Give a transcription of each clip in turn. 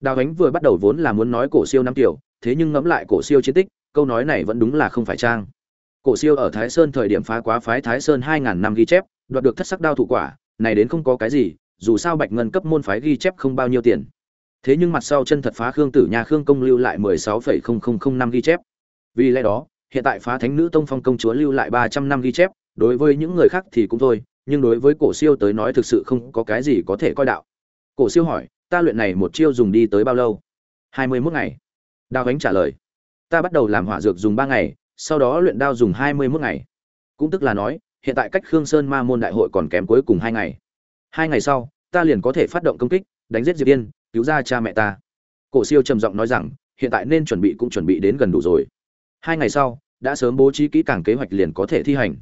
đào ánh vừa bắt đầu vốn là muốn nói cổ siêu năm tiểu thế nhưng ngẫm lại cổ siêu chiến tích, câu nói này vẫn đúng là không phải trang. Cổ siêu ở thái sơn thời điểm phá quá phái thái sơn hai ngàn năm ghi chép, đoạt được thất sắc đao thủ quả, này đến không có cái gì, dù sao bạch ngân cấp môn phái ghi chép không bao nhiêu tiền. Thế nhưng mặt sau chân thật phá khương tử nhà khương công lưu lại mười sáu phẩy không không không năm ghi chép. Vì lẽ đó, hiện tại phá thánh nữ tông phong công chúa lưu lại ba trăm năm ghi chép, đối với những người khác thì cũng thôi, nhưng đối với cổ siêu tới nói thực sự không có cái gì có thể coi đạo. Cổ siêu hỏi ta luyện này một chiêu dùng đi tới bao lâu? Hai mươi mốt ngày. Đao gánh trả lời. Ta bắt đầu làm hỏa dược dùng ba ngày, sau đó luyện đao dùng hai mươi mốt ngày. Cũng tức là nói, hiện tại cách khương sơn ma môn đại hội còn kém cuối cùng hai ngày. Hai ngày sau, ta liền có thể phát động công kích, đánh giết diệp yên, cứu ra cha mẹ ta. Cổ siêu trầm giọng nói rằng, hiện tại nên chuẩn bị cũng chuẩn bị đến gần đủ rồi. Hai ngày sau, đã sớm bố trí kỹ càng kế hoạch liền có thể thi hành.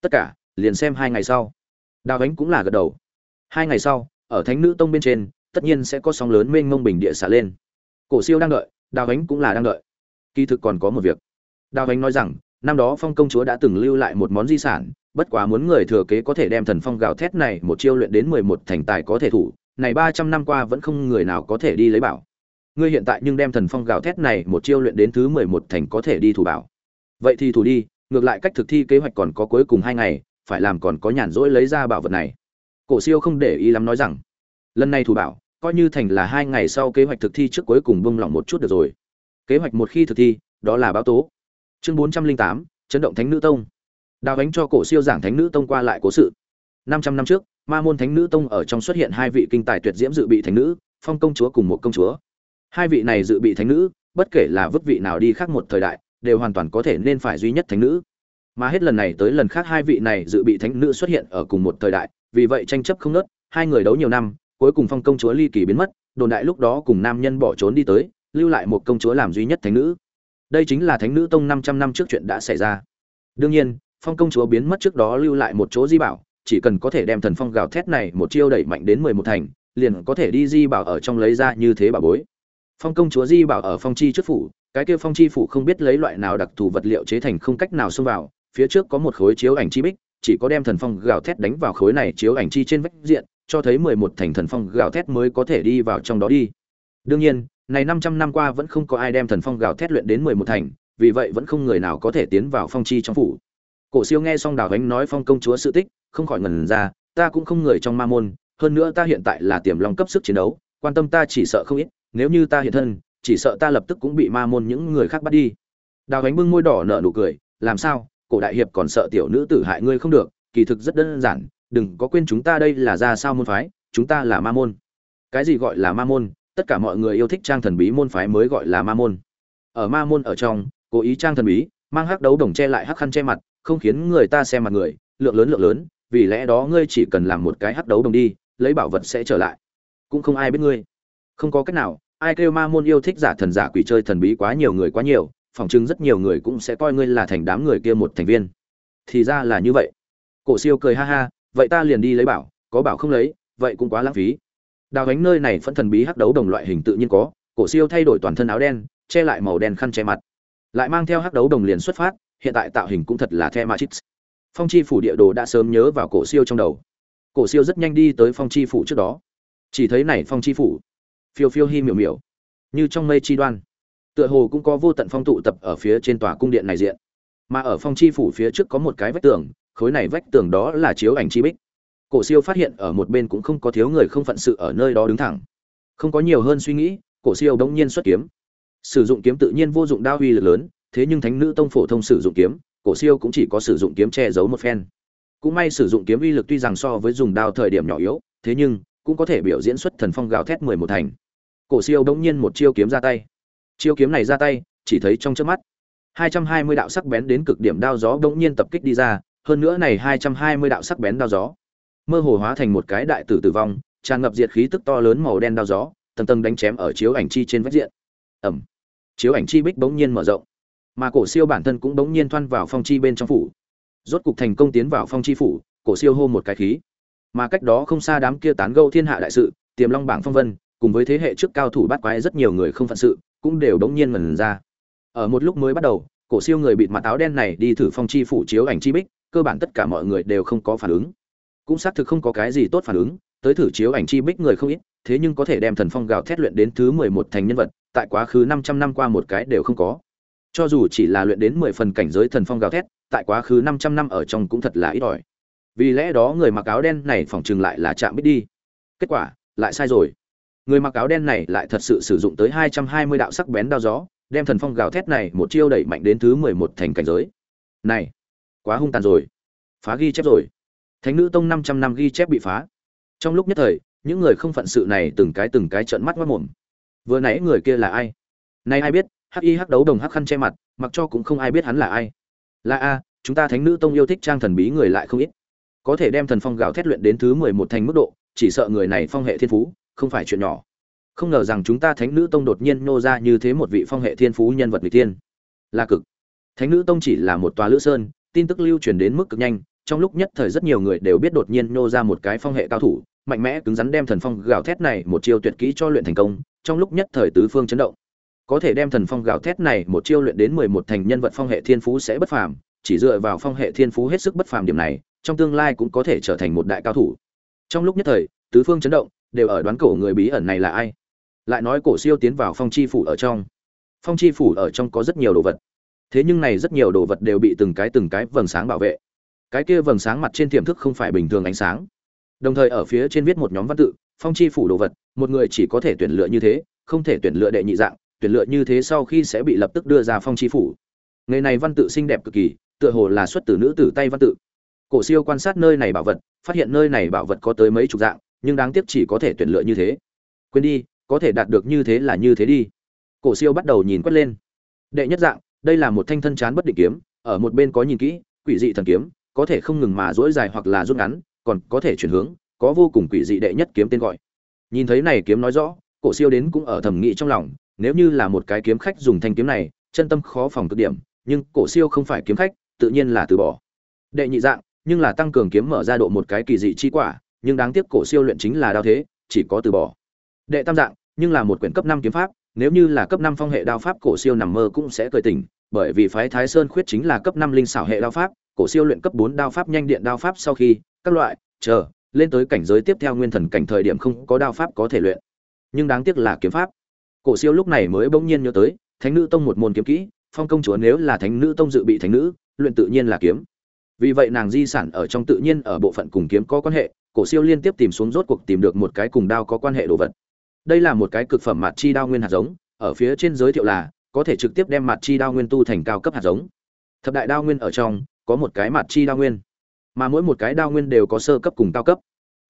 Tất cả, liền xem hai ngày sau. Đào ánh cũng là gật đầu. Hai ngày sau, ở thánh nữ tông bên trên tất nhiên sẽ có sóng lớn mênh mông bình địa xả lên. Cổ siêu đang đợi, đào ánh cũng là đang đợi. Kỳ thực còn có một việc. Đào ánh nói rằng, năm đó phong công chúa đã từng lưu lại một món di sản, bất quá muốn người thừa kế có thể đem thần phong gào thét này một chiêu luyện đến mười một thành tài có thể thủ, này ba trăm năm qua vẫn không người nào có thể đi lấy bảo. Ngươi hiện tại nhưng đem thần phong gào thét này một chiêu luyện đến thứ mười một thành có thể đi thủ bảo. Vậy thì thủ đi, ngược lại cách thực thi kế hoạch còn có cuối cùng hai ngày, phải làm còn có nhàn rỗi lấy ra bảo vật này. Cổ siêu không để ý lắm nói rằng lần này thủ bảo, coi như thành là hai ngày sau kế hoạch thực thi trước cuối cùng bông lỏng một chút được rồi. Kế hoạch một khi thực thi, đó là báo tố. Chương bốn trăm linh tám, chấn động thánh nữ tông. Đào ánh cho cổ siêu giảng thánh nữ tông qua lại cố sự. năm trăm năm trước, ma môn thánh nữ tông ở trong xuất hiện hai vị kinh tài tuyệt diễm dự bị thánh nữ, phong công chúa cùng một công chúa. Hai vị này dự bị thánh nữ, bất kể là vứt vị nào đi khác một thời đại, đều hoàn toàn có thể nên phải duy nhất thánh nữ. Mà hết lần này tới lần khác hai vị này dự bị thánh nữ xuất hiện ở cùng một thời đại, vì vậy tranh chấp không nớt, hai người đấu nhiều năm cuối cùng phong công chúa ly kỳ biến mất, đồn đại lúc đó cùng nam nhân bỏ trốn đi tới, lưu lại một công chúa làm duy nhất thánh nữ. Đây chính là thánh nữ tông năm trăm năm trước chuyện đã xảy ra. Đương nhiên, phong công chúa biến mất trước đó lưu lại một chỗ di bảo, chỉ cần có thể đem thần phong gào thét này một chiêu đẩy mạnh đến mười một thành, liền có thể đi di bảo ở trong lấy ra như thế bà bối. Phong công chúa di bảo ở phong chi trước phủ, cái kia phong chi phủ không biết lấy loại nào đặc thù vật liệu chế thành không cách nào xông vào, phía trước có một khối chiếu ảnh chi bích, chỉ có đem thần phong gào thét đánh vào khối này chiếu ảnh chi trên vách diện cho thấy mười một thành thần phong gào thét mới có thể đi vào trong đó đi. Đương nhiên, này năm trăm năm qua vẫn không có ai đem thần phong gào thét luyện đến mười một thành, vì vậy vẫn không người nào có thể tiến vào phong chi trong phủ. Cổ siêu nghe xong đào ánh nói phong công chúa sự tích, không khỏi ngẩn ra, ta cũng không người trong ma môn, hơn nữa ta hiện tại là tiềm long cấp sức chiến đấu, quan tâm ta chỉ sợ không ít, nếu như ta hiện thân, chỉ sợ ta lập tức cũng bị ma môn những người khác bắt đi. Đào ánh bưng môi đỏ nở nụ cười, làm sao, cổ đại hiệp còn sợ tiểu nữ tử hại ngươi không được, kỳ thực rất đơn giản đừng có quên chúng ta đây là ra sao môn phái, chúng ta là ma môn. Cái gì gọi là ma môn? Tất cả mọi người yêu thích trang thần bí môn phái mới gọi là ma môn. Ở ma môn ở trong, cố ý trang thần bí, mang hắc đấu đồng che lại hắc khăn che mặt, không khiến người ta xem mặt người, lượng lớn lượng lớn, vì lẽ đó ngươi chỉ cần làm một cái hắc đấu đồng đi, lấy bảo vật sẽ trở lại. Cũng không ai biết ngươi. Không có cách nào, ai kêu ma môn yêu thích giả thần giả quỷ chơi thần bí quá nhiều người quá nhiều phỏng chừng rất nhiều người cũng sẽ coi ngươi là thành đám người kia một thành viên. Thì ra là như vậy. Cổ siêu cười ha ha vậy ta liền đi lấy bảo, có bảo không lấy, vậy cũng quá lãng phí. Đào gánh nơi này phân thần bí hắc đấu đồng loại hình tự nhiên có, cổ siêu thay đổi toàn thân áo đen, che lại màu đen khăn che mặt. Lại mang theo hắc đấu đồng liền xuất phát, hiện tại tạo hình cũng thật là the matrix. Phong chi phủ địa đồ đã sớm nhớ vào cổ siêu trong đầu. Cổ siêu rất nhanh đi tới phong chi phủ trước đó. Chỉ thấy này phong chi phủ, phiêu phiêu hi miểu miểu, như trong mây chi đoan. Tựa hồ cũng có vô tận phong tụ tập ở phía trên tòa cung điện này diện. Mà ở phong chi phủ phía trước có một cái vách tường khối này vách tường đó là chiếu ảnh chi bích. Cổ siêu phát hiện ở một bên cũng không có thiếu người không phận sự ở nơi đó đứng thẳng. Không có nhiều hơn suy nghĩ, cổ siêu bỗng nhiên xuất kiếm. Sử dụng kiếm tự nhiên vô dụng đao uy lực lớn, thế nhưng thánh nữ tông phổ thông sử dụng kiếm, cổ siêu cũng chỉ có sử dụng kiếm che giấu một phen. Cũng may sử dụng kiếm uy lực tuy rằng so với dùng đao thời điểm nhỏ yếu, thế nhưng cũng có thể biểu diễn xuất thần phong gào thét mười một thành. Cổ siêu bỗng nhiên một chiêu kiếm ra tay. Chiêu kiếm này ra tay, chỉ thấy trong trước mắt, hai trăm hai mươi đạo sắc bén đến cực điểm đao gió bỗng nhiên tập kích đi ra hơn nữa này hai trăm hai mươi đạo sắc bén đao gió. Mơ hồ hóa thành một cái đại tử tử vong, tràn ngập diệt khí tức to lớn màu đen đao gió, tầng tầng đánh chém ở chiếu ảnh chi trên vách diện. Ẩm chiếu ảnh chi bích bỗng nhiên mở rộng. Mà cổ siêu bản thân cũng bỗng nhiên thoăn vào phong chi bên trong phủ. Rốt cục thành công tiến vào phong chi phủ, cổ siêu hô một cái khí. Mà cách đó không xa đám kia tán gẫu thiên hạ đại sự, tiềm long bảng phong vân, cùng với thế hệ trước cao thủ bắt quái rất nhiều người không phận sự, cũng đều bỗng nhiên ngẩn ra. Ở một lúc mới bắt đầu, cổ siêu người bịt mặt áo đen này đi thử phong chi phủ chiếu ảnh chi bích cơ bản tất cả mọi người đều không có phản ứng. Cũng xác thực không có cái gì tốt phản ứng, tới thử chiếu ảnh chi bích người không ít, thế nhưng có thể đem thần phong gào thét luyện đến thứ mười một thành nhân vật, tại quá khứ năm trăm năm qua một cái đều không có. Cho dù chỉ là luyện đến mười phần cảnh giới thần phong gào thét, tại quá khứ năm trăm năm ở trong cũng thật là ít ỏi. Vì lẽ đó người mặc áo đen này phỏng chừng lại là chạm bích đi. Kết quả, lại sai rồi. Người mặc áo đen này lại thật sự sử dụng tới hai trăm hai mươi đạo sắc bén đao gió, đem thần phong gào thét này một chiêu đẩy mạnh đến thứ mười một thành cảnh giới. Này quá hung tàn rồi. Phá ghi chép rồi. Thánh nữ tông năm trăm năm ghi chép bị phá. Trong lúc nhất thời, những người không phận sự này từng cái từng cái trợn mắt mất mồm. Vừa nãy người kia là ai? Nay ai biết, hắc y hắc đấu đồng hắc khăn che mặt, mặc cho cũng không ai biết hắn là ai. Là a, chúng ta thánh nữ tông yêu thích trang thần bí người lại không ít. Có thể đem thần phong gào thét luyện đến thứ mười một thành mức độ, chỉ sợ người này phong hệ thiên phú, không phải chuyện nhỏ. Không ngờ rằng chúng ta thánh nữ tông đột nhiên nô ra như thế một vị phong hệ thiên phú nhân vật người tiên là cực. Thánh nữ tông chỉ là một tòa lữ sơn tin tức lưu truyền đến mức cực nhanh, trong lúc nhất thời rất nhiều người đều biết đột nhiên nô ra một cái phong hệ cao thủ, mạnh mẽ cứng rắn đem thần phong gào thét này một chiêu tuyệt kỹ cho luyện thành công, trong lúc nhất thời tứ phương chấn động. Có thể đem thần phong gào thét này một chiêu luyện đến mười một thành nhân vật phong hệ thiên phú sẽ bất phàm, chỉ dựa vào phong hệ thiên phú hết sức bất phàm điểm này, trong tương lai cũng có thể trở thành một đại cao thủ. Trong lúc nhất thời, tứ phương chấn động, đều ở đoán cổ người bí ẩn này là ai. Lại nói cổ siêu tiến vào phong chi phủ ở trong. Phong chi phủ ở trong có rất nhiều đồ vật thế nhưng này rất nhiều đồ vật đều bị từng cái từng cái vầng sáng bảo vệ. Cái kia vầng sáng mặt trên tiềm thức không phải bình thường ánh sáng. Đồng thời ở phía trên viết một nhóm văn tự, phong chi phủ đồ vật, một người chỉ có thể tuyển lựa như thế, không thể tuyển lựa đệ nhị dạng, tuyển lựa như thế sau khi sẽ bị lập tức đưa ra phong chi phủ. Ngày này văn tự xinh đẹp cực kỳ, tựa hồ là xuất từ nữ tử tay văn tự. Cổ siêu quan sát nơi này bảo vật, phát hiện nơi này bảo vật có tới mấy chục dạng, nhưng đáng tiếc chỉ có thể tuyển lựa như thế. Quên đi, có thể đạt được như thế là như thế đi. Cổ siêu bắt đầu nhìn quét lên. Đệ nhất dạng đây là một thanh thân chán bất định kiếm, ở một bên có nhìn kỹ, quỷ dị thần kiếm, có thể không ngừng mà dỗi dài hoặc là rút ngắn, còn có thể chuyển hướng, có vô cùng quỷ dị đệ nhất kiếm tên gọi. Nhìn thấy này kiếm nói rõ, cổ siêu đến cũng ở thầm nghĩ trong lòng, nếu như là một cái kiếm khách dùng thanh kiếm này, chân tâm khó phòng cực điểm, nhưng cổ siêu không phải kiếm khách, tự nhiên là từ bỏ. Đệ nhị dạng, nhưng là tăng cường kiếm mở ra độ một cái kỳ dị chi quả, nhưng đáng tiếc cổ siêu luyện chính là đao thế, chỉ có từ bỏ. Đệ tam dạng, nhưng là một quyển cấp năm kiếm pháp nếu như là cấp năm phong hệ đao pháp, cổ siêu nằm mơ cũng sẽ cười tỉnh, bởi vì phái thái sơn khuyết chính là cấp năm linh xảo hệ đao pháp, cổ siêu luyện cấp bốn đao pháp, nhanh điện đao pháp sau khi, các loại, chờ, lên tới cảnh giới tiếp theo nguyên thần cảnh thời điểm không có đao pháp có thể luyện. Nhưng đáng tiếc là kiếm pháp. Cổ siêu lúc này mới bỗng nhiên nhớ tới, thánh nữ tông một môn kiếm kỹ, phong công chúa nếu là thánh nữ tông dự bị thánh nữ, luyện tự nhiên là kiếm. Vì vậy nàng di sản ở trong tự nhiên ở bộ phận cùng kiếm có quan hệ, cổ siêu liên tiếp tìm xuống rốt cuộc tìm được một cái cùng đao có quan hệ đồ vật đây là một cái cực phẩm mạt chi đao nguyên hạt giống, ở phía trên giới thiệu là, có thể trực tiếp đem mạt chi đao nguyên tu thành cao cấp hạt giống. Thập đại đao nguyên ở trong, có một cái mạt chi đao nguyên, mà mỗi một cái đao nguyên đều có sơ cấp cùng cao cấp.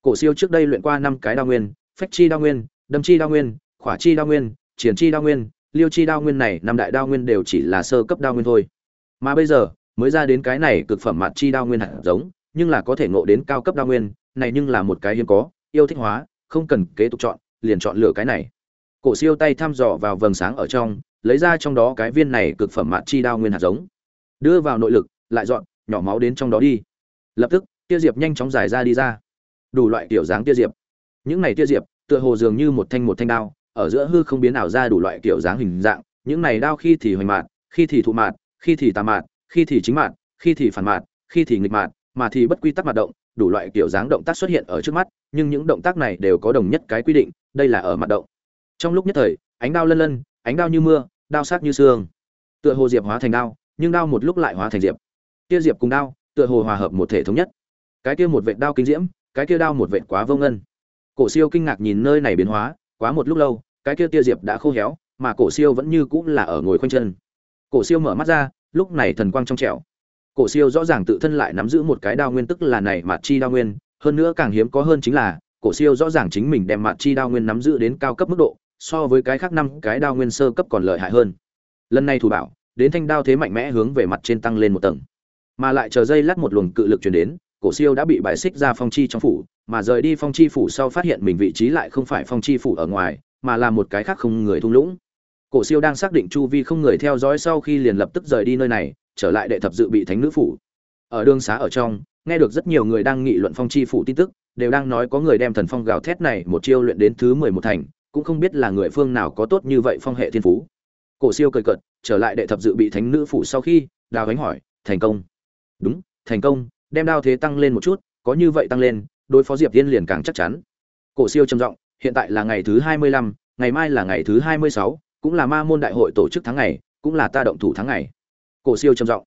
Cổ siêu trước đây luyện qua năm cái đao nguyên, phách chi đao nguyên, đâm chi đao nguyên, khỏa chi đao nguyên, triển chi đao nguyên, liêu chi đao nguyên này, năm đại đao nguyên đều chỉ là sơ cấp đao nguyên thôi. Mà bây giờ, mới ra đến cái này cực phẩm mặt chi đao nguyên hạt giống, nhưng là có thể ngộ đến cao cấp đao nguyên, này nhưng là một cái hiếm có, yêu thích hóa, không cần kế tục chọn liền chọn lựa cái này. Cổ siêu tay thăm dò vào vầng sáng ở trong, lấy ra trong đó cái viên này cực phẩm mạt chi đao nguyên hạt giống. Đưa vào nội lực, lại dọn, nhỏ máu đến trong đó đi. Lập tức, tia diệp nhanh chóng dài ra đi ra. Đủ loại kiểu dáng tia diệp. Những này tia diệp, tựa hồ dường như một thanh một thanh đao, ở giữa hư không biến ảo ra đủ loại kiểu dáng hình dạng. Những này đao khi thì hoành mạt, khi thì thụ mạt, khi thì tà mạt, khi thì chính mạt, khi thì phản mạt, khi thì nghịch mạt, mà thì bất quy tắc hoạt động đủ loại kiểu dáng động tác xuất hiện ở trước mắt, nhưng những động tác này đều có đồng nhất cái quy định, đây là ở mặt động. Trong lúc nhất thời, ánh đao lân lân, ánh đao như mưa, đao sắc như xương tựa hồ diệp hóa thành đao, nhưng đao một lúc lại hóa thành diệp. Kia diệp cùng đao, tựa hồ hòa hợp một thể thống nhất. Cái kia một vệt đao kinh diễm, cái kia đao một vệt quá vô ngân. Cổ siêu kinh ngạc nhìn nơi này biến hóa, quá một lúc lâu, cái kia tia diệp đã khô héo, mà cổ siêu vẫn như cũng là ở ngồi khoanh chân. Cổ siêu mở mắt ra, lúc này thần quang trong trẻo cổ siêu rõ ràng tự thân lại nắm giữ một cái đao nguyên tức là này mạt chi đao nguyên, hơn nữa càng hiếm có hơn chính là, cổ siêu rõ ràng chính mình đem mạt chi đao nguyên nắm giữ đến cao cấp mức độ, so với cái khác năm cái đao nguyên sơ cấp còn lợi hại hơn. Lần này thủ bảo, đến thanh đao thế mạnh mẽ hướng về mặt trên tăng lên một tầng. Mà lại chờ dây lát một luồng cự lực truyền đến, cổ siêu đã bị bài xích ra phong chi trong phủ, mà rời đi phong chi phủ sau phát hiện mình vị trí lại không phải phong chi phủ ở ngoài, mà là một cái khác không người thung lũng. Cổ siêu đang xác định chu vi không người theo dõi sau khi liền lập tức rời đi nơi này trở lại đệ thập dự bị thánh nữ phủ. Ở đường xá ở trong, nghe được rất nhiều người đang nghị luận phong chi phủ tin tức, đều đang nói có người đem thần phong gào thét này một chiêu luyện đến thứ mười một thành, cũng không biết là người phương nào có tốt như vậy phong hệ thiên phú. Cổ siêu cười cợt, trở lại đệ thập dự bị thánh nữ phủ sau khi, đào gánh hỏi, thành công? Đúng, thành công, đem đao thế tăng lên một chút, có như vậy tăng lên, đối phó diệp tiên liền càng chắc chắn. Cổ siêu trầm giọng, hiện tại là ngày thứ hai mươi lăm, ngày mai là ngày thứ hai mươi sáu, cũng là ma môn đại hội tổ chức tháng ngày, cũng là ta động thủ tháng ngày cổ siêu trầm giọng.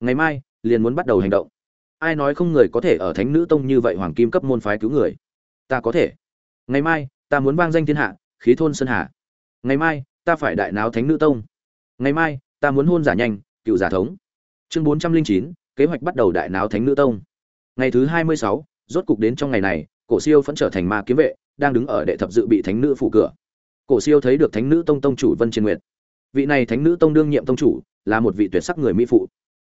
Ngày mai, liền muốn bắt đầu hành động. Ai nói không người có thể ở thánh nữ tông như vậy hoàng kim cấp môn phái cứu người? Ta có thể. Ngày mai, ta muốn vang danh thiên hạ, khí thôn sơn hà. Ngày mai, ta phải đại náo thánh nữ tông. Ngày mai, ta muốn hôn giả nhanh, cựu giả thống. Chương bốn trăm linh chín, kế hoạch bắt đầu đại náo thánh nữ tông. Ngày thứ hai mươi sáu, rốt cục đến trong ngày này, cổ siêu vẫn trở thành ma kiếm vệ, đang đứng ở đệ thập dự bị thánh nữ phủ cửa. Cổ siêu thấy được thánh nữ tông tông chủ vân triền nguyệt. Vị này thánh nữ tông đương nhiệm tông chủ là một vị tuyệt sắc người mỹ phụ.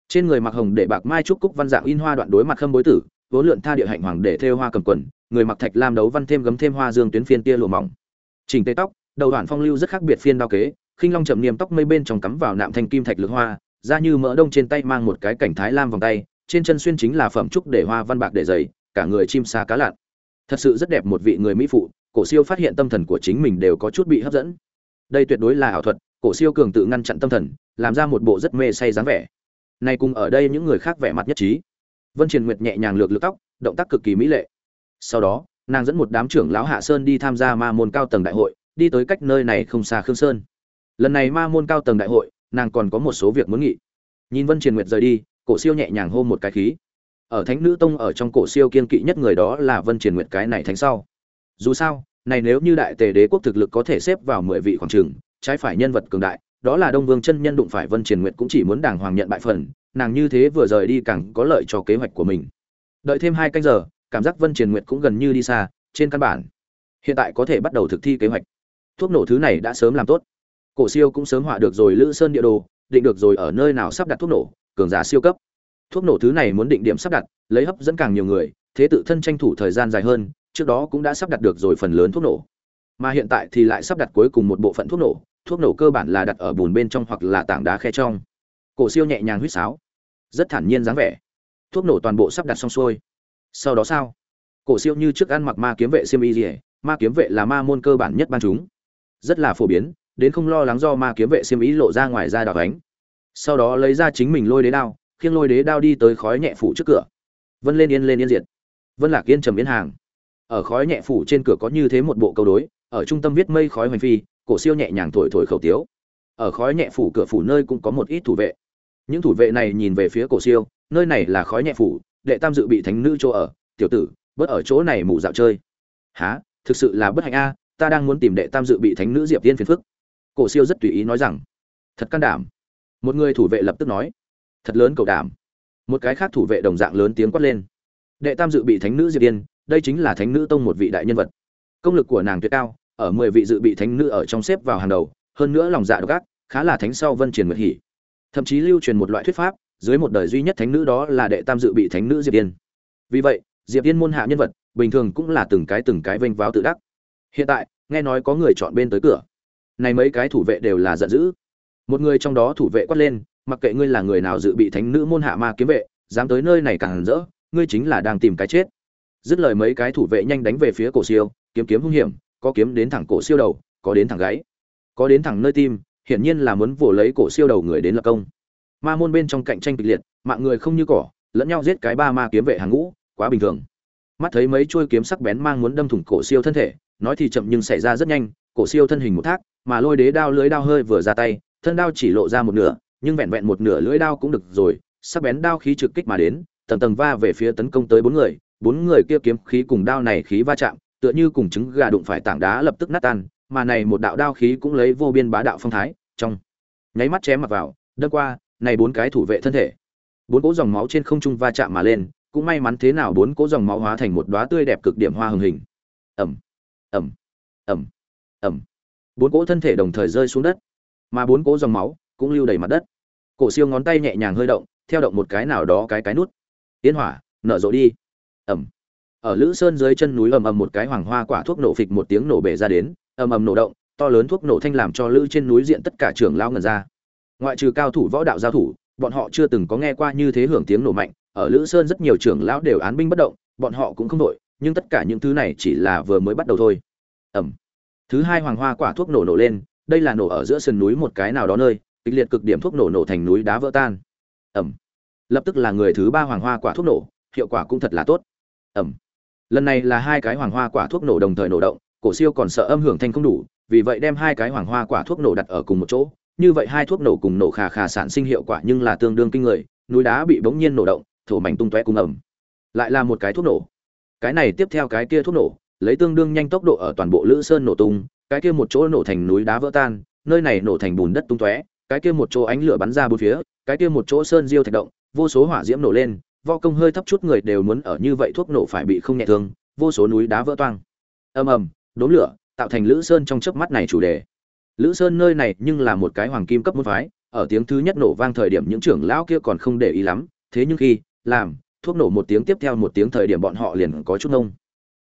Trên người mặc hồng để bạc mai trúc cúc văn dạng in hoa đoạn đối mặt khâm bối tử vốn lượn tha địa hạnh hoàng để thêu hoa cầm quần, người mặc thạch lam đấu văn thêm gấm thêm hoa dương tuyến phiên tia lụa mỏng. Chỉnh tê tóc, đầu đoạn phong lưu rất khác biệt phiên đao kế, khinh long chậm niêm tóc mây bên trong cắm vào nạm thanh kim thạch lược hoa, da như mỡ đông trên tay mang một cái cảnh thái lam vòng tay, trên chân xuyên chính là phẩm trúc để hoa văn bạc để dày, cả người chim xa cá lặn. Thật sự rất đẹp một vị người mỹ phụ, cổ siêu phát hiện tâm thần của chính mình đều có chút bị hấp dẫn. Đây tuyệt đối là ảo thuật, cổ siêu cường tự ngăn chặn tâm thần làm ra một bộ rất mê say dáng vẻ. Nay cùng ở đây những người khác vẻ mặt nhất trí. Vân triền nguyệt nhẹ nhàng lược lược tóc, động tác cực kỳ mỹ lệ. Sau đó, nàng dẫn một đám trưởng lão hạ sơn đi tham gia ma môn cao tầng đại hội, đi tới cách nơi này không xa khương sơn. Lần này ma môn cao tầng đại hội, nàng còn có một số việc muốn nghị. Nhìn vân triền nguyệt rời đi, cổ siêu nhẹ nhàng hô một cái khí. Ở thánh nữ tông ở trong cổ siêu kiên kỵ nhất người đó là vân triền nguyệt cái này thánh sau. Dù sao, này nếu như đại tề đế quốc thực lực có thể xếp vào mười vị khoảng trường, trái phải nhân vật cường đại đó là đông vương chân nhân đụng phải vân triền nguyệt cũng chỉ muốn đàng hoàng nhận bại phần, nàng như thế vừa rời đi càng có lợi cho kế hoạch của mình. Đợi thêm hai canh giờ, cảm giác vân triền nguyệt cũng gần như đi xa, trên căn bản. Hiện tại có thể bắt đầu thực thi kế hoạch. Thuốc nổ thứ này đã sớm làm tốt. Cổ siêu cũng sớm họa được rồi lữ sơn địa đồ, định được rồi ở nơi nào sắp đặt thuốc nổ, cường giả siêu cấp. Thuốc nổ thứ này muốn định điểm sắp đặt, lấy hấp dẫn càng nhiều người, thế tự thân tranh thủ thời gian dài hơn, trước đó cũng đã sắp đặt được rồi phần lớn thuốc nổ. Mà hiện tại thì lại sắp đặt cuối cùng một bộ phận thuốc nổ thuốc nổ cơ bản là đặt ở bùn bên trong hoặc là tảng đá khe trong. Cổ siêu nhẹ nhàng huýt sáo. Rất thản nhiên dáng vẻ. Thuốc nổ toàn bộ sắp đặt xong xuôi. Sau đó sao? Cổ siêu như trước ăn mặc ma kiếm vệ xiêm y dỉa ma kiếm vệ là ma môn cơ bản nhất ban chúng. Rất là phổ biến, đến không lo lắng do ma kiếm vệ xiêm ý lộ ra ngoài ra đào ánh sau đó lấy ra chính mình lôi đế đao, khiêng lôi đế đao đi tới khói nhẹ phủ trước cửa. Vân lên yên lên yên diệt. Vân lạc yên trầm yên hàng. Ở khói nhẹ phủ trên cửa có như thế một bộ câu đối, ở trung tâm viết mây khói hoành phi cổ siêu nhẹ nhàng thổi thổi khẩu tiếu. Ở khói nhẹ phủ cửa phủ nơi cũng có một ít thủ vệ. Những thủ vệ này nhìn về phía cổ siêu, nơi này là khói nhẹ phủ, đệ tam dự bị thánh nữ chỗ ở. Tiểu tử, bớt ở chỗ này mù dạo chơi. Há thực sự là bất hạnh a, ta đang muốn tìm đệ tam dự bị thánh nữ diệp tiên phiền phức. Cổ siêu rất tùy ý nói rằng, thật can đảm. Một người thủ vệ lập tức nói, thật lớn cầu đảm. Một cái khác thủ vệ đồng dạng lớn tiếng quát lên, đệ tam dự bị thánh nữ diệp tiên, đây chính là thánh nữ tông một vị đại nhân vật. Công lực của nàng tuyệt cao ở mười vị dự bị thánh nữ ở trong xếp vào hàng đầu, hơn nữa lòng dạ độc ác, khá là thánh sau vân triển nguyệt hỉ thậm chí lưu truyền một loại thuyết pháp, dưới một đời duy nhất thánh nữ đó là đệ tam dự bị thánh nữ diệp Tiên. vì vậy, diệp Tiên môn hạ nhân vật, bình thường cũng là từng cái từng cái vênh váo tự đắc. Hiện tại, nghe nói có người chọn bên tới cửa. Này mấy cái thủ vệ đều là giận dữ. Một người trong đó thủ vệ quát lên, mặc kệ ngươi là người nào dự bị thánh nữ môn hạ ma kiếm vệ, dám tới nơi này càng rỡ, ngươi chính là đang tìm cái chết. Dứt lời mấy cái thủ vệ nhanh đánh về phía cổ siêu, kiếm kiếm hung hiểm có kiếm đến thẳng cổ siêu đầu, có đến thẳng gáy, có đến thẳng nơi tim, hiển nhiên là muốn vồ lấy cổ siêu đầu người đến lập công. Ma môn bên trong cạnh tranh kịch liệt, mạng người không như cỏ, lẫn nhau giết cái ba ma kiếm vệ hàng ngũ, quá bình thường. Mắt thấy mấy chuôi kiếm sắc bén mang muốn đâm thủng cổ siêu thân thể, nói thì chậm nhưng xảy ra rất nhanh, cổ siêu thân hình một thác, mà lôi đế đao lưới đao hơi vừa ra tay, thân đao chỉ lộ ra một nửa, nhưng vẹn vẹn một nửa lưỡi đao cũng được rồi, sắc bén đao khí trực kích mà đến, tầng tầng va về phía tấn công tới bốn người bốn người kia kiếm khí cùng đao này khí va chạm tựa như cùng trứng gà đụng phải tảng đá lập tức nát tan, mà này một đạo đao khí cũng lấy vô biên bá đạo phong thái, trong nháy mắt chém mặt vào, đâm qua, này bốn cái thủ vệ thân thể. Bốn cỗ dòng máu trên không trung va chạm mà lên, cũng may mắn thế nào bốn cỗ dòng máu hóa thành một đóa tươi đẹp cực điểm hoa hồng hình. Ầm ầm ầm ầm. Bốn cỗ thân thể đồng thời rơi xuống đất, mà bốn cỗ dòng máu cũng lưu đầy mặt đất. Cổ siêu ngón tay nhẹ nhàng hơi động, theo động một cái nào đó cái cái nút. Tiến hỏa, nở rộ đi. Ầm ở lữ sơn dưới chân núi ầm ầm một cái hoàng hoa quả thuốc nổ phịch một tiếng nổ bể ra đến, ầm ầm nổ động, to lớn thuốc nổ thanh làm cho lữ trên núi diện tất cả trưởng lao ngần ra. Ngoại trừ cao thủ võ đạo giao thủ, bọn họ chưa từng có nghe qua như thế hưởng tiếng nổ mạnh, ở lữ sơn rất nhiều trưởng lão đều án binh bất động, bọn họ cũng không đội, nhưng tất cả những thứ này chỉ là vừa mới bắt đầu thôi. Ẩm thứ hai hoàng hoa quả thuốc nổ nổ lên, đây là nổ ở giữa sườn núi một cái nào đó nơi, kịch liệt cực điểm thuốc nổ nổ thành núi đá vỡ tan. Ẩm lập tức là người thứ ba hoàng hoa quả thuốc nổ, hiệu quả cũng thật là tốt. Ẩm lần này là hai cái hoàng hoa quả thuốc nổ đồng thời nổ động, cổ siêu còn sợ âm hưởng thanh không đủ, vì vậy đem hai cái hoàng hoa quả thuốc nổ đặt ở cùng một chỗ. Như vậy hai thuốc nổ cùng nổ khà khà sản sinh hiệu quả nhưng là tương đương kinh người, núi đá bị bỗng nhiên nổ động, thổ mảnh tung tóe cùng ẩm. Lại là một cái thuốc nổ. Cái này tiếp theo cái kia thuốc nổ, lấy tương đương nhanh tốc độ ở toàn bộ lữ sơn nổ tung, cái kia một chỗ nổ thành núi đá vỡ tan, nơi này nổ thành bùn đất tung tóe, cái kia một chỗ ánh lửa bắn ra bốn phía, cái kia một chỗ sơn diêu thạch động, vô số hỏa diễm nổ lên vo công hơi thấp chút người đều muốn ở như vậy thuốc nổ phải bị không nhẹ thương, vô số núi đá vỡ toang. Ầm ầm đốn lửa, tạo thành lữ sơn trong chớp mắt này chủ đề. Lữ sơn nơi này nhưng là một cái hoàng kim cấp môn phái, ở tiếng thứ nhất nổ vang thời điểm những trưởng lão kia còn không để ý lắm, thế nhưng khi, làm, thuốc nổ một tiếng tiếp theo một tiếng thời điểm bọn họ liền có chút nông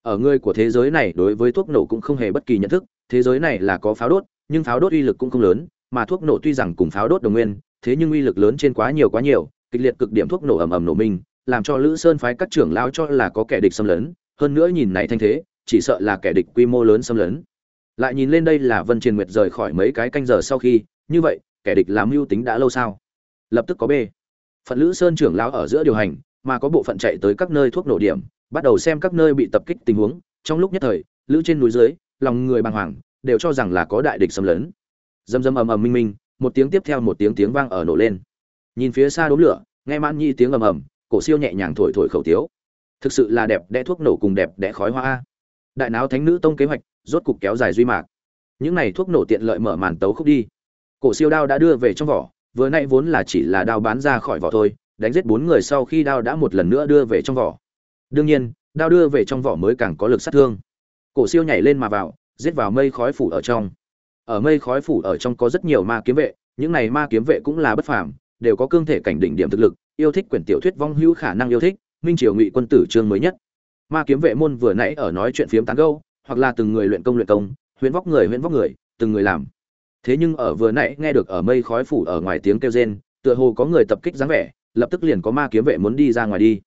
ở người của thế giới này đối với thuốc nổ cũng không hề bất kỳ nhận thức, thế giới này là có pháo đốt, nhưng pháo đốt uy lực cũng không lớn, mà thuốc nổ tuy rằng cùng pháo đốt đồng nguyên, thế nhưng uy lực lớn trên quá nhiều quá nhiều kịch liệt cực điểm thuốc nổ ầm ầm nổ minh làm cho lữ sơn phái các trưởng lão cho là có kẻ địch xâm lấn, hơn nữa nhìn này thanh thế, chỉ sợ là kẻ địch quy mô lớn xâm lấn. Lại nhìn lên đây là vân triền nguyệt rời khỏi mấy cái canh giờ sau khi, như vậy, kẻ địch làm mưu tính đã lâu sao? Lập tức có b. Phận lữ sơn trưởng lão ở giữa điều hành, mà có bộ phận chạy tới các nơi thuốc nổ điểm, bắt đầu xem các nơi bị tập kích tình huống. Trong lúc nhất thời, lữ trên núi dưới, lòng người bàng hoàng, đều cho rằng là có đại địch xâm lấn. Dầm dầm ầm ầm minh minh, một tiếng tiếp theo một tiếng tiếng vang ở nổ lên nhìn phía xa đốm lửa, nghe mãn nhi tiếng ầm ầm, cổ siêu nhẹ nhàng thổi thổi khẩu tiếu. Thực sự là đẹp đẽ thuốc nổ cùng đẹp đẽ khói hoa. Đại náo thánh nữ tông kế hoạch, rốt cục kéo dài duy mạc. Những này thuốc nổ tiện lợi mở màn tấu khúc đi. Cổ siêu đao đã đưa về trong vỏ, vừa nay vốn là chỉ là đao bán ra khỏi vỏ thôi, đánh giết bốn người sau khi đao đã một lần nữa đưa về trong vỏ. Đương nhiên, đao đưa về trong vỏ mới càng có lực sát thương. Cổ siêu nhảy lên mà vào, giết vào mây khói phủ ở trong. Ở mây khói phủ ở trong có rất nhiều ma kiếm vệ, những này ma kiếm vệ cũng là bất phàm đều có cương thể cảnh đỉnh điểm thực lực yêu thích quyển tiểu thuyết vong hữu khả năng yêu thích minh triều ngụy quân tử chương mới nhất. Ma kiếm vệ môn vừa nãy ở nói chuyện phiếm tán gẫu, hoặc là từng người luyện công luyện công huyễn vóc người huyễn vóc người từng người làm. Thế nhưng ở vừa nãy nghe được ở mây khói phủ ở ngoài tiếng kêu rên tựa hồ có người tập kích dáng vẻ lập tức liền có ma kiếm vệ muốn đi ra ngoài đi.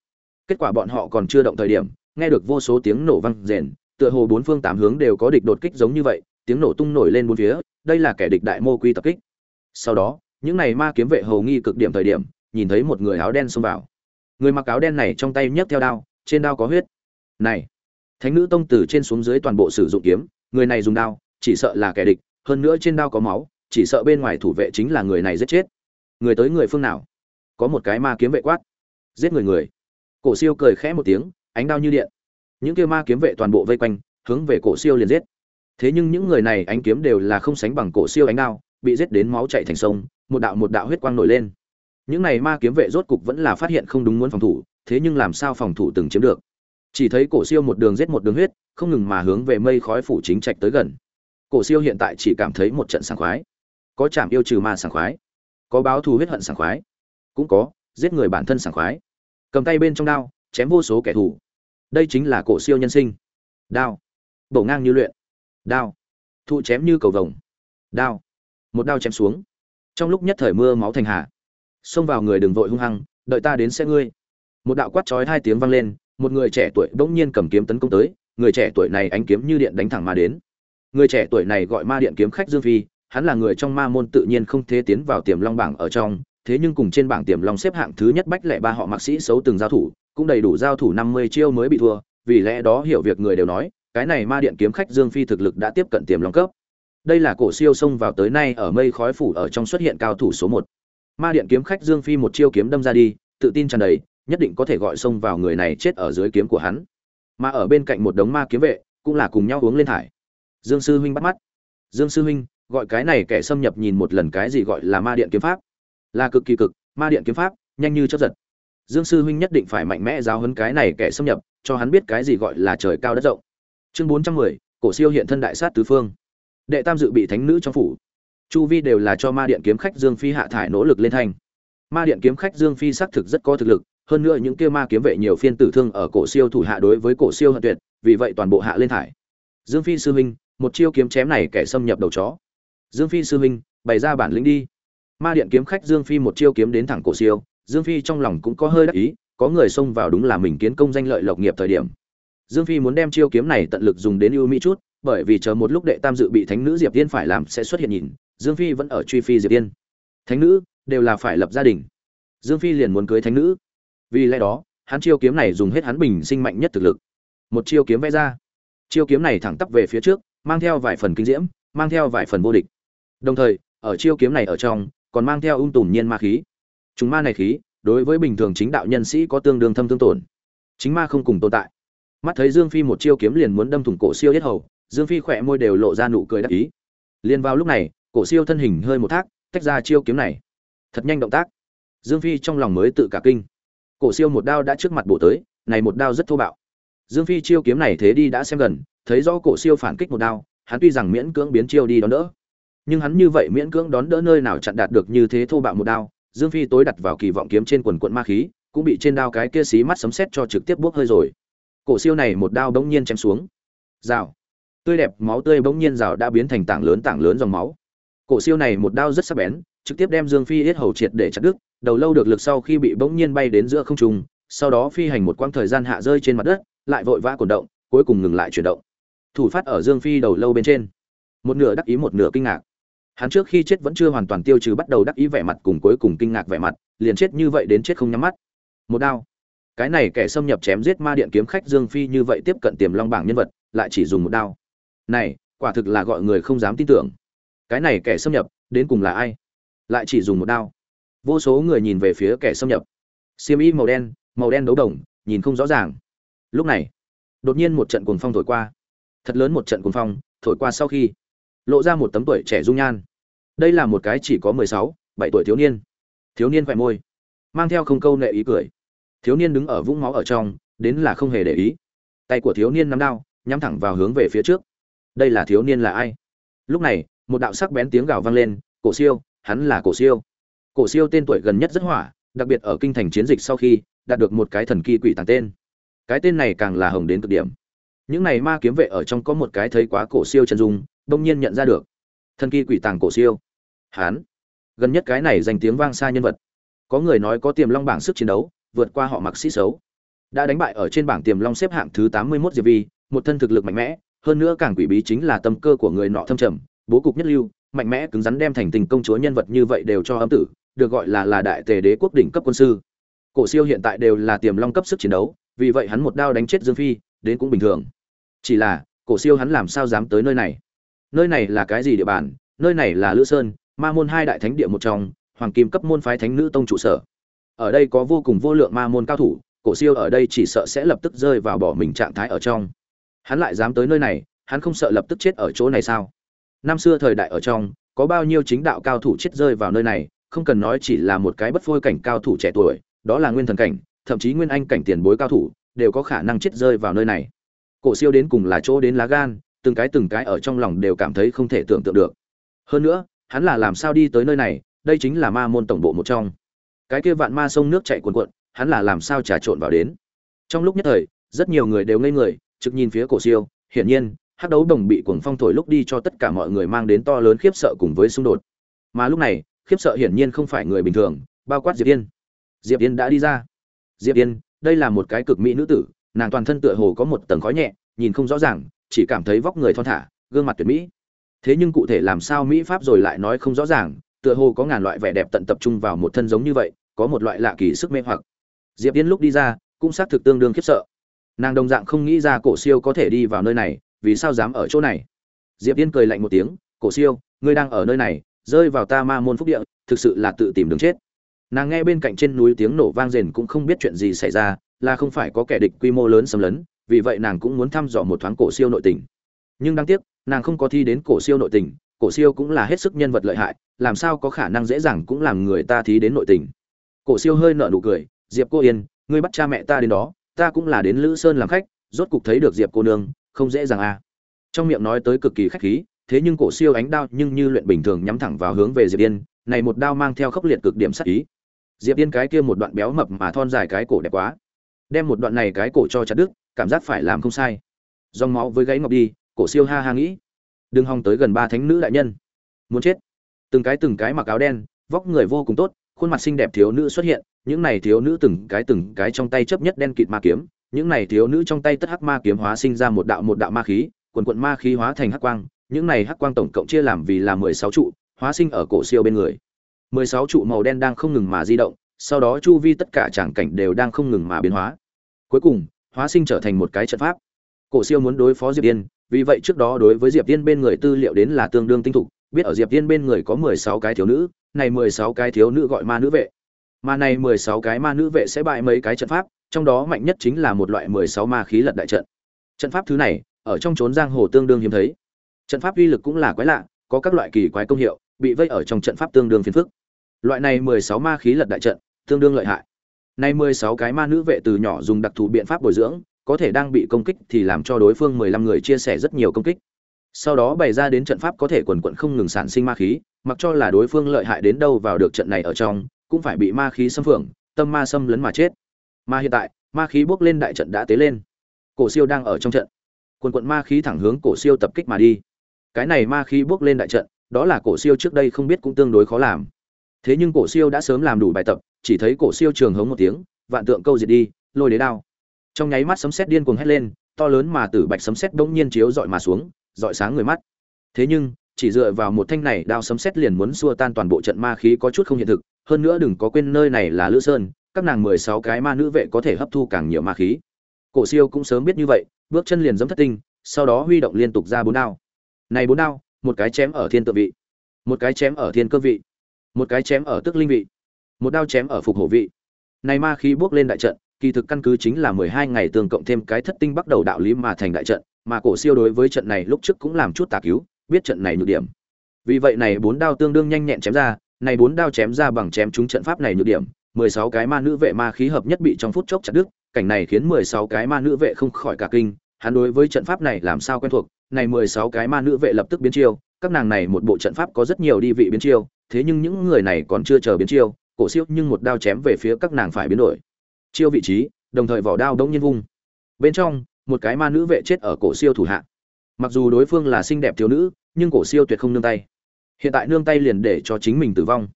Kết quả bọn họ còn chưa động thời điểm nghe được vô số tiếng nổ vang rền tựa hồ bốn phương tám hướng đều có địch đột kích giống như vậy tiếng nổ tung nổi lên bốn phía đây là kẻ địch đại mô quy tập kích. Sau đó những này ma kiếm vệ hầu nghi cực điểm thời điểm, nhìn thấy một người áo đen xông vào. Người mặc áo đen này trong tay nhấc theo đao, trên đao có huyết. Này, thánh nữ tông từ trên xuống dưới toàn bộ sử dụng kiếm, người này dùng đao, chỉ sợ là kẻ địch, hơn nữa trên đao có máu, chỉ sợ bên ngoài thủ vệ chính là người này giết chết. Người tới người phương nào? Có một cái ma kiếm vệ quát. Giết người người. Cổ siêu cười khẽ một tiếng, ánh đao như điện. Những kia ma kiếm vệ toàn bộ vây quanh, hướng về cổ siêu liền giết. Thế nhưng những người này ánh kiếm đều là không sánh bằng cổ siêu ánh đao, bị giết đến máu chảy thành sông một đạo một đạo huyết quang nổi lên. Những này ma kiếm vệ rốt cục vẫn là phát hiện không đúng muốn phòng thủ, thế nhưng làm sao phòng thủ từng chiếm được? Chỉ thấy cổ siêu một đường giết một đường huyết, không ngừng mà hướng về mây khói phủ chính trạch tới gần. Cổ siêu hiện tại chỉ cảm thấy một trận sảng khoái. Có chạm yêu trừ ma sảng khoái, có báo thù huyết hận sảng khoái, cũng có giết người bản thân sảng khoái. Cầm tay bên trong đao, chém vô số kẻ thù. Đây chính là cổ siêu nhân sinh. Đao. Bổ ngang như luyện. Đao. Thụ chém như cầu vồng. Đao. Một đao chém xuống trong lúc nhất thời mưa máu thành hạ xông vào người đừng vội hung hăng, đợi ta đến xe ngươi. Một đạo quát chói hai tiếng vang lên, một người trẻ tuổi bỗng nhiên cầm kiếm tấn công tới, người trẻ tuổi này ánh kiếm như điện đánh thẳng mà đến. Người trẻ tuổi này gọi ma điện kiếm khách dương phi, hắn là người trong ma môn tự nhiên không thể tiến vào tiềm long bảng ở trong, thế nhưng cùng trên bảng tiềm long xếp hạng thứ nhất bách lẻ ba họ mạc sĩ xấu từng giao thủ, cũng đầy đủ giao thủ năm mươi chiêu mới bị thua, vì lẽ đó hiểu việc người đều nói, cái này ma điện kiếm khách dương phi thực lực đã tiếp cận tiềm long cấp đây là cổ siêu xông vào tới nay ở mây khói phủ ở trong xuất hiện cao thủ số một. Ma điện kiếm khách dương phi một chiêu kiếm đâm ra đi, tự tin tràn đầy, nhất định có thể gọi xông vào người này chết ở dưới kiếm của hắn. Mà ở bên cạnh một đống ma kiếm vệ, cũng là cùng nhau uống lên thải. Dương sư huynh bắt mắt. Dương sư huynh, gọi cái này kẻ xâm nhập nhìn một lần cái gì gọi là ma điện kiếm pháp? Là cực kỳ cực, ma điện kiếm pháp, nhanh như chớp giật. Dương sư huynh nhất định phải mạnh mẽ giáo huấn cái này kẻ xâm nhập, cho hắn biết cái gì gọi là trời cao đất rộng. Chương bốn trăm mười, cổ siêu hiện thân đại sát tứ phương đệ tam dự bị thánh nữ trong phủ. Chu vi đều là cho ma điện kiếm khách dương phi hạ thải nỗ lực lên thanh ma điện kiếm khách dương phi xác thực rất có thực lực, hơn nữa những kia ma kiếm vệ nhiều phiên tử thương ở cổ siêu thủ hạ đối với cổ siêu hận tuyệt, vì vậy toàn bộ hạ lên thải. Dương phi sư huynh, một chiêu kiếm chém này kẻ xâm nhập đầu chó. Dương phi sư huynh, bày ra bản lĩnh đi. Ma điện kiếm khách dương phi một chiêu kiếm đến thẳng cổ siêu, dương phi trong lòng cũng có hơi đắc ý, có người xông vào đúng là mình kiến công danh lợi lộc nghiệp thời điểm. Dương phi muốn đem chiêu kiếm này tận lực dùng đến ưu mỹ chút bởi vì chờ một lúc đệ tam dự bị thánh nữ diệp tiên phải làm sẽ xuất hiện nhìn, dương phi vẫn ở truy phi diệp tiên thánh nữ, đều là phải lập gia đình. Dương phi liền muốn cưới thánh nữ. Vì lẽ đó, hắn chiêu kiếm này dùng hết hắn bình sinh mạnh nhất thực lực. Một chiêu kiếm vẽ ra. Chiêu kiếm này thẳng tắp về phía trước, mang theo vài phần kinh diễm, mang theo vài phần vô địch. Đồng thời, ở chiêu kiếm này ở trong, còn mang theo ung tùm nhiên ma khí. Chúng ma này khí, đối với bình thường chính đạo nhân sĩ có tương đương thâm tương tổn. Chính ma không cùng tồn tại. Mắt thấy dương phi một chiêu kiếm liền muốn đâm thủng cổ siêu yết hầu dương phi khỏe môi đều lộ ra nụ cười đắc ý. Liền vào lúc này, cổ siêu thân hình hơi một thác, tách ra chiêu kiếm này. Thật nhanh động tác. Dương phi trong lòng mới tự cả kinh. Cổ siêu một đao đã trước mặt bổ tới, này một đao rất thô bạo. Dương phi chiêu kiếm này thế đi đã xem gần, thấy rõ cổ siêu phản kích một đao, hắn tuy rằng miễn cưỡng biến chiêu đi đón đỡ, nhưng hắn như vậy miễn cưỡng đón đỡ nơi nào chặn đạt được như thế thô bạo một đao, dương phi tối đặt vào kỳ vọng kiếm trên quần quận ma khí, cũng bị trên đao cái kia xí mắt sấm sét cho trực tiếp bước hơi rồi. Cổ siêu này một đao bỗng nhiên chém xuống. Rào tươi đẹp máu tươi bỗng nhiên rào đã biến thành tảng lớn tảng lớn dòng máu. Cổ siêu này một đao rất sắc bén, trực tiếp đem dương phi yết hầu triệt để chặt đứt, đầu lâu được lực sau khi bị bỗng nhiên bay đến giữa không trung, sau đó phi hành một quãng thời gian hạ rơi trên mặt đất, lại vội vã cổn động, cuối cùng ngừng lại chuyển động. Thủ phát ở dương phi đầu lâu bên trên. Một nửa đắc ý, một nửa kinh ngạc. Hắn trước khi chết vẫn chưa hoàn toàn tiêu trừ bắt đầu đắc ý vẻ mặt cùng cuối cùng kinh ngạc vẻ mặt, liền chết như vậy đến chết không nhắm mắt. Một đao. Cái này kẻ xâm nhập chém giết ma điện kiếm khách dương phi như vậy tiếp cận tiềm long bảng nhân vật, lại chỉ dùng một đao này, quả thực là gọi người không dám tin tưởng. Cái này kẻ xâm nhập, đến cùng là ai? Lại chỉ dùng một đao. Vô số người nhìn về phía kẻ xâm nhập. Xiêm y màu đen màu đen đấu đồng, nhìn không rõ ràng. Lúc này, đột nhiên một trận cuồng phong thổi qua. Thật lớn một trận cuồng phong thổi qua sau khi, lộ ra một tấm tuổi trẻ dung nhan. Đây là một cái chỉ có mười sáu, bảy tuổi thiếu niên. Thiếu niên khỏe môi, mang theo không câu nệ ý cười. Thiếu niên đứng ở vũng máu ở trong, đến là không hề để ý. Tay của thiếu niên nắm đao, nhắm thẳng vào hướng về phía trước đây là thiếu niên là ai? Lúc này, một đạo sắc bén tiếng gào vang lên, cổ siêu, hắn là cổ siêu. Cổ siêu tên tuổi gần nhất rất hỏa, đặc biệt ở kinh thành chiến dịch sau khi đạt được một cái thần kỳ quỷ tàng tên. Cái tên này càng là hồng đến cực điểm. Những này ma kiếm vệ ở trong có một cái thấy quá cổ siêu chân dung đông nhiên nhận ra được. Thần kỳ quỷ tàng cổ siêu. Hán gần nhất cái này dành tiếng vang xa nhân vật. Có người nói có tiềm long bảng sức chiến đấu, vượt qua họ mặc sĩ xấu. Đã đánh bại ở trên bảng tiềm long xếp hạng thứ tám mươi 81 diệp vi một thân thực lực mạnh mẽ hơn nữa càng quỷ bí chính là tâm cơ của người nọ thâm trầm, bố cục nhất lưu, mạnh mẽ cứng rắn đem thành tình công chúa nhân vật như vậy đều cho âm tử, được gọi là là đại tề đế quốc đỉnh cấp quân sư. Cổ siêu hiện tại đều là tiềm long cấp sức chiến đấu, vì vậy hắn một đao đánh chết dương phi, đến cũng bình thường. Chỉ là, cổ siêu hắn làm sao dám tới nơi này? Nơi này là cái gì địa bàn? Nơi này là lữ sơn, ma môn hai đại thánh địa một trong, hoàng kim cấp môn phái thánh nữ tông trụ sở. Ở đây có vô cùng vô lượng ma môn cao thủ, cổ siêu ở đây chỉ sợ sẽ lập tức rơi vào bỏ mình trạng thái ở trong hắn lại dám tới nơi này, hắn không sợ lập tức chết ở chỗ này sao? Năm xưa thời đại ở trong, có bao nhiêu chính đạo cao thủ chết rơi vào nơi này, không cần nói chỉ là một cái bất phôi cảnh cao thủ trẻ tuổi, đó là nguyên thần cảnh, thậm chí nguyên anh cảnh tiền bối cao thủ, đều có khả năng chết rơi vào nơi này. Cổ siêu đến cùng là chỗ đến lá gan, từng cái từng cái ở trong lòng đều cảm thấy không thể tưởng tượng được. Hơn nữa, hắn là làm sao đi tới nơi này, đây chính là ma môn tổng bộ một trong. Cái kia vạn ma sông nước chảy cuồn cuộn, hắn là làm sao trà trộn vào đến? Trong lúc nhất thời, rất nhiều người đều ngây người trực nhìn phía cổ siêu, hiển nhiên hắc đấu đồng bị cuồng phong thổi lúc đi cho tất cả mọi người mang đến to lớn khiếp sợ cùng với xung đột. Mà lúc này, khiếp sợ hiển nhiên không phải người bình thường, bao quát diệp yên. Diệp yên đã đi ra. Diệp yên, đây là một cái cực mỹ nữ tử, nàng toàn thân tựa hồ có một tầng khói nhẹ, nhìn không rõ ràng, chỉ cảm thấy vóc người thon thả, gương mặt tuyệt mỹ. Thế nhưng cụ thể làm sao mỹ pháp rồi lại nói không rõ ràng, tựa hồ có ngàn loại vẻ đẹp tận tập trung vào một thân giống như vậy, có một loại lạ kỳ sức mê hoặc. Diệp yên lúc đi ra, cũng xác thực tương đương khiếp sợ nàng đồng dạng không nghĩ ra cổ siêu có thể đi vào nơi này, vì sao dám ở chỗ này? Diệp yên cười lạnh một tiếng, cổ siêu, ngươi đang ở nơi này, rơi vào ta ma môn phúc địa, thực sự là tự tìm đường chết. Nàng nghe bên cạnh trên núi tiếng nổ vang rền cũng không biết chuyện gì xảy ra, là không phải có kẻ địch quy mô lớn xâm lấn, vì vậy nàng cũng muốn thăm dò một thoáng cổ siêu nội tình. Nhưng đáng tiếc, nàng không có thi đến cổ siêu nội tình, cổ siêu cũng là hết sức nhân vật lợi hại, làm sao có khả năng dễ dàng cũng làm người ta thí đến nội tình. Cổ siêu hơi nở nụ cười, diệp cô yên, ngươi bắt cha mẹ ta đến đó ta cũng là đến lữ sơn làm khách, rốt cục thấy được diệp cô nương, không dễ dàng à. Trong miệng nói tới cực kỳ khách khí, thế nhưng cổ siêu ánh đao nhưng như luyện bình thường nhắm thẳng vào hướng về diệp yên, này một đao mang theo khốc liệt cực điểm sát ý. Diệp yên cái kia một đoạn béo mập mà thon dài cái cổ đẹp quá. Đem một đoạn này cái cổ cho chặt đứt, cảm giác phải làm không sai. Dòng máu với gáy ngọc đi, cổ siêu ha ha nghĩ. Đừng hòng tới gần ba thánh nữ đại nhân. Muốn chết. Từng cái từng cái mặc áo đen, vóc người vô cùng tốt khuôn mặt xinh đẹp thiếu nữ xuất hiện, những này thiếu nữ từng cái từng cái trong tay chấp nhất đen kịt ma kiếm, những này thiếu nữ trong tay tất hắc ma kiếm hóa sinh ra một đạo một đạo ma khí, quần quần ma khí hóa thành hắc quang, những này hắc quang tổng cộng chia làm vì là mười sáu trụ, hóa sinh ở cổ siêu bên người. Mười sáu trụ màu đen đang không ngừng mà di động, sau đó chu vi tất cả tràng cảnh đều đang không ngừng mà biến hóa. Cuối cùng, hóa sinh trở thành một cái trận pháp. Cổ siêu muốn đối phó diệp yên, vì vậy trước đó đối với diệp yên bên người tư liệu đến là tương đương tinh thục biết ở diệp tiên bên người có mười sáu cái thiếu nữ, này mười sáu cái thiếu nữ gọi ma nữ vệ. Mà này mười sáu cái ma nữ vệ sẽ bại mấy cái trận pháp, trong đó mạnh nhất chính là một loại mười sáu ma khí lật đại trận. Trận pháp thứ này, ở trong chốn giang hồ tương đương hiếm thấy. Trận pháp uy lực cũng là quái lạ, có các loại kỳ quái công hiệu, bị vây ở trong trận pháp tương đương phiền phức. Loại này mười sáu ma khí lật đại trận, tương đương lợi hại. Nay mười sáu cái ma nữ vệ từ nhỏ dùng đặc thù biện pháp bồi dưỡng, có thể đang bị công kích thì làm cho đối phương mười lăm người chia sẻ rất nhiều công kích sau đó bày ra đến trận pháp có thể quần quận không ngừng sản sinh ma khí mặc cho là đối phương lợi hại đến đâu vào được trận này ở trong cũng phải bị ma khí xâm phưởng, tâm ma xâm lấn mà chết. Mà hiện tại ma khí bước lên đại trận đã tế lên. Cổ siêu đang ở trong trận. Quần quận ma khí thẳng hướng cổ siêu tập kích mà đi. Cái này ma khí bước lên đại trận đó là cổ siêu trước đây không biết cũng tương đối khó làm. Thế nhưng cổ siêu đã sớm làm đủ bài tập chỉ thấy cổ siêu trường hống một tiếng vạn tượng câu diệt đi lôi đế đao. Trong nháy mắt sấm sét điên cuồng hét lên to lớn mà tử bạch sấm sét đống nhiên chiếu dọi mà xuống rọi sáng người mắt. Thế nhưng, chỉ dựa vào một thanh này đao sấm sét liền muốn xua tan toàn bộ trận ma khí có chút không hiện thực, hơn nữa đừng có quên nơi này là lữ sơn, các nàng mười sáu cái ma nữ vệ có thể hấp thu càng nhiều ma khí. Cổ siêu cũng sớm biết như vậy, bước chân liền giẫm thất tinh, sau đó huy động liên tục ra bốn đao. Này bốn đao, một cái chém ở thiên tự vị, một cái chém ở thiên cơ vị, một cái chém ở tức linh vị, một đao chém ở phục hổ vị. Này ma khí bước lên đại trận, kỳ thực căn cứ chính là mười hai ngày tương cộng thêm cái thất tinh bắt đầu đạo lý mà thành đại trận mà cổ siêu đối với trận này lúc trước cũng làm chút tà cứu, biết trận này nhược điểm. Vì vậy này bốn đao tương đương nhanh nhẹn chém ra, này bốn đao chém ra bằng chém chúng trận pháp này nhược điểm, mười sáu cái ma nữ vệ ma khí hợp nhất bị trong phút chốc chặt đứt, cảnh này khiến mười sáu cái ma nữ vệ không khỏi cả kinh, hắn đối với trận pháp này làm sao quen thuộc, này mười sáu cái ma nữ vệ lập tức biến chiêu, các nàng này một bộ trận pháp có rất nhiều đi vị biến chiêu, thế nhưng những người này còn chưa chờ biến chiêu, cổ siêu nhưng một đao chém về phía các nàng phải biến đổi. Chiêu vị trí, đồng thời vỏ đao đống nhiên vung. Bên trong một cái ma nữ vệ chết ở cổ siêu thủ hạ. Mặc dù đối phương là xinh đẹp thiếu nữ, nhưng cổ siêu tuyệt không nương tay. Hiện tại nương tay liền để cho chính mình tử vong.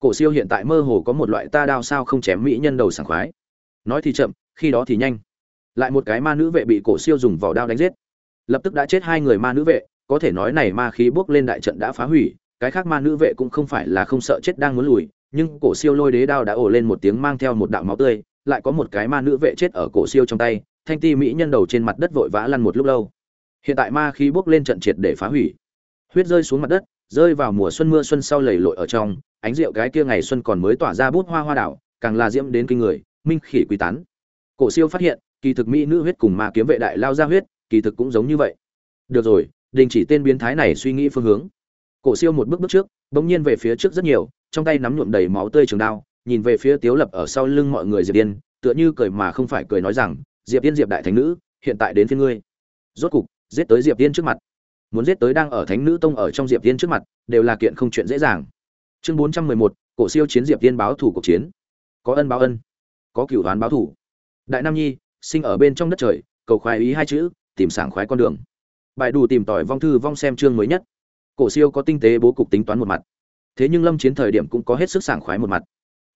Cổ siêu hiện tại mơ hồ có một loại ta đao sao không chém mỹ nhân đầu sảng khoái. Nói thì chậm, khi đó thì nhanh. Lại một cái ma nữ vệ bị cổ siêu dùng vỏ đao đánh giết. Lập tức đã chết hai người ma nữ vệ, có thể nói này ma khí bước lên đại trận đã phá hủy, cái khác ma nữ vệ cũng không phải là không sợ chết đang muốn lùi, nhưng cổ siêu lôi đế đao đã ồ lên một tiếng mang theo một đạo máu tươi, lại có một cái ma nữ vệ chết ở cổ siêu trong tay thanh ti mỹ nhân đầu trên mặt đất vội vã lăn một lúc lâu. Hiện tại ma khí bốc lên trận triệt để phá hủy. Huyết rơi xuống mặt đất rơi vào mùa xuân mưa xuân sau lầy lội ở trong ánh rượu cái kia ngày xuân còn mới tỏa ra bút hoa hoa đảo càng là diễm đến kinh người minh khỉ quý tán. Cổ siêu phát hiện kỳ thực mỹ nữ huyết cùng ma kiếm vệ đại lao ra huyết kỳ thực cũng giống như vậy. Được rồi đình chỉ tên biến thái này suy nghĩ phương hướng. Cổ siêu một bước bước trước bỗng nhiên về phía trước rất nhiều trong tay nắm nhuộm đầy máu tươi trường đao nhìn về phía tiếu lập ở sau lưng mọi người diệp điên, tựa như cười mà không phải cười nói rằng diệp tiên diệp đại thánh nữ, hiện tại đến phía ngươi. Rốt cục, giết tới diệp tiên trước mặt. Muốn giết tới đang ở thánh nữ tông ở trong diệp tiên trước mặt, đều là kiện không chuyện dễ dàng. Chương bốn trăm mười một, cổ siêu chiến diệp tiên báo thủ cuộc chiến. Có ân báo ân, có cửu đoán báo thủ. Đại nam nhi, sinh ở bên trong đất trời, cầu khoái ý hai chữ, tìm sảng khoái con đường. Bài đủ tìm tỏi vong thư vong xem chương mới nhất. Cổ siêu có tinh tế bố cục tính toán một mặt. Thế nhưng lâm chiến thời điểm cũng có hết sức sảng khoái một mặt.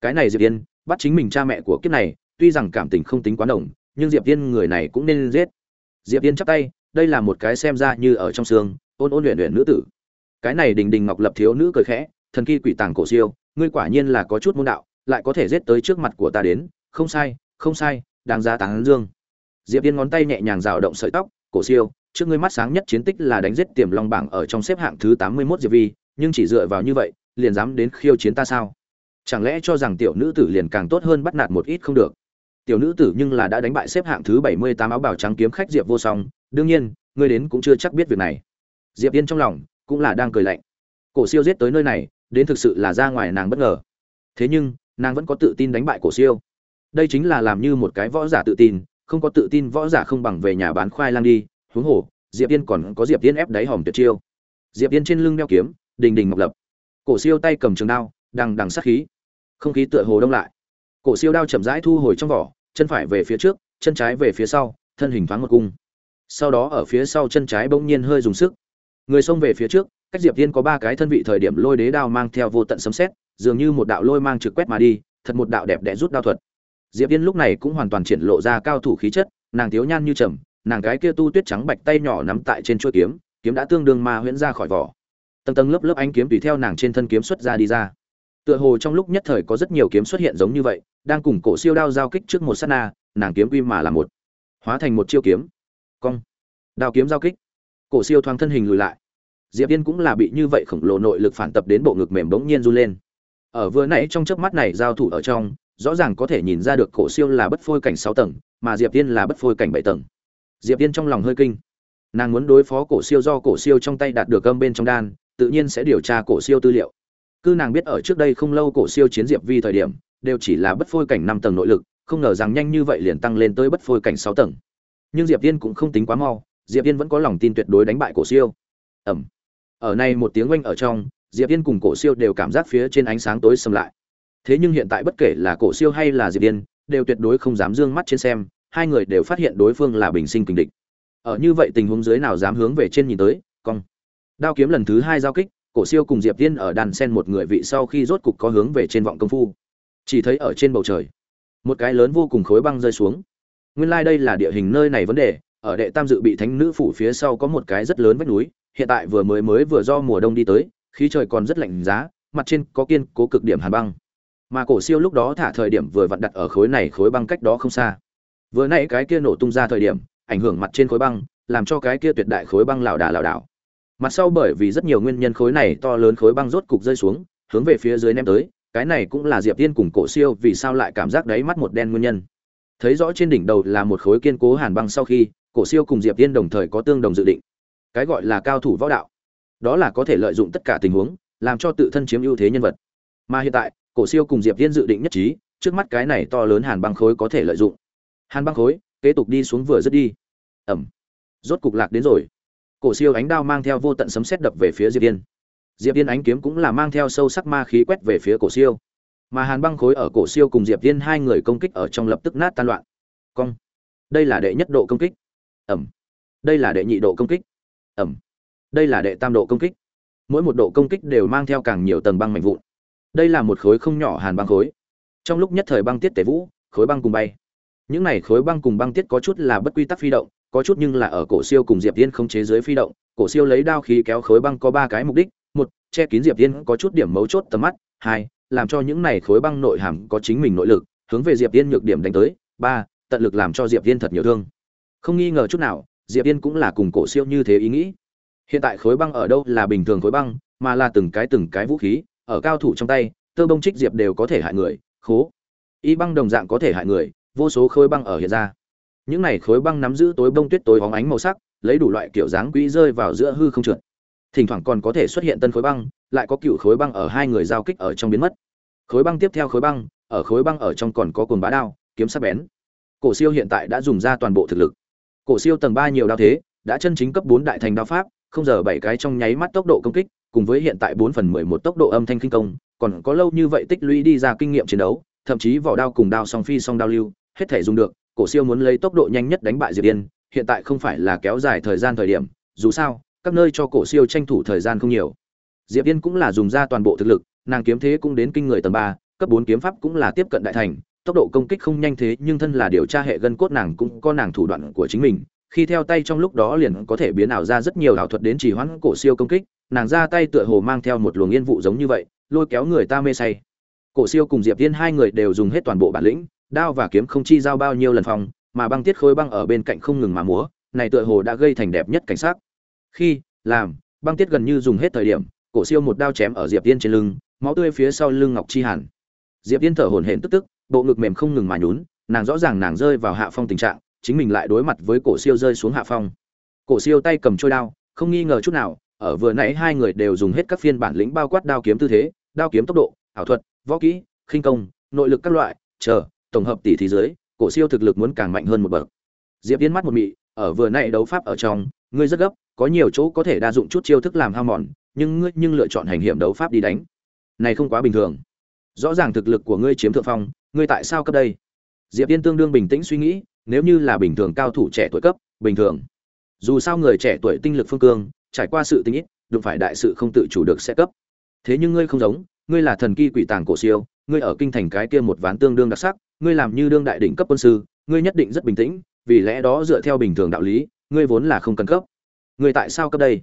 Cái này diệp yên, bắt chính mình cha mẹ của kiếp này, tuy rằng cảm tình không tính quá đồng nhưng diệp tiên người này cũng nên giết. Diệp tiên chắp tay, đây là một cái xem ra như ở trong xương, ôn ôn luyện luyện nữ tử. Cái này đình đình ngọc lập thiếu nữ cười khẽ, thần kỳ quỷ tàng cổ siêu, ngươi quả nhiên là có chút môn đạo, lại có thể giết tới trước mặt của ta đến, không sai không sai, đáng giá tán dương. Diệp tiên ngón tay nhẹ nhàng rào động sợi tóc, cổ siêu, trước ngươi mắt sáng nhất chiến tích là đánh giết tiềm long bảng ở trong xếp hạng thứ tám mươi 81 diệp vi, nhưng chỉ dựa vào như vậy, liền dám đến khiêu chiến ta sao? Chẳng lẽ cho rằng tiểu nữ tử liền càng tốt hơn bắt nạt một ít không được? Tiểu nữ tử nhưng là đã đánh bại xếp hạng thứ bảy mươi tám áo bảo trắng kiếm khách diệp vô song. Đương nhiên, ngươi đến cũng chưa chắc biết việc này. Diệp yên trong lòng cũng là đang cười lạnh. Cổ siêu giết tới nơi này, đến thực sự là ra ngoài nàng bất ngờ. Thế nhưng, nàng vẫn có tự tin đánh bại cổ siêu. Đây chính là làm như một cái võ giả tự tin, không có tự tin võ giả không bằng về nhà bán khoai lang đi. Huống hồ, diệp yên còn có diệp yên ép đáy hòm tuyệt chiêu. Diệp yên trên lưng đeo kiếm, đình đình ngọc lập. Cổ siêu tay cầm trường đao, đằng đằng sát khí. Không khí tựa hồ đông lại. Cổ siêu đao chậm rãi thu hồi trong vỏ chân phải về phía trước, chân trái về phía sau, thân hình thoáng một cung. Sau đó ở phía sau chân trái bỗng nhiên hơi dùng sức. Người xông về phía trước, cách diệp tiên có ba cái thân vị thời điểm lôi đế đao mang theo vô tận sấm xét dường như một đạo lôi mang trực quét mà đi, thật một đạo đẹp đẽ rút đao thuật. Diệp tiên lúc này cũng hoàn toàn triển lộ ra cao thủ khí chất, nàng thiếu nhan như trầm, nàng cái kia tu tuyết trắng bạch tay nhỏ nắm tại trên chuôi kiếm kiếm đã tương đương ma huyễn ra khỏi vỏ. Tầng tầng lớp lớp ánh kiếm tùy theo nàng trên thân kiếm xuất ra đi ra tựa hồ trong lúc nhất thời có rất nhiều kiếm xuất hiện giống như vậy, đang cùng cổ siêu đao giao kích trước một sát na, nàng kiếm uy mà là một. Hóa thành một chiêu kiếm. Cong. Đao kiếm giao kích. Cổ siêu thoáng thân hình lùi lại. Diệp yên cũng là bị như vậy khổng lồ nội lực phản tập đến bộ ngực mềm bỗng nhiên run lên. Ở vừa nãy trong chớp mắt này giao thủ ở trong, rõ ràng có thể nhìn ra được cổ siêu là bất phôi cảnh sáu tầng, mà diệp yên là bất phôi cảnh bảy tầng. Diệp yên trong lòng hơi kinh. Nàng muốn đối phó cổ siêu do cổ siêu trong tay đạt được âm bên trong đan, tự nhiên sẽ điều tra cổ siêu tư liệu cứ nàng biết ở trước đây không lâu cổ siêu chiến diệp vi thời điểm, đều chỉ là bất phôi cảnh năm tầng nội lực, không ngờ rằng nhanh như vậy liền tăng lên tới bất phôi cảnh sáu tầng. Nhưng diệp viên cũng không tính quá mau, diệp viên vẫn có lòng tin tuyệt đối đánh bại cổ siêu. Ẩm. Ở này một tiếng oanh ở trong, diệp viên cùng cổ siêu đều cảm giác phía trên ánh sáng tối xâm lại. Thế nhưng hiện tại bất kể là cổ siêu hay là diệp viên đều tuyệt đối không dám dương mắt trên xem, hai người đều phát hiện đối phương là bình sinh kình địch. Ở như vậy tình huống dưới nào dám hướng về trên nhìn tới, cong. Đao kiếm lần thứ hai giao kích cổ siêu cùng diệp tiên ở đàn sen một người vị sau khi rốt cục có hướng về trên vọng công phu. Chỉ thấy ở trên bầu trời, một cái lớn vô cùng khối băng rơi xuống. Nguyên lai đây là địa hình nơi này vấn đề, ở đệ tam dự bị thánh nữ phủ phía sau có một cái rất lớn vách núi, hiện tại vừa mới mới vừa do mùa đông đi tới, khí trời còn rất lạnh giá, mặt trên có kiên cố cực điểm hàn băng. Mà cổ siêu lúc đó thả thời điểm vừa vặn đặt ở khối này khối băng cách đó không xa. Vừa nãy cái kia nổ tung ra thời điểm, ảnh hưởng mặt trên khối băng, làm cho cái kia tuyệt đại khối băng lảo đà lảo đảo mặt sau bởi vì rất nhiều nguyên nhân khối này to lớn khối băng rốt cục rơi xuống, hướng về phía dưới ném tới, cái này cũng là diệp tiên cùng cổ siêu vì sao lại cảm giác đáy mắt một đen nguyên nhân. Thấy rõ trên đỉnh đầu là một khối kiên cố hàn băng sau khi, cổ siêu cùng diệp tiên đồng thời có tương đồng dự định. Cái gọi là cao thủ võ đạo. Đó là có thể lợi dụng tất cả tình huống, làm cho tự thân chiếm ưu thế nhân vật. Mà hiện tại, cổ siêu cùng diệp tiên dự định nhất trí, trước mắt cái này to lớn hàn băng khối có thể lợi dụng. Hàn băng khối, kế tục đi xuống vừa dứt đi. Ẩm. Rốt cục lạc đến rồi cổ siêu ánh đao mang theo vô tận sấm sét đập về phía diệp tiên diệp tiên ánh kiếm cũng là mang theo sâu sắc ma khí quét về phía cổ siêu. Mà hàn băng khối ở cổ siêu cùng diệp tiên hai người công kích ở trong lập tức nát tan loạn. Cong. Đây là đệ nhất độ công kích. Ẩm. Đây là đệ nhị độ công kích. Ẩm. Đây là đệ tam độ công kích. Mỗi một độ công kích đều mang theo càng nhiều tầng băng mạnh vụn. Đây là một khối không nhỏ hàn băng khối. Trong lúc nhất thời băng tiết tể vũ, khối băng cùng bay. Những này khối băng cùng băng tiết có chút là bất quy tắc phi động có chút nhưng là ở cổ siêu cùng diệp tiên không chế giới phi động, cổ siêu lấy đao khí kéo khối băng có ba cái mục đích, một, che kín diệp tiên có chút điểm mấu chốt tầm mắt, hai, làm cho những này khối băng nội hàm có chính mình nội lực, hướng về diệp tiên nhược điểm đánh tới, ba, tận lực làm cho diệp tiên thật nhiều thương. Không nghi ngờ chút nào, diệp tiên cũng là cùng cổ siêu như thế ý nghĩ. Hiện tại khối băng ở đâu là bình thường khối băng, mà là từng cái từng cái vũ khí, ở cao thủ trong tay, tơ bông trích diệp đều có thể hại người, khố. Y băng đồng dạng có thể hại người, vô số khối băng ở hiện ra những này khối băng nắm giữ tối bông tuyết tối hóng ánh màu sắc, lấy đủ loại kiểu dáng quỹ rơi vào giữa hư không trượt. Thỉnh thoảng còn có thể xuất hiện tân khối băng, lại có cựu khối băng ở hai người giao kích ở trong biến mất. Khối băng tiếp theo khối băng, ở khối băng ở trong còn có cồn bá đao, kiếm sắc bén. Cổ siêu hiện tại đã dùng ra toàn bộ thực lực. Cổ siêu tầng ba nhiều đao thế, đã chân chính cấp bốn đại thành đao pháp, không giờ bảy cái trong nháy mắt tốc độ công kích, cùng với hiện tại bốn phần mười một tốc độ âm thanh kinh công, còn có lâu như vậy tích lũy đi ra kinh nghiệm chiến đấu, thậm chí vỏ đao cùng đao song phi song đao lưu, hết thể dùng được cổ siêu muốn lấy tốc độ nhanh nhất đánh bại diệp Điên. hiện tại không phải là kéo dài thời gian thời điểm, dù sao, các nơi cho cổ siêu tranh thủ thời gian không nhiều diệp Điên cũng là dùng ra toàn bộ thực lực, nàng kiếm thế cũng đến kinh người tầng ba, cấp bốn kiếm pháp cũng là tiếp cận đại thành, tốc độ công kích không nhanh thế, nhưng thân là điều tra hệ gân cốt nàng cũng có nàng thủ đoạn của chính mình, khi theo tay trong lúc đó liền có thể biến ảo ra rất nhiều ảo thuật đến chỉ hoãn cổ siêu công kích, nàng ra tay tựa hồ mang theo một luồng yên vụ giống như vậy, lôi kéo người ta mê say cổ siêu cùng diệp tiên hai người đều dùng hết toàn bộ bản lĩnh đao và kiếm không chi giao bao nhiêu lần phòng, mà băng tiết khối băng ở bên cạnh không ngừng mà múa, này tựa hồ đã gây thành đẹp nhất cảnh sắc. khi, làm, băng tiết gần như dùng hết thời điểm, cổ siêu một đao chém ở diệp tiên trên lưng, máu tươi phía sau lưng ngọc chi hàn diệp tiên thở hổn hển tức tức, bộ ngực mềm không ngừng mà nhún, nàng rõ ràng nàng rơi vào hạ phong tình trạng, chính mình lại đối mặt với cổ siêu rơi xuống hạ phong cổ siêu tay cầm trôi đao, không nghi ngờ chút nào, ở vừa nãy hai người đều dùng hết các phiên bản lĩnh bao quát đao kiếm tư thế, đao kiếm tốc độ, ảo thuật, võ kỹ, khinh công, nội lực các loại, chờ tổng hợp tỷ thí dưới, cổ siêu thực lực muốn càng mạnh hơn một bậc. Diệp yên mắt một mị, ở vừa nãy đấu pháp ở trong, ngươi rất gấp, có nhiều chỗ có thể đa dụng chút chiêu thức làm hao mòn, nhưng ngươi nhưng lựa chọn hành hiểm đấu pháp đi đánh. Này không quá bình thường. Rõ ràng thực lực của ngươi chiếm thượng phong, ngươi tại sao cấp đây? Diệp yên tương đương bình tĩnh suy nghĩ, nếu như là bình thường cao thủ trẻ tuổi cấp, bình thường. Dù sao người trẻ tuổi tinh lực phương cương, trải qua sự tinh ít, đụng phải đại sự không tự chủ được sẽ cấp. Thế nhưng ngươi không giống, ngươi là thần kỳ quỷ tàng cổ siêu ngươi ở kinh thành cái kia một ván tương đương đặc sắc, ngươi làm như đương đại đỉnh cấp quân sư, ngươi nhất định rất bình tĩnh, vì lẽ đó dựa theo bình thường đạo lý, ngươi vốn là không cần cấp. Ngươi tại sao cấp đây?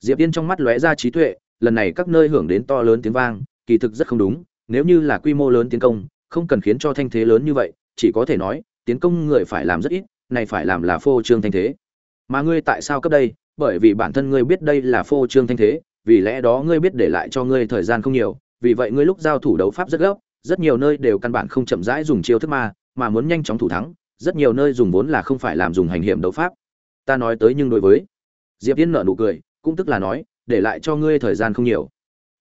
Diệp yên trong mắt lóe ra trí tuệ, lần này các nơi hưởng đến to lớn tiếng vang, kỳ thực rất không đúng, nếu như là quy mô lớn tiến công, không cần khiến cho thanh thế lớn như vậy, chỉ có thể nói, tiến công người phải làm rất ít, này phải làm là phô trương thanh thế. Mà ngươi tại sao cấp đây? Bởi vì bản thân ngươi biết đây là phô trương thanh thế, vì lẽ đó ngươi biết để lại cho ngươi thời gian không nhiều vì vậy ngươi lúc giao thủ đấu pháp rất gấp, rất nhiều nơi đều căn bản không chậm rãi dùng chiêu thức ma, mà muốn nhanh chóng thủ thắng, rất nhiều nơi dùng vốn là không phải làm dùng hành hiểm đấu pháp. Ta nói tới nhưng đối với diệp yên nở nụ cười, cũng tức là nói, để lại cho ngươi thời gian không nhiều.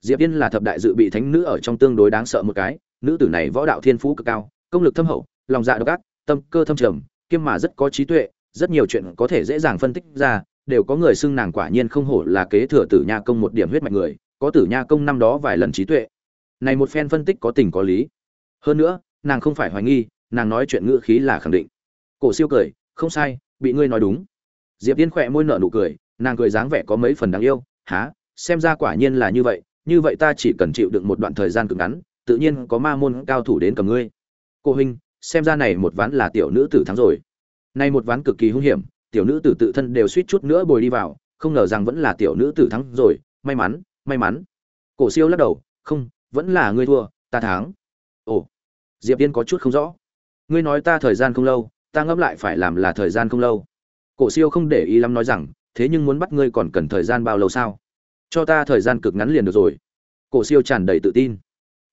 Diệp yên là thập đại dự bị thánh nữ ở trong tương đối đáng sợ một cái, nữ tử này võ đạo thiên phú cực cao, công lực thâm hậu, lòng dạ độc ác, tâm cơ thâm trầm, kiêm mà rất có trí tuệ, rất nhiều chuyện có thể dễ dàng phân tích ra, đều có người xưng nàng quả nhiên không hổ là kế thừa tử nha công một điểm huyết mạch người có tử nha công năm đó vài lần trí tuệ. Này một phen phân tích có tình có lý. Hơn nữa, nàng không phải hoài nghi, nàng nói chuyện ngữ khí là khẳng định. Cổ siêu cười, không sai, bị ngươi nói đúng. Diệp tiên khỏe môi nở nụ cười, nàng cười dáng vẻ có mấy phần đáng yêu, há, xem ra quả nhiên là như vậy như vậy ta chỉ cần chịu đựng một đoạn thời gian cực ngắn, tự nhiên có ma môn cao thủ đến cầm ngươi. Cô huynh xem ra này một ván là tiểu nữ tử thắng rồi. Nay một ván cực kỳ hung hiểm, tiểu nữ tử tự thân đều suýt chút nữa bồi đi vào, không ngờ rằng vẫn là tiểu nữ tử thắng rồi, may mắn may mắn. Cổ siêu lắc đầu, không, vẫn là ngươi thua, ta thắng. Ồ, diệp tiên có chút không rõ. Ngươi nói ta thời gian không lâu, ta ngẫm lại phải làm là thời gian không lâu. Cổ siêu không để ý lắm nói rằng, thế nhưng muốn bắt ngươi còn cần thời gian bao lâu sao? Cho ta thời gian cực ngắn liền được rồi. Cổ siêu tràn đầy tự tin.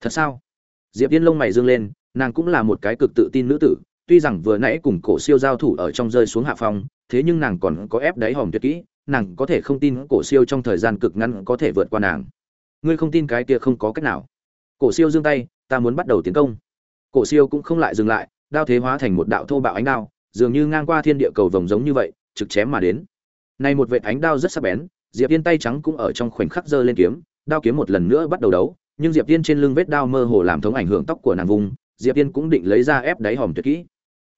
Thật sao? Diệp tiên lông mày dương lên, nàng cũng là một cái cực tự tin nữ tử, tuy rằng vừa nãy cùng cổ siêu giao thủ ở trong rơi xuống hạ phong, thế nhưng nàng còn có ép đáy hòm tuyệt kỹ nàng có thể không tin cổ siêu trong thời gian cực ngắn có thể vượt qua nàng. Ngươi không tin cái kia không có cách nào. Cổ siêu giương tay, ta muốn bắt đầu tiến công. Cổ siêu cũng không lại dừng lại, đao thế hóa thành một đạo thô bạo ánh đao, dường như ngang qua thiên địa cầu vồng giống như vậy, trực chém mà đến. Nay một vệt ánh đao rất sắc bén, diệp tiên tay trắng cũng ở trong khoảnh khắc giơ lên kiếm, đao kiếm một lần nữa bắt đầu đấu, nhưng diệp tiên trên lưng vết đao mơ hồ làm thống ảnh hưởng tóc của nàng vùng, diệp tiên cũng định lấy ra ép đáy hòm tuyệt kỹ.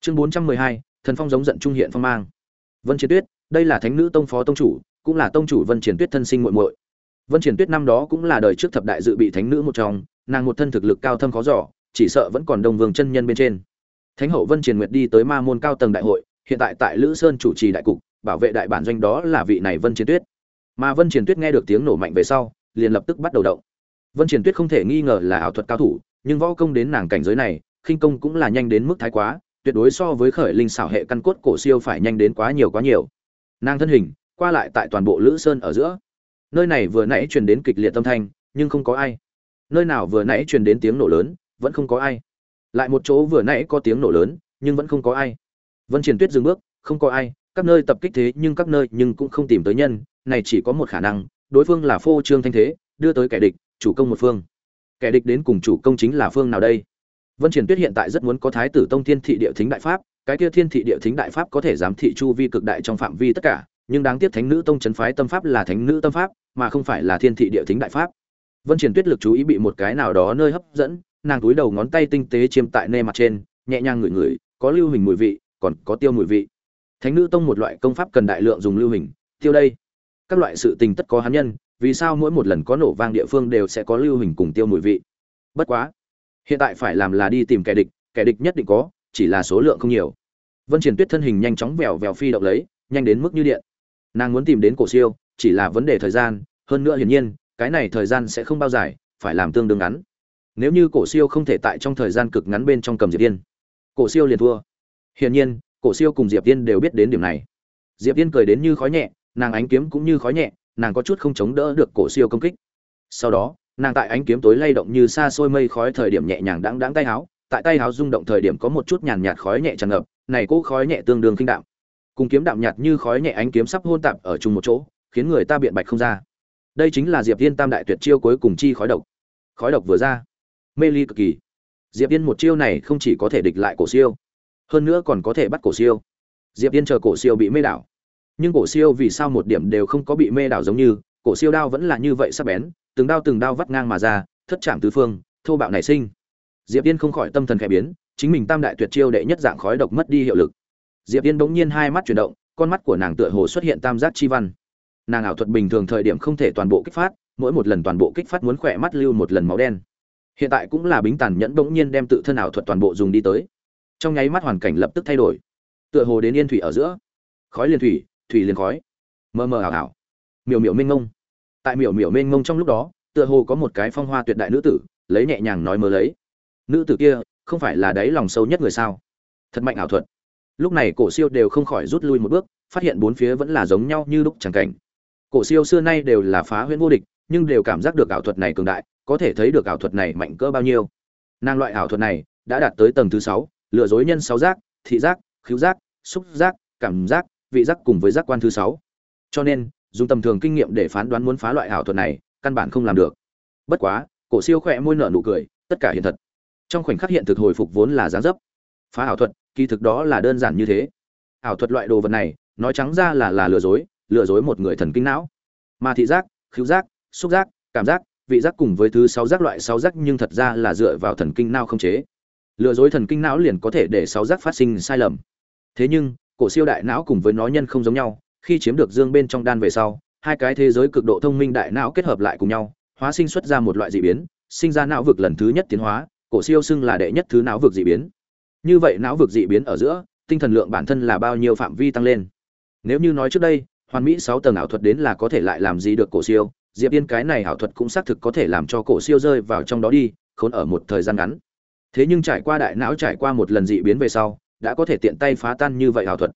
Chương bốn trăm mười hai, thần phong giống giận trung hiện phong mang. Vân chiến tuyết đây là thánh nữ tông phó tông chủ, cũng là tông chủ vân triển tuyết thân sinh muội muội. Vân triển tuyết năm đó cũng là đời trước thập đại dự bị thánh nữ một trong, nàng một thân thực lực cao thâm khó giỏ chỉ sợ vẫn còn đông vương chân nhân bên trên. Thánh hậu vân triển nguyệt đi tới ma môn cao tầng đại hội, hiện tại tại lữ sơn chủ trì đại cục, bảo vệ đại bản doanh đó là vị này vân triển tuyết. Mà vân triển tuyết nghe được tiếng nổ mạnh về sau, liền lập tức bắt đầu động. Vân triển tuyết không thể nghi ngờ là ảo thuật cao thủ, nhưng võ công đến nàng cảnh giới này, khinh công cũng là nhanh đến mức thái quá, tuyệt đối so với khởi linh xảo hệ căn cốt cổ siêu phải nhanh đến quá nhiều quá nhiều nàng thân hình, qua lại tại toàn bộ lữ sơn ở giữa. Nơi này vừa nãy truyền đến kịch liệt tâm thanh, nhưng không có ai. Nơi nào vừa nãy truyền đến tiếng nổ lớn, vẫn không có ai. Lại một chỗ vừa nãy có tiếng nổ lớn, nhưng vẫn không có ai. Vân triển tuyết dừng bước, không có ai, các nơi tập kích thế nhưng các nơi nhưng cũng không tìm tới nhân, này chỉ có một khả năng, đối phương là phô trương thanh thế, đưa tới kẻ địch, chủ công một phương. Kẻ địch đến cùng chủ công chính là phương nào đây? Vân triển tuyết hiện tại rất muốn có thái tử tông thiên thị địa thính đại pháp cái kia thiên thị địa thính đại pháp có thể giám thị chu vi cực đại trong phạm vi tất cả, nhưng đáng tiếc thánh nữ tông trấn phái tâm pháp là thánh nữ tâm pháp, mà không phải là thiên thị địa thính đại pháp. Vân triển tuyết lực chú ý bị một cái nào đó nơi hấp dẫn, nàng túi đầu ngón tay tinh tế chiêm tại nê mặt trên, nhẹ nhàng ngửi ngửi, có lưu hình mùi vị, còn có tiêu mùi vị. Thánh nữ tông một loại công pháp cần đại lượng dùng lưu hình, tiêu đây. Các loại sự tình tất có hắn nhân, vì sao mỗi một lần có nổ vang địa phương đều sẽ có lưu hình cùng tiêu mùi vị? Bất quá, hiện tại phải làm là đi tìm kẻ địch kẻ địch nhất định có chỉ là số lượng không nhiều. Vân triển tuyết thân hình nhanh chóng vèo vèo phi động lấy nhanh đến mức như điện. Nàng muốn tìm đến cổ siêu chỉ là vấn đề thời gian hơn nữa hiển nhiên cái này thời gian sẽ không bao dài phải làm tương đương ngắn. Nếu như cổ siêu không thể tại trong thời gian cực ngắn bên trong cầm diệp tiên, cổ siêu liền thua. Hiển nhiên cổ siêu cùng diệp tiên đều biết đến điểm này. Diệp tiên cười đến như khói nhẹ nàng ánh kiếm cũng như khói nhẹ nàng có chút không chống đỡ được cổ siêu công kích. Sau đó nàng tại ánh kiếm tối lay động như xa xôi mây khói thời điểm nhẹ nhàng đãng đãng tay áo tại tay áo rung động thời điểm có một chút nhàn nhạt khói nhẹ tràn ngập, này cỗ khói nhẹ tương đương kinh đạm. Cùng kiếm đạm nhạt như khói nhẹ ánh kiếm sắp hôn tạp ở chung một chỗ, khiến người ta biện bạch không ra. Đây chính là diệp Thiên tam đại tuyệt chiêu cuối cùng chi khói độc. Khói độc vừa ra, mê ly cực kỳ. Diệp tiên một chiêu này không chỉ có thể địch lại cổ siêu, hơn nữa còn có thể bắt cổ siêu. Diệp tiên chờ cổ siêu bị mê đảo. Nhưng cổ siêu vì sao một điểm đều không có bị mê đảo giống như, cổ siêu đao vẫn là như vậy sắc bén, từng đao từng đao vắt ngang mà ra, thất chạm tứ phương, thô bạo nảy sinh diệp yên không khỏi tâm thần khẽ biến, chính mình tam đại tuyệt chiêu đệ nhất dạng khói độc mất đi hiệu lực. Diệp yên bỗng nhiên hai mắt chuyển động, con mắt của nàng tựa hồ xuất hiện tam giác chi văn. Nàng ảo thuật bình thường thời điểm không thể toàn bộ kích phát, mỗi một lần toàn bộ kích phát muốn khỏe mắt lưu một lần máu đen. Hiện tại cũng là bính tàn nhẫn bỗng nhiên đem tự thân ảo thuật toàn bộ dùng đi tới. Trong nháy mắt hoàn cảnh lập tức thay đổi. Tựa hồ đến yên thủy ở giữa. Khói liền thủy thủy liền khói. Mờ mờ ảo ảo. Miểu miểu mênh ngông tại miểu miểu mênh ngông trong lúc đó, tựa hồ có một cái phong hoa tuyệt đại nữ tử, lấy nhẹ nhàng nói mơ lấy nữ tử kia không phải là đáy lòng sâu nhất người sao? Thật mạnh ảo thuật. Lúc này cổ siêu đều không khỏi rút lui một bước, phát hiện bốn phía vẫn là giống nhau như lúc chẳng cảnh. Cổ siêu xưa nay đều là phá huyễn vô địch, nhưng đều cảm giác được ảo thuật này cường đại, có thể thấy được ảo thuật này mạnh cỡ bao nhiêu. Nàng loại ảo thuật này đã đạt tới tầng thứ sáu, lừa dối nhân sáu giác, thị giác, khứu giác, xúc giác, cảm giác, vị giác cùng với giác quan thứ sáu. Cho nên, dùng tầm thường kinh nghiệm để phán đoán muốn phá loại ảo thuật này, căn bản không làm được. Bất quá, cổ siêu khỏe môi nở nụ cười, tất cả hiện thật trong khoảnh khắc hiện thực hồi phục vốn là dáng dấp. Phá ảo thuật, kỳ thực đó là đơn giản như thế. Ảo thuật loại đồ vật này, nói trắng ra là là lừa dối lừa dối một người thần kinh não. Mà thị giác, khứu giác, xúc giác, cảm giác, vị giác cùng với thứ sáu giác loại sáu giác nhưng thật ra là dựa vào thần kinh não không chế. Lừa dối thần kinh não liền có thể để sáu giác phát sinh sai lầm. Thế nhưng, cổ siêu đại não cùng với nó nhân không giống nhau, khi chiếm được dương bên trong đan về sau, hai cái thế giới cực độ thông minh đại não kết hợp lại cùng nhau, hóa sinh xuất ra một loại dị biến, sinh ra não vực lần thứ nhất tiến hóa cổ siêu xưng là đệ nhất thứ não vực dị biến. Như vậy não vực dị biến ở giữa, tinh thần lượng bản thân là bao nhiêu phạm vi tăng lên? Nếu như nói trước đây, hoàn mỹ sáu tầng ảo thuật đến là có thể lại làm gì được cổ siêu? Diệp yên cái này ảo thuật cũng xác thực có thể làm cho cổ siêu rơi vào trong đó đi, khốn ở một thời gian ngắn. Thế nhưng trải qua đại não trải qua một lần dị biến về sau, đã có thể tiện tay phá tan như vậy ảo thuật.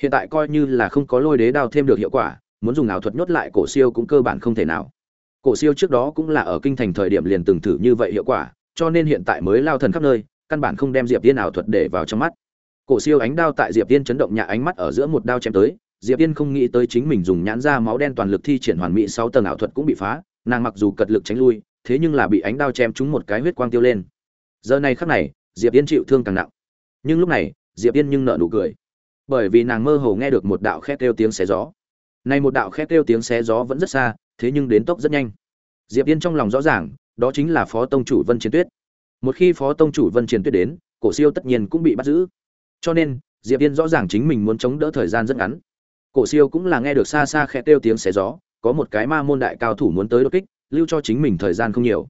Hiện tại coi như là không có lôi đế đao thêm được hiệu quả, muốn dùng ảo thuật nhốt lại cổ siêu cũng cơ bản không thể nào. Cổ siêu trước đó cũng là ở kinh thành thời điểm liền từng thử như vậy hiệu quả cho nên hiện tại mới lao thần khắp nơi, căn bản không đem diệp tiên ảo thuật để vào trong mắt. Cổ siêu ánh đao tại diệp tiên chấn động nhà ánh mắt ở giữa một đao chém tới, diệp tiên không nghĩ tới chính mình dùng nhãn ra máu đen toàn lực thi triển hoàn mỹ sáu tầng ảo thuật cũng bị phá, nàng mặc dù cật lực tránh lui, thế nhưng là bị ánh đao chém trúng một cái huyết quang tiêu lên. Giờ này khắc này, diệp tiên chịu thương càng nặng. Nhưng lúc này, diệp tiên nhưng nợ nụ cười. Bởi vì nàng mơ hồ nghe được một đạo khét kêu tiếng xé gió. Này một đạo khét kêu tiếng xé gió vẫn rất xa, thế nhưng đến tốc rất nhanh. Diệp tiên trong lòng rõ ràng đó chính là phó tông chủ vân chiến tuyết. Một khi phó tông chủ vân chiến tuyết đến, cổ siêu tất nhiên cũng bị bắt giữ. Cho nên, diệp tiên rõ ràng chính mình muốn chống đỡ thời gian rất ngắn. Cổ siêu cũng là nghe được xa xa khẽ kêu tiếng xé gió, có một cái ma môn đại cao thủ muốn tới đột kích, lưu cho chính mình thời gian không nhiều.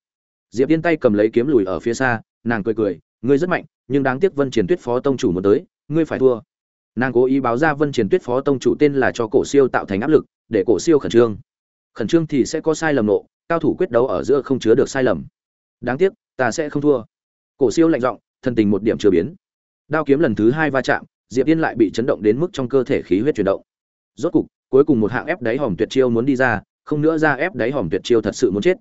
Diệp tiên tay cầm lấy kiếm lùi ở phía xa, nàng cười cười, ngươi rất mạnh, nhưng đáng tiếc vân triển tuyết phó tông chủ muốn tới, ngươi phải thua. Nàng cố ý báo ra vân triển tuyết phó tông chủ tên là cho cổ siêu tạo thành áp lực, để cổ siêu khẩn trương. Khẩn trương thì sẽ có sai lầm nộ cao thủ quyết đấu ở giữa không chứa được sai lầm. Đáng tiếc, ta sẽ không thua. Cổ siêu lạnh giọng, thân tình một điểm chưa biến. Đao kiếm lần thứ hai va chạm, diệp yên lại bị chấn động đến mức trong cơ thể khí huyết chuyển động. Rốt cục, cuối cùng một hạng ép đáy hòm tuyệt chiêu muốn đi ra, không nữa ra ép đáy hòm tuyệt chiêu thật sự muốn chết.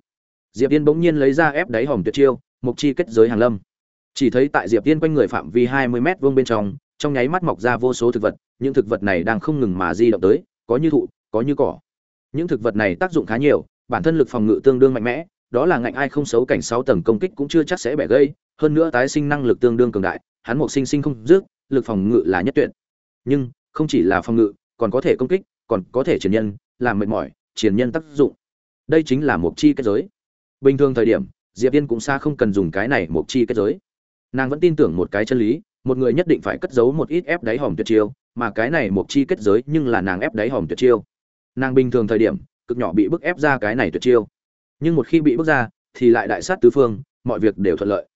Diệp yên bỗng nhiên lấy ra ép đáy hòm tuyệt chiêu, mục chi kết giới hàng lâm. Chỉ thấy tại diệp yên quanh người phạm vi hai mươi m vuông bên trong trong nháy mắt mọc ra vô số thực vật, những thực vật này đang không ngừng mà di động tới, có như thụ, có như cỏ. Những thực vật này tác dụng khá nhiều bản thân lực phòng ngự tương đương mạnh mẽ, đó là ngạnh ai không xấu cảnh sáu tầng công kích cũng chưa chắc sẽ bẻ gây hơn nữa tái sinh năng lực tương đương cường đại, hắn một sinh sinh không dứt, lực phòng ngự là nhất tuyệt. Nhưng, không chỉ là phòng ngự, còn có thể công kích, còn có thể triển nhân, làm mệt mỏi, triển nhân tác dụng. Đây chính là một chi kết giới. Bình thường thời điểm, diệp yên cũng xa không cần dùng cái này một chi kết giới. Nàng vẫn tin tưởng một cái chân lý, một người nhất định phải cất giấu một ít ép đáy hòm tuyệt chiêu, mà cái này một chi kết giới nhưng là nàng ép đáy hòm tuyệt chiêu. Nàng bình thường thời điểm cực nhỏ bị bức ép ra cái này tuyệt chiêu. Nhưng một khi bị bức ra, thì lại đại sát tứ phương, mọi việc đều thuận lợi.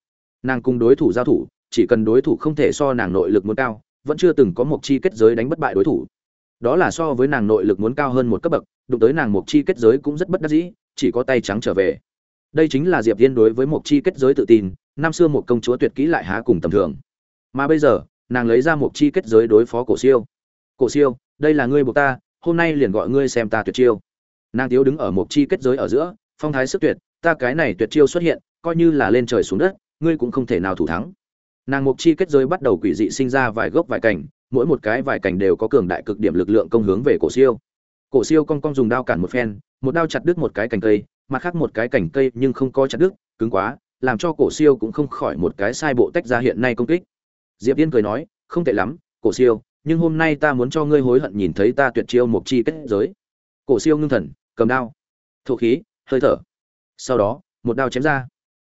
Nàng cùng đối thủ giao thủ, chỉ cần đối thủ không thể so nàng nội lực muốn cao, vẫn chưa từng có một chi kết giới đánh bất bại đối thủ. Đó là so với nàng nội lực muốn cao hơn một cấp bậc, đụng tới nàng một chi kết giới cũng rất bất đắc dĩ, chỉ có tay trắng trở về. Đây chính là diệp viên đối với một chi kết giới tự tin, năm xưa một công chúa tuyệt kỹ lại há cùng tầm thường. Mà bây giờ, nàng lấy ra một chi kết giới đối phó cổ siêu. Cổ siêu, đây là ngươi buộc ta, hôm nay liền gọi ngươi xem ta tuyệt chiêu nàng tiếu đứng ở một chi kết giới ở giữa, phong thái sức tuyệt, ta cái này tuyệt chiêu xuất hiện, coi như là lên trời xuống đất, ngươi cũng không thể nào thủ thắng. Nàng mục chi kết giới bắt đầu quỷ dị sinh ra vài gốc vài cành, mỗi một cái vài cành đều có cường đại cực điểm lực lượng công hướng về cổ siêu. Cổ siêu cong cong dùng đao cản một phen, một đao chặt đứt một cái cành cây, mặt khác một cái cành cây nhưng không có chặt đứt, cứng quá, làm cho cổ siêu cũng không khỏi một cái sai bộ tách ra hiện nay công kích. Diệp yên cười nói, không tệ lắm, cổ siêu, nhưng hôm nay ta muốn cho ngươi hối hận nhìn thấy ta tuyệt chiêu mục chi kết giới cổ siêu ngưng thần, cầm đao. Thổ khí, hơi thở. Sau đó, một đao chém ra.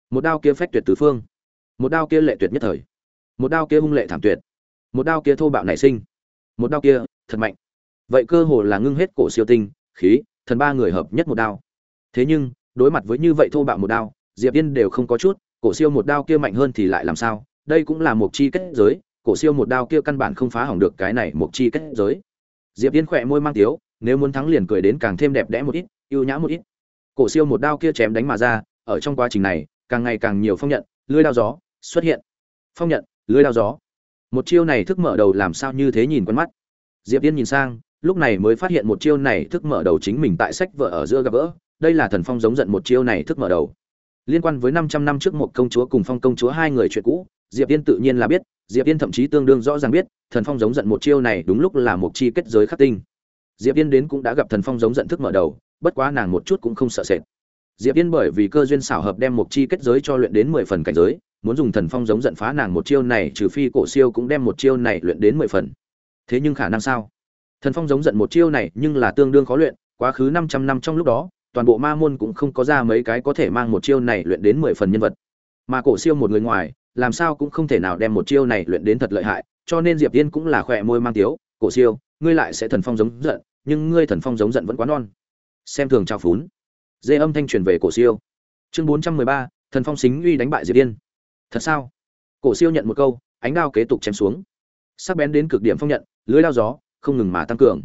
Một đao kia phách tuyệt tứ phương. Một đao kia lệ tuyệt nhất thời. Một đao kia hung lệ thảm tuyệt. Một đao kia thô bạo nảy sinh. Một đao kia, thật mạnh. Vậy cơ hồ là ngưng hết cổ siêu tinh, khí, thần ba người hợp nhất một đao. Thế nhưng, đối mặt với như vậy thô bạo một đao, diệp Viên đều không có chút, cổ siêu một đao kia mạnh hơn thì lại làm sao? Đây cũng là một chi kết giới, cổ siêu một đao kia căn bản không phá hỏng được cái này một chi kết giới. Diệp Viên khỏe môi mang tiếu nếu muốn thắng liền cười đến càng thêm đẹp đẽ một ít ưu nhã một ít. Cổ siêu một đao kia chém đánh mà ra, ở trong quá trình này, càng ngày càng nhiều phong nhận, lưới đao gió xuất hiện. Phong nhận, lưới đao gió. Một chiêu này thức mở đầu làm sao như thế nhìn quen mắt. Diệp tiên nhìn sang, lúc này mới phát hiện một chiêu này thức mở đầu chính mình tại sách vợ ở giữa gặp gỡ, đây là thần phong giống giận một chiêu này thức mở đầu. Liên quan với 500 năm trước một công chúa cùng phong công chúa hai người chuyện cũ, diệp tiên tự nhiên là biết, diệp tiên thậm chí tương đương rõ ràng biết, thần phong giống giận một chiêu này đúng lúc là một chi kết giới khắc tinh diệp yên đến cũng đã gặp thần phong giống giận thức mở đầu, bất quá nàng một chút cũng không sợ sệt. Diệp yên bởi vì cơ duyên xảo hợp đem một chi kết giới cho luyện đến mười phần cảnh giới, muốn dùng thần phong giống giận phá nàng một chiêu này, trừ phi cổ siêu cũng đem một chiêu này luyện đến mười phần. Thế nhưng khả năng sao? Thần phong giống giận một chiêu này, nhưng là tương đương khó luyện, quá khứ 500 năm trong lúc đó, toàn bộ ma môn cũng không có ra mấy cái có thể mang một chiêu này luyện đến mười phần nhân vật. Mà cổ siêu một người ngoài, làm sao cũng không thể nào đem một chiêu này luyện đến thật lợi hại, cho nên diệp yên cũng là khỏe môi mang tiếu, cổ siêu ngươi lại sẽ thần phong giống giận, nhưng ngươi thần phong giống giận vẫn quá non. Xem thường trao phún dê âm thanh truyền về cổ siêu. Chương bốn trăm mười ba, thần phong xính uy đánh bại diệp yên. Thật sao? Cổ siêu nhận một câu, ánh đao kế tục chém xuống. Sắc bén đến cực điểm phong nhận, lưới lao gió, không ngừng mà tăng cường.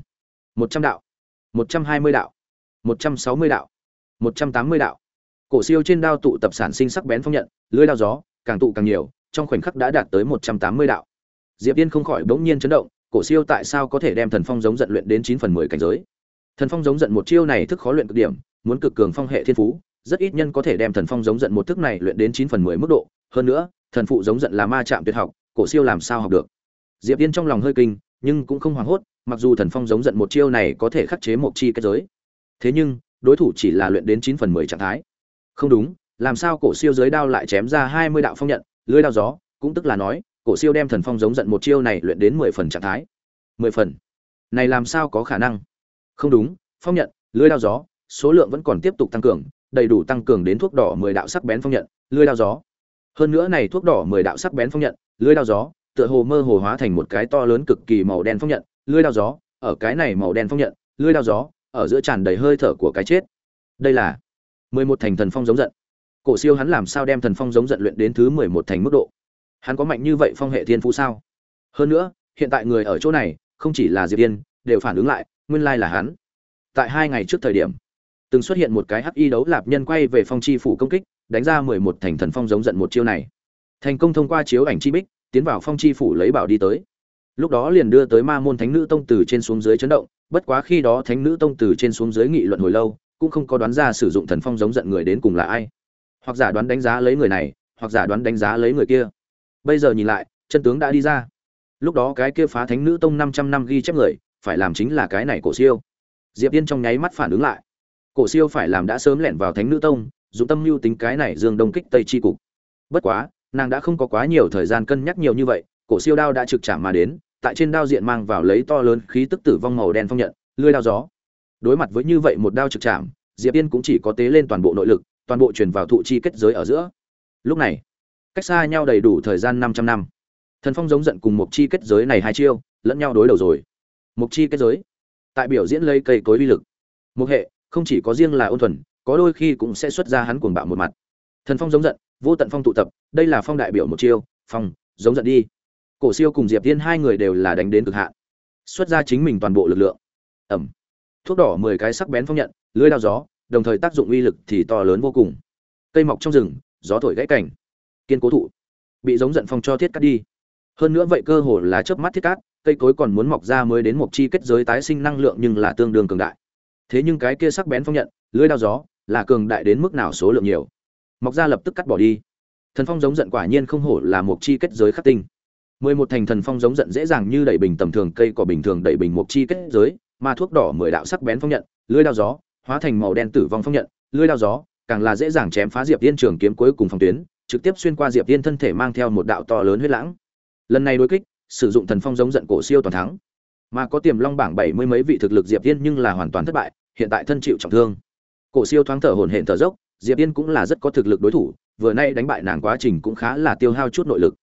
Một trăm đạo. Một trăm hai mươi đạo. Một trăm sáu mươi đạo. Một trăm tám mươi đạo. Cổ siêu trên đao tụ tập sản sinh sắc bén phong nhận, lưới lao gió, càng tụ càng nhiều, trong khoảnh khắc đã đạt tới một trăm tám mươi đạo. Diệp yên không khỏi bỗng nhiên chấn động cổ siêu tại sao có thể đem thần phong giống giận luyện đến chín phần mười cảnh giới? Thần phong giống giận một chiêu này thức khó luyện cực điểm, muốn cực cường phong hệ thiên phú, rất ít nhân có thể đem thần phong giống giận một thức này luyện đến chín phần mười mức độ. Hơn nữa, thần phụ giống giận là ma chạm tuyệt học, cổ siêu làm sao học được? Diệp yên trong lòng hơi kinh, nhưng cũng không hoảng hốt, mặc dù thần phong giống giận một chiêu này có thể khắc chế một chi kết giới. Thế nhưng, đối thủ chỉ là luyện đến chín phần mười trạng thái. Không đúng, làm sao cổ siêu dưới đao lại chém ra hai mươi đạo phong nhận, lưới đao gió, cũng tức là nói cổ siêu đem thần phong giống giận một chiêu này luyện đến mười phần trạng thái. Mười phần. Này làm sao có khả năng? Không đúng, phong nhận, lưới đao gió, số lượng vẫn còn tiếp tục tăng cường, đầy đủ tăng cường đến thuốc đỏ mười đạo sắc bén phong nhận, lưới đao gió. Hơn nữa này thuốc đỏ mười đạo sắc bén phong nhận, lưới đao gió, tựa hồ mơ hồ hóa thành một cái to lớn cực kỳ màu đen phong nhận, lưới đao gió, ở cái này màu đen phong nhận, lưới đao gió, ở giữa tràn đầy hơi thở của cái chết. Đây là mười một thành thần phong giống giận. Cổ siêu hắn làm sao đem thần phong giống giận luyện đến thứ mười một thành mức độ? Hắn có mạnh như vậy phong hệ thiên phú sao? Hơn nữa, hiện tại người ở chỗ này, không chỉ là diệp tiên đều phản ứng lại, nguyên lai là hắn. Tại hai ngày trước thời điểm, từng xuất hiện một cái hắc y đấu lạp nhân quay về phong chi phủ công kích, đánh ra mười một thành thần phong giống giận một chiêu này. Thành công thông qua chiếu ảnh chi bích, tiến vào phong chi phủ lấy bảo đi tới. Lúc đó liền đưa tới ma môn thánh nữ tông từ trên xuống dưới chấn động, bất quá khi đó thánh nữ tông từ trên xuống dưới nghị luận hồi lâu, cũng không có đoán ra sử dụng thần phong giống giận người đến cùng là ai. Hoặc giả đoán đánh giá lấy người này, hoặc giả đoán đánh giá lấy người kia bây giờ nhìn lại, chân tướng đã đi ra. Lúc đó cái kia phá thánh nữ tông năm trăm năm ghi chép người, phải làm chính là cái này cổ siêu. Diệp yên trong nháy mắt phản ứng lại. Cổ siêu phải làm đã sớm lẻn vào thánh nữ tông dùng tâm mưu tính cái này dương đông kích tây chi cục. Bất quá, nàng đã không có quá nhiều thời gian cân nhắc nhiều như vậy, cổ siêu đao đã trực chạm mà đến, tại trên đao diện mang vào lấy to lớn khí tức tử vong màu đen phong nhận lưỡi đao gió. Đối mặt với như vậy một đao trực chạm, diệp yên cũng chỉ có tế lên toàn bộ nội lực, toàn bộ truyền vào thụ chi kết giới ở giữa. Lúc này cách xa nhau đầy đủ thời gian 500 năm. Thần phong giống giận cùng một chi kết giới này hai chiêu, lẫn nhau đối đầu rồi. Một chi kết giới, tại biểu diễn lấy cây cối uy lực. Một hệ, không chỉ có riêng là ôn thuần, có đôi khi cũng sẽ xuất ra hắn cuồng bạo một mặt. Thần phong giống giận, vô tận phong tụ tập, đây là phong đại biểu một chiêu, phong, giống giận đi. Cổ siêu cùng diệp tiên hai người đều là đánh đến cực hạn. Xuất ra chính mình toàn bộ lực lượng. Ẩm. Thuốc đỏ mười cái sắc bén phong nhận, lưới đao gió, đồng thời tác dụng uy lực thì to lớn vô cùng. Cây mọc trong rừng, gió thổi gãy cảnh kiên cố thụ, bị giống giận phong cho thiết cắt đi. Hơn nữa vậy cơ hồ là chớp mắt thiết cắt cây cối còn muốn mọc ra mới đến một chi kết giới tái sinh năng lượng nhưng là tương đương cường đại. Thế nhưng cái kia sắc bén phong nhận, lưới đao gió, là cường đại đến mức nào số lượng nhiều. Mọc ra lập tức cắt bỏ đi. Thần phong giống giận quả nhiên không hổ là một chi kết giới khắc tinh. Mười một thành thần phong giống giận dễ dàng như đẩy bình tầm thường, cây cỏ bình thường đẩy bình một chi kết giới, mà thuốc đỏ mười đạo sắc bén phong nhận, lưới đao gió, hóa thành màu đen tử vong phong nhận, lưới đao gió, càng là dễ dàng chém phá diệp tiên trường kiếm cuối cùng phòng tuyến trực tiếp xuyên qua diệp tiên thân thể mang theo một đạo to lớn huyết lãng. Lần này đối kích, sử dụng thần phong giống giận cổ siêu toàn thắng. Mà có tiềm long bảng bảy mươi mấy vị thực lực diệp tiên nhưng là hoàn toàn thất bại, hiện tại thân chịu trọng thương. Cổ siêu thoáng thở hổn hển thở dốc, diệp tiên cũng là rất có thực lực đối thủ, vừa nay đánh bại nàng quá trình cũng khá là tiêu hao chút nội lực.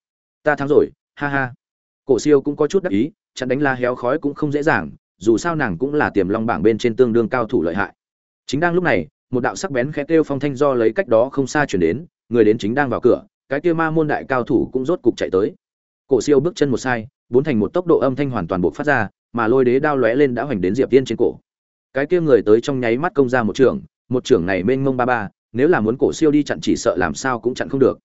Ta thắng rồi, ha ha. Cổ siêu cũng có chút đắc ý, chặn đánh la héo khói cũng không dễ dàng, dù sao nàng cũng là tiềm long bảng bên trên tương đương cao thủ lợi hại. Chính đang lúc này, một đạo sắc bén khẽ kêu phong thanh do lấy cách đó không xa chuyển đến người đến chính đang vào cửa cái kia ma môn đại cao thủ cũng rốt cục chạy tới. Cổ siêu bước chân một sai bốn thành một tốc độ âm thanh hoàn toàn buộc phát ra mà lôi đế đao lóe lên đã hoành đến diệp tiên trên cổ. Cái kia người tới trong nháy mắt công ra một trưởng, một trưởng này mênh mông ba ba nếu là muốn cổ siêu đi chặn chỉ sợ làm sao cũng chặn không được.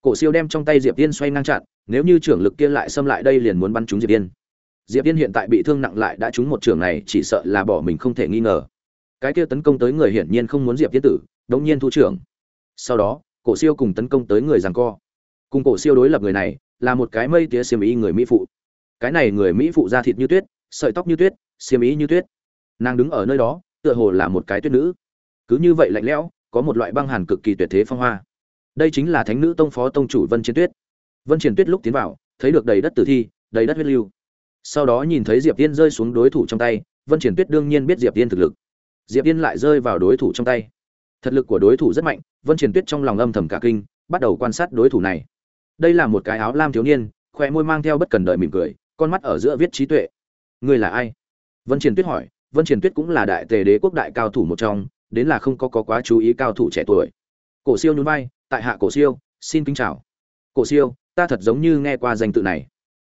Cổ siêu đem trong tay diệp tiên xoay ngang chặn nếu như trưởng lực kia lại xâm lại đây liền muốn bắn trúng diệp tiên diệp tiên hiện tại bị thương nặng lại đã trúng một trưởng này chỉ sợ là bỏ mình không thể nghi ngờ. Cái kia tấn công tới người hiển nhiên không muốn diệp tiên tử đống nhiên thu trưởng. Sau đó cổ siêu cùng tấn công tới người giằng co. Cùng cổ siêu đối lập người này, là một cái mây tía xiêm y người mỹ phụ. Cái này người mỹ phụ da thịt như tuyết, sợi tóc như tuyết, xiêm y như tuyết. Nàng đứng ở nơi đó, tựa hồ là một cái tuyết nữ. Cứ như vậy lạnh lẽo, có một loại băng hàn cực kỳ tuyệt thế phong hoa. Đây chính là thánh nữ tông phó tông chủ vân chiến tuyết. Vân triển tuyết lúc tiến vào, thấy được đầy đất tử thi, đầy đất huyết lưu. Sau đó nhìn thấy diệp tiên rơi xuống đối thủ trong tay, vân triển tuyết đương nhiên biết diệp tiên thực lực. Diệp tiên lại rơi vào đối thủ trong tay thật lực của đối thủ rất mạnh vân triển tuyết trong lòng âm thầm cả kinh bắt đầu quan sát đối thủ này. Đây là một cái áo lam thiếu niên khoe môi mang theo bất cần đời mỉm cười con mắt ở giữa viết trí tuệ. Người là ai? Vân triển tuyết hỏi vân triển tuyết cũng là đại tề đế quốc đại cao thủ một trong đến là không có, có quá chú ý cao thủ trẻ tuổi. Cổ siêu nhún vai tại hạ cổ siêu xin kính chào. Cổ siêu ta thật giống như nghe qua danh tự này.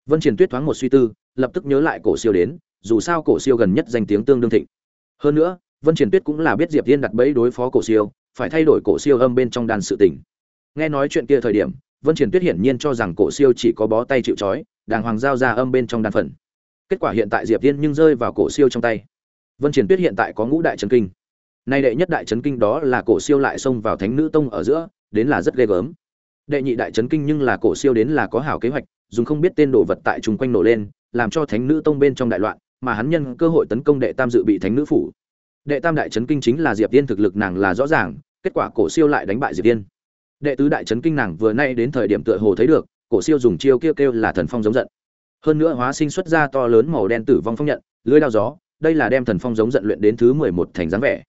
Vân triển tuyết thoáng một suy tư lập tức nhớ lại cổ siêu đến dù sao cổ siêu gần nhất danh tiếng tương đương thịnh. Hơn nữa vân triển tuyết cũng là biết diệp Thiên đặt bẫy đối phó cổ siêu, phải thay đổi cổ siêu âm bên trong đàn sự tình. Nghe nói chuyện kia thời điểm, vân triển tuyết hiển nhiên cho rằng cổ siêu chỉ có bó tay chịu trói, đàng hoàng giao ra âm bên trong đan phần. Kết quả hiện tại diệp Thiên nhưng rơi vào cổ siêu trong tay. Vân triển tuyết hiện tại có ngũ đại trấn kinh. Nay đệ nhất đại trấn kinh đó là cổ siêu lại xông vào thánh nữ tông ở giữa, đến là rất ghê gớm. Đệ nhị đại trấn kinh nhưng là cổ siêu đến là có hảo kế hoạch, dùng không biết tên đồ vật tại chung quanh nổ lên, làm cho thánh nữ tông bên trong đại loạn, mà hắn nhân cơ hội tấn công đệ tam dự bị thánh nữ phủ đệ tam đại trấn kinh chính là diệp tiên thực lực nàng là rõ ràng, kết quả cổ siêu lại đánh bại diệp tiên đệ tứ đại trấn kinh nàng vừa nay đến thời điểm tựa hồ thấy được, cổ siêu dùng chiêu kêu kêu là thần phong giống giận. Hơn nữa hóa sinh xuất ra to lớn màu đen tử vong phong nhận, lưới đao gió, đây là đem thần phong giống giận luyện đến thứ mười một thành dáng vẻ.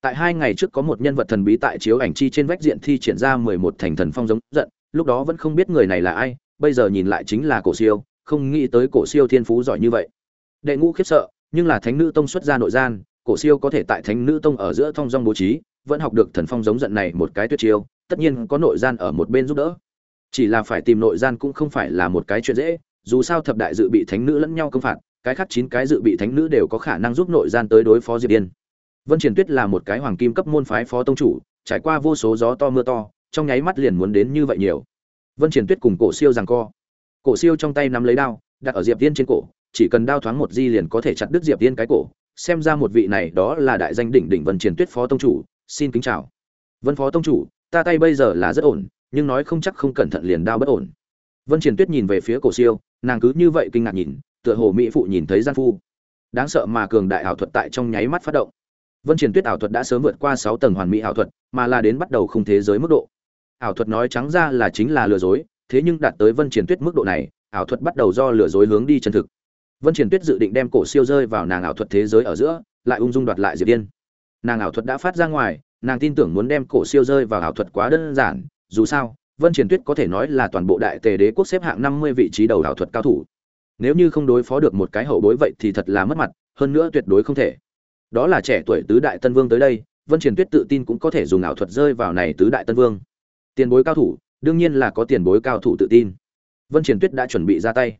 Tại hai ngày trước có một nhân vật thần bí tại chiếu ảnh chi trên vách diện thi triển ra mười một thành thần phong giống giận, lúc đó vẫn không biết người này là ai, bây giờ nhìn lại chính là cổ siêu, không nghĩ tới cổ siêu thiên phú giỏi như vậy. Đệ ngũ khiếp sợ, nhưng là thánh nữ tông xuất ra nội gian cổ siêu có thể tại thánh nữ tông ở giữa thông dong bố trí, vẫn học được thần phong giống giận này một cái tuyệt chiêu, tất nhiên có nội gian ở một bên giúp đỡ. Chỉ là phải tìm nội gian cũng không phải là một cái chuyện dễ, dù sao thập đại dự bị thánh nữ lẫn nhau công phạt, cái khác chín cái dự bị thánh nữ đều có khả năng giúp nội gian tới đối phó diệp điên. Vân triển tuyết là một cái hoàng kim cấp môn phái phó tông chủ, trải qua vô số gió to mưa to, trong nháy mắt liền muốn đến như vậy nhiều. Vân triển tuyết cùng cổ siêu giằng co. Cổ siêu trong tay nắm lấy đao, đặt ở diệp điên trên cổ, chỉ cần đao thoáng một di liền có thể chặt đứt diệp điên cái cổ xem ra một vị này đó là đại danh đỉnh đỉnh vân triển tuyết phó tông chủ, xin kính chào. Vân phó tông chủ, ta tay bây giờ là rất ổn, nhưng nói không chắc không cẩn thận liền đao bất ổn. Vân triển tuyết nhìn về phía cổ siêu, nàng cứ như vậy kinh ngạc nhìn, tựa hồ mỹ phụ nhìn thấy gian phu. Đáng sợ mà cường đại ảo thuật tại trong nháy mắt phát động. Vân triển tuyết ảo thuật đã sớm vượt qua sáu tầng hoàn mỹ ảo thuật, mà là đến bắt đầu không thế giới mức độ. Ảo thuật nói trắng ra là chính là lừa dối, thế nhưng đạt tới vân triển tuyết mức độ này, ảo thuật bắt đầu do lừa dối hướng đi chân thực vân triển tuyết dự định đem cổ siêu rơi vào nàng ảo thuật thế giới ở giữa, lại ung dung đoạt lại diệp tiên nàng ảo thuật đã phát ra ngoài, nàng tin tưởng muốn đem cổ siêu rơi vào ảo thuật quá đơn giản, dù sao, vân triển tuyết có thể nói là toàn bộ đại tề đế quốc xếp hạng năm mươi vị trí đầu ảo thuật cao thủ. Nếu như không đối phó được một cái hậu bối vậy thì thật là mất mặt, hơn nữa tuyệt đối không thể. Đó là trẻ tuổi tứ đại tân vương tới đây, vân triển tuyết tự tin cũng có thể dùng ảo thuật rơi vào này tứ đại tân vương. Tiền bối cao thủ, đương nhiên là có tiền bối cao thủ tự tin. Vân triển tuyết đã chuẩn bị ra tay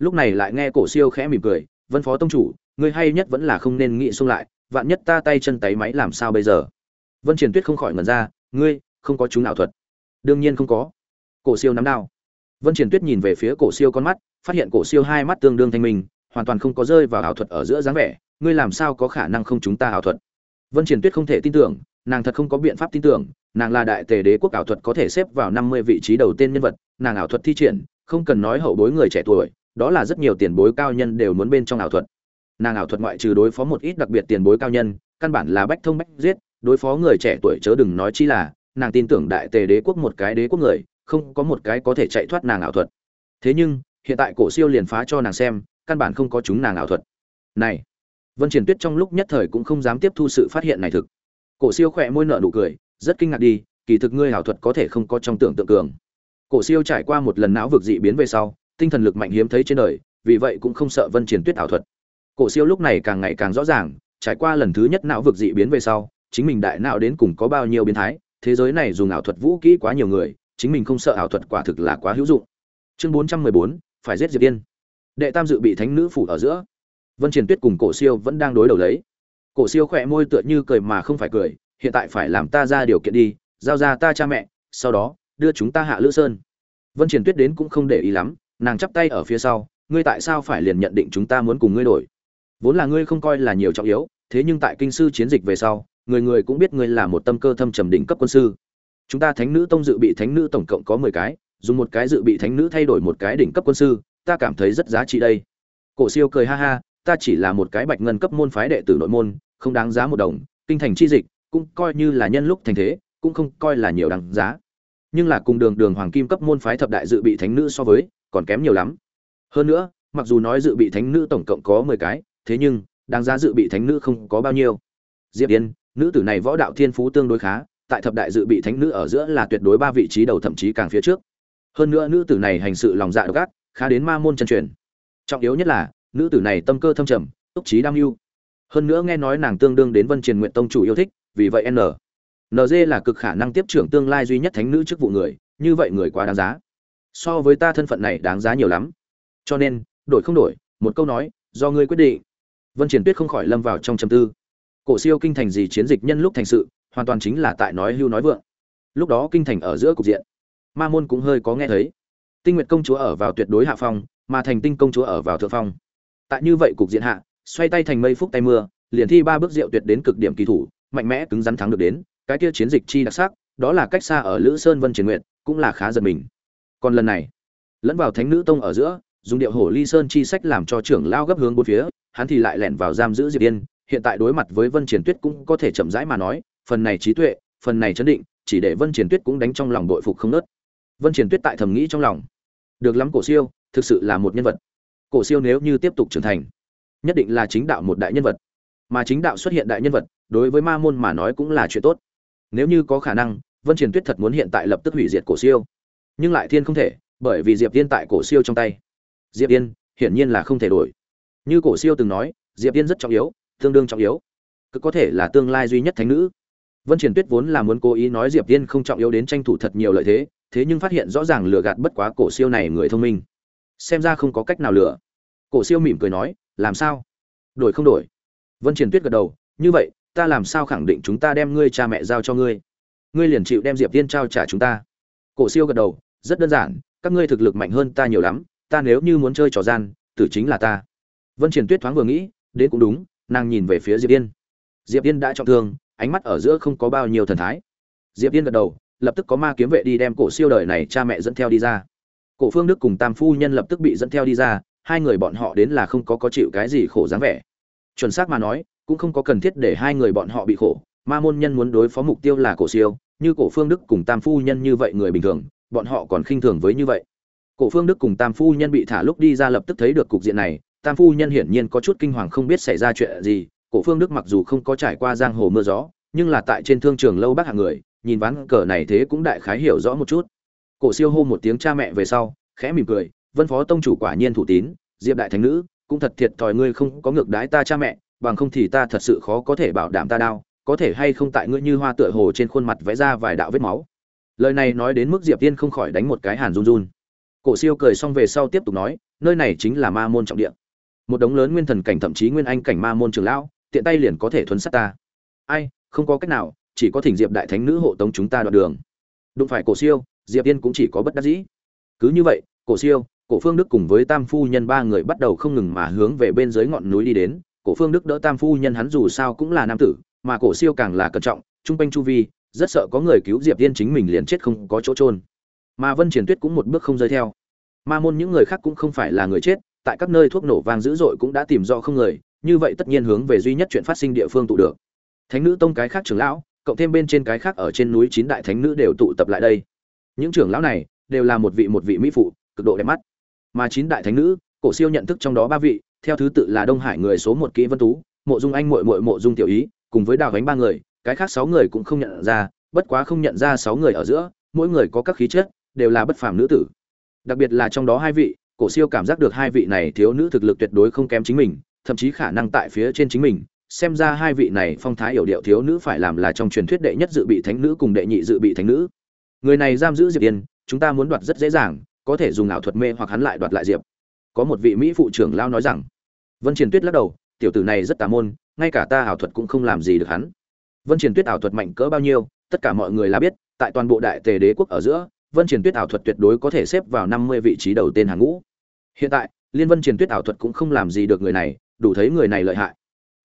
lúc này lại nghe cổ siêu khẽ mỉm cười, vân phó tông chủ, ngươi hay nhất vẫn là không nên nghĩ xung lại, vạn nhất ta tay chân tay máy làm sao bây giờ? Vân triển tuyết không khỏi ngẩn ra, ngươi, không có chúng ảo thuật. Đương nhiên không có. Cổ siêu nắm đao. Vân triển tuyết nhìn về phía cổ siêu con mắt, phát hiện cổ siêu hai mắt tương đương thanh minh, hoàn toàn không có rơi vào ảo thuật ở giữa dáng vẻ, ngươi làm sao có khả năng không chúng ta ảo thuật? Vân triển tuyết không thể tin tưởng, nàng thật không có biện pháp tin tưởng, nàng là đại tề đế quốc ảo thuật có thể xếp vào năm mươi vị trí đầu tiên nhân vật, nàng ảo thuật thi triển, không cần nói hậu bối người trẻ tuổi đó là rất nhiều tiền bối cao nhân đều muốn bên trong ảo thuật. Nàng ảo thuật ngoại trừ đối phó một ít đặc biệt tiền bối cao nhân, căn bản là bách thông bách giết, đối phó người trẻ tuổi chớ đừng nói chi là, nàng tin tưởng đại tề đế quốc một cái đế quốc người, không có một cái có thể chạy thoát nàng ảo thuật. Thế nhưng, hiện tại cổ siêu liền phá cho nàng xem, căn bản không có chúng nàng ảo thuật. Này, vân triển tuyết trong lúc nhất thời cũng không dám tiếp thu sự phát hiện này thực. Cổ siêu khỏe môi nở nụ cười, rất kinh ngạc đi, kỳ thực ngươi ảo thuật có thể không có trong tưởng tượng cường. Cổ siêu trải qua một lần não vực dị biến về sau tinh thần lực mạnh hiếm thấy trên đời, vì vậy cũng không sợ vân triển tuyết ảo thuật. Cổ siêu lúc này càng ngày càng rõ ràng, trải qua lần thứ nhất não vực dị biến về sau, chính mình đại não đến cùng có bao nhiêu biến thái, thế giới này dùng ảo thuật vũ kỹ quá nhiều người, chính mình không sợ ảo thuật quả thực là quá hữu dụng. Chương bốn trăm mười bốn, phải giết diệp yên. Đệ tam dự bị thánh nữ phủ ở giữa. Vân triển tuyết cùng cổ siêu vẫn đang đối đầu lấy. Cổ siêu khỏe môi tựa như cười mà không phải cười, hiện tại phải làm ta ra điều kiện đi, giao ra ta cha mẹ, sau đó, đưa chúng ta hạ lữ sơn. Vân triển tuyết đến cũng không để ý lắm nàng chắp tay ở phía sau, ngươi tại sao phải liền nhận định chúng ta muốn cùng ngươi đổi? Vốn là ngươi không coi là nhiều trọng yếu, thế nhưng tại kinh sư chiến dịch về sau, người người cũng biết ngươi là một tâm cơ thâm trầm đỉnh cấp quân sư. Chúng ta thánh nữ tông dự bị thánh nữ tổng cộng có mười cái, dùng một cái dự bị thánh nữ thay đổi một cái đỉnh cấp quân sư, ta cảm thấy rất giá trị đây. Cổ siêu cười ha ha, ta chỉ là một cái bạch ngân cấp môn phái đệ tử nội môn, không đáng giá một đồng, kinh thành chi dịch, cũng coi như là nhân lúc thành thế, cũng không coi là nhiều đáng giá. Nhưng là cùng đường đường hoàng kim cấp môn phái thập đại dự bị thánh nữ so với còn kém nhiều lắm. Hơn nữa, mặc dù nói dự bị thánh nữ tổng cộng có mười cái, thế nhưng, đáng giá dự bị thánh nữ không có bao nhiêu. Diệp yên, nữ tử này võ đạo thiên phú tương đối khá, tại thập đại dự bị thánh nữ ở giữa là tuyệt đối ba vị trí đầu thậm chí càng phía trước. Hơn nữa nữ tử này hành sự lòng dạ độc ác, khá đến ma môn chân truyền. Trọng yếu nhất là, nữ tử này tâm cơ thâm trầm, túc trí đam mưu. Hơn nữa nghe nói nàng tương đương đến vân triền nguyện tông chủ yêu thích, vì vậy n. Nd là cực khả năng tiếp trưởng tương lai duy nhất thánh nữ chức vụ người, như vậy người quá đáng giá so với ta thân phận này đáng giá nhiều lắm. Cho nên, đổi không đổi, một câu nói, do ngươi quyết định. Vân triển tuyết không khỏi lâm vào trong trầm tư. Cổ siêu kinh thành gì chiến dịch nhân lúc thành sự, hoàn toàn chính là tại nói hưu nói vượng. Lúc đó kinh thành ở giữa cục diện. Ma môn cũng hơi có nghe thấy. Tinh nguyệt công chúa ở vào tuyệt đối hạ phong, mà thành tinh công chúa ở vào thượng phong. Tại như vậy cục diện hạ, xoay tay thành mây phúc tay mưa, liền thi ba bước rượu tuyệt đến cực điểm kỳ thủ, mạnh mẽ cứng rắn thắng được đến. Cái kia chiến dịch chi đặc sắc, đó là cách xa ở lữ sơn vân triển nguyện cũng là khá giật mình còn lần này, lẫn vào thánh nữ tông ở giữa, dùng điệu hổ ly sơn chi sách làm cho trưởng lao gấp hướng bốn phía, hắn thì lại lẻn vào giam giữ diệp yên. Hiện tại đối mặt với vân triển tuyết cũng có thể chậm rãi mà nói, phần này trí tuệ, phần này chấn định, chỉ để vân triển tuyết cũng đánh trong lòng đội phục không nớt. Vân triển tuyết tại thầm nghĩ trong lòng. Được lắm cổ siêu, thực sự là một nhân vật. Cổ siêu nếu như tiếp tục trưởng thành, nhất định là chính đạo một đại nhân vật. Mà chính đạo xuất hiện đại nhân vật, đối với ma môn mà nói cũng là chuyện tốt. Nếu như có khả năng, vân triển tuyết thật muốn hiện tại lập tức hủy diệt cổ siêu nhưng lại thiên không thể, bởi vì diệp tiên tại cổ siêu trong tay. Diệp tiên hiển nhiên là không thể đổi. Như cổ siêu từng nói, diệp tiên rất trọng yếu, tương đương trọng yếu. Cứ có thể là tương lai duy nhất thánh nữ. Vân triển tuyết vốn là muốn cố ý nói diệp tiên không trọng yếu đến tranh thủ thật nhiều lợi thế thế nhưng phát hiện rõ ràng lừa gạt bất quá cổ siêu này người thông minh. Xem ra không có cách nào lừa. Cổ siêu mỉm cười nói, làm sao? Đổi không đổi? Vân triển tuyết gật đầu, như vậy, ta làm sao khẳng định chúng ta đem ngươi cha mẹ giao cho ngươi? Ngươi liền chịu đem diệp tiên trao trả chúng ta. Cổ siêu gật đầu rất đơn giản, các ngươi thực lực mạnh hơn ta nhiều lắm, ta nếu như muốn chơi trò gian, tử chính là ta. Vân triển tuyết thoáng vừa nghĩ, đến cũng đúng, nàng nhìn về phía diệp yên. Diệp yên đã trọng thương, ánh mắt ở giữa không có bao nhiêu thần thái. Diệp yên gật đầu, lập tức có ma kiếm vệ đi đem cổ siêu đời này cha mẹ dẫn theo đi ra. Cổ phương đức cùng tam phu nhân lập tức bị dẫn theo đi ra, hai người bọn họ đến là không có có chịu cái gì khổ dáng vẻ. Chuẩn xác mà nói, cũng không có cần thiết để hai người bọn họ bị khổ, ma môn nhân muốn đối phó mục tiêu là cổ siêu, như cổ phương đức cùng tam phu nhân như vậy người bình thường bọn họ còn khinh thường với như vậy. Cổ phương đức cùng tam phu nhân bị thả lúc đi ra lập tức thấy được cục diện này, tam phu nhân hiển nhiên có chút kinh hoàng không biết xảy ra chuyện gì, cổ phương đức mặc dù không có trải qua giang hồ mưa gió, nhưng là tại trên thương trường lâu bác hạng người, nhìn ván cờ này thế cũng đại khái hiểu rõ một chút. Cổ siêu hô một tiếng cha mẹ về sau, khẽ mỉm cười, vân phó tông chủ quả nhiên thủ tín, diệp đại thánh nữ, cũng thật thiệt thòi ngươi không có ngược đái ta cha mẹ, bằng không thì ta thật sự khó có thể bảo đảm ta đau, có thể hay không tại ngươi như hoa tựa hồ trên khuôn mặt vẽ ra vài đạo vết máu lời này nói đến mức diệp tiên không khỏi đánh một cái hàn run run. Cổ siêu cười xong về sau tiếp tục nói, nơi này chính là ma môn trọng địa. Một đống lớn nguyên thần cảnh thậm chí nguyên anh cảnh ma môn trường lão, tiện tay liền có thể thuấn sát ta. Ai, không có cách nào, chỉ có thỉnh diệp đại thánh nữ hộ tống chúng ta đoạn đường. Đụng phải cổ siêu, diệp tiên cũng chỉ có bất đắc dĩ. Cứ như vậy, cổ siêu, cổ phương đức cùng với tam phu nhân ba người bắt đầu không ngừng mà hướng về bên dưới ngọn núi đi đến. Cổ phương đức đỡ tam phu nhân hắn dù sao cũng là nam tử, mà cổ siêu càng là cẩn trọng trung quanh chu vi rất sợ có người cứu diệp tiên chính mình liền chết không có chỗ trôn mà vân triển tuyết cũng một bước không rơi theo. Ma môn những người khác cũng không phải là người chết, tại các nơi thuốc nổ vang dữ dội cũng đã tìm rõ không người, như vậy tất nhiên hướng về duy nhất chuyện phát sinh địa phương tụ được. Thánh nữ tông cái khác trưởng lão, cộng thêm bên trên cái khác ở trên núi chín đại thánh nữ đều tụ tập lại đây. Những trưởng lão này đều là một vị một vị mỹ phụ, cực độ đẹp mắt. Mà chín đại thánh nữ, cổ siêu nhận thức trong đó ba vị, theo thứ tự là đông hải người số một kỹ vân tú, mộ dung anh Mội Mội mộ dung tiểu ý, cùng với đào gánh ba người cái khác sáu người cũng không nhận ra, bất quá không nhận ra sáu người ở giữa, mỗi người có các khí chất, đều là bất phàm nữ tử. Đặc biệt là trong đó hai vị, cổ siêu cảm giác được hai vị này thiếu nữ thực lực tuyệt đối không kém chính mình, thậm chí khả năng tại phía trên chính mình, xem ra hai vị này phong thái hiểu điệu thiếu nữ phải làm là trong truyền thuyết đệ nhất dự bị thánh nữ cùng đệ nhị dự bị thánh nữ. Người này giam giữ diệp yên, chúng ta muốn đoạt rất dễ dàng, có thể dùng ảo thuật mê hoặc hắn lại đoạt lại diệp. Có một vị mỹ phụ trưởng lao nói rằng, vân triền tuyết lắc đầu, tiểu tử này rất tà môn, ngay cả ta ảo thuật cũng không làm gì được hắn vân triển tuyết ảo thuật mạnh cỡ bao nhiêu, tất cả mọi người là biết, tại toàn bộ đại tề đế quốc ở giữa, vân triển tuyết ảo thuật tuyệt đối có thể xếp vào năm mươi vị trí đầu tên hàng ngũ. Hiện tại, liên vân triển tuyết ảo thuật cũng không làm gì được người này, đủ thấy người này lợi hại.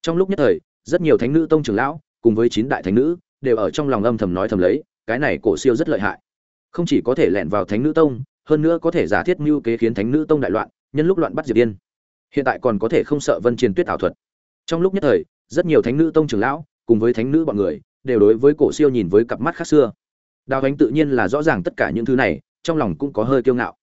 Trong lúc nhất thời, rất nhiều thánh nữ tông trưởng lão, cùng với chín đại thánh nữ, đều ở trong lòng âm thầm nói thầm lấy, cái này cổ siêu rất lợi hại. Không chỉ có thể lẻn vào thánh nữ tông, hơn nữa có thể giả thiết mưu kế khiến thánh nữ tông đại loạn, nhân lúc loạn bắt diệt yên. Hiện tại còn có thể không sợ vân triển tuyết ảo thuật. Trong lúc nhất thời, rất nhiều thánh nữ tông trưởng lão cùng với thánh nữ bọn người, đều đối với cổ siêu nhìn với cặp mắt khác xưa. Đào ánh tự nhiên là rõ ràng tất cả những thứ này, trong lòng cũng có hơi kiêu ngạo.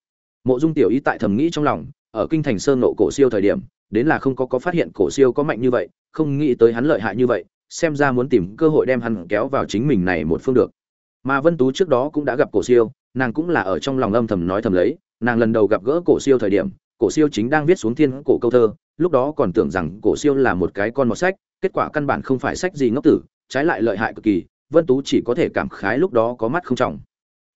Mộ dung tiểu ý tại thầm nghĩ trong lòng, ở kinh thành sơn nộ cổ siêu thời điểm, đến là không có có phát hiện cổ siêu có mạnh như vậy, không nghĩ tới hắn lợi hại như vậy, xem ra muốn tìm cơ hội đem hắn kéo vào chính mình này một phương được. Mà vân tú trước đó cũng đã gặp cổ siêu, nàng cũng là ở trong lòng âm thầm nói thầm lấy, nàng lần đầu gặp gỡ cổ siêu thời điểm, cổ siêu chính đang viết xuống thiên cổ câu thơ, lúc đó còn tưởng rằng cổ siêu là một cái con mọt sách kết quả căn bản không phải sách gì ngốc tử, trái lại lợi hại cực kỳ, vân tú chỉ có thể cảm khái lúc đó có mắt không trọng.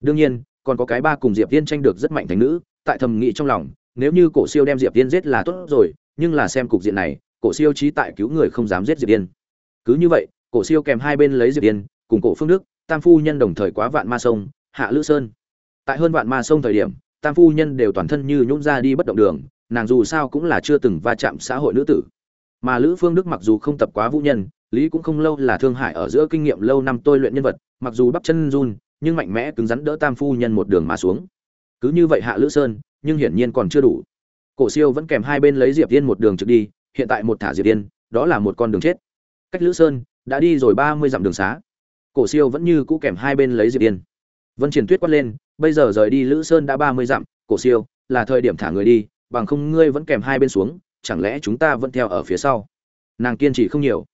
Đương nhiên, còn có cái ba cùng diệp tiên tranh được rất mạnh thành nữ, tại thầm nghĩ trong lòng, nếu như cổ siêu đem diệp tiên giết là tốt rồi, nhưng là xem cục diện này, cổ siêu trí tại cứu người không dám giết diệp tiên cứ như vậy, cổ siêu kèm hai bên lấy diệp tiên cùng cổ phương đức, tam phu nhân đồng thời quá vạn ma sông, hạ lữ sơn. Tại hơn vạn ma sông thời điểm, tam phu nhân đều toàn thân như nhún ra đi bất động đường, nàng dù sao cũng là chưa từng va chạm xã hội nữ tử mà lữ phương đức mặc dù không tập quá vũ nhân, lý cũng không lâu là thương hại ở giữa kinh nghiệm lâu năm tôi luyện nhân vật, mặc dù bắp chân run, nhưng mạnh mẽ cứng rắn đỡ tam phu nhân một đường mà xuống. Cứ như vậy hạ lữ sơn, nhưng hiển nhiên còn chưa đủ. Cổ siêu vẫn kèm hai bên lấy diệp yên một đường trực đi, hiện tại một thả diệp yên, đó là một con đường chết. Cách lữ sơn, đã đi rồi ba mươi dặm đường xá. Cổ siêu vẫn như cũ kèm hai bên lấy diệp yên. Vân triển tuyết quát lên, bây giờ rời đi lữ sơn đã ba mươi dặm, cổ siêu, là thời điểm thả người đi, bằng không ngươi vẫn kèm hai bên xuống chẳng lẽ chúng ta vẫn theo ở phía sau? Nàng kiên trì không nhiều.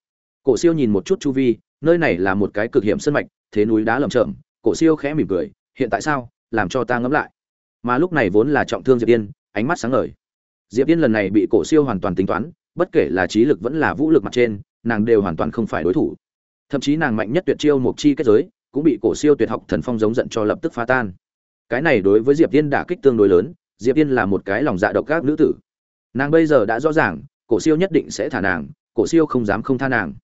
Cổ siêu nhìn một chút chu vi, nơi này là một cái cực hiểm sân mạch, thế núi đá lởm chởm. Cổ siêu khẽ mỉm cười, hiện tại sao? Làm cho ta ngẫm lại. Mà lúc này vốn là trọng thương diệp yên, ánh mắt sáng ngời. Diệp yên lần này bị cổ siêu hoàn toàn tính toán, bất kể là trí lực vẫn là vũ lực mặt trên, nàng đều hoàn toàn không phải đối thủ. Thậm chí nàng mạnh nhất tuyệt chiêu mộc chi kết giới, cũng bị cổ siêu tuyệt học thần phong giống giận cho lập tức phá tan. Cái này đối với diệp yên đả kích tương đối lớn, diệp yên là một cái lòng dạ độc ác nữ tử nàng bây giờ đã rõ ràng, cổ siêu nhất định sẽ thả nàng, cổ siêu không dám không tha nàng.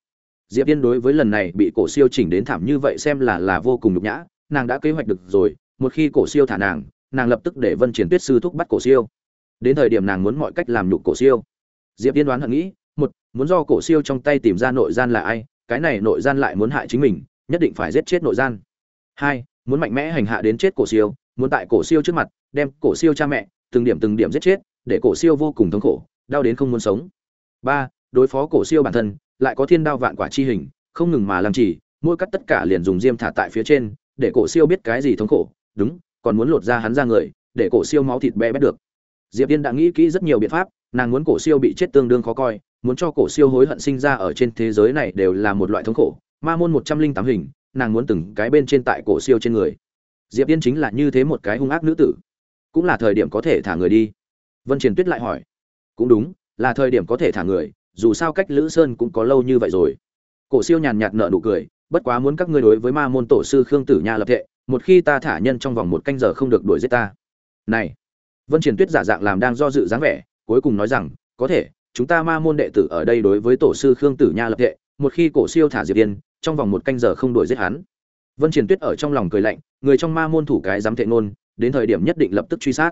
Diệp yên đối với lần này bị cổ siêu chỉnh đến thảm như vậy xem là là vô cùng nhục nhã, nàng đã kế hoạch được rồi, một khi cổ siêu thả nàng nàng lập tức để vân triển tuyết sư thúc bắt cổ siêu. Đến thời điểm nàng muốn mọi cách làm nhục cổ siêu. Diệp yên đoán hận nghĩ, một, muốn do cổ siêu trong tay tìm ra nội gian là ai, cái này nội gian lại muốn hại chính mình, nhất định phải giết chết nội gian. Hai, muốn mạnh mẽ hành hạ đến chết cổ siêu, muốn tại cổ siêu trước mặt, đem cổ siêu cha mẹ, từng điểm từng điểm giết chết để cổ siêu vô cùng thống khổ, đau đến không muốn sống. Ba, đối phó cổ siêu bản thân, lại có thiên đao vạn quả chi hình, không ngừng mà làm chỉ mỗi cắt tất cả liền dùng diêm thả tại phía trên, để cổ siêu biết cái gì thống khổ. Đúng, còn muốn lột ra hắn ra người, để cổ siêu máu thịt bé bét được. Diệp yên đã nghĩ kỹ rất nhiều biện pháp, nàng muốn cổ siêu bị chết tương đương khó coi, muốn cho cổ siêu hối hận sinh ra ở trên thế giới này đều là một loại thống khổ. Ma môn một trăm linh tám hình, nàng muốn từng cái bên trên tại cổ siêu trên người. Diệp yên chính là như thế một cái hung ác nữ tử. Cũng là thời điểm có thể thả người đi vân triển tuyết lại hỏi. Cũng đúng, là thời điểm có thể thả người, dù sao cách lữ sơn cũng có lâu như vậy rồi. Cổ siêu nhàn nhạt nợ nụ cười, bất quá muốn các ngươi đối với ma môn tổ sư khương tử nha lập thệ, một khi ta thả nhân trong vòng một canh giờ không được đuổi giết ta. Này, vân triển tuyết giả dạng làm đang do dự dáng vẻ, cuối cùng nói rằng, có thể, chúng ta ma môn đệ tử ở đây đối với tổ sư khương tử nha lập thệ, một khi cổ siêu thả diệp yên, trong vòng một canh giờ không đuổi giết hắn. Vân triển tuyết ở trong lòng cười lạnh, người trong ma môn thủ cái dám thệ ngôn, đến thời điểm nhất định lập tức truy sát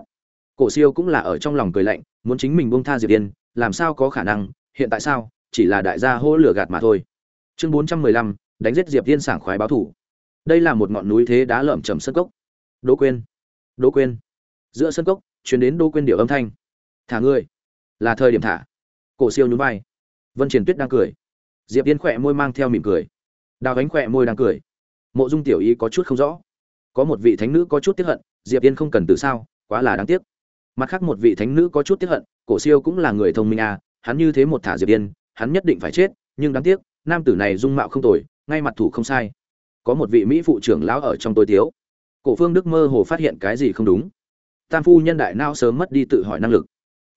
cổ siêu cũng là ở trong lòng cười lạnh, muốn chính mình buông tha diệp tiên làm sao có khả năng, hiện tại sao, chỉ là đại gia hô lửa gạt mà thôi. Chương bốn trăm mười lăm, đánh giết diệp tiên sảng khoái báo thủ. Đây là một ngọn núi thế đá lởm chầm sân cốc. Đỗ quên đỗ quên giữa sân cốc chuyển đến đỗ quên điệu âm thanh. Thả ngươi. Là thời điểm thả. Cổ siêu nhún vai. Vân triển tuyết đang cười. Diệp tiên khỏe môi mang theo mỉm cười. Đào gánh khỏe môi đang cười. Mộ dung tiểu ý có chút không rõ. Có một vị thánh nữ có chút tiếc hận, diệp tiên không cần từ sao, quá là đáng tiếc mặt khác một vị thánh nữ có chút tiếc hận, cổ siêu cũng là người thông minh à hắn như thế một thả diệp yên, hắn nhất định phải chết, nhưng đáng tiếc, nam tử này dung mạo không tồi, ngay mặt thủ không sai. Có một vị mỹ phụ trưởng lão ở trong tôi tiếu. Cổ phương đức mơ hồ phát hiện cái gì không đúng. Tam phu nhân đại nao sớm mất đi tự hỏi năng lực.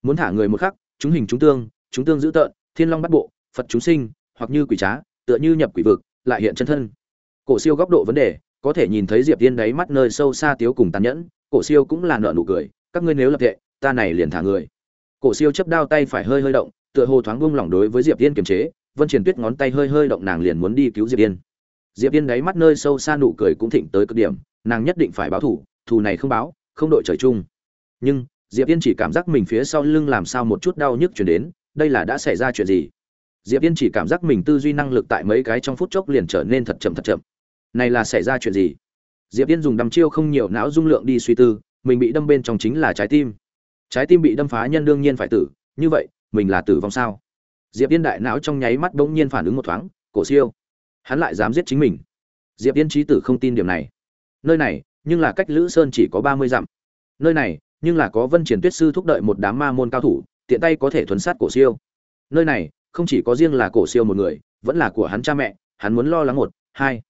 Muốn thả người một khắc, chúng hình chúng tương chúng tương giữ tợn, thiên long bắt bộ, phật chúng sinh, hoặc như quỷ trá, tựa như nhập quỷ vực, lại hiện chân thân. Cổ siêu góc độ vấn đề, có thể nhìn thấy diệp tiên đáy mắt nơi sâu xa tiếu cùng tàn nhẫn, cổ siêu cũng là nợ nụ cười các ngươi nếu lập tệ ta này liền thả người. Cổ siêu chấp đao tay phải hơi hơi động, tựa hồ thoáng buông lỏng đối với diệp tiên kiềm chế, vân triển tuyết ngón tay hơi hơi động nàng liền muốn đi cứu diệp yên. Diệp yên đáy mắt nơi sâu xa nụ cười cũng thịnh tới cực điểm, nàng nhất định phải báo thủ thù này không báo, không đội trời chung. Nhưng, diệp yên chỉ cảm giác mình phía sau lưng làm sao một chút đau nhức chuyển đến, đây là đã xảy ra chuyện gì? Diệp yên chỉ cảm giác mình tư duy năng lực tại mấy cái trong phút chốc liền trở nên thật chậm thật chậm. Này là xảy ra chuyện gì? Diệp yên dùng đăm chiêu không nhiều não dung lượng đi suy tư mình bị đâm bên trong chính là trái tim. Trái tim bị đâm phá nhân đương nhiên phải tử, như vậy, mình là tử vong sao? Diệp yên đại não trong nháy mắt bỗng nhiên phản ứng một thoáng, cổ siêu, hắn lại dám giết chính mình. Diệp yên trí tử không tin điểm này. Nơi này, nhưng là cách lữ sơn chỉ có ba mươi dặm. Nơi này, nhưng là có vân triển tuyết sư thúc đợi một đám ma môn cao thủ, tiện tay có thể thuấn sát cổ siêu. Nơi này, không chỉ có riêng là cổ siêu một người, vẫn là của hắn cha mẹ, hắn muốn lo lắng một, hai.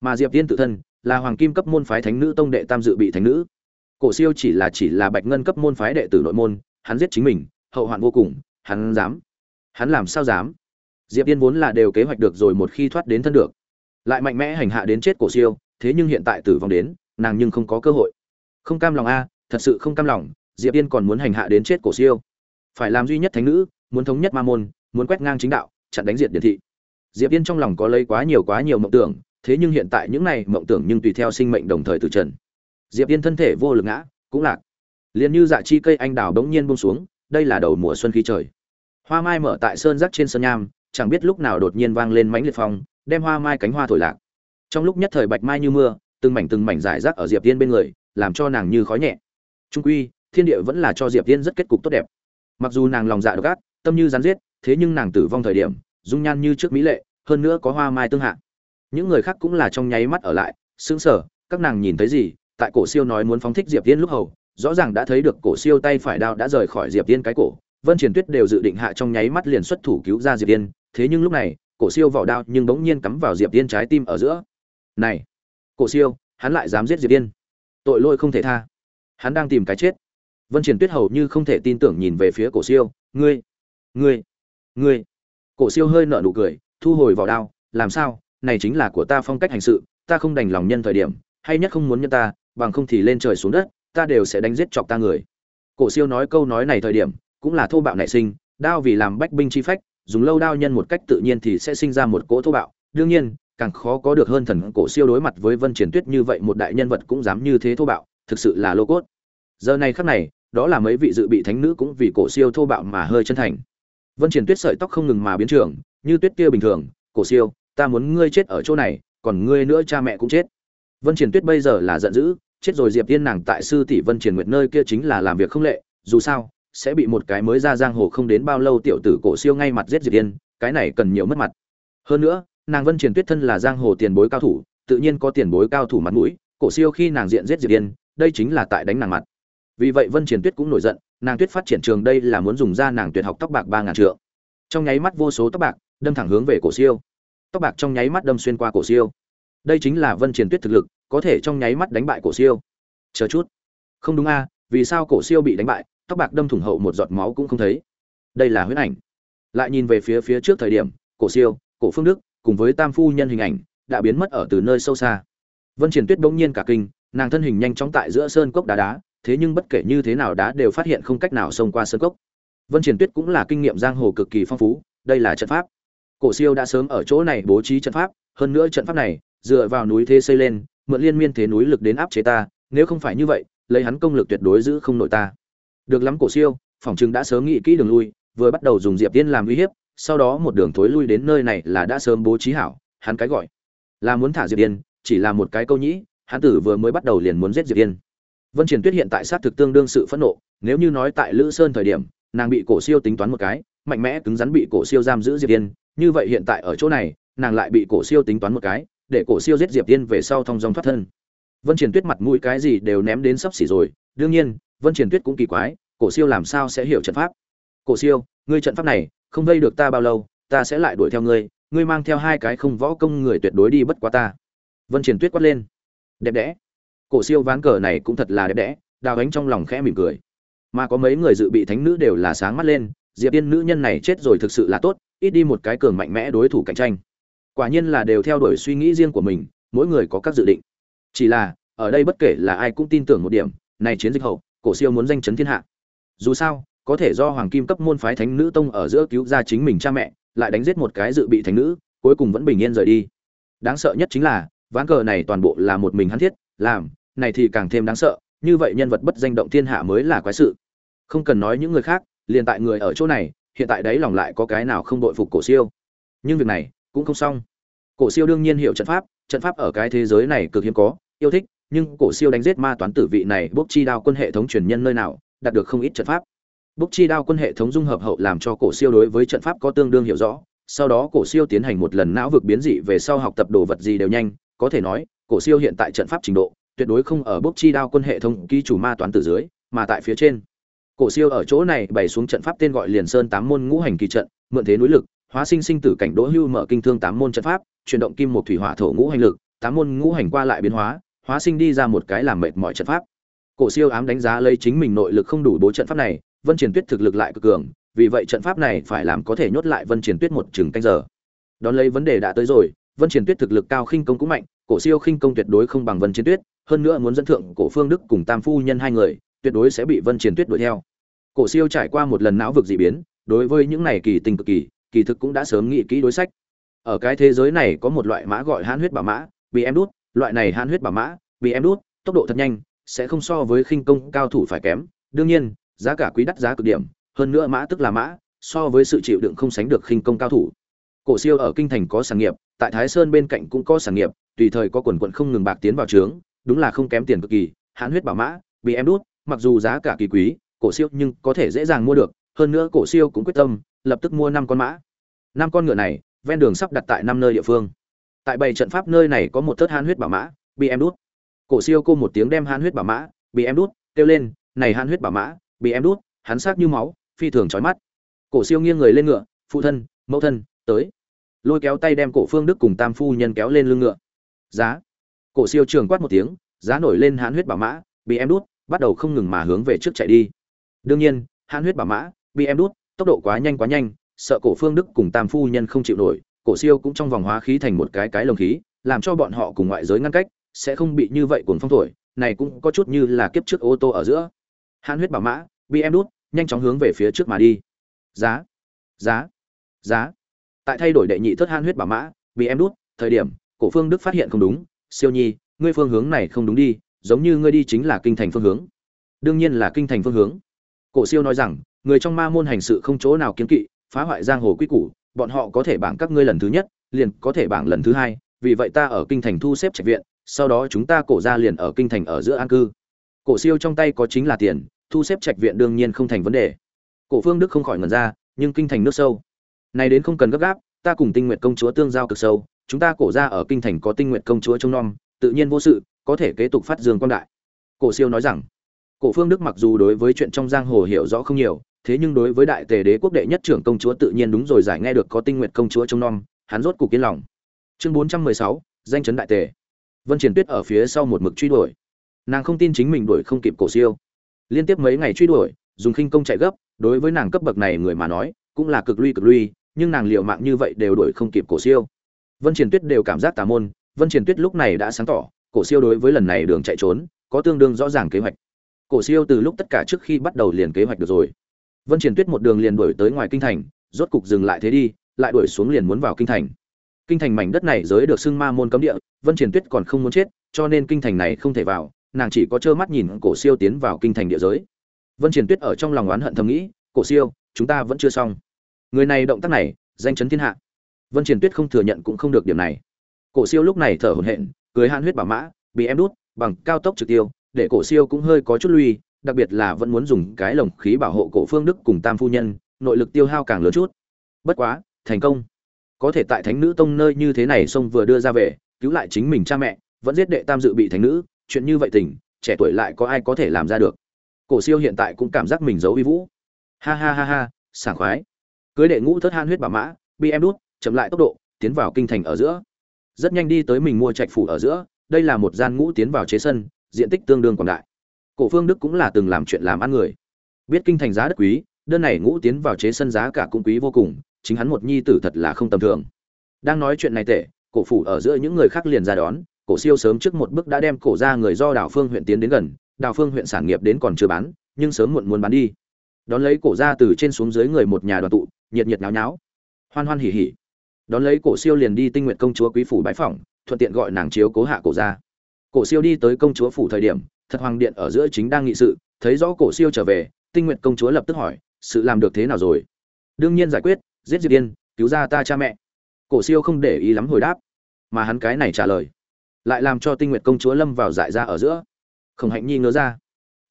Mà diệp tiên tự thân, là hoàng kim cấp môn phái thánh nữ tông đệ tam dự bị thánh nữ cổ siêu chỉ là chỉ là bạch ngân cấp môn phái đệ tử nội môn, hắn giết chính mình, hậu hoạn vô cùng, hắn dám. Hắn làm sao dám? Diệp tiên vốn là đều kế hoạch được rồi một khi thoát đến thân được. Lại mạnh mẽ hành hạ đến chết cổ siêu, thế nhưng hiện tại tử vong đến, nàng nhưng không có cơ hội. Không cam lòng a, thật sự không cam lòng, diệp tiên còn muốn hành hạ đến chết cổ siêu. Phải làm duy nhất thánh nữ, muốn thống nhất ma môn, muốn quét ngang chính đạo, chặn đánh diệt điện thị. Diệp tiên trong lòng có lấy quá nhiều quá nhiều mộng tưởng, thế nhưng hiện tại những này mộng tưởng nhưng tùy theo sinh mệnh đồng thời từ trần diệp yên thân thể vô lực ngã, cũng lạc. Liền như dạ chi cây anh đào đống nhiên buông xuống, đây là đầu mùa xuân khí trời. Hoa mai mở tại sơn rắc trên sơn nham, chẳng biết lúc nào đột nhiên vang lên mãnh liệt phong, đem hoa mai cánh hoa thổi lạc. Trong lúc nhất thời bạch mai như mưa, từng mảnh từng mảnh rải rác ở diệp tiên bên người, làm cho nàng như khói nhẹ. Trung quy, thiên địa vẫn là cho diệp tiên rất kết cục tốt đẹp. Mặc dù nàng lòng dạ độc ác, tâm như rắn giết, thế nhưng nàng tử vong thời điểm, dung nhan như trước mỹ lệ, hơn nữa có hoa mai tương hạ. Những người khác cũng là trong nháy mắt ở lại, sững sờ, các nàng nhìn thấy gì tại cổ siêu nói muốn phóng thích diệp tiên lúc hầu, rõ ràng đã thấy được cổ siêu tay phải đao đã rời khỏi diệp tiên cái cổ. Vân triển tuyết đều dự định hạ trong nháy mắt liền xuất thủ cứu ra diệp tiên thế nhưng lúc này, cổ siêu vỏ đao nhưng bỗng nhiên cắm vào diệp tiên trái tim ở giữa. Này, cổ siêu, hắn lại dám giết diệp tiên tội lỗi không thể tha. Hắn đang tìm cái chết. Vân triển tuyết hầu như không thể tin tưởng nhìn về phía cổ siêu, ngươi ngươi ngươi. Cổ siêu hơi nở nụ cười, thu hồi vào đao, làm sao? Này chính là của ta phong cách hành sự, ta không đành lòng nhân thời điểm, hay nhất không muốn nhân ta bằng không thì lên trời xuống đất, ta đều sẽ đánh giết chọc ta người. Cổ siêu nói câu nói này thời điểm, cũng là thô bạo nảy sinh, đao vì làm bách binh chi phách, dùng lâu đao nhân một cách tự nhiên thì sẽ sinh ra một cỗ thô bạo. Đương nhiên, càng khó có được hơn thần cổ siêu đối mặt với vân triển tuyết như vậy một đại nhân vật cũng dám như thế thô bạo, thực sự là lô cốt. Giờ này khắc này, đó là mấy vị dự bị thánh nữ cũng vì cổ siêu thô bạo mà hơi chân thành. Vân triển tuyết sợi tóc không ngừng mà biến trưởng, như tuyết kia bình thường, cổ siêu, ta muốn ngươi chết ở chỗ này, còn ngươi nữa cha mẹ cũng chết. Vân triển tuyết bây giờ là giận dữ chết rồi diệp tiên nàng tại sư tỷ vân triển nguyệt nơi kia chính là làm việc không lệ, dù sao, sẽ bị một cái mới ra giang hồ không đến bao lâu tiểu tử cổ siêu ngay mặt giết diệp tiên cái này cần nhiều mất mặt. Hơn nữa, nàng vân triển tuyết thân là giang hồ tiền bối cao thủ, tự nhiên có tiền bối cao thủ mặt mũi, cổ siêu khi nàng diện giết diệp tiên đây chính là tại đánh nàng mặt. Vì vậy vân triển tuyết cũng nổi giận, nàng tuyết phát triển trường đây là muốn dùng ra nàng tuyệt học tóc bạc ba ngàn trượng. Trong nháy mắt vô số tóc bạc đâm thẳng hướng về cổ siêu. Tóc bạc trong nháy mắt đâm xuyên qua cổ siêu. Đây chính là vân triển tuyết thực lực có thể trong nháy mắt đánh bại cổ siêu. Chờ chút. Không đúng a, vì sao cổ siêu bị đánh bại, tóc bạc đâm thủng hậu một giọt máu cũng không thấy. Đây là huyết ảnh. Lại nhìn về phía phía trước thời điểm, cổ siêu, cổ phương đức, cùng với tam phu nhân hình ảnh, đã biến mất ở từ nơi sâu xa. Vân triển tuyết bỗng nhiên cả kinh, nàng thân hình nhanh chóng tại giữa sơn cốc đá đá, thế nhưng bất kể như thế nào đá đều phát hiện không cách nào xông qua sơn cốc. Vân triển tuyết cũng là kinh nghiệm giang hồ cực kỳ phong phú, đây là trận pháp. Cổ siêu đã sớm ở chỗ này bố trí trận pháp, hơn nữa trận pháp này, dựa vào núi thế xây lên mượn liên miên thế núi lực đến áp chế ta nếu không phải như vậy lấy hắn công lực tuyệt đối giữ không nội ta được lắm cổ siêu phòng chừng đã sớm nghĩ kỹ đường lui vừa bắt đầu dùng diệp tiên làm uy hiếp sau đó một đường thối lui đến nơi này là đã sớm bố trí hảo hắn cái gọi là muốn thả diệp tiên, chỉ là một cái câu nhĩ hắn tử vừa mới bắt đầu liền muốn giết diệp tiên. vân triển tuyết hiện tại sát thực tương đương sự phẫn nộ nếu như nói tại lữ sơn thời điểm nàng bị cổ siêu tính toán một cái mạnh mẽ cứng rắn bị cổ siêu giam giữ diệp tiên, như vậy hiện tại ở chỗ này nàng lại bị cổ siêu tính toán một cái để cổ siêu giết diệp Tiên về sau thông dòng thoát thân. Vân triển tuyết mặt mũi cái gì đều ném đến sắp xỉ rồi. Đương nhiên, vân triển tuyết cũng kỳ quái, cổ siêu làm sao sẽ hiểu trận pháp? Cổ siêu, ngươi trận pháp này không vây được ta bao lâu, ta sẽ lại đuổi theo ngươi ngươi mang theo hai cái không võ công người tuyệt đối đi bất quá ta. Vân triển tuyết quát lên. Đẹp đẽ. Cổ siêu ván cờ này cũng thật là đẹp đẽ, đào ánh trong lòng khẽ mỉm cười. Mà có mấy người dự bị thánh nữ đều là sáng mắt lên, diệp Tiên nữ nhân này chết rồi thực sự là tốt, ít đi một cái cường mạnh mẽ đối thủ cạnh tranh quả nhiên là đều theo đuổi suy nghĩ riêng của mình, mỗi người có các dự định. Chỉ là, ở đây bất kể là ai cũng tin tưởng một điểm, này chiến dịch hậu, cổ siêu muốn danh chấn thiên hạ. Dù sao, có thể do hoàng kim cấp môn phái thánh nữ tông ở giữa cứu ra chính mình cha mẹ, lại đánh giết một cái dự bị thánh nữ, cuối cùng vẫn bình yên rời đi. Đáng sợ nhất chính là, ván cờ này toàn bộ là một mình hắn thiết, làm, này thì càng thêm đáng sợ, như vậy nhân vật bất danh động thiên hạ mới là quái sự. Không cần nói những người khác, liền tại người ở chỗ này, hiện tại đấy lòng lại có cái nào không đội phục cổ siêu. Nhưng việc này, cũng không xong cổ siêu đương nhiên hiểu trận pháp trận pháp ở cái thế giới này cực hiếm có, yêu thích, nhưng cổ siêu đánh giết ma toán tử vị này bốc chi đao quân hệ thống truyền nhân nơi nào, đạt được không ít trận pháp. Bốc chi đao quân hệ thống dung hợp hậu làm cho cổ siêu đối với trận pháp có tương đương hiểu rõ, sau đó cổ siêu tiến hành một lần não vực biến dị về sau học tập đồ vật gì đều nhanh, có thể nói, cổ siêu hiện tại trận pháp trình độ, tuyệt đối không ở bốc chi đao quân hệ thống ký chủ ma toán tử dưới, mà tại phía trên. Cổ siêu ở chỗ này bày xuống trận pháp tên gọi liền sơn tám môn ngũ hành kỳ trận, mượn thế núi lực hóa sinh sinh tử cảnh đỗ hưu mở kinh thương tám môn trận pháp, chuyển động kim một thủy hỏa thổ ngũ hành lực, tám môn ngũ hành qua lại biến hóa hóa sinh đi ra một cái làm mệt mỏi trận pháp. Cổ siêu ám đánh giá lấy chính mình nội lực không đủ bố trận pháp này, vân triển tuyết thực lực lại cực cường, vì vậy trận pháp này phải làm có thể nhốt lại vân triển tuyết một chừng canh giờ. Đón lấy vấn đề đã tới rồi, vân triển tuyết thực lực cao khinh công cũng mạnh, cổ siêu khinh công tuyệt đối không bằng vân triển tuyết, hơn nữa muốn dẫn thượng cổ phương đức cùng tam phu nhân hai người, tuyệt đối sẽ bị vân triển tuyết đuổi theo. Cổ siêu trải qua một lần não vực dị biến, đối với những này kỳ tình cực kỳ kỳ thực cũng đã sớm nghĩ kỹ đối sách. Ở cái thế giới này có một loại mã gọi hãn huyết bảo mã, bị em đút. Loại này hãn huyết bảo mã, bị em đút, tốc độ thật nhanh, sẽ không so với khinh công cao thủ phải kém. Đương nhiên, giá cả quý đắt giá cực điểm, hơn nữa mã tức là mã, so với sự chịu đựng không sánh được khinh công cao thủ. Cổ siêu ở kinh thành có sản nghiệp, tại thái sơn bên cạnh cũng có sản nghiệp, tùy thời có quần quận không ngừng bạc tiến vào trướng, đúng là không kém tiền cực kỳ. Hãn huyết bảo mã, bị em đút, mặc dù giá cả kỳ quý, cổ siêu nhưng có thể dễ dàng mua được, hơn nữa cổ siêu cũng quyết tâm lập tức mua năm con mã. Năm con ngựa này, ven đường sắp đặt tại năm nơi địa phương. Tại bảy trận pháp nơi này có một thớt han huyết bảo mã, bị em đút. Cổ siêu cô một tiếng đem han huyết bảo mã, bị em đút, kêu lên, này han huyết bảo mã, bị em đút, hắn sắc như máu, phi thường chói mắt. Cổ siêu nghiêng người lên ngựa, phụ thân, mẫu thân, tới. Lôi kéo tay đem cổ phương đức cùng tam phu nhân kéo lên lưng ngựa. Giá. Cổ siêu trường quát một tiếng, giá nổi lên hãn huyết bảo mã, bị em đút, bắt đầu không ngừng mà hướng về trước chạy đi. Đương nhiên hãn huyết bảo mã, bị em đút tốc độ quá nhanh quá nhanh, sợ cổ phương đức cùng tam phu nhân không chịu nổi, cổ siêu cũng trong vòng hóa khí thành một cái cái lồng khí, làm cho bọn họ cùng ngoại giới ngăn cách, sẽ không bị như vậy cuồng phong thổi, này cũng có chút như là kiếp trước ô tô ở giữa. Hãn huyết bảo mã, bị em đút, nhanh chóng hướng về phía trước mà đi. Giá giá giá. Tại thay đổi đệ nhị thất hãn huyết bảo mã, bị em đút, thời điểm, cổ phương đức phát hiện không đúng. Siêu nhi, ngươi phương hướng này không đúng đi, giống như ngươi đi chính là kinh thành phương hướng. Đương nhiên là kinh thành phương hướng. Cổ siêu nói rằng người trong ma môn hành sự không chỗ nào kiến kỵ, phá hoại giang hồ quy củ, bọn họ có thể bảng các ngươi lần thứ nhất, liền có thể bảng lần thứ hai, vì vậy ta ở kinh thành thu xếp trạch viện, sau đó chúng ta cổ ra liền ở kinh thành ở giữa an cư. Cổ siêu trong tay có chính là tiền, thu xếp trạch viện đương nhiên không thành vấn đề. Cổ phương đức không khỏi ngần ra, nhưng kinh thành nước sâu. Này đến không cần gấp gáp, ta cùng tinh nguyện công chúa tương giao cực sâu, chúng ta cổ ra ở kinh thành có tinh nguyện công chúa trông nom, tự nhiên vô sự, có thể kế tục phát dương quan đại. Cổ siêu nói rằng, cổ phương đức mặc dù đối với chuyện trong giang hồ hiểu rõ không nhiều thế nhưng đối với đại tề đế quốc đệ nhất trưởng công chúa tự nhiên đúng rồi, giải nghe được có tinh nguyện công chúa trông nom, hắn rốt cục yên lòng. Chương bốn trăm mười sáu, danh chấn đại tề. Vân triển tuyết ở phía sau một mực truy đuổi. Nàng không tin chính mình đuổi không kịp cổ siêu. Liên tiếp mấy ngày truy đuổi, dùng khinh công chạy gấp, đối với nàng cấp bậc này người mà nói, cũng là cực lui cực lui, nhưng nàng liệu mạng như vậy đều đuổi không kịp cổ siêu. Vân triển tuyết đều cảm giác tà môn, vân triển tuyết lúc này đã sáng tỏ, cổ siêu đối với lần này đường chạy trốn, có tương đương rõ ràng kế hoạch. Cổ siêu từ lúc tất cả trước khi bắt đầu liền kế hoạch được rồi vân triển tuyết một đường liền đuổi tới ngoài kinh thành, rốt cục dừng lại thế đi, lại đuổi xuống liền muốn vào kinh thành. Kinh thành mảnh đất này giới được xưng ma môn cấm địa, vân triển tuyết còn không muốn chết, cho nên kinh thành này không thể vào, nàng chỉ có trơ mắt nhìn cổ siêu tiến vào kinh thành địa giới. Vân triển tuyết ở trong lòng oán hận thầm nghĩ, cổ siêu, chúng ta vẫn chưa xong. Người này động tác này, danh chấn thiên hạ. Vân triển tuyết không thừa nhận cũng không được điểm này. Cổ siêu lúc này thở hổn hển cưỡi han huyết bảo mã, bị em đút, bằng cao tốc trực tiêu, để cổ siêu cũng hơi có chút lui đặc biệt là vẫn muốn dùng cái lồng khí bảo hộ cổ phương đức cùng tam phu nhân, nội lực tiêu hao càng lớn chút. Bất quá, thành công. Có thể tại thánh nữ tông nơi như thế này sông vừa đưa ra về, cứu lại chính mình cha mẹ, vẫn giết đệ tam dự bị thánh nữ, chuyện như vậy tình, trẻ tuổi lại có ai có thể làm ra được. Cổ siêu hiện tại cũng cảm giác mình giấu uy vũ. Ha ha ha ha, sảng khoái. Cưới đệ ngũ thất han huyết bà mã, bị em đút, chậm lại tốc độ, tiến vào kinh thành ở giữa. Rất nhanh đi tới mình mua trạch phủ ở giữa, đây là một gian ngũ tiến vào chế sân, diện tích tương đương quảng đại cổ phương đức cũng là từng làm chuyện làm ăn người. Biết kinh thành giá đất quý, đơn này ngũ tiến vào chế sân giá cả cũng quý vô cùng, chính hắn một nhi tử thật là không tầm thường. Đang nói chuyện này tệ, cổ phủ ở giữa những người khác liền ra đón, cổ siêu sớm trước một bước đã đem cổ ra người do Đào phương huyện tiến đến gần, Đào phương huyện sản nghiệp đến còn chưa bán, nhưng sớm muộn muốn bán đi. Đón lấy cổ ra từ trên xuống dưới người một nhà đoàn tụ, nhiệt nhiệt náo nháo. Hoan hoan hỉ hỉ. Đón lấy cổ siêu liền đi tinh nguyện công chúa quý phủ bái phỏng, thuận tiện gọi nàng chiếu cố hạ cổ ra. Cổ siêu đi tới công chúa phủ thời điểm thật hoàng điện ở giữa chính đang nghị sự, thấy rõ cổ siêu trở về, tinh nguyện công chúa lập tức hỏi, sự làm được thế nào rồi? Đương nhiên giải quyết, giết diệt yên, cứu ra ta cha mẹ. Cổ siêu không để ý lắm hồi đáp, mà hắn cái này trả lời, lại làm cho tinh nguyện công chúa lâm vào dại ra ở giữa. Khổng hạnh nhi ngớ ra,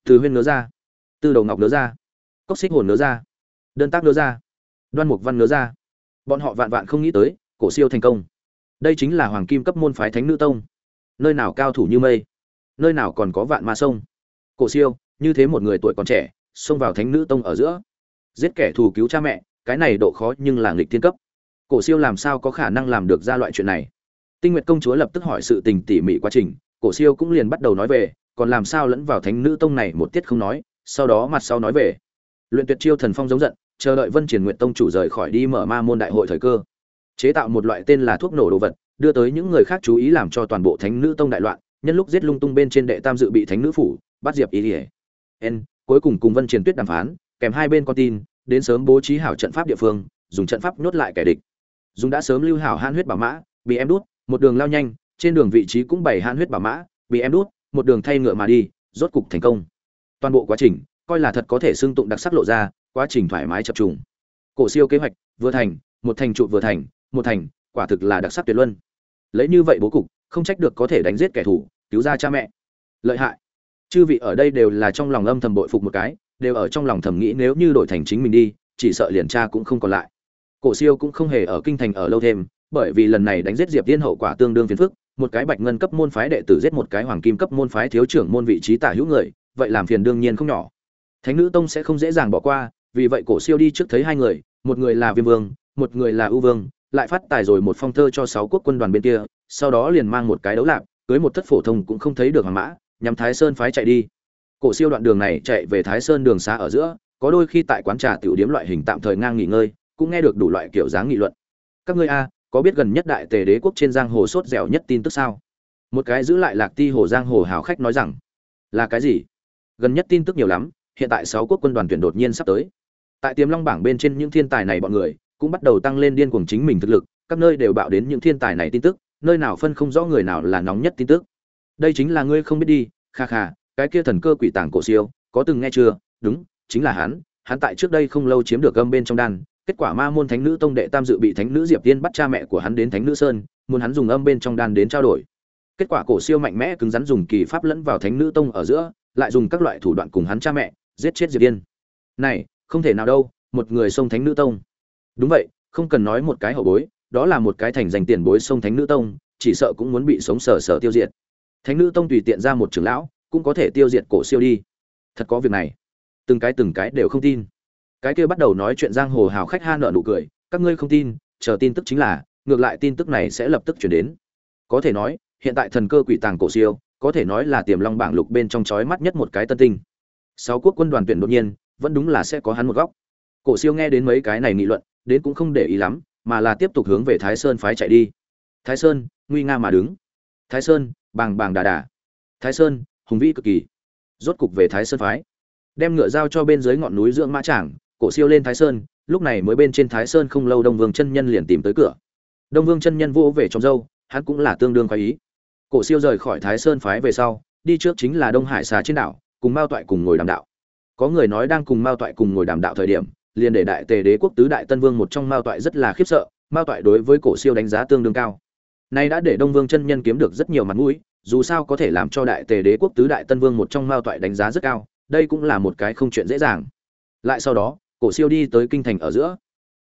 từ huyên ngớ ra, tư đầu ngọc ngớ ra, cốc xích hồn ngớ ra, đơn tác ngớ ra, đoan mục văn ngớ ra. Bọn họ vạn vạn không nghĩ tới, cổ siêu thành công. Đây chính là hoàng kim cấp môn phái thánh nữ tông. Nơi nào cao thủ như mây nơi nào còn có vạn ma sông. Cổ siêu, như thế một người tuổi còn trẻ, xông vào thánh nữ tông ở giữa. Giết kẻ thù cứu cha mẹ, cái này độ khó nhưng là nghịch thiên cấp. Cổ siêu làm sao có khả năng làm được ra loại chuyện này? Tinh nguyệt công chúa lập tức hỏi sự tình tỉ mỉ quá trình, cổ siêu cũng liền bắt đầu nói về, còn làm sao lẫn vào thánh nữ tông này một tiết không nói, sau đó mặt sau nói về. Luyện tuyệt chiêu thần phong giống giận, chờ đợi vân triển nguyện tông chủ rời khỏi đi mở ma môn đại hội thời cơ. Chế tạo một loại tên là thuốc nổ đồ vật, đưa tới những người khác chú ý làm cho toàn bộ thánh nữ tông đại loạn nhân lúc giết lung tung bên trên đệ tam dự bị thánh nữ phủ, bắt diệp ý ỉa n, cuối cùng cùng vân triển tuyết đàm phán, kèm hai bên con tin, đến sớm bố trí hảo trận pháp địa phương, dùng trận pháp nhốt lại kẻ địch. Dùng đã sớm lưu hảo han huyết bảo mã, bị em đút, một đường lao nhanh, trên đường vị trí cũng bày han huyết bảo mã, bị em đút, một đường thay ngựa mà đi, rốt cục thành công. Toàn bộ quá trình, coi là thật có thể xưng tụng đặc sắc lộ ra, quá trình thoải mái chập trùng. Cổ siêu kế hoạch, vừa thành, một thành trụ vừa thành, một thành, quả thực là đặc sắc tuyệt luân. Lấy như vậy bố cục, không trách được có thể đánh giết kẻ thù cứu ra cha mẹ. Lợi hại. Chư vị ở đây đều là trong lòng âm thầm bội phục một cái, đều ở trong lòng thầm nghĩ nếu như đổi thành chính mình đi, chỉ sợ liền cha cũng không còn lại. Cổ siêu cũng không hề ở kinh thành ở lâu thêm, bởi vì lần này đánh giết diệp tiên hậu quả tương đương phiền phức, một cái bạch ngân cấp môn phái đệ tử giết một cái hoàng kim cấp môn phái thiếu trưởng môn vị trí tả hữu người, vậy làm phiền đương nhiên không nhỏ. Thánh nữ tông sẽ không dễ dàng bỏ qua, vì vậy cổ siêu đi trước thấy hai người, một người là viêm vương, một người là ưu vương, lại phát tài rồi một phong thơ cho sáu quốc quân đoàn bên kia, sau đó liền mang một cái đấu lạc cưới một thất phổ thông cũng không thấy được hoàng mã nhằm thái sơn phái chạy đi. Cổ siêu đoạn đường này chạy về thái sơn đường xa ở giữa, có đôi khi tại quán trà tiểu điếm loại hình tạm thời ngang nghỉ ngơi, cũng nghe được đủ loại kiểu dáng nghị luận. Các ngươi a, có biết gần nhất đại tề đế quốc trên giang hồ sốt dẻo nhất tin tức sao? Một cái giữ lại lạc ti hồ giang hồ hào khách nói rằng, là cái gì? Gần nhất tin tức nhiều lắm, hiện tại sáu quốc quân đoàn tuyển đột nhiên sắp tới. Tại tiềm long bảng bên trên những thiên tài này bọn người, cũng bắt đầu tăng lên điên cuồng chính mình thực lực, các nơi đều bạo đến những thiên tài này tin tức nơi nào phân không rõ người nào là nóng nhất tin tức. Đây chính là ngươi không biết đi, kha kha, cái kia thần cơ quỷ tàng cổ siêu, có từng nghe chưa? Đúng, chính là hắn hắn tại trước đây không lâu chiếm được gâm bên trong đan, kết quả ma môn thánh nữ tông đệ tam dự bị thánh nữ diệp tiên bắt cha mẹ của hắn đến thánh nữ sơn, muốn hắn dùng âm bên trong đan đến trao đổi. Kết quả cổ siêu mạnh mẽ cứng rắn dùng kỳ pháp lẫn vào thánh nữ tông ở giữa, lại dùng các loại thủ đoạn cùng hắn cha mẹ, giết chết diệp tiên. Này, không thể nào đâu, một người xông thánh nữ tông. Đúng vậy, không cần nói một cái hậu bối đó là một cái thành danh tiền bối sông thánh nữ tông, chỉ sợ cũng muốn bị sống sờ sờ tiêu diệt. Thánh nữ tông tùy tiện ra một trưởng lão, cũng có thể tiêu diệt cổ siêu đi. Thật có việc này. Từng cái từng cái đều không tin. Cái kia bắt đầu nói chuyện giang hồ hào khách ha nợ nụ cười, các ngươi không tin, chờ tin tức chính là, ngược lại tin tức này sẽ lập tức chuyển đến. Có thể nói, hiện tại thần cơ quỷ tàng cổ siêu, có thể nói là tiềm long bảng lục bên trong chói mắt nhất một cái tân tinh. Sáu quốc quân đoàn tuyển đột nhiên, vẫn đúng là sẽ có hắn một góc. Cổ siêu nghe đến mấy cái này nghị luận, đến cũng không để ý lắm mà là tiếp tục hướng về thái sơn phái chạy đi. Thái sơn, nguy nga mà đứng. Thái sơn, bàng bàng đà đà. Thái sơn, hùng vĩ cực kỳ. Rốt cục về thái sơn phái. Đem ngựa giao cho bên dưới ngọn núi dưỡng mã trảng cổ siêu lên thái sơn, lúc này mới bên trên thái sơn không lâu đông vương chân nhân liền tìm tới cửa. Đông vương chân nhân vô về trong dâu, hắn cũng là tương đương khoái ý. Cổ siêu rời khỏi thái sơn phái về sau, đi trước chính là đông hải xà trên đảo, cùng mao toại cùng ngồi đàm đạo. Có người nói đang cùng mao toại cùng ngồi đàm đạo thời điểm liền để đại tề đế quốc tứ đại tân vương một trong mao toại rất là khiếp sợ, mao toại đối với cổ siêu đánh giá tương đương cao. Nay đã để đông vương chân nhân kiếm được rất nhiều mặt mũi, dù sao có thể làm cho đại tề đế quốc tứ đại tân vương một trong mao toại đánh giá rất cao, đây cũng là một cái không chuyện dễ dàng. Lại sau đó, cổ siêu đi tới kinh thành ở giữa.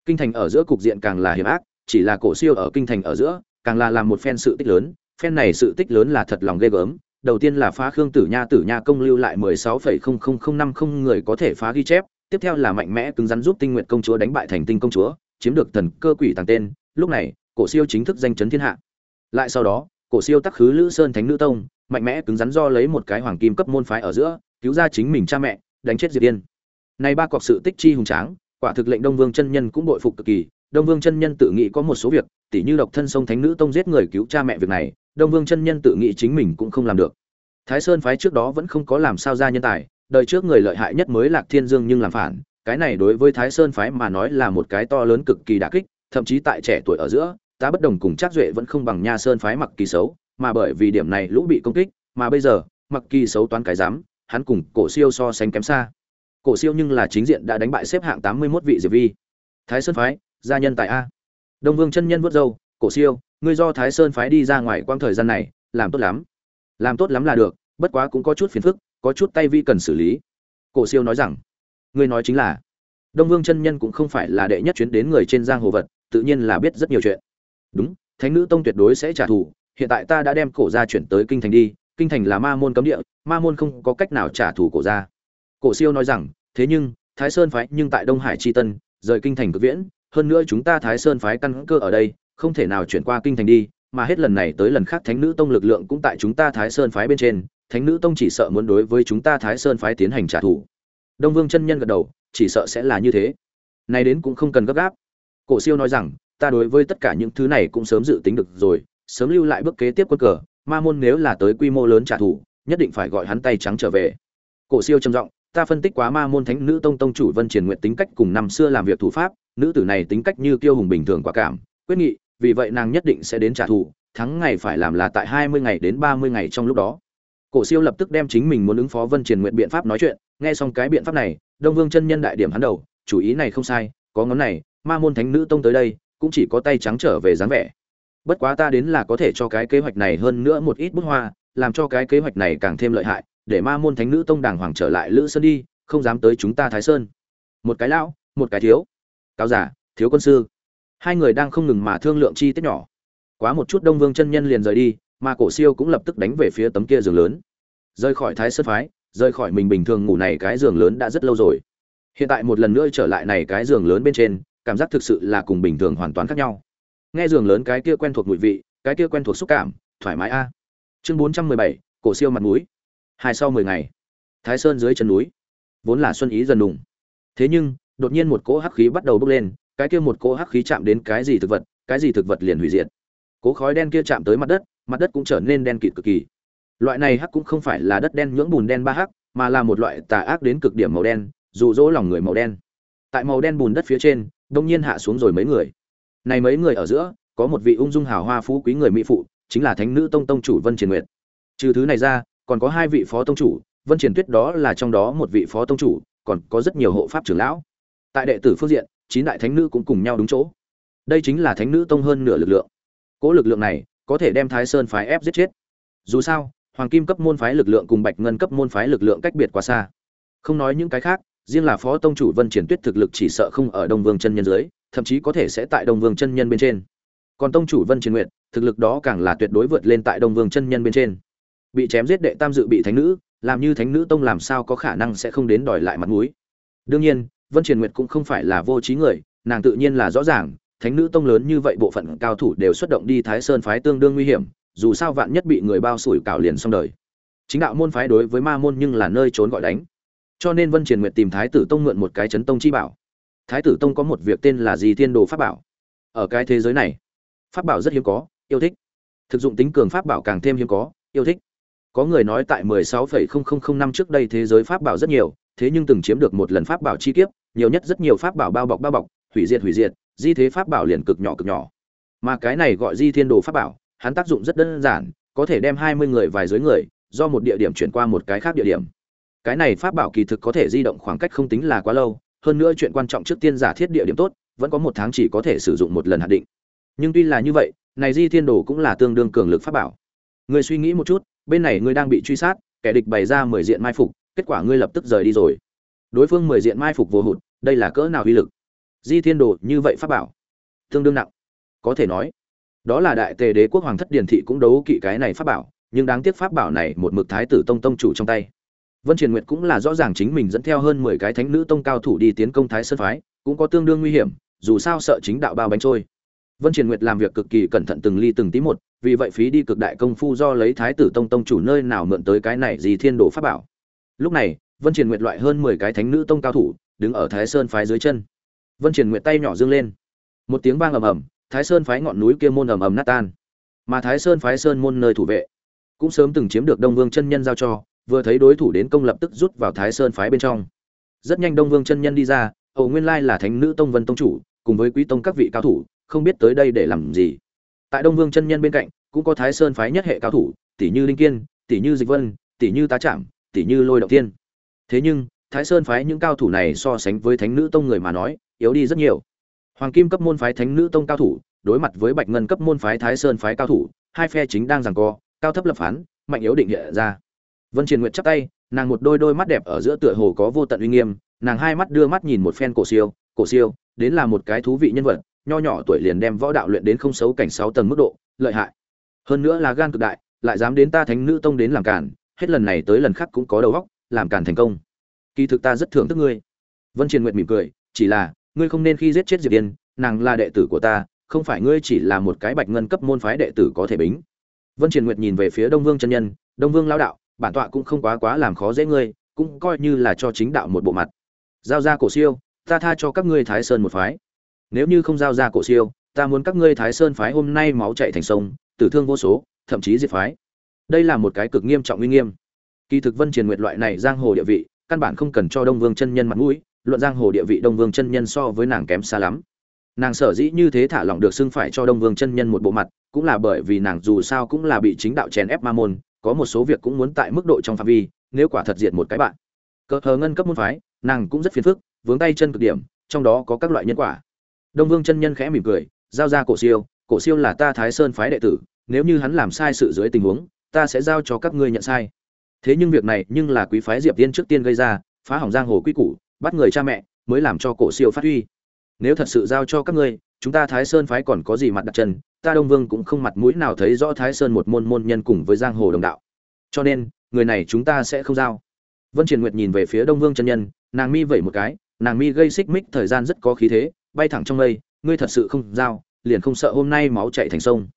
Kinh thành ở giữa cục diện càng là hiểm ác, chỉ là cổ siêu ở kinh thành ở giữa, càng là làm một phen sự tích lớn, phen này sự tích lớn là thật lòng ghê gớm. Đầu tiên là phá khương tử nha tử nha công lưu lại mười sáu phẩy không không không năm không người có thể phá ghi chép tiếp theo là mạnh mẽ cứng rắn giúp tinh nguyện công chúa đánh bại thành tinh công chúa, chiếm được thần cơ quỷ tàng tên, lúc này, cổ siêu chính thức danh chấn thiên hạ. Lại sau đó, cổ siêu tắc khứ lữ sơn thánh nữ tông, mạnh mẽ cứng rắn do lấy một cái hoàng kim cấp môn phái ở giữa, cứu ra chính mình cha mẹ, đánh chết diệp yên. Này ba cọc sự tích chi hùng tráng, quả thực lệnh đông vương chân nhân cũng bội phục cực kỳ. Đông vương chân nhân tự nghĩ có một số việc, tỉ như độc thân sông thánh nữ tông giết người cứu cha mẹ việc này, đông vương chân nhân tự nghĩ chính mình cũng không làm được. Thái sơn phái trước đó vẫn không có làm sao ra nhân tài đời trước người lợi hại nhất mới lạc thiên dương nhưng làm phản, cái này đối với thái sơn phái mà nói là một cái to lớn cực kỳ đả kích, thậm chí tại trẻ tuổi ở giữa ta bất đồng cùng chắc duệ vẫn không bằng nha sơn phái mặc kỳ xấu, mà bởi vì điểm này lũ bị công kích, mà bây giờ, mặc kỳ xấu toán cái dám hắn cùng cổ siêu so sánh kém xa. Cổ siêu nhưng là chính diện đã đánh bại xếp hạng tám mươi 81 vị diệp vi. Thái sơn phái, gia nhân tại a. Đông vương chân nhân vuốt râu, cổ siêu, ngươi do thái sơn phái đi ra ngoài quang thời gian này, làm tốt lắm. Làm tốt lắm là được, bất quá cũng có chút phiền phức có chút tay vi cần xử lý. Cổ siêu nói rằng, ngươi nói chính là, đông vương chân nhân cũng không phải là đệ nhất chuyến đến người trên giang hồ vật, tự nhiên là biết rất nhiều chuyện. Đúng, thánh nữ tông tuyệt đối sẽ trả thù, hiện tại ta đã đem cổ gia chuyển tới kinh thành đi, kinh thành là ma môn cấm địa, ma môn không có cách nào trả thù cổ gia. Cổ siêu nói rằng, thế nhưng, thái sơn phái nhưng tại đông hải chi tân, rời kinh thành cực viễn, hơn nữa chúng ta thái sơn phái căn cơ ở đây, không thể nào chuyển qua kinh thành đi, mà hết lần này tới lần khác thánh nữ tông lực lượng cũng tại chúng ta thái sơn phái bên trên thánh nữ tông chỉ sợ muốn đối với chúng ta thái sơn phái tiến hành trả thù. Đông vương chân nhân gật đầu, chỉ sợ sẽ là như thế. Nay đến cũng không cần gấp gáp. Cổ siêu nói rằng, ta đối với tất cả những thứ này cũng sớm dự tính được rồi, sớm lưu lại bước kế tiếp quân cờ, ma môn nếu là tới quy mô lớn trả thù, nhất định phải gọi hắn tay trắng trở về. Cổ siêu trầm giọng, ta phân tích quá ma môn thánh nữ tông tông chủ vân triển nguyện tính cách cùng năm xưa làm việc thủ pháp, nữ tử này tính cách như kiêu hùng bình thường quả cảm, quyết nghị, vì vậy nàng nhất định sẽ đến trả thù, thắng ngày phải làm là tại hai mươi ngày đến ba mươi ngày trong lúc đó cổ siêu lập tức đem chính mình muốn ứng phó vân triền nguyện biện pháp nói chuyện. Nghe xong cái biện pháp này, đông vương chân nhân đại điểm hắn đầu. Chủ ý này không sai, có ngón này, ma môn thánh nữ tông tới đây, cũng chỉ có tay trắng trở về dáng vẻ. Bất quá ta đến là có thể cho cái kế hoạch này hơn nữa một ít bút hoa, làm cho cái kế hoạch này càng thêm lợi hại, để ma môn thánh nữ tông đàng hoàng trở lại lữ sơn đi, không dám tới chúng ta thái sơn. Một cái lão, một cái thiếu. Cáo giả, thiếu quân sư. Hai người đang không ngừng mà thương lượng chi tiết nhỏ. Quá một chút đông vương chân nhân liền rời đi mà cổ siêu cũng lập tức đánh về phía tấm kia giường lớn. Rời khỏi thái sơn phái, rời khỏi mình bình thường ngủ này cái giường lớn đã rất lâu rồi. Hiện tại một lần nữa trở lại này cái giường lớn bên trên, cảm giác thực sự là cùng bình thường hoàn toàn khác nhau. Nghe giường lớn cái kia quen thuộc mùi vị, cái kia quen thuộc xúc cảm, thoải mái a. Chương bốn trăm mười bảy, cổ siêu mặt núi hai sau mười ngày. Thái sơn dưới chân núi. Vốn là xuân ý dần đùng. Thế nhưng, đột nhiên một cỗ hắc khí bắt đầu bốc lên, cái kia một cỗ hắc khí chạm đến cái gì thực vật, cái gì thực vật liền hủy diệt. Cỗ khói đen kia chạm tới mặt đất mặt đất cũng trở nên đen kịt cực kỳ. Loại này hắc cũng không phải là đất đen nhưỡng bùn đen ba hắc, mà là một loại tà ác đến cực điểm màu đen, dụ dỗ lòng người màu đen. Tại màu đen bùn đất phía trên, đông nhiên hạ xuống rồi mấy người. Này mấy người ở giữa, có một vị ung dung hào hoa phú quý người mỹ phụ, chính là thánh nữ tông tông chủ vân triền nguyệt. Trừ thứ này ra, còn có hai vị phó tông chủ, vân triền tuyết đó là trong đó một vị phó tông chủ, còn có rất nhiều hộ pháp trưởng lão. Tại đệ tử phương diện, chín đại thánh nữ cũng cùng nhau đúng chỗ. Đây chính là thánh nữ tông hơn nửa lực lượng. Cỗ lực lượng này có thể đem thái sơn phái ép giết chết. Dù sao, hoàng kim cấp môn phái lực lượng cùng bạch ngân cấp môn phái lực lượng cách biệt quá xa. Không nói những cái khác, riêng là phó tông chủ vân triển tuyết thực lực chỉ sợ không ở đông vương chân nhân dưới, thậm chí có thể sẽ tại đông vương chân nhân bên trên. Còn tông chủ vân triển Nguyệt, thực lực đó càng là tuyệt đối vượt lên tại đông vương chân nhân bên trên. Bị chém giết đệ tam dự bị thánh nữ, làm như thánh nữ tông làm sao có khả năng sẽ không đến đòi lại mặt mũi. Đương nhiên, vân triển nguyệt cũng không phải là vô trí người, nàng tự nhiên là rõ ràng thánh nữ tông lớn như vậy bộ phận cao thủ đều xuất động đi thái sơn phái tương đương nguy hiểm dù sao vạn nhất bị người bao sủi cảo liền xong đời. Chính đạo môn phái đối với ma môn nhưng là nơi trốn gọi đánh. Cho nên vân triền nguyệt tìm thái tử tông mượn một cái chấn tông chi bảo. Thái tử tông có một việc tên là gì thiên đồ pháp bảo. Ở cái thế giới này pháp bảo rất hiếm có yêu thích. Thực dụng tính cường pháp bảo càng thêm hiếm có yêu thích. Có người nói tại 16,000 năm trước đây thế giới pháp bảo rất nhiều thế nhưng từng chiếm được một lần pháp bảo chi kiếp nhiều nhất rất nhiều pháp bảo bao bọc bao bọc hủy diệt hủy diệt di thế pháp bảo liền cực nhỏ cực nhỏ. Mà cái này gọi di thiên đồ pháp bảo, hắn tác dụng rất đơn giản, có thể đem 20 người vài dưới người, do một địa điểm chuyển qua một cái khác địa điểm. Cái này pháp bảo kỳ thực có thể di động khoảng cách không tính là quá lâu, hơn nữa chuyện quan trọng trước tiên giả thiết địa điểm tốt, vẫn có một tháng chỉ có thể sử dụng một lần hạn định. Nhưng tuy là như vậy, này di thiên đồ cũng là tương đương cường lực pháp bảo. Người suy nghĩ một chút, bên này ngươi đang bị truy sát, kẻ địch bày ra mười diện mai phục, kết quả ngươi lập tức rời đi rồi. Đối phương mười diện mai phục vô hụt, đây là cỡ nào uy lực? Di thiên đồ như vậy pháp bảo, tương đương nặng. Có thể nói, đó là đại tề đế quốc hoàng thất điển thị cũng đấu kỵ cái này pháp bảo, nhưng đáng tiếc pháp bảo này một mực thái tử tông tông chủ trong tay. Vân triền nguyệt cũng là rõ ràng chính mình dẫn theo hơn mười cái thánh nữ tông cao thủ đi tiến công thái sơn phái, cũng có tương đương nguy hiểm, dù sao sợ chính đạo bao bánh trôi. Vân triền nguyệt làm việc cực kỳ cẩn thận từng ly từng tí một, vì vậy phí đi cực đại công phu do lấy thái tử tông tông chủ nơi nào mượn tới cái này gì thiên đồ pháp bảo. Lúc này, vân triền nguyệt loại hơn mười cái thánh nữ tông cao thủ, đứng ở thái sơn phái dưới chân vân Triển nguyệt tay nhỏ dương lên. Một tiếng vang ầm ầm, thái sơn phái ngọn núi kia môn ầm ầm nát tan. Mà thái sơn phái sơn môn nơi thủ vệ, cũng sớm từng chiếm được đông vương chân nhân giao cho, vừa thấy đối thủ đến công lập tức rút vào thái sơn phái bên trong. Rất nhanh đông vương chân nhân đi ra, Âu nguyên lai là thánh nữ tông vân tông chủ, cùng với quý tông các vị cao thủ, không biết tới đây để làm gì. Tại đông vương chân nhân bên cạnh, cũng có thái sơn phái nhất hệ cao thủ, tỷ như linh kiên, tỷ như dịch vân, tỷ như tá trạm tỷ như lôi động tiên thế nhưng, thái sơn phái những cao thủ này so sánh với thánh nữ tông người mà nói yếu đi rất nhiều. Hoàng kim cấp môn phái thánh nữ tông cao thủ, đối mặt với bạch ngân cấp môn phái thái sơn phái cao thủ, hai phe chính đang giằng co, cao thấp lập phán, mạnh yếu định nghĩa ra. Vân triền nguyệt chắp tay, nàng một đôi đôi mắt đẹp ở giữa tựa hồ có vô tận uy nghiêm, nàng hai mắt đưa mắt nhìn một phen cổ siêu cổ siêu, đến là một cái thú vị nhân vật, nho nhỏ tuổi liền đem võ đạo luyện đến không xấu cảnh sáu tầng mức độ, lợi hại. Hơn nữa là gan cực đại, lại dám đến ta thánh nữ tông đến làm cản hết lần này tới lần khác cũng có đầu óc, làm cản thành công. Kỳ thực ta rất thưởng thức ngươi. Vân triền nguyệt mỉm cười, chỉ là ngươi không nên khi giết chết diệp yên, nàng là đệ tử của ta, không phải ngươi chỉ là một cái bạch ngân cấp môn phái đệ tử có thể bính. Vân triền nguyệt nhìn về phía đông vương chân nhân, đông vương lao đạo, bản tọa cũng không quá quá làm khó dễ ngươi, cũng coi như là cho chính đạo một bộ mặt. Giao ra cổ siêu, ta tha cho các ngươi thái sơn một phái. Nếu như không giao ra cổ siêu, ta muốn các ngươi thái sơn phái hôm nay máu chạy thành sông, tử thương vô số, thậm chí diệt phái. Đây là một cái cực nghiêm trọng uy nghiêm. Kỳ thực vân triền nguyệt loại này giang hồ địa vị, căn bản không cần cho đông vương chân nhân mặt mũi luận giang hồ địa vị đông vương chân nhân so với nàng kém xa lắm. Nàng sở dĩ như thế thả lỏng được xưng phải cho đông vương chân nhân một bộ mặt, cũng là bởi vì nàng dù sao cũng là bị chính đạo chèn ép ma môn, có một số việc cũng muốn tại mức độ trong phạm vi, nếu quả thật diệt một cái bạn. Cờ hờ ngân cấp môn phái, nàng cũng rất phiền phức, vướng tay chân cực điểm, trong đó có các loại nhân quả. Đông vương chân nhân khẽ mỉm cười, giao ra cổ siêu cổ siêu là ta thái sơn phái đệ tử, nếu như hắn làm sai sự dưới tình huống, ta sẽ giao cho các ngươi nhận sai. Thế nhưng việc này nhưng là quý phái diệp tiên trước tiên gây ra, phá hỏng giang hồ quy củ bắt người cha mẹ, mới làm cho cổ siêu phát huy. Nếu thật sự giao cho các ngươi, chúng ta thái sơn phái còn có gì mặt đặt chân, ta đông vương cũng không mặt mũi nào thấy rõ thái sơn một môn môn nhân cùng với giang hồ đồng đạo. Cho nên, người này chúng ta sẽ không giao. Vân triền nguyệt nhìn về phía đông vương chân nhân, nàng mi vẩy một cái, nàng mi gây xích mích, thời gian rất có khí thế, bay thẳng trong mây, ngươi thật sự không giao, liền không sợ hôm nay máu chạy thành sông.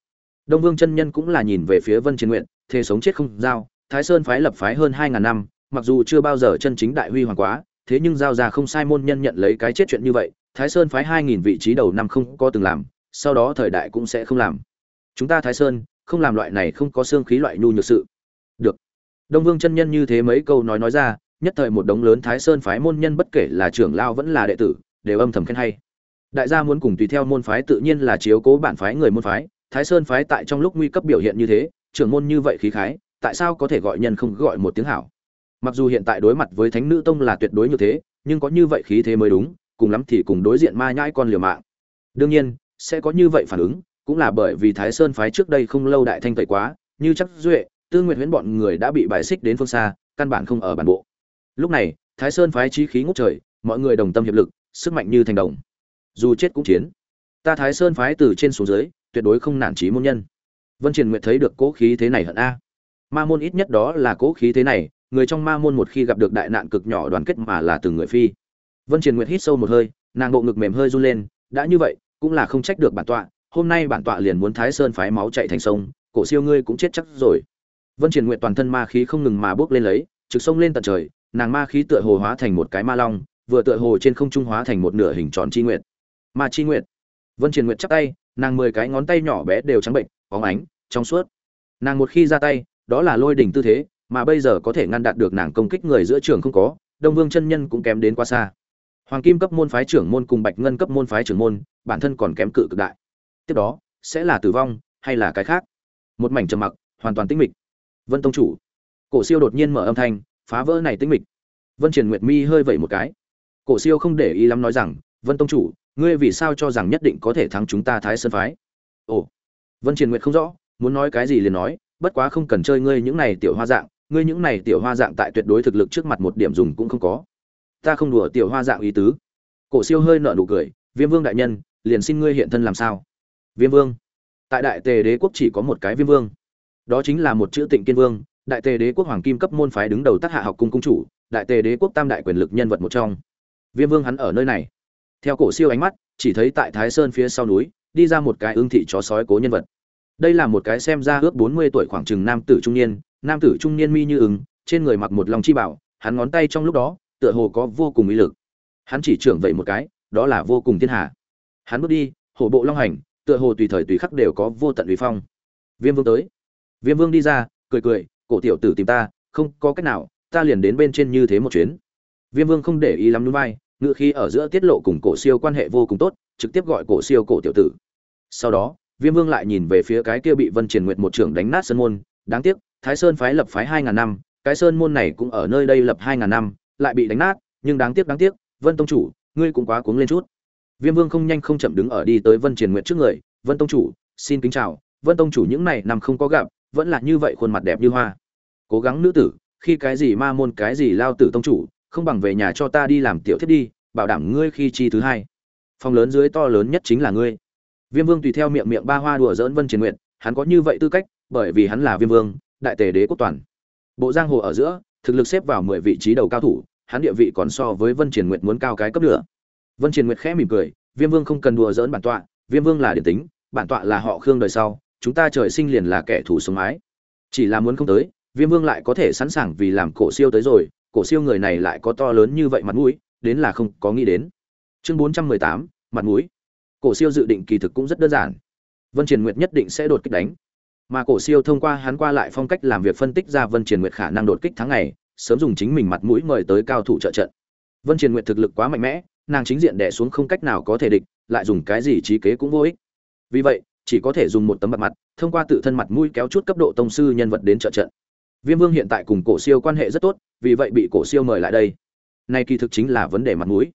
Đông vương chân nhân cũng là nhìn về phía vân triền nguyệt, thế sống chết không giao, thái sơn phái lập phái hơn hai ngàn năm, mặc dù chưa bao giờ chân chính đại huy hoàng quá thế nhưng giao ra không sai môn nhân nhận lấy cái chết chuyện như vậy, thái sơn phái hai nghìn vị trí đầu năm không có từng làm, sau đó thời đại cũng sẽ không làm. Chúng ta thái sơn, không làm loại này không có xương khí loại nhu nhược sự. Được. Đông vương chân nhân như thế mấy câu nói nói ra, nhất thời một đống lớn thái sơn phái môn nhân bất kể là trưởng lao vẫn là đệ tử, đều âm thầm khen hay. Đại gia muốn cùng tùy theo môn phái tự nhiên là chiếu cố bản phái người môn phái, thái sơn phái tại trong lúc nguy cấp biểu hiện như thế, trưởng môn như vậy khí khái, tại sao có thể gọi nhân không gọi một tiếng hảo? Mặc dù hiện tại đối mặt với thánh nữ tông là tuyệt đối như thế, nhưng có như vậy khí thế mới đúng, cùng lắm thì cùng đối diện ma nhãi con liều mạng. Đương nhiên, sẽ có như vậy phản ứng, cũng là bởi vì thái sơn phái trước đây không lâu đại thanh tẩy quá, như chắc duệ, tư nguyện huyễn bọn người đã bị bài xích đến phương xa, căn bản không ở bản bộ. Lúc này, thái sơn phái trí khí ngút trời, mọi người đồng tâm hiệp lực, sức mạnh như thành đồng. Dù chết cũng chiến. Ta thái sơn phái từ trên xuống dưới, tuyệt đối không nản trí môn nhân. Vân triền nguyệt thấy được cố khí thế này hận a. Ma môn ít nhất đó là cố khí thế này người trong ma môn một khi gặp được đại nạn cực nhỏ đoàn kết mà là từng người phi. Vân triền nguyệt hít sâu một hơi, nàng bộ ngực mềm hơi run lên, đã như vậy, cũng là không trách được bản tọa, hôm nay bản tọa liền muốn thái sơn phái máu chạy thành sông, cổ siêu ngươi cũng chết chắc rồi. Vân triền nguyệt toàn thân ma khí không ngừng mà bước lên lấy, trực sông lên tận trời, nàng ma khí tựa hồ hóa thành một cái ma long, vừa tựa hồ trên không trung hóa thành một nửa hình tròn chi nguyệt. Ma chi nguyệt. Vân triền nguyệt chắp tay, nàng mười cái ngón tay nhỏ bé đều trắng bệnh, óng ánh, trong suốt. Nàng một khi ra tay, đó là lôi đỉnh tư thế mà bây giờ có thể ngăn đạt được nàng công kích người giữa trường không có, đông vương chân nhân cũng kém đến quá xa. Hoàng kim cấp môn phái trưởng môn cùng bạch ngân cấp môn phái trưởng môn, bản thân còn kém cự cực đại. Tiếp đó, sẽ là tử vong hay là cái khác? Một mảnh trầm mặc, hoàn toàn tĩnh mịch. Vân tông chủ. Cổ siêu đột nhiên mở âm thanh, phá vỡ này tĩnh mịch. Vân triền nguyệt mi hơi vẩy một cái. Cổ siêu không để ý lắm nói rằng, vân tông chủ, ngươi vì sao cho rằng nhất định có thể thắng chúng ta thái sơn phái? Ồ. Vân triền nguyệt không rõ, muốn nói cái gì liền nói, bất quá không cần chơi ngươi những này tiểu hoa dạng ngươi những này tiểu hoa dạng tại tuyệt đối thực lực trước mặt một điểm dùng cũng không có. Ta không đùa tiểu hoa dạng ý tứ. Cổ siêu hơi nở nụ cười, viêm vương đại nhân, liền xin ngươi hiện thân làm sao? Viêm vương. Tại đại tề đế quốc chỉ có một cái viêm vương. Đó chính là một chữ tịnh kiên vương, đại tề đế quốc hoàng kim cấp môn phái đứng đầu tác hạ học cung cung chủ, đại tề đế quốc tam đại quyền lực nhân vật một trong. Viêm vương hắn ở nơi này. Theo cổ siêu ánh mắt, chỉ thấy tại thái sơn phía sau núi, đi ra một cái ương thị chó sói cố nhân vật. Đây là một cái xem ra ước bốn mươi tuổi khoảng chừng nam tử trung niên nam tử trung niên mi như ứng trên người mặc một lòng chi bảo, hắn ngón tay trong lúc đó, tựa hồ có vô cùng ý lực. Hắn chỉ trưởng vậy một cái, đó là vô cùng thiên hạ. Hắn bước đi, hổ bộ long hành, tựa hồ tùy thời tùy khắc đều có vô tận uy phong. Viêm vương tới. Viêm vương đi ra, cười cười, cổ tiểu tử tìm ta, không có cách nào, ta liền đến bên trên như thế một chuyến. Viêm vương không để ý lắm núi vai ngự khi ở giữa tiết lộ cùng cổ siêu quan hệ vô cùng tốt, trực tiếp gọi cổ siêu cổ tiểu tử. Sau đó, viêm vương lại nhìn về phía cái kia bị vân triển nguyệt một trưởng đánh nát sân môn, đáng tiếc thái sơn phái lập phái hai ngàn năm cái sơn môn này cũng ở nơi đây lập hai ngàn năm lại bị đánh nát nhưng đáng tiếc đáng tiếc vân tông chủ ngươi cũng quá cuống lên chút. Viêm vương không nhanh không chậm đứng ở đi tới vân Triển Nguyệt trước người vân tông chủ xin kính chào vân tông chủ những này nằm không có gặp vẫn là như vậy khuôn mặt đẹp như hoa. Cố gắng nữ tử khi cái gì ma môn cái gì lao tử tông chủ không bằng về nhà cho ta đi làm tiểu thiết đi bảo đảm ngươi khi chi thứ hai. Phòng lớn dưới to lớn nhất chính là ngươi. Viêm vương tùy theo miệng miệng ba hoa đùa dỡn vân Triển Nguyệt, hắn có như vậy tư cách bởi vì hắn là viêm vương đại tề đế quốc toàn. Bộ giang hồ ở giữa, thực lực xếp vào mười vị trí đầu cao thủ, hắn địa vị còn so với vân triền nguyệt muốn cao cái cấp nữa vân triền nguyệt khẽ mỉm cười, viêm vương không cần đùa dỡn bản tọa, viêm vương là điển tính, bản tọa là họ khương đời sau, chúng ta trời sinh liền là kẻ thù sống mái chỉ là muốn không tới, viêm vương lại có thể sẵn sàng vì làm cổ siêu tới rồi, cổ siêu người này lại có to lớn như vậy mặt mũi, đến là không có nghĩ đến. Chương bốn trăm mười tám, mặt mũi. Cổ siêu dự định kỳ thực cũng rất đơn giản. Vân triền nguyệt nhất định sẽ đột kích đánh mà cổ siêu thông qua hắn qua lại phong cách làm việc phân tích ra vân Triển nguyệt khả năng đột kích tháng ngày, sớm dùng chính mình mặt mũi mời tới cao thủ trợ trận. Vân Triển nguyệt thực lực quá mạnh mẽ, nàng chính diện đè xuống không cách nào có thể địch, lại dùng cái gì trí kế cũng vô ích. Vì vậy, chỉ có thể dùng một tấm mặt mặt, thông qua tự thân mặt mũi kéo chút cấp độ tông sư nhân vật đến trợ trận. Viêm vương hiện tại cùng cổ siêu quan hệ rất tốt, vì vậy bị cổ siêu mời lại đây. Nay kỳ thực chính là vấn đề mặt mũi.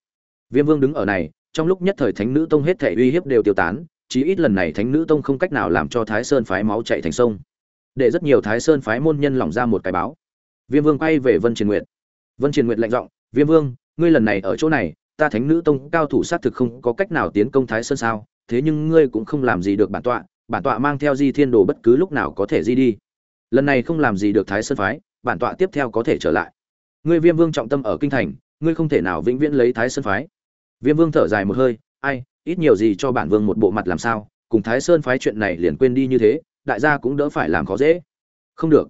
Viêm vương đứng ở này, trong lúc nhất thời thánh nữ tông hết thể uy hiếp đều tiêu tán chí ít lần này thánh nữ tông không cách nào làm cho thái sơn phái máu chạy thành sông. Để rất nhiều thái sơn phái môn nhân lỏng ra một cái báo. Viêm vương quay về vân triền nguyệt. Vân triền nguyệt lạnh giọng, viêm vương, ngươi lần này ở chỗ này, ta thánh nữ tông cao thủ sát thực không có cách nào tiến công thái sơn sao? Thế nhưng ngươi cũng không làm gì được bản tọa bản tọa mang theo di thiên đồ bất cứ lúc nào có thể di đi. Lần này không làm gì được thái sơn phái, bản tọa tiếp theo có thể trở lại. Ngươi viêm vương trọng tâm ở kinh thành, ngươi không thể nào vĩnh viễn lấy thái sơn phái. Viêm vương thở dài một hơi, ai ít nhiều gì cho bản vương một bộ mặt làm sao, cùng thái sơn phái chuyện này liền quên đi như thế, đại gia cũng đỡ phải làm khó dễ. Không được.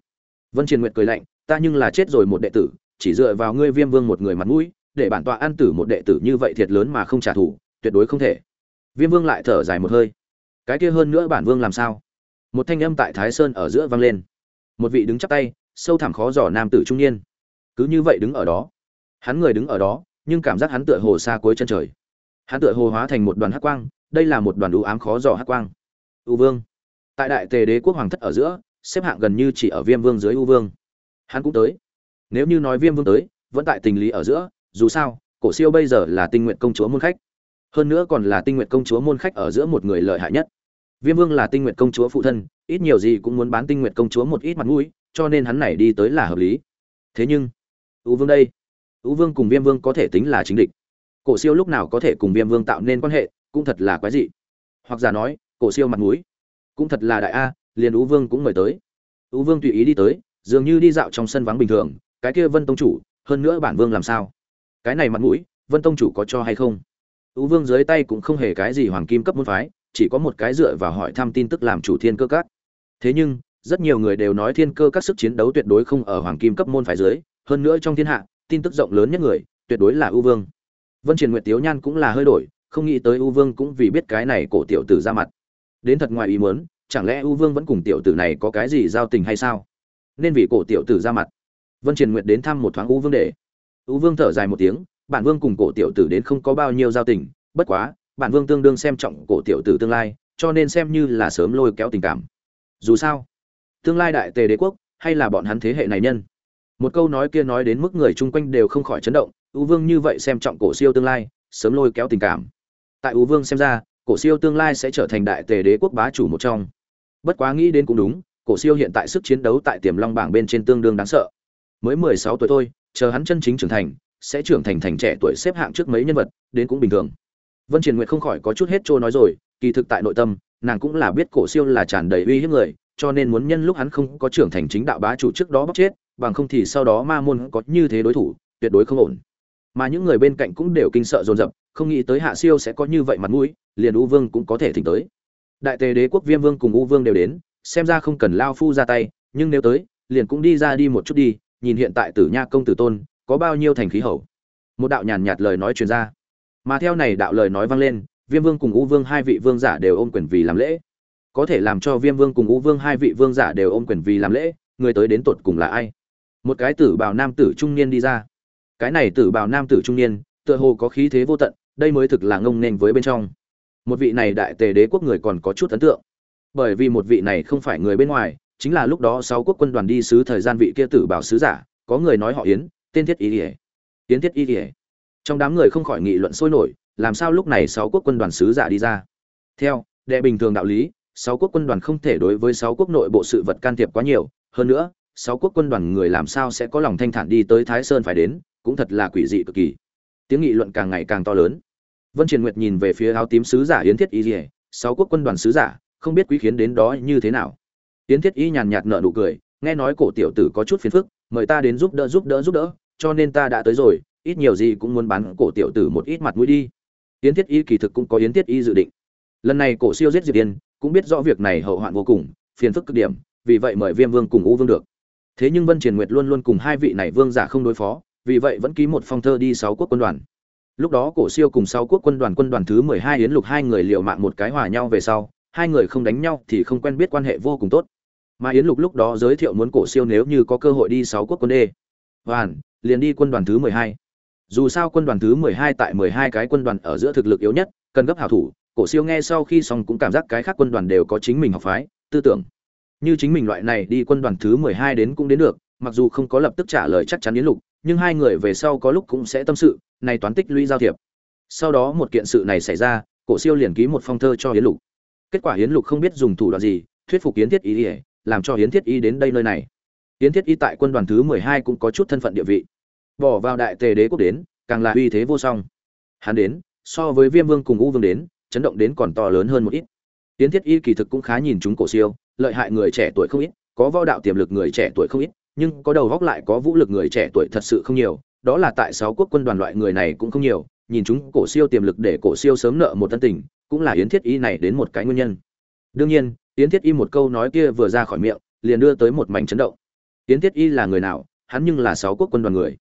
Vân triền nguyệt cười lạnh, ta nhưng là chết rồi một đệ tử, chỉ dựa vào ngươi viêm vương một người mặt mũi, để bản tọa ăn tử một đệ tử như vậy thiệt lớn mà không trả thù, tuyệt đối không thể. Viêm vương lại thở dài một hơi. Cái kia hơn nữa bản vương làm sao? Một thanh âm tại thái sơn ở giữa vang lên. Một vị đứng chắp tay, sâu thẳm khó dò nam tử trung niên. Cứ như vậy đứng ở đó. Hắn người đứng ở đó, nhưng cảm giác hắn tựa hồ xa cuối chân trời hắn tựa hồ hóa thành một đoàn hắc quang, đây là một đoàn u ám khó dò hắc quang. U vương. Tại đại tề đế quốc hoàng thất ở giữa, xếp hạng gần như chỉ ở viêm vương dưới u vương. Hắn cũng tới. Nếu như nói viêm vương tới, vẫn tại tình lý ở giữa, dù sao, cổ siêu bây giờ là tinh nguyện công chúa môn khách. Hơn nữa còn là tinh nguyện công chúa môn khách ở giữa một người lợi hại nhất. Viêm vương là tinh nguyện công chúa phụ thân, ít nhiều gì cũng muốn bán tinh nguyện công chúa một ít mặt mũi, cho nên hắn này đi tới là hợp lý. Thế nhưng, u vương đây, u vương cùng viêm vương có thể tính là chính địch cổ siêu lúc nào có thể cùng viêm vương tạo nên quan hệ, cũng thật là quái dị. Hoặc giả nói, cổ siêu mặt mũi, cũng thật là đại a, liền u vương cũng mời tới. U vương tùy ý đi tới, dường như đi dạo trong sân vắng bình thường, cái kia vân tông chủ, hơn nữa bản vương làm sao? Cái này mặt mũi, vân tông chủ có cho hay không? U vương dưới tay cũng không hề cái gì hoàng kim cấp môn phái, chỉ có một cái dựa vào hỏi thăm tin tức làm chủ thiên cơ các. Thế nhưng, rất nhiều người đều nói thiên cơ các sức chiến đấu tuyệt đối không ở hoàng kim cấp môn phái dưới, hơn nữa trong thiên hạ, tin tức rộng lớn nhất người, tuyệt đối là u vương vân triền nguyệt tiếu nhan cũng là hơi đổi, không nghĩ tới u vương cũng vì biết cái này cổ tiểu tử ra mặt. Đến thật ngoài ý muốn, chẳng lẽ u vương vẫn cùng tiểu tử này có cái gì giao tình hay sao? Nên vì cổ tiểu tử ra mặt. Vân triền nguyệt đến thăm một thoáng u vương để. U vương thở dài một tiếng, bản vương cùng cổ tiểu tử đến không có bao nhiêu giao tình, bất quá, bản vương tương đương xem trọng cổ tiểu tử tương lai, cho nên xem như là sớm lôi kéo tình cảm. Dù sao, tương lai đại tề đế quốc, hay là bọn hắn thế hệ này nhân. Một câu nói kia nói đến mức người chung quanh đều không khỏi chấn động u vương như vậy xem trọng cổ siêu tương lai, sớm lôi kéo tình cảm. Tại u vương xem ra, cổ siêu tương lai sẽ trở thành đại tề đế quốc bá chủ một trong. Bất quá nghĩ đến cũng đúng, cổ siêu hiện tại sức chiến đấu tại tiềm long bảng bên trên tương đương đáng sợ. Mới mười sáu tuổi thôi, chờ hắn chân chính trưởng thành, sẽ trưởng thành thành trẻ tuổi xếp hạng trước mấy nhân vật, đến cũng bình thường. Vân Triển nguyệt không khỏi có chút hết trô nói rồi, kỳ thực tại nội tâm, nàng cũng là biết cổ siêu là tràn đầy uy hiếp người, cho nên muốn nhân lúc hắn không có trưởng thành chính đạo bá chủ trước đó bóc chết, bằng không thì sau đó ma môn có như thế đối thủ, tuyệt đối không ổn mà những người bên cạnh cũng đều kinh sợ dồn dập, không nghĩ tới hạ siêu sẽ có như vậy mặt mũi, liền u vương cũng có thể thỉnh tới. Đại tề đế quốc viêm vương cùng u vương đều đến, xem ra không cần lao phu ra tay, nhưng nếu tới, liền cũng đi ra đi một chút đi, nhìn hiện tại tử nha công tử tôn, có bao nhiêu thành khí hậu. Một đạo nhàn nhạt lời nói truyền ra. Mà theo này đạo lời nói vang lên, viêm vương cùng u vương hai vị vương giả đều ôm quyền vì làm lễ. Có thể làm cho viêm vương cùng u vương hai vị vương giả đều ôm quyền vì làm lễ, người tới đến tột cùng là ai? Một cái tử bào nam tử trung niên đi ra cái này tử bào nam tử trung niên, tựa hồ có khí thế vô tận, đây mới thực là ngông nên với bên trong. Một vị này đại tề đế quốc người còn có chút ấn tượng. Bởi vì một vị này không phải người bên ngoài, chính là lúc đó sáu quốc quân đoàn đi sứ thời gian vị kia tử bảo sứ giả, có người nói họ yến, tên thiết y ỉa yến thiết y ỉa trong đám người không khỏi nghị luận sôi nổi, làm sao lúc này sáu quốc quân đoàn sứ giả đi ra? Theo, đệ bình thường đạo lý, sáu quốc quân đoàn không thể đối với sáu quốc nội bộ sự vật can thiệp quá nhiều. Hơn nữa, sáu quốc quân đoàn người làm sao sẽ có lòng thanh thản đi tới thái sơn phải đến? Cũng thật là quỷ dị cực kỳ. Tiếng nghị luận càng ngày càng to lớn. Vân triền nguyệt nhìn về phía áo tím sứ giả yến thiết y dỉa sáu quốc quân đoàn sứ giả, không biết quý khiến đến đó như thế nào. Yến thiết y nhàn nhạt nở nụ cười, nghe nói cổ tiểu tử có chút phiền phức, mời ta đến giúp đỡ giúp đỡ giúp đỡ, cho nên ta đã tới rồi, ít nhiều gì cũng muốn bán cổ tiểu tử một ít mặt mũi đi. Yến thiết y kỳ thực cũng có yến thiết y dự định. Lần này cổ siêu giết diệp yên, cũng biết rõ việc này hậu hoạn vô cùng, phiền phức cực điểm, vì vậy mời viêm vương cùng u vương được. Thế nhưng vân triền nguyệt luôn luôn cùng hai vị này vương giả không đối phó vì vậy vẫn ký một phong thơ đi sáu quốc quân đoàn. Lúc đó cổ siêu cùng sáu quốc quân đoàn quân đoàn thứ mười hai yến lục hai người liều mạng một cái hòa nhau về sau, hai người không đánh nhau thì không quen biết quan hệ vô cùng tốt. Mà yến lục lúc đó giới thiệu muốn cổ siêu nếu như có cơ hội đi sáu quốc quân đê. Hoàn, liền đi quân đoàn thứ mười hai. Dù sao quân đoàn thứ mười hai tại mười hai cái quân đoàn ở giữa thực lực yếu nhất, cần gấp hảo thủ, cổ siêu nghe sau khi xong cũng cảm giác cái khác quân đoàn đều có chính mình học phái, tư tưởng. Như chính mình loại này đi quân đoàn thứ mười hai đến cũng đến được, mặc dù không có lập tức trả lời chắc chắn yến lục nhưng hai người về sau có lúc cũng sẽ tâm sự, này toán tích lũy giao thiệp. Sau đó một kiện sự này xảy ra, cổ siêu liền ký một phong thơ cho hiến lục. Kết quả hiến lục không biết dùng thủ đoạn gì, thuyết phục hiến thiết y làm cho hiến thiết y đến đây nơi này. Hiến thiết y tại quân đoàn thứ mười hai cũng có chút thân phận địa vị. Bỏ vào đại tề đế quốc đến, càng là uy thế vô song. Hắn đến, so với viêm vương cùng u vương đến, chấn động đến còn to lớn hơn một ít. Hiến thiết y kỳ thực cũng khá nhìn chúng cổ siêu, lợi hại người trẻ tuổi không ít, có võ đạo tiềm lực người trẻ tuổi không ít nhưng có đầu góc lại có vũ lực người trẻ tuổi thật sự không nhiều, đó là tại sáu quốc quân đoàn loại người này cũng không nhiều, nhìn chúng cổ siêu tiềm lực để cổ siêu sớm nợ một thân tình, cũng là yến thiết y này đến một cái nguyên nhân. Đương nhiên, yến thiết y một câu nói kia vừa ra khỏi miệng, liền đưa tới một mảnh chấn động. Yến thiết y là người nào? Hắn nhưng là sáu quốc quân đoàn người.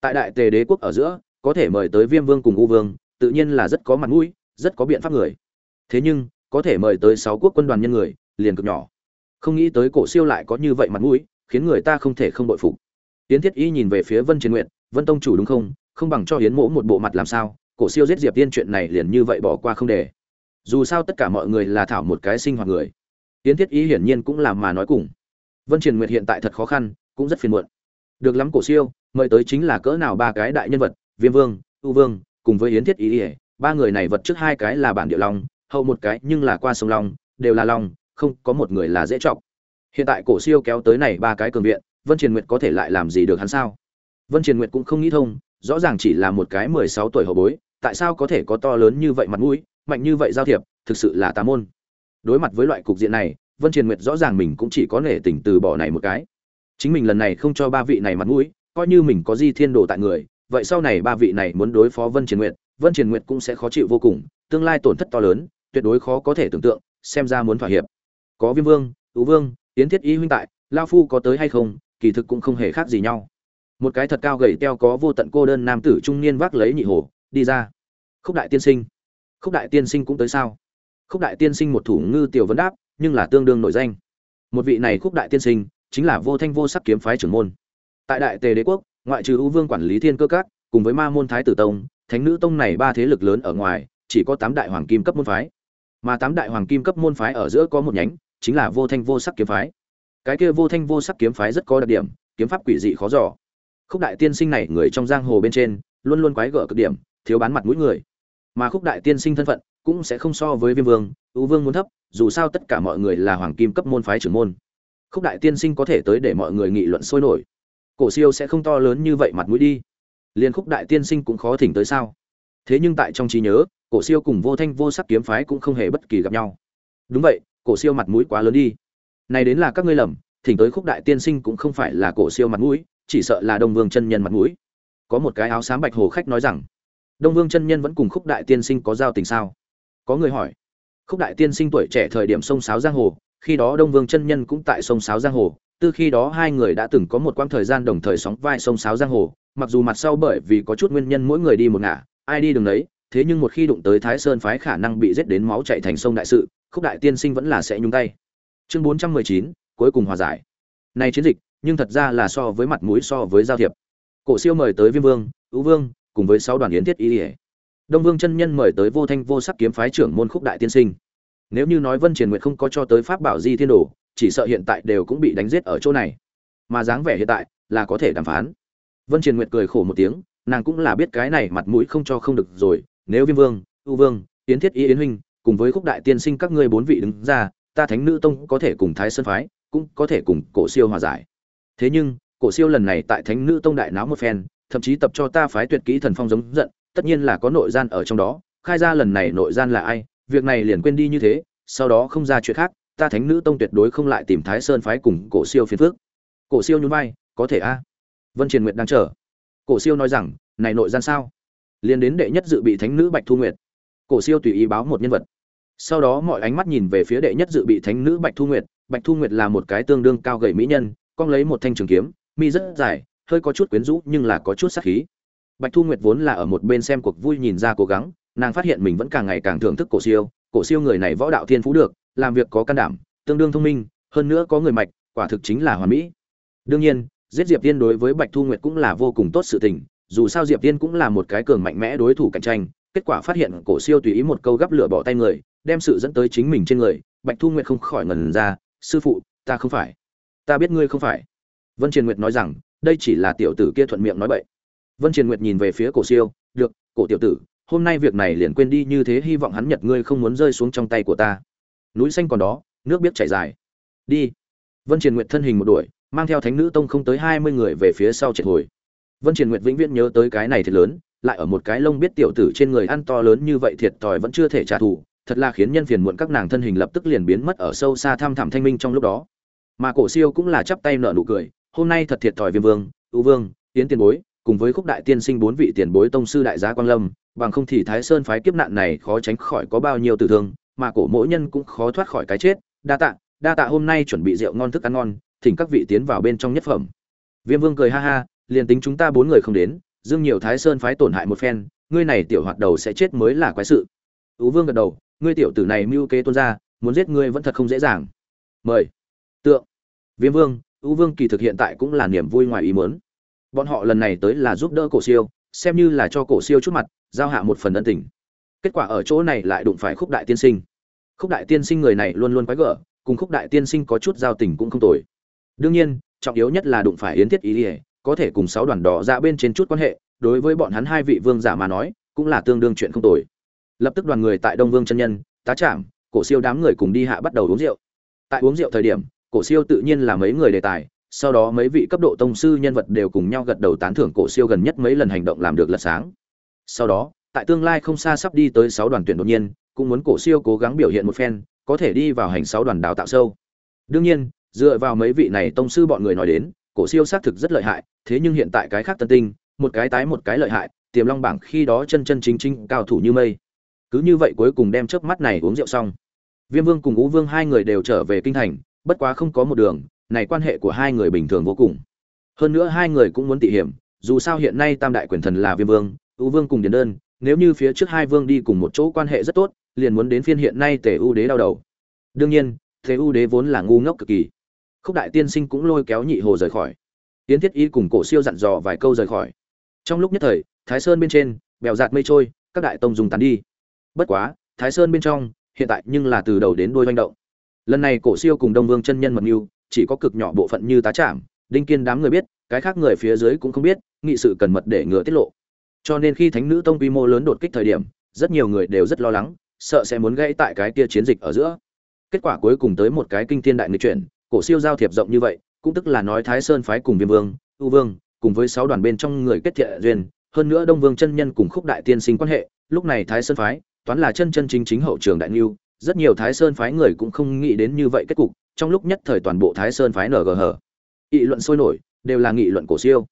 Tại đại tề đế quốc ở giữa, có thể mời tới viêm vương cùng u vương, tự nhiên là rất có mặt mũi, rất có biện pháp người. Thế nhưng, có thể mời tới sáu quốc quân đoàn nhân người, liền cực nhỏ. Không nghĩ tới cổ siêu lại có như vậy mặt mũi khiến người ta không thể không bội phục. Yến thiết y nhìn về phía vân triền nguyện vân tông chủ đúng không? Không bằng cho hiến mỗ một bộ mặt làm sao? Cổ siêu giết diệp tiên chuyện này liền như vậy bỏ qua không để. Dù sao tất cả mọi người là thảo một cái sinh hoạt người. Yến thiết y hiển nhiên cũng làm mà nói cùng. Vân triền nguyệt hiện tại thật khó khăn, cũng rất phiền muộn. Được lắm, cổ siêu, mời tới chính là cỡ nào ba cái đại nhân vật, viêm vương, u vương, cùng với yến thiết y ba người này vật trước hai cái là bản địa long, hậu một cái nhưng là qua sông long, đều là long, không có một người là dễ trọng hiện tại cổ siêu kéo tới này ba cái cường viện, vân triền nguyệt có thể lại làm gì được hắn sao? Vân triền nguyệt cũng không nghĩ thông, rõ ràng chỉ là một cái mười sáu tuổi hậu bối, tại sao có thể có to lớn như vậy mặt mũi, mạnh như vậy giao thiệp, thực sự là tà môn. Đối mặt với loại cục diện này, vân triền nguyệt rõ ràng mình cũng chỉ có nể tình từ bỏ này một cái. Chính mình lần này không cho ba vị này mặt mũi, coi như mình có di thiên đồ tại người, vậy sau này ba vị này muốn đối phó vân triền nguyệt, vân triền nguyệt cũng sẽ khó chịu vô cùng, tương lai tổn thất to lớn, tuyệt đối khó có thể tưởng tượng, xem ra muốn thỏa hiệp. Có viêm vương tú vương yến thiết y huynh tại, lao phu có tới hay không, kỳ thực cũng không hề khác gì nhau. Một cái thật cao gầy teo có vô tận cô đơn nam tử trung niên vác lấy nhị hồ, đi ra. Khúc đại tiên sinh. Khúc đại tiên sinh cũng tới sao? Khúc đại tiên sinh một thủ ngư tiểu vấn đáp, nhưng là tương đương nổi danh. Một vị này khúc đại tiên sinh, chính là vô thanh vô sắc kiếm phái trưởng môn. Tại đại tề đế quốc, ngoại trừ ưu vương quản lý thiên cơ các, cùng với ma môn thái tử tông, thánh nữ tông này ba thế lực lớn ở ngoài, chỉ có tám đại hoàng kim cấp môn phái. Mà tám đại hoàng kim cấp môn phái ở giữa có một nhánh chính là vô thanh vô sắc kiếm phái. Cái kia vô thanh vô sắc kiếm phái rất có đặc điểm, kiếm pháp quỷ dị khó dò. Khúc đại tiên sinh này người trong giang hồ bên trên, luôn luôn quái gở cực điểm, thiếu bán mặt mũi người. Mà khúc đại tiên sinh thân phận cũng sẽ không so với viêm vương ưu vương muốn thấp, dù sao tất cả mọi người là hoàng kim cấp môn phái trưởng môn. Khúc đại tiên sinh có thể tới để mọi người nghị luận sôi nổi. Cổ siêu sẽ không to lớn như vậy mặt mũi đi. Liền khúc đại tiên sinh cũng khó thỉnh tới sao? Thế nhưng tại trong trí nhớ, cổ siêu cùng vô thanh vô sắc kiếm phái cũng không hề bất kỳ gặp nhau. Đúng vậy cổ siêu mặt mũi quá lớn đi. Này đến là các ngươi lầm, thỉnh tới khúc đại tiên sinh cũng không phải là cổ siêu mặt mũi, chỉ sợ là đông vương chân nhân mặt mũi. Có một cái áo xám bạch hồ khách nói rằng, đông vương chân nhân vẫn cùng khúc đại tiên sinh có giao tình sao? Có người hỏi, khúc đại tiên sinh tuổi trẻ thời điểm sông sáo giang hồ, khi đó đông vương chân nhân cũng tại sông sáo giang hồ, từ khi đó hai người đã từng có một quãng thời gian đồng thời sóng vai sông sáo giang hồ, mặc dù mặt sau bởi vì có chút nguyên nhân mỗi người đi một ngả, ai đi đường đấy thế nhưng một khi đụng tới thái sơn phái khả năng bị giết đến máu chạy thành sông đại sự khúc đại tiên sinh vẫn là sẽ nhúng tay. Chương bốn trăm mười chín, cuối cùng hòa giải. Này chiến dịch, nhưng thật ra là so với mặt mũi so với giao thiệp. Cổ siêu mời tới viêm vương ưu vương, cùng với sáu đoàn yến thiết y ỉa đông vương chân nhân mời tới vô thanh vô sắc kiếm phái trưởng môn khúc đại tiên sinh. Nếu như nói vân triền nguyệt không có cho tới pháp bảo di thiên đồ, chỉ sợ hiện tại đều cũng bị đánh giết ở chỗ này. Mà dáng vẻ hiện tại là có thể đàm phán. Vân triền nguyệt cười khổ một tiếng, nàng cũng là biết cái này mặt mũi không cho không được rồi. Nếu viêm vương ưu vương, yến thiết y yến huynh cùng với khúc đại tiên sinh các ngươi bốn vị đứng ra, ta thánh nữ tông có thể cùng thái sơn phái, cũng có thể cùng cổ siêu hòa giải. Thế nhưng, cổ siêu lần này tại thánh nữ tông đại náo một phen, thậm chí tập cho ta phái tuyệt kỹ thần phong giống giận, tất nhiên là có nội gian ở trong đó, khai ra lần này nội gian là ai, việc này liền quên đi như thế, sau đó không ra chuyện khác, ta thánh nữ tông tuyệt đối không lại tìm thái sơn phái cùng cổ siêu phiền phước cổ siêu nhún vai, có thể a. Vân triền nguyệt đang chờ. Cổ siêu nói rằng, này nội gian sao? Liền đến đệ nhất dự bị thánh nữ bạch thu nguyệt cổ siêu tùy ý báo một nhân vật. Sau đó mọi ánh mắt nhìn về phía đệ nhất dự bị thánh nữ bạch thu nguyệt. Bạch thu nguyệt là một cái tương đương cao gầy mỹ nhân cong lấy một thanh trường kiếm, mi rất dài, hơi có chút quyến rũ nhưng là có chút sắc khí. Bạch thu nguyệt vốn là ở một bên xem cuộc vui nhìn ra cố gắng, nàng phát hiện mình vẫn càng ngày càng thưởng thức cổ siêu. Cổ siêu người này võ đạo thiên phú được, làm việc có can đảm, tương đương thông minh, hơn nữa có người mạch, quả thực chính là hoàn mỹ. Đương nhiên, giết diệp tiên đối với bạch thu nguyệt cũng là vô cùng tốt sự tình, dù sao diệp tiên cũng là một cái cường mạnh mẽ đối thủ cạnh tranh kết quả phát hiện cổ siêu tùy ý một câu gắp lửa bỏ tay người, đem sự dẫn tới chính mình trên người, bạch thu nguyệt không khỏi ngẩn ra, sư phụ, ta không phải. Ta biết ngươi không phải. Vân triền nguyệt nói rằng, đây chỉ là tiểu tử kia thuận miệng nói bậy. Vân triền nguyệt nhìn về phía cổ siêu, được, cổ tiểu tử, hôm nay việc này liền quên đi, như thế hy vọng hắn nhật ngươi không muốn rơi xuống trong tay của ta. Núi xanh còn đó, nước biết chảy dài. Đi. Vân triền nguyệt thân hình một đuổi, mang theo thánh nữ tông không tới hai mươi người về phía sau triệt hồi. Vân triền nguyệt vĩnh viễn nhớ tới cái này thật lớn lại ở một cái lông biết tiểu tử trên người ăn to lớn như vậy thiệt thòi vẫn chưa thể trả thù, thật là khiến nhân phiền muộn các nàng thân hình lập tức liền biến mất ở sâu xa thăm thẳm thanh minh trong lúc đó. Mà cổ siêu cũng là chắp tay nợ nụ cười, hôm nay thật thiệt thòi viêm vương, ưu vương tiến tiền bối, cùng với khúc đại tiên sinh bốn vị tiền bối tông sư đại gia quang lâm, bằng không thì thái sơn phái kiếp nạn này khó tránh khỏi có bao nhiêu tử thương, mà cổ mỗi nhân cũng khó thoát khỏi cái chết. Đa tạ đa tạ hôm nay chuẩn bị rượu ngon thức ăn ngon, thỉnh các vị tiến vào bên trong nhất phẩm. Viêm vương cười ha ha, liền tính chúng ta bốn người không đến dương nhiều thái sơn phái tổn hại một phen, ngươi này tiểu hoạt đầu sẽ chết mới là quái sự. Tú vương gật đầu, ngươi tiểu tử này mưu kế tuôn ra, muốn giết ngươi vẫn thật không dễ dàng. Mời. Tượng. Viêm vương tú vương kỳ thực hiện tại cũng là niềm vui ngoài ý muốn. Bọn họ lần này tới là giúp đỡ cổ siêu, xem như là cho cổ siêu chút mặt, giao hạ một phần ân tình. Kết quả ở chỗ này lại đụng phải khúc đại tiên sinh. Khúc đại tiên sinh người này luôn luôn quái gở, cùng khúc đại tiên sinh có chút giao tình cũng không tồi. Đương nhiên, trọng yếu nhất là đụng phải yến thiết ý ỉa có thể cùng sáu đoàn đỏ ra bên trên chút quan hệ, đối với bọn hắn hai vị vương giả mà nói, cũng là tương đương chuyện không tồi. Lập tức đoàn người tại đông vương chân nhân, tá trạm cổ siêu đám người cùng đi hạ bắt đầu uống rượu. Tại uống rượu thời điểm, cổ siêu tự nhiên là mấy người đề tài, sau đó mấy vị cấp độ tông sư nhân vật đều cùng nhau gật đầu tán thưởng cổ siêu gần nhất mấy lần hành động làm được lật sáng. Sau đó, tại tương lai không xa sắp đi tới sáu đoàn tuyển đột nhiên, cũng muốn cổ siêu cố gắng biểu hiện một phen, có thể đi vào hành sáu đoàn đào tạo sâu. Đương nhiên, dựa vào mấy vị này tông sư bọn người nói đến cổ siêu xác thực rất lợi hại, thế nhưng hiện tại cái khác tân tinh, một cái tái một cái lợi hại, tiềm long bảng khi đó chân chân chính chính cao thủ như mây. Cứ như vậy cuối cùng đem chớp mắt này uống rượu xong. Viêm vương cùng ú vương hai người đều trở về kinh thành, bất quá không có một đường, này quan hệ của hai người bình thường vô cùng. Hơn nữa hai người cũng muốn tỉ hiểm, dù sao hiện nay tam đại quyền thần là viêm vương ú vương cùng điền đơn, nếu như phía trước hai vương đi cùng một chỗ quan hệ rất tốt, liền muốn đến phiên hiện nay tề u đế đau đầu. Đương nhiên thế u đế vốn là ngu ngốc cực kỳ khúc đại tiên sinh cũng lôi kéo nhị hồ rời khỏi. Tiến thiết y cùng cổ siêu dặn dò vài câu rời khỏi. Trong lúc nhất thời, thái sơn bên trên, bèo giạt mây trôi, các đại tông dùng tán đi. Bất quá, thái sơn bên trong, hiện tại nhưng là từ đầu đến đuôi manh động. Lần này cổ siêu cùng đông vương chân nhân mật mưu, chỉ có cực nhỏ bộ phận như tá trảm, đinh kiên đám người biết, cái khác người phía dưới cũng không biết, nghị sự cần mật để ngừa tiết lộ. Cho nên khi thánh nữ tông quy mô lớn đột kích thời điểm, rất nhiều người đều rất lo lắng, sợ sẽ muốn gãy tại cái kia chiến dịch ở giữa. Kết quả cuối cùng tới một cái kinh thiên đại nghịch chuyển cổ siêu giao thiệp rộng như vậy, cũng tức là nói thái sơn phái cùng viêm vương, u vương, cùng với sáu đoàn bên trong người kết thiện duyên, hơn nữa đông vương chân nhân cùng khúc đại tiên sinh quan hệ, lúc này thái sơn phái, toán là chân chân chính chính hậu trường đại lưu. rất nhiều thái sơn phái người cũng không nghĩ đến như vậy kết cục, trong lúc nhất thời toàn bộ thái sơn phái nở gờ hở nghị luận sôi nổi, đều là nghị luận cổ siêu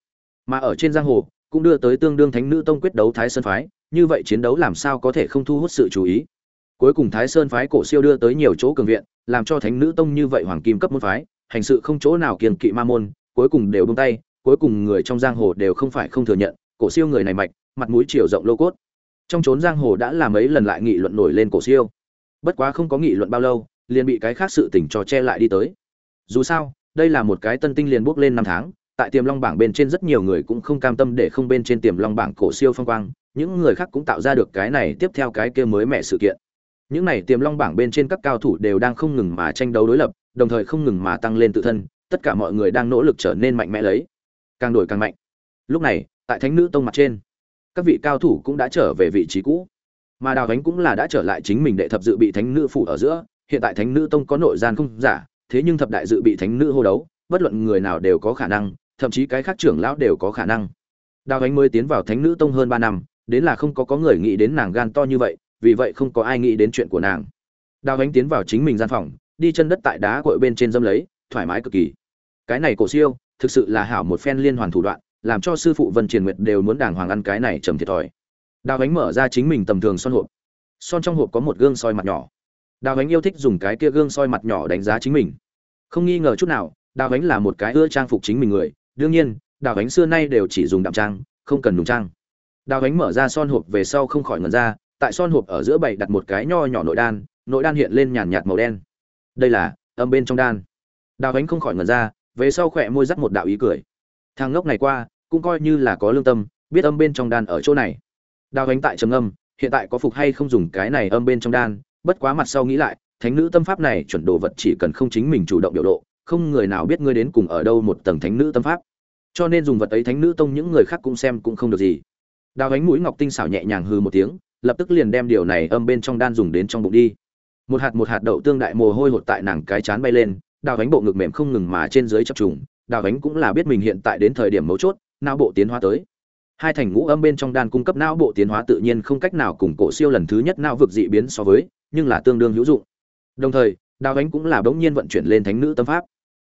mà ở trên giang hồ, cũng đưa tới tương đương thánh nữ tông quyết đấu thái sơn phái, như vậy chiến đấu làm sao có thể không thu hút sự chú ý cuối cùng thái sơn phái cổ siêu đưa tới nhiều chỗ cường viện, làm cho thánh nữ tông như vậy hoàng kim cấp môn phái, hành sự không chỗ nào kiêng kỵ ma môn, cuối cùng đều buông tay, cuối cùng người trong giang hồ đều không phải không thừa nhận, cổ siêu người này mạch, mặt mũi chiều rộng lô cốt. Trong chốn giang hồ đã làm mấy lần lại nghị luận nổi lên cổ siêu. Bất quá không có nghị luận bao lâu, liền bị cái khác sự tình trò che lại đi tới. Dù sao, đây là một cái tân tinh liền bước lên năm tháng, tại tiềm long bảng bên trên rất nhiều người cũng không cam tâm để không bên trên tiềm long bảng cổ siêu phong quang, những người khác cũng tạo ra được cái này tiếp theo cái kia mới mẹ sự kiện những này tiềm long bảng bên trên các cao thủ đều đang không ngừng mà tranh đấu đối lập, đồng thời không ngừng mà tăng lên tự thân, tất cả mọi người đang nỗ lực trở nên mạnh mẽ lấy. Càng đổi càng mạnh. Lúc này, tại thánh nữ tông mặt trên, các vị cao thủ cũng đã trở về vị trí cũ. Mà đào ánh cũng là đã trở lại chính mình đệ thập dự bị thánh nữ phủ ở giữa, hiện tại thánh nữ tông có nội gian không giả, thế nhưng thập đại dự bị thánh nữ hô đấu, bất luận người nào đều có khả năng, thậm chí cái khác trưởng lão đều có khả năng. Đào ánh mới tiến vào thánh nữ tông hơn ba năm, đến là không có có người nghĩ đến nàng gan to như vậy vì vậy không có ai nghĩ đến chuyện của nàng. Đào ánh tiến vào chính mình gian phòng, đi chân đất tại đá cội bên trên dâm lấy, thoải mái cực kỳ. Cái này cổ siêu, thực sự là hảo một phen liên hoàn thủ đoạn, làm cho sư phụ vân triền nguyệt đều muốn đàng hoàng ăn cái này trầm thiệt thòi. Đào ánh mở ra chính mình tầm thường son hộp. Son trong hộp có một gương soi mặt nhỏ. Đào ánh yêu thích dùng cái kia gương soi mặt nhỏ đánh giá chính mình. Không nghi ngờ chút nào, đào ánh là một cái ưa trang phục chính mình người. Đương nhiên, đào ánh xưa nay đều chỉ dùng đạm trang, không cần đúng trang. Đào ánh mở ra son hộp về sau không khỏi ngần ra tại son hộp ở giữa bảy đặt một cái nho nhỏ nội đan nội đan hiện lên nhàn nhạt màu đen. Đây là, âm bên trong đan. Đào ánh không khỏi ngẩn ra, về sau khỏe môi dắt một đạo ý cười. Thằng ngốc này qua, cũng coi như là có lương tâm, biết âm bên trong đan ở chỗ này. Đào ánh tại trầm âm hiện tại có phục hay không dùng cái này âm bên trong đan, bất quá mặt sau nghĩ lại, thánh nữ tâm pháp này chuẩn đồ vật chỉ cần không chính mình chủ động biểu lộ, không người nào biết ngươi đến cùng ở đâu một tầng thánh nữ tâm pháp. Cho nên dùng vật ấy thánh nữ tông những người khác cũng xem cũng không được gì. Đào ánh mũi ngọc tinh xảo nhẹ nhàng hư một tiếng lập tức liền đem điều này âm bên trong đan dùng đến trong bụng đi. Một hạt một hạt đậu tương đại mồ hôi hột tại nàng cái chán bay lên, đào bánh bộ ngực mềm không ngừng mà trên dưới chập trùng, đào bánh cũng là biết mình hiện tại đến thời điểm mấu chốt, não bộ tiến hóa tới. Hai thành ngũ âm bên trong đan cung cấp não bộ tiến hóa tự nhiên không cách nào cùng cổ siêu lần thứ nhất não vực dị biến so với, nhưng là tương đương hữu dụng. Đồng thời, đào bánh cũng là bỗng nhiên vận chuyển lên thánh nữ tâm pháp.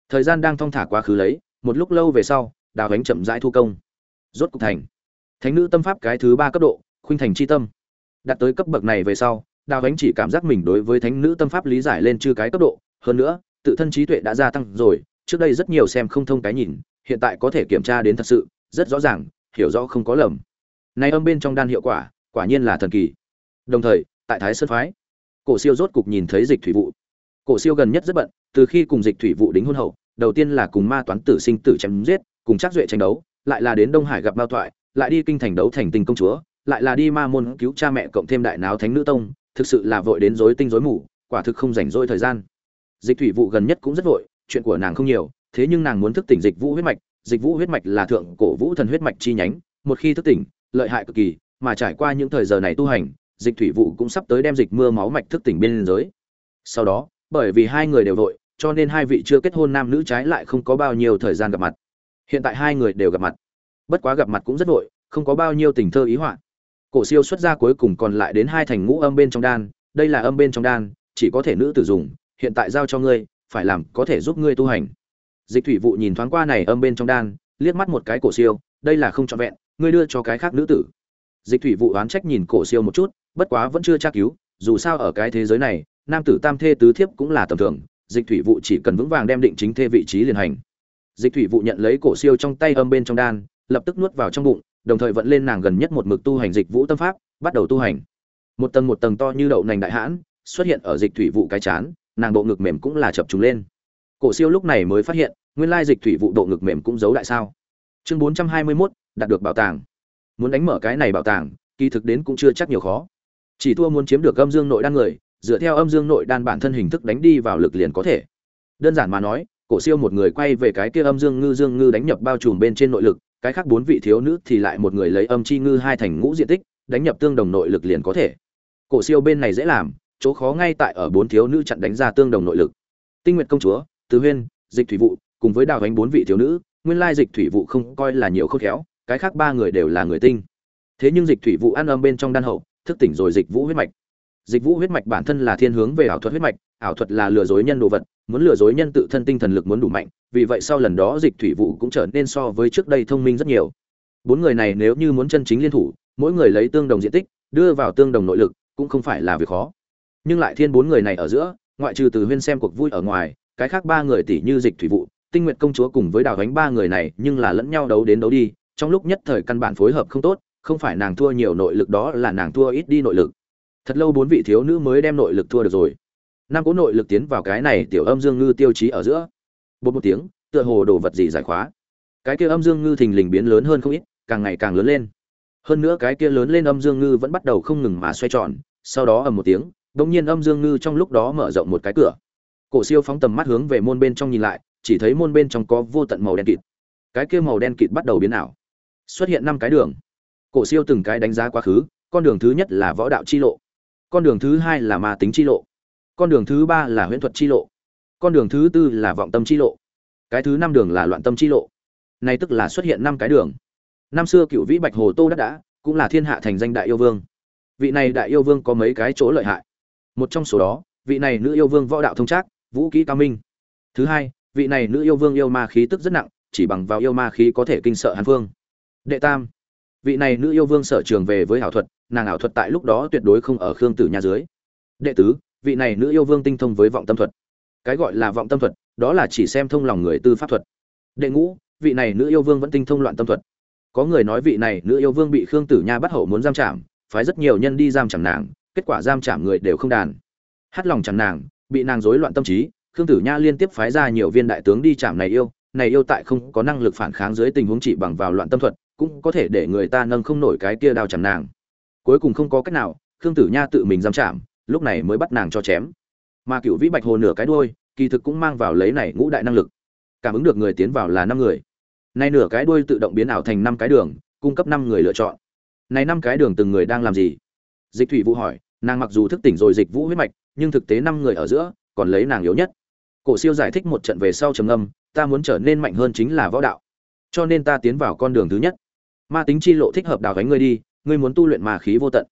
Thời gian đang thong thả quá khứ lấy, một lúc lâu về sau, đào bánh chậm rãi thu công. Rốt cục thành. Thánh nữ tâm pháp cái thứ ba cấp độ, khuynh thành chi tâm đạt tới cấp bậc này về sau, đào ánh chỉ cảm giác mình đối với thánh nữ tâm pháp lý giải lên chưa cái cấp độ. Hơn nữa, tự thân trí tuệ đã gia tăng rồi, trước đây rất nhiều xem không thông cái nhìn, hiện tại có thể kiểm tra đến thật sự, rất rõ ràng, hiểu rõ không có lầm. Nay âm bên trong đan hiệu quả quả nhiên là thần kỳ. Đồng thời, tại thái sơn phái, cổ siêu rốt cục nhìn thấy dịch thủy vụ cổ siêu gần nhất rất bận, từ khi cùng dịch thủy vụ đính hôn hậu, đầu tiên là cùng ma toán tử sinh tử chém giết, cùng chắc duệ tranh đấu, lại là đến đông hải gặp mao thoại, lại đi kinh thành đấu thành tình công chúa lại là đi ma môn cứu cha mẹ cộng thêm đại náo thánh nữ tông, thực sự là vội đến rối tinh rối mù, quả thực không rảnh rỗi thời gian. Dịch thủy vụ gần nhất cũng rất vội, chuyện của nàng không nhiều, thế nhưng nàng muốn thức tỉnh dịch vũ huyết mạch, dịch vũ huyết mạch là thượng cổ vũ thần huyết mạch chi nhánh, một khi thức tỉnh, lợi hại cực kỳ, mà trải qua những thời giờ này tu hành, dịch thủy vụ cũng sắp tới đem dịch mưa máu mạch thức tỉnh biên giới. Sau đó, bởi vì hai người đều vội, cho nên hai vị chưa kết hôn nam nữ trái lại không có bao nhiêu thời gian gặp mặt. Hiện tại hai người đều gặp mặt. Bất quá gặp mặt cũng rất vội, không có bao nhiêu tình thơ ý họa cổ siêu xuất ra cuối cùng còn lại đến hai thành ngũ âm bên trong đan, đây là âm bên trong đan, chỉ có thể nữ tử dùng, hiện tại giao cho ngươi, phải làm, có thể giúp ngươi tu hành. Dịch thủy vụ nhìn thoáng qua này âm bên trong đan, liếc mắt một cái cổ siêu, đây là không trọn vẹn, ngươi đưa cho cái khác nữ tử. Dịch thủy vụ oán trách nhìn cổ siêu một chút, bất quá vẫn chưa tra cứu, dù sao ở cái thế giới này, nam tử tam thê tứ thiếp cũng là tầm thường, dịch thủy vụ chỉ cần vững vàng đem định chính thê vị trí liền hành. Dịch thủy vụ nhận lấy cổ siêu trong tay âm bên trong đan, lập tức nuốt vào trong bụng đồng thời vận lên nàng gần nhất một mực tu hành dịch vũ tâm pháp bắt đầu tu hành. Một tầng một tầng to như đậu nành đại hãn xuất hiện ở dịch thủy vụ cái chán nàng bộ ngực mềm cũng là chập trùng lên. Cổ siêu lúc này mới phát hiện nguyên lai dịch thủy vụ độ ngực mềm cũng giấu đại sao. Chương bốn trăm hai mươi 421, đạt được bảo tàng. Muốn đánh mở cái này bảo tàng kỳ thực đến cũng chưa chắc nhiều khó. Chỉ thua muốn chiếm được âm dương nội đan người dựa theo âm dương nội đan bản thân hình thức đánh đi vào lực liền có thể. Đơn giản mà nói cổ siêu một người quay về cái kia âm dương ngư dương ngư đánh nhập bao trùm bên trên nội lực cái khác bốn vị thiếu nữ thì lại một người lấy âm chi ngư hai thành ngũ diện tích, đánh nhập tương đồng nội lực liền có thể. Cổ siêu bên này dễ làm, chỗ khó ngay tại ở bốn thiếu nữ chặn đánh ra tương đồng nội lực. Tinh nguyệt công chúa, tứ huyên, dịch thủy vụ cùng với đào đánh bốn vị thiếu nữ, nguyên lai dịch thủy vụ không coi là nhiều khôn khéo, cái khác ba người đều là người tinh. Thế nhưng dịch thủy vụ ăn âm bên trong đan hậu, thức tỉnh rồi dịch vũ huyết mạch. Dịch vũ huyết mạch bản thân là thiên hướng về ảo thuật huyết mạch, ảo thuật là lừa dối nhân đồ vật, muốn lừa dối nhân tự thân tinh thần lực muốn đủ mạnh vì vậy sau lần đó dịch thủy vụ cũng trở nên so với trước đây thông minh rất nhiều. Bốn người này nếu như muốn chân chính liên thủ, mỗi người lấy tương đồng diện tích, đưa vào tương đồng nội lực, cũng không phải là việc khó. Nhưng lại thiên bốn người này ở giữa, ngoại trừ từ huyên xem cuộc vui ở ngoài, cái khác ba người tỷ như dịch thủy vụ, tinh nguyện công chúa cùng với đào gánh ba người này nhưng là lẫn nhau đấu đến đấu đi, trong lúc nhất thời căn bản phối hợp không tốt, không phải nàng thua nhiều nội lực đó là nàng thua ít đi nội lực. Thật lâu bốn vị thiếu nữ mới đem nội lực thua được rồi. Năm cố nội lực tiến vào cái này tiểu âm dương ngư tiêu chí ở giữa bột một tiếng, tựa hồ đồ vật gì giải khóa. Cái kia âm dương ngư thình lình biến lớn hơn không ít, càng ngày càng lớn lên. Hơn nữa cái kia lớn lên âm dương ngư vẫn bắt đầu không ngừng mà xoay tròn, sau đó ầm một tiếng đ ỗ n g nhiên âm dương ngư trong lúc đó mở rộng một cái cửa. Cổ siêu phóng tầm mắt hướng về môn bên trong nhìn lại, chỉ thấy môn bên trong có vô tận màu đen kịt. Cái kia màu đen kịt bắt đầu biến ảo. Xuất hiện năm cái đường. Cổ siêu từng cái đánh giá quá khứ, con đường thứ nhất là võ đạo chi lộ. Con đường thứ hai là ma tính chi lộ. Con đường thứ ba là huyễn thuật chi lộ con đường thứ tư là vọng tâm chi lộ. Cái thứ năm đường là loạn tâm chi lộ. Này tức là xuất hiện năm cái đường. Năm xưa cựu vĩ bạch hồ tô đắc đã cũng là thiên hạ thành danh đại yêu vương. Vị này đại yêu vương có mấy cái chỗ lợi hại? Một trong số đó, vị này nữ yêu vương võ đạo thông trác, vũ kỹ cao minh. Thứ hai, vị này nữ yêu vương yêu ma khí tức rất nặng, chỉ bằng vào yêu ma khí có thể kinh sợ hàn phương đệ tam, vị này nữ yêu vương sở trường về với ảo thuật, nàng ảo thuật tại lúc đó tuyệt đối không ở khương tử nhà dưới. Đệ tứ, vị này nữ yêu vương tinh thông với vọng tâm thuật cái gọi là vọng tâm thuật, đó là chỉ xem thông lòng người tư pháp thuật. Đệ ngũ, vị này nữ yêu vương vẫn tinh thông loạn tâm thuật. Có người nói vị này nữ yêu vương bị khương tử nha bắt hậu muốn giam trảm, phái rất nhiều nhân đi giam chẳng nàng, kết quả giam trảm người đều không đàn. Hát lòng chẳng nàng, bị nàng rối loạn tâm trí, khương tử nha liên tiếp phái ra nhiều viên đại tướng đi chạm này yêu này yêu tại không có năng lực phản kháng dưới tình huống chỉ bằng vào loạn tâm thuật, cũng có thể để người ta nâng không nổi cái kia đao chẳng nàng. Cuối cùng không có cách nào, khương tử nha tự mình giam chạm lúc này mới bắt nàng cho chém mà cựu vĩ bạch hồ nửa cái đuôi, kỳ thực cũng mang vào lấy này ngũ đại năng lực. Cảm ứng được người tiến vào là năm người. Nay nửa cái đuôi tự động biến ảo thành năm cái đường, cung cấp năm người lựa chọn. Này năm cái đường từng người đang làm gì? Dịch thủy vũ hỏi, nàng mặc dù thức tỉnh rồi dịch vũ huyết mạch, nhưng thực tế năm người ở giữa, còn lấy nàng yếu nhất. Cổ siêu giải thích một trận về sau trầm âm ta muốn trở nên mạnh hơn chính là võ đạo. Cho nên ta tiến vào con đường thứ nhất. Ma tính chi lộ thích hợp đào gánh ngươi đi, ngươi muốn tu luyện mà khí vô tận.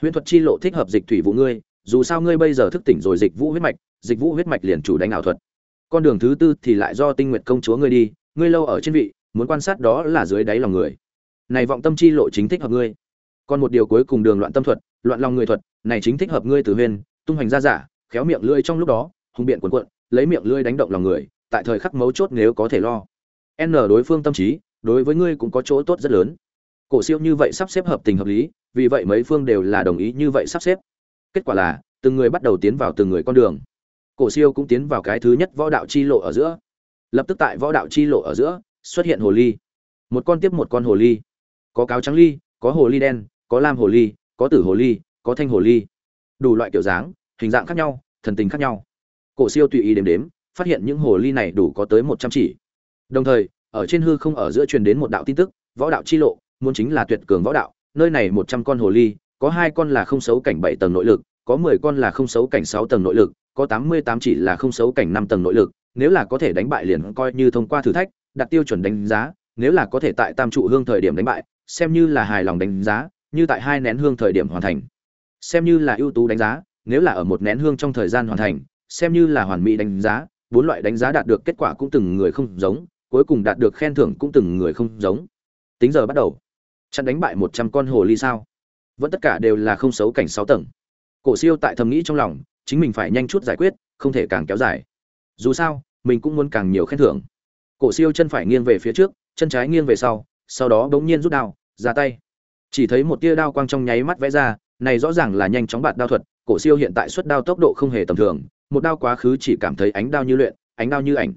Huyễn thuật chi lộ thích hợp dịch thủy vũ ngươi dù sao ngươi bây giờ thức tỉnh rồi dịch vũ huyết mạch, dịch vũ huyết mạch liền chủ đánh ảo thuật. Con đường thứ tư thì lại do tinh nguyện công chúa ngươi đi, ngươi lâu ở trên vị, muốn quan sát đó là dưới đáy lòng người. Này vọng tâm chi lộ chính thích hợp ngươi. Còn một điều cuối cùng đường loạn tâm thuật, loạn lòng người thuật, này chính thích hợp ngươi từ huyên tung hoành ra giả, khéo miệng lưỡi trong lúc đó, hùng biện cuộn cuộn, lấy miệng lưỡi đánh động lòng người, tại thời khắc mấu chốt nếu có thể lo. N đối phương tâm trí, đối với ngươi cũng có chỗ tốt rất lớn. Cổ siêu như vậy sắp xếp hợp tình hợp lý, vì vậy mấy phương đều là đồng ý như vậy sắp xếp kết quả là, từng người bắt đầu tiến vào từng người con đường. Cổ siêu cũng tiến vào cái thứ nhất võ đạo chi lộ ở giữa. Lập tức tại võ đạo chi lộ ở giữa, xuất hiện hồ ly. Một con tiếp một con hồ ly. Có cáo trắng ly, có hồ ly đen, có lam hồ ly, có tử hồ ly, có thanh hồ ly. Đủ loại kiểu dáng, hình dạng khác nhau, thần tình khác nhau. Cổ siêu tùy ý đếm đếm, phát hiện những hồ ly này đủ có tới một trăm chỉ. Đồng thời, ở trên hư không ở giữa truyền đến một đạo tin tức, võ đạo chi lộ, muốn chính là tuyệt cường võ đạo, nơi này một trăm con hồ ly có hai con là không xấu cảnh bảy tầng nội lực, có mười con là không xấu cảnh sáu tầng nội lực, có tám mươi tám chỉ là không xấu cảnh năm tầng nội lực. Nếu là có thể đánh bại liền coi như thông qua thử thách, đặt tiêu chuẩn đánh giá, nếu là có thể tại tam trụ hương thời điểm đánh bại, xem như là hài lòng đánh giá, như tại hai nén hương thời điểm hoàn thành. Xem như là ưu tú đánh giá, nếu là ở một nén hương trong thời gian hoàn thành, xem như là hoàn mỹ đánh giá, bốn loại đánh giá đạt được kết quả cũng từng người không giống, cuối cùng đạt được khen thưởng cũng từng người không giống. Tính giờ bắt đầu. Chặn đánh bại một trăm con hồ ly sao? Vẫn tất cả đều là không xấu cảnh sáu tầng. Cổ siêu tại thầm nghĩ trong lòng, chính mình phải nhanh chút giải quyết, không thể càng kéo dài. Dù sao, mình cũng muốn càng nhiều khen thưởng. Cổ siêu chân phải nghiêng về phía trước, chân trái nghiêng về sau sau đó bỗng nhiên rút đao, ra tay. Chỉ thấy một tia đao quang trong nháy mắt vẽ ra, này rõ ràng là nhanh chóng bạt đao thuật, cổ siêu hiện tại xuất đao tốc độ không hề tầm thường, một đao quá khứ chỉ cảm thấy ánh đao như luyện, ánh đao như ảnh.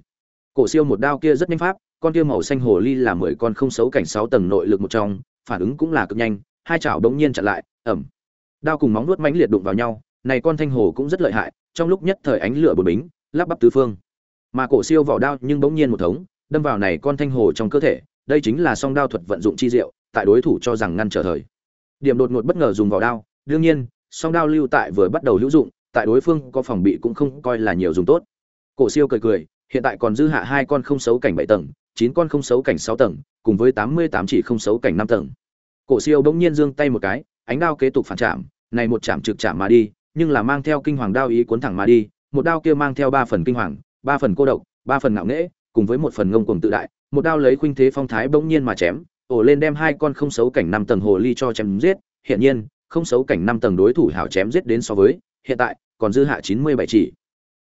Cổ siêu một đao kia rất nhanh pháp, con kia màu xanh hồ ly là mười con không xấu cảnh sáu tầng nội lực một trong, phản ứng cũng là cực nhanh hai chảo đống nhiên chặn lại ầm, đao cùng móng nuốt mãnh liệt đụng vào nhau này con thanh hồ cũng rất lợi hại trong lúc nhất thời ánh lửa bùng bính lắp bắp tứ phương. Mà cổ siêu vỏ đao nhưng bỗng nhiên một thống đâm vào này con thanh hồ trong cơ thể đây chính là song đao thuật vận dụng chi diệu tại đối thủ cho rằng ngăn trở thời. Điểm đột ngột bất ngờ dùng vào đao đương nhiên song đao lưu tại vừa bắt đầu hữu dụng tại đối phương có phòng bị cũng không coi là nhiều dùng tốt. Cổ siêu cười cười hiện tại còn dư hạ hai con không xấu cảnh bảy tầng chín con không xấu cảnh sáu tầng cùng với tám mươi tám chỉ không xấu cảnh năm tầng cổ siêu bỗng nhiên giương tay một cái, ánh đao kế tục phản chạm, này một chạm trực chạm mà đi, nhưng là mang theo kinh hoàng đao ý cuốn thẳng mà đi, một đao kia mang theo ba phần kinh hoàng, ba phần cô độc, ba phần ngạo nghễ, cùng với một phần ngông cuồng tự đại, một đao lấy khuynh thế phong thái bỗng nhiên mà chém ổ lên đem hai con không xấu cảnh năm tầng hồ ly cho chém giết hiện nhiên, không xấu cảnh năm tầng đối thủ hảo chém giết đến so với, hiện tại, còn dư hạ chín mươi bảy chỉ.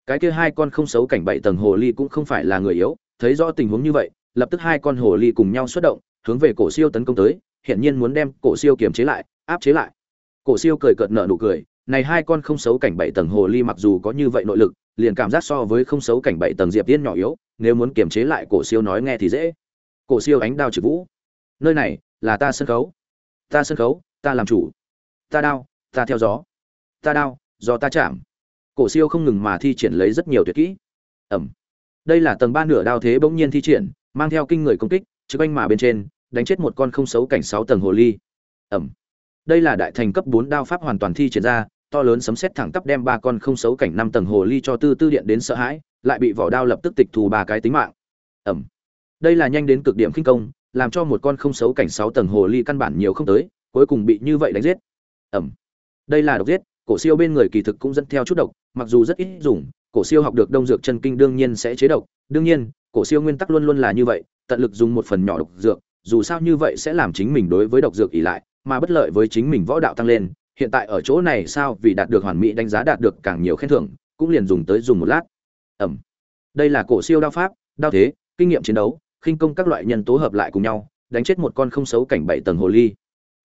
Cái kia hai con không xấu cảnh bảy tầng hồ ly cũng không phải là người yếu, thấy rõ tình huống như vậy, lập tức hai con hồ ly cùng nhau xuất động, hướng về cổ siêu tấn công tới hiện nhiên muốn đem cổ siêu kiềm chế lại, áp chế lại. Cổ siêu cười cợt nở nụ cười, này hai con không xấu cảnh bảy tầng hồ ly mặc dù có như vậy nội lực, liền cảm giác so với không xấu cảnh bảy tầng diệp tiên nhỏ yếu, nếu muốn kiềm chế lại cổ siêu nói nghe thì dễ. Cổ siêu ánh đao trực vũ. Nơi này là ta sân khấu. Ta sân khấu, ta làm chủ. Ta đao, ta theo gió. Ta đao do ta chạm. Cổ siêu không ngừng mà thi triển lấy rất nhiều tuyệt kỹ. Ẩm. Đây là tầng ba nửa đao thế bỗng nhiên thi triển, mang theo kinh người công kích chứ anh mà bên trên đánh chết một con không xấu cảnh sáu tầng hồ ly. Ẩm. Đây là đại thành cấp bốn đao pháp hoàn toàn thi triển ra, to lớn sấm sét thẳng tắp đem ba con không xấu cảnh năm tầng hồ ly cho tư tư điện đến sợ hãi, lại bị vỏ đao lập tức tịch thu ba cái tính mạng. Ẩm. Đây là nhanh đến cực điểm khinh công, làm cho một con không xấu cảnh sáu tầng hồ ly căn bản nhiều không tới, cuối cùng bị như vậy đánh giết. Ẩm. Đây là độc giết, cổ siêu bên người kỳ thực cũng dẫn theo chút độc, mặc dù rất ít dùng, cổ siêu học được đông dược chân kinh đương nhiên sẽ chế độc. Đương nhiên, cổ siêu nguyên tắc luôn luôn là như vậy, tận lực dùng một phần nhỏ độc dược dù sao như vậy sẽ làm chính mình đối với độc dược ỉ lại, mà bất lợi với chính mình võ đạo tăng lên, hiện tại ở chỗ này sao vì đạt được hoàn mỹ đánh giá đạt được càng nhiều khen thưởng, cũng liền dùng tới dùng một lát. Ẩm. Đây là cổ siêu đao pháp, đao thế, kinh nghiệm chiến đấu, khinh công các loại nhân tố hợp lại cùng nhau, đánh chết một con không xấu cảnh bảy tầng hồ ly.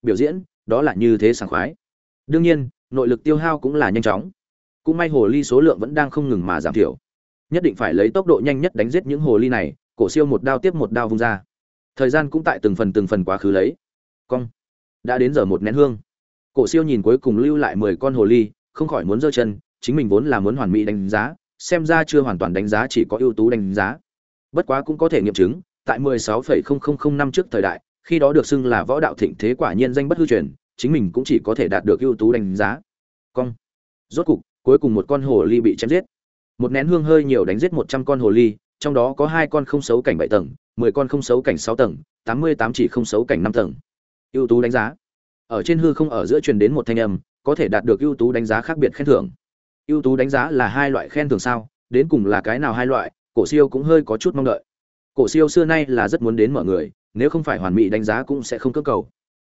Biểu diễn, đó là như thế sảng khoái. Đương nhiên, nội lực tiêu hao cũng là nhanh chóng. Cũng may hồ ly số lượng vẫn đang không ngừng mà giảm thiểu. Nhất định phải lấy tốc độ nhanh nhất đánh giết những hồ ly này, cổ siêu một đao tiếp một đao vung ra thời gian cũng tại từng phần từng phần quá khứ lấy. Cong. Đã đến giờ một nén hương. Cổ siêu nhìn cuối cùng lưu lại mười con hồ ly không khỏi muốn giơ chân chính mình vốn là muốn hoàn mỹ đánh giá xem ra chưa hoàn toàn đánh giá chỉ có ưu tú đánh giá. Bất quá cũng có thể nghiệm chứng tại 16,0005 năm trước thời đại khi đó được xưng là võ đạo thịnh thế quả nhiên danh bất hư truyền chính mình cũng chỉ có thể đạt được ưu tú đánh giá. Cong. Rốt cục cuối cùng một con hồ ly bị chém giết. Một nén hương hơi nhiều đánh giết một trăm con hồ ly trong đó có hai con không xấu cảnh bảy tầng mười con không xấu cảnh sáu tầng, tám mươi tám chỉ không xấu cảnh năm tầng. Ưu tú đánh giá. Ở trên hư không ở giữa truyền đến một thanh âm, có thể đạt được ưu tú đánh giá khác biệt khen thưởng. Ưu tú đánh giá là hai loại khen thưởng sao? Đến cùng là cái nào hai loại? Cổ siêu cũng hơi có chút mong đợi. Cổ siêu xưa nay là rất muốn đến mở người, nếu không phải hoàn mỹ đánh giá cũng sẽ không cơ cầu.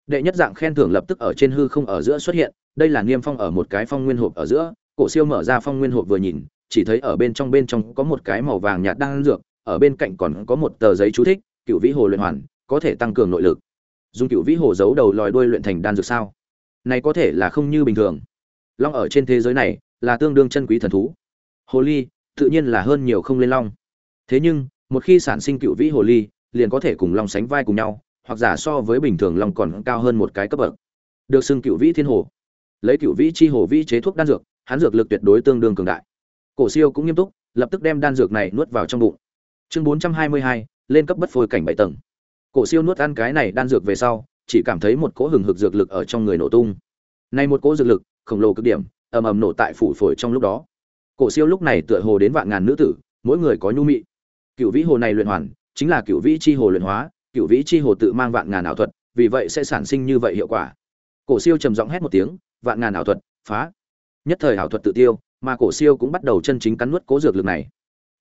Đệ nhất dạng khen thưởng lập tức ở trên hư không ở giữa xuất hiện, đây là niêm phong ở một cái phong nguyên hộp ở giữa, cổ siêu mở ra phong nguyên hộp vừa nhìn, chỉ thấy ở bên trong bên trong có một cái màu vàng nhạt đang dược ở bên cạnh còn có một tờ giấy chú thích, cựu vĩ hồ luyện hoàn, có thể tăng cường nội lực. Dùng cựu vĩ hồ giấu đầu lòi đuôi luyện thành đan dược sao? Này có thể là không như bình thường. Long ở trên thế giới này, là tương đương chân quý thần thú. Hồ ly, tự nhiên là hơn nhiều không lên long. Thế nhưng, một khi sản sinh cựu vĩ hồ ly, liền có thể cùng long sánh vai cùng nhau, hoặc giả so với bình thường long còn cao hơn một cái cấp bậc. Được xưng cựu vĩ thiên hồ. Lấy cựu vĩ chi hồ vĩ chế thuốc đan dược, hắn dược lực tuyệt đối tương đương cường đại. Cổ siêu cũng nghiêm túc, lập tức đem đan dược này nuốt vào trong bụng chương bốn trăm hai mươi hai, lên cấp bất phôi cảnh bảy tầng. Cổ siêu nuốt ăn cái này đan dược về sau, chỉ cảm thấy một cỗ hừng hực dược lực ở trong người nổ tung. Này một cỗ dược lực, khổng lồ cực điểm, ầm ầm nổ tại phủ phổi trong lúc đó. Cổ siêu lúc này tựa hồ đến vạn ngàn nữ tử, mỗi người có nhu mị. Cựu vĩ hồ này luyện hoàn, chính là cựu vĩ chi hồ luyện hóa cựu vĩ chi hồ tự mang vạn ngàn ảo thuật, vì vậy sẽ sản sinh như vậy hiệu quả. Cổ siêu trầm giọng hét một tiếng, vạn ngàn ảo thuật, phá. Nhất thời ảo thuật tự tiêu, mà cổ siêu cũng bắt đầu chân chính cắn nuốt cố dược lực này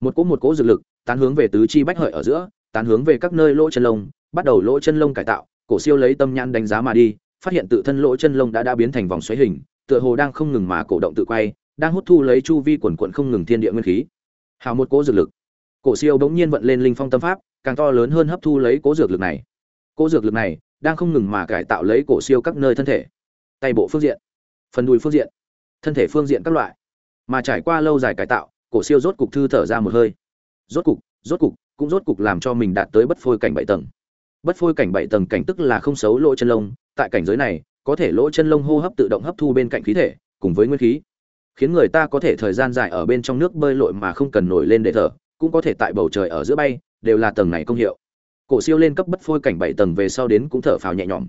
một cỗ một cỗ dược lực, tán hướng về tứ chi bách hợi ở giữa, tán hướng về các nơi lỗ chân lông, bắt đầu lỗ chân lông cải tạo, cổ siêu lấy tâm nhãn đánh giá mà đi, phát hiện tự thân lỗ chân lông đã đã biến thành vòng xoáy hình, tựa hồ đang không ngừng mà cổ động tự quay, đang hút thu lấy chu vi quần quận không ngừng thiên địa nguyên khí. Hào một cỗ dược lực. Cổ siêu bỗng nhiên vận lên linh phong tâm pháp, càng to lớn hơn hấp thu lấy cố dược lực này. Cố dược lực này đang không ngừng mà cải tạo lấy cổ siêu các nơi thân thể. Tay bộ phương diện, phần đùi phương diện, thân thể phương diện các loại. Mà trải qua lâu dài cải tạo cổ siêu rốt cục thư thở ra một hơi. Rốt cục rốt cục, cũng rốt cục làm cho mình đạt tới bất phôi cảnh bảy tầng. Bất phôi cảnh bảy tầng cảnh tức là không xấu lỗ chân lông, tại cảnh giới này, có thể lỗ chân lông hô hấp tự động hấp thu bên cạnh khí thể, cùng với nguyên khí. Khiến người ta có thể thời gian dài ở bên trong nước bơi lội mà không cần nổi lên để thở, cũng có thể tại bầu trời ở giữa bay, đều là tầng này công hiệu. Cổ siêu lên cấp bất phôi cảnh bảy tầng về sau đến cũng thở phào nhẹ nhõm.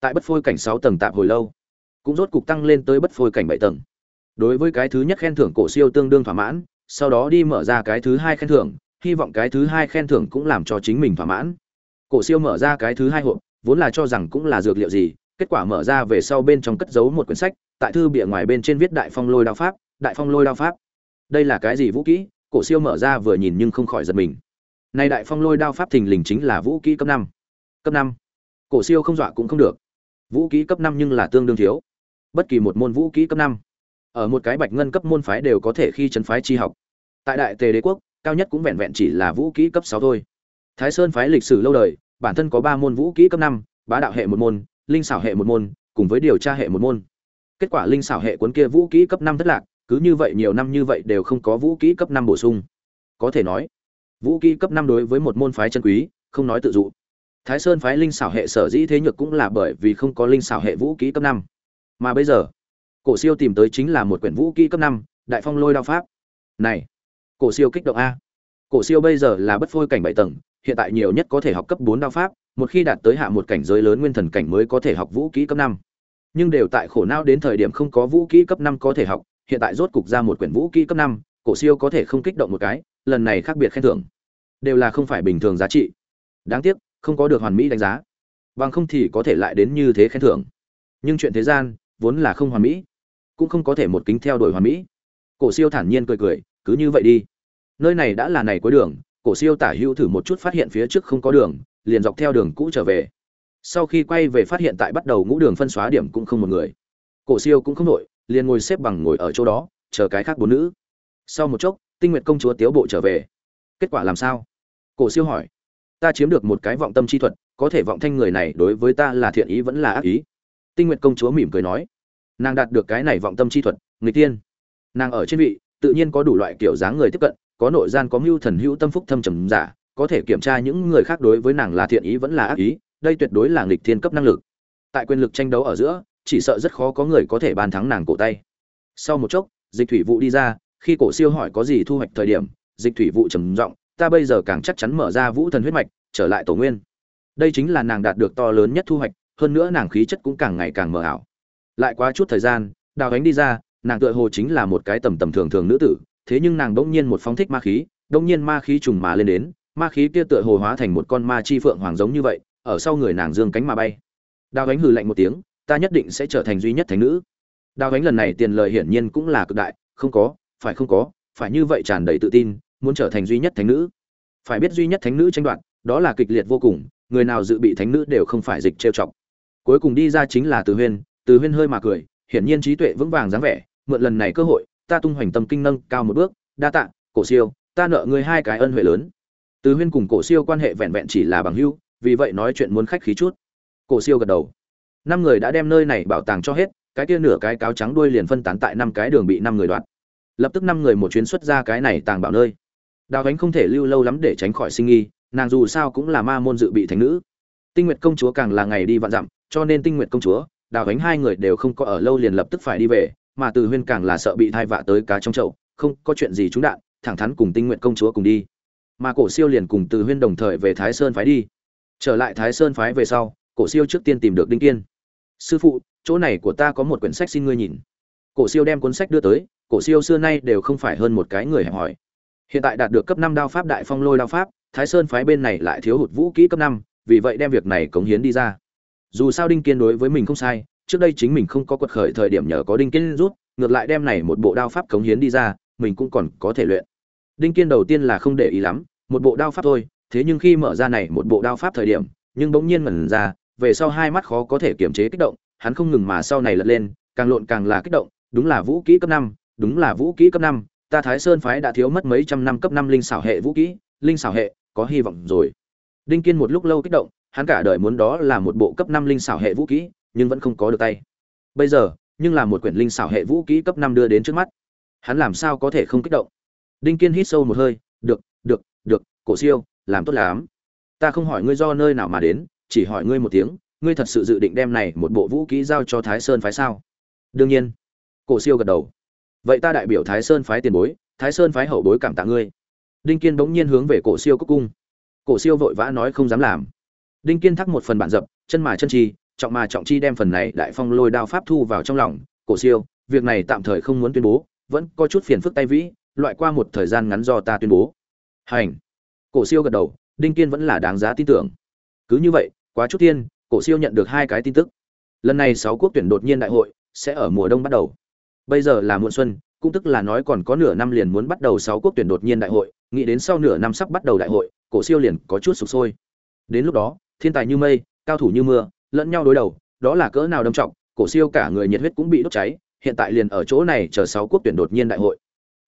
Tại bất phôi cảnh sáu tầng tạm hồi lâu, cũng rốt cục tăng lên tới bất phôi cảnh bảy tầng. Đối với cái thứ nhất khen thưởng cổ siêu tương đương thỏa mãn sau đó đi mở ra cái thứ hai khen thưởng, hy vọng cái thứ hai khen thưởng cũng làm cho chính mình thỏa mãn. Cổ siêu mở ra cái thứ hai hộp, vốn là cho rằng cũng là dược liệu gì, kết quả mở ra về sau bên trong cất giấu một quyển sách, tại thư bìa ngoài bên trên viết đại phong lôi đao pháp, đại phong lôi đao pháp. Đây là cái gì vũ kỹ? Cổ siêu mở ra vừa nhìn nhưng không khỏi giật mình. Nay đại phong lôi đao pháp thình lình chính là vũ kỹ cấp năm. Cấp năm. Cổ siêu không dọa cũng không được. Vũ kỹ cấp năm nhưng là tương đương thiếu. Bất kỳ một môn vũ kỹ cấp năm ở một cái bạch ngân cấp môn phái đều có thể khi chấn phái chi học. Tại đại tề đế quốc, cao nhất cũng vẹn vẹn chỉ là vũ kỹ cấp sáu thôi. Thái sơn phái lịch sử lâu đời, bản thân có ba môn vũ kỹ cấp năm, bá đạo hệ một môn, linh xảo hệ một môn, cùng với điều tra hệ một môn. Kết quả linh xảo hệ cuốn kia vũ kỹ cấp năm thất lạc, cứ như vậy nhiều năm như vậy đều không có vũ kỹ cấp năm bổ sung. Có thể nói, vũ kỹ cấp năm đối với một môn phái chân quý, không nói tự dụ. Thái sơn phái linh xảo hệ sở dĩ thế nhược cũng là bởi vì không có linh xảo hệ vũ kỹ cấp năm. Mà bây giờ cổ siêu tìm tới chính là một quyển vũ kỹ cấp năm, đại phong lôi đao pháp. Này, cổ siêu kích động a. Cổ siêu bây giờ là bất phôi cảnh bảy tầng, hiện tại nhiều nhất có thể học cấp bốn đao pháp, một khi đạt tới hạ một cảnh giới lớn nguyên thần cảnh mới có thể học vũ kỹ cấp năm. Nhưng đều tại khổ não đến thời điểm không có vũ kỹ cấp năm có thể học, hiện tại rốt cục ra một quyển vũ kỹ cấp năm, cổ siêu có thể không kích động một cái, lần này khác biệt khen thưởng. Đều là không phải bình thường giá trị. Đáng tiếc, không có được hoàn mỹ đánh giá. Bằng không thì có thể lại đến như thế khen thưởng. Nhưng chuyện thế gian, vốn là không hoàn mỹ cũng không có thể một kính theo đuổi hoàn mỹ. Cổ siêu thản nhiên cười cười, cứ như vậy đi. Nơi này đã là này cuối đường, cổ siêu tả hữu thử một chút phát hiện phía trước không có đường, liền dọc theo đường cũ trở về. Sau khi quay về phát hiện tại bắt đầu ngũ đường phân xóa điểm cũng không một người. Cổ siêu cũng không nổi, liền ngồi xếp bằng ngồi ở chỗ đó, chờ cái khác bốn nữ. Sau một chốc, tinh nguyệt công chúa tiếu bộ trở về. Kết quả làm sao? Cổ siêu hỏi. Ta chiếm được một cái vọng tâm chi thuật, có thể vọng thanh người này đối với ta là thiện ý vẫn là ác ý. Tinh nguyệt công chúa mỉm cười nói nàng đạt được cái này vọng tâm chi thuật người tiên nàng ở trên vị, tự nhiên có đủ loại kiểu dáng người tiếp cận, có nội gian, có mưu thần hữu tâm phúc thâm trầm giả, có thể kiểm tra những người khác đối với nàng là thiện ý vẫn là ác ý, đây tuyệt đối là nghịch thiên cấp năng lực. Tại quyền lực tranh đấu ở giữa, chỉ sợ rất khó có người có thể bàn thắng nàng cổ tay. Sau một chốc, dịch thủy vụ đi ra, khi cổ siêu hỏi có gì thu hoạch thời điểm, dịch thủy vụ trầm giọng, ta bây giờ càng chắc chắn mở ra vũ thần huyết mạch, trở lại tổ nguyên. Đây chính là nàng đạt được to lớn nhất thu hoạch, hơn nữa nàng khí chất cũng càng ngày càng mờ ảo lại quá chút thời gian, đào ánh đi ra, nàng tựa hồ chính là một cái tầm tầm thường thường nữ tử, thế nhưng nàng đỗng nhiên một phóng thích ma khí đỗng nhiên ma khí trùng mà lên đến, ma khí kia tựa hồ hóa thành một con ma chi phượng hoàng giống như vậy, ở sau người nàng dương cánh mà bay. Đào ánh hừ lạnh một tiếng, ta nhất định sẽ trở thành duy nhất thánh nữ. Đào ánh lần này tiền lời hiển nhiên cũng là cực đại, không có, phải không có, phải như vậy tràn đầy tự tin, muốn trở thành duy nhất thánh nữ. Phải biết duy nhất thánh nữ tranh đoạt, đó là kịch liệt vô cùng, người nào dự bị thánh nữ đều không phải dịch trêu chọc. Cuối cùng đi ra chính là từ huyên từ huyên hơi mà cười, hiển nhiên trí tuệ vững vàng dáng vẻ, mượn lần này cơ hội, ta tung hoành tâm kinh nâng cao một bước, đa tạ, cổ siêu, ta nợ ngươi hai cái ân huệ lớn. Từ huyên cùng cổ siêu quan hệ vẹn vẹn chỉ là bằng hữu, vì vậy nói chuyện muốn khách khí chút. Cổ siêu gật đầu. Năm người đã đem nơi này bảo tàng cho hết, cái kia nửa cái cáo trắng đuôi liền phân tán tại năm cái đường bị năm người đoạt. Lập tức năm người một chuyến xuất ra cái này tàng bảo nơi. Đào ánh không thể lưu lâu lắm để tránh khỏi sinh nghi, nàng dù sao cũng là ma môn dự bị thành nữ. Tinh nguyệt công chúa càng là ngày đi vạn dặm, cho nên tinh nguyệt công chúa đào ánh hai người đều không có ở lâu liền lập tức phải đi về, mà từ huyên càng là sợ bị thai vạ tới cá trong chậu, không có chuyện gì trúng đạn, thẳng thắn cùng tinh nguyện công chúa cùng đi. Mà cổ siêu liền cùng từ huyên đồng thời về thái sơn phái đi. Trở lại thái sơn phái về sau, cổ siêu trước tiên tìm được đinh kiên. Sư phụ, chỗ này của ta có một quyển sách xin ngươi nhìn. Cổ siêu đem cuốn sách đưa tới, cổ siêu xưa nay đều không phải hơn một cái người hẹp hỏi hiện tại đạt được cấp năm đao pháp đại phong lôi đao pháp, thái sơn phái bên này lại thiếu hụt vũ kỹ cấp năm, vì vậy đem việc này cống hiến đi ra dù sao đinh kiên đối với mình không sai, trước đây chính mình không có quật khởi thời điểm nhờ có đinh kiên rút ngược lại đem này một bộ đao pháp cống hiến đi ra, mình cũng còn có thể luyện. Đinh kiên đầu tiên là không để ý lắm, một bộ đao pháp thôi, thế nhưng khi mở ra này một bộ đao pháp thời điểm, nhưng bỗng nhiên ngẩn ra, về sau hai mắt khó có thể kiềm chế kích động, hắn không ngừng mà sau này lật lên, càng lộn càng là kích động, đúng là vũ kỹ cấp năm, đúng là vũ kỹ cấp năm, ta thái sơn phái đã thiếu mất mấy trăm năm cấp năm linh xảo hệ vũ kỹ, linh xảo hệ, có hy vọng rồi. Đinh kiên một lúc lâu kích động hắn cả đời muốn đó là một bộ cấp năm linh xảo hệ vũ kỹ, nhưng vẫn không có được tay. Bây giờ, nhưng là một quyển linh xảo hệ vũ kỹ cấp năm đưa đến trước mắt. Hắn làm sao có thể không kích động? Đinh kiên hít sâu một hơi, được được được, cổ siêu, làm tốt lắm. Ta không hỏi ngươi do nơi nào mà đến, chỉ hỏi ngươi một tiếng, ngươi thật sự dự định đem này một bộ vũ kỹ giao cho thái sơn phái sao? Đương nhiên. Cổ siêu gật đầu. Vậy ta đại biểu thái sơn phái tiền bối, thái sơn phái hậu bối cảm tạ ngươi. Đinh kiên bỗng nhiên hướng về cổ siêu cúi cung. Cổ siêu vội vã nói không dám làm đinh kiên thắc một phần bản dập, chân mà chân chi, trọng mà trọng chi đem phần này đại phong lôi đao pháp thu vào trong lòng. Cổ siêu, việc này tạm thời không muốn tuyên bố, vẫn có chút phiền phức tay vĩ, loại qua một thời gian ngắn do ta tuyên bố. Hành. Cổ siêu gật đầu, đinh kiên vẫn là đáng giá tin tưởng. Cứ như vậy, quá chút tiên, cổ siêu nhận được hai cái tin tức. Lần này sáu quốc tuyển đột nhiên đại hội, sẽ ở mùa đông bắt đầu. Bây giờ là muộn xuân, cũng tức là nói còn có nửa năm liền muốn bắt đầu sáu quốc tuyển đột nhiên đại hội, nghĩ đến sau nửa năm sắp bắt đầu đại hội, cổ siêu liền có chút sụp sôi. Đến lúc đó thiên tài như mây, cao thủ như mưa, lẫn nhau đối đầu, đó là cỡ nào đâm trọng, cổ siêu cả người nhiệt huyết cũng bị đốt cháy, hiện tại liền ở chỗ này chờ sáu quốc tuyển đột nhiên đại hội.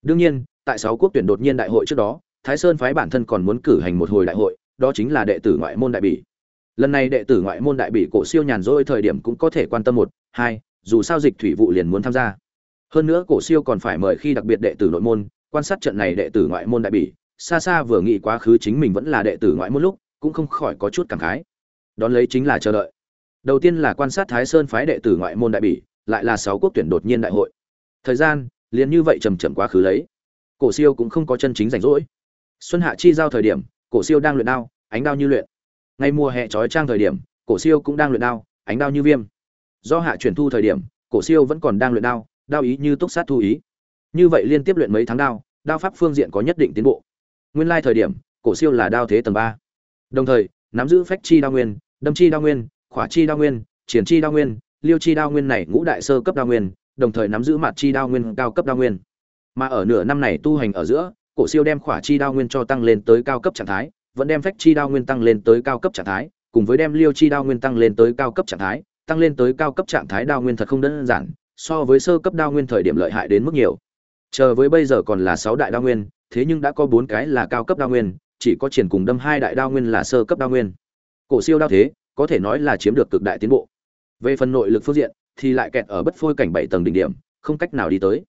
Đương nhiên, tại sáu quốc tuyển đột nhiên đại hội trước đó, thái sơn phái bản thân còn muốn cử hành một hồi đại hội, đó chính là đệ tử ngoại môn đại bỉ. Lần này đệ tử ngoại môn đại bỉ cổ siêu nhàn rỗi thời điểm cũng có thể quan tâm một, hai, dù sao dịch thủy vụ liền muốn tham gia. Hơn nữa cổ siêu còn phải mời khi đặc biệt đệ tử nội môn, quan sát trận này đệ tử ngoại môn đại bỉ, xa xa vừa nghĩ quá khứ chính mình vẫn là đệ tử ngoại môn lúc cũng không khỏi có chút cảm khái. Đón lấy chính là chờ đợi. Đầu tiên là quan sát thái sơn phái đệ tử ngoại môn đại bỉ, lại là sáu quốc tuyển đột nhiên đại hội. Thời gian, liền như vậy chầm chậm quá khứ lấy. Cổ siêu cũng không có chân chính rảnh rỗi. Xuân hạ chi giao thời điểm, cổ siêu đang luyện đao, ánh đao như luyện. Ngay mùa hè trói trang thời điểm, cổ siêu cũng đang luyện đao, ánh đao như viêm. Do hạ chuyển thu thời điểm, cổ siêu vẫn còn đang luyện đao đao ý như túc sát thu ý. Như vậy liên tiếp luyện mấy tháng đao đao pháp phương diện có nhất định tiến bộ. Nguyên lai thời điểm, cổ siêu là đao thế tầng ba đồng thời, nắm giữ phách chi đa nguyên, đâm chi đa nguyên, khỏa chi đa nguyên, triển chi đa nguyên, liêu chi đa nguyên này ngũ đại sơ cấp đa nguyên, đồng thời nắm giữ mặt chi đa nguyên cao cấp đa nguyên. Mà ở nửa năm này tu hành ở giữa, cổ siêu đem khỏa chi đa nguyên cho tăng lên tới cao cấp trạng thái, vẫn đem phách chi đa nguyên tăng lên tới cao cấp trạng thái, cùng với đem liêu chi đa nguyên tăng lên tới cao cấp trạng thái, tăng lên tới cao cấp trạng thái đa nguyên thật không đơn giản, so với sơ cấp đa nguyên thời điểm lợi hại đến mức nhiều. Chờ với bây giờ còn là sáu đại đa nguyên, thế nhưng đã có bốn cái là cao cấp đa nguyên chỉ có triển cùng đâm hai đại đao nguyên là sơ cấp đao nguyên. Cổ siêu đao thế, có thể nói là chiếm được cực đại tiến bộ. Về phần nội lực phương diện, thì lại kẹt ở bất phôi cảnh bảy tầng đỉnh điểm, không cách nào đi tới.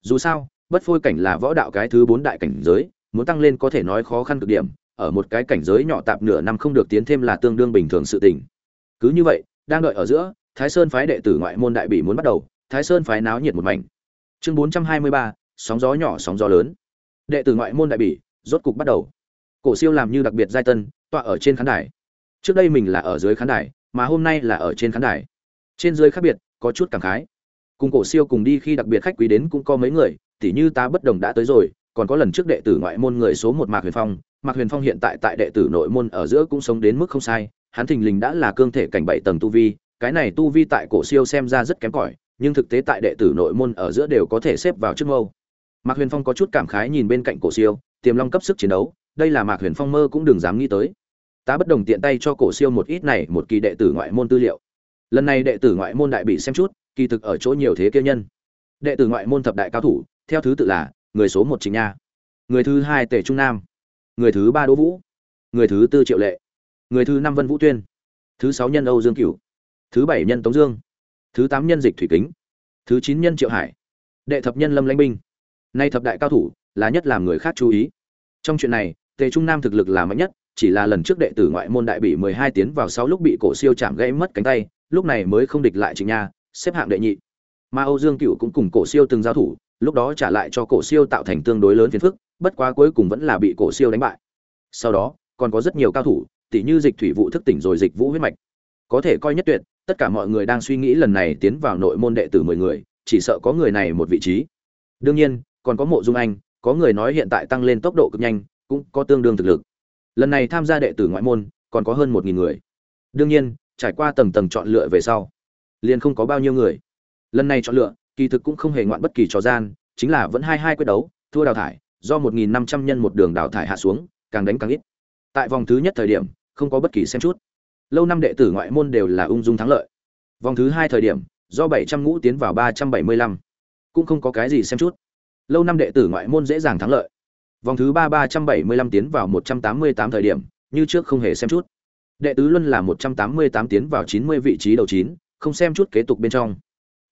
Dù sao, bất phôi cảnh là võ đạo cái thứ bốn đại cảnh giới, muốn tăng lên có thể nói khó khăn cực điểm, ở một cái cảnh giới nhỏ tạp nửa năm không được tiến thêm là tương đương bình thường sự tình. Cứ như vậy, đang đợi ở giữa, thái sơn phái đệ tử ngoại môn đại bỉ muốn bắt đầu, thái sơn phái náo nhiệt một mảnh. Chương bốn trăm hai mươi ba, sóng gió nhỏ sóng gió lớn. Đệ tử ngoại môn đại bỉ rốt cục bắt đầu cổ siêu làm như đặc biệt giai tân, tọa ở trên khán đài. Trước đây mình là ở dưới khán đài, mà hôm nay là ở trên khán đài. Trên dưới khác biệt, có chút cảm khái. Cùng cổ siêu cùng đi khi đặc biệt khách quý đến cũng có mấy người, tỉ như ta bất đồng đã tới rồi, còn có lần trước đệ tử ngoại môn người số một mạc huyền phong. Mạc huyền phong hiện tại tại đệ tử nội môn ở giữa cũng sống đến mức không sai, hắn thình lình đã là cương thể cảnh bảy tầng tu vi, cái này tu vi tại cổ siêu xem ra rất kém cỏi, nhưng thực tế tại đệ tử nội môn ở giữa đều có thể xếp vào trước mâu. Mạc huyền phong có chút cảm khái nhìn bên cạnh cổ siêu, tiềm long cấp sức chiến đấu đây là mạc huyền phong mơ cũng đừng dám nghĩ tới. Ta bất đồng tiện tay cho cổ siêu một ít này một kỳ đệ tử ngoại môn tư liệu. Lần này đệ tử ngoại môn đại bị xem chút, kỳ thực ở chỗ nhiều thế kia nhân. Đệ tử ngoại môn thập đại cao thủ, theo thứ tự là, người số một chính nha, người thứ hai tề trung nam, người thứ ba đỗ vũ, người thứ tư triệu lệ, người thứ năm vân vũ tuyên, thứ sáu nhân âu dương cửu, thứ bảy nhân tống dương, thứ tám nhân dịch thủy kính, thứ chín nhân triệu hải, đệ thập nhân lâm lãnh binh. Nay thập đại cao thủ là nhất làm người khác chú ý. Trong chuyện này tề trung nam thực lực là mạnh nhất, chỉ là lần trước đệ tử ngoại môn đại bị mười hai tiến vào sáu lúc bị cổ siêu chạm gãy mất cánh tay, lúc này mới không địch lại trịnh nha, xếp hạng đệ nhị. Mà âu dương cựu cũng cùng cổ siêu từng giao thủ, lúc đó trả lại cho cổ siêu tạo thành tương đối lớn phiền phức, bất quá cuối cùng vẫn là bị cổ siêu đánh bại. Sau đó, còn có rất nhiều cao thủ tỷ như dịch thủy vụ thức tỉnh rồi dịch vũ huyết mạch. Có thể coi nhất tuyệt, tất cả mọi người đang suy nghĩ lần này tiến vào nội môn đệ tử mười người, chỉ sợ có người này một vị trí. Đương nhiên, còn có mộ dung anh, có người nói hiện tại tăng lên tốc độ cực nhanh cũng có tương đương thực lực. Lần này tham gia đệ tử ngoại môn, còn có hơn một nghìn người. Đương nhiên, trải qua tầng tầng chọn lựa về sau, liền không có bao nhiêu người. Lần này chọn lựa, kỳ thực cũng không hề ngoạn bất kỳ trò gian, chính là vẫn hai hai quyết đấu, thua đào thải, do một nghìn năm trăm nhân một đường đào thải hạ xuống, càng đánh càng ít. Tại vòng thứ nhất thời điểm, không có bất kỳ xem chút. Lâu năm đệ tử ngoại môn đều là ung dung thắng lợi. Vòng thứ hai thời điểm, do bảy trăm ngũ tiến vào ba trăm bảy mươi lăm. Cũng không có cái gì xem chút. Lâu năm đệ tử ngoại môn dễ dàng thắng lợi vòng thứ ba ba trăm bảy mươi lăm tiến vào một trăm tám mươi tám thời điểm, như trước không hề xem chút. Đệ tứ luân là một trăm tám mươi tám tiến vào chín mươi vị trí đầu chín, không xem chút kế tục bên trong.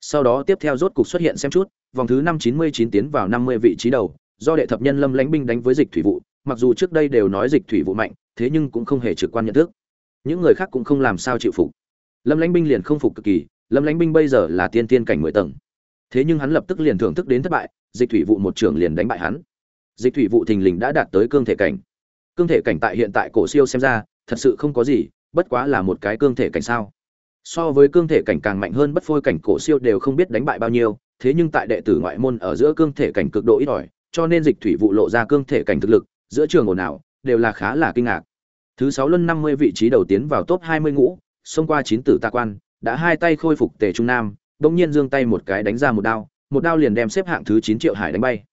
Sau đó tiếp theo rốt cục xuất hiện xem chút, vòng thứ năm chín mươi chín tiến vào năm mươi vị trí đầu, do đệ thập nhân lâm lãnh binh đánh với dịch thủy vụ, mặc dù trước đây đều nói dịch thủy vụ mạnh, thế nhưng cũng không hề trực quan nhận thức. Những người khác cũng không làm sao chịu phục. Lâm lãnh binh liền không phục cực kỳ, lâm lãnh binh bây giờ là tiên tiên cảnh mười tầng. Thế nhưng hắn lập tức liền thưởng thức đến thất bại, dịch thủy vụ một trưởng liền đánh bại hắn dịch thủy vụ thình lình đã đạt tới cương thể cảnh. Cương thể cảnh tại hiện tại cổ siêu xem ra, thật sự không có gì, bất quá là một cái cương thể cảnh sao. So với cương thể cảnh càng mạnh hơn bất phôi cảnh cổ siêu đều không biết đánh bại bao nhiêu, thế nhưng tại đệ tử ngoại môn ở giữa cương thể cảnh cực độ ít ỏi, cho nên dịch thủy vụ lộ ra cương thể cảnh thực lực, giữa trường ồn ào, đều là khá là kinh ngạc. Thứ sáu luân năm mươi vị trí đầu tiến vào top hai mươi ngũ, xông qua chín tử tạ quan, đã hai tay khôi phục tề trung nam, bỗng nhiên giương tay một cái đánh ra một đao một đao liền đem xếp hạng thứ chín triệu hải đánh bay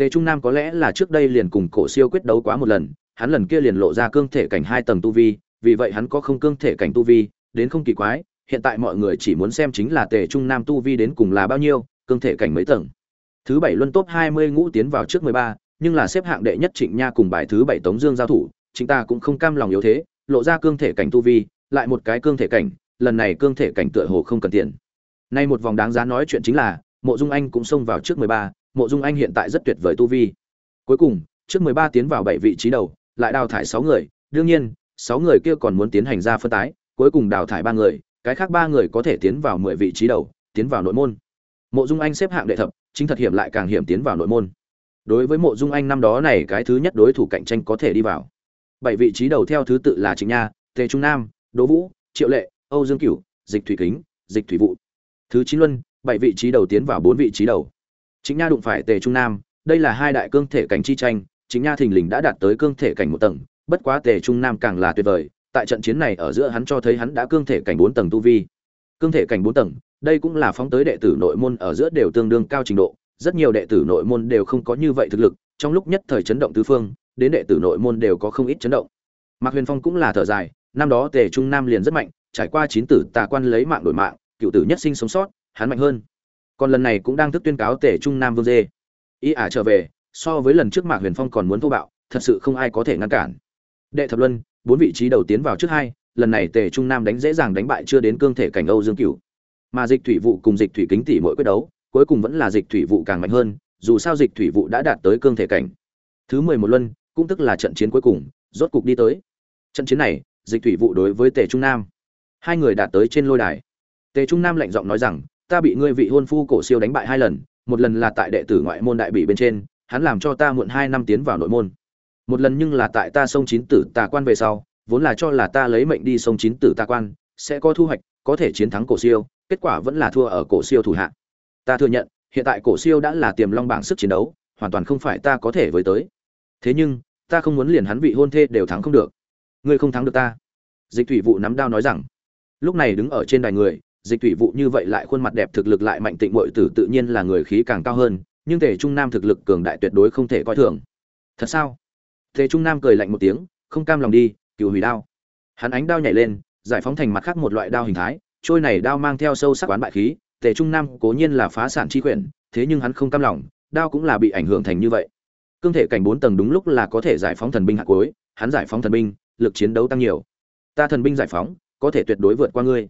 tề trung nam có lẽ là trước đây liền cùng cổ siêu quyết đấu quá một lần, hắn lần kia liền lộ ra cương thể cảnh hai tầng tu vi, vì vậy hắn có không cương thể cảnh tu vi, đến không kỳ quái, hiện tại mọi người chỉ muốn xem chính là tề trung nam tu vi đến cùng là bao nhiêu, cương thể cảnh mấy tầng. Thứ bảy luân top hai mươi ngũ tiến vào trước mười ba, nhưng là xếp hạng đệ nhất trịnh nha cùng bài thứ bảy tống dương giao thủ chính ta cũng không cam lòng yếu thế, lộ ra cương thể cảnh tu vi, lại một cái cương thể cảnh, lần này cương thể cảnh tựa hồ không cần tiền. Nay một vòng đáng giá nói chuyện chính là, mộ dung anh cũng xông vào trước mười ba mộ dung anh hiện tại rất tuyệt vời tu vi. Cuối cùng, trước mười ba tiến vào bảy vị trí đầu, lại đào thải sáu người. Đương nhiên, sáu người kia còn muốn tiến hành ra phân tái, cuối cùng đào thải ba người, cái khác ba người có thể tiến vào mười vị trí đầu, tiến vào nội môn. Mộ dung anh xếp hạng đệ thập, chính thật hiểm lại càng hiểm tiến vào nội môn. Đối với mộ dung anh năm đó này, cái thứ nhất đối thủ cạnh tranh có thể đi vào. Bảy vị trí đầu theo thứ tự là trịnh nha, tề trung nam, đỗ vũ, triệu lệ, âu dương cửu, dịch thủy kính, dịch thủy vụ. Thứ chín luân, bảy vị trí đầu tiến vào bốn vị trí đầu chính nha đụng phải tề trung nam, đây là hai đại cương thể cảnh chi tranh, chính nha thình lình đã đạt tới cương thể cảnh một tầng, bất quá tề trung nam càng là tuyệt vời, tại trận chiến này ở giữa hắn cho thấy hắn đã cương thể cảnh bốn tầng tu vi. Cương thể cảnh bốn tầng, đây cũng là phóng tới đệ tử nội môn ở giữa đều tương đương cao trình độ, rất nhiều đệ tử nội môn đều không có như vậy thực lực, trong lúc nhất thời chấn động tứ phương, đến đệ tử nội môn đều có không ít chấn động. Mạc huyền phong cũng là thở dài, năm đó tề trung nam liền rất mạnh, trải qua chín tử tà quan lấy mạng đổi mạng, cựu tử nhất sinh sống sót, hắn mạnh hơn còn lần này cũng đang thức tuyên cáo tề trung nam vương dê. Y ả trở về, so với lần trước mạc huyền phong còn muốn thô bạo, thật sự không ai có thể ngăn cản. Đệ thập luân, bốn vị trí đầu tiến vào trước hai, lần này tề trung nam đánh dễ dàng đánh bại chưa đến cương thể cảnh âu dương cửu. Mà dịch thủy vụ cùng dịch thủy kính tỷ mỗi quyết đấu, cuối cùng vẫn là dịch thủy vụ càng mạnh hơn, dù sao dịch thủy vụ đã đạt tới cương thể cảnh. Thứ mười một luân, cũng tức là trận chiến cuối cùng, rốt cục đi tới. Trận chiến này, dịch thủy vụ đối với tề trung nam. Hai người đạt tới trên lôi đài. Tề trung nam lạnh giọng nói rằng ta bị ngươi vị hôn phu cổ siêu đánh bại hai lần, một lần là tại đệ tử ngoại môn đại bị bên trên, hắn làm cho ta muộn hai năm tiến vào nội môn. Một lần nhưng là tại ta sông chín tử tà quan về sau, vốn là cho là ta lấy mệnh đi sông chín tử tà quan, sẽ có thu hoạch, có thể chiến thắng cổ siêu, kết quả vẫn là thua ở cổ siêu thủ hạ. Ta thừa nhận, hiện tại cổ siêu đã là tiềm long bảng sức chiến đấu, hoàn toàn không phải ta có thể với tới. Thế nhưng, ta không muốn liền hắn vị hôn thê đều thắng không được. Ngươi không thắng được ta. Dịch thủy vụ nắm đao nói rằng, lúc này đứng ở trên đài người dịch thủy vụ như vậy lại khuôn mặt đẹp thực lực lại mạnh tịnh bội tử tự nhiên là người khí càng cao hơn, nhưng tề trung nam thực lực cường đại tuyệt đối không thể coi thường. Thật sao? Tề trung nam cười lạnh một tiếng, không cam lòng đi, cựu hủy đao. Hắn ánh đao nhảy lên, giải phóng thành mặt khác một loại đao hình thái, trôi này đao mang theo sâu sắc quán bại khí, tề trung nam cố nhiên là phá sản chi quyển thế nhưng hắn không cam lòng, đao cũng là bị ảnh hưởng thành như vậy. Cương thể cảnh bốn tầng đúng lúc là có thể giải phóng thần binh hạ cuối hắn giải phóng thần binh, lực chiến đấu tăng nhiều. Ta thần binh giải phóng, có thể tuyệt đối vượt qua ngươi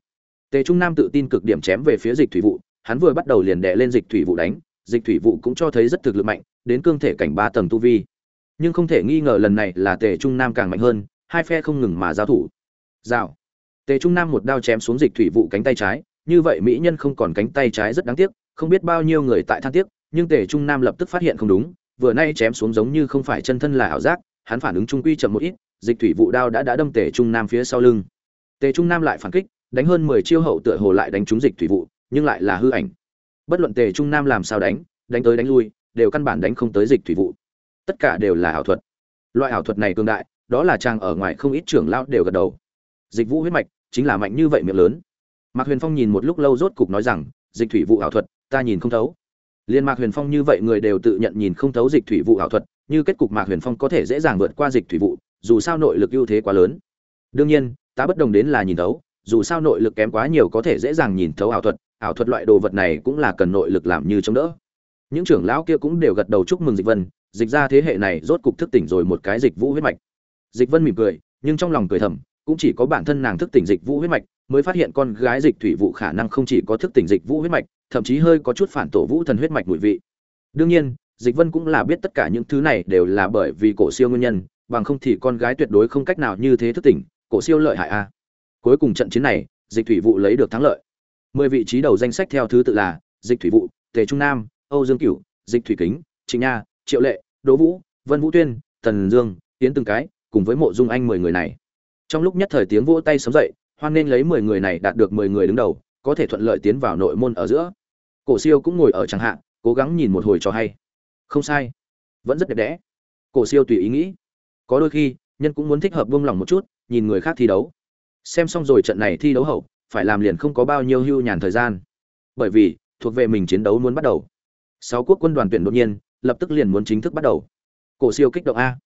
tề trung nam tự tin cực điểm chém về phía dịch thủy vụ hắn vừa bắt đầu liền đè lên dịch thủy vụ đánh, dịch thủy vụ cũng cho thấy rất thực lực mạnh, đến cương thể cảnh ba tầng tu vi. Nhưng không thể nghi ngờ lần này là tề trung nam càng mạnh hơn, hai phe không ngừng mà giao thủ. Rào. Tề trung nam một đao chém xuống dịch thủy vụ cánh tay trái, như vậy mỹ nhân không còn cánh tay trái rất đáng tiếc, không biết bao nhiêu người tại than tiếc, nhưng tề trung nam lập tức phát hiện không đúng, vừa nay chém xuống giống như không phải chân thân là ảo giác, hắn phản ứng trung quy chậm một ít, dịch thủy vụ đao đã đã đâm tề trung nam phía sau lưng. Tề trung nam lại phản kích đánh hơn mười chiêu hậu tựa hồ lại đánh trúng dịch thủy vụ, nhưng lại là hư ảnh. Bất luận tề trung nam làm sao đánh đánh tới đánh lui, đều căn bản đánh không tới dịch thủy vụ. Tất cả đều là ảo thuật. Loại ảo thuật này cường đại, đó là chàng ở ngoài không ít trưởng lão đều gật đầu. Dịch vũ huyết mạch chính là mạnh như vậy miệng lớn. Mạc huyền phong nhìn một lúc lâu rốt cục nói rằng, dịch thủy vụ ảo thuật, ta nhìn không thấu. Liên mạc huyền phong như vậy người đều tự nhận nhìn không thấu dịch thủy vụ ảo thuật, như kết cục mạc huyền phong có thể dễ dàng vượt qua dịch thủy vụ, dù sao nội lực ưu thế quá lớn. Đương nhiên, ta bất đồng đến là nhìn thấu dù sao nội lực kém quá nhiều có thể dễ dàng nhìn thấu ảo thuật ảo thuật loại đồ vật này cũng là cần nội lực làm như chống đỡ. Những trưởng lão kia cũng đều gật đầu chúc mừng dịch vân, dịch ra thế hệ này rốt cục thức tỉnh rồi một cái dịch vũ huyết mạch. Dịch vân mỉm cười, nhưng trong lòng cười thầm, cũng chỉ có bản thân nàng thức tỉnh dịch vũ huyết mạch, mới phát hiện con gái dịch thủy vụ khả năng không chỉ có thức tỉnh dịch vũ huyết mạch, thậm chí hơi có chút phản tổ vũ thần huyết mạch mùi vị. Đương nhiên, dịch vân cũng là biết tất cả những thứ này đều là bởi vì cổ siêu nguyên nhân, bằng không thì con gái tuyệt đối không cách nào như thế thức tỉnh, cổ siêu lợi hại a cuối cùng trận chiến này, dịch thủy vụ lấy được thắng lợi. Mười vị trí đầu danh sách theo thứ tự là dịch thủy vụ tề trung nam, âu dương cửu, dịch thủy kính, trịnh nha, triệu lệ, đỗ vũ, vân vũ tuyên, tần dương tiến từng cái, cùng với mộ dung anh mười người này. Trong lúc nhất thời tiếng vỗ tay sớm dậy, hoan nên lấy mười người này đạt được mười người đứng đầu, có thể thuận lợi tiến vào nội môn ở giữa. Cổ siêu cũng ngồi ở chẳng hạn, cố gắng nhìn một hồi cho hay. Không sai. Vẫn rất đẹp đẽ. Cổ siêu tùy ý nghĩ. Có đôi khi, nhân cũng muốn thích hợp buông lòng một chút, nhìn người khác thi đấu xem xong rồi trận này thi đấu hậu, phải làm liền không có bao nhiêu hưu nhàn thời gian. Bởi vì, thuộc về mình chiến đấu muốn bắt đầu. Sáu quốc quân đoàn tuyển đột nhiên, lập tức liền muốn chính thức bắt đầu. Cổ siêu kích động a.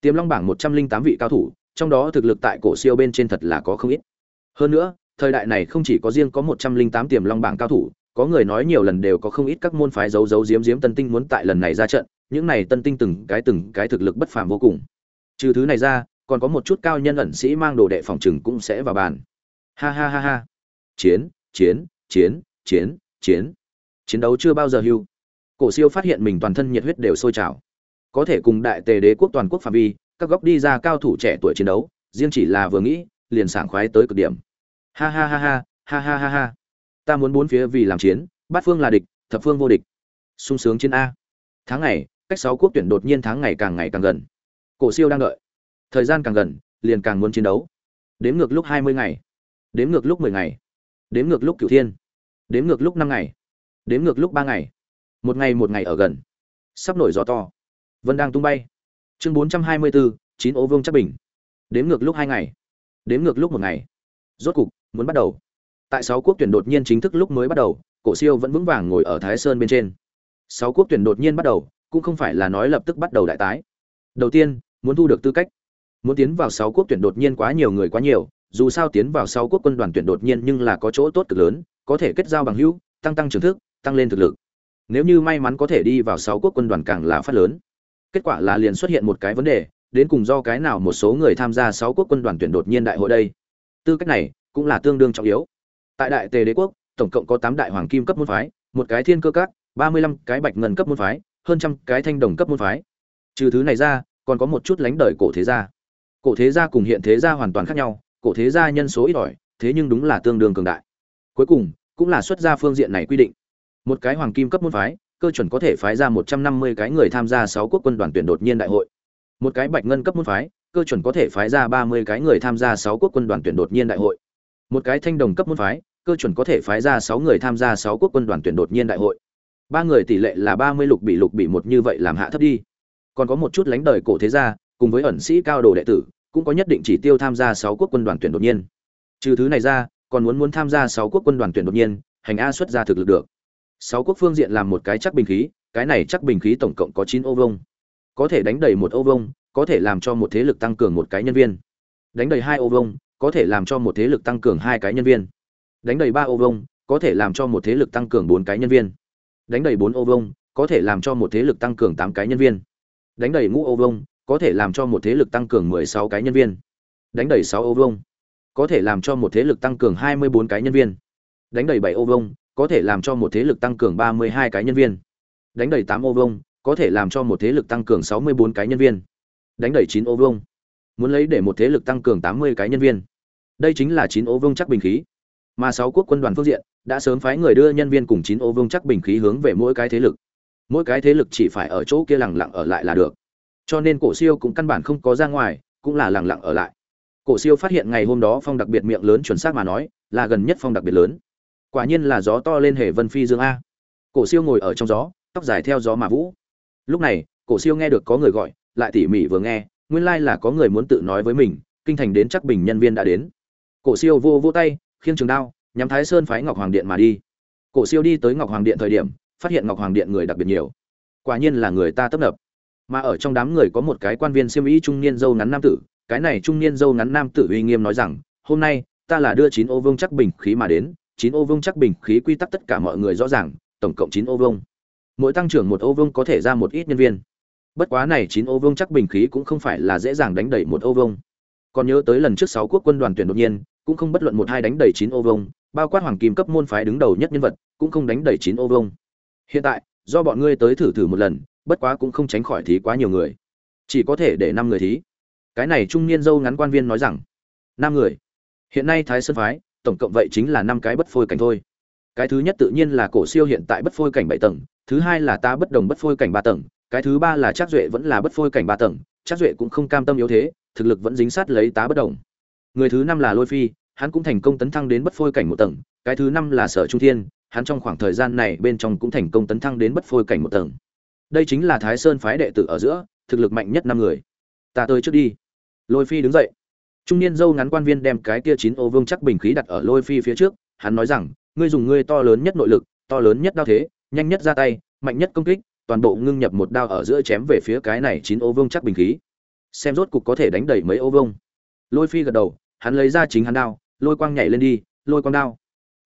Tiềm long bảng một trăm linh tám vị cao thủ, trong đó thực lực tại cổ siêu bên trên thật là có không ít. Hơn nữa, thời đại này không chỉ có riêng có một trăm linh tám tiềm long bảng cao thủ, có người nói nhiều lần đều có không ít các môn phái giấu giấu giếm giếm tân tinh muốn tại lần này ra trận, những này tân tinh từng cái từng cái thực lực bất phàm vô cùng. Trừ thứ này ra còn có một chút cao nhân ẩn sĩ mang đồ đệ phòng trừng cũng sẽ vào bàn. Ha ha ha ha. Chiến chiến chiến chiến chiến. Chiến đấu chưa bao giờ hưu. Cổ siêu phát hiện mình toàn thân nhiệt huyết đều sôi trào. Có thể cùng đại tề đế quốc toàn quốc phạm vi, các góc đi ra cao thủ trẻ tuổi chiến đấu, riêng chỉ là vừa nghĩ, liền sảng khoái tới cực điểm. Ha ha ha ha ha ha ha ha. Ta muốn bốn phía vì làm chiến, bát phương là địch, thập phương vô địch. Sung sướng chiến a. Tháng ngày, cách sáu quốc tuyển đột nhiên tháng ngày càng ngày càng gần. Cổ siêu đang đợi thời gian càng gần, liền càng muốn chiến đấu. Đếm ngược lúc hai mươi ngày. Đếm ngược lúc mười ngày. Đếm ngược lúc cửu thiên. Đếm ngược lúc năm ngày. Đếm ngược lúc ba ngày. Một ngày một ngày ở gần. Sắp nổi gió to. Vân đang tung bay. Chương bốn trăm hai mươi bốn chín ô vương chắc bình. Đếm ngược lúc hai ngày. Đếm ngược lúc một ngày. Rốt cục, muốn bắt đầu. Tại sáu quốc tuyển đột nhiên chính thức lúc mới bắt đầu, cổ siêu vẫn vững vàng ngồi ở thái sơn bên trên. Sáu quốc tuyển đột nhiên bắt đầu, cũng không phải là nói lập tức bắt đầu đại tái. Đầu tiên, muốn thu được tư cách muốn tiến vào sáu quốc tuyển đột nhiên quá nhiều người quá nhiều, dù sao tiến vào sáu quốc quân đoàn tuyển đột nhiên nhưng là có chỗ tốt cực lớn, có thể kết giao bằng hữu, tăng tăng trưởng thức, tăng lên thực lực. Nếu như may mắn có thể đi vào sáu quốc quân đoàn càng là phát lớn. Kết quả là liền xuất hiện một cái vấn đề, đến cùng do cái nào một số người tham gia sáu quốc quân đoàn tuyển đột nhiên đại hội đây? Tư cách này cũng là tương đương trọng yếu. Tại đại tề đế quốc, tổng cộng có tám đại hoàng kim cấp môn phái, một cái thiên cơ các, ba mươi lăm cái bạch ngân cấp môn phái, hơn trăm cái thanh đồng cấp môn phái. Trừ thứ này ra, còn có một chút lánh đời cổ thế gia cổ thế gia cùng hiện thế gia hoàn toàn khác nhau, cổ thế gia nhân số ít ỏi, thế nhưng đúng là tương đương cường đại. Cuối cùng, cũng là xuất gia phương diện này quy định. Một cái hoàng kim cấp môn phái, cơ chuẩn có thể phái ra một trăm năm mươi cái người tham gia sáu quốc quân đoàn tuyển đột nhiên đại hội. Một cái bạch ngân cấp môn phái, cơ chuẩn có thể phái ra ba mươi cái người tham gia sáu quốc quân đoàn tuyển đột nhiên đại hội. Một cái thanh đồng cấp môn phái, cơ chuẩn có thể phái ra sáu người tham gia sáu quốc quân đoàn tuyển đột nhiên đại hội. Ba người tỷ lệ là ba mươi lục bị lục bị một như vậy làm hạ thấp đi. Còn có một chút lánh đời cổ thế gia cùng với ẩn sĩ cao đồ đệ tử, cũng có nhất định chỉ tiêu tham gia sáu quốc quân đoàn tuyển đột nhiên. Trừ thứ này ra, còn muốn muốn tham gia sáu quốc quân đoàn tuyển đột nhiên, hành a xuất ra thực lực được. Sáu quốc phương diện làm một cái chắc bình khí, cái này chắc bình khí tổng cộng có chín ô vông có thể đánh đầy một ô vông có thể làm cho một thế lực tăng cường một cái nhân viên. Đánh đầy hai ô vông có thể làm cho một thế lực tăng cường hai cái nhân viên. Đánh đầy ba ô vông có thể làm cho một thế lực tăng cường bốn cái nhân viên. Đánh đầy bốn ô vông có thể làm cho một thế lực tăng cường tám cái nhân viên. Đánh đầy ngũ ô vông có thể làm cho một thế lực tăng cường 16 cái nhân viên, đánh đầy 6 ô vuông, có thể làm cho một thế lực tăng cường 24 cái nhân viên, đánh đầy 7 ô vuông, có thể làm cho một thế lực tăng cường 32 cái nhân viên, đánh đầy 8 ô vuông, có thể làm cho một thế lực tăng cường 64 cái nhân viên, đánh đầy 9 ô vuông. Muốn lấy để một thế lực tăng cường 80 cái nhân viên, đây chính là 9 ô vuông chắc bình khí. Mà 6 quốc quân đoàn phương diện đã sớm phái người đưa nhân viên cùng 9 ô vuông chắc bình khí hướng về mỗi cái thế lực. Mỗi cái thế lực chỉ phải ở chỗ kia lẳng lặng ở lại là được cho nên cổ siêu cũng căn bản không có ra ngoài, cũng là lẳng lặng ở lại. Cổ siêu phát hiện ngày hôm đó phong đặc biệt miệng lớn chuẩn xác mà nói, là gần nhất phong đặc biệt lớn. Quả nhiên là gió to lên hề vân phi dương a. Cổ siêu ngồi ở trong gió, tóc dài theo gió mà vũ. Lúc này, cổ siêu nghe được có người gọi, lại tỉ mỉ vừa nghe, nguyên lai là có người muốn tự nói với mình, kinh thành đến chắc bình nhân viên đã đến. Cổ siêu vô vô tay, khiêng trường đao, nhắm thái sơn phái ngọc hoàng điện mà đi. Cổ siêu đi tới ngọc hoàng điện thời điểm, phát hiện ngọc hoàng điện người đặc biệt nhiều. Quả nhiên là người ta tấp nập mà ở trong đám người có một cái quan viên siêm ý trung niên dâu ngắn nam tử. Cái này trung niên dâu ngắn nam tử uy nghiêm nói rằng, hôm nay, ta là đưa chín ô vương chắc bình khí mà đến. Chín ô vương chắc bình khí quy tắc tất cả mọi người rõ ràng, tổng cộng chín ô vương. Mỗi tăng trưởng một ô vương có thể ra một ít nhân viên. Bất quá này chín ô vương chắc bình khí cũng không phải là dễ dàng đánh đẩy một ô vương. Còn nhớ tới lần trước sáu quốc quân đoàn tuyển đột nhiên, cũng không bất luận một hai đánh đẩy chín ô vương, bao quát hoàng kim cấp môn phái đứng đầu nhất nhân vật, cũng không đánh đẩy chín ô vương. Hiện tại, do bọn ngươi tới thử thử một lần bất quá cũng không tránh khỏi thí quá nhiều người. Chỉ có thể để năm người thí. Cái này trung niên dâu ngắn quan viên nói rằng, năm người? Hiện nay thái sơn phái, tổng cộng vậy chính là năm cái bất phôi cảnh thôi. Cái thứ nhất tự nhiên là cổ siêu hiện tại bất phôi cảnh bảy tầng, thứ hai là ta bất đồng bất phôi cảnh ba tầng, cái thứ ba là chắc duệ vẫn là bất phôi cảnh ba tầng chắc duệ cũng không cam tâm yếu thế, thực lực vẫn dính sát lấy tá bất đồng. Người thứ năm là lôi phi, hắn cũng thành công tấn thăng đến bất phôi cảnh một tầng, cái thứ năm là sở trung thiên, hắn trong khoảng thời gian này bên trong cũng thành công tấn thăng đến bất phôi cảnh một tầng đây chính là thái sơn phái đệ tử ở giữa, thực lực mạnh nhất năm người. Ta tới trước đi. Lôi phi đứng dậy. Trung niên dâu ngắn quan viên đem cái kia chín ô vương chắc bình khí đặt ở lôi phi phía trước, hắn nói rằng, ngươi dùng ngươi to lớn nhất nội lực, to lớn nhất đao thế, nhanh nhất ra tay, mạnh nhất công kích, toàn bộ ngưng nhập một đao ở giữa chém về phía cái này chín ô vương chắc bình khí. Xem rốt cục có thể đánh đẩy mấy ô vương. Lôi phi gật đầu, hắn lấy ra chính hắn đao, lôi quang nhảy lên đi, lôi quang đao.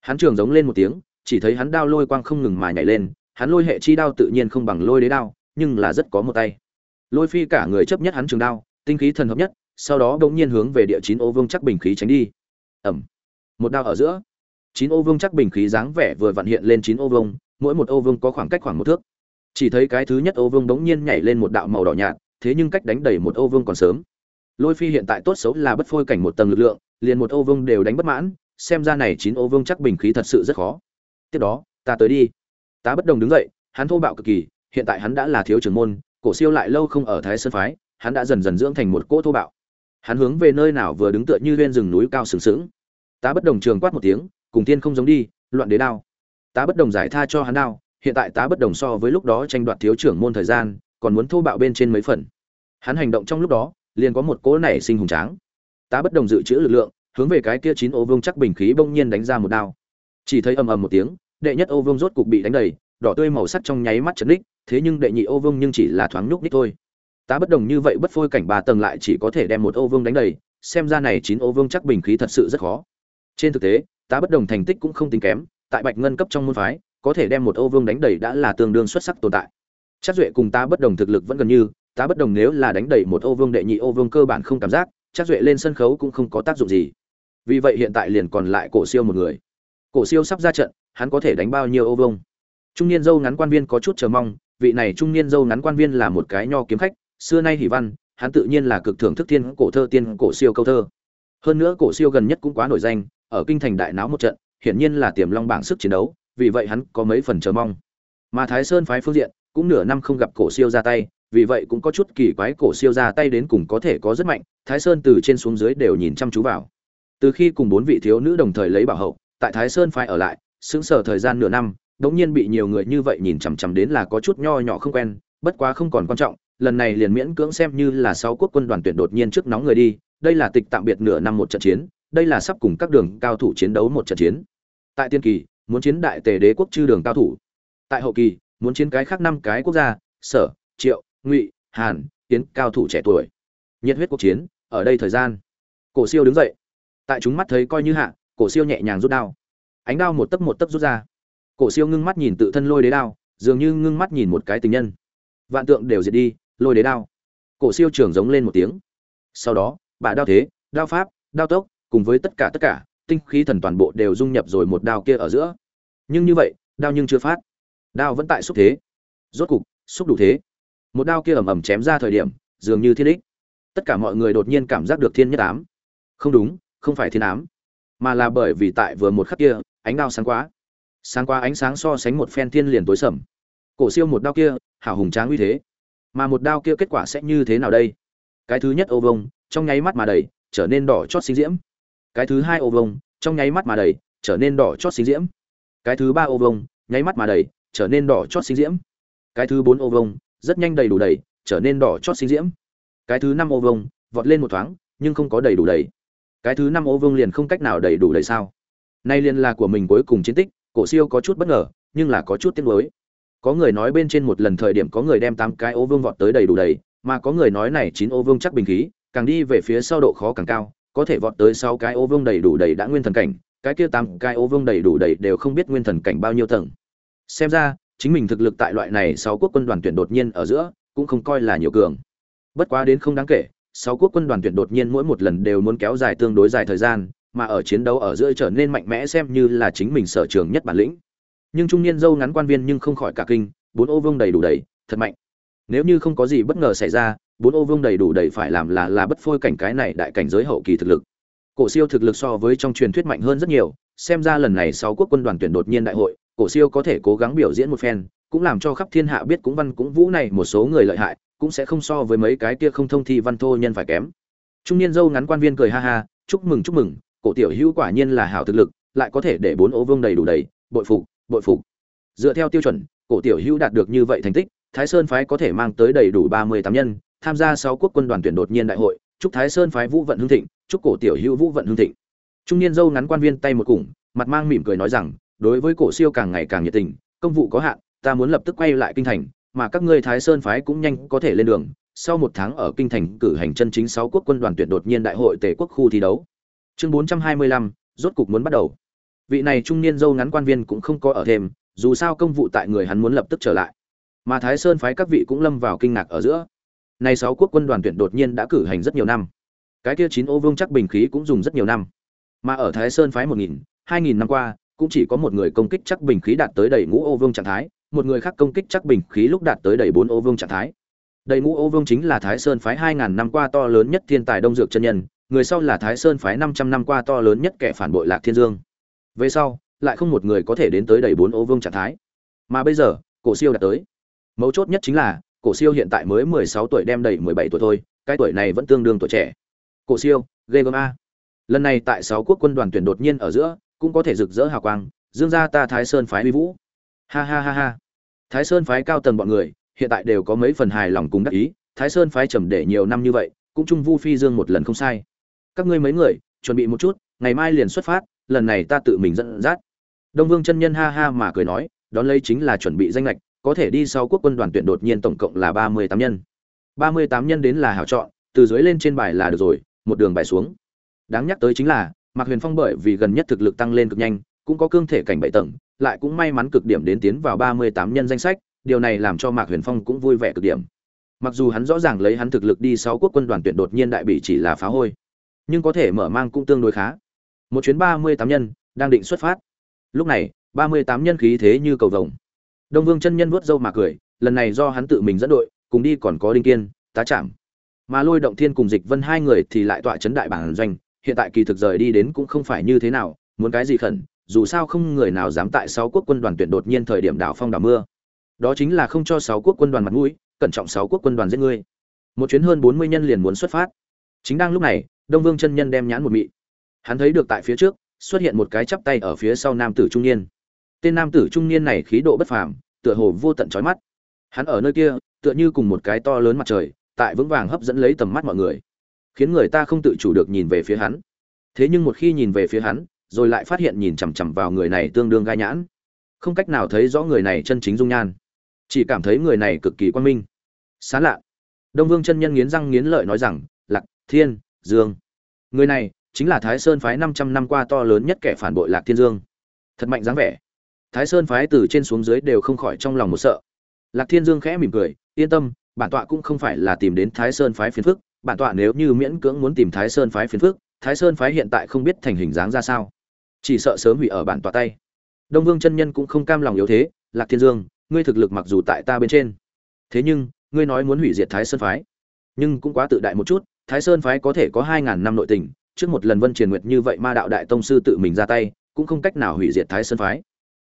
Hắn trường giống lên một tiếng, chỉ thấy hắn đao lôi quang không ngừng mà nhảy lên hắn lôi hệ chi đao tự nhiên không bằng lôi đế đao, nhưng là rất có một tay. Lôi phi cả người chấp nhất hắn trường đao, tinh khí thần hợp nhất, sau đó bỗng nhiên hướng về địa chín ô vương chắc bình khí tránh đi. Ẩm. Một đao ở giữa. Chín ô vương chắc bình khí dáng vẻ vừa vặn hiện lên chín ô vương, mỗi một ô vương có khoảng cách khoảng một thước. Chỉ thấy cái thứ nhất ô vương bỗng nhiên nhảy lên một đạo màu đỏ nhạt, thế nhưng cách đánh đầy một ô vương còn sớm. Lôi phi hiện tại tốt xấu là bất phôi cảnh một tầng lực lượng, liền một ô vương đều đánh bất mãn, xem ra này chín ô vương chắc bình khí thật sự rất khó. Tiếp đó, ta tới đi tá bất đồng đứng dậy, hắn thô bạo cực kỳ, hiện tại hắn đã là thiếu trưởng môn, cổ siêu lại lâu không ở thái sơn phái, hắn đã dần dần dưỡng thành một cỗ thô bạo. Hắn hướng về nơi nào vừa đứng tựa như lên rừng núi cao sừng sững. Tá bất đồng trường quát một tiếng, cùng tiên không giống đi, loạn đế đao. Tá bất đồng giải tha cho hắn đao, hiện tại tá bất đồng so với lúc đó tranh đoạt thiếu trưởng môn thời gian, còn muốn thô bạo bên trên mấy phần. Hắn hành động trong lúc đó, liền có một cỗ nảy sinh hùng tráng. Tá bất đồng dự trữ lực lượng, hướng về cái kia chín ô vương chắc bình khí bỗng nhiên đánh ra một đao. Chỉ thấy ầm ầm một tiếng đệ nhất ô vương rốt cục bị đánh đầy, đỏ tươi màu sắc trong nháy mắt chấn đích, thế nhưng đệ nhị ô vương nhưng chỉ là thoáng nhúc ních thôi. Tá bất đồng như vậy bất phôi cảnh ba tầng lại chỉ có thể đem một ô vương đánh đầy, xem ra này chín ô vương chắc bình khí thật sự rất khó. Trên thực tế, tá bất đồng thành tích cũng không tính kém, tại bạch ngân cấp trong môn phái, có thể đem một ô vương đánh đầy đã là tương đương xuất sắc tồn tại. Chắc duệ cùng tá bất đồng thực lực vẫn gần như, tá bất đồng nếu là đánh đầy một ô vương đệ nhị ô vương cơ bản không cảm giác, chắc duệ lên sân khấu cũng không có tác dụng gì. Vì vậy hiện tại liền còn lại cổ siêu một người cổ siêu sắp ra trận, hắn có thể đánh bao nhiêu ô vương trung niên dâu ngắn quan viên có chút chờ mong, vị này trung niên dâu ngắn quan viên là một cái nho kiếm khách, xưa nay hỉ văn, hắn tự nhiên là cực thưởng thức thiên cổ thơ, tiên cổ siêu câu thơ. Hơn nữa cổ siêu gần nhất cũng quá nổi danh, ở kinh thành đại náo một trận, hiển nhiên là tiềm long bảng sức chiến đấu, vì vậy hắn có mấy phần chờ mong. Mà thái sơn phái phương diện, cũng nửa năm không gặp cổ siêu ra tay, vì vậy cũng có chút kỳ quái cổ siêu ra tay đến cùng có thể có rất mạnh, thái sơn từ trên xuống dưới đều nhìn chăm chú vào. Từ khi cùng bốn vị thiếu nữ đồng thời lấy bảo hậu tại thái sơn phái ở lại, sững sở thời gian nửa năm, đống nhiên bị nhiều người như vậy nhìn chằm chằm đến là có chút nho nhỏ không quen, bất quá không còn quan trọng, lần này liền miễn cưỡng xem như là sáu quốc quân đoàn tuyển đột nhiên trước nóng người đi, đây là tịch tạm biệt nửa năm một trận chiến, đây là sắp cùng các đường cao thủ chiến đấu một trận chiến. Tại tiên kỳ, muốn chiến đại tề đế quốc chư đường cao thủ. Tại hậu kỳ, muốn chiến cái khác năm cái quốc gia, sở, triệu, ngụy, hàn tiến cao thủ trẻ tuổi. Nhiệt huyết cuộc chiến, ở đây thời gian. Cổ siêu đứng dậy. Tại chúng mắt thấy coi như hạ cổ siêu nhẹ nhàng rút đao. Ánh đao một tấc một tấc rút ra. Cổ siêu ngưng mắt nhìn tự thân lôi đế đao, dường như ngưng mắt nhìn một cái tình nhân. Vạn tượng đều diệt đi, lôi đế đao. Cổ siêu trưởng giống lên một tiếng. Sau đó bà đao thế, đao pháp, đao tốc, cùng với tất cả tất cả, tinh khí thần toàn bộ đều dung nhập rồi một đao kia ở giữa. Nhưng như vậy, đao nhưng chưa phát. Đao vẫn tại xúc thế. Rốt cục, xúc đủ thế. Một đao kia ầm ầm chém ra thời điểm, dường như thiên đích. Tất cả mọi người đột nhiên cảm giác được thiên nhất ám. Không đúng, không phải thiên ám mà là bởi vì tại vừa một khắc kia, ánh đao sáng quá. Sáng quá ánh sáng so sánh một phen thiên liền tối sầm. Cổ siêu một đao kia, hảo hùng tráng uy thế. Mà một đao kia kết quả sẽ như thế nào đây? Cái thứ nhất ô vông trong nháy mắt mà đầy trở nên đỏ chót sinh diễm. Cái thứ hai ô vông trong nháy mắt mà đầy trở nên đỏ chót sinh diễm. Cái thứ ba ô vông nháy mắt mà đầy trở nên đỏ chót sinh diễm. Cái thứ bốn ô vông rất nhanh đầy đủ đầy trở nên đỏ chót sinh diễm. Cái thứ năm ô vông vọt lên một thoáng, nhưng không có đầy đủ đầy cái thứ năm ô vương liền không cách nào đầy đủ đầy sao? Nay liên là của mình cuối cùng chiến tích, cổ siêu có chút bất ngờ, nhưng là có chút tiếc nuối. Có người nói bên trên một lần thời điểm có người đem tám cái ô vương vọt tới đầy đủ đầy, mà có người nói này chín ô vương chắc bình khí, càng đi về phía sau độ khó càng cao, có thể vọt tới sáu cái ô vương đầy đủ đầy đã nguyên thần cảnh, cái kia tám cái ô vương đầy đủ đầy đều không biết nguyên thần cảnh bao nhiêu tầng. Xem ra, chính mình thực lực tại loại này sáu quốc quân đoàn tuyển đột nhiên ở giữa, cũng không coi là nhiều cường. Bất quá đến không đáng kể sáu quốc quân đoàn tuyển đột nhiên mỗi một lần đều muốn kéo dài tương đối dài thời gian, mà ở chiến đấu ở giữa trở nên mạnh mẽ xem như là chính mình sở trường nhất bản lĩnh. Nhưng trung niên dâu ngắn quan viên nhưng không khỏi cả kinh, bốn ô vương đầy đủ đầy, thật mạnh. Nếu như không có gì bất ngờ xảy ra, bốn ô vương đầy đủ đầy phải làm là là bất phôi cảnh cái này đại cảnh giới hậu kỳ thực lực. Cổ siêu thực lực so với trong truyền thuyết mạnh hơn rất nhiều, xem ra lần này sáu quốc quân đoàn tuyển đột nhiên đại hội, cổ siêu có thể cố gắng biểu diễn một phen, cũng làm cho khắp thiên hạ biết cũng văn cũng vũ này một số người lợi hại cũng sẽ không so với mấy cái kia không thông thi văn thô nhân phải kém. Trung niên dâu ngắn quan viên cười ha ha, chúc mừng chúc mừng, cổ tiểu hữu quả nhiên là hảo thực lực, lại có thể để bốn ô vương đầy đủ đầy, bội phục bội phục. Dựa theo tiêu chuẩn, cổ tiểu hữu đạt được như vậy thành tích, thái sơn phái có thể mang tới đầy đủ ba mươi tám nhân, tham gia sáu quốc quân đoàn tuyển đột nhiên đại hội, chúc thái sơn phái vũ vận hưng thịnh, chúc cổ tiểu hữu vũ vận hưng thịnh. Trung niên dâu ngắn quan viên tay một cùng, mặt mang mỉm cười nói rằng, đối với cổ siêu càng ngày càng nhiệt tình, công vụ có hạn, ta muốn lập tức quay lại kinh thành mà các ngươi thái sơn phái cũng nhanh có thể lên đường. Sau một tháng ở kinh thành cử hành chân chính sáu quốc quân đoàn tuyển đột nhiên đại hội tề quốc khu thi đấu. Chương bốn trăm hai mươi lăm, rốt cục muốn bắt đầu. Vị này trung niên dâu ngắn quan viên cũng không có ở thêm, dù sao công vụ tại người hắn muốn lập tức trở lại. Mà thái sơn phái các vị cũng lâm vào kinh ngạc ở giữa. Nay sáu quốc quân đoàn tuyển đột nhiên đã cử hành rất nhiều năm. Cái kia chín ô vương chắc bình khí cũng dùng rất nhiều năm. Mà ở thái sơn phái một nghìn, hai nghìn năm qua, cũng chỉ có một người công kích chắc bình khí đạt tới đầy ngũ ô vương trạng thái một người khác công kích chắc bình khí lúc đạt tới đầy bốn ô vương trạng thái. Đầy ngũ ô vương chính là thái sơn phái hai ngàn năm qua to lớn nhất thiên tài đông dược chân nhân, người sau là thái sơn phái năm trăm năm qua to lớn nhất kẻ phản bội lạc thiên dương. Về sau, lại không một người có thể đến tới đầy bốn ô vương trạng thái. Mà bây giờ, cổ siêu đạt tới. Mấu chốt nhất chính là, cổ siêu hiện tại mới mười sáu tuổi đem đầy mười bảy tuổi thôi, cái tuổi này vẫn tương đương tuổi trẻ. Cổ siêu, ghê gớm a. Lần này tại sáu quốc quân đoàn tuyển đột nhiên ở giữa, cũng có thể rực rỡ hào quang, dương ra ta thái sơn phái uy vũ ha ha ha ha. Thái sơn phái cao tầng bọn người, hiện tại đều có mấy phần hài lòng cùng đắc ý, thái sơn phái trầm để nhiều năm như vậy, cũng chung vu phi dương một lần không sai. Các ngươi mấy người, chuẩn bị một chút, ngày mai liền xuất phát, lần này ta tự mình dẫn dắt. Đông vương chân nhân ha ha mà cười nói, đón lấy chính là chuẩn bị danh lệch, có thể đi sau quốc quân đoàn tuyển đột nhiên tổng cộng là ba mươi tám nhân. Ba mươi tám nhân đến là hảo chọn, từ dưới lên trên bài là được rồi, một đường bài xuống. Đáng nhắc tới chính là, mạc huyền phong bởi vì gần nhất thực lực tăng lên cực nhanh cũng có cương thể cảnh bảy tầng, lại cũng may mắn cực điểm đến tiến vào ba mươi tám nhân danh sách, điều này làm cho mạc huyền phong cũng vui vẻ cực điểm. Mặc dù hắn rõ ràng lấy hắn thực lực đi sáu quốc quân đoàn tuyển đột nhiên đại bị chỉ là phá hôi, nhưng có thể mở mang cũng tương đối khá. Một chuyến ba mươi tám nhân, đang định xuất phát. Lúc này, ba mươi tám nhân khí thế như cầu vồng. Đông vương chân nhân vuốt râu mà cười, lần này do hắn tự mình dẫn đội, cùng đi còn có đinh kiên, tá trạm. mà lôi động thiên cùng dịch vân hai người thì lại tọa chấn đại bản doanh, hiện tại kỳ thực rời đi đến cũng không phải như thế nào, muốn cái gì khẩn dù sao không người nào dám tại sáu quốc quân đoàn tuyển đột nhiên thời điểm đảo phong đảo mưa. Đó chính là không cho sáu quốc quân đoàn mặt mũi, cẩn trọng sáu quốc quân đoàn giết ngươi một chuyến hơn bốn mươi nhân liền muốn xuất phát. Chính đang lúc này, đông vương chân nhân đem nhãn một mị. Hắn thấy được tại phía trước, xuất hiện một cái chắp tay ở phía sau nam tử trung niên. Tên nam tử trung niên này khí độ bất phàm, tựa hồ vô tận trói mắt. Hắn ở nơi kia, tựa như cùng một cái to lớn mặt trời, tại vững vàng hấp dẫn lấy tầm mắt mọi người, khiến người ta không tự chủ được nhìn về phía hắn. Thế nhưng một khi nhìn về phía hắn rồi lại phát hiện nhìn chằm chằm vào người này tương đương gai nhãn. Không cách nào thấy rõ người này chân chính dung nhan. Chỉ cảm thấy người này cực kỳ quan minh. Xá lạ. Đông vương chân nhân nghiến răng nghiến lợi nói rằng, lạc, thiên, dương. Người này chính là thái sơn phái năm trăm năm qua to lớn nhất kẻ phản bội lạc thiên dương. Thật mạnh dáng vẻ. Thái sơn phái từ trên xuống dưới đều không khỏi trong lòng một sợ. Lạc thiên dương khẽ mỉm cười, yên tâm, bản tọa cũng không phải là tìm đến thái sơn phái phiền phức. Bản tọa nếu như miễn cưỡng muốn tìm thái sơn phái phiền phức, thái sơn phái hiện tại không biết thành hình dáng ra sao chỉ sợ sớm hủy ở bản tọa tay. Đông vương chân nhân cũng không cam lòng yếu thế, lạc thiên dương, ngươi thực lực mặc dù tại ta bên trên, thế nhưng, ngươi nói muốn hủy diệt thái sơn phái, nhưng cũng quá tự đại một chút, thái sơn phái có thể có hai ngàn năm nội tình, trước một lần vân triền nguyệt như vậy ma đạo đại tông sư tự mình ra tay, cũng không cách nào hủy diệt thái sơn phái.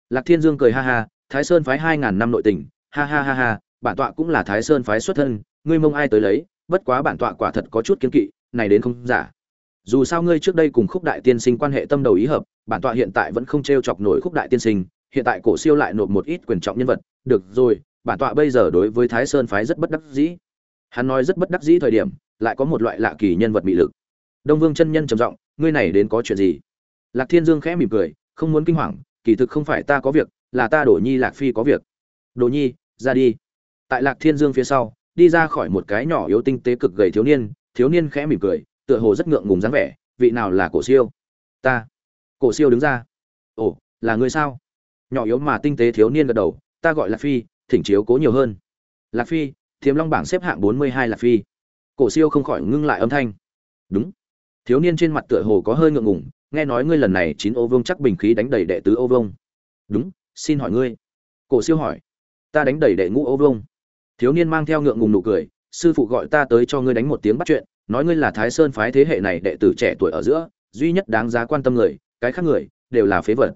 Lạc thiên dương cười ha ha, thái sơn phái hai ngàn năm nội tình, ha ha ha ha, bản tọa cũng là thái sơn phái xuất thân, ngươi mong ai tới lấy, bất quá bản tọa quả thật có chút kiến kỵ, này đến không giả dù sao ngươi trước đây cùng khúc đại tiên sinh quan hệ tâm đầu ý hợp, bản tọa hiện tại vẫn không t r e o chọc nổi khúc đại tiên sinh, hiện tại cổ siêu lại nộp một ít quyền trọng nhân vật, được rồi, bản tọa bây giờ đối với thái sơn phái rất bất đắc dĩ. Hắn nói rất bất đắc dĩ thời điểm, lại có một loại lạ kỳ nhân vật bị lực. Đông vương chân nhân trầm giọng, ngươi này đến có chuyện gì? Lạc thiên dương khẽ mỉm cười, không muốn kinh hoàng, kỳ thực không phải ta có việc, là ta đổ nhi lạc phi có việc. Đồ nhi, ra đi. Tại lạc thiên dương phía sau, đi ra khỏi một cái nhỏ yếu tinh tế cực gầy thiếu niên thiếu niên khẽ mỉm cười tựa hồ rất ngượng ngùng dáng vẻ, vị nào là cổ siêu? Ta. Cổ siêu đứng ra. Ồ, là ngươi sao? Nhỏ yếu mà tinh tế thiếu niên gật đầu, ta gọi là phi, thỉnh chiếu cố nhiều hơn. Lạc phi thiềm long bảng xếp hạng bốn mươi hai lạc phi. Cổ siêu không khỏi ngưng lại âm thanh. Đúng. Thiếu niên trên mặt tựa hồ có hơi ngượng ngùng, nghe nói ngươi lần này chín ô vương chắc bình khí đánh đầy đệ tứ ô vương. Đúng, xin hỏi ngươi. Cổ siêu hỏi. Ta đánh đầy đệ ngũ ô vương. Thiếu niên mang theo ngượng ngùng nụ cười, sư phụ gọi ta tới cho ngươi đánh một tiếng bắt chuyện nói ngươi là thái sơn phái thế hệ này đệ tử trẻ tuổi ở giữa, duy nhất đáng giá quan tâm người, cái khác người, đều là phế vật.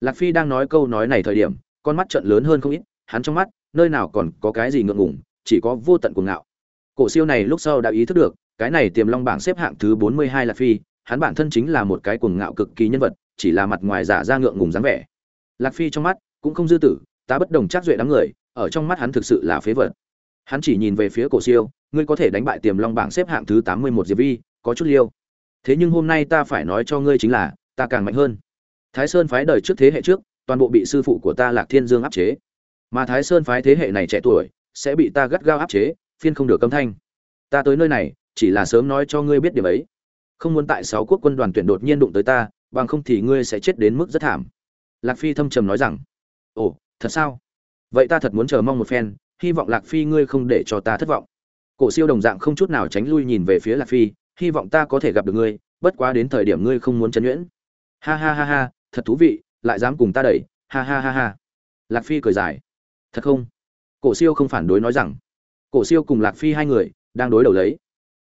Lạc phi đang nói câu nói này thời điểm, con mắt trận lớn hơn không ít, hắn trong mắt, nơi nào còn có cái gì ngượng ngùng, chỉ có vô tận cuồng ngạo. Cổ siêu này lúc sau đã ý thức được, cái này tiềm long bảng xếp hạng thứ bốn mươi hai lạc phi, hắn bản thân chính là một cái cuồng ngạo cực kỳ nhân vật, chỉ là mặt ngoài giả ra ngượng ngùng dáng vẻ. Lạc phi trong mắt, cũng không dư tử ta bất đồng chắc duệ đám người, ở trong mắt hắn thực sự là phế vật. Hắn chỉ nhìn về phía cổ siêu ngươi có thể đánh bại tiềm long bảng xếp hạng thứ tám mươi một diệp vi, có chút liêu. Thế nhưng hôm nay ta phải nói cho ngươi chính là, ta càng mạnh hơn. Thái sơn phái đời trước thế hệ trước, toàn bộ bị sư phụ của ta lạc thiên dương áp chế. Mà thái sơn phái thế hệ này trẻ tuổi, sẽ bị ta gắt gao áp chế, phiên không được câm thanh. Ta tới nơi này, chỉ là sớm nói cho ngươi biết điểm ấy. Không muốn tại sáu quốc quân đoàn tuyển đột nhiên đụng tới ta, bằng không thì ngươi sẽ chết đến mức rất thảm. Lạc phi thâm trầm nói rằng. Ồ, thật sao? Vậy ta thật muốn chờ mong một phen, hy vọng lạc phi ngươi không để cho ta thất vọng cổ siêu đồng dạng không chút nào tránh lui nhìn về phía lạc phi, hy vọng ta có thể gặp được ngươi, bất quá đến thời điểm ngươi không muốn chấn nhuyễn. Ha ha ha ha, thật thú vị, lại dám cùng ta đẩy, ha ha ha ha. Lạc phi cười dài. Thật không? Cổ siêu không phản đối nói rằng. Cổ siêu cùng lạc phi hai người đang đối đầu lấy.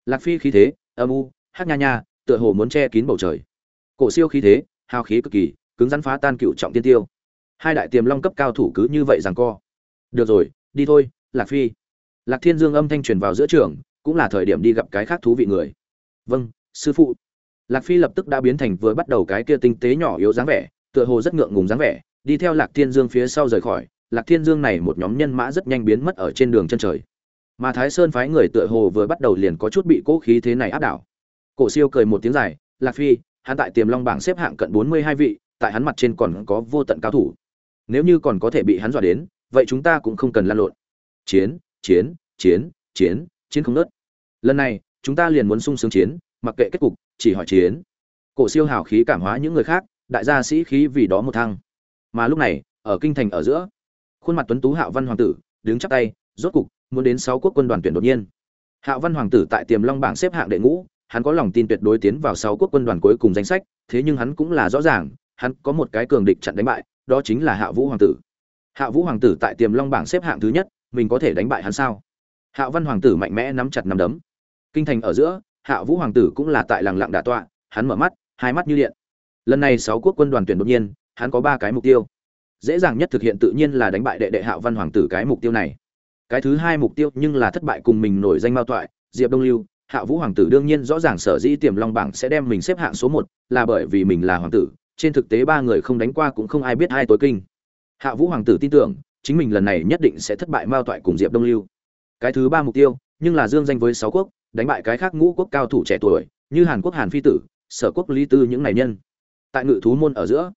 Lạc phi khí thế, âm u, hát nha nha, tựa hồ muốn che kín bầu trời. Cổ siêu khí thế hào khí cực kỳ, cứng rắn phá tan cựu trọng tiên tiêu. Hai đại tiềm long cấp cao thủ cứ như vậy rằng co. Được rồi, đi thôi, lạc phi lạc thiên dương âm thanh truyền vào giữa trường, cũng là thời điểm đi gặp cái khác thú vị người. Vâng sư phụ. Lạc phi lập tức đã biến thành vừa bắt đầu cái kia tinh tế nhỏ yếu dáng vẻ, tựa hồ rất ngượng ngùng dáng vẻ, đi theo lạc thiên dương phía sau rời khỏi. Lạc thiên dương này một nhóm nhân mã rất nhanh biến mất ở trên đường chân trời. Mà thái sơn phái người tựa hồ vừa bắt đầu liền có chút bị cố khí thế này áp đảo. Cổ siêu cười một tiếng dài, lạc phi, hắn tại tiềm long bảng xếp hạng cận bốn mươi hai vị, tại hắn mặt trên còn có vô tận cao thủ. Nếu như còn có thể bị hắn dọa đến, vậy chúng ta cũng không cần lan lộn. Chiến chiến chiến chiến chiến không nớt. Lần này, chúng ta liền muốn sung sướng chiến, mặc kệ kết cục, chỉ hỏi chiến. Cổ siêu hào khí cảm hóa những người khác, đại gia sĩ khí vì đó một thăng. Mà lúc này, ở kinh thành ở giữa, khuôn mặt tuấn tú hạo văn hoàng tử, đứng chắp tay, rốt cục, muốn đến sáu quốc quân đoàn tuyển đột nhiên. Hạo văn hoàng tử tại tiềm long bảng xếp hạng đệ ngũ, hắn có lòng tin tuyệt đối tiến vào sáu quốc quân đoàn cuối cùng danh sách, thế nhưng hắn cũng là rõ ràng, hắn có một cái cường địch chặn đánh bại, đó chính là hạ vũ hoàng tử. Hạ vũ hoàng tử tại tiềm long bảng xếp hạng thứ nhất mình có thể đánh bại hắn sao? Hạ văn hoàng tử mạnh mẽ nắm chặt nắm đấm. Kinh thành ở giữa, hạ vũ hoàng tử cũng là tại làng lặng đả tọa, hắn mở mắt, hai mắt như điện. Lần này sáu quốc quân đoàn tuyển đột nhiên, hắn có ba cái mục tiêu. Dễ dàng nhất thực hiện tự nhiên là đánh bại đệ đệ hạ văn hoàng tử cái mục tiêu này. Cái thứ hai mục tiêu nhưng là thất bại cùng mình nổi danh mao toại, diệp đông lưu. Hạ vũ hoàng tử đương nhiên rõ ràng sở dĩ tiềm long bảng sẽ đem mình xếp hạng số một là bởi vì mình là hoàng tử. Trên thực tế ba người không đánh qua cũng không ai biết hai tối kinh. Hạ vũ hoàng tử tin tưởng chính mình lần này nhất định sẽ thất bại mao toại cùng diệp đông lưu. Cái thứ ba mục tiêu, nhưng là dương danh với sáu quốc, đánh bại cái khác ngũ quốc cao thủ trẻ tuổi, như hàn quốc hàn phi tử, sở quốc lý tư những này nhân. Tại ngự thú môn ở giữa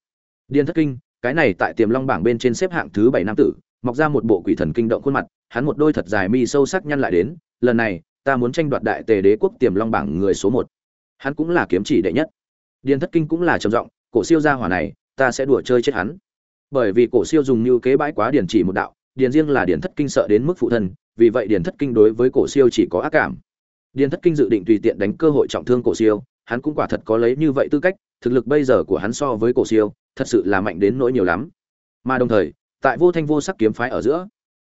điên thất kinh, cái này tại tiềm long bảng bên trên xếp hạng thứ bảy nam tử, mọc ra một bộ quỷ thần kinh động khuôn mặt, hắn một đôi thật dài mi sâu sắc nhăn lại đến, lần này, ta muốn tranh đoạt đại tề đế quốc tiềm long bảng người số một. Hắn cũng là kiếm chỉ đệ nhất. Điền thất kinh cũng là trầm giọng, cổ siêu gia hỏa này, ta sẽ đùa chơi chết hắn bởi vì cổ siêu dùng như kế bãi quá điển chỉ một đạo điền riêng là điền thất kinh sợ đến mức phụ thân, vì vậy điền thất kinh đối với cổ siêu chỉ có ác cảm. Điền thất kinh dự định tùy tiện đánh cơ hội trọng thương cổ siêu, hắn cũng quả thật có lấy như vậy tư cách, thực lực bây giờ của hắn so với cổ siêu, thật sự là mạnh đến nỗi nhiều lắm. Mà đồng thời, tại vô thanh vô sắc kiếm phái ở giữa,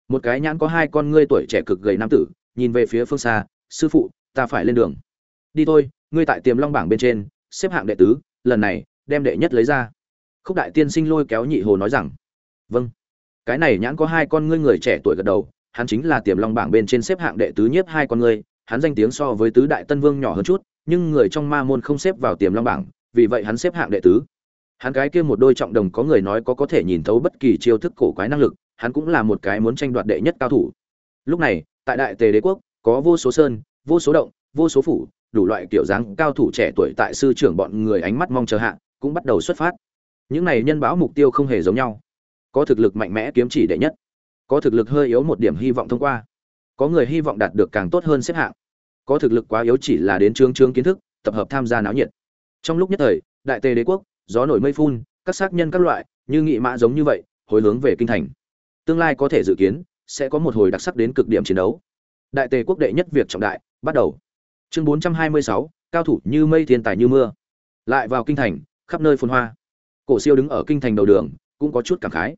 một cái nhãn có hai con ngươi tuổi trẻ cực gầy nam tử, nhìn về phía phương xa, sư phụ, ta phải lên đường. Đi thôi, ngươi tại tiềm long bảng bên trên, xếp hạng đệ tứ, lần này, đem đệ nhất lấy ra khúc đại tiên sinh lôi kéo nhị hồ nói rằng vâng cái này nhãn có hai con ngươi người trẻ tuổi gật đầu, hắn chính là tiềm long bảng bên trên xếp hạng đệ tứ nhiếp hai con ngươi, hắn danh tiếng so với tứ đại tân vương nhỏ hơn chút, nhưng người trong ma môn không xếp vào tiềm long bảng, vì vậy hắn xếp hạng đệ tứ. Hắn cái kia một đôi trọng đồng có người nói có có thể nhìn thấu bất kỳ chiêu thức cổ quái năng lực, hắn cũng là một cái muốn tranh đoạt đệ nhất cao thủ. Lúc này, tại đại tề đế quốc, có vô số sơn, vô số động, vô số phủ, đủ loại kiểu dáng cao thủ trẻ tuổi tại sư trưởng bọn người ánh mắt mong chờ hạ, cũng bắt đầu xuất phát những này nhân báo mục tiêu không hề giống nhau. Có thực lực mạnh mẽ kiếm chỉ đệ nhất. Có thực lực hơi yếu một điểm hy vọng thông qua. Có người hy vọng đạt được càng tốt hơn xếp hạng. Có thực lực quá yếu chỉ là đến chương chương kiến thức tập hợp tham gia náo nhiệt. Trong lúc nhất thời đại tề đế quốc gió nổi mây phun các xác nhân các loại như nghị mã giống như vậy hồi hướng về kinh thành. Tương lai có thể dự kiến sẽ có một hồi đặc sắc đến cực điểm chiến đấu. Đại tề quốc đệ nhất việc trọng đại bắt đầu. Chương 426, cao thủ như mây thiên tài như mưa. Lại vào kinh thành khắp nơi phồn hoa cổ siêu đứng ở kinh thành đầu đường, cũng có chút cảm khái.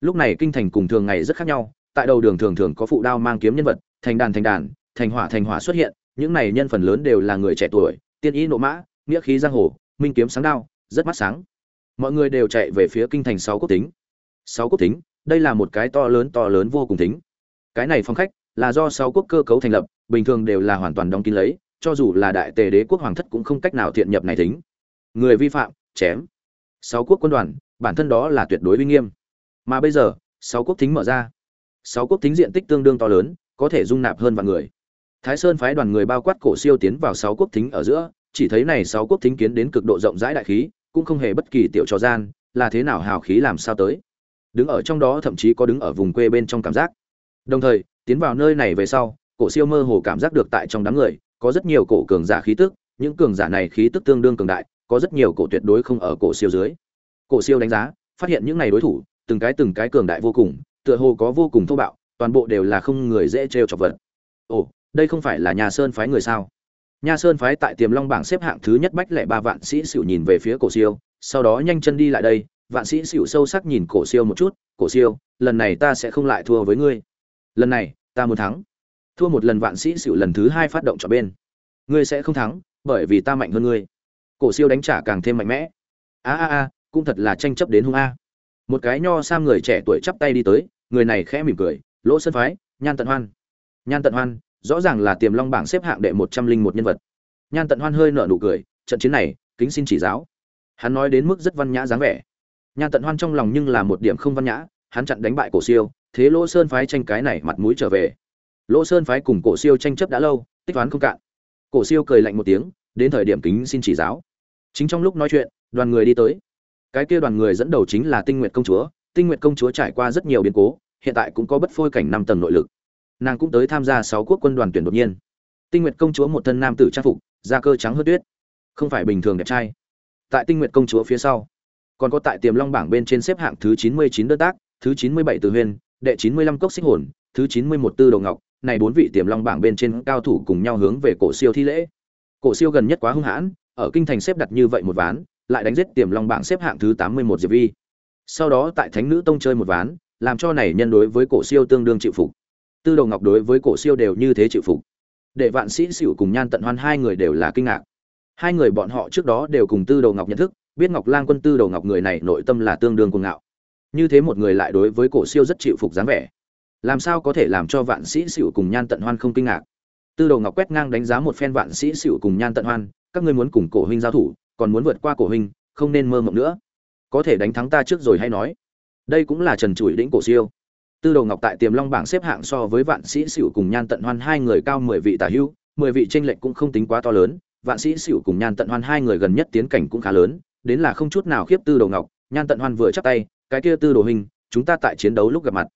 Lúc này kinh thành cùng thường ngày rất khác nhau, tại đầu đường thường thường có phụ đao mang kiếm nhân vật, thành đàn thành đàn, thành hỏa thành hỏa xuất hiện, những này nhân phần lớn đều là người trẻ tuổi, tiên ý nộ mã, nghĩa khí giang hồ, minh kiếm sáng đao, rất mắt sáng. Mọi người đều chạy về phía kinh thành sáu quốc tính sáu quốc tính đây là một cái to lớn to lớn vô cùng tính cái này phong khách là do sáu quốc cơ cấu thành lập, bình thường đều là hoàn toàn đóng kín lấy, cho dù là đại tề đế quốc hoàng thất cũng không cách nào thiện nhập này tính người vi phạm, chém sáu quốc quân đoàn, bản thân đó là tuyệt đối uy nghiêm. Mà bây giờ, sáu quốc thính mở ra. Sáu quốc thính diện tích tương đương to lớn, có thể dung nạp hơn vạn người. Thái sơn phái đoàn người bao quát cổ siêu tiến vào sáu quốc thính ở giữa, chỉ thấy này sáu quốc thính kiến đến cực độ rộng rãi đại khí, cũng không hề bất kỳ tiểu trò gian, là thế nào hào khí làm sao tới. Đứng ở trong đó thậm chí có đứng ở vùng quê bên trong cảm giác. Đồng thời, tiến vào nơi này về sau, cổ siêu mơ hồ cảm giác được tại trong đám người, có rất nhiều cổ cường giả khí tức, những cường giả này khí tức tương đương cường đại có rất nhiều cổ tuyệt đối không ở cổ siêu dưới. Cổ siêu đánh giá, phát hiện những này đối thủ, từng cái từng cái cường đại vô cùng, tựa hồ có vô cùng thô bạo, toàn bộ đều là không người dễ trêu chọc vật. Ồ, đây không phải là nhà sơn phái người sao? Nhà sơn phái tại tiềm long bảng xếp hạng thứ nhất bách lệ ba vạn sĩ sửu nhìn về phía cổ siêu, sau đó nhanh chân đi lại đây, vạn sĩ sửu sâu sắc nhìn cổ siêu một chút, cổ siêu, lần này ta sẽ không lại thua với ngươi. Lần này, ta muốn thắng. Thua một lần vạn sĩ sửu lần thứ hai phát động trở bên. Ngươi sẽ không thắng, bởi vì ta mạnh hơn ngươi cổ siêu đánh trả càng thêm mạnh mẽ. A a a, cũng thật là tranh chấp đến hung a. Một cái nho sam người trẻ tuổi chắp tay đi tới, người này khẽ mỉm cười, lỗ sân phái, nhan tận hoan. Nhan tận hoan, rõ ràng là tiềm long bảng xếp hạng đệ một trăm linh một nhân vật. Nhan tận hoan hơi nở nụ cười, trận chiến này, kính xin chỉ giáo. Hắn nói đến mức rất văn nhã dáng vẻ. Nhan tận hoan trong lòng nhưng là một điểm không văn nhã, hắn chặn đánh bại cổ siêu, thế lỗ sơn phái tranh cái này mặt mũi trở về. Lỗ sơn phái cùng cổ siêu tranh chấp đã lâu, tích toán không cạn. Cổ siêu cười lạnh một tiếng, đến thời điểm kính xin chỉ giáo chính trong lúc nói chuyện, đoàn người đi tới. Cái kia đoàn người dẫn đầu chính là tinh nguyệt công chúa. Tinh nguyệt công chúa trải qua rất nhiều biến cố, hiện tại cũng có bất phôi cảnh năm tầng nội lực. Nàng cũng tới tham gia sáu quốc quân đoàn tuyển đột nhiên. Tinh nguyệt công chúa một thân nam tử trang phục, da cơ trắng hớt tuyết. Không phải bình thường đẹp trai. Tại tinh nguyệt công chúa phía sau, còn có tại tiềm long bảng bên trên xếp hạng thứ chín mươi chín đơn tác, thứ chín mươi bảy từ huyền, đệ chín mươi lăm cốc xích hồn, thứ chín mươi một tư đầu ngọc. Này bốn vị tiềm long bảng bên trên cao thủ cùng nhau hướng về cổ siêu thi lễ. Cổ siêu gần nhất quá hung hãn ở kinh thành xếp đặt như vậy một ván, lại đánh giết tiềm long bảng xếp hạng thứ tám mươi một diệp vi. Sau đó tại thánh nữ tông chơi một ván, làm cho này nhân đối với cổ siêu tương đương chịu phục. Tư đầu ngọc đối với cổ siêu đều như thế chịu phục. Để vạn sĩ sửu cùng nhan tận hoan hai người đều là kinh ngạc. Hai người bọn họ trước đó đều cùng tư đầu ngọc nhận thức, biết ngọc lang quân tư đầu ngọc người này nội tâm là tương đương cuồng ngạo. Như thế một người lại đối với cổ siêu rất chịu phục dáng vẻ. Làm sao có thể làm cho vạn sĩ sửu cùng nhan tận hoan không kinh ngạc? Tư đầu ngọc quét ngang đánh giá một phen vạn sĩ sửu cùng nhan tận hoan các ngươi muốn cùng cổ huynh giao thủ, còn muốn vượt qua cổ huynh, không nên mơ mộng nữa. Có thể đánh thắng ta trước rồi hay nói. Đây cũng là trần trụi đỉnh cổ siêu. Tư đầu ngọc tại tiềm long bảng xếp hạng so với vạn sĩ xỉu cùng nhan tận hoan hai người cao mười vị tả hữu, mười vị tranh lệch cũng không tính quá to lớn, vạn sĩ xỉu cùng nhan tận hoan hai người gần nhất tiến cảnh cũng khá lớn, đến là không chút nào khiếp tư đầu ngọc, nhan tận hoan vừa chắc tay, cái kia tư đồ hình chúng ta tại chiến đấu lúc gặp mặt.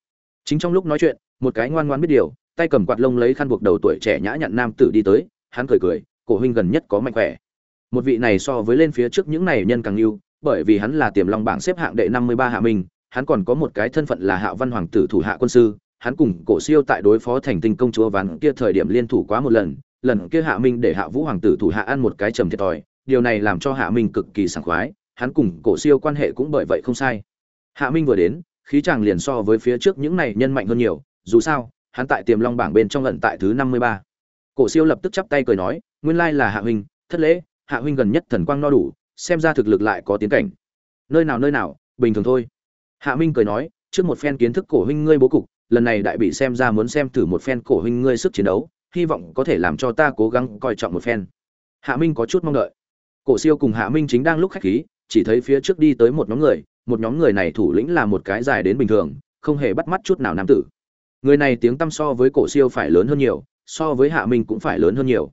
Chính trong lúc nói chuyện, một cái ngoan ngoan biết điều, tay cầm quạt lông lấy khăn buộc đầu tuổi trẻ nhã nhặn nam tử đi tới, hắn cười cười cổ huynh gần nhất có mạnh khỏe. Một vị này so với lên phía trước những này nhân càng yêu, bởi vì hắn là tiềm long bảng xếp hạng đệ năm mươi ba hạ minh hắn còn có một cái thân phận là hạ văn hoàng tử thủ hạ quân sư, hắn cùng cổ siêu tại đối phó thành tinh công chúa ván kia thời điểm liên thủ quá một lần lần kia hạ minh để hạ vũ hoàng tử thủ hạ ăn một cái trầm thiệt thòi, điều này làm cho hạ minh cực kỳ sảng khoái, hắn cùng cổ siêu quan hệ cũng bởi vậy không sai. Hạ minh vừa đến, khí chàng liền so với phía trước những này nhân mạnh hơn nhiều, dù sao, hắn tại tiềm long bảng bên trong lần tại thứ năm mươi ba cổ siêu lập tức chắp tay cười nói, nguyên lai là hạ huynh, thất lễ, hạ huynh gần nhất thần quang no đủ, xem ra thực lực lại có tiến cảnh. Nơi nào nơi nào, bình thường thôi. Hạ minh cười nói, trước một phen kiến thức cổ huynh ngươi bố cục, lần này đại bị xem ra muốn xem thử một phen cổ huynh ngươi sức chiến đấu, hy vọng có thể làm cho ta cố gắng coi trọng một phen. Hạ minh có chút mong đợi. Cổ siêu cùng hạ minh chính đang lúc khách khí, chỉ thấy phía trước đi tới một nhóm người, một nhóm người này thủ lĩnh là một cái dài đến bình thường, không hề bắt mắt chút nào nam tử. Người này tiếng tăm so với cổ siêu phải lớn hơn nhiều so với hạ minh cũng phải lớn hơn nhiều.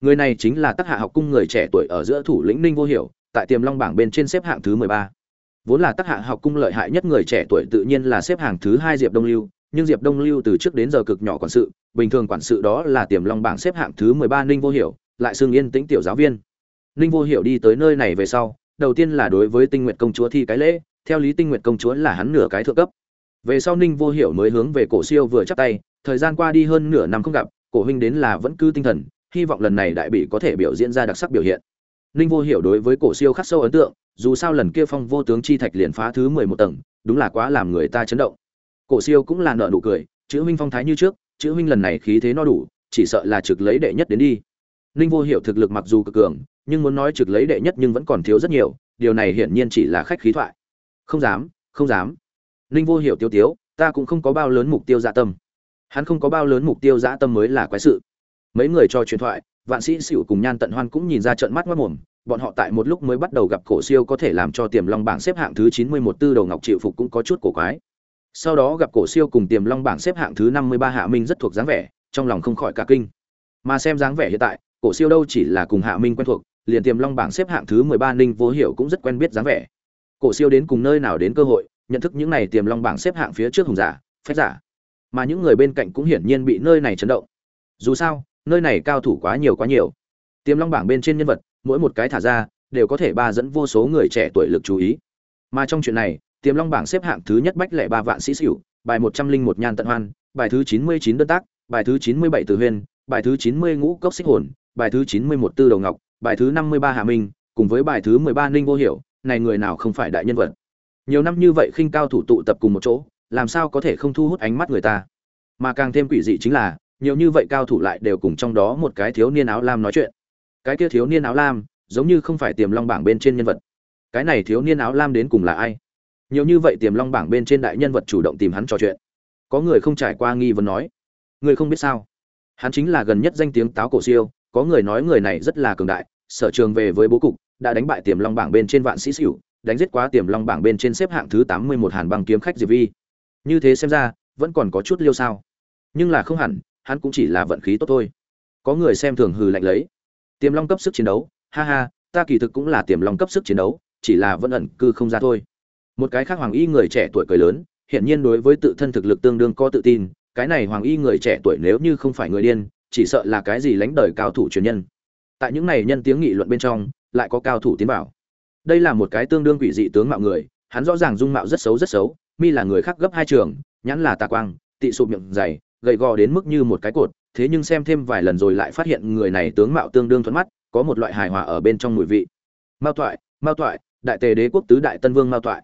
Người này chính là tác hạ học cung người trẻ tuổi ở giữa thủ lĩnh ninh vô hiểu, tại tiềm long bảng bên trên xếp hạng thứ mười ba. Vốn là tác hạ học cung lợi hại nhất người trẻ tuổi tự nhiên là xếp hạng thứ hai diệp đông lưu, nhưng diệp đông lưu từ trước đến giờ cực nhỏ quản sự, bình thường quản sự đó là tiềm long bảng xếp hạng thứ mười ba ninh vô hiểu, lại xưng yên tĩnh tiểu giáo viên. Ninh vô hiểu đi tới nơi này về sau, đầu tiên là đối với tinh nguyện công chúa thi cái lễ, theo lý tinh nguyện công chúa là hắn nửa cái thượng cấp. Về sau ninh vô hiểu mới hướng về cổ siêu vừa chắp tay, thời gian qua đi hơn nửa năm không gặp cổ huynh đến là vẫn cứ tinh thần, hy vọng lần này đại bị có thể biểu diễn ra đặc sắc biểu hiện. Ninh vô hiểu đối với cổ siêu khắc sâu ấn tượng, dù sao lần kia phong vô tướng chi thạch liền phá thứ mười một tầng, đúng là quá làm người ta chấn động. Cổ siêu cũng là nợ nụ cười, chữ huynh phong thái như trước, chữ huynh lần này khí thế no đủ, chỉ sợ là trực lấy đệ nhất đến đi. Ninh vô hiểu thực lực mặc dù cực cường, nhưng muốn nói trực lấy đệ nhất nhưng vẫn còn thiếu rất nhiều, điều này hiển nhiên chỉ là khách khí thoại. Không dám không dám. Ninh vô hiểu tiêu tiếu, ta cũng không có bao lớn mục tiêu dạ tâm hắn không có bao lớn mục tiêu dã tâm mới là quái sự. Mấy người cho truyền thoại, vạn sĩ xỉu cùng nhan tận hoan cũng nhìn ra trận mắt mất mồm, bọn họ tại một lúc mới bắt đầu gặp cổ siêu có thể làm cho tiềm long bảng xếp hạng thứ chín mươi một tư đầu ngọc chịu phục cũng có chút cổ quái. Sau đó gặp cổ siêu cùng tiềm long bảng xếp hạng thứ năm mươi ba hạ minh rất thuộc dáng vẻ, trong lòng không khỏi cả kinh. Mà xem dáng vẻ hiện tại, cổ siêu đâu chỉ là cùng hạ minh quen thuộc, liền tiềm long bảng xếp hạng thứ mười ba ninh vô hiểu cũng rất quen biết dáng vẻ. Cổ siêu đến cùng nơi nào đến cơ hội, nhận thức những này tiềm long bảng xếp hạng phía trước hùng giả, phép giả mà những người bên cạnh cũng hiển nhiên bị nơi này chấn động. Dù sao nơi này cao thủ quá nhiều quá nhiều. Tiềm long bảng bên trên nhân vật mỗi một cái thả ra đều có thể ba dẫn vô số người trẻ tuổi lực chú ý. Mà trong chuyện này tiềm long bảng xếp hạng thứ nhất bách lẻ ba vạn sĩ sửu, bài một trăm linh một nhan tận hoan bài thứ chín mươi chín đơn tác bài thứ chín mươi bảy từ huyên bài thứ chín mươi ngũ cốc xích hồn bài thứ chín mươi một tư đầu ngọc bài thứ năm mươi ba hà minh cùng với bài thứ mười ba ninh vô hiểu này người nào không phải đại nhân vật? Nhiều năm như vậy khinh cao thủ tụ tập cùng một chỗ làm sao có thể không thu hút ánh mắt người ta? Mà càng thêm quỷ dị chính là, nhiều như vậy cao thủ lại đều cùng trong đó một cái thiếu niên áo lam nói chuyện. Cái kia thiếu niên áo lam, giống như không phải tiềm long bảng bên trên nhân vật. Cái này thiếu niên áo lam đến cùng là ai? Nhiều như vậy tiềm long bảng bên trên đại nhân vật chủ động tìm hắn trò chuyện. Có người không trải qua nghi vấn nói người không biết sao? Hắn chính là gần nhất danh tiếng táo cổ siêu, có người nói người này rất là cường đại, sở trường về với bố cục, đã đánh bại tiềm long bảng bên trên vạn sĩ xỉu, đánh giết quá tiềm long bảng bên trên xếp hạng thứ tám mươi một hàn băng kiếm khách diệp vi như thế xem ra, vẫn còn có chút liêu sao. Nhưng là không hẳn, hắn cũng chỉ là vận khí tốt thôi. Có người xem thường hừ lạnh lấy. Tiềm long cấp sức chiến đấu, ha ha, ta kỳ thực cũng là tiềm long cấp sức chiến đấu, chỉ là vẫn ẩn cư không ra thôi. Một cái khác hoàng y người trẻ tuổi cười lớn hiện nhiên đối với tự thân thực lực tương đương có tự tin, cái này hoàng y người trẻ tuổi nếu như không phải người điên, chỉ sợ là cái gì lánh đời cao thủ truyền nhân. Tại những này nhân tiếng nghị luận bên trong, lại có cao thủ tiến bảo đây là một cái tương đương quỷ dị tướng mạo người, hắn rõ ràng dung mạo rất xấu rất xấu mi là người khác gấp hai trường, nhãn là tà quang, tị sụp miệng dày, gầy gò đến mức như một cái cột, thế nhưng xem thêm vài lần rồi lại phát hiện người này tướng mạo tương đương thuận mắt, có một loại hài hòa ở bên trong mùi vị. Mao toại mao toại, đại tề đế quốc tứ đại tân vương mao toại.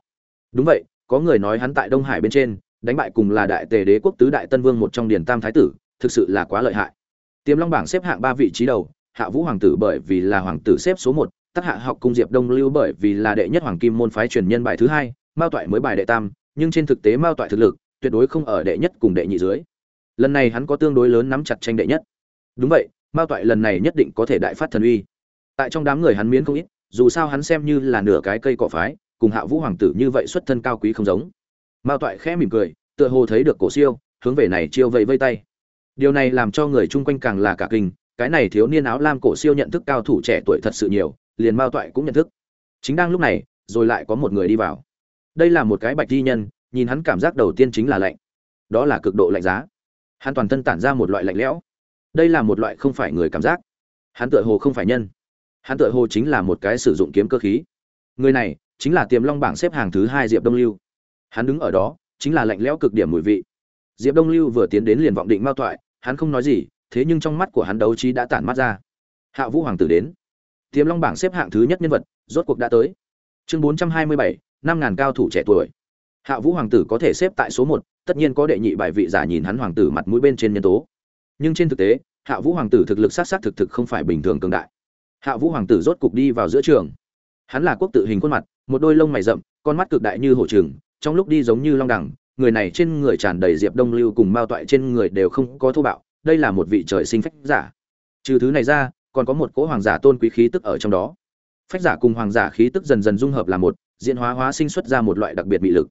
Đúng vậy, có người nói hắn tại đông hải bên trên, đánh bại cùng là đại tề đế quốc tứ đại tân vương một trong điển tam thái tử, thực sự là quá lợi hại. Tiềm long bảng xếp hạng ba vị trí đầu, hạ vũ hoàng tử bởi vì là hoàng tử xếp số một, tắc hạ học cung diệp đông lưu bởi vì là đệ nhất hoàng kim môn phái truyền nhân bài thứ hai, mao toại mới bài đệ tam nhưng trên thực tế mao toại thực lực tuyệt đối không ở đệ nhất cùng đệ nhị dưới. Lần này hắn có tương đối lớn nắm chặt tranh đệ nhất. Đúng vậy, mao toại lần này nhất định có thể đại phát thần uy. Tại trong đám người hắn miến không ít, dù sao hắn xem như là nửa cái cây cỏ phái, cùng hạ vũ hoàng tử như vậy xuất thân cao quý không giống. Mao toại khẽ mỉm cười, tựa hồ thấy được cổ siêu, hướng về này chiêu vẫy vây tay. Điều này làm cho người chung quanh càng là cả kinh, cái này thiếu niên áo lam cổ siêu nhận thức cao thủ trẻ tuổi thật sự nhiều, liền mao toại cũng nhận thức. Chính đang lúc này, rồi lại có một người đi vào đây là một cái bạch di nhân, nhìn hắn cảm giác đầu tiên chính là lạnh. Đó là cực độ lạnh giá. Hắn toàn thân tản ra một loại lạnh lẽo. Đây là một loại không phải người cảm giác. Hắn tựa hồ không phải nhân. Hắn tựa hồ chính là một cái sử dụng kiếm cơ khí. Người này chính là tiềm long bảng xếp hàng thứ hai diệp đông lưu. Hắn đứng ở đó, chính là lạnh lẽo cực điểm mùi vị. Diệp đông lưu vừa tiến đến liền vọng định mao toại hắn không nói gì, thế nhưng trong mắt của hắn đấu trí đã tản mắt ra. Hạ vũ hoàng tử đến. Tiềm long bảng xếp hạng thứ nhất nhân vật, rốt cuộc đã tới. Chương bốn trăm hai mươi bảy năm ngàn cao thủ trẻ tuổi. Hạ vũ hoàng tử có thể xếp tại số một tất nhiên có đệ nhị bài vị giả nhìn hắn hoàng tử mặt mũi bên trên nhân tố. Nhưng trên thực tế hạ vũ hoàng tử thực lực sát sát thực thực không phải bình thường cường đại. Hạ vũ hoàng tử rốt cục đi vào giữa trường. Hắn là quốc tự hình khuôn mặt một đôi lông mày rậm con mắt cực đại như hổ trường, trong lúc đi giống như long đẳng người này trên người tràn đầy diệp đông lưu cùng mao toại trên người đều không có thô bạo đây là một vị trời sinh phách giả. Trừ thứ này ra còn có một cỗ hoàng giả tôn quý khí tức ở trong đó. Phách giả cùng hoàng giả khí tức dần dần dung hợp là một diễn hóa hóa sinh xuất ra một loại đặc biệt bị lực.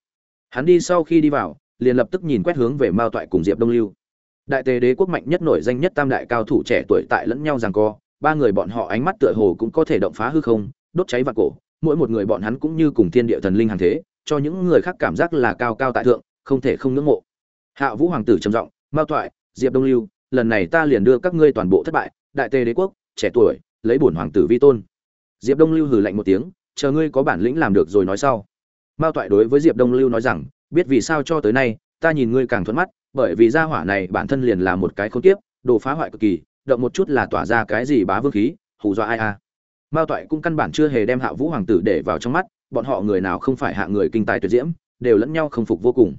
Hắn đi sau khi đi vào, liền lập tức nhìn quét hướng về mao toại cùng diệp đông lưu. Đại tề đế quốc mạnh nhất nổi danh nhất tam đại cao thủ trẻ tuổi tại lẫn nhau rằng co, ba người bọn họ ánh mắt tựa hồ cũng có thể động phá hư không, đốt cháy và cổ, mỗi một người bọn hắn cũng như cùng thiên địa thần linh hàng thế, cho những người khác cảm giác là cao cao tại thượng, không thể không ngưỡng mộ. Hạ vũ hoàng tử trầm giọng, mao toại, diệp đông lưu, lần này ta liền đưa các ngươi toàn bộ thất bại, đại tề đế quốc, trẻ tuổi, lấy bổn hoàng tử vi tôn. Diệp đông lưu hừ lạnh một tiếng chờ ngươi có bản lĩnh làm được rồi nói sau. Mao toại đối với diệp đông lưu nói rằng, biết vì sao cho tới nay, ta nhìn ngươi càng thuận mắt, bởi vì gia hỏa này bản thân liền là một cái khốn kiếp, đồ phá hoại cực kỳ, động một chút là tỏa ra cái gì bá vương khí, hù dọa ai a à. mao toại cũng căn bản chưa hề đem hạ vũ hoàng tử để vào trong mắt, bọn họ người nào không phải hạ người kinh tài tuyệt diễm, đều lẫn nhau không phục vô cùng.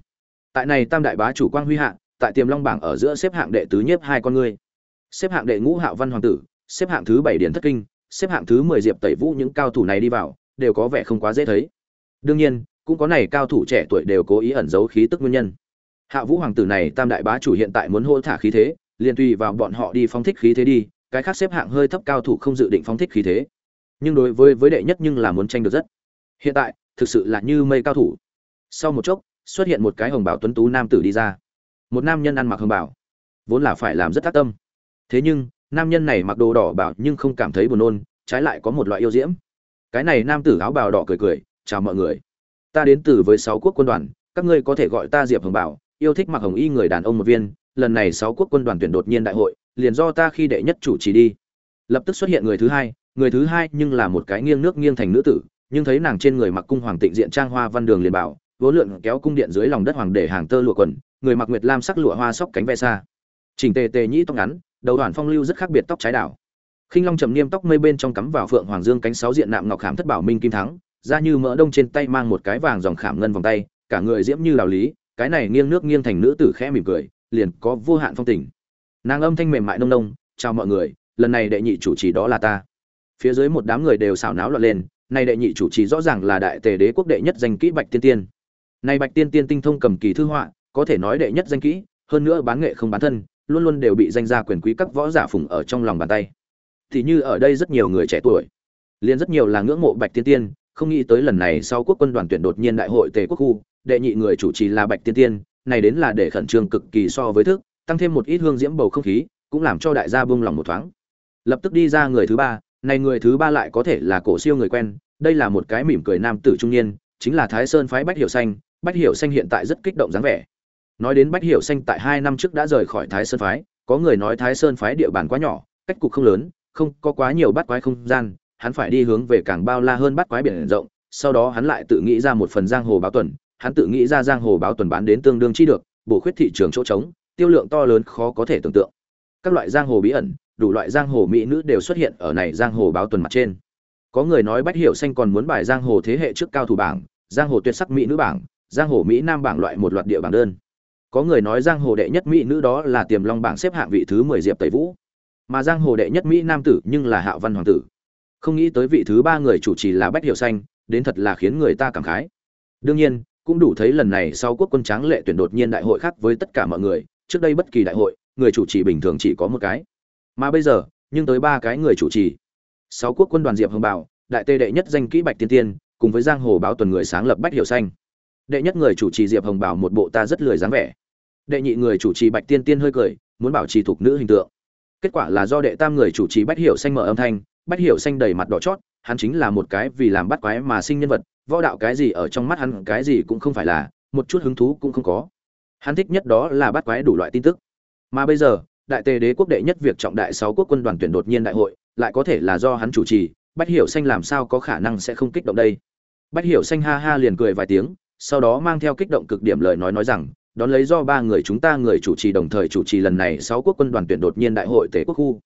Tại này tam đại bá chủ quang huy hạ, tại tiềm long bảng ở giữa xếp hạng đệ tứ nhiếp hai con ngươi. Xếp hạng đệ ngũ hạo văn hoàng tử, xếp hạng thứ bảy điển thất kinh, xếp hạng thứ mười diệp tẩy vũ những cao thủ này đi vào đều có vẻ không quá dễ thấy. Đương nhiên, cũng có này cao thủ trẻ tuổi đều cố ý ẩn giấu khí tức nguyên nhân. Hạ vũ hoàng tử này tam đại bá chủ hiện tại muốn hô thả khí thế, liền tùy vào bọn họ đi phóng thích khí thế đi, cái khác xếp hạng hơi thấp cao thủ không dự định phóng thích khí thế. Nhưng đối với với đệ nhất nhưng là muốn tranh được rất. Hiện tại, thực sự là như mây cao thủ. Sau một chốc, xuất hiện một cái hồng bảo tuấn tú nam tử đi ra. Một nam nhân ăn mặc hồng bảo, vốn là phải làm rất tác tâm. Thế nhưng, nam nhân này mặc đồ đỏ bảo nhưng không cảm thấy buồn nôn, trái lại có một loại yêu diễm cái này nam tử áo bào đỏ cười cười, chào mọi người. Ta đến từ với sáu quốc quân đoàn, các ngươi có thể gọi ta diệp hồng bảo, yêu thích mặc hồng y người đàn ông một viên, lần này sáu quốc quân đoàn tuyển đột nhiên đại hội, liền do ta khi đệ nhất chủ trì đi. Lập tức xuất hiện người thứ hai, người thứ hai nhưng là một cái nghiêng nước nghiêng thành nữ tử, nhưng thấy nàng trên người mặc cung hoàng tịnh diện trang hoa văn đường liền bảo vỗ lượn kéo cung điện dưới lòng đất hoàng để hàng tơ lụa quần, người mặc nguyệt lam sắc lụa hoa sóc cánh ve xa chỉnh tề tề nhĩ tóc ngắn, đầu đoàn phong lưu rất khác biệt tóc trái đảo khinh long trầm niêm tóc mây bên trong cắm vào phượng hoàng dương cánh sáu diện nạm ngọc khảm thất bảo minh kim thắng ra như mỡ đông trên tay mang một cái vàng dòng khảm ngân vòng tay, cả người diễm như lào lý, cái này nghiêng nước nghiêng thành nữ tử khẽ mỉm cười, liền có vô hạn phong tình. Nàng âm thanh mềm mại nông nông, chào mọi người, lần này đệ nhị chủ trì đó là ta. Phía dưới một đám người đều xảo náo loạn lên, này đệ nhị chủ trì rõ ràng là đại tề đế quốc đệ nhất danh kỹ bạch tiên tiên. Này bạch tiên tiên tinh thông cầm kỳ thư họa, có thể nói đệ nhất danh kỹ, hơn nữa bán nghệ không bán thân, luôn luôn đều bị danh gia quyền quý các võ giả phụng ở trong lòng bàn tay thì như ở đây rất nhiều người trẻ tuổi. Liền rất nhiều là ngưỡng mộ bạch tiên tiên, không nghĩ tới lần này sau quốc quân đoàn tuyển đột nhiên đại hội tề quốc khu, đệ nhị người chủ trì là bạch tiên tiên, này đến là để khẩn trương cực kỳ so với thức, tăng thêm một ít hương diễm bầu không khí, cũng làm cho đại gia buông lòng một thoáng. Lập tức đi ra người thứ ba, này người thứ ba lại có thể là cổ siêu người quen, đây là một cái mỉm cười nam tử trung niên, chính là thái sơn phái bách hiểu xanh, bách hiểu xanh hiện tại rất kích động dáng vẻ. Nói đến bách hiểu xanh tại hai năm trước đã rời khỏi thái sơn phái, có người nói thái sơn phái địa bàn quá nhỏ, cách cục không lớn không có quá nhiều bắt quái không gian, hắn phải đi hướng về càng bao la hơn bắt quái biển rộng, sau đó hắn lại tự nghĩ ra một phần giang hồ báo tuần, hắn tự nghĩ ra giang hồ báo tuần bán đến tương đương chi được, bổ khuyết thị trường chỗ trống, tiêu lượng to lớn khó có thể tưởng tượng. Các loại giang hồ bí ẩn, đủ loại giang hồ mỹ nữ đều xuất hiện ở này giang hồ báo tuần mặt trên. Có người nói bách hiểu xanh còn muốn bài giang hồ thế hệ trước cao thủ bảng, giang hồ tuyệt sắc mỹ nữ bảng, giang hồ mỹ nam bảng loại một loạt địa bảng đơn. Có người nói giang hồ đệ nhất mỹ nữ đó là tiềm long bảng xếp hạng vị thứ mười diệp tẩy vũ mà giang hồ đệ nhất mỹ nam tử nhưng là hạo văn hoàng tử. Không nghĩ tới vị thứ ba người chủ trì là bách hiểu xanh, đến thật là khiến người ta cảm khái. Đương nhiên, cũng đủ thấy lần này sau quốc quân tráng lệ tuyển đột nhiên đại hội khác với tất cả mọi người, trước đây bất kỳ đại hội, người chủ trì bình thường chỉ có một cái. Mà bây giờ, nhưng tới ba cái người chủ trì. Sáu quốc quân đoàn diệp hồng bảo, đại tê đệ nhất danh kỹ bạch tiên tiên, cùng với giang hồ báo tuần người sáng lập bách hiểu xanh. Đệ nhất người chủ trì diệp hồng bảo một bộ ta rất lười dáng vẻ. Đệ nhị người chủ trì bạch tiên tiên hơi cười, muốn bảo trì thục nữ hình tượng kết quả là do đệ tam người chủ trì bách hiểu xanh mở âm thanh, bách hiểu xanh đầy mặt đỏ chót, hắn chính là một cái vì làm bắt quái mà sinh nhân vật, võ đạo cái gì ở trong mắt hắn cái gì cũng không phải là, một chút hứng thú cũng không có. Hắn thích nhất đó là bắt quái đủ loại tin tức. Mà bây giờ, đại tề đế quốc đệ nhất việc trọng đại sáu quốc quân đoàn tuyển đột nhiên đại hội, lại có thể là do hắn chủ trì, bách hiểu xanh làm sao có khả năng sẽ không kích động đây? Bách hiểu xanh ha ha liền cười vài tiếng, sau đó mang theo kích động cực điểm lời nói nói rằng đón lấy do ba người chúng ta người chủ trì đồng thời chủ trì lần này sáu quốc quân đoàn tuyển đột nhiên đại hội tể quốc khu.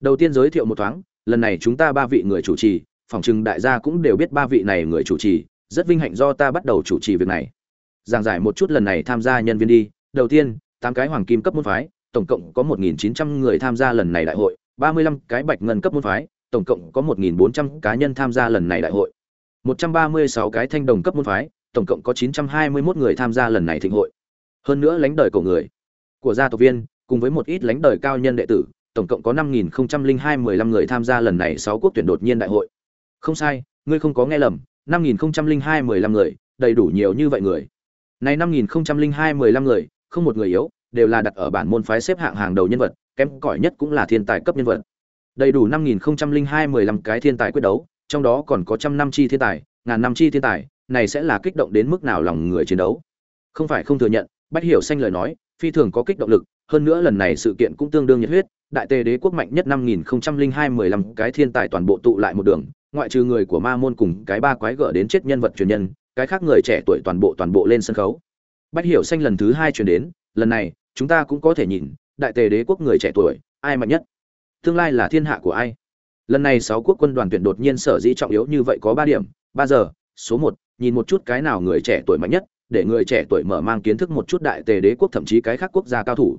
Đầu tiên giới thiệu một thoáng, lần này chúng ta ba vị người chủ trì, phòng trừng đại gia cũng đều biết ba vị này người chủ trì, rất vinh hạnh do ta bắt đầu chủ trì việc này. Giảng giải một chút lần này tham gia nhân viên đi, đầu tiên, tám cái hoàng kim cấp môn phái, tổng cộng có 1.900 người tham gia lần này đại hội 35 cái bạch ngân cấp môn phái, tổng cộng có 1.400 cá nhân tham gia lần này đại hội. 136 cái thanh đồng cấp môn phái, tổng cộng có 921 người tham gia lần này thịnh hội hơn nữa lãnh đời cổ người, của gia tộc viên, cùng với một ít lãnh đời cao nhân đệ tử, tổng cộng có 5.002 15 người tham gia lần này sáu quốc tuyển đột nhiên đại hội. Không sai, ngươi không có nghe lầm 5.002 15 người, đầy đủ nhiều như vậy người. Này 5.002 15 người, không một người yếu, đều là đặt ở bản môn phái xếp hạng hàng đầu nhân vật, kém cỏi nhất cũng là thiên tài cấp nhân vật. Đầy đủ 5.002 15 cái thiên tài quyết đấu, trong đó còn có trăm năm chi thiên tài, ngàn năm chi thiên tài, này sẽ là kích động đến mức nào lòng người chiến đấu? Không phải không thừa nhận bách hiểu xanh lời nói, phi thường có kích động lực, hơn nữa lần này sự kiện cũng tương đương nhiệt huyết, đại tề đế quốc mạnh nhất 5.002 15 cái thiên tài toàn bộ tụ lại một đường, ngoại trừ người của ma môn cùng cái ba quái gở đến chết nhân vật truyền nhân, cái khác người trẻ tuổi toàn bộ toàn bộ lên sân khấu. Bách hiểu xanh lần thứ hai truyền đến, lần này, chúng ta cũng có thể nhìn, đại tề đế quốc người trẻ tuổi, ai mạnh nhất? Tương lai là thiên hạ của ai? Lần này sáu quốc quân đoàn tuyển đột nhiên sở dĩ trọng yếu như vậy có ba điểm, ba giờ, số một, nhìn một chút cái nào người trẻ tuổi mạnh nhất để người trẻ tuổi mở mang kiến thức một chút đại tề đế quốc thậm chí cái khác quốc gia cao thủ.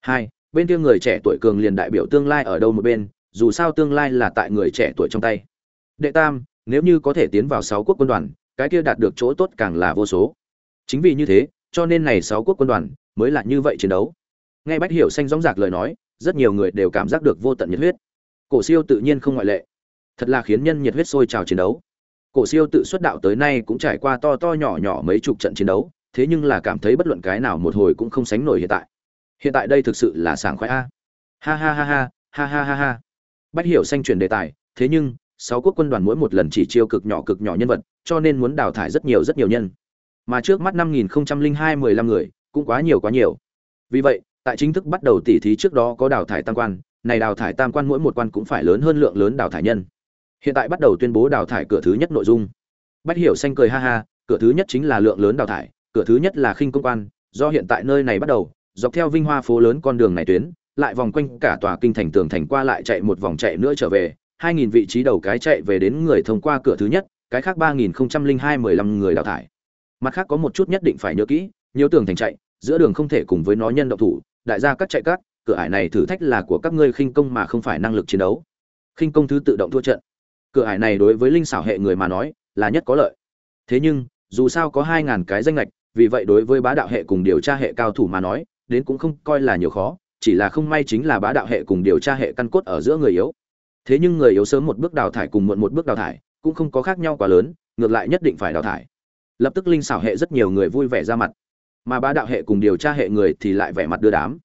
Hai, bên kia người trẻ tuổi cường liền đại biểu tương lai ở đâu một bên, dù sao tương lai là tại người trẻ tuổi trong tay. Đệ tam, nếu như có thể tiến vào sáu quốc quân đoàn, cái kia đạt được chỗ tốt càng là vô số. Chính vì như thế, cho nên này sáu quốc quân đoàn mới là như vậy chiến đấu. Nghe bách hiểu xanh rõ rạc lời nói, rất nhiều người đều cảm giác được vô tận nhiệt huyết. Cổ siêu tự nhiên không ngoại lệ. Thật là khiến nhân nhiệt huyết sôi trào chiến đấu cổ siêu tự xuất đạo tới nay cũng trải qua to to nhỏ nhỏ mấy chục trận chiến đấu, thế nhưng là cảm thấy bất luận cái nào một hồi cũng không sánh nổi hiện tại. Hiện tại đây thực sự là sảng khoái a. Ha ha ha ha, ha ha ha ha. Bất Hiểu xanh chuyển đề tài, thế nhưng, sáu quốc quân đoàn mỗi một lần chỉ chiêu cực nhỏ cực nhỏ nhân vật, cho nên muốn đào thải rất nhiều rất nhiều nhân. Mà trước mắt 5002 15 người, cũng quá nhiều quá nhiều. Vì vậy, tại chính thức bắt đầu tỉ thí trước đó có đào thải tam quan, này đào thải tam quan mỗi một quan cũng phải lớn hơn lượng lớn đào thải nhân hiện tại bắt đầu tuyên bố đào thải cửa thứ nhất nội dung. Bách hiểu xanh cười ha ha, cửa thứ nhất chính là lượng lớn đào thải, cửa thứ nhất là khinh công quan, do hiện tại nơi này bắt đầu, dọc theo vinh hoa phố lớn con đường này tuyến, lại vòng quanh cả tòa kinh thành tường thành qua lại chạy một vòng chạy nữa trở về, hai nghìn vị trí đầu cái chạy về đến người thông qua cửa thứ nhất, cái khác ba nghìn không trăm linh hai mười lăm người đào thải. Mặt khác có một chút nhất định phải nhớ kỹ, nhiều tường thành chạy, giữa đường không thể cùng với nó nhân động thủ, đại gia cắt chạy cắt, cửa ải này thử thách là của các ngươi khinh công mà không phải năng lực chiến đấu. Khinh công thứ tự động thua trận cửa ải này đối với linh xảo hệ người mà nói là nhất có lợi. Thế nhưng, dù sao có hai ngàn cái danh lệch vì vậy đối với bá đạo hệ cùng điều tra hệ cao thủ mà nói, đến cũng không coi là nhiều khó, chỉ là không may chính là bá đạo hệ cùng điều tra hệ căn cốt ở giữa người yếu. Thế nhưng người yếu sớm một bước đào thải cùng muộn một bước đào thải, cũng không có khác nhau quá lớn, ngược lại nhất định phải đào thải. Lập tức linh xảo hệ rất nhiều người vui vẻ ra mặt, mà bá đạo hệ cùng điều tra hệ người thì lại vẻ mặt đưa đám.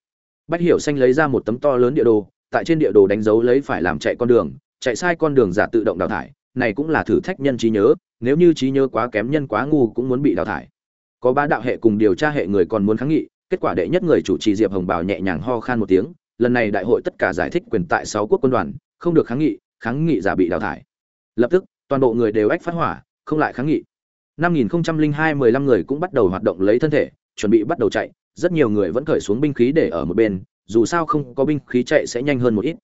Bách hiểu xanh lấy ra một tấm to lớn địa đồ, tại trên địa đồ đánh dấu lấy phải làm chạy con đường chạy sai con đường giả tự động đào thải, này cũng là thử thách nhân trí nhớ, nếu như trí nhớ quá kém nhân quá ngu cũng muốn bị đào thải. Có ba đạo hệ cùng điều tra hệ người còn muốn kháng nghị, kết quả đệ nhất người chủ trì diệp hồng bảo nhẹ nhàng ho khan một tiếng, lần này đại hội tất cả giải thích quyền tại sáu quốc quân đoàn, không được kháng nghị kháng nghị giả bị đào thải. Lập tức, toàn bộ người đều ách phát hỏa, không lại kháng nghị. 5002 15 người cũng bắt đầu hoạt động lấy thân thể, chuẩn bị bắt đầu chạy, rất nhiều người vẫn cởi xuống binh khí để ở một bên, dù sao không có binh khí chạy sẽ nhanh hơn một ít.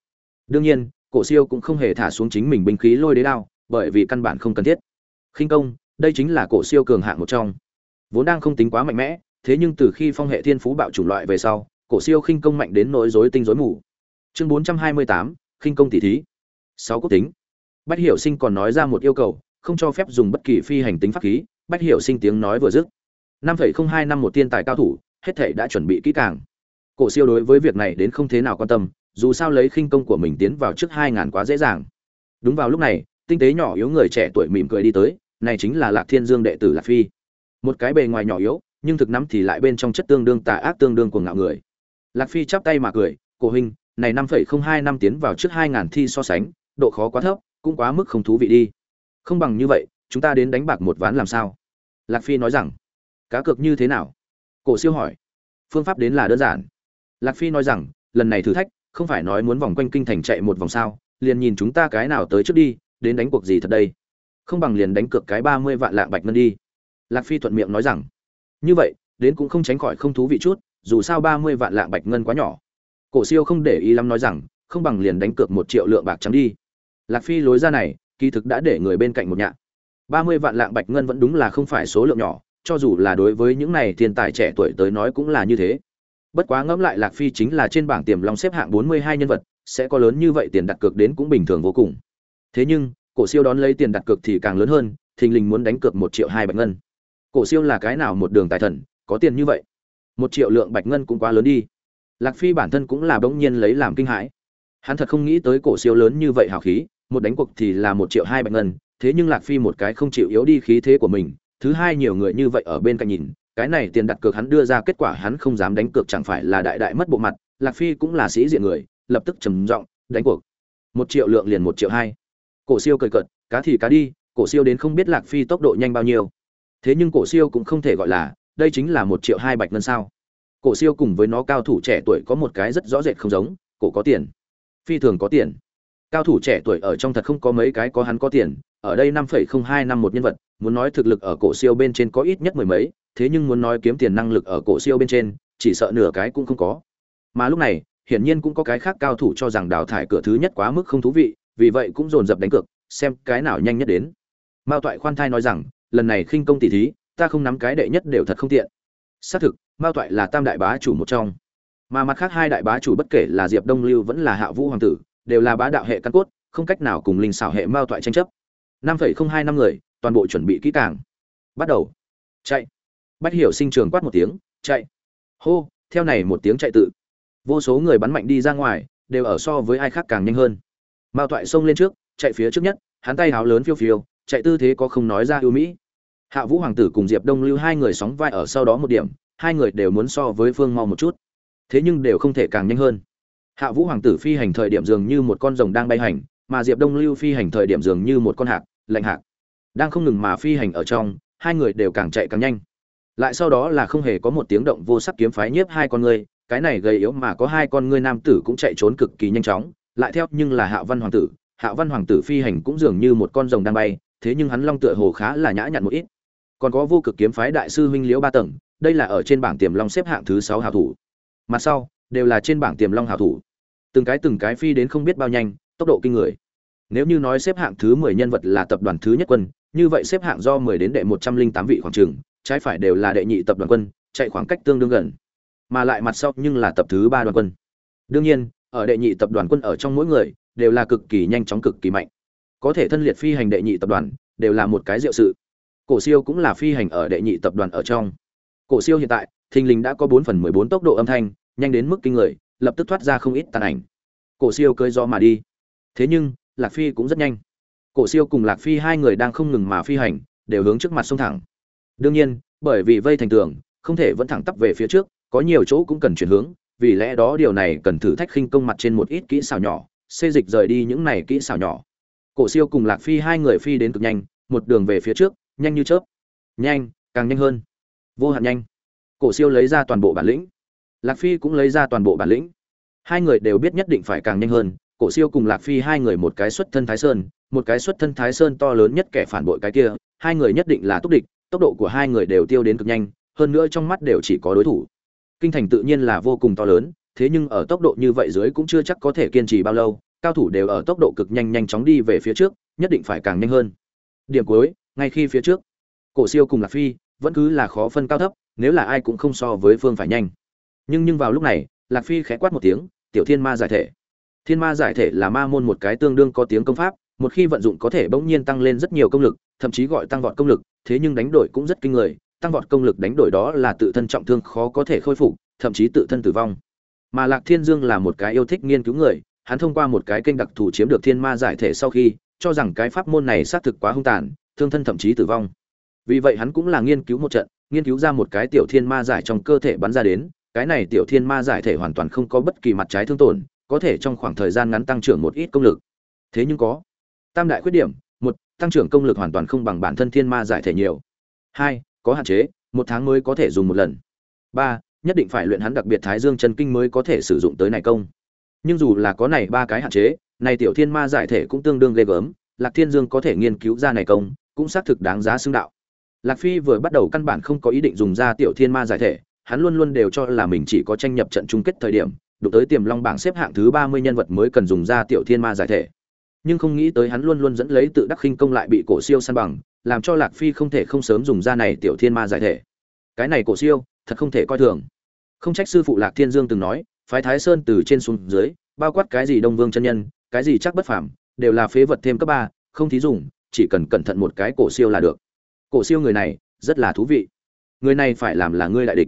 Đương nhiên cổ siêu cũng không hề thả xuống chính mình binh khí lôi đế đao bởi vì căn bản không cần thiết. Khinh công đây chính là cổ siêu cường hạng một trong. Vốn đang không tính quá mạnh mẽ thế nhưng từ khi phong hệ thiên phú bạo chủng loại về sau cổ siêu khinh công mạnh đến nỗi rối tinh rối mù. Chương 428, khinh công tỷ thí. Sáu quốc tính. Bách hiểu sinh còn nói ra một yêu cầu không cho phép dùng bất kỳ phi hành tính pháp khí bách hiểu sinh tiếng nói vừa dứt. năm phẩy không hai năm một tiên tài cao thủ hết thảy đã chuẩn bị kỹ càng. Cổ siêu đối với việc này đến không thế nào quan tâm dù sao lấy khinh công của mình tiến vào trước hai ngàn quá dễ dàng. Đúng vào lúc này, tinh tế nhỏ yếu người trẻ tuổi mỉm cười đi tới, này chính là lạc thiên dương đệ tử lạc phi. Một cái bề ngoài nhỏ yếu, nhưng thực nắm thì lại bên trong chất tương đương tà ác tương đương của ngạo người. Lạc phi chắp tay mà cười, cổ huynh, này năm phẩy không hai năm tiến vào trước hai ngàn thi so sánh, độ khó quá thấp, cũng quá mức không thú vị đi. Không bằng như vậy, chúng ta đến đánh bạc một ván làm sao? Lạc phi nói rằng. Cá cược như thế nào? Cổ siêu hỏi. Phương pháp đến là đơn giản. Lạc phi nói rằng, lần này thử thách không phải nói muốn vòng quanh kinh thành chạy một vòng sao, liền nhìn chúng ta cái nào tới trước đi, đến đánh cuộc gì thật đây? Không bằng liền đánh cược cái ba mươi vạn lạng bạch ngân đi. Lạc phi thuận miệng nói rằng. Như vậy, đến cũng không tránh khỏi không thú vị chút, dù sao ba mươi vạn lạng bạch ngân quá nhỏ. Cổ siêu không để ý lắm nói rằng, không bằng liền đánh cược một triệu lượng bạc trắng đi. Lạc phi lối ra này, kỳ thực đã để người bên cạnh một nhạc. Ba mươi vạn lạng bạch ngân vẫn đúng là không phải số lượng nhỏ, cho dù là đối với những này thiên tài trẻ tuổi tới nói cũng là như thế bất quá ngẫm lại lạc phi chính là trên bảng tiềm long xếp hạng bốn mươi hai nhân vật, sẽ có lớn như vậy tiền đặt cược đến cũng bình thường vô cùng. Thế nhưng, cổ siêu đón lấy tiền đặt cược thì càng lớn hơn, thình lình muốn đánh cược một triệu hai bạch ngân. Cổ siêu là cái nào một đường tài thần, có tiền như vậy? Một triệu lượng bạch ngân cũng quá lớn đi. Lạc phi bản thân cũng là bỗng nhiên lấy làm kinh hãi. Hắn thật không nghĩ tới cổ siêu lớn như vậy hào khí, một đánh cuộc thì là một triệu hai bạch ngân, thế nhưng lạc phi một cái không chịu yếu đi khí thế của mình, thứ hai nhiều người như vậy ở bên cạnh nhìn cái này tiền đặt cược hắn đưa ra kết quả hắn không dám đánh cược chẳng phải là đại đại mất bộ mặt, lạc phi cũng là sĩ diện người, lập tức trầm giọng, đánh cuộc. Một triệu lượng liền một triệu hai. Cổ siêu cười cợt, cá thì cá đi, cổ siêu đến không biết lạc phi tốc độ nhanh bao nhiêu. Thế nhưng cổ siêu cũng không thể gọi là, đây chính là một triệu hai bạch ngân sao. Cổ siêu cùng với nó cao thủ trẻ tuổi có một cái rất rõ rệt không giống, cổ có tiền, phi thường có tiền. Cao thủ trẻ tuổi ở trong thật không có mấy cái có hắn có tiền, ở đây năm phẩy không hai năm một nhân vật muốn nói thực lực ở cổ siêu bên trên có ít nhất mười mấy, thế nhưng muốn nói kiếm tiền năng lực ở cổ siêu bên trên, chỉ sợ nửa cái cũng không có. Mà lúc này, hiển nhiên cũng có cái khác cao thủ cho rằng đào thải cửa thứ nhất quá mức không thú vị, vì vậy cũng dồn dập đánh cược, xem cái nào nhanh nhất đến. Mao toại khoan thai nói rằng, lần này khinh công tỷ thí, ta không nắm cái đệ nhất đều thật không tiện. Xác thực, mao toại là tam đại bá chủ một trong. Mà mặt khác hai đại bá chủ bất kể là diệp đông lưu vẫn là hạ vũ hoàng tử, đều là bá đạo hệ căn cốt, không cách nào cùng linh xảo hệ mao toại tranh chấp. năm phẩy không hai năm người toàn bộ chuẩn bị kỹ càng. Bắt đầu. Chạy. Bách hiểu sinh trường quát một tiếng, chạy. Hô, theo này một tiếng chạy tự. Vô số người bắn mạnh đi ra ngoài, đều ở so với ai khác càng nhanh hơn. Mao toại xông lên trước, chạy phía trước nhất, hắn tay háo lớn phiêu phiêu, chạy tư thế có không nói ra ưu mỹ. Hạ vũ hoàng tử cùng diệp đông lưu hai người sóng vai ở sau đó một điểm, hai người đều muốn so với phương mau một chút. Thế nhưng đều không thể càng nhanh hơn. Hạ vũ hoàng tử phi hành thời điểm dường như một con rồng đang bay hành, mà diệp đông lưu phi hành thời điểm dường như một con hạc, lạnh hạc đang không ngừng mà phi hành ở trong, hai người đều càng chạy càng nhanh. Lại sau đó là không hề có một tiếng động vô sắc kiếm phái nhiếp hai con ngươi, cái này gầy yếu mà có hai con ngươi nam tử cũng chạy trốn cực kỳ nhanh chóng, lại theo nhưng là hạ văn hoàng tử, hạ văn hoàng tử phi hành cũng dường như một con rồng đang bay, thế nhưng hắn long tựa hồ khá là nhã nhặn một ít. Còn có vô cực kiếm phái đại sư huynh liễu ba tầng, đây là ở trên bảng tiềm long xếp hạng thứ sáu hào thủ. Mặt sau, đều là trên bảng tiềm long hào thủ. Từng cái từng cái phi đến không biết bao nhanh, tốc độ kinh người. Nếu như nói xếp hạng thứ mười nhân vật là tập đoàn thứ nhất quân như vậy xếp hạng do mười đến đệ một trăm linh tám vị khoảng trường, trái phải đều là đệ nhị tập đoàn quân, chạy khoảng cách tương đương gần. Mà lại mặt sau nhưng là tập thứ ba đoàn quân. Đương nhiên, ở đệ nhị tập đoàn quân ở trong mỗi người, đều là cực kỳ nhanh chóng cực kỳ mạnh. Có thể thân liệt phi hành đệ nhị tập đoàn, đều là một cái diệu sự. Cổ siêu cũng là phi hành ở đệ nhị tập đoàn ở trong. Cổ siêu hiện tại, thình lình đã có bốn phần mười bốn tốc độ âm thanh, nhanh đến mức kinh người, lập tức thoát ra không ít tàn ảnh. Cổ siêu cưỡi gió mà đi. Thế nhưng, lạc phi cũng rất nhanh cổ siêu cùng lạc phi hai người đang không ngừng mà phi hành, đều hướng trước mặt sông thẳng. Đương nhiên, bởi vì vây thành tường, không thể vẫn thẳng tắp về phía trước, có nhiều chỗ cũng cần chuyển hướng, vì lẽ đó điều này cần thử thách khinh công mặt trên một ít kỹ xảo nhỏ, xê dịch rời đi những này kỹ xảo nhỏ. Cổ siêu cùng lạc phi hai người phi đến cực nhanh, một đường về phía trước, nhanh như chớp. Nhanh, càng nhanh hơn. Vô hạn nhanh. Cổ siêu lấy ra toàn bộ bản lĩnh. Lạc phi cũng lấy ra toàn bộ bản lĩnh. Hai người đều biết nhất định phải càng nhanh hơn cổ siêu cùng lạc phi hai người một cái xuất thân thái sơn, một cái xuất thân thái sơn to lớn nhất kẻ phản bội cái kia, hai người nhất định là túc địch, tốc độ của hai người đều tiêu đến cực nhanh, hơn nữa trong mắt đều chỉ có đối thủ. Kinh thành tự nhiên là vô cùng to lớn, thế nhưng ở tốc độ như vậy dưới cũng chưa chắc có thể kiên trì bao lâu, cao thủ đều ở tốc độ cực nhanh nhanh chóng đi về phía trước, nhất định phải càng nhanh hơn. Điểm cuối, ngay khi phía trước, cổ siêu cùng lạc phi vẫn cứ là khó phân cao thấp, nếu là ai cũng không so với phương phải nhanh. Nhưng nhưng vào lúc này, lạc phi khẽ quát một tiếng, tiểu thiên ma giải thể thiên ma giải thể là ma môn một cái tương đương có tiếng công pháp, một khi vận dụng có thể bỗng nhiên tăng lên rất nhiều công lực, thậm chí gọi tăng vọt công lực, thế nhưng đánh đổi cũng rất kinh người, tăng vọt công lực đánh đổi đó là tự thân trọng thương khó có thể khôi phục, thậm chí tự thân tử vong. Mà lạc thiên dương là một cái yêu thích nghiên cứu người, hắn thông qua một cái kênh đặc thù chiếm được thiên ma giải thể sau khi, cho rằng cái pháp môn này xác thực quá hung tàn, thương thân thậm chí tử vong. Vì vậy hắn cũng là nghiên cứu một trận, nghiên cứu ra một cái tiểu thiên ma giải trong cơ thể bắn ra đến, cái này tiểu thiên ma giải thể hoàn toàn không có bất kỳ mặt trái thương tổn có thể trong khoảng thời gian ngắn tăng trưởng một ít công lực. Thế nhưng có. Tam đại khuyết điểm, một, tăng trưởng công lực hoàn toàn không bằng bản thân thiên ma giải thể nhiều. Hai, có hạn chế, một tháng mới có thể dùng một lần. Ba, nhất định phải luyện hắn đặc biệt thái dương chân kinh mới có thể sử dụng tới này công. Nhưng dù là có này ba cái hạn chế, này tiểu thiên ma giải thể cũng tương đương ghê gớm, lạc thiên dương có thể nghiên cứu ra này công, cũng xác thực đáng giá xưng đạo. Lạc phi vừa bắt đầu căn bản không có ý định dùng ra tiểu thiên ma giải thể, hắn luôn luôn đều cho là mình chỉ có tranh nhập trận chung kết thời điểm đụng tới tiềm long bảng xếp hạng thứ ba mươi nhân vật mới cần dùng ra tiểu thiên ma giải thể. Nhưng không nghĩ tới hắn luôn luôn dẫn lấy tự đắc khinh công lại bị cổ siêu săn bằng, làm cho lạc phi không thể không sớm dùng ra này tiểu thiên ma giải thể. Cái này cổ siêu, thật không thể coi thường. Không trách sư phụ lạc thiên dương từng nói, phái thái sơn từ trên xuống dưới, bao quát cái gì đông vương chân nhân, cái gì chắc bất phàm, đều là phế vật thêm cấp ba, không thí dùng, chỉ cần cẩn thận một cái cổ siêu là được. Cổ siêu người này, rất là thú vị. Người này phải làm là ngươi đại địch.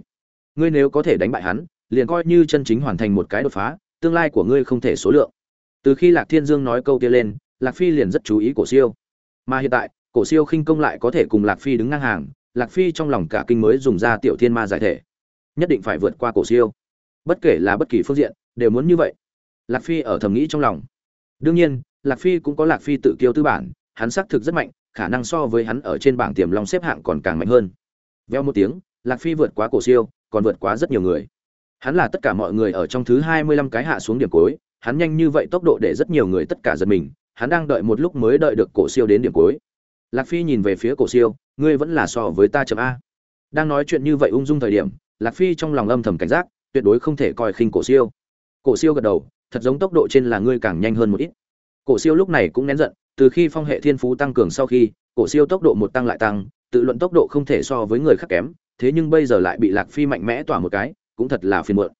Ngươi nếu có thể đánh bại hắn liền coi như chân chính hoàn thành một cái đột phá, tương lai của ngươi không thể số lượng. Từ khi lạc thiên dương nói câu kia lên, lạc phi liền rất chú ý cổ siêu. Mà hiện tại, cổ siêu khinh công lại có thể cùng lạc phi đứng ngang hàng, lạc phi trong lòng cả kinh mới dùng ra tiểu thiên ma giải thể. Nhất định phải vượt qua cổ siêu. Bất kể là bất kỳ phương diện, đều muốn như vậy. Lạc phi ở thầm nghĩ trong lòng. Đương nhiên, lạc phi cũng có lạc phi tự kiêu tư bản, hắn xác thực rất mạnh, khả năng so với hắn ở trên bảng tiềm long xếp hạng còn càng mạnh hơn. Veo một tiếng, lạc phi vượt quá cổ siêu, còn vượt quá rất nhiều người hắn là tất cả mọi người ở trong thứ hai mươi lăm cái hạ xuống điểm cuối, hắn nhanh như vậy tốc độ để rất nhiều người tất cả giật mình, hắn đang đợi một lúc mới đợi được cổ siêu đến điểm cuối. Lạc phi nhìn về phía cổ siêu, ngươi vẫn là so với ta chậm a. Đang nói chuyện như vậy ung dung thời điểm, lạc phi trong lòng âm thầm cảnh giác, tuyệt đối không thể coi khinh cổ siêu. Cổ siêu gật đầu, thật giống tốc độ trên là ngươi càng nhanh hơn một ít. Cổ siêu lúc này cũng nén giận, từ khi phong hệ thiên phú tăng cường sau khi, cổ siêu tốc độ một tăng lại tăng, tự luận tốc độ không thể so với người khác kém, thế nhưng bây giờ lại bị lạc phi mạnh mẽ tỏa một cái cũng thật là phiền muộn.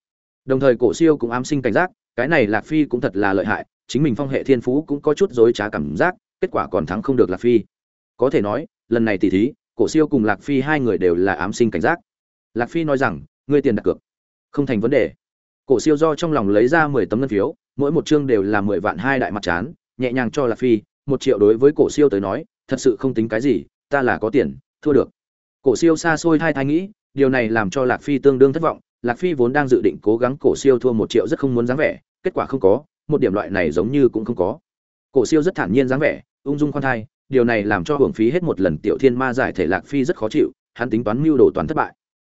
Đồng thời cổ siêu cũng ám sinh cảnh giác cái này lạc phi cũng thật là lợi hại chính mình phong hệ thiên phú cũng có chút dối trá cảm giác kết quả còn thắng không được lạc phi. Có thể nói lần này tỉ thí cổ siêu cùng lạc phi hai người đều là ám sinh cảnh giác. Lạc phi nói rằng ngươi tiền đặt cược. Không thành vấn đề. Cổ siêu do trong lòng lấy ra mười tấm ngân phiếu mỗi một chương đều là mười vạn hai đại mặt trán, nhẹ nhàng cho lạc phi một triệu đối với cổ siêu tới nói thật sự không tính cái gì ta là có tiền thua được. Cổ siêu xa xôi thai thai nghĩ điều này làm cho lạc phi tương đương thất vọng lạc phi vốn đang dự định cố gắng cổ siêu thua một triệu rất không muốn dáng vẻ, kết quả không có, một điểm loại này giống như cũng không có. Cổ siêu rất thản nhiên dáng vẻ, ung dung khoan thai, điều này làm cho hưởng phí hết một lần tiểu thiên ma giải thể lạc phi rất khó chịu, hắn tính toán mưu đồ toàn thất bại.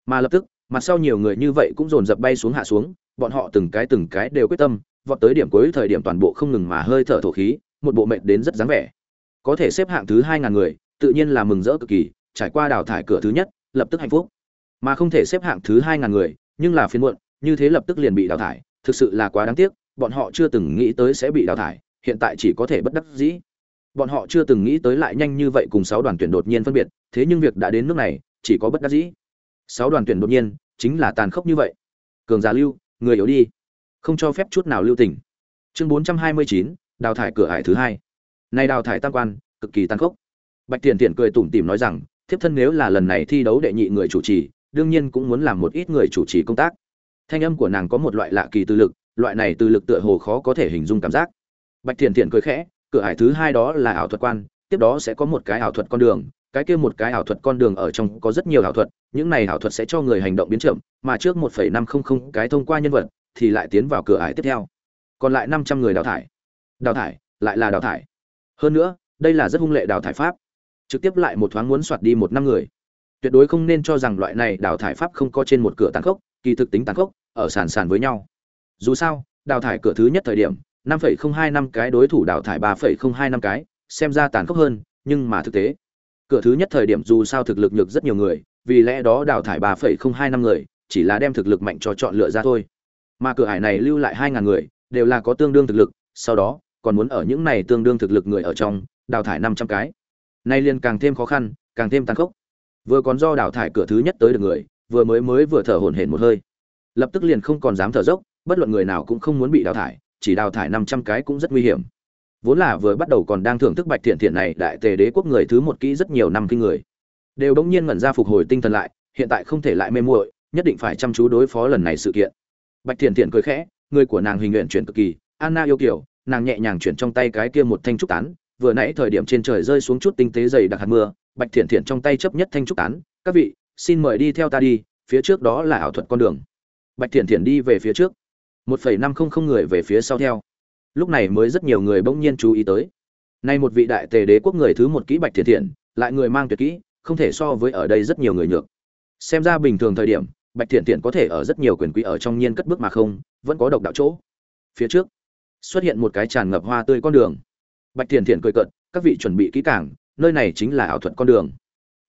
Mà lập tức, mặt sau nhiều người như vậy cũng dồn dập bay xuống hạ xuống, bọn họ từng cái từng cái đều quyết tâm, vọt tới điểm cuối thời điểm toàn bộ không ngừng mà hơi thở thổ khí, một bộ mệnh đến rất dáng vẻ. Có thể xếp hạng thứ hai ngàn người, tự nhiên là mừng rỡ cực kỳ, trải qua đào thải cửa thứ nhất, lập tức hạnh phúc. Mà không thể xếp hạng thứ hai ngàn người nhưng là phiền muộn, như thế lập tức liền bị đào thải, thực sự là quá đáng tiếc, bọn họ chưa từng nghĩ tới sẽ bị đào thải, hiện tại chỉ có thể bất đắc dĩ. Bọn họ chưa từng nghĩ tới lại nhanh như vậy cùng sáu đoàn tuyển đột nhiên phân biệt, thế nhưng việc đã đến nước này, chỉ có bất đắc dĩ. Sáu đoàn tuyển đột nhiên, chính là tàn khốc như vậy. Cường giả lưu, người yếu đi. Không cho phép chút nào lưu tình. Chương bốn trăm hai mươi chín, đào thải cửa hải thứ hai. Này đào thải tam quan, cực kỳ tàn khốc. Bạch tiền tiền cười tủm tỉm nói rằng, thiếp thân nếu là lần này thi đấu đệ nhị người chủ trì đương nhiên cũng muốn làm một ít người chủ trì công tác. Thanh âm của nàng có một loại lạ kỳ tư lực, loại này tư lực tựa hồ khó có thể hình dung cảm giác. Bạch tiền thiện cười khẽ, cửa ải thứ hai đó là ảo thuật quan, tiếp đó sẽ có một cái ảo thuật con đường, cái kia một cái ảo thuật con đường ở trong có rất nhiều ảo thuật, những này ảo thuật sẽ cho người hành động biến chậm, mà trước 1.500 cái thông qua nhân vật, thì lại tiến vào cửa ải tiếp theo. Còn lại 500 người đào thải. Đào thải, lại là đào thải. Hơn nữa, đây là rất hung lệ đào thải pháp. Trực tiếp lại một thoáng muốn soạt đi một năm người tuyệt đối không nên cho rằng loại này đào thải pháp không có trên một cửa tàn khốc, kỳ thực tính tàn khốc, ở sàn sàn với nhau. Dù sao, đào thải cửa thứ nhất thời điểm, năm phẩy không hai năm cái đối thủ đào thải ba phẩy không hai năm cái, xem ra tàn khốc hơn, nhưng mà thực tế, cửa thứ nhất thời điểm dù sao thực lực nhược rất nhiều người, vì lẽ đó đào thải ba phẩy không hai năm người, chỉ là đem thực lực mạnh cho chọn lựa ra thôi. Mà cửa hải này lưu lại hai ngàn người, đều là có tương đương thực lực, sau đó, còn muốn ở những này tương đương thực lực người ở trong, đào thải năm trăm cái. Nay liền càng thêm khó khăn, càng thêm tàn khốc vừa còn do đào thải cửa thứ nhất tới được người, vừa mới mới vừa thở hổn hển một hơi. Lập tức liền không còn dám thở dốc, bất luận người nào cũng không muốn bị đào thải, chỉ đào thải năm trăm cái cũng rất nguy hiểm. Vốn là vừa bắt đầu còn đang thưởng thức bạch thiện thiện này, đại tề đế quốc người thứ một kỹ rất nhiều năm kinh người. Đều bỗng nhiên ngẩn ra phục hồi tinh thần lại, hiện tại không thể lại mê muội, nhất định phải chăm chú đối phó lần này sự kiện. Bạch thiện thiện cười khẽ, người của nàng hình nguyện chuyển cực kỳ, anna yêu kiểu, nàng nhẹ nhàng chuyển trong tay cái kia một thanh trúc tán vừa nãy thời điểm trên trời rơi xuống chút tinh tế dày đặc hạt mưa, bạch thiện thiện trong tay chấp nhất thanh trúc tán, các vị, xin mời đi theo ta đi, phía trước đó là ảo thuật con đường. Bạch thiện thiện đi về phía trước. Một phẩy năm không không người về phía sau theo. Lúc này mới rất nhiều người bỗng nhiên chú ý tới. Nay một vị đại tề đế quốc người thứ một kỹ bạch thiện thiện lại người mang tuyệt kỹ, không thể so với ở đây rất nhiều người nhược. Xem ra bình thường thời điểm, bạch thiện thiện có thể ở rất nhiều quyền quý ở trong nhiên cất bước mà không, vẫn có độc đạo chỗ. Phía trước, xuất hiện một cái tràn ngập hoa tươi con đường bạch thiện thiện cười cợt, các vị chuẩn bị kỹ càng nơi này chính là ảo thuật con đường.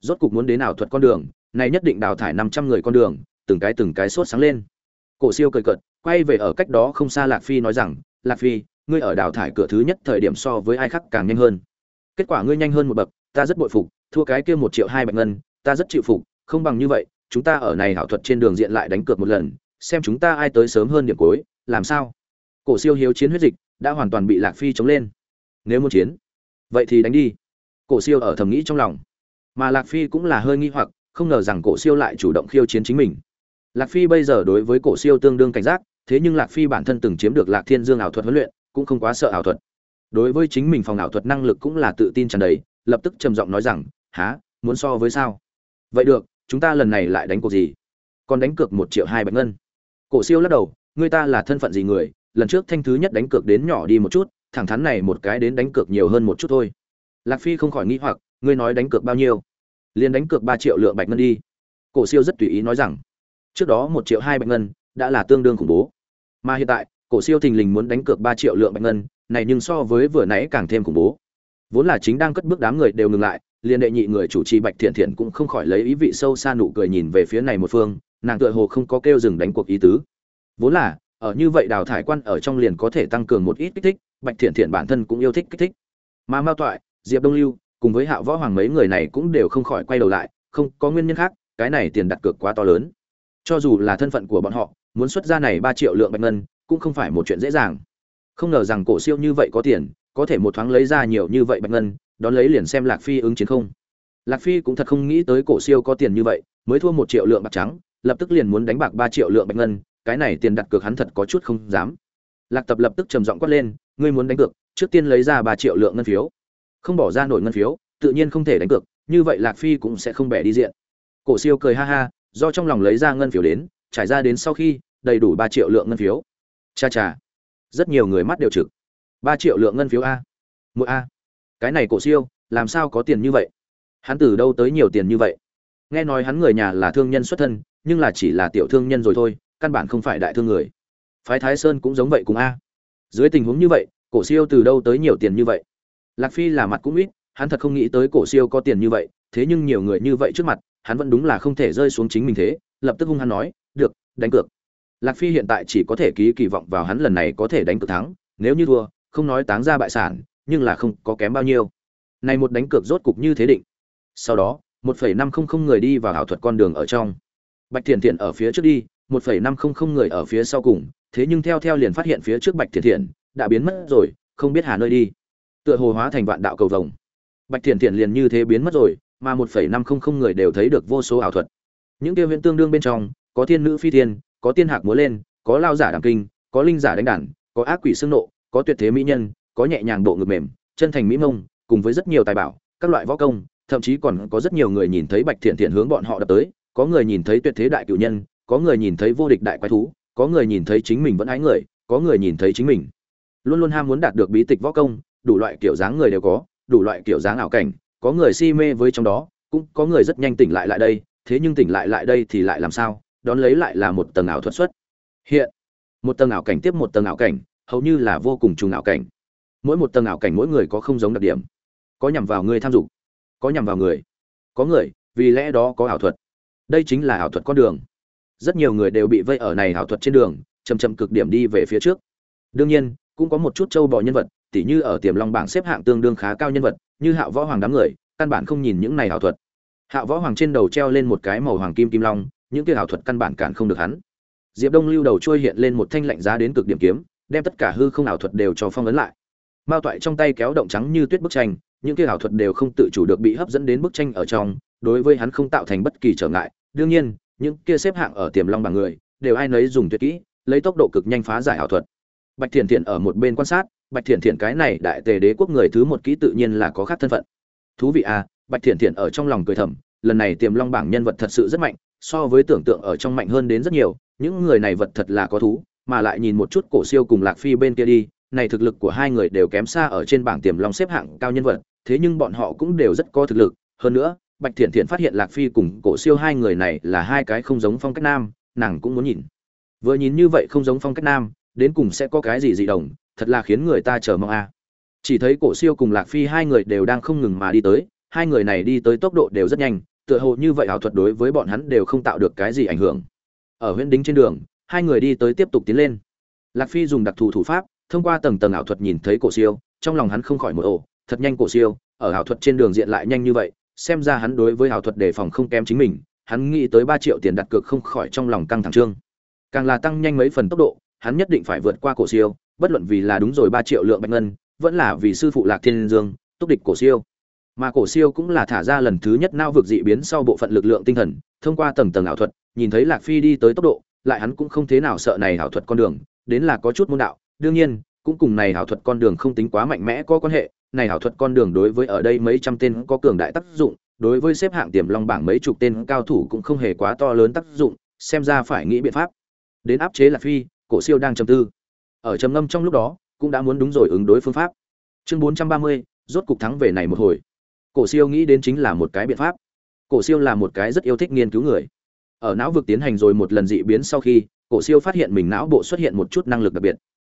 Rốt cục muốn đến ảo thuật con đường này nhất định đào thải năm trăm người con đường từng cái từng cái sốt sáng lên. Cổ siêu cười cợt quay về ở cách đó không xa lạc phi nói rằng lạc phi ngươi ở đào thải cửa thứ nhất thời điểm so với ai khác càng nhanh hơn. Kết quả ngươi nhanh hơn một bậc ta rất bội phục thua cái kia một triệu hai bạch ngân ta rất chịu phục không bằng như vậy chúng ta ở này ảo thuật trên đường diện lại đánh cược một lần xem chúng ta ai tới sớm hơn điểm cuối làm sao? Cổ siêu hiếu chiến huyết dịch đã hoàn toàn bị lạc phi chống lên nếu muốn chiến, vậy thì đánh đi. Cổ siêu ở thầm nghĩ trong lòng. Mà lạc phi cũng là hơi nghi hoặc, không ngờ rằng cổ siêu lại chủ động khiêu chiến chính mình. Lạc phi bây giờ đối với cổ siêu tương đương cảnh giác, thế nhưng lạc phi bản thân từng chiếm được lạc thiên dương ảo thuật huấn luyện, cũng không quá sợ ảo thuật. Đối với chính mình phòng ảo thuật năng lực cũng là tự tin tràn đầy, lập tức trầm giọng nói rằng há muốn so với sao? Vậy được, chúng ta lần này lại đánh cuộc gì? Còn đánh cược một triệu hai bạch ngân. Cổ siêu lắc đầu người ta là thân phận gì người? Lần trước thanh thứ nhất đánh cược đến nhỏ đi một chút thẳng thắn này một cái đến đánh cược nhiều hơn một chút thôi. Lạc phi không khỏi nghĩ hoặc, ngươi nói đánh cược bao nhiêu? Liền đánh cược ba triệu lượng bạch ngân đi. Cổ siêu rất tùy ý nói rằng, trước đó một triệu hai bạch ngân đã là tương đương khủng bố. Mà hiện tại, cổ siêu thình lình muốn đánh cược ba triệu lượng bạch ngân, này nhưng so với vừa nãy càng thêm khủng bố. Vốn là chính đang cất bước đám người đều ngừng lại liền đệ nhị người chủ trì bạch thiện thiện cũng không khỏi lấy ý vị sâu xa nụ cười nhìn về phía này một phương, nàng tựa hồ không có kêu dừng đánh cuộc ý tứ. Vốn là, ở như vậy đào thải quan ở trong liền có thể tăng cường một ít kích thích bạch thiện thiện bản thân cũng yêu thích kích thích. Mà mao toại, diệp đông lưu cùng với hạ võ hoàng mấy người này cũng đều không khỏi quay đầu lại, không có nguyên nhân khác, cái này tiền đặt cược quá to lớn. Cho dù là thân phận của bọn họ, muốn xuất ra này ba triệu lượng bạch ngân, cũng không phải một chuyện dễ dàng. Không ngờ rằng cổ siêu như vậy có tiền, có thể một thoáng lấy ra nhiều như vậy bạch ngân, đón lấy liền xem lạc phi ứng chiến không. Lạc phi cũng thật không nghĩ tới cổ siêu có tiền như vậy, mới thua một triệu lượng bạc trắng, lập tức liền muốn đánh bạc ba triệu lượng bạch ngân, cái này tiền đặt cược hắn thật có chút không dám. Lạc tập lập tức trầm giọng quát lên ngươi muốn đánh cược, trước tiên lấy ra ba triệu lượng ngân phiếu. Không bỏ ra nổi ngân phiếu, tự nhiên không thể đánh cược, như vậy lạc phi cũng sẽ không bẻ đi diện. Cổ siêu cười ha ha, do trong lòng lấy ra ngân phiếu đến, trải ra đến sau khi, đầy đủ ba triệu lượng ngân phiếu. Cha cha, rất nhiều người mắt đều trực. Ba triệu lượng ngân phiếu a. Mỗi a. Cái này cổ siêu, làm sao có tiền như vậy? Hắn từ đâu tới nhiều tiền như vậy? Nghe nói hắn người nhà là thương nhân xuất thân, nhưng là chỉ là tiểu thương nhân rồi thôi, căn bản không phải đại thương người. Phái thái sơn cũng giống vậy cùng a dưới tình huống như vậy, cổ siêu từ đâu tới nhiều tiền như vậy? Lạc phi là mặt cũng ít, hắn thật không nghĩ tới cổ siêu có tiền như vậy, thế nhưng nhiều người như vậy trước mặt, hắn vẫn đúng là không thể rơi xuống chính mình thế, lập tức hung hắn nói, được, đánh cược. Lạc phi hiện tại chỉ có thể ký kỳ vọng vào hắn lần này có thể đánh cược thắng, nếu như thua, không nói táng ra bại sản, nhưng là không có kém bao nhiêu. Này một đánh cược rốt cục như thế định. Sau đó, một phẩy năm không không người đi vào ảo thuật con đường ở trong. Bạch thiện thiện ở phía trước đi, một phẩy năm không không người ở phía sau cùng thế nhưng theo theo liền phát hiện phía trước bạch thiện thiện đã biến mất rồi, không biết hà nơi đi. Tựa hồ hóa thành vạn đạo cầu vồng. Bạch thiện thiện liền như thế biến mất rồi, mà một phẩy năm không không người đều thấy được vô số ảo thuật. Những tiêu huyễn tương đương bên trong, có thiên nữ phi thiên, có tiên hạc múa lên, có lao giả đàng kinh, có linh giả đánh đàn, có ác quỷ xương nộ, có tuyệt thế mỹ nhân, có nhẹ nhàng độ ngực mềm, chân thành mỹ mông, cùng với rất nhiều tài bảo, các loại võ công, thậm chí còn có rất nhiều người nhìn thấy bạch thiện thiện hướng bọn họ đập tới, có người nhìn thấy tuyệt thế đại cựu nhân, có người nhìn thấy vô địch đại quái thú có người nhìn thấy chính mình vẫn ái người, có người nhìn thấy chính mình. Luôn luôn ham muốn đạt được bí tịch võ công, đủ loại kiểu dáng người đều có, đủ loại kiểu dáng ảo cảnh, có người si mê với trong đó, cũng có người rất nhanh tỉnh lại lại đây, thế nhưng tỉnh lại lại đây thì lại làm sao? Đón lấy lại là một tầng ảo thuật xuất. Hiện, một tầng ảo cảnh tiếp một tầng ảo cảnh, hầu như là vô cùng trùng ảo cảnh. Mỗi một tầng ảo cảnh mỗi người có không giống đặc điểm. Có nhằm vào người tham dục, có nhằm vào người. Có người, vì lẽ đó có ảo thuật. Đây chính là ảo thuật con đường rất nhiều người đều bị vây ở này ảo thuật trên đường chầm chậm cực điểm đi về phía trước. Đương nhiên, cũng có một chút châu bò nhân vật, tỉ như ở tiềm long bảng xếp hạng tương đương khá cao nhân vật, như hạo võ hoàng đám người, căn bản không nhìn những này ảo thuật. Hạo võ hoàng trên đầu treo lên một cái màu hoàng kim kim long, những kia ảo thuật căn bản cản không được hắn. Diệp đông lưu đầu trôi hiện lên một thanh lạnh giá đến cực điểm kiếm, đem tất cả hư không ảo thuật đều cho phong ấn lại. Mao toại trong tay kéo động trắng như tuyết bức tranh, những kia ảo thuật đều không tự chủ được bị hấp dẫn đến bức tranh ở trong, đối với hắn không tạo thành bất kỳ trở ngại. Đương nhiên những kia xếp hạng ở tiềm long bằng người, đều ai nấy dùng tuyệt kỹ, lấy tốc độ cực nhanh phá giải ảo thuật. Bạch thiện thiện ở một bên quan sát, bạch thiện thiện cái này đại tề đế quốc người thứ một kỹ tự nhiên là có khác thân phận. Thú vị à bạch thiện thiện ở trong lòng cười thầm, lần này tiềm long bảng nhân vật thật sự rất mạnh, so với tưởng tượng ở trong mạnh hơn đến rất nhiều, những người này vật thật là có thú, mà lại nhìn một chút cổ siêu cùng lạc phi bên kia đi, này thực lực của hai người đều kém xa ở trên bảng tiềm long xếp hạng cao nhân vật, thế nhưng bọn họ cũng đều rất có thực lực, hơn nữa bạch thiện thiện phát hiện lạc phi cùng cổ siêu hai người này là hai cái không giống phong cách nam, nàng cũng muốn nhìn. Vừa nhìn như vậy không giống phong cách nam, đến cùng sẽ có cái gì dị đồng thật là khiến người ta chờ mong a. Chỉ thấy cổ siêu cùng lạc phi hai người đều đang không ngừng mà đi tới, hai người này đi tới tốc độ đều rất nhanh, tựa hồ như vậy ảo thuật đối với bọn hắn đều không tạo được cái gì ảnh hưởng. Ở huyện đính trên đường, hai người đi tới tiếp tục tiến lên. Lạc phi dùng đặc thù thủ pháp, thông qua tầng tầng ảo thuật nhìn thấy cổ siêu, trong lòng hắn không khỏi một ổ, thật nhanh cổ siêu, ở ảo thuật trên đường diện lại nhanh như vậy xem ra hắn đối với ảo thuật đề phòng không kém chính mình, hắn nghĩ tới ba triệu tiền đặt cược không khỏi trong lòng căng thẳng trương. Càng là tăng nhanh mấy phần tốc độ, hắn nhất định phải vượt qua cổ siêu, bất luận vì là đúng rồi ba triệu lượng bạch ngân, vẫn là vì sư phụ lạc thiên dương, túc địch cổ siêu. Mà cổ siêu cũng là thả ra lần thứ nhất nao vực dị biến sau bộ phận lực lượng tinh thần, thông qua tầng tầng ảo thuật, nhìn thấy lạc phi đi tới tốc độ, lại hắn cũng không thế nào sợ này ảo thuật con đường, đến là có chút môn đạo. Đương nhiên, cũng cùng này ảo thuật con đường không tính quá mạnh mẽ có quan hệ này ảo thuật con đường đối với ở đây mấy trăm tên có cường đại tác dụng, đối với xếp hạng tiềm long bảng mấy chục tên cao thủ cũng không hề quá to lớn tác dụng, xem ra phải nghĩ biện pháp. Đến áp chế lạc phi, cổ siêu đang trầm tư. Ở trầm ngâm trong lúc đó, cũng đã muốn đúng rồi ứng đối phương pháp. Chương bốn trăm ba mươi, rốt cục thắng về này một hồi. Cổ siêu nghĩ đến chính là một cái biện pháp. Cổ siêu là một cái rất yêu thích nghiên cứu người. Ở não vực tiến hành rồi một lần dị biến sau khi, cổ siêu phát hiện mình não bộ xuất hiện một chút năng lực đặc biệt.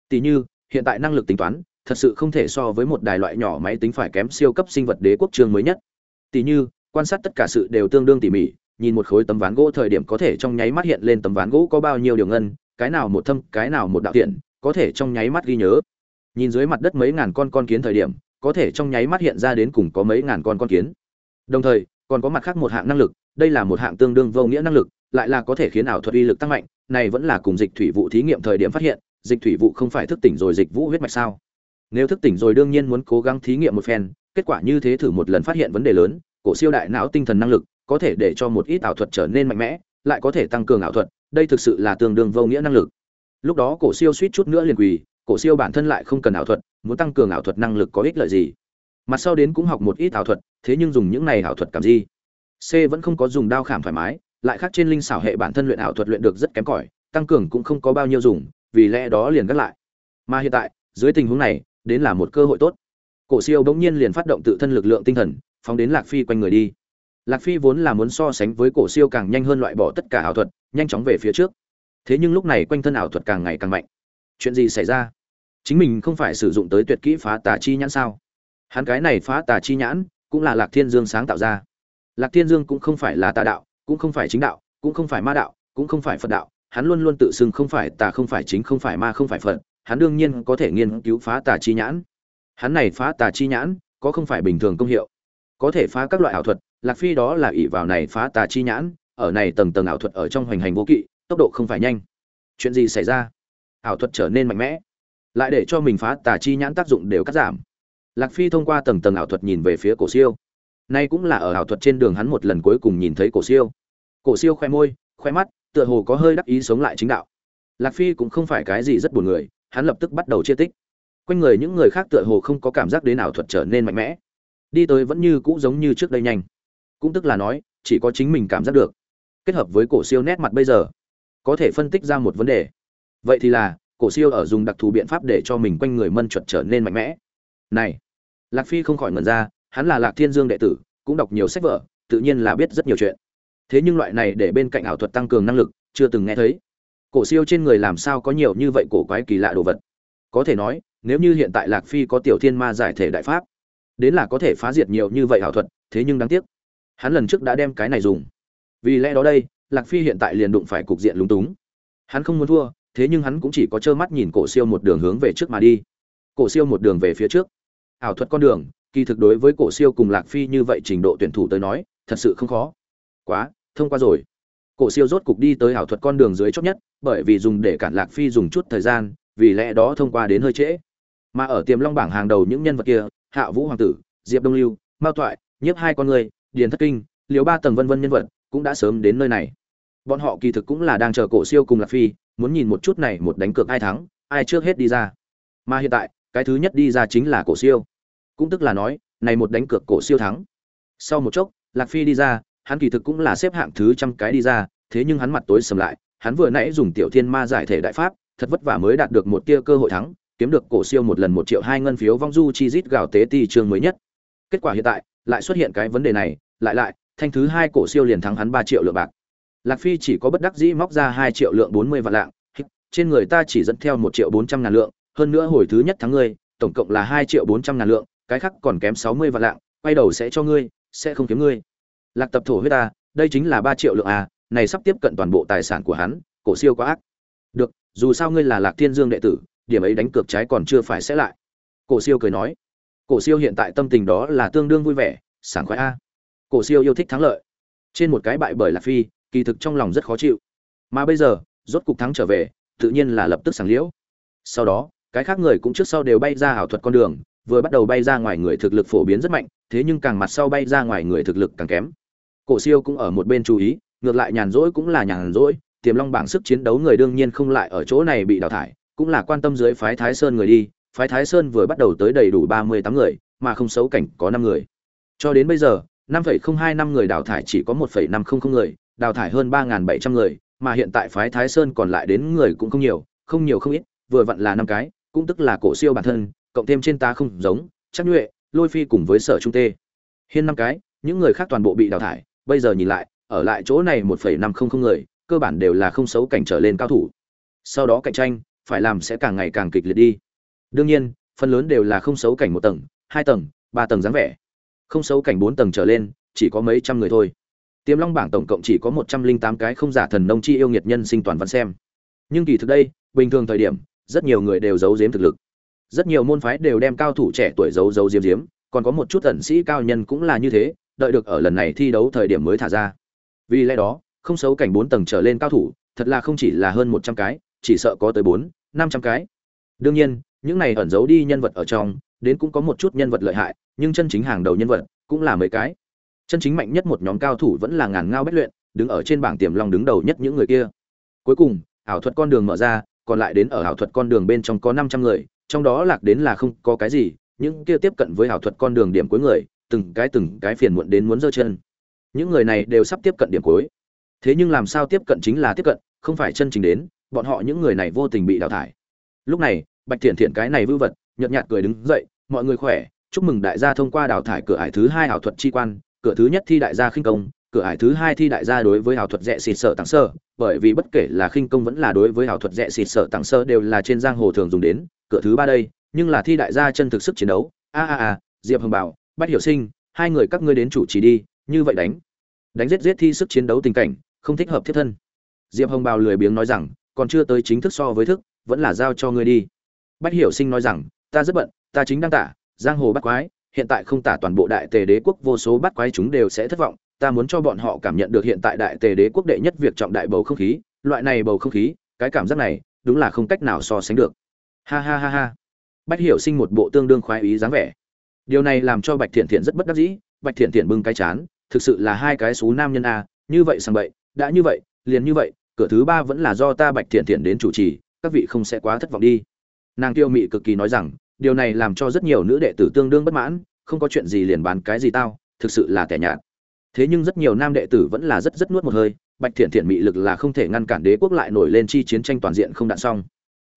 Tỷ như, hiện tại năng lực tính toán thật sự không thể so với một đài loại nhỏ máy tính phải kém siêu cấp sinh vật đế quốc trường mới nhất. Tỷ như, quan sát tất cả sự đều tương đương tỉ mỉ, nhìn một khối tấm ván gỗ thời điểm có thể trong nháy mắt hiện lên tấm ván gỗ có bao nhiêu điều ngân, cái nào một thâm, cái nào một đạo tiện, có thể trong nháy mắt ghi nhớ. Nhìn dưới mặt đất mấy ngàn con con kiến thời điểm, có thể trong nháy mắt hiện ra đến cùng có mấy ngàn con con kiến. Đồng thời, còn có mặt khác một hạng năng lực, đây là một hạng tương đương vô nghĩa năng lực, lại là có thể khiến ảo thuật uy lực tăng mạnh, này vẫn là cùng dịch thủy vụ thí nghiệm thời điểm phát hiện, dịch thủy vụ không phải thức tỉnh rồi dịch vũ huyết mạch sao? Nếu thức tỉnh rồi đương nhiên muốn cố gắng thí nghiệm một phen, kết quả như thế thử một lần phát hiện vấn đề lớn, cổ siêu đại não tinh thần năng lực có thể để cho một ít ảo thuật trở nên mạnh mẽ, lại có thể tăng cường ảo thuật, đây thực sự là tương đương vô nghĩa năng lực. Lúc đó cổ siêu suýt chút nữa liền quỳ, cổ siêu bản thân lại không cần ảo thuật, muốn tăng cường ảo thuật năng lực có ích lợi gì? Mặt sau đến cũng học một ít ảo thuật, thế nhưng dùng những này ảo thuật cảm gì? C vẫn không có dùng đao khảm thoải mái, lại khác trên linh xảo hệ bản thân luyện ảo thuật luyện được rất kém cỏi, tăng cường cũng không có bao nhiêu dùng, vì lẽ đó liền gác lại. Mà hiện tại, dưới tình huống này đến là một cơ hội tốt. Cổ siêu bỗng nhiên liền phát động tự thân lực lượng tinh thần, phóng đến lạc phi quanh người đi. Lạc phi vốn là muốn so sánh với cổ siêu càng nhanh hơn loại bỏ tất cả ảo thuật, nhanh chóng về phía trước. Thế nhưng lúc này quanh thân ảo thuật càng ngày càng mạnh. Chuyện gì xảy ra? Chính mình không phải sử dụng tới tuyệt kỹ phá tà chi nhãn sao? Hắn cái này phá tà chi nhãn, cũng là lạc thiên dương sáng tạo ra. Lạc thiên dương cũng không phải là tà đạo, cũng không phải chính đạo, cũng không phải ma đạo, cũng không phải phật đạo. Hắn luôn luôn tự xưng không phải tà, không phải chính, không phải ma, không phải phật hắn đương nhiên có thể nghiên cứu phá tà chi nhãn. Hắn này phá tà chi nhãn, có không phải bình thường công hiệu. Có thể phá các loại ảo thuật, lạc phi đó là ỷ vào này phá tà chi nhãn, ở này tầng tầng ảo thuật ở trong hoành hành vô kỵ, tốc độ không phải nhanh. Chuyện gì xảy ra? Ảo thuật trở nên mạnh mẽ, lại để cho mình phá tà chi nhãn tác dụng đều cắt giảm. Lạc phi thông qua tầng tầng ảo thuật nhìn về phía cổ siêu. Nay cũng là ở ảo thuật trên đường hắn một lần cuối cùng nhìn thấy cổ siêu. Cổ siêu khoe môi khoe mắt, tựa hồ có hơi đắc ý sống lại chính đạo. Lạc phi cũng không phải cái gì rất buồn người hắn lập tức bắt đầu chia tích. Quanh người những người khác tựa hồ không có cảm giác đến ảo thuật trở nên mạnh mẽ. Đi tới vẫn như cũ giống như trước đây nhanh. Cũng tức là nói, chỉ có chính mình cảm giác được. Kết hợp với cổ siêu nét mặt bây giờ, có thể phân tích ra một vấn đề. Vậy thì là, cổ siêu ở dùng đặc thù biện pháp để cho mình quanh người mân chuột trở nên mạnh mẽ. Này, lạc phi không khỏi ngẩn ra, hắn là lạc thiên dương đệ tử, cũng đọc nhiều sách vở, tự nhiên là biết rất nhiều chuyện. Thế nhưng loại này để bên cạnh ảo thuật tăng cường năng lực, chưa từng nghe thấy cổ siêu trên người làm sao có nhiều như vậy cổ quái kỳ lạ đồ vật? Có thể nói, nếu như hiện tại lạc phi có tiểu thiên ma giải thể đại pháp, đến là có thể phá diệt nhiều như vậy ảo thuật, thế nhưng đáng tiếc, hắn lần trước đã đem cái này dùng. Vì lẽ đó đây, lạc phi hiện tại liền đụng phải cục diện lúng túng. Hắn không muốn thua, thế nhưng hắn cũng chỉ có trơ mắt nhìn cổ siêu một đường hướng về trước mà đi. Cổ siêu một đường về phía trước. Ảo thuật con đường, kỳ thực đối với cổ siêu cùng lạc phi như vậy trình độ tuyển thủ tới nói, thật sự không khó. Quá, thông qua rồi cổ siêu rốt cục đi tới ảo thuật con đường dưới chót nhất, bởi vì dùng để cản lạc phi dùng chút thời gian, vì lẽ đó thông qua đến hơi trễ. Mà ở tiềm long bảng hàng đầu những nhân vật kia, hạ vũ hoàng tử, diệp đông lưu, mao toại nhiếp hai con người, điền thất kinh, Liễu ba tầng vân vân nhân vật cũng đã sớm đến nơi này. Bọn họ kỳ thực cũng là đang chờ cổ siêu cùng lạc phi, muốn nhìn một chút này một đánh cược ai thắng, ai trước hết đi ra. Mà hiện tại, cái thứ nhất đi ra chính là cổ siêu. Cũng tức là nói, này một đánh cược cổ siêu thắng. Sau một chốc, lạc phi đi ra hắn kỳ thực cũng là xếp hạng thứ trăm cái đi ra, thế nhưng hắn mặt tối sầm lại, hắn vừa nãy dùng tiểu thiên ma giải thể đại pháp, thật vất vả mới đạt được một tia cơ hội thắng, kiếm được cổ siêu một lần một triệu hai ngân phiếu vong du chi rít gạo tế ti trường mới nhất. Kết quả hiện tại, lại xuất hiện cái vấn đề này, lại lại, thanh thứ hai cổ siêu liền thắng hắn ba triệu lượng bạc. Lạc phi chỉ có bất đắc dĩ móc ra hai triệu lượng bốn mươi vạn lạng trên người ta chỉ dẫn theo một triệu bốn trăm ngàn lượng, hơn nữa hồi thứ nhất thắng ngươi, tổng cộng là hai triệu bốn trăm ngàn lượng, cái khác còn kém sáu mươi vạn lạng, quay đầu sẽ cho ngươi, sẽ không kiếm ngươi lạc tập thổ huyết ta đây chính là ba triệu lượng a, này sắp tiếp cận toàn bộ tài sản của hắn cổ siêu quá ác. Được dù sao ngươi là lạc thiên dương đệ tử điểm ấy đánh cược trái còn chưa phải sẽ lại. Cổ siêu cười nói. Cổ siêu hiện tại tâm tình đó là tương đương vui vẻ sảng khoái a. Cổ siêu yêu thích thắng lợi. Trên một cái bại bởi lạc phi kỳ thực trong lòng rất khó chịu. Mà bây giờ rốt cục thắng trở về tự nhiên là lập tức sảng liễu. Sau đó cái khác người cũng trước sau đều bay ra ảo thuật con đường vừa bắt đầu bay ra ngoài người thực lực phổ biến rất mạnh thế nhưng càng mặt sau bay ra ngoài người thực lực càng kém cổ siêu cũng ở một bên chú ý, ngược lại nhàn rỗi cũng là nhàn rỗi, tiềm long bảng sức chiến đấu người đương nhiên không lại ở chỗ này bị đào thải, cũng là quan tâm dưới phái thái sơn người đi, phái thái sơn vừa bắt đầu tới đầy đủ ba mươi tám người, mà không xấu cảnh có năm người. Cho đến bây giờ, năm phẩy không hai năm người đào thải chỉ có một phẩy năm không không người, đào thải hơn ba bảy trăm người, mà hiện tại phái thái sơn còn lại đến người cũng không nhiều không nhiều không ít, vừa vặn là năm cái, cũng tức là cổ siêu bản thân, cộng thêm trên ta không giống chắc nhuệ, lôi phi cùng với sở trung tê. Hiên năm cái, những người khác toàn bộ bị đào thải bây giờ nhìn lại, ở lại chỗ này một phẩy năm không không người, cơ bản đều là không xấu cảnh trở lên cao thủ. Sau đó cạnh tranh, phải làm sẽ càng ngày càng kịch liệt đi. Đương nhiên, phần lớn đều là không xấu cảnh một tầng, hai tầng, ba tầng dáng vẻ. Không xấu cảnh bốn tầng trở lên, chỉ có mấy trăm người thôi. Tiềm long bảng tổng cộng chỉ có một trăm linh tám cái không giả thần nông chi yêu nghiệt nhân sinh toàn văn xem. Nhưng kỳ thực đây, bình thường thời điểm, rất nhiều người đều giấu giếm thực lực. Rất nhiều môn phái đều đem cao thủ trẻ tuổi giấu giấu diếm diếm còn có một chút ẩn sĩ cao nhân cũng là như thế đợi được ở lần này thi đấu thời điểm mới thả ra. Vì lẽ đó, không xấu cảnh bốn tầng trở lên cao thủ, thật là không chỉ là hơn một trăm cái, chỉ sợ có tới bốn, năm trăm cái. Đương nhiên, những này ẩn giấu đi nhân vật ở trong, đến cũng có một chút nhân vật lợi hại, nhưng chân chính hàng đầu nhân vật cũng là mấy cái. Chân chính mạnh nhất một nhóm cao thủ vẫn là ngàn ngao bách luyện, đứng ở trên bảng tiềm long đứng đầu nhất những người kia. Cuối cùng, ảo thuật con đường mở ra, còn lại đến ở ảo thuật con đường bên trong có năm trăm người, trong đó lạc đến là không có cái gì, những kia tiếp cận với ảo thuật con đường điểm cuối người từng cái từng cái phiền muộn đến muốn giơ chân. Những người này đều sắp tiếp cận điểm cuối. Thế nhưng làm sao tiếp cận chính là tiếp cận, không phải chân chính đến, bọn họ những người này vô tình bị đào thải. Lúc này, bạch thiện thiện cái này vư vật, nhợt nhạt cười đứng dậy, mọi người khỏe, chúc mừng đại gia thông qua đào thải cửa ải thứ hai ảo thuật chi quan, cửa thứ nhất thi đại gia khinh công, cửa ải thứ hai thi đại gia đối với ảo thuật rẻ xịt sợ tặng sơ, bởi vì bất kể là khinh công vẫn là đối với ảo thuật rẻ xịt sợ tặng sơ đều là trên giang hồ thường dùng đến, cửa thứ ba đây, nhưng là thi đại gia chân thực sức chiến đấu, a a a, diệp hồng bảo bách hiểu sinh, hai người các ngươi đến chủ trì đi, như vậy đánh. Đánh giết giết thi sức chiến đấu tình cảnh, không thích hợp thiết thân. Diệp hồng bào lười biếng nói rằng, còn chưa tới chính thức so với thức, vẫn là giao cho ngươi đi. Bách hiểu sinh nói rằng, ta rất bận, ta chính đang tả, giang hồ bắt quái, hiện tại không tả toàn bộ đại tề đế quốc, vô số bắt quái chúng đều sẽ thất vọng. Ta muốn cho bọn họ cảm nhận được hiện tại đại tề đế quốc đệ nhất việc trọng đại bầu không khí, loại này bầu không khí, cái cảm giác này, đúng là không cách nào so sánh được. Ha ha ha ha. Bách hiểu sinh một bộ tương đương khoái ý dáng vẻ điều này làm cho bạch thiện thiện rất bất đắc dĩ, bạch thiện thiện bưng cái chán, thực sự là hai cái xú nam nhân a, như vậy sang vậy đã như vậy, liền như vậy, cửa thứ ba vẫn là do ta bạch thiện thiện đến chủ trì, các vị không sẽ quá thất vọng đi. Nàng tiêu mị cực kỳ nói rằng, điều này làm cho rất nhiều nữ đệ tử tương đương bất mãn, không có chuyện gì liền bán cái gì tao, thực sự là tẻ nhạt. Thế nhưng rất nhiều nam đệ tử vẫn là rất rất nuốt một hơi, bạch thiện thiện mị lực là không thể ngăn cản đế quốc lại nổi lên chi chiến tranh toàn diện không đạn xong.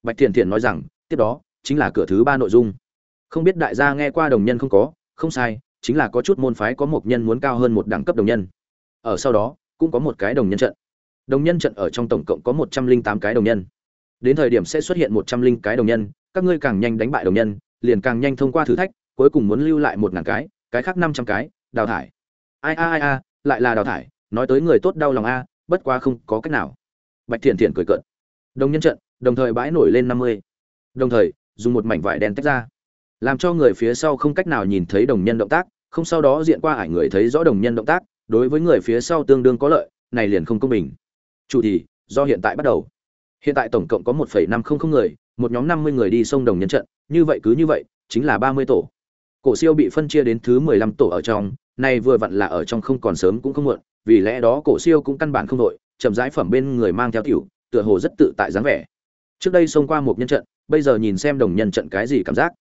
Bạch thiện thiện nói rằng, tiếp đó, chính là cửa thứ ba nội dung không biết đại gia nghe qua đồng nhân không có, không sai, chính là có chút môn phái có một nhân muốn cao hơn một đẳng cấp đồng nhân. Ở sau đó, cũng có một cái đồng nhân trận. Đồng nhân trận ở trong tổng cộng có một trăm linh tám cái đồng nhân. Đến thời điểm sẽ xuất hiện một trăm linh cái đồng nhân, các ngươi càng nhanh đánh bại đồng nhân, liền càng nhanh thông qua thử thách, cuối cùng muốn lưu lại một ngàn cái cái khác năm trăm cái, đào thải. Ai a ai a lại là đào thải, nói tới người tốt đau lòng a, bất quá không có cách nào. Bạch thiện thiện cười cợt. Đồng nhân trận, đồng thời bãi nổi lên năm mươi. Đồng thời, dùng một mảnh vải đen tách ra làm cho người phía sau không cách nào nhìn thấy đồng nhân động tác, không sau đó diện qua ải người thấy rõ đồng nhân động tác, đối với người phía sau tương đương có lợi, này liền không công bình. Chủ thì, do hiện tại bắt đầu. Hiện tại tổng cộng có một năm không không người, một nhóm năm mươi người đi sông đồng nhân trận, như vậy cứ như vậy, chính là ba mươi tổ. Cổ siêu bị phân chia đến thứ mười lăm tổ ở trong này vừa vặn là ở trong không còn sớm cũng không muộn, vì lẽ đó cổ siêu cũng căn bản không đội, chậm rãi phẩm bên người mang theo tiểu, tựa hồ rất tự tại dáng vẻ. Trước đây xông qua một nhân trận, bây giờ nhìn xem đồng nhân trận cái gì cảm giác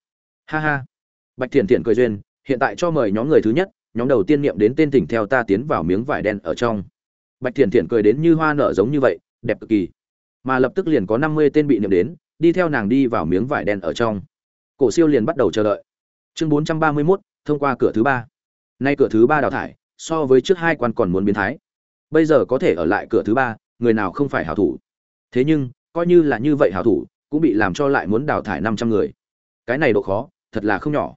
ha ha. Bạch thiện thiện cười duyên hiện tại cho mời nhóm người thứ nhất nhóm đầu tiên niệm đến tên tỉnh theo ta tiến vào miếng vải đen ở trong. Bạch thiện thiện cười đến như hoa nở giống như vậy đẹp cực kỳ. Mà lập tức liền có năm mươi tên bị niệm đến đi theo nàng đi vào miếng vải đen ở trong. Cổ siêu liền bắt đầu chờ đợi. Chương bốn trăm ba mươi 431, thông qua cửa thứ ba. Nay cửa thứ ba đào thải so với trước hai quan còn muốn biến thái. Bây giờ có thể ở lại cửa thứ ba người nào không phải hảo thủ? Thế nhưng coi như là như vậy hảo thủ cũng bị làm cho lại muốn đào thải năm trăm người. Cái này độ khó thật là không nhỏ.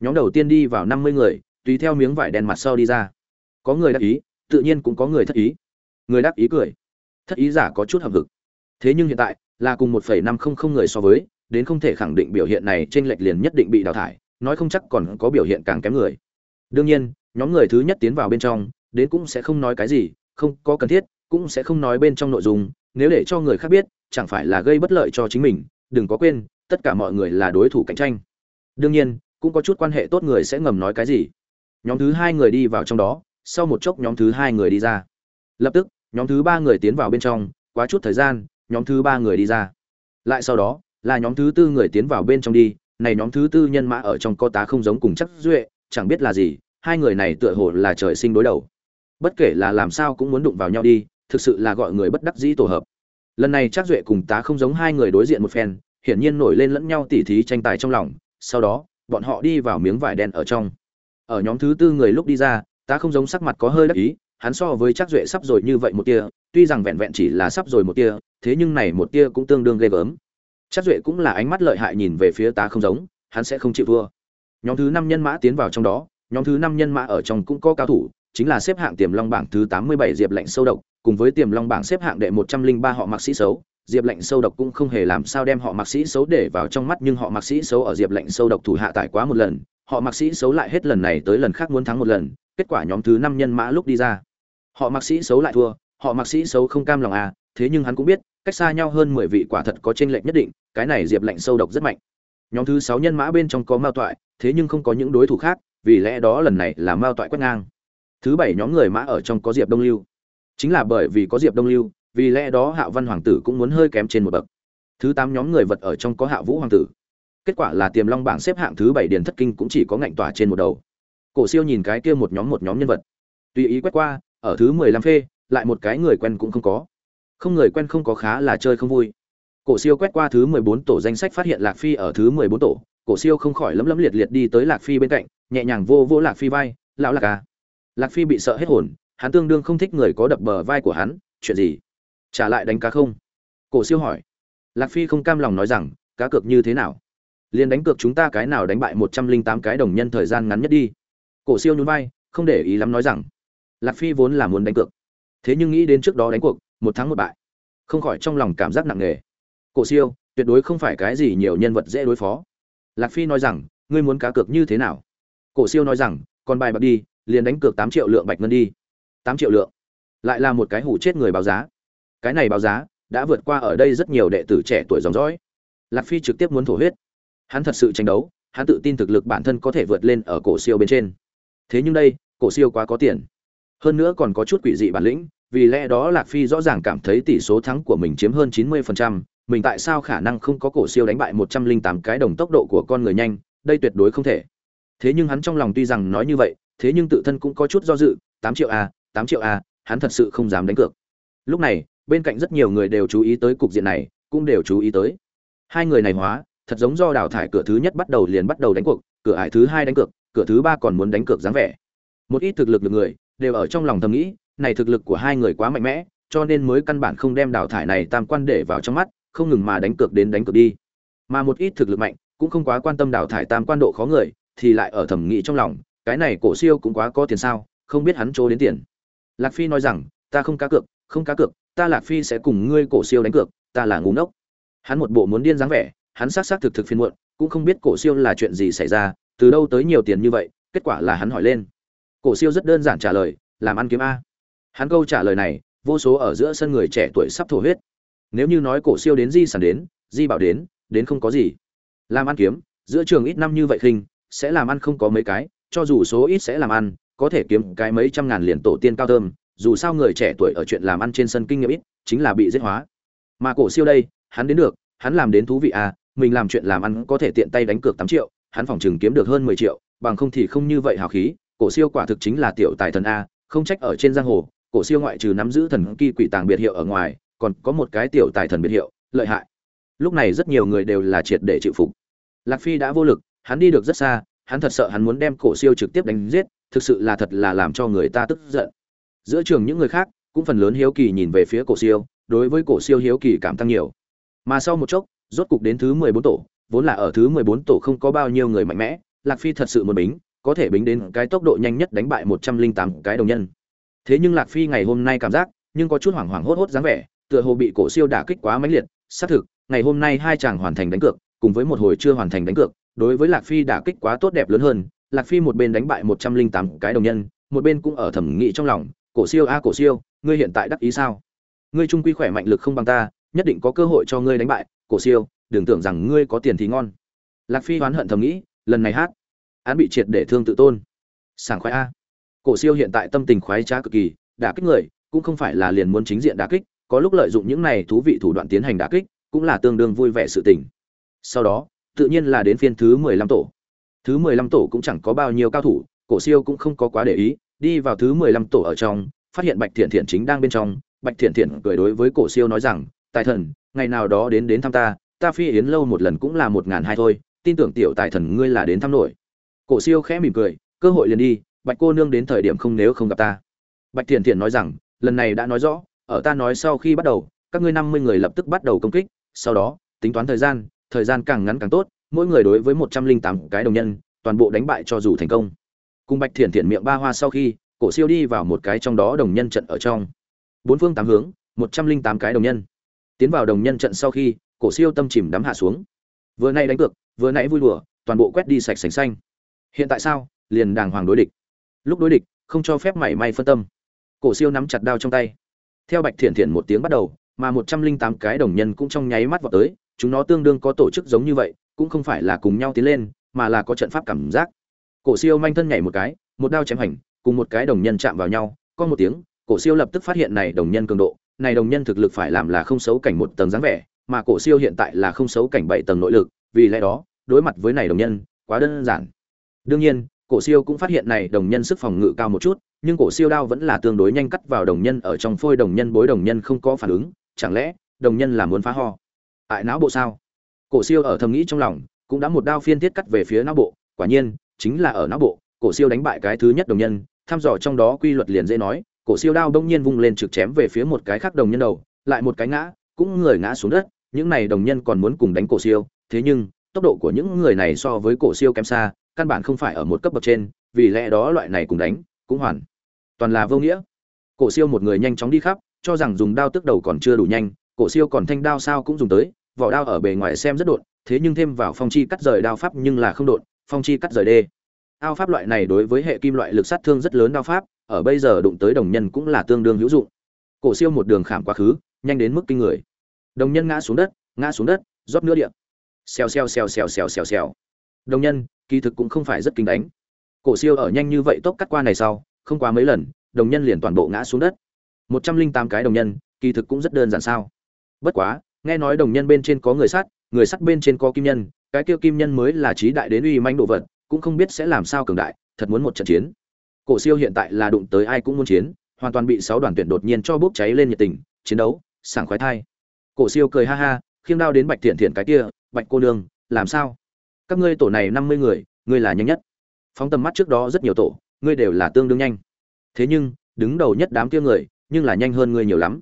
Nhóm đầu tiên đi vào năm mươi người, tùy theo miếng vải đen mặt sau đi ra. Có người đắc ý, tự nhiên cũng có người thất ý. Người đắc ý cười. Thất ý giả có chút hậm hực. Thế nhưng hiện tại, là cùng một phẩy năm không không người so với, đến không thể khẳng định biểu hiện này trên lệch liền nhất định bị đào thải, nói không chắc còn có biểu hiện càng kém người. Đương nhiên, nhóm người thứ nhất tiến vào bên trong, đến cũng sẽ không nói cái gì, không có cần thiết, cũng sẽ không nói bên trong nội dung, nếu để cho người khác biết, chẳng phải là gây bất lợi cho chính mình, đừng có quên, tất cả mọi người là đối thủ cạnh tranh đương nhiên, cũng có chút quan hệ tốt người sẽ ngầm nói cái gì. Nhóm thứ hai người đi vào trong đó, sau một chốc nhóm thứ hai người đi ra. Lập tức, nhóm thứ ba người tiến vào bên trong, quá chút thời gian, nhóm thứ ba người đi ra. Lại sau đó, là nhóm thứ tư người tiến vào bên trong đi, này nhóm thứ tư nhân mã ở trong co tá không giống cùng chắc duệ, chẳng biết là gì, hai người này tựa hồ là trời sinh đối đầu. Bất kể là làm sao cũng muốn đụng vào nhau đi, thực sự là gọi người bất đắc dĩ tổ hợp. Lần này chắc duệ cùng tá không giống hai người đối diện một phen, hiển nhiên nổi lên lẫn nhau tỉ thí tranh tài trong lòng sau đó, bọn họ đi vào miếng vải đen ở trong. Ở nhóm thứ tư người lúc đi ra, ta không giống sắc mặt có hơi đắc ý, hắn so với chắc duệ sắp rồi như vậy một tia, tuy rằng vẹn vẹn chỉ là sắp rồi một tia, thế nhưng này một tia cũng tương đương ghê gớm. Chắc duệ cũng là ánh mắt lợi hại nhìn về phía ta không giống, hắn sẽ không chịu thua. Nhóm thứ năm nhân mã tiến vào trong đó, nhóm thứ năm nhân mã ở trong cũng có cao thủ, chính là xếp hạng tiềm long bảng thứ tám mươi bảy diệp lệnh sâu độc, cùng với tiềm long bảng xếp hạng đệ một trăm linh ba họ mạc sĩ xấu diệp lệnh sâu độc cũng không hề làm sao đem họ mạc sĩ xấu để vào trong mắt, nhưng họ mạc sĩ xấu ở diệp lệnh sâu độc thủ hạ tải quá một lần, họ mạc sĩ xấu lại hết lần này tới lần khác muốn thắng một lần, kết quả nhóm thứ năm nhân mã lúc đi ra. Họ mạc sĩ xấu lại thua, họ mạc sĩ xấu không cam lòng à thế nhưng hắn cũng biết, cách xa nhau hơn mười vị quả thật có tranh lệch nhất định, cái này diệp lệnh sâu độc rất mạnh. Nhóm thứ sáu nhân mã bên trong có mao toại, thế nhưng không có những đối thủ khác, vì lẽ đó lần này là mao toại quét ngang. Thứ bảy nhóm người mã ở trong có diệp đông lưu. Chính là bởi vì có diệp đông lưu vì lẽ đó hạ văn hoàng tử cũng muốn hơi kém trên một bậc. Thứ tám nhóm người vật ở trong có hạ vũ hoàng tử. Kết quả là tiềm long bảng xếp hạng thứ bảy điền thất kinh cũng chỉ có ngạnh tỏa trên một đầu. Cổ siêu nhìn cái kia một nhóm một nhóm nhân vật. Tùy ý quét qua, ở thứ mười lăm phê, lại một cái người quen cũng không có. Không người quen không có khá là chơi không vui. Cổ siêu quét qua thứ mười bốn tổ danh sách phát hiện lạc phi ở thứ mười bốn tổ. Cổ siêu không khỏi lấm lấm liệt liệt đi tới lạc phi bên cạnh, nhẹ nhàng vô vô lạc phi vai, lão lạc à. Lạc phi bị sợ hết hồn, hắn tương đương không thích người có đập bờ vai của hắn, chuyện gì? Trả lại đánh cá không? Cổ siêu hỏi. Lạc phi không cam lòng nói rằng, cá cược như thế nào? Liền đánh cược chúng ta cái nào đánh bại một trăm linh tám cái đồng nhân thời gian ngắn nhất đi. Cổ siêu nhún vai, không để ý lắm nói rằng, lạc phi vốn là muốn đánh cược. Thế nhưng nghĩ đến trước đó đánh cuộc, một thắng một bại. Không khỏi trong lòng cảm giác nặng nề. Cổ siêu, tuyệt đối không phải cái gì nhiều nhân vật dễ đối phó. Lạc phi nói rằng, ngươi muốn cá cược như thế nào? Cổ siêu nói rằng còn bài bạc đi, liền đánh cược tám triệu lượng bạch ngân đi. Tám triệu lượng. Lại là một cái hủ chết người báo giá cái này báo giá đã vượt qua ở đây rất nhiều đệ tử trẻ tuổi dòng dõi. Lạc phi trực tiếp muốn thổ huyết. Hắn thật sự tranh đấu hắn tự tin thực lực bản thân có thể vượt lên ở cổ siêu bên trên. Thế nhưng đây cổ siêu quá có tiền. Hơn nữa còn có chút quỷ dị bản lĩnh vì lẽ đó lạc phi rõ ràng cảm thấy tỷ số thắng của mình chiếm hơn chín mươi phần trăm, mình tại sao khả năng không có cổ siêu đánh bại một trăm linh tám cái đồng tốc độ của con người nhanh đây tuyệt đối không thể. Thế nhưng hắn trong lòng tuy rằng nói như vậy thế nhưng tự thân cũng có chút do dự tám triệu a tám triệu a hắn thật sự không dám đánh cược. Lúc này bên cạnh rất nhiều người đều chú ý tới cục diện này, cũng đều chú ý tới. Hai người này hóa, thật giống do đào thải cửa thứ nhất bắt đầu liền bắt đầu đánh cuộc, cửa ải thứ hai đánh cược, cửa thứ ba còn muốn đánh cược dáng vẻ. Một ít thực lực được người, đều ở trong lòng thầm nghĩ, này thực lực của hai người quá mạnh mẽ, cho nên mới căn bản không đem đào thải này tam quan để vào trong mắt, không ngừng mà đánh cược đến đánh cược đi. Mà một ít thực lực mạnh, cũng không quá quan tâm đào thải tam quan độ khó người, thì lại ở thẩm nghĩ trong lòng, cái này cổ siêu cũng quá có tiền sao, không biết hắn chỗ đến tiền. Lạc phi nói rằng, ta không cá cược, không cá cược ta lạc phi sẽ cùng ngươi cổ siêu đánh cược, ta là ngu ngốc. Hắn một bộ muốn điên dáng vẻ, hắn xác xác thực thực phiền muộn, cũng không biết cổ siêu là chuyện gì xảy ra, từ đâu tới nhiều tiền như vậy, kết quả là hắn hỏi lên. Cổ siêu rất đơn giản trả lời, làm ăn kiếm a. Hắn câu trả lời này, vô số ở giữa sân người trẻ tuổi sắp thổ huyết. Nếu như nói cổ siêu đến di sản đến, di bảo đến đến không có gì. Làm ăn kiếm, giữa trường ít năm như vậy khinh, sẽ làm ăn không có mấy cái, cho dù số ít sẽ làm ăn, có thể kiếm cái mấy trăm ngàn liền tổ tiên cao thơm dù sao người trẻ tuổi ở chuyện làm ăn trên sân kinh nghiệm ít, chính là bị giết hóa. Mà cổ siêu đây, hắn đến được, hắn làm đến thú vị à mình làm chuyện làm ăn có thể tiện tay đánh cược tám triệu, hắn phòng chừng kiếm được hơn mười triệu, bằng không thì không như vậy hào khí, cổ siêu quả thực chính là tiểu tài thần a, không trách ở trên giang hồ, cổ siêu ngoại trừ nắm giữ thần kỳ quỷ tàng biệt hiệu ở ngoài, còn có một cái tiểu tài thần biệt hiệu, lợi hại. Lúc này rất nhiều người đều là triệt để chịu phục. Lạc phi đã vô lực, hắn đi được rất xa, hắn thật sợ hắn muốn đem cổ siêu trực tiếp đánh giết, thực sự là thật là làm cho người ta tức giận giữa trường những người khác cũng phần lớn hiếu kỳ nhìn về phía cổ siêu, đối với cổ siêu hiếu kỳ cảm tăng nhiều. Mà sau một chốc, rốt cục đến thứ mười bốn tổ, vốn là ở thứ mười bốn tổ không có bao nhiêu người mạnh mẽ, lạc phi thật sự muốn bính, có thể bính đến cái tốc độ nhanh nhất đánh bại một trăm linh tám cái đồng nhân. Thế nhưng lạc phi ngày hôm nay cảm giác, nhưng có chút hoảng hoảng hốt hốt dáng vẻ, tựa hồ bị cổ siêu đả kích quá mãnh liệt, xác thực, ngày hôm nay hai chàng hoàn thành đánh cược, cùng với một hồi chưa hoàn thành đánh cược, đối với lạc phi đả kích quá tốt đẹp lớn hơn, lạc phi một bên đánh bại một trăm linh tám cái đồng nhân, một bên cũng ở thẩm nghĩ trong lòng cổ siêu a, cổ siêu, ngươi hiện tại đắc ý sao? Ngươi trung quy khỏe mạnh lực không bằng ta, nhất định có cơ hội cho ngươi đánh bại. Cổ siêu, đừng tưởng rằng ngươi có tiền thì ngon. Lạc phi oán hận thầm nghĩ, lần này hát, án bị triệt để thương tự tôn. Sảng khoái a. Cổ siêu hiện tại tâm tình khoái trá cực kỳ, đả kích người, cũng không phải là liền muốn chính diện đả kích, có lúc lợi dụng những này thú vị thủ đoạn tiến hành đả kích, cũng là tương đương vui vẻ sự tình. Sau đó, tự nhiên là đến phiên thứ mười lăm tổ. Thứ mười lăm tổ cũng chẳng có bao nhiêu cao thủ, cổ siêu cũng không có quá để ý đi vào thứ mười lăm tổ ở trong, phát hiện bạch thiện thiện chính đang bên trong. Bạch thiện thiện cười đối với cổ siêu nói rằng, tài thần, ngày nào đó đến đến thăm ta ta phi yến lâu một lần cũng là một ngàn hai thôi, tin tưởng tiểu tài thần ngươi là đến thăm nổi. Cổ siêu khẽ mỉm cười, cơ hội liền đi, bạch cô nương đến thời điểm không nếu không gặp ta. Bạch thiện thiện nói rằng, lần này đã nói rõ, ở ta nói sau khi bắt đầu, các ngươi năm mươi người lập tức bắt đầu công kích, sau đó, tính toán thời gian thời gian càng ngắn càng tốt, mỗi người đối với một trăm linh tám cái đồng nhân, toàn bộ đánh bại cho dù thành công cùng bạch thiện thiện miệng ba hoa sau khi, cổ siêu đi vào một cái trong đó đồng nhân trận ở trong. Bốn phương tám hướng, một trăm linh tám cái đồng nhân. Tiến vào đồng nhân trận sau khi, cổ siêu tâm chìm đắm hạ xuống. Vừa nay đánh cược, vừa nãy vui đùa, toàn bộ quét đi sạch sành xanh. Hiện tại sao, liền đàng hoàng đối địch. Lúc đối địch, không cho phép mảy may phân tâm. Cổ siêu nắm chặt đao trong tay. Theo bạch thiện thiện một tiếng bắt đầu, mà một trăm linh tám cái đồng nhân cũng trong nháy mắt vào tới, chúng nó tương đương có tổ chức giống như vậy, cũng không phải là cùng nhau tiến lên, mà là có trận pháp cảm giác cổ siêu manh thân nhảy một cái, một đao chém hành, cùng một cái đồng nhân chạm vào nhau, có một tiếng, cổ siêu lập tức phát hiện này đồng nhân cường độ, này đồng nhân thực lực phải làm là không xấu cảnh một tầng dáng vẻ, mà cổ siêu hiện tại là không xấu cảnh bảy tầng nội lực, vì lẽ đó, đối mặt với này đồng nhân, quá đơn giản. Đương nhiên, cổ siêu cũng phát hiện này đồng nhân sức phòng ngự cao một chút, nhưng cổ siêu đao vẫn là tương đối nhanh cắt vào đồng nhân ở trong phôi đồng nhân bối đồng nhân không có phản ứng, chẳng lẽ, đồng nhân là muốn phá ho? Ại não bộ sao? Cổ siêu ở thầm nghĩ trong lòng, cũng đã một đao phiên thiết cắt về phía não bộ, quả nhiên chính là ở não bộ, cổ siêu đánh bại cái thứ nhất đồng nhân, thăm dò trong đó quy luật liền dễ nói, cổ siêu đao đông nhiên vung lên trực chém về phía một cái khác đồng nhân đầu, lại một cái ngã, cũng người ngã xuống đất, những này đồng nhân còn muốn cùng đánh cổ siêu, thế nhưng, tốc độ của những người này so với cổ siêu kém xa, căn bản không phải ở một cấp bậc trên, vì lẽ đó loại này cùng đánh, cũng hoàn toàn là vô nghĩa. Cổ siêu một người nhanh chóng đi khắp, cho rằng dùng đao tức đầu còn chưa đủ nhanh, cổ siêu còn thanh đao sao cũng dùng tới, vỏ đao ở bề ngoài xem rất đột thế nhưng thêm vào phong chi cắt rời đao pháp nhưng là không đột phong chi cắt rời đê. Ao pháp loại này đối với hệ kim loại lực sát thương rất lớn đao pháp, ở bây giờ đụng tới đồng nhân cũng là tương đương hữu dụng. Cổ siêu một đường khảm quá khứ, nhanh đến mức kinh người. Đồng nhân ngã xuống đất, ngã xuống đất, rót nữa điện xèo xèo xèo xèo xèo xèo xèo. Đồng nhân, kỳ thực cũng không phải rất kinh đánh. Cổ siêu ở nhanh như vậy tốc cắt qua này sau, không quá mấy lần, đồng nhân liền toàn bộ ngã xuống đất. Một trăm linh tám cái đồng nhân, kỳ thực cũng rất đơn giản sao. Bất quá, nghe nói đồng nhân bên trên có người sắt người sắt bên trên có kim nhân cái kia kim nhân mới là trí đại đến uy manh đồ vật, cũng không biết sẽ làm sao cường đại, thật muốn một trận chiến. Cổ siêu hiện tại là đụng tới ai cũng muốn chiến, hoàn toàn bị sáu đoàn tuyển đột nhiên cho bốc cháy lên nhiệt tình, chiến đấu, sảng khoái thai. Cổ siêu cười ha ha khiêng đao đến bạch thiện thiện cái kia, bạch cô nương, làm sao? Các ngươi tổ này năm mươi người, ngươi là nhanh nhất. Phóng tầm mắt trước đó rất nhiều tổ, ngươi đều là tương đương nhanh. Thế nhưng, đứng đầu nhất đám kia người, nhưng là nhanh hơn ngươi nhiều lắm.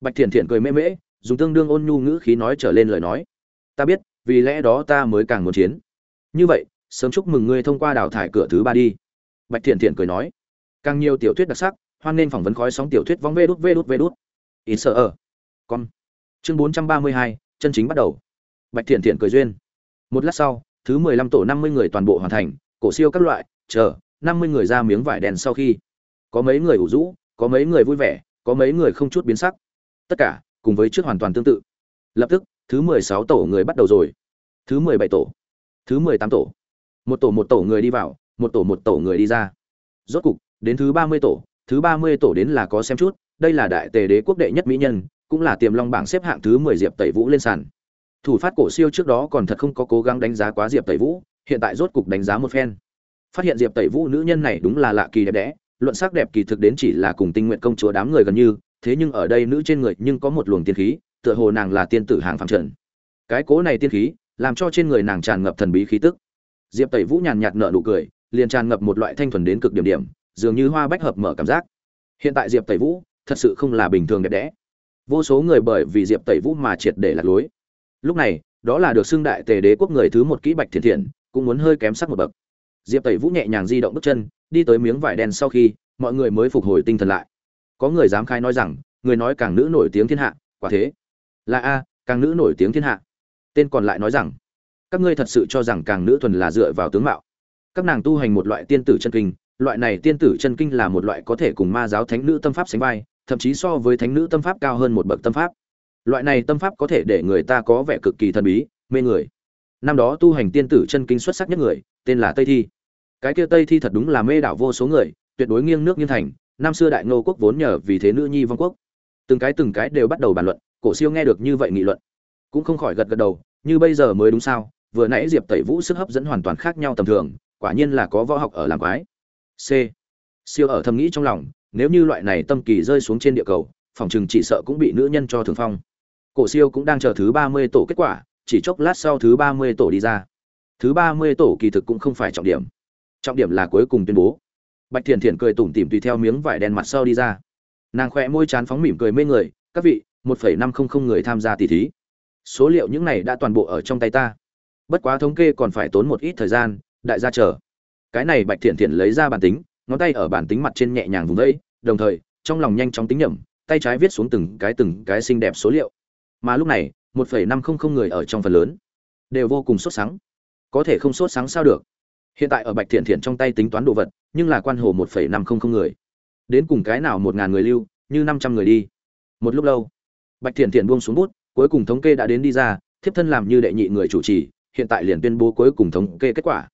Bạch thiện thiện cười mễ mễ, dùng tương đương ôn nhu ngữ khí nói trở lên lời nói. Ta biết vì lẽ đó ta mới càng muốn chiến. Như vậy, sớm chúc mừng ngươi thông qua đào thải cửa thứ ba đi. Bạch thiện thiện cười nói. Càng nhiều tiểu thuyết đặc sắc, hoan nên phỏng vấn khói sóng tiểu thuyết vóng vê đút vê đút vê đút. Ít sợ ở. Con. Chương bốn trăm ba mươi hai, chân chính bắt đầu. Bạch thiện thiện cười duyên. Một lát sau, thứ mười lăm tổ năm mươi người toàn bộ hoàn thành, cổ siêu các loại, chờ, năm mươi người ra miếng vải đèn sau khi. Có mấy người ủ rũ, có mấy người vui vẻ, có mấy người không chút biến sắc. Tất cả, cùng với trước hoàn toàn tương tự. Lập tức thứ mười sáu tổ người bắt đầu rồi. Thứ mười bảy tổ. Thứ mười tám tổ. Một tổ một tổ người đi vào, một tổ một tổ người đi ra. Rốt cục, đến thứ ba mươi tổ. Thứ ba mươi tổ đến là có xem chút, đây là đại tề đế quốc đệ nhất mỹ nhân, cũng là tiềm long bảng xếp hạng thứ mười diệp tẩy vũ lên sàn. Thủ phát cổ siêu trước đó còn thật không có cố gắng đánh giá quá diệp tẩy vũ, hiện tại rốt cục đánh giá một phen. Phát hiện diệp tẩy vũ nữ nhân này đúng là lạ kỳ đẹp đẽ, luận sắc đẹp kỳ thực đến chỉ là cùng tinh nguyện công chúa đám người gần như, thế nhưng ở đây nữ trên người nhưng có một luồng tiên khí tựa hồ nàng là tiên tử hàng phàm trần. Cái cố này tiên khí, làm cho trên người nàng tràn ngập thần bí khí tức. Diệp tẩy vũ nhàn nhạt nở nụ cười, liền tràn ngập một loại thanh thuần đến cực điểm điểm, dường như hoa bách hợp mở cảm giác. Hiện tại diệp tẩy vũ, thật sự không là bình thường đẹp đẽ. Vô số người bởi vì diệp tẩy vũ mà triệt để lạc lối. Lúc này, đó là được xưng đại tề đế quốc người thứ một kỹ bạch thiện thiện, cũng muốn hơi kém sắc một bậc. Diệp tẩy vũ nhẹ nhàng di động bước chân, đi tới miếng vải đen sau khi, mọi người mới phục hồi tinh thần lại. Có người dám khai nói rằng, người nói càng nữ nổi tiếng thiên hạ, quả thế là a, càng nữ nổi tiếng thiên hạ. Tên còn lại nói rằng, các ngươi thật sự cho rằng càng nữ thuần là dựa vào tướng mạo. Các nàng tu hành một loại tiên tử chân kinh, loại này tiên tử chân kinh là một loại có thể cùng ma giáo thánh nữ tâm pháp sánh vai, thậm chí so với thánh nữ tâm pháp cao hơn một bậc tâm pháp. Loại này tâm pháp có thể để người ta có vẻ cực kỳ thần bí, mê người. Năm đó tu hành tiên tử chân kinh xuất sắc nhất người, tên là tây thi. Cái kia tây thi thật đúng là mê đảo vô số người, tuyệt đối nghiêng nước nghiêng thành, năm xưa đại ngô quốc vốn nhờ vì thế nữ nhi vong quốc. Từng cái từng cái đều bắt đầu bàn luận cổ siêu nghe được như vậy nghị luận. Cũng không khỏi gật gật đầu, như bây giờ mới đúng sao, vừa nãy diệp tẩy vũ sức hấp dẫn hoàn toàn khác nhau tầm thường, quả nhiên là có võ học ở làm quái. C. Siêu ở thầm nghĩ trong lòng, nếu như loại này tâm kỳ rơi xuống trên địa cầu, phòng chừng chỉ sợ cũng bị nữ nhân cho thường phong. Cổ siêu cũng đang chờ thứ ba mươi tổ kết quả, chỉ chốc lát sau thứ ba mươi tổ đi ra. Thứ ba mươi tổ kỳ thực cũng không phải trọng điểm. Trọng điểm là cuối cùng tuyên bố. Bạch thiền thiền cười tủm tỉm tùy theo miếng vải đen mặt sau đi ra. Nàng khoe môi chán phóng mỉm cười mê người, các vị một phẩy năm không không người tham gia tỷ thí. Số liệu những này đã toàn bộ ở trong tay ta. Bất quá thống kê còn phải tốn một ít thời gian, đại gia chờ. Cái này bạch thiện thiện lấy ra bản tính, ngón tay ở bản tính mặt trên nhẹ nhàng vùng vẫy, đồng thời, trong lòng nhanh chóng tính nhẩm, tay trái viết xuống từng cái từng cái xinh đẹp số liệu. Mà lúc này, một phẩy năm không không người ở trong phần lớn. Đều vô cùng sốt sáng có thể không sốt sáng sao được. Hiện tại ở bạch thiện thiện trong tay tính toán đồ vật, nhưng là quan hồ một phẩy năm không không người. Đến cùng cái nào 1000 người lưu, như năm trăm người đi. Một lúc lâu bạch thiện thiện buông xuống bút, cuối cùng thống kê đã đến đi ra, thiếp thân làm như đệ nhị người chủ trì, hiện tại liền tuyên bố cuối cùng thống kê kết quả.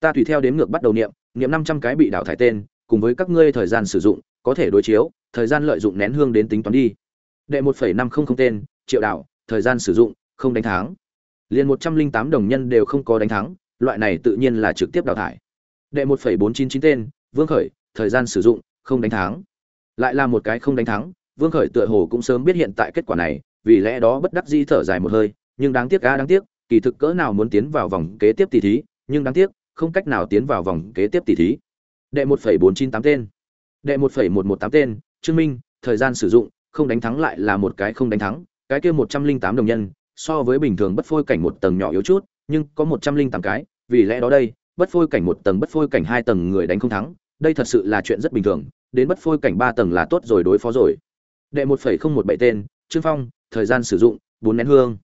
Ta tùy theo đếm ngược bắt đầu niệm niệm năm trăm cái bị đảo thải tên, cùng với các ngươi thời gian sử dụng, có thể đối chiếu, thời gian lợi dụng nén hương đến tính toán đi. Đệ một phẩy năm không không tên, triệu đảo thời gian sử dụng, không đánh thắng. Liền một trăm linh tám đồng nhân đều không có đánh thắng, loại này tự nhiên là trực tiếp đào thải. Đệ một phẩy bốn chín chín tên, vương khởi, thời gian sử dụng, không đánh thắng. Lại là một cái không đánh thắng vương khởi tựa hồ cũng sớm biết hiện tại kết quả này, vì lẽ đó bất đắc dĩ thở dài một hơi, nhưng đáng tiếc a đáng tiếc, kỳ thực cỡ nào muốn tiến vào vòng kế tiếp tỷ thí, nhưng đáng tiếc, không cách nào tiến vào vòng kế tiếp tỷ thí. Đệ một phẩy bốn chín tám tên. Đệ một phẩy một một tám tên, trương minh, thời gian sử dụng, không đánh thắng lại là một cái không đánh thắng, cái kia một trăm linh tám đồng nhân, so với bình thường bất phôi cảnh một tầng nhỏ yếu chút, nhưng có một trăm linh tám cái, vì lẽ đó đây, bất phôi cảnh một tầng bất phôi cảnh hai tầng người đánh không thắng, đây thật sự là chuyện rất bình thường, đến bất phôi cảnh ba tầng là tốt rồi đối phó rồi đệ một phẩy không một bảy tên, trương phong, thời gian sử dụng bốn nén hương.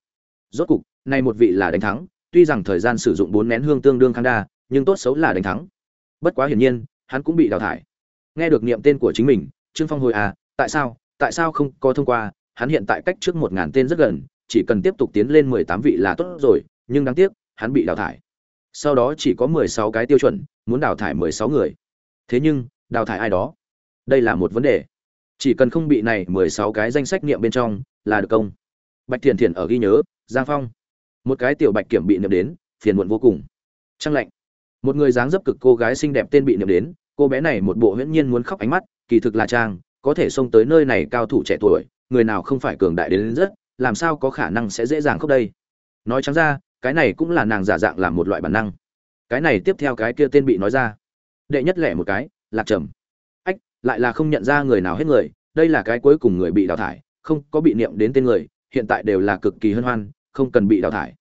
Rốt cục này một vị là đánh thắng, tuy rằng thời gian sử dụng bốn nén hương tương đương kháng đa, nhưng tốt xấu là đánh thắng. Bất quá hiển nhiên, hắn cũng bị đào thải. Nghe được niệm tên của chính mình, trương phong hồi à tại sao tại sao không có thông qua, hắn hiện tại cách trước một ngàn tên rất gần, chỉ cần tiếp tục tiến lên mười tám vị là tốt rồi, nhưng đáng tiếc, hắn bị đào thải. Sau đó chỉ có mười sáu cái tiêu chuẩn, muốn đào thải mười sáu người. Thế nhưng, đào thải ai đó? Đây là một vấn đề chỉ cần không bị này mười sáu cái danh sách niệm bên trong là được công. Bạch thiện thiện ở ghi nhớ giang phong. Một cái tiểu bạch kiểm bị niệm đến phiền muộn vô cùng. Trăng lạnh. Một người dáng dấp cực cô gái xinh đẹp tên bị niệm đến cô bé này một bộ huyễn nhiên muốn khóc ánh mắt kỳ thực là trang có thể xông tới nơi này cao thủ trẻ tuổi người nào không phải cường đại đến, đến rất làm sao có khả năng sẽ dễ dàng khóc đây? Nói trắng ra cái này cũng là nàng giả dạng làm một loại bản năng. Cái này tiếp theo cái kia tên bị nói ra. Đệ nhất lẻ một cái lạc trầm lại là không nhận ra người nào hết người, đây là cái cuối cùng người bị đào thải, không có bị niệm đến tên người, hiện tại đều là cực kỳ hân hoan, không cần bị đào thải.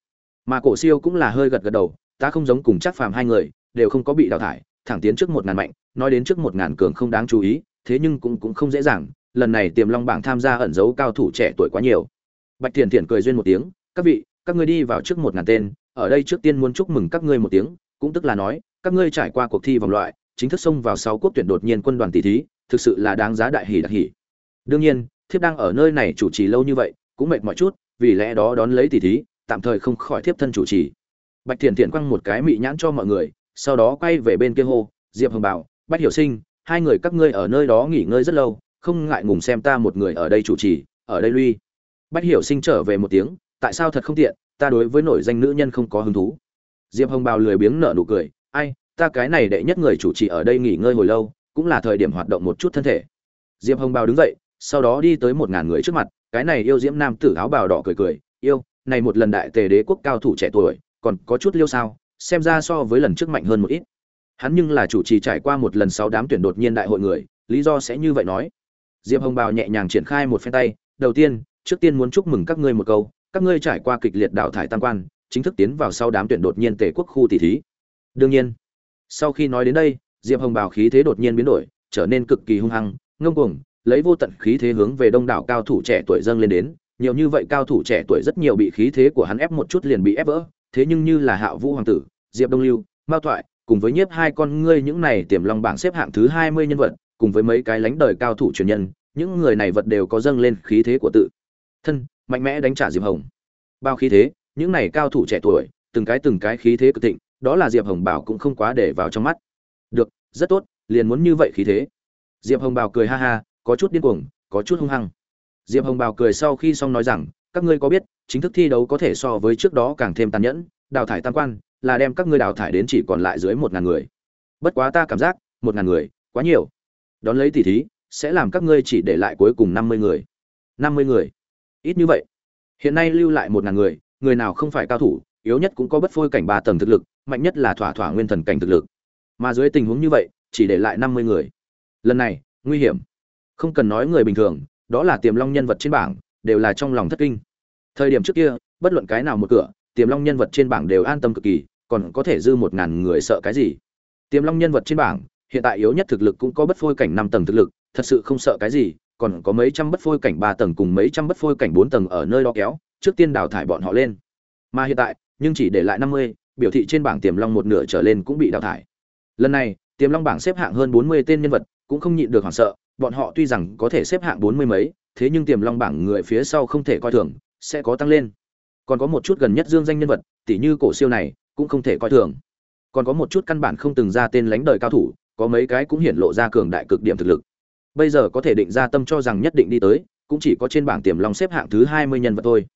Mà cổ siêu cũng là hơi gật gật đầu, ta không giống cùng chắc phàm hai người, đều không có bị đào thải, thẳng tiến trước một ngàn mạnh, nói đến trước một ngàn cường không đáng chú ý, thế nhưng cũng cũng không dễ dàng, lần này tiềm long bảng tham gia ẩn dấu cao thủ trẻ tuổi quá nhiều. Bạch thiền thiền cười duyên một tiếng, các vị, các ngươi đi vào trước một ngàn tên, ở đây trước tiên muốn chúc mừng các ngươi một tiếng, cũng tức là nói, các ngươi trải qua cuộc thi vòng loại chính thức xông vào sáu quốc tuyển đột nhiên quân đoàn tỷ thí, thực sự là đáng giá đại hỉ đặc hỉ. Đương nhiên, thiếp đang ở nơi này chủ trì lâu như vậy, cũng mệt mỏi chút, vì lẽ đó đón lấy tỷ thí, tạm thời không khỏi thiếp thân chủ trì. Bạch thiện thiện quăng một cái mị nhãn cho mọi người, sau đó quay về bên kia hô, diệp hồng bảo, bách hiểu sinh, hai người các ngươi ở nơi đó nghỉ ngơi rất lâu, không ngại ngùng xem ta một người ở đây chủ trì, ở đây lui. Bách hiểu sinh trở về một tiếng, tại sao thật không tiện, ta đối với nổi danh nữ nhân không có hứng thú. Diệp hồng bảo lười biếng nở nụ cười, ai ta cái này đệ nhất người chủ trì ở đây nghỉ ngơi hồi lâu, cũng là thời điểm hoạt động một chút thân thể. Diệp hồng bào đứng dậy, sau đó đi tới một ngàn người trước mặt, cái này yêu diễm nam tử áo bào đỏ cười cười, yêu, này một lần đại tề đế quốc cao thủ trẻ tuổi, còn có chút liêu sao, xem ra so với lần trước mạnh hơn một ít. Hắn nhưng là chủ trì trải qua một lần sáu đám tuyển đột nhiên đại hội người, lý do sẽ như vậy nói. Diệp hồng bào nhẹ nhàng triển khai một phen tay, đầu tiên, trước tiên muốn chúc mừng các ngươi một câu, các ngươi trải qua kịch liệt đào thải tam quan, chính thức tiến vào sau đám tuyển đột nhiên tề quốc khu tỷ thí. Đương nhiên sau khi nói đến đây, diệp hồng bào khí thế đột nhiên biến đổi, trở nên cực kỳ hung hăng, ngông cuồng, lấy vô tận khí thế hướng về đông đảo cao thủ trẻ tuổi dâng lên đến. Nhiều như vậy cao thủ trẻ tuổi rất nhiều bị khí thế của hắn ép một chút liền bị ép vỡ. Thế nhưng như là hạo vũ hoàng tử, diệp đông lưu, mao thoại, cùng với nhiếp hai con ngươi những này tiềm long bảng xếp hạng thứ hai mươi nhân vật, cùng với mấy cái lánh đời cao thủ truyền nhân, những người này vật đều có dâng lên khí thế của tự. Thân, mạnh mẽ đánh trả diệp hồng. Bao khí thế, những này cao thủ trẻ tuổi, từng cái từng cái khí thế cực thịnh đó là diệp hồng bảo cũng không quá để vào trong mắt. Được, rất tốt, liền muốn như vậy khí thế. Diệp hồng bảo cười ha ha, có chút điên cuồng, có chút hung hăng. Diệp hồng bảo cười sau khi xong nói rằng, các ngươi có biết, chính thức thi đấu có thể so với trước đó càng thêm tàn nhẫn, đào thải tam quan, là đem các ngươi đào thải đến chỉ còn lại dưới một ngàn người. Bất quá ta cảm giác, một ngàn người, quá nhiều. Đón lấy tỷ thí, sẽ làm các ngươi chỉ để lại cuối cùng năm mươi người. năm mươi người. Ít như vậy. Hiện nay lưu lại một ngàn người người nào không phải cao thủ, yếu nhất cũng có bất phôi cảnh ba tầng thực lực mạnh nhất là thỏa thỏa nguyên thần cảnh thực lực. Mà dưới tình huống như vậy, chỉ để lại năm mươi người. Lần này, nguy hiểm. Không cần nói người bình thường, đó là tiềm long nhân vật trên bảng, đều là trong lòng thất kinh. Thời điểm trước kia, bất luận cái nào một cửa, tiềm long nhân vật trên bảng đều an tâm cực kỳ, còn có thể dư một ngàn người sợ cái gì? Tiềm long nhân vật trên bảng, hiện tại yếu nhất thực lực cũng có bất phôi cảnh năm tầng thực lực, thật sự không sợ cái gì, còn có mấy trăm bất phôi cảnh ba tầng cùng mấy trăm bất phôi cảnh bốn tầng ở nơi đó kéo, trước tiên đào thải bọn họ lên. Mà hiện tại, nhưng chỉ để lại năm mươi biểu thị trên bảng tiềm long một nửa trở lên cũng bị đào thải. Lần này, tiềm long bảng xếp hạng hơn bốn mươi tên nhân vật, cũng không nhịn được hoảng sợ, bọn họ tuy rằng có thể xếp hạng bốn mươi mấy, thế nhưng tiềm long bảng người phía sau không thể coi thường, sẽ có tăng lên. Còn có một chút gần nhất dương danh nhân vật tỷ như cổ siêu này, cũng không thể coi thường. Còn có một chút căn bản không từng ra tên lãnh đời cao thủ, có mấy cái cũng hiển lộ ra cường đại cực điểm thực lực. Bây giờ có thể định ra tâm cho rằng nhất định đi tới, cũng chỉ có trên bảng tiềm long xếp hạng thứ hai mươi nhân vật thôi.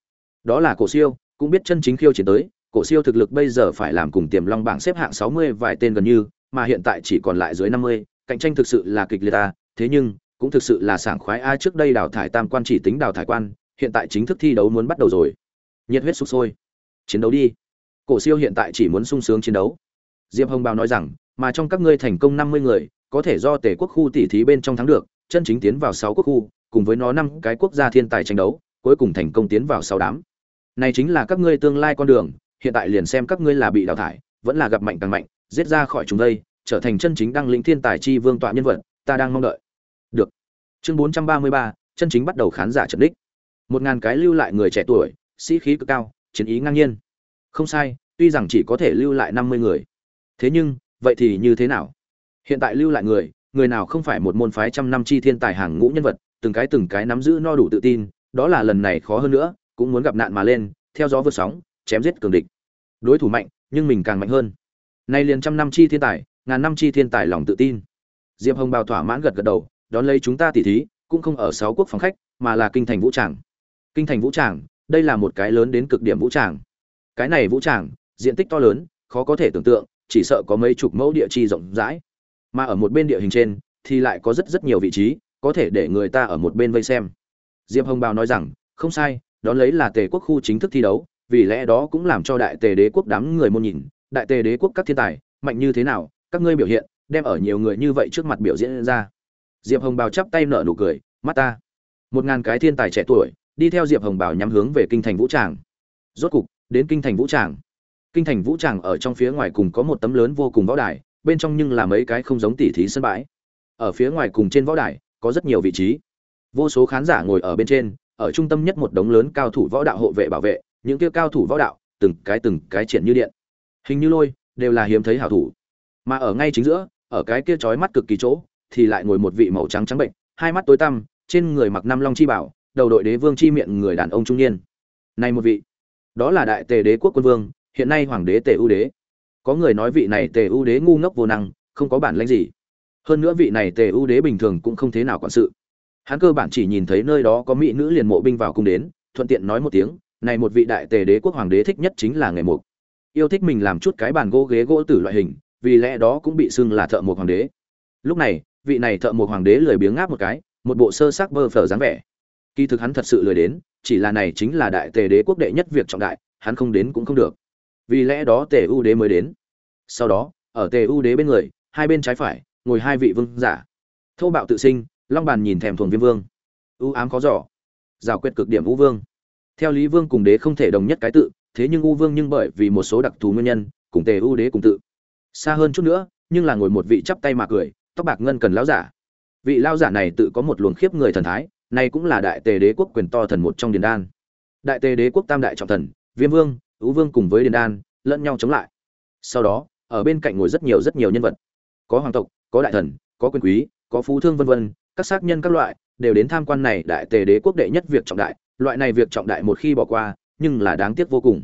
Đó là cổ siêu, cũng biết chân chính khiêu chiến tới cổ siêu thực lực bây giờ phải làm cùng tiềm long bảng xếp hạng sáu mươi vài tên gần như, mà hiện tại chỉ còn lại dưới năm mươi, cạnh tranh thực sự là kịch liệt a thế nhưng, cũng thực sự là sảng khoái a trước đây đào thải tam quan chỉ tính đào thải quan, hiện tại chính thức thi đấu muốn bắt đầu rồi. Nhiệt huyết sục sôi. Chiến đấu đi. Cổ siêu hiện tại chỉ muốn sung sướng chiến đấu. Diệp hồng bào nói rằng, mà trong các ngươi thành công năm mươi người, có thể do tể quốc khu tỷ thí bên trong thắng được, chân chính tiến vào sáu quốc khu, cùng với nó năm cái quốc gia thiên tài tranh đấu, cuối cùng thành công tiến vào sáu đám. Này chính là các ngươi tương lai con đường hiện tại liền xem các ngươi là bị đào thải, vẫn là gặp mạnh càng mạnh, giết ra khỏi chúng đây, trở thành chân chính đăng lĩnh thiên tài chi vương tọa nhân vật, ta đang mong đợi. Được. Chương bốn trăm ba mươi ba, chân chính bắt đầu khán giả trận đích. Một ngàn cái lưu lại người trẻ tuổi, sĩ khí cực cao, chiến ý ngang nhiên. Không sai, tuy rằng chỉ có thể lưu lại năm mươi người. Thế nhưng, vậy thì như thế nào? Hiện tại lưu lại người người nào không phải một môn phái trăm năm chi thiên tài hàng ngũ nhân vật, từng cái từng cái nắm giữ no đủ tự tin, đó là lần này khó hơn nữa, cũng muốn gặp nạn mà lên, theo gió vượt sóng chém giết cường địch. Đối thủ mạnh, nhưng mình càng mạnh hơn. Nay liền trăm năm chi thiên tài, ngàn năm chi thiên tài lòng tự tin. Diệp hồng bào thỏa mãn gật gật đầu, đón lấy chúng ta tỉ thí, cũng không ở sáu quốc phòng khách, mà là kinh thành vũ tràng. Kinh thành vũ tràng, đây là một cái lớn đến cực điểm vũ tràng. Cái này vũ tràng, diện tích to lớn, khó có thể tưởng tượng, chỉ sợ có mấy chục mẫu địa chi rộng rãi. Mà ở một bên địa hình trên, thì lại có rất rất nhiều vị trí, có thể để người ta ở một bên vây xem. Diệp hồng bào nói rằng, không sai đó lấy là tề quốc khu chính thức thi đấu vì lẽ đó cũng làm cho đại tề đế quốc đám người môn nhìn, đại tề đế quốc các thiên tài, mạnh như thế nào, các ngươi biểu hiện, đem ở nhiều người như vậy trước mặt biểu diễn ra. Diệp hồng bào chắp tay nở nụ cười, mắt ta. Một ngàn cái thiên tài trẻ tuổi, đi theo diệp hồng bào nhắm hướng về kinh thành vũ tràng. Rốt cục, đến kinh thành vũ tràng. Kinh thành vũ tràng ở trong phía ngoài cùng có một tấm lớn vô cùng võ đài, bên trong nhưng là mấy cái không giống tỉ thí sân bãi. Ở phía ngoài cùng trên võ đài, có rất nhiều vị trí. Vô số khán giả ngồi ở bên trên, ở trung tâm nhất một đống lớn cao thủ võ đạo hộ vệ bảo vệ những kia cao thủ võ đạo, từng cái từng cái triển như điện. Hình như lôi, đều là hiếm thấy hảo thủ. Mà ở ngay chính giữa, ở cái kia chói mắt cực kỳ chỗ, thì lại ngồi một vị màu trắng trắng bệnh, hai mắt tối tăm, trên người mặc năm long chi bảo, đầu đội đế vương chi miệng người đàn ông trung niên. Này một vị, đó là đại tề đế quốc quân vương, hiện nay hoàng đế tề ưu đế. Có người nói vị này tề ưu đế ngu ngốc vô năng, không có bản lãnh gì. Hơn nữa vị này tề ưu đế bình thường cũng không thế nào quản sự. Hắn cơ bản chỉ nhìn thấy nơi đó có mỹ nữ liền mộ binh vào cung đến, thuận tiện nói một tiếng này một vị đại tề đế quốc hoàng đế thích nhất chính là nghề mục. Yêu thích mình làm chút cái bàn gỗ ghế gỗ tử loại hình, vì lẽ đó cũng bị xưng là thợ mộc hoàng đế. Lúc này, vị này thợ mộc hoàng đế lười biếng ngáp một cái, một bộ sơ sắc bơ phở dáng vẻ. Kỳ thực hắn thật sự lười đến, chỉ là này chính là đại tề đế quốc đệ nhất việc trọng đại, hắn không đến cũng không được. Vì lẽ đó tề u đế mới đến. Sau đó, ở tề u đế bên người, hai bên trái phải, ngồi hai vị vương giả. Thô bạo tự sinh, long bàn nhìn thèm thuồng viêm vương. U ám khó giỏ rào quyết cực điểm vũ vương theo lý vương cùng đế không thể đồng nhất cái tự, thế nhưng u vương nhưng bởi vì một số đặc thù nguyên nhân, cùng tề u đế cùng tự. Xa hơn chút nữa, nhưng là ngồi một vị chắp tay mà cười, tóc bạc ngân cần lão giả. Vị lão giả này tự có một luồng khiếp người thần thái, này cũng là đại tề đế quốc quyền to thần một trong điền đan. Đại tề đế quốc tam đại trọng thần, viêm vương, u vương cùng với điền đan, lẫn nhau chống lại. Sau đó, ở bên cạnh ngồi rất nhiều rất nhiều nhân vật. Có hoàng tộc, có đại thần, có quyền quý, có phú thương vân vân, các xác nhân các loại, đều đến tham quan này đại tề đế quốc đệ nhất việc trọng đại loại này việc trọng đại một khi bỏ qua, nhưng là đáng tiếc vô cùng.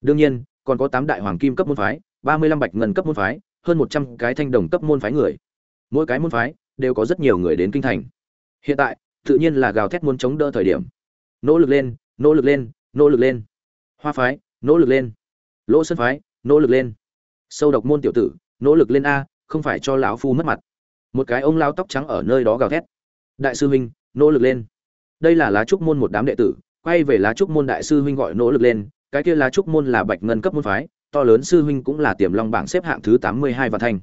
Đương nhiên, còn có tám đại hoàng kim cấp môn phái, ba mươi lăm bạch ngân cấp môn phái, hơn một trăm cái thanh đồng cấp môn phái người. Mỗi cái môn phái đều có rất nhiều người đến kinh thành. Hiện tại, tự nhiên là gào thét muốn chống đỡ thời điểm. Nỗ lực lên, nỗ lực lên, nỗ lực lên. Hoa phái, nỗ lực lên. Lỗ sân phái, nỗ lực lên. Sâu độc môn tiểu tử, nỗ lực lên a, không phải cho lão phu mất mặt. Một cái ông lao tóc trắng ở nơi đó gào thét. Đại sư huynh, nỗ lực lên đây là lá trúc môn một đám đệ tử, quay về lá trúc môn đại sư huynh gọi nỗ lực lên, cái kia lá trúc môn là bạch ngân cấp môn phái, to lớn sư huynh cũng là tiềm long bảng xếp hạng thứ tám mươi hai và thanh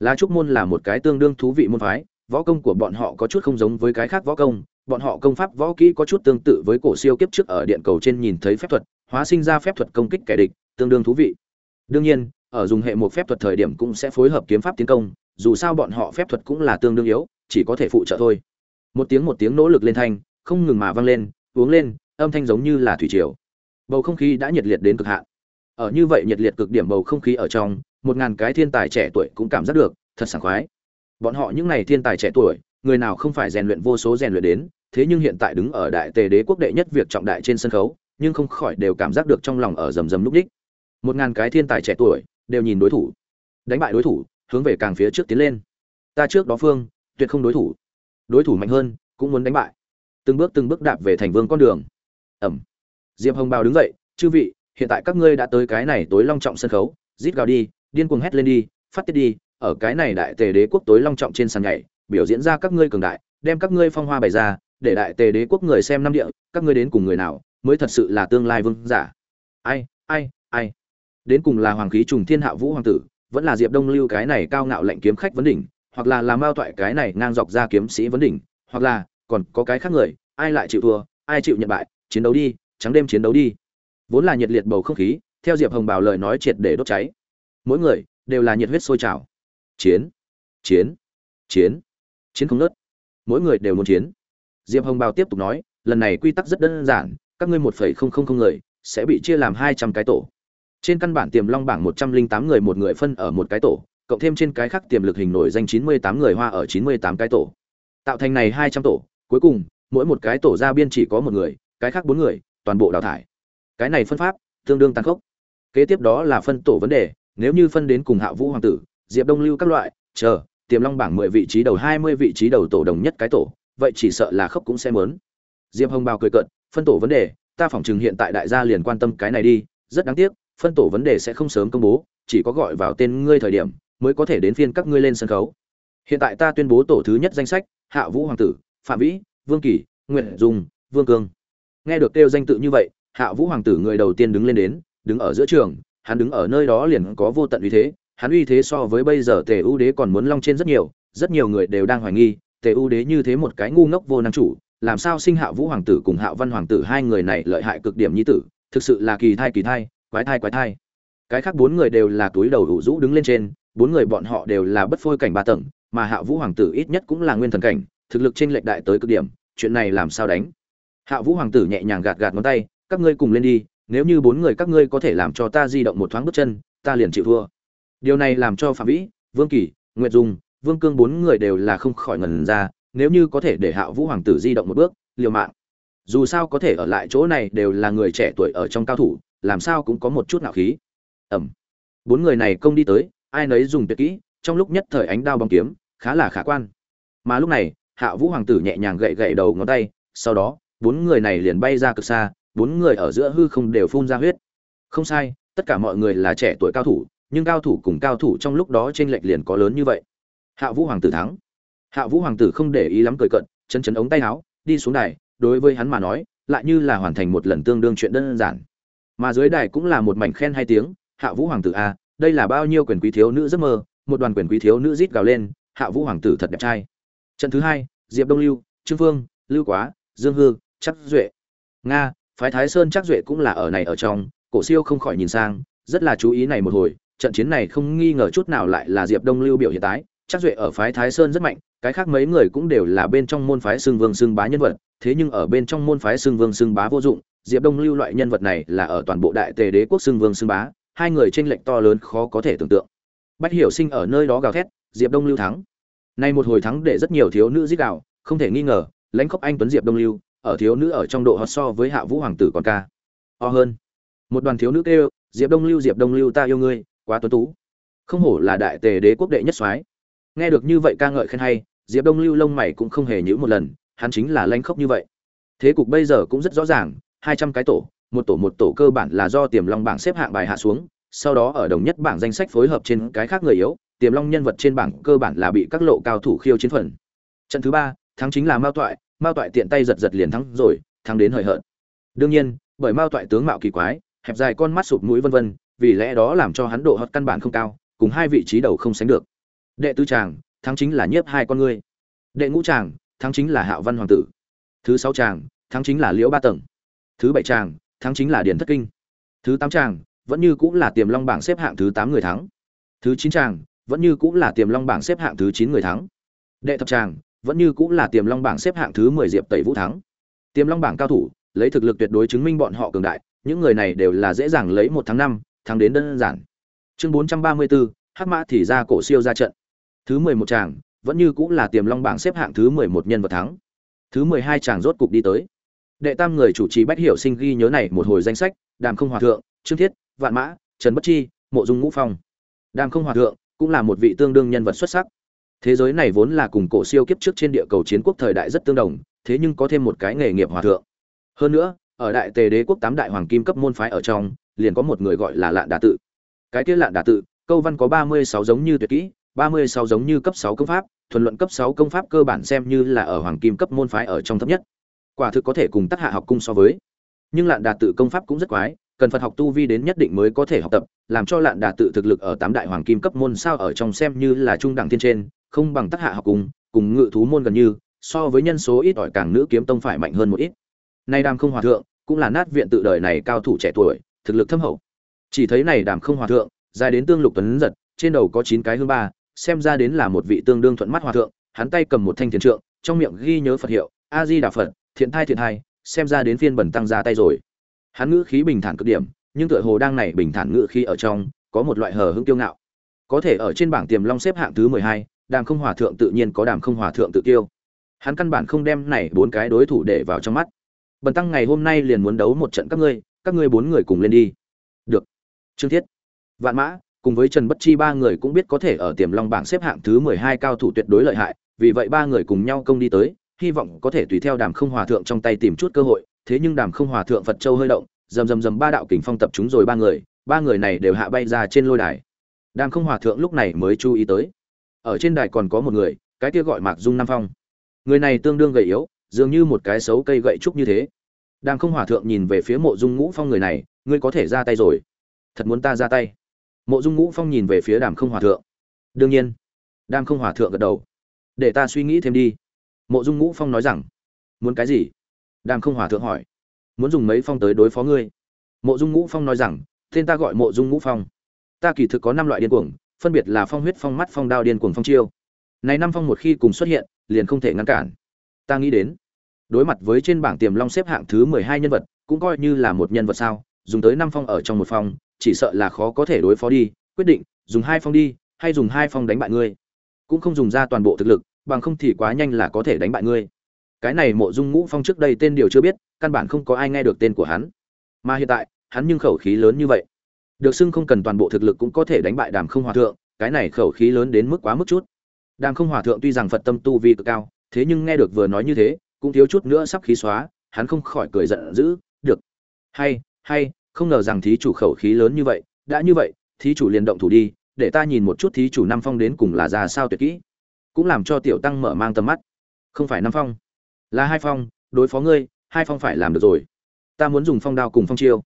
lá trúc môn là một cái tương đương thú vị môn phái, võ công của bọn họ có chút không giống với cái khác võ công, bọn họ công pháp võ kỹ có chút tương tự với cổ siêu kiếp trước ở điện cầu trên nhìn thấy phép thuật, hóa sinh ra phép thuật công kích kẻ địch, tương đương thú vị. Đương nhiên, ở dùng hệ một phép thuật thời điểm cũng sẽ phối hợp kiếm pháp tiến công, dù sao bọn họ phép thuật cũng là tương đương yếu, chỉ có thể phụ trợ thôi. Một tiếng một tiếng nỗ lực lên thanh không ngừng mà vang lên, uống lên, âm thanh giống như là thủy triều. Bầu không khí đã nhiệt liệt đến cực hạn. Ở như vậy nhiệt liệt cực điểm bầu không khí ở trong, một ngàn cái thiên tài trẻ tuổi cũng cảm giác được, thật sảng khoái. Bọn họ những này thiên tài trẻ tuổi, người nào không phải rèn luyện vô số rèn luyện đến, thế nhưng hiện tại đứng ở đại tề đế quốc đệ nhất việc trọng đại trên sân khấu, nhưng không khỏi đều cảm giác được trong lòng ở rầm rầm lúc đích. Một ngàn cái thiên tài trẻ tuổi, đều nhìn đối thủ. Đánh bại đối thủ, hướng về càng phía trước tiến lên. Ta trước đó phương, tuyệt không đối thủ. Đối thủ mạnh hơn, cũng muốn đánh bại từng bước từng bước đạp về thành vương con đường. Ẩm. Diệp hồng bào đứng dậy, chư vị, hiện tại các ngươi đã tới cái này tối long trọng sân khấu, rít gào đi, điên cuồng hét lên đi, phát tiết đi, ở cái này đại tề đế quốc tối long trọng trên sàn nhảy, biểu diễn ra các ngươi cường đại, đem các ngươi phong hoa bày ra, để đại tề đế quốc người xem năm địa, các ngươi đến cùng người nào mới thật sự là tương lai vương giả? Ai ai ai? Đến cùng là hoàng khí trùng thiên hạ vũ hoàng tử, vẫn là diệp đông lưu cái này cao ngạo lệnh kiếm khách vấn đỉnh, hoặc là làm mao toại cái này ngang dọc ra kiếm sĩ vấn đỉnh, hoặc là còn có cái khác người, ai lại chịu thua, ai chịu nhận bại, chiến đấu đi, trắng đêm chiến đấu đi. Vốn là nhiệt liệt bầu không khí, theo diệp hồng bảo lời nói triệt để đốt cháy. Mỗi người đều là nhiệt huyết sôi trào. Chiến chiến chiến chiến không nớt. Mỗi người đều muốn chiến. Diệp hồng Bảo tiếp tục nói, lần này quy tắc rất đơn giản, các ngươi một phẩy không không không người sẽ bị chia làm hai trăm cái tổ. Trên căn bản tiềm long bảng một trăm linh tám người một người phân ở một cái tổ, cộng thêm trên cái khác tiềm lực hình nổi danh chín mươi tám người hoa ở chín mươi tám cái tổ. Tạo thành này hai trăm tổ cuối cùng, mỗi một cái tổ ra biên chỉ có một người, cái khác bốn người, toàn bộ đào thải. Cái này phân pháp, tương đương tàn khốc. Kế tiếp đó là phân tổ vấn đề, nếu như phân đến cùng hạ vũ hoàng tử, diệp đông lưu các loại, chờ, tiềm long bảng mười vị trí đầu, hai mươi vị trí đầu tổ đồng nhất cái tổ, vậy chỉ sợ là khóc cũng sẽ mớn diệp hồng bào cười cận phân tổ vấn đề, ta phỏng chừng hiện tại đại gia liền quan tâm cái này đi, rất đáng tiếc, phân tổ vấn đề sẽ không sớm công bố, chỉ có gọi vào tên ngươi thời điểm, mới có thể đến phiên các ngươi lên sân khấu. Hiện tại ta tuyên bố tổ thứ nhất danh sách, hạ vũ hoàng tử phạm vĩ, vương kỳ nguyện dung, vương cương. Nghe được kêu danh tự như vậy, hạ vũ hoàng tử người đầu tiên đứng lên đến, đứng ở giữa trường, hắn đứng ở nơi đó liền có vô tận uy thế, hắn uy thế so với bây giờ tề ưu đế còn muốn long trên rất nhiều rất nhiều người đều đang hoài nghi, tề ưu đế như thế một cái ngu ngốc vô năng chủ, làm sao sinh hạ vũ hoàng tử cùng hạ văn hoàng tử hai người này lợi hại cực điểm nhi tử, thực sự là kỳ thai kỳ thai, quái thai quái thai. Cái khác bốn người đều là túi đầu hữu rũ đứng lên trên, bốn người bọn họ đều là bất phôi cảnh ba tầng, mà hạ vũ hoàng tử ít nhất cũng là nguyên thần cảnh thực lực trên lệch đại tới cực điểm, chuyện này làm sao đánh? Hạ vũ hoàng tử nhẹ nhàng gạt gạt ngón tay, các ngươi cùng lên đi, nếu như bốn người các ngươi có thể làm cho ta di động một thoáng bước chân, ta liền chịu thua. Điều này làm cho phạm vĩ, vương kỳ, nguyệt dung, vương cương bốn người đều là không khỏi ngần ra, nếu như có thể để hạ vũ hoàng tử di động một bước, liều mạng. Dù sao có thể ở lại chỗ này đều là người trẻ tuổi ở trong cao thủ, làm sao cũng có một chút nạo khí. Ẩm. Bốn người này công đi tới, ai nấy dùng tuyệt kỹ, trong lúc nhất thời ánh đao bóng kiếm, khá là khả quan. Mà lúc này hạ vũ hoàng tử nhẹ nhàng gậy gậy đầu ngón tay, sau đó, bốn người này liền bay ra cực xa, bốn người ở giữa hư không đều phun ra huyết. Không sai, tất cả mọi người là trẻ tuổi cao thủ, nhưng cao thủ cùng cao thủ trong lúc đó t r ê n lệch liền có lớn như vậy. Hạ vũ hoàng tử thắng. Hạ vũ hoàng tử không để ý lắm cười cận chân chấn ống tay áo, đi xuống đài, đối với hắn mà nói, lại như là hoàn thành một lần tương đương chuyện đơn giản. Mà dưới đài cũng là một mảnh khen hai tiếng, hạ vũ hoàng tử a đây là bao nhiêu quyền quý thiếu nữ giấc mơ, một đoàn quyền quý thiếu nữ rít gào lên, hạ vũ hoàng tử thật đẹp trai trận thứ hai, diệp đông lưu, trương phương, lưu quá, dương hư chắc duệ. Nga, phái thái sơn chắc duệ cũng là ở này ở trong, cổ siêu không khỏi nhìn sang, rất là chú ý này một hồi, trận chiến này không nghi ngờ chút nào lại là diệp đông lưu biểu hiện tái. Chắc duệ ở phái thái sơn rất mạnh, cái khác mấy người cũng đều là bên trong môn phái xương vương xương bá nhân vật, thế nhưng ở bên trong môn phái xương vương xương bá vô dụng, diệp đông lưu loại nhân vật này là ở toàn bộ đại tề đế quốc xương vương xương bá, hai người tranh lệch to lớn khó có thể tưởng tượng. Bách hiểu sinh ở nơi đó gào thét, diệp đông lưu thắng nay một hồi thắng để rất nhiều thiếu nữ giết gào, không thể nghi ngờ, lãnh khốc anh tuấn diệp đông lưu, ở thiếu nữ ở trong độ hot so với hạ vũ hoàng tử còn ca. O hơn. Một đoàn thiếu nữ kêu, diệp đông lưu, diệp đông lưu, ta yêu ngươi, quá tuấn tú. Không hổ là đại tề đế quốc đệ nhất soái. Nghe được như vậy ca ngợi khen hay, diệp đông lưu lông mày cũng không hề nhíu một lần, hắn chính là lãnh khốc như vậy. Thế cục bây giờ cũng rất rõ ràng, hai trăm cái tổ, một tổ một tổ cơ bản là do tiềm long bảng xếp hạng bài hạ xuống, sau đó ở đồng nhất bảng danh sách phối hợp trên cái khác người yếu tiềm long nhân vật trên bảng cơ bản là bị các lộ cao thủ khiêu chiến phần. Trận thứ ba, thắng chính là mao toại mao toại tiện tay giật giật liền thắng rồi, thắng đến hời hợt. Đương nhiên, bởi mao toại tướng mạo kỳ quái, hẹp dài con mắt sụp mũi vân vân, vì lẽ đó làm cho hắn độ hot căn bản không cao, cùng hai vị trí đầu không sánh được. Đệ tứ tràng thắng chính là nhiếp hai con ngươi. Đệ ngũ tràng thắng chính là hạo văn hoàng tử. Thứ sáu tràng thắng chính là liễu ba tầng. Thứ bảy tràng thắng chính là điền thất kinh. Thứ tám tràng vẫn như cũng là tiềm long bảng xếp hạng thứ tám người thắng. Thứ chín tràng vẫn như cũng là tiềm long bảng xếp hạng thứ chín người thắng. Đệ thập tràng, vẫn như cũng là tiềm long bảng xếp hạng thứ mười diệp tẩy vũ thắng. Tiềm long bảng cao thủ, lấy thực lực tuyệt đối chứng minh bọn họ cường đại, những người này đều là dễ dàng lấy một tháng năm, thắng đến đơn giản. Chương bốn trăm ba mươi bốn, hắc mã thì ra cổ siêu ra trận. Thứ mười một tràng, vẫn như cũng là tiềm long bảng xếp hạng thứ mười một nhân vật thắng. Thứ mười hai tràng rốt cục đi tới. Đệ tam người chủ trì bách hiểu sinh ghi nhớ này một hồi danh sách, đàm không hòa thượng, trương thiết, vạn mã, trần bất chi, mộ dung ngũ phong. Đàm không hòa thượng cũng là một vị tương đương nhân vật xuất sắc. Thế giới này vốn là cùng cổ siêu kiếp trước trên địa cầu chiến quốc thời đại rất tương đồng, thế nhưng có thêm một cái nghề nghiệp hòa thượng. Hơn nữa, ở đại tề đế quốc tám đại hoàng kim cấp môn phái ở trong, liền có một người gọi là lạn đà tự. Cái kia lạn đà tự, câu văn có ba mươi sáu giống như tuyệt kỹ, ba mươi sáu giống như cấp sáu công pháp, thuần luận cấp sáu công pháp cơ bản xem như là ở hoàng kim cấp môn phái ở trong thấp nhất. Quả thực có thể cùng tác hạ học cung so với. Nhưng lạn đà tự công pháp cũng rất quái cần phật học tu vi đến nhất định mới có thể học tập làm cho lạn đà tự thực lực ở tám đại hoàng kim cấp môn sao ở trong xem như là trung đẳng thiên trên không bằng tác hạ học cùng, cùng ngự thú môn gần như so với nhân số ít ỏi càng nữ kiếm tông phải mạnh hơn một ít. Nay đàm không hòa thượng cũng là nát viện tự đời này cao thủ trẻ tuổi thực lực thâm hậu. Chỉ thấy này đàm không hòa thượng dài đến tương lục tuấn giật trên đầu có chín cái hương ba xem ra đến là một vị tương đương thuận mắt hòa thượng hắn tay cầm một thanh thiền trượng trong miệng ghi nhớ phật hiệu a di đà phật thiện thai thiện thai xem ra đến phiên bẩn tăng ra tay rồi hắn ngữ khí bình thản cực điểm, nhưng tựa hồ đang này bình thản ngữ khí ở trong, có một loại hờ hững kiêu ngạo. Có thể ở trên bảng tiềm long xếp hạng thứ mười hai, đàm không hòa thượng tự nhiên có đàm không hòa thượng tự tiêu. hắn căn bản không đem này bốn cái đối thủ để vào trong mắt. Bần tăng ngày hôm nay liền muốn đấu một trận các ngươi các ngươi bốn người cùng lên đi. Được. Trương thiết. Vạn mã, cùng với trần bất chi ba người cũng biết có thể ở tiềm long bảng xếp hạng thứ mười hai cao thủ tuyệt đối lợi hại, vì vậy ba người cùng nhau công đi tới, hy vọng có thể tùy theo đàm không hòa thượng trong tay tìm chút cơ hội thế nhưng đàm không hòa thượng phật châu hơi động rầm rầm rầm ba đạo kình phong tập chúng rồi ba người ba người này đều hạ bay ra trên lôi đài. Đàm không hòa thượng lúc này mới chú ý tới. Ở trên đài còn có một người, cái kia gọi mạc dung nam phong. Người này tương đương gầy yếu, dường như một cái xấu cây gậy trúc như thế. Đàm không hòa thượng nhìn về phía mộ dung ngũ phong người này, ngươi có thể ra tay rồi. Thật muốn ta ra tay? Mộ dung ngũ phong nhìn về phía đàm không hòa thượng. Đương nhiên. Đàm không hòa thượng gật đầu. Để ta suy nghĩ thêm đi. Mộ dung ngũ phong nói rằng, muốn cái gì? Đàm không hòa thượng hỏi, muốn dùng mấy phong tới đối phó ngươi? Mộ dung ngũ phong nói rằng, tên ta gọi mộ dung ngũ phong. Ta kỳ thực có năm loại điên cuồng, phân biệt là phong huyết, phong mắt, phong đao điên cuồng phong chiêu. Này năm phong một khi cùng xuất hiện, liền không thể ngăn cản. Ta nghĩ đến, đối mặt với trên bảng tiềm long xếp hạng thứ mười hai nhân vật, cũng coi như là một nhân vật sao, dùng tới năm phong ở trong một phong, chỉ sợ là khó có thể đối phó đi. Quyết định, dùng hai phong đi, hay dùng hai phong đánh bại ngươi. Cũng không dùng ra toàn bộ thực lực, bằng không thì quá nhanh là có thể đánh bại ngươi cái này mộ dung ngũ phong trước đây tên điều chưa biết, căn bản không có ai nghe được tên của hắn. Mà hiện tại, hắn nhưng khẩu khí lớn như vậy. Được xưng không cần toàn bộ thực lực cũng có thể đánh bại đàm không hòa thượng, cái này khẩu khí lớn đến mức quá mức chút. Đàm không hòa thượng tuy rằng phật tâm tu vi cực cao, thế nhưng nghe được vừa nói như thế, cũng thiếu chút nữa sắp khí xóa, hắn không khỏi cười giận dữ, được. Hay hay, không ngờ rằng thí chủ khẩu khí lớn như vậy, đã như vậy, thí chủ liền động thủ đi, để ta nhìn một chút thí chủ năm phong đến cùng là ra sao tuyệt kỹ. Cũng làm cho tiểu tăng mở mang tầm mắt. Không phải năm phong là hai phong, đối phó ngươi, hai phong phải làm được rồi. Ta muốn dùng phong đao cùng phong chiêu.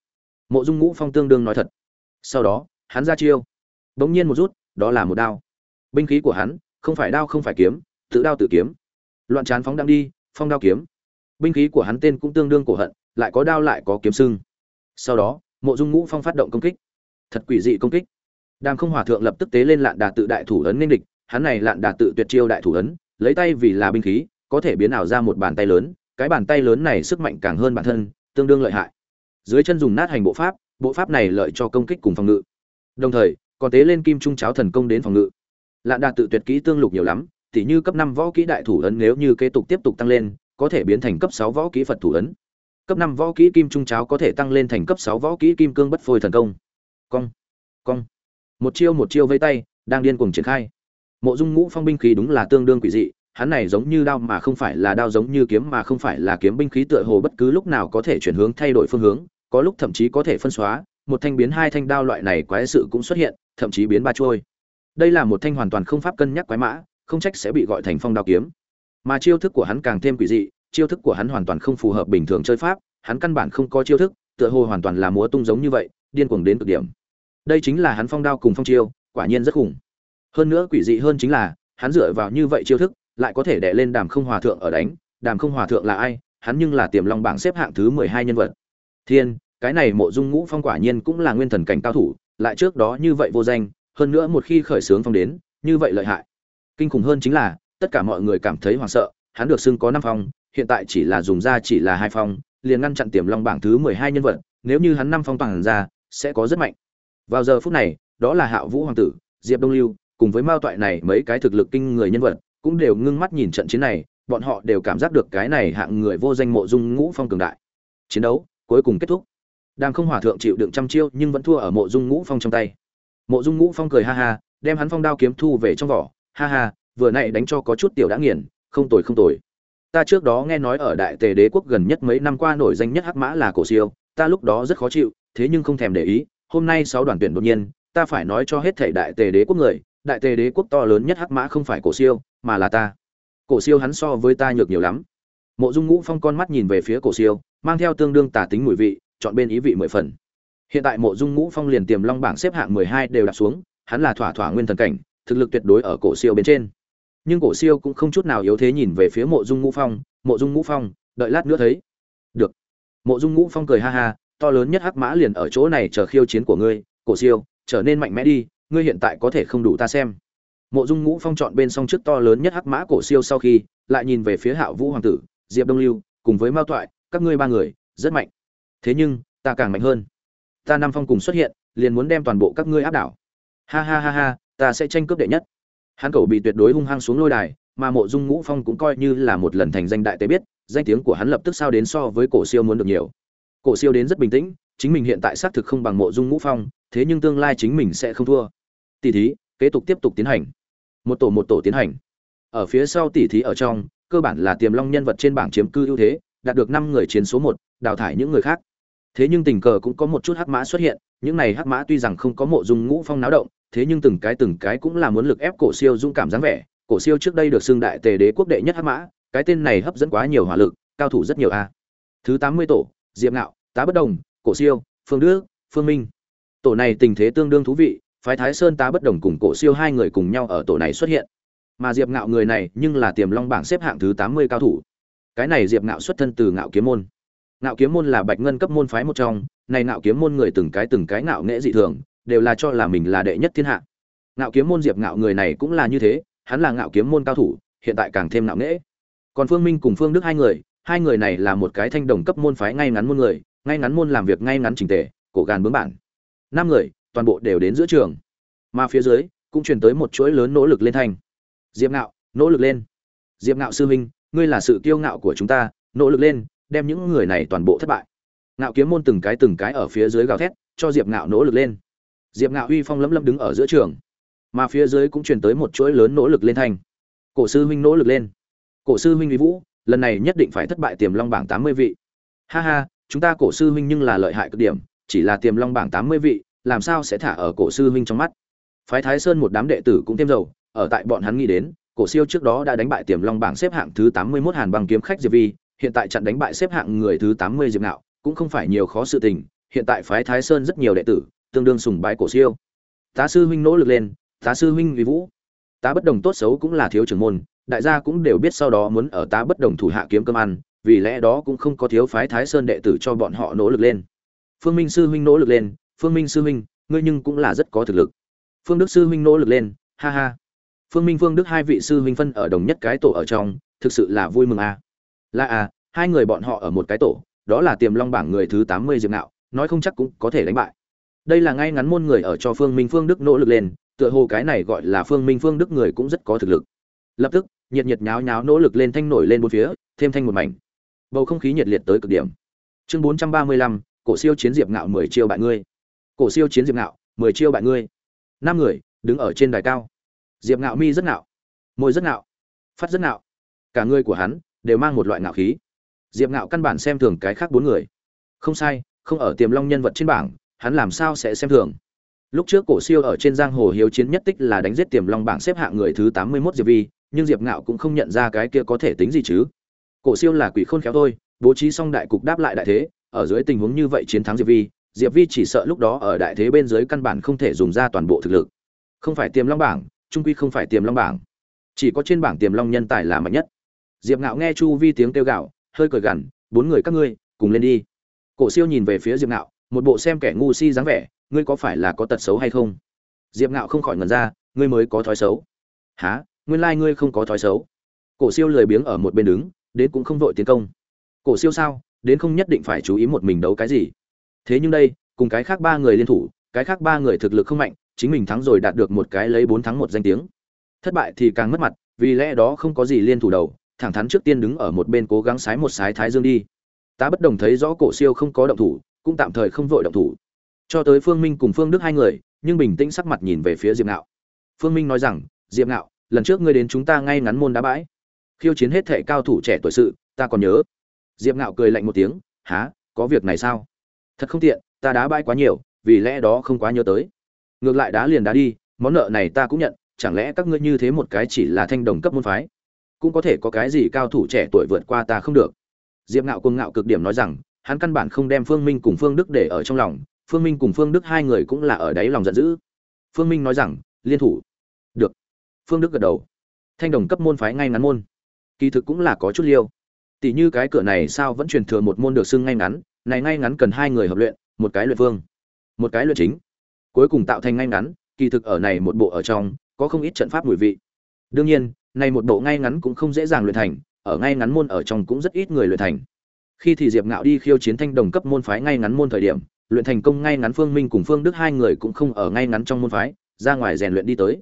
Mộ dung ngũ phong tương đương nói thật. Sau đó, hắn ra chiêu. Bỗng nhiên một rút, đó là một đao. Binh khí của hắn, không phải đao không phải kiếm, tự đao tự kiếm. Loạn chán phóng đang đi, phong đao kiếm. Binh khí của hắn tên cũng tương đương cổ hận, lại có đao lại có kiếm sưng. Sau đó, mộ dung ngũ phong phát động công kích. Thật quỷ dị công kích. Đàm không hòa thượng lập tức tế lên lạn đà tự đại thủ ấn nên địch. Hắn này lạn đà tự tuyệt chiêu đại thủ ấn, lấy tay vì là binh khí có thể biến ảo ra một bàn tay lớn, cái bàn tay lớn này sức mạnh càng hơn bản thân, tương đương lợi hại. Dưới chân dùng nát hành bộ pháp bộ pháp này lợi cho công kích cùng phòng ngự. Đồng thời, còn tế lên kim trung cháo thần công đến phòng ngự. Lạn đạt tự tuyệt kỹ tương lục nhiều lắm, tỉ như cấp năm võ kỹ đại thủ ấn nếu như kế tục tiếp tục tăng lên, có thể biến thành cấp sáu võ kỹ phật thủ ấn. Cấp năm võ kỹ kim trung cháo có thể tăng lên thành cấp sáu võ kỹ kim cương bất phôi thần công. Cong cong. Một chiêu một chiêu vây tay, đang điên cuồng triển khai. Mộ dung ngũ phong binh khí đúng là tương đương quỷ dị hắn này giống như đao mà không phải là đao giống như kiếm mà không phải là kiếm binh khí tựa hồ bất cứ lúc nào có thể chuyển hướng thay đổi phương hướng, có lúc thậm chí có thể phân xóa, một thanh biến hai thanh đao loại này quái sự cũng xuất hiện, thậm chí biến ba trôi đây là một thanh hoàn toàn không pháp cân nhắc quái mã, không trách sẽ bị gọi thành phong đao kiếm. Mà chiêu thức của hắn càng thêm quỷ dị, chiêu thức của hắn hoàn toàn không phù hợp bình thường chơi pháp, hắn căn bản không có chiêu thức, tựa hồ hoàn toàn là múa tung giống như vậy, điên cuồng đến cực điểm. Đây chính là hắn phong đao cùng phong chiêu, quả nhiên rất khủng. Hơn nữa quỷ dị hơn chính là, hắn dựa vào như vậy chiêu thức lại có thể đè lên đàm không hòa thượng ở đánh. Đàm không hòa thượng là ai? Hắn nhưng là tiềm long bảng xếp hạng thứ mười hai nhân vật. Thiên, cái này mộ dung ngũ phong quả nhiên cũng là nguyên thần cảnh cao thủ, lại trước đó như vậy vô danh, hơn nữa một khi khởi sướng phong đến, như vậy lợi hại. Kinh khủng hơn chính là, tất cả mọi người cảm thấy hoảng sợ, hắn được xưng có năm phong, hiện tại chỉ là dùng ra chỉ là hai phong, liền ngăn chặn tiềm long bảng thứ mười hai nhân vật, nếu như hắn năm phong toàn ra, sẽ có rất mạnh. Vào giờ phút này, đó là hạo vũ hoàng tử, diệp đông lưu, cùng với mao toại này mấy cái thực lực kinh người nhân vật cũng đều ngưng mắt nhìn trận chiến này, bọn họ đều cảm giác được cái này hạng người vô danh mộ dung ngũ phong cường đại. Chiến đấu cuối cùng kết thúc. Đang không hòa thượng chịu đựng trăm chiêu nhưng vẫn thua ở mộ dung ngũ phong trong tay. Mộ dung ngũ phong cười ha ha, đem hắn phong đao kiếm thu về trong vỏ. Ha ha, vừa nãy đánh cho có chút tiểu đã nghiền, không tồi không tồi. Ta trước đó nghe nói ở đại tề đế quốc gần nhất mấy năm qua nổi danh nhất hắc mã là cổ siêu, ta lúc đó rất khó chịu, thế nhưng không thèm để ý, hôm nay sáu đoàn tuyển đột nhiên, ta phải nói cho hết thảy đại tề đế quốc người, đại tề đế quốc to lớn nhất hắc mã không phải cổ siêu mà là ta. Cổ siêu hắn so với ta nhược nhiều lắm. Mộ dung ngũ phong con mắt nhìn về phía cổ siêu, mang theo tương đương tả tính mùi vị, chọn bên ý vị mười phần. Hiện tại mộ dung ngũ phong liền tiềm long bảng xếp hạng mười hai đều đặt xuống, hắn là thỏa thỏa nguyên thần cảnh, thực lực tuyệt đối ở cổ siêu bên trên. Nhưng cổ siêu cũng không chút nào yếu thế nhìn về phía mộ dung ngũ phong, mộ dung ngũ phong, đợi lát nữa thấy. Được. Mộ dung ngũ phong cười ha ha, to lớn nhất hắc mã liền ở chỗ này chờ khiêu chiến của ngươi, cổ siêu, trở nên mạnh mẽ đi, ngươi hiện tại có thể không đủ ta xem mộ dung ngũ phong chọn bên song trước to lớn nhất hắc mã cổ siêu sau khi, lại nhìn về phía hạo vũ hoàng tử, diệp đông lưu, cùng với mao toại, các ngươi ba người, rất mạnh. Thế nhưng, ta càng mạnh hơn. Ta năm phong cùng xuất hiện, liền muốn đem toàn bộ các ngươi áp đảo. Ha ha ha ha, ta sẽ tranh cướp đệ nhất. Hắn cầu bị tuyệt đối hung hăng xuống lôi đài, mà mộ dung ngũ phong cũng coi như là một lần thành danh đại tế biết, danh tiếng của hắn lập tức sao đến so với cổ siêu muốn được nhiều. Cổ siêu đến rất bình tĩnh, chính mình hiện tại xác thực không bằng mộ dung ngũ phong, thế nhưng tương lai chính mình sẽ không thua. Tỷ thí, kế tục tiếp tục tiến hành một tổ một tổ tiến hành. Ở phía sau tỷ thí ở trong, cơ bản là tiềm long nhân vật trên bảng chiếm cư ưu thế, đạt được năm người chiến số một, đào thải những người khác. Thế nhưng tình cờ cũng có một chút hắc mã xuất hiện, những này hắc mã tuy rằng không có mộ dung ngũ phong náo động, thế nhưng từng cái từng cái cũng là muốn lực ép cổ siêu dũng cảm dáng vẻ. Cổ siêu trước đây được xưng đại tề đế quốc đệ nhất hắc mã, cái tên này hấp dẫn quá nhiều hỏa lực, cao thủ rất nhiều a. Thứ tám mươi tổ, diệp ngạo, tá bất đồng, cổ siêu, phương đức, phương minh. Tổ này tình thế tương đương thú vị phái thái sơn tá bất đồng cùng cổ siêu hai người cùng nhau ở tổ này xuất hiện. Mà diệp ngạo người này nhưng là tiềm long bảng xếp hạng thứ tám mươi cao thủ. Cái này diệp ngạo xuất thân từ ngạo kiếm môn. Ngạo kiếm môn là bạch ngân cấp môn phái một trong, này ngạo kiếm môn người từng cái từng cái ngạo nghệ dị thường, đều là cho là mình là đệ nhất thiên hạ. Ngạo kiếm môn diệp ngạo người này cũng là như thế, hắn là ngạo kiếm môn cao thủ, hiện tại càng thêm ngạo nghễ. Còn phương minh cùng phương đức hai người hai người này là một cái thanh đồng cấp môn phái ngay ngắn môn người, ngay ngắn môn làm việc ngay ngắn chỉnh tề, cổ gàn bướng bản. Năm người toàn bộ đều đến giữa trường. Mà phía dưới, cũng truyền tới một chuỗi lớn nỗ lực lên thành. Diệp ngạo, nỗ lực lên. Diệp ngạo sư huynh, ngươi là sự kiêu ngạo của chúng ta, nỗ lực lên, đem những người này toàn bộ thất bại. Ngạo kiếm môn từng cái từng cái ở phía dưới gào thét, cho diệp ngạo nỗ lực lên. Diệp ngạo uy phong lấm lấm đứng ở giữa trường. Mà phía dưới cũng truyền tới một chuỗi lớn nỗ lực lên thành. Cổ sư huynh nỗ lực lên. Cổ sư huynh uy vũ, lần này nhất định phải thất bại tiềm long bảng tám mươi vị. Ha ha, chúng ta cổ sư huynh nhưng là lợi hại cực điểm, chỉ là tiềm long bảng tám mươi vị làm sao sẽ thả ở cổ sư huynh trong mắt? Phái thái sơn một đám đệ tử cũng thêm dầu, ở tại bọn hắn nghĩ đến, cổ siêu trước đó đã đánh bại tiềm long bảng xếp hạng thứ tám mươi 81 hàn bằng kiếm khách diệp vi, hiện tại chặn đánh bại xếp hạng người thứ tám mươi diệp nạo, cũng không phải nhiều khó sự tình, hiện tại phái thái sơn rất nhiều đệ tử, tương đương sùng bái cổ siêu. Tá sư huynh nỗ lực lên, tá sư huynh vì vũ. Tá bất đồng tốt xấu cũng là thiếu trưởng môn, đại gia cũng đều biết sau đó muốn ở tá bất đồng thủ hạ kiếm cơm ăn, vì lẽ đó cũng không có thiếu phái thái sơn đệ tử cho bọn họ nỗ lực lên. Phương minh sư huynh nỗ lực lên phương minh sư huynh, ngươi nhưng cũng là rất có thực lực. Phương đức sư huynh nỗ lực lên, ha ha. Phương minh, phương đức hai vị sư huynh phân ở đồng nhất cái tổ ở trong, thực sự là vui mừng à. là à hai người bọn họ ở một cái tổ, đó là tiềm long bảng người thứ tám mươi diệp nạo nói không chắc cũng có thể đánh bại. Đây là ngay ngắn môn người ở cho phương minh, phương đức nỗ lực lên, tựa hồ cái này gọi là phương minh, phương đức người cũng rất có thực lực. Lập tức, nhiệt nhiệt nháo nháo nỗ lực lên thanh nổi lên bốn phía, thêm thanh một mảnh. Bầu không khí nhiệt liệt tới cực điểm. Chương bốn trăm ba mươi lăm, cổ siêu chiến diệp ngạo mười chiêu bại ngươi cổ siêu chiến diệp ngạo, mười chiêu bại ngươi. Năm người, đứng ở trên đài cao. Diệp ngạo mi rất ngạo, môi rất ngạo, phát rất ngạo. Cả người của hắn đều mang một loại ngạo khí. Diệp ngạo căn bản xem thường cái khác bốn người. Không sai, không ở tiềm long nhân vật trên bảng, hắn làm sao sẽ xem thường? Lúc trước cổ siêu ở trên giang hồ hiếu chiến nhất tích là đánh giết tiềm long bảng xếp hạng người thứ tám mươi 81 diệp vi, nhưng diệp ngạo cũng không nhận ra cái kia có thể tính gì chứ. Cổ siêu là quỷ khôn khéo thôi, bố trí xong đại cục đáp lại đại thế, ở dưới tình huống như vậy chiến thắng diệp vi diệp vi chỉ sợ lúc đó ở đại thế bên dưới căn bản không thể dùng ra toàn bộ thực lực. Không phải tiềm long bảng, trung quy không phải tiềm long bảng. Chỉ có trên bảng tiềm long nhân tài là mạnh nhất. Diệp ngạo nghe chu vi tiếng kêu gạo hơi cười gằn, bốn người các ngươi, cùng lên đi. Cổ siêu nhìn về phía diệp ngạo, một bộ xem kẻ ngu si dáng vẻ, ngươi có phải là có tật xấu hay không? Diệp ngạo không khỏi ngần ra, ngươi mới có thói xấu. Há nguyên lai ngươi không có thói xấu. Cổ siêu lười biếng ở một bên đứng, đến cũng không vội tiến công. Cổ siêu sao? Đến không nhất định phải chú ý một mình đấu cái gì thế nhưng đây, cùng cái khác ba người liên thủ, cái khác ba người thực lực không mạnh, chính mình thắng rồi đạt được một cái lấy bốn thắng một danh tiếng. Thất bại thì càng mất mặt, vì lẽ đó không có gì liên thủ đầu, thẳng thắn trước tiên đứng ở một bên cố gắng sái một sái thái dương đi. Ta bất đồng thấy rõ cổ siêu không có động thủ, cũng tạm thời không vội động thủ. Cho tới phương minh cùng phương đức hai người, nhưng bình tĩnh sắc mặt nhìn về phía diệp ngạo. Phương minh nói rằng, diệp ngạo, lần trước ngươi đến chúng ta ngay ngắn môn đá bãi, khiêu chiến hết thệ cao thủ trẻ tuổi sự, ta còn nhớ. Diệp ngạo cười lạnh một tiếng há có việc này sao? Thật không tiện, ta đá bãi quá nhiều, vì lẽ đó không quá nhớ tới. Ngược lại đá liền đá đi, món nợ này ta cũng nhận, chẳng lẽ các ngươi như thế một cái chỉ là thanh đồng cấp môn phái? Cũng có thể có cái gì cao thủ trẻ tuổi vượt qua ta không được. Diệp ngạo cuồng ngạo cực điểm nói rằng, hắn căn bản không đem phương minh cùng phương đức để ở trong lòng, phương minh cùng phương đức hai người cũng là ở đáy lòng giận dữ. Phương minh nói rằng, liên thủ. Được. Phương đức gật đầu. Thanh đồng cấp môn phái ngay ngắn môn. Kỳ thực cũng là có chút liêu. Tỷ như cái cửa này sao vẫn truyền thừa một môn được xưng ngay ngắn này ngay ngắn cần hai người hợp luyện, một cái luyện vương, một cái luyện chính. Cuối cùng tạo thành ngay ngắn, kỳ thực ở này một bộ ở trong, có không ít trận pháp mùi vị. Đương nhiên, này một bộ ngay ngắn cũng không dễ dàng luyện thành, ở ngay ngắn môn ở trong cũng rất ít người luyện thành. Khi thì diệp ngạo đi khiêu chiến thanh đồng cấp môn phái ngay ngắn môn thời điểm, luyện thành công ngay ngắn phương minh cùng phương đức hai người cũng không ở ngay ngắn trong môn phái, ra ngoài rèn luyện đi tới.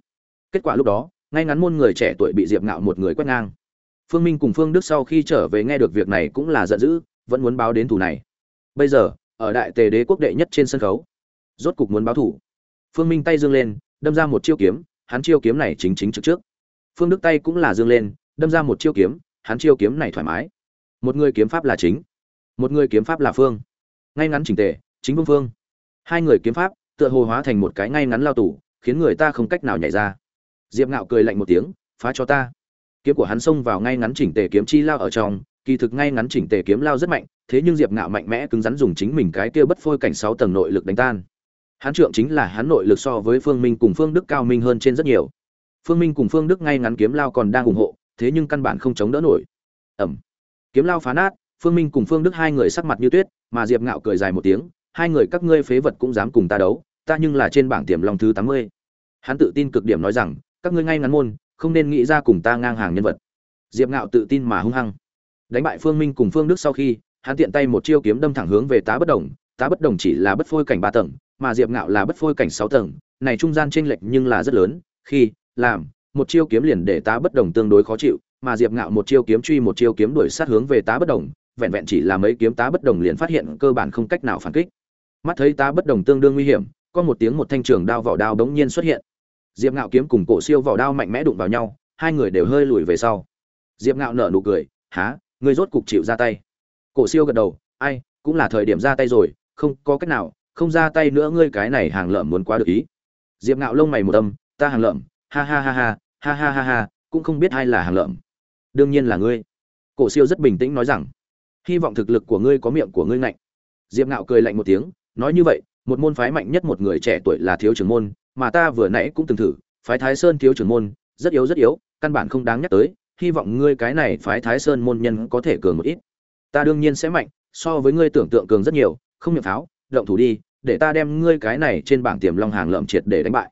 Kết quả lúc đó, ngay ngắn môn người trẻ tuổi bị diệp ngạo một người quét ngang. Phương minh cùng phương đức sau khi trở về nghe được việc này cũng là giận dữ, vẫn muốn báo đến thủ này bây giờ, ở đại tề đế quốc đệ nhất trên sân khấu, rốt cục muốn báo thủ. Phương minh tay dương lên, đâm ra một chiêu kiếm, hắn chiêu kiếm này chính chính trực trước. Phương đức tay cũng là dương lên, đâm ra một chiêu kiếm, hắn chiêu kiếm này thoải mái. Một người kiếm pháp là chính, một người kiếm pháp là phương. Ngay ngắn chỉnh tề, chính vương phương. Hai người kiếm pháp, tựa hồ hóa thành một cái ngay ngắn lao tủ khiến người ta không cách nào nhảy ra. Diệp ngạo cười lạnh một tiếng, phá cho ta. Kiếm của hắn xông vào ngay ngắn chỉnh tề kiếm chi lao ở trong kỳ thực ngay ngắn chỉnh tề kiếm lao rất mạnh, thế nhưng diệp ngạo mạnh mẽ cứng rắn dùng chính mình cái kia bất phôi cảnh sáu tầng nội lực đánh tan. Hắn trượng chính là hắn nội lực so với phương minh cùng phương đức cao minh hơn trên rất nhiều. Phương minh cùng phương đức ngay ngắn kiếm lao còn đang ủng hộ, thế nhưng căn bản không chống đỡ nổi. Ẩm kiếm lao phá nát, phương minh cùng phương đức hai người sắc mặt như tuyết, mà diệp ngạo cười dài một tiếng, hai người các ngươi phế vật cũng dám cùng ta đấu, ta nhưng là trên bảng tiềm long thứ tám mươi. Hắn tự tin cực điểm nói rằng, các ngươi ngay ngắn môn, không nên nghĩ ra cùng ta ngang hàng nhân vật. Diệp ngạo tự tin mà hung hăng đánh bại phương minh cùng phương đức sau khi, hắn tiện tay một chiêu kiếm đâm thẳng hướng về tá bất đồng. Tá bất đồng chỉ là bất phôi cảnh ba tầng, mà diệp ngạo là bất phôi cảnh sáu tầng. Này trung gian chênh lệch nhưng là rất lớn, khi, làm, một chiêu kiếm liền để tá bất đồng tương đối khó chịu, mà diệp ngạo một chiêu kiếm truy một chiêu kiếm đuổi sát hướng về tá bất đồng, vẹn vẹn chỉ là mấy kiếm tá bất đồng liền phát hiện cơ bản không cách nào phản kích. Mắt thấy tá bất đồng tương đương nguy hiểm, có một tiếng một thanh trường đao vỏ đao đống nhiên xuất hiện. Diệp ngạo kiếm cùng cổ siêu vỏ đao mạnh mẽ đụng vào nhau, hai người đều hơi lùi về sau. Diệp ngạo nở nụ cười há ngươi rốt cục chịu ra tay. Cổ siêu gật đầu, ai, cũng là thời điểm ra tay rồi, không có cách nào, không ra tay nữa ngươi cái này hàng lợm muốn quá được ý. Diệp ngạo lông mày một âm, ta hàng lợm, ha ha ha ha ha ha ha ha, cũng không biết ai là hàng lợm. Đương nhiên là ngươi. Cổ siêu rất bình tĩnh nói rằng, hy vọng thực lực của ngươi có miệng của ngươi ngạnh. Diệp ngạo cười lạnh một tiếng, nói như vậy, một môn phái mạnh nhất một người trẻ tuổi là thiếu trưởng môn, mà ta vừa nãy cũng từng thử, phái thái sơn thiếu trưởng môn, rất yếu rất yếu, căn bản không đáng nhắc tới hy vọng ngươi cái này phái thái sơn môn nhân có thể cường một ít. Ta đương nhiên sẽ mạnh, so với ngươi tưởng tượng cường rất nhiều, không miệng pháo, động thủ đi, để ta đem ngươi cái này trên bảng tiềm long hàng lợm triệt để đánh bại.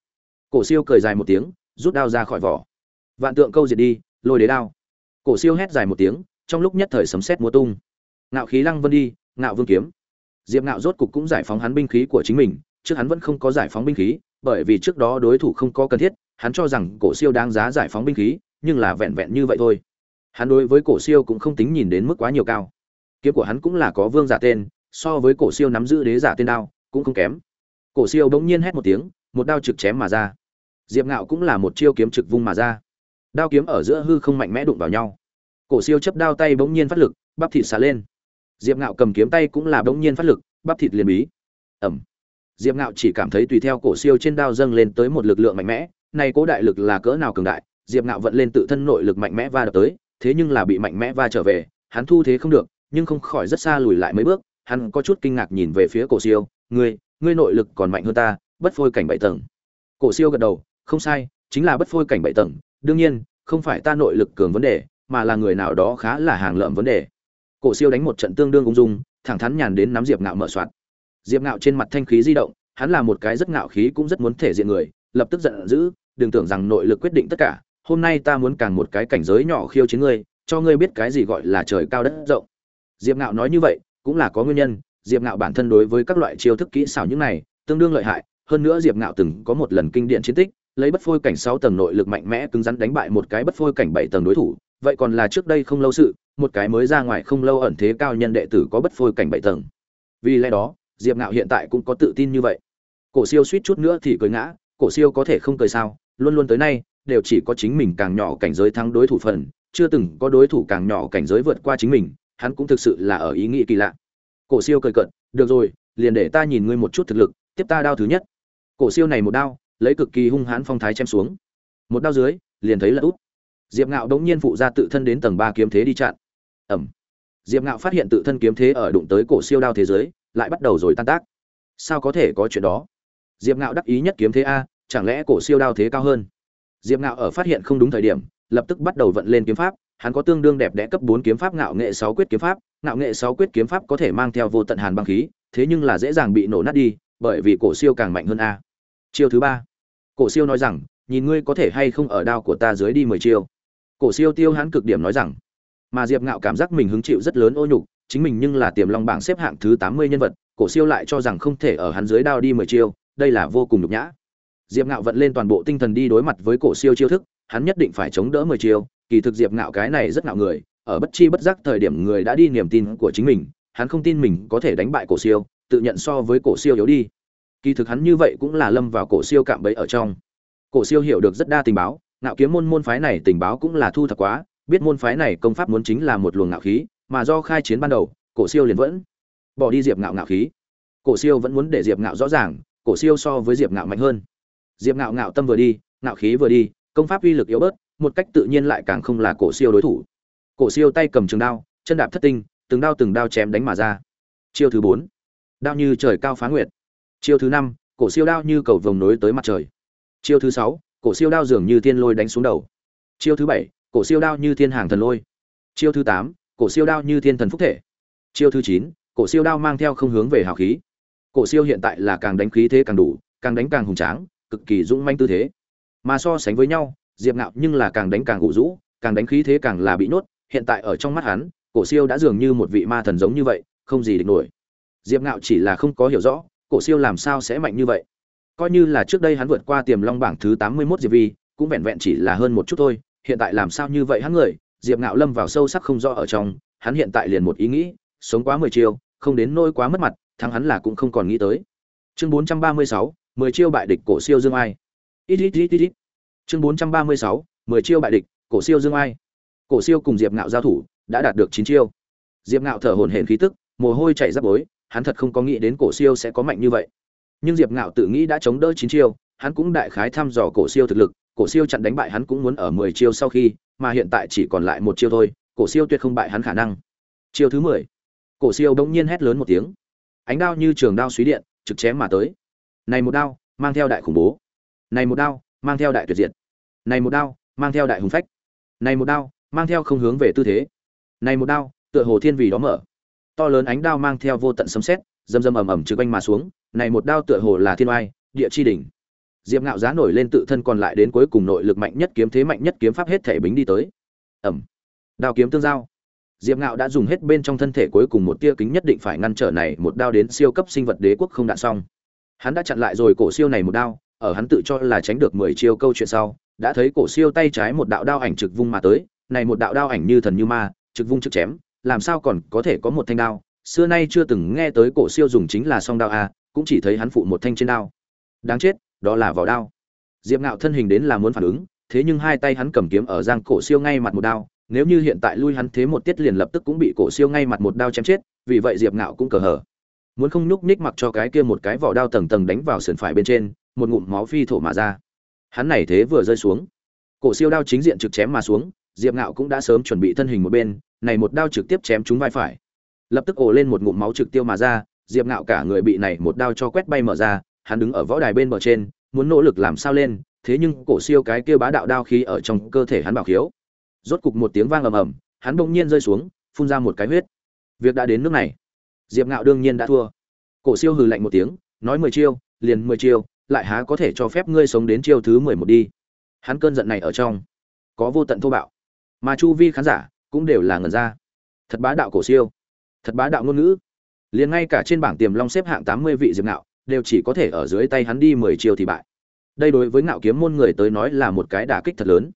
Cổ siêu cười dài một tiếng, rút đao ra khỏi vỏ. Vạn tượng câu diệt đi, lôi đế đao. Cổ siêu hét dài một tiếng, trong lúc nhất thời sấm sét múa tung. Ngạo khí lăng vân đi, ngạo vương kiếm. Diệp ngạo rốt cục cũng giải phóng hắn binh khí của chính mình, trước hắn vẫn không có giải phóng binh khí, bởi vì trước đó đối thủ không có cần thiết, hắn cho rằng cổ siêu đáng giá giải phóng binh khí nhưng là vẹn vẹn như vậy thôi. Hắn đối với cổ siêu cũng không tính nhìn đến mức quá nhiều cao. Kiếm của hắn cũng là có vương giả tên, so với cổ siêu nắm giữ đế giả tên đao, cũng không kém. Cổ siêu bỗng nhiên hét một tiếng, một đao trực chém mà ra. Diệp ngạo cũng là một chiêu kiếm trực vung mà ra. Đao kiếm ở giữa hư không mạnh mẽ đụng vào nhau. Cổ siêu chấp đao tay bỗng nhiên phát lực, bắp thịt xả lên. Diệp ngạo cầm kiếm tay cũng là bỗng nhiên phát lực, bắp thịt liền bí. Ẩm. Diệp ngạo chỉ cảm thấy tùy theo cổ siêu trên đao dâng lên tới một lực lượng mạnh mẽ này cố đại lực là cỡ nào cường đại diệp ngạo vận lên tự thân nội lực mạnh mẽ va đập tới, thế nhưng là bị mạnh mẽ va trở về, hắn thu thế không được, nhưng không khỏi rất xa lùi lại mấy bước, hắn có chút kinh ngạc nhìn về phía cổ siêu, ngươi ngươi nội lực còn mạnh hơn ta, bất phôi cảnh bảy tầng. Cổ siêu gật đầu, không sai, chính là bất phôi cảnh bảy tầng, đương nhiên, không phải ta nội lực cường vấn đề, mà là người nào đó khá là hàng lợm vấn đề. Cổ siêu đánh một trận tương đương ung dung, thẳng thắn nhàn đến nắm diệp ngạo mở soạn diệp ngạo trên mặt thanh khí di động, hắn là một cái rất ngạo khí cũng rất muốn thể diện người, lập tức giận dữ, đừng tưởng rằng nội lực quyết định tất cả hôm nay ta muốn càng một cái cảnh giới nhỏ khiêu chiến ngươi, cho ngươi biết cái gì gọi là trời cao đất rộng. Diệp ngạo nói như vậy, cũng là có nguyên nhân, diệp ngạo bản thân đối với các loại chiêu thức kỹ xảo những này, tương đương lợi hại, hơn nữa diệp ngạo từng có một lần kinh điển chiến tích, lấy bất phôi cảnh sáu tầng nội lực mạnh mẽ cứng rắn đánh bại một cái bất phôi cảnh bảy tầng đối thủ, vậy còn là trước đây không lâu sự, một cái mới ra ngoài không lâu ẩn thế cao nhân đệ tử có bất phôi cảnh bảy tầng. Vì lẽ đó, diệp ngạo hiện tại cũng có tự tin như vậy. Cổ siêu suýt chút nữa thì cười ngã, cổ siêu có thể không cười sao? Luôn luôn tới nay đều chỉ có chính mình càng nhỏ cảnh giới thắng đối thủ phần, chưa từng có đối thủ càng nhỏ cảnh giới vượt qua chính mình, hắn cũng thực sự là ở ý nghĩ kỳ lạ. Cổ siêu cười cợt, được rồi, liền để ta nhìn ngươi một chút thực lực, tiếp ta đao thứ nhất. Cổ siêu này một đao, lấy cực kỳ hung hãn phong thái chém xuống. Một đao dưới, liền thấy là út diệp ngạo đống nhiên phụ ra tự thân đến tầng ba kiếm thế đi chặn. Ầm. Diệp ngạo phát hiện tự thân kiếm thế ở đụng tới cổ siêu đao thế giới, lại bắt đầu rồi tan tác. Sao có thể có chuyện đó? Diệp ngạo đắc ý nhất kiếm thế a, chẳng lẽ cổ siêu đao thế cao hơn? Diệp ngạo ở phát hiện không đúng thời điểm, lập tức bắt đầu vận lên kiếm pháp. Hắn có tương đương đẹp đẽ cấp bốn kiếm pháp ngạo nghệ sáu quyết kiếm pháp. Ngạo nghệ sáu quyết kiếm pháp có thể mang theo vô tận hàn băng khí, thế nhưng là dễ dàng bị nổ nát đi, bởi vì cổ siêu càng mạnh hơn a. Chiêu thứ ba. Cổ siêu nói rằng, nhìn ngươi có thể hay không ở đao của ta dưới đi mười chiêu. Cổ siêu tiêu hắn cực điểm nói rằng, mà diệp ngạo cảm giác mình hứng chịu rất lớn ô nhục, chính mình nhưng là tiềm long bảng xếp hạng thứ tám mươi nhân vật, cổ siêu lại cho rằng không thể ở hắn dưới đao đi mười chiêu, đây là vô cùng nhục nhã diệp ngạo vận lên toàn bộ tinh thần đi đối mặt với cổ siêu chiêu thức, hắn nhất định phải chống đỡ mười chiêu. Kỳ thực diệp ngạo cái này rất ngạo người, ở bất chi bất giác thời điểm người đã đi niềm tin của chính mình, hắn không tin mình có thể đánh bại cổ siêu, tự nhận so với cổ siêu yếu đi. Kỳ thực hắn như vậy cũng là lâm vào cổ siêu cạm bẫy ở trong. Cổ siêu hiểu được rất đa tình báo, ngạo kiếm môn môn phái này tình báo cũng là thu thập quá, biết môn phái này công pháp muốn chính là một luồng ngạo khí, mà do khai chiến ban đầu, cổ siêu liền vẫn bỏ đi diệp ngạo ngạo khí. Cổ siêu vẫn muốn để diệp ngạo rõ ràng, cổ siêu so với diệp ngạo mạnh hơn diệp ngạo ngạo tâm vừa đi, ngạo khí vừa đi, công pháp uy lực yếu bớt, một cách tự nhiên lại càng không là cổ siêu đối thủ. Cổ siêu tay cầm trường đao, chân đạp thất tinh, từng đao từng đao chém đánh mà ra. Chiêu thứ bốn, đao như trời cao phá nguyệt. Chiêu thứ năm, cổ siêu đao như cầu vồng nối tới mặt trời. Chiêu thứ sáu, cổ siêu đao dường như thiên lôi đánh xuống đầu. Chiêu thứ bảy, cổ siêu đao như thiên hàng thần lôi. Chiêu thứ tám, cổ siêu đao như thiên thần phúc thể. Chiêu thứ chín, cổ siêu đao mang theo không hướng về hào khí. Cổ siêu hiện tại là càng đánh khí thế càng đủ, càng đánh càng hùng tráng cực kỳ dũng manh tư thế. Mà so sánh với nhau, diệp ngạo nhưng là càng đánh càng gụ rũ, càng đánh khí thế càng là bị nhốt, hiện tại ở trong mắt hắn, cổ siêu đã dường như một vị ma thần giống như vậy, không gì địch nổi. Diệp ngạo chỉ là không có hiểu rõ, cổ siêu làm sao sẽ mạnh như vậy. Coi như là trước đây hắn vượt qua tiềm long bảng thứ tám mươi mốt diệp vi, cũng vẹn vẹn chỉ là hơn một chút thôi, hiện tại làm sao như vậy hắn người, diệp ngạo lâm vào sâu sắc không rõ ở trong, hắn hiện tại liền một ý nghĩ, sống quá mười chiều, không đến nỗi quá mất mặt, thắng hắn là cũng không còn nghĩ tới. Chương bốn trăm ba mươi sáu mười chiêu bại địch cổ siêu dương ai. Ít ít ít ít ít. Chương bốn trăm ba mươi sáu, mười chiêu bại địch cổ siêu dương ai. Cổ siêu cùng diệp ngạo giao thủ đã đạt được chín chiêu. Diệp ngạo thở hổn hển khí tức, mồ hôi chảy rắp bối, hắn thật không có nghĩ đến cổ siêu sẽ có mạnh như vậy. Nhưng diệp ngạo tự nghĩ đã chống đỡ chín chiêu, hắn cũng đại khái thăm dò cổ siêu thực lực, cổ siêu chặn đánh bại hắn cũng muốn ở mười chiêu sau khi, mà hiện tại chỉ còn lại một chiêu thôi, cổ siêu tuyệt không bại hắn khả năng. Chiêu thứ mười, cổ siêu bỗng nhiên hét lớn một tiếng. Ánh đao như trường đao suý điện, trực chém mà tới này một đao, mang theo đại khủng bố. Này một đao, mang theo đại tuyệt diệt. Này một đao, mang theo đại hùng phách. Này một đao, mang theo không hướng về tư thế. Này một đao, tựa hồ thiên vì đó mở. To lớn ánh đao mang theo vô tận sấm sét dầm dầm ầm ầm trừ quanh mà xuống. Này một đao tựa hồ là thiên oai, địa chi đỉnh. Diệp ngạo giá nổi lên tự thân còn lại đến cuối cùng nội lực mạnh nhất kiếm thế mạnh nhất kiếm pháp hết thể bính đi tới. Ẩm. Đao kiếm tương giao. Diệp ngạo đã dùng hết bên trong thân thể cuối cùng một tia kính nhất định phải ngăn trở này một đao đến siêu cấp sinh vật đế quốc không đạn xong hắn đã chặn lại rồi cổ siêu này một đao, ở hắn tự cho là tránh được mười chiêu câu chuyện sau, đã thấy cổ siêu tay trái một đạo đao ảnh trực vung mà tới, này một đạo đao ảnh như thần như ma, trực vung trực chém, làm sao còn có thể có một thanh đao? Xưa nay chưa từng nghe tới cổ siêu dùng chính là song đao a cũng chỉ thấy hắn phụ một thanh trên đao. Đáng chết, đó là vỏ đao. Diệp ngạo thân hình đến là muốn phản ứng, thế nhưng hai tay hắn cầm kiếm ở giang cổ siêu ngay mặt một đao, nếu như hiện tại lui hắn thế một tiết liền lập tức cũng bị cổ siêu ngay mặt một đao chém chết, vì vậy diệp ngạo cũng cờ hở muốn không nhúc nhích mặc cho cái kia một cái vỏ đao tầng tầng đánh vào sườn phải bên trên, một ngụm máu phi thổ mà ra. Hắn này thế vừa rơi xuống. Cổ siêu đao chính diện trực chém mà xuống, diệp ngạo cũng đã sớm chuẩn bị thân hình một bên, này một đao trực tiếp chém trúng vai phải. Lập tức ồ lên một ngụm máu trực tiêu mà ra, diệp ngạo cả người bị này một đao cho quét bay mở ra, hắn đứng ở võ đài bên bờ trên, muốn nỗ lực làm sao lên, thế nhưng cổ siêu cái kia bá đạo đao khí ở trong cơ thể hắn bảo khiếu. Rốt cục một tiếng vang ầm ầm, hắn bỗng nhiên rơi xuống, phun ra một cái huyết. Việc đã đến nước này diệp ngạo đương nhiên đã thua. Cổ siêu hừ lạnh một tiếng, nói mười chiêu, liền mười chiêu, lại há có thể cho phép ngươi sống đến chiêu thứ mười một đi. Hắn cơn giận này ở trong, có vô tận thô bạo. Mà chu vi khán giả cũng đều là ngần ra. Thật bá đạo cổ siêu, thật bá đạo ngôn ngữ. Liền ngay cả trên bảng tiềm long xếp hạng tám mươi vị diệp ngạo đều chỉ có thể ở dưới tay hắn đi mười chiêu thì bại. Đây đối với ngạo kiếm môn người tới nói là một cái đả kích thật lớn.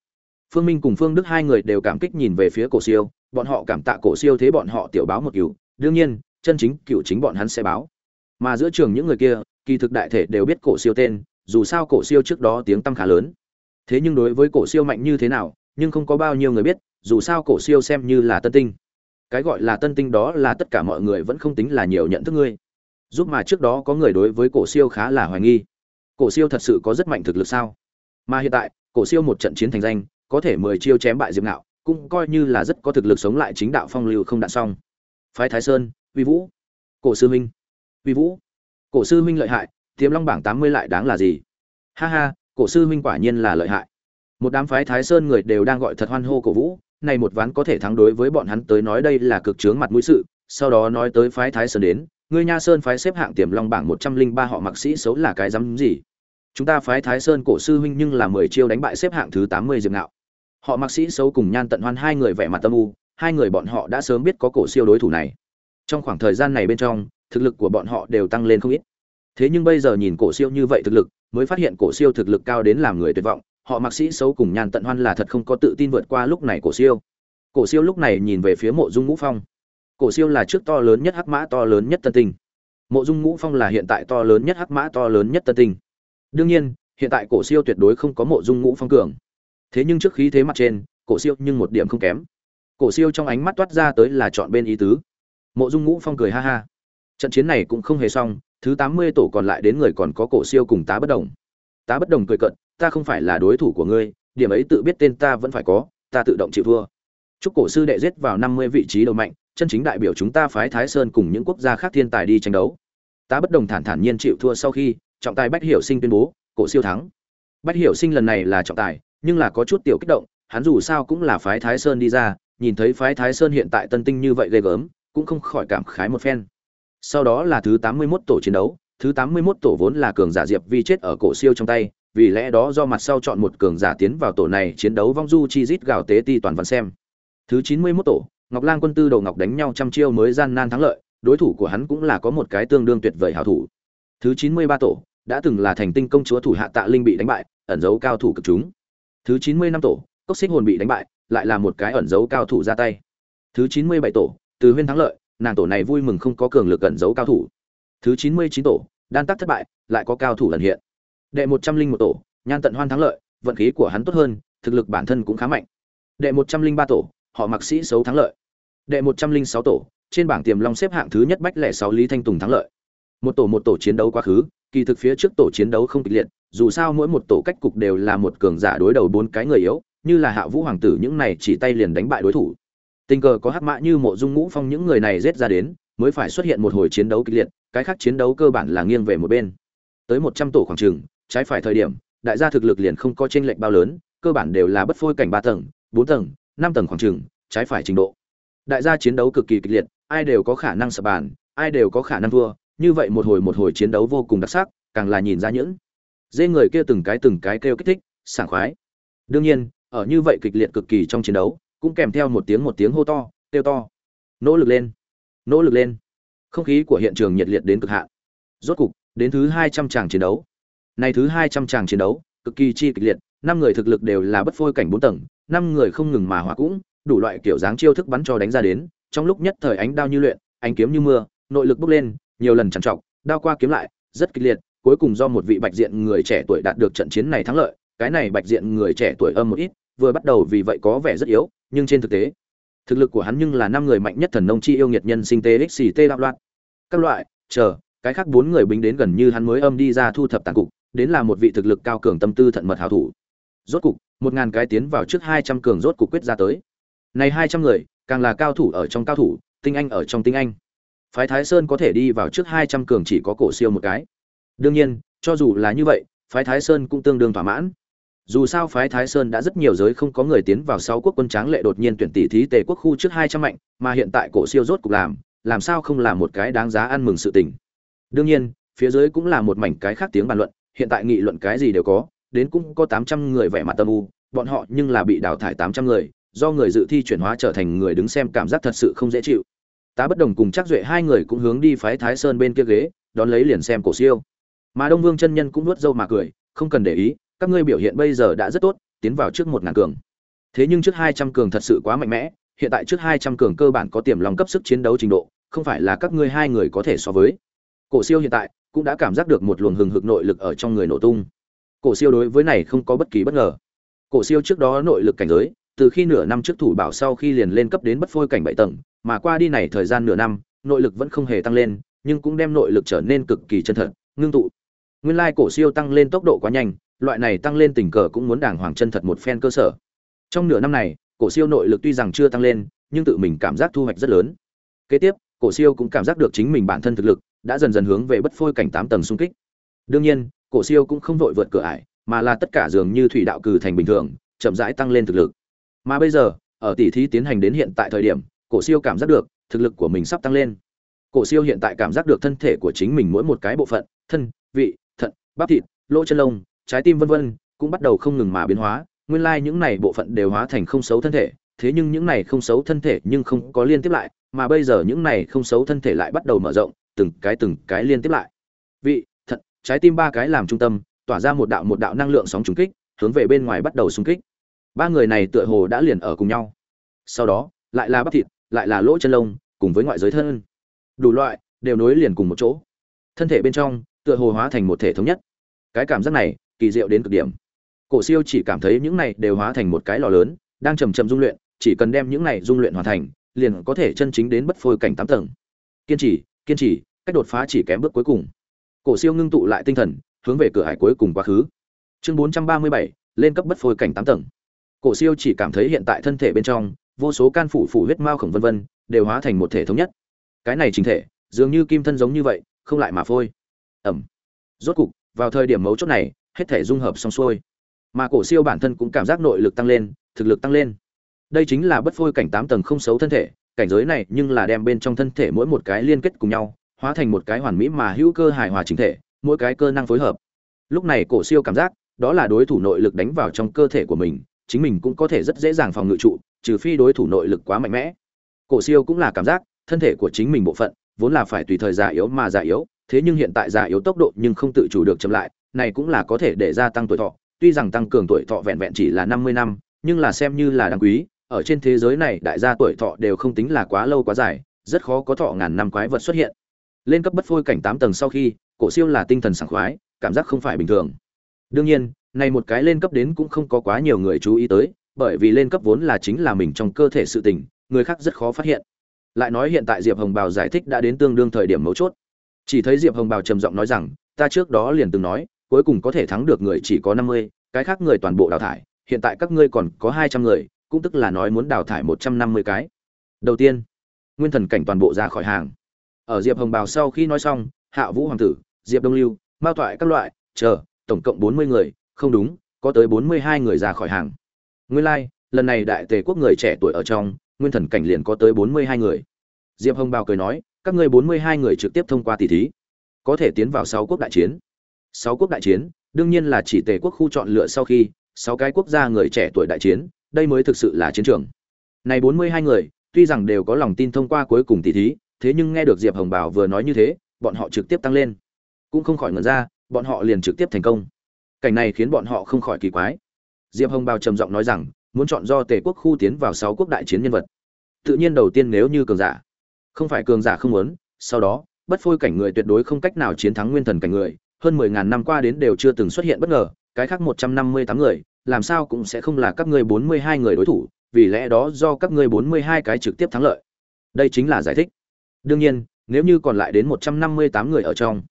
Phương minh cùng phương đức hai người đều cảm kích nhìn về phía cổ siêu, bọn họ cảm tạ cổ siêu thế bọn họ tiểu báo một cửu. Đương nhiên chân chính cựu chính bọn hắn sẽ báo. Mà giữa trường những người kia kỳ thực đại thể đều biết cổ siêu tên dù sao cổ siêu trước đó tiếng tăm khá lớn. Thế nhưng đối với cổ siêu mạnh như thế nào nhưng không có bao nhiêu người biết dù sao cổ siêu xem như là tân tinh. Cái gọi là tân tinh đó là tất cả mọi người vẫn không tính là nhiều nhận thức ngươi. Giúp mà trước đó có người đối với cổ siêu khá là hoài nghi. Cổ siêu thật sự có rất mạnh thực lực sao? Mà hiện tại cổ siêu một trận chiến thành danh có thể mười chiêu chém bại diệp ngạo, cũng coi như là rất có thực lực sống lại chính đạo phong lưu không đạn xong. Phái thái sơn vi vũ. Cổ sư minh vi vũ. Cổ sư minh lợi hại, tiềm long bảng tám mươi lại đáng là gì? Ha ha, cổ sư minh quả nhiên là lợi hại. Một đám phái thái sơn người đều đang gọi thật hoan hô cổ vũ, này một ván có thể thắng đối với bọn hắn tới nói đây là cực chướng mặt mũi sự, sau đó nói tới phái thái sơn đến ngươi nha sơn phái xếp hạng tiềm long bảng một trăm linh ba họ mặc sĩ xấu là cái dám gì? Chúng ta phái thái sơn cổ sư huynh nhưng là mười chiêu đánh bại xếp hạng thứ tám mươi diệp ngạo. Họ mặc sĩ xấu cùng nhan tận hoan hai người vẻ mặt tâm u, hai người bọn họ đã sớm biết có cổ siêu đối thủ này trong khoảng thời gian này bên trong, thực lực của bọn họ đều tăng lên không ít. Thế nhưng bây giờ nhìn cổ siêu như vậy thực lực, mới phát hiện cổ siêu thực lực cao đến làm người tuyệt vọng, họ mặc sĩ xấu cùng nhan tận hoan là thật không có tự tin vượt qua lúc này cổ siêu. Cổ siêu lúc này nhìn về phía mộ dung ngũ phong. Cổ siêu là trước to lớn nhất hắc mã, to lớn nhất tân tinh. Mộ dung ngũ phong là hiện tại to lớn nhất hắc mã, to lớn nhất tân tinh. Đương nhiên, hiện tại cổ siêu tuyệt đối không có mộ dung ngũ phong cường. Thế nhưng trước khí thế mặt trên, cổ siêu nhưng một điểm không kém. Cổ siêu trong ánh mắt toát ra tới là chọn bên ý tứ mộ dung ngũ phong cười ha ha. Trận chiến này cũng không hề xong, thứ tám mươi tổ còn lại đến người còn có cổ siêu cùng tá bất đồng. Tá bất đồng cười cận ta không phải là đối thủ của ngươi, điểm ấy tự biết tên ta vẫn phải có, ta tự động chịu thua. Chúc cổ sư đệ giết vào năm mươi vị trí đầu mạnh, chân chính đại biểu chúng ta phái thái sơn cùng những quốc gia khác thiên tài đi tranh đấu. Tá bất đồng thản thản nhiên chịu thua sau khi, trọng tài bách hiểu sinh tuyên bố, cổ siêu thắng. Bách hiểu sinh lần này là trọng tài, nhưng là có chút tiểu kích động, hắn dù sao cũng là phái thái sơn đi ra, nhìn thấy phái thái sơn hiện tại tân tinh như vậy ghê gớm cũng không khỏi cảm khái một phen. Sau đó là thứ tám mươi 81 tổ chiến đấu, thứ tám mươi 81 tổ vốn là cường giả diệp vi chết ở cổ siêu trong tay, vì lẽ đó do mặt sau chọn một cường giả tiến vào tổ này chiến đấu vong du chi rít gào tế ti toàn văn xem. Thứ chín mươi 91 tổ, ngọc lang quân tư đầu ngọc đánh nhau trăm chiêu mới gian nan thắng lợi, đối thủ của hắn cũng là có một cái tương đương tuyệt vời hảo thủ. Thứ chín mươi ba tổ, đã từng là thành tinh công chúa thủ hạ tạ linh bị đánh bại, ẩn dấu cao thủ cực chúng. Thứ chín mươi năm tổ, cốc xích hồn bị đánh bại, lại là một cái ẩn dấu cao thủ ra tay. Thứ chín mươi bảy tổ từ huyên thắng lợi, nàng tổ này vui mừng không có cường lực cẩn giấu cao thủ. Thứ chín mươi chín tổ, đan tắc thất bại, lại có cao thủ lần hiện. Đệ một trăm linh một tổ, nhan tận hoan thắng lợi, vận khí của hắn tốt hơn, thực lực bản thân cũng khá mạnh. Đệ một trăm linh ba tổ, họ mặc sĩ xấu thắng lợi. Đệ một trăm linh sáu tổ, trên bảng tiềm long xếp hạng thứ nhất bách lẻ sáu lý thanh tùng thắng lợi. Một tổ một tổ chiến đấu quá khứ, kỳ thực phía trước tổ chiến đấu không kịch liệt, dù sao mỗi một tổ cách cục đều là một cường giả đối đầu bốn cái người yếu, như là hạ vũ hoàng tử những này chỉ tay liền đánh bại đối thủ tình cờ có hắc mã như mộ dung ngũ phong những người này rết ra đến, mới phải xuất hiện một hồi chiến đấu kịch liệt, cái khác chiến đấu cơ bản là nghiêng về một bên. Tới một trăm tổ khoảng trường trái phải thời điểm, đại gia thực lực liền không có chênh lệch bao lớn, cơ bản đều là bất phôi cảnh ba tầng, bốn tầng, năm tầng khoảng trường trái phải trình độ. Đại gia chiến đấu cực kỳ kịch liệt, ai đều có khả năng sập bàn, ai đều có khả năng thua, như vậy một hồi một hồi chiến đấu vô cùng đặc sắc, càng là nhìn ra những dê người kia từng cái từng cái kêu kích thích, sảng khoái. Đương nhiên, ở như vậy kịch liệt cực kỳ trong chiến đấu cũng kèm theo một tiếng một tiếng hô to, kêu to. Nỗ lực lên, nỗ lực lên. Không khí của hiện trường nhiệt liệt đến cực hạn. Rốt cục, đến thứ hai trăm tràng chiến đấu. Này thứ hai trăm tràng chiến đấu, cực kỳ chi kịch liệt, năm người thực lực đều là bất phôi cảnh bốn tầng, năm người không ngừng mà hỏa cũng, đủ loại kiểu dáng chiêu thức bắn cho đánh ra đến, trong lúc nhất thời ánh đao như luyện, ánh kiếm như mưa, nội lực bốc lên, nhiều lần trằn trọc, đao qua kiếm lại, rất kịch liệt, cuối cùng do một vị bạch diện người trẻ tuổi đạt được trận chiến này thắng lợi, cái này bạch diện người trẻ tuổi âm một ít, vừa bắt đầu vì vậy có vẻ rất yếu nhưng trên thực tế, thực lực của hắn nhưng là năm người mạnh nhất thần nông chi yêu nghiệt nhân sinh tế xì tê đạo loạn. Các loại, chờ, cái khác bốn người bính đến gần như hắn mới âm đi ra thu thập tàn cục, đến là một vị thực lực cao cường tâm tư thận mật hảo thủ. Rốt cục, một ngàn cái tiến vào trước hai trăm cường rốt cục quyết ra tới. Này hai trăm người, càng là cao thủ ở trong cao thủ, tinh anh ở trong tinh anh. Phái thái sơn có thể đi vào trước hai trăm cường chỉ có cổ siêu một cái. Đương nhiên, cho dù là như vậy, phái thái sơn cũng tương đương thỏa mãn dù sao phái thái sơn đã rất nhiều giới không có người tiến vào sáu quốc quân tráng lệ đột nhiên tuyển tỷ thí tề quốc khu trước hai trăm mạnh, mà hiện tại cổ siêu rốt cục làm làm sao không là một cái đáng giá ăn mừng sự tình. Đương nhiên, phía dưới cũng là một mảnh cái khác tiếng bàn luận, hiện tại nghị luận cái gì đều có, đến cũng có tám trăm người vẻ mặt tâm u, bọn họ nhưng là bị đào thải tám trăm người, do người dự thi chuyển hóa trở thành người đứng xem cảm giác thật sự không dễ chịu. Tá bất đồng cùng chắc duệ hai người cũng hướng đi phái thái sơn bên kia ghế, đón lấy liền xem cổ siêu. Mà đông vương chân nhân cũng nuốt dâu mà cười, không cần để ý các ngươi biểu hiện bây giờ đã rất tốt, tiến vào trước một ngàn cường. Thế nhưng trước hai trăm cường thật sự quá mạnh mẽ, hiện tại trước hai trăm cường cơ bản có tiềm lòng cấp sức chiến đấu trình độ, không phải là các ngươi hai người có thể so với. Cổ siêu hiện tại cũng đã cảm giác được một luồng hừng hực nội lực ở trong người nổ tung. Cổ siêu đối với này không có bất kỳ bất ngờ. Cổ siêu trước đó nội lực cảnh giới, từ khi nửa năm trước thủ bảo sau khi liền lên cấp đến bất phôi cảnh bảy tầng, mà qua đi này thời gian nửa năm, nội lực vẫn không hề tăng lên, nhưng cũng đem nội lực trở nên cực kỳ chân thật, ngưng tụ. Nguyên lai cổ siêu tăng lên tốc độ quá nhanh loại này tăng lên tình cờ cũng muốn đàng hoàng chân thật một phen cơ sở. Trong nửa năm này, cổ siêu nội lực tuy rằng chưa tăng lên, nhưng tự mình cảm giác thu hoạch rất lớn. Kế tiếp, cổ siêu cũng cảm giác được chính mình bản thân thực lực đã dần dần hướng về bất phôi cảnh tám tầng xung kích. Đương nhiên, cổ siêu cũng không vội vượt cửa ải, mà là tất cả dường như thủy đạo cử thành bình thường, chậm rãi tăng lên thực lực. Mà bây giờ, ở tỷ thí tiến hành đến hiện tại thời điểm, cổ siêu cảm giác được thực lực của mình sắp tăng lên. Cổ siêu hiện tại cảm giác được thân thể của chính mình mỗi một cái bộ phận, thân, vị, thận, bắp thịt, lỗ chân lông trái tim vân vân, cũng bắt đầu không ngừng mà biến hóa. Nguyên lai like những này bộ phận đều hóa thành không xấu thân thể, thế nhưng những này không xấu thân thể nhưng không có liên tiếp lại, mà bây giờ những này không xấu thân thể lại bắt đầu mở rộng, từng cái từng cái liên tiếp lại. Vị thận trái tim ba cái làm trung tâm, tỏa ra một đạo một đạo năng lượng sóng trùng kích, hướng về bên ngoài bắt đầu xung kích. Ba người này tựa hồ đã liền ở cùng nhau. Sau đó, lại là bắp thịt, lại là lỗ chân lông, cùng với ngoại giới thân. Đủ loại, đều nối liền cùng một chỗ. Thân thể bên trong, tựa hồ hóa thành một thể thống nhất. Cái cảm giác này kỳ diệu đến cực điểm. Cổ siêu chỉ cảm thấy những này đều hóa thành một cái lò lớn, đang chầm chậm dung luyện, chỉ cần đem những này dung luyện hoàn thành, liền có thể chân chính đến bất phôi cảnh tám tầng. Kiên trì kiên trì, cách đột phá chỉ kém bước cuối cùng. Cổ siêu ngưng tụ lại tinh thần, hướng về cửa hải cuối cùng quá khứ. Chương bốn trăm ba mươi bảy, lên cấp bất phôi cảnh tám tầng. Cổ siêu chỉ cảm thấy hiện tại thân thể bên trong, vô số can phủ phủ huyết mao khổng vân vân, đều hóa thành một thể thống nhất. Cái này chính thể, dường như kim thân giống như vậy, không lại mà phôi. Ẩm. Rốt cục, vào thời điểm mấu chốt này hết thể dung hợp xong xuôi. Mà cổ siêu bản thân cũng cảm giác nội lực tăng lên, thực lực tăng lên. Đây chính là bất phôi cảnh tám tầng không xấu thân thể, cảnh giới này nhưng là đem bên trong thân thể mỗi một cái liên kết cùng nhau, hóa thành một cái hoàn mỹ mà hữu cơ hài hòa chính thể, mỗi cái cơ năng phối hợp. Lúc này cổ siêu cảm giác, đó là đối thủ nội lực đánh vào trong cơ thể của mình, chính mình cũng có thể rất dễ dàng phòng ngự trụ, trừ phi đối thủ nội lực quá mạnh mẽ. Cổ siêu cũng là cảm giác, thân thể của chính mình bộ phận, vốn là phải tùy thời già yếu mà già yếu, thế nhưng hiện tại già yếu tốc độ nhưng không tự chủ được chậm lại này cũng là có thể để gia tăng tuổi thọ, tuy rằng tăng cường tuổi thọ vẹn vẹn chỉ là năm mươi năm, nhưng là xem như là đáng quý, ở trên thế giới này đại gia tuổi thọ đều không tính là quá lâu quá dài, rất khó có thọ ngàn năm quái vật xuất hiện. Lên cấp bất phôi cảnh tám tầng sau khi, cổ siêu là tinh thần sảng khoái, cảm giác không phải bình thường. Đương nhiên, này một cái lên cấp đến cũng không có quá nhiều người chú ý tới, bởi vì lên cấp vốn là chính là mình trong cơ thể sự tình, người khác rất khó phát hiện. Lại nói hiện tại diệp hồng bào giải thích đã đến tương đương thời điểm mấu chốt. Chỉ thấy diệp hồng bào trầm giọng nói rằng, ta trước đó liền từng nói cuối cùng có thể thắng được người chỉ có năm mươi cái khác người toàn bộ đào thải hiện tại các ngươi còn có hai trăm người cũng tức là nói muốn đào thải một trăm năm mươi cái. Đầu tiên nguyên thần cảnh toàn bộ ra khỏi hàng. Ở diệp hồng bào sau khi nói xong hạ vũ hoàng tử diệp đông lưu mao toại các loại chờ tổng cộng bốn mươi người không đúng có tới bốn mươi hai người ra khỏi hàng. Nguyên lai、like, lần này đại tề quốc người trẻ tuổi ở trong nguyên thần cảnh liền có tới bốn mươi hai người. Diệp hồng bào cười nói các ngươi bốn mươi hai người trực tiếp thông qua tỷ thí có thể tiến vào sáu quốc đại chiến sáu quốc đại chiến, đương nhiên là chỉ tề quốc khu chọn lựa sau khi, sáu cái quốc gia người trẻ tuổi đại chiến, đây mới thực sự là chiến trường. Này bốn mươi hai người, tuy rằng đều có lòng tin thông qua cuối cùng tỷ thí, thế nhưng nghe được diệp hồng bảo vừa nói như thế, bọn họ trực tiếp tăng lên. Cũng không khỏi ngẩn ra, bọn họ liền trực tiếp thành công. Cảnh này khiến bọn họ không khỏi kỳ quái. Diệp hồng bảo trầm giọng nói rằng, muốn chọn do tề quốc khu tiến vào sáu quốc đại chiến nhân vật. Tự nhiên đầu tiên nếu như cường giả. Không phải cường giả không muốn, sau đó, bất phôi cảnh người tuyệt đối không cách nào chiến thắng nguyên thần cảnh người hơn mười ngàn năm qua đến đều chưa từng xuất hiện bất ngờ, cái khác một trăm năm mươi tám người, làm sao cũng sẽ không là các ngươi bốn mươi hai người đối thủ, vì lẽ đó do các ngươi bốn mươi hai cái trực tiếp thắng lợi. Đây chính là giải thích. Đương nhiên, nếu như còn lại đến một trăm năm mươi tám người ở trong,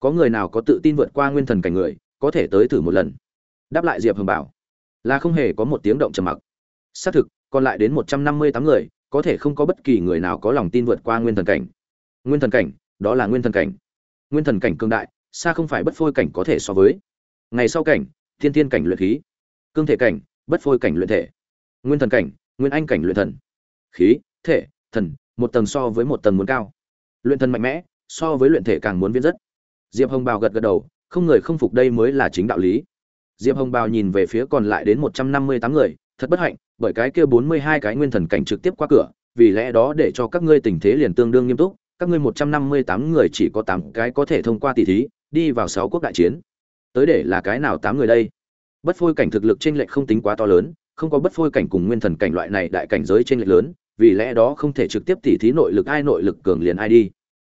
có người nào có tự tin vượt qua nguyên thần cảnh người, có thể tới thử một lần. Đáp lại diệp hồng bảo, là không hề có một tiếng động trầm mặc. Xác thực, còn lại đến một trăm năm mươi tám người, có thể không có bất kỳ người nào có lòng tin vượt qua nguyên thần cảnh. Nguyên thần cảnh, đó là nguyên thần cảnh. Nguyên thần cảnh cường đại xa không phải bất phôi cảnh có thể so với. Ngày sau cảnh, thiên thiên cảnh luyện khí. Cương thể cảnh, bất phôi cảnh luyện thể. Nguyên thần cảnh, nguyên anh cảnh luyện thần. Khí, thể, thần, một tầng so với một tầng muốn cao. Luyện thần mạnh mẽ, so với luyện thể càng muốn viễn rất. Diệp hồng bào gật gật đầu, không người không phục đây mới là chính đạo lý. Diệp hồng bào nhìn về phía còn lại đến một trăm năm mươi tám người, thật bất hạnh, bởi cái kia bốn mươi hai cái nguyên thần cảnh trực tiếp qua cửa, vì lẽ đó để cho các ngươi tình thế liền tương đương nghiêm túc, các ngươi một trăm năm mươi tám người chỉ có tám cái có thể thông qua tỷ thí đi vào sáu quốc đại chiến. Tới để là cái nào tám người đây? Bất phôi cảnh thực lực trên lệch không tính quá to lớn, không có bất phôi cảnh cùng nguyên thần cảnh loại này đại cảnh giới trên lệch lớn, vì lẽ đó không thể trực tiếp tỉ thí nội lực ai nội lực cường liền ai đi.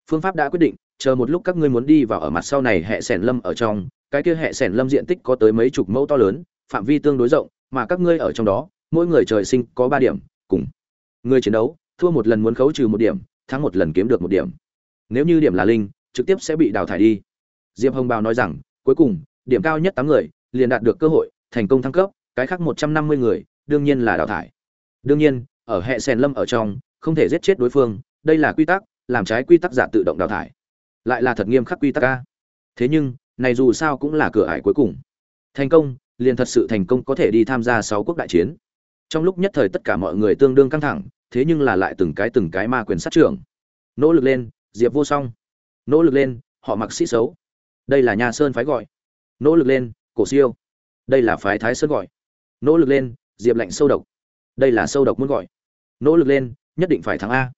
Phương pháp đã quyết định, chờ một lúc các ngươi muốn đi vào ở mặt sau này hệ sẻn lâm ở trong, cái kia hệ sẻn lâm diện tích có tới mấy chục mẫu to lớn, phạm vi tương đối rộng, mà các ngươi ở trong đó, mỗi người trời sinh có ba điểm, cùng người chiến đấu, thua một lần muốn khấu trừ một điểm, thắng một lần kiếm được một điểm. Nếu như điểm là linh, trực tiếp sẽ bị đào thải đi diệp hồng bào nói rằng, cuối cùng, điểm cao nhất tám người, liền đạt được cơ hội, thành công thăng cấp, cái khác một trăm năm mươi người, đương nhiên là đào thải. Đương nhiên, ở hệ Sen lâm ở trong, không thể giết chết đối phương, đây là quy tắc, làm trái quy tắc giả tự động đào thải. Lại là thật nghiêm khắc quy tắc a. thế nhưng, này dù sao cũng là cửa ải cuối cùng. Thành công, liền thật sự thành công có thể đi tham gia sáu quốc đại chiến. Trong lúc nhất thời tất cả mọi người tương đương căng thẳng, thế nhưng là lại từng cái từng cái ma quyền sát trưởng. Nỗ lực lên, diệp vô song. Nỗ lực lên, họ mặc sĩ xấu đây là nhà sơn phái gọi. Nỗ lực lên, cổ siêu. Đây là phái thái sơn gọi. Nỗ lực lên, diệp lạnh sâu độc. Đây là sâu độc muốn gọi. Nỗ lực lên, nhất định phải thắng a.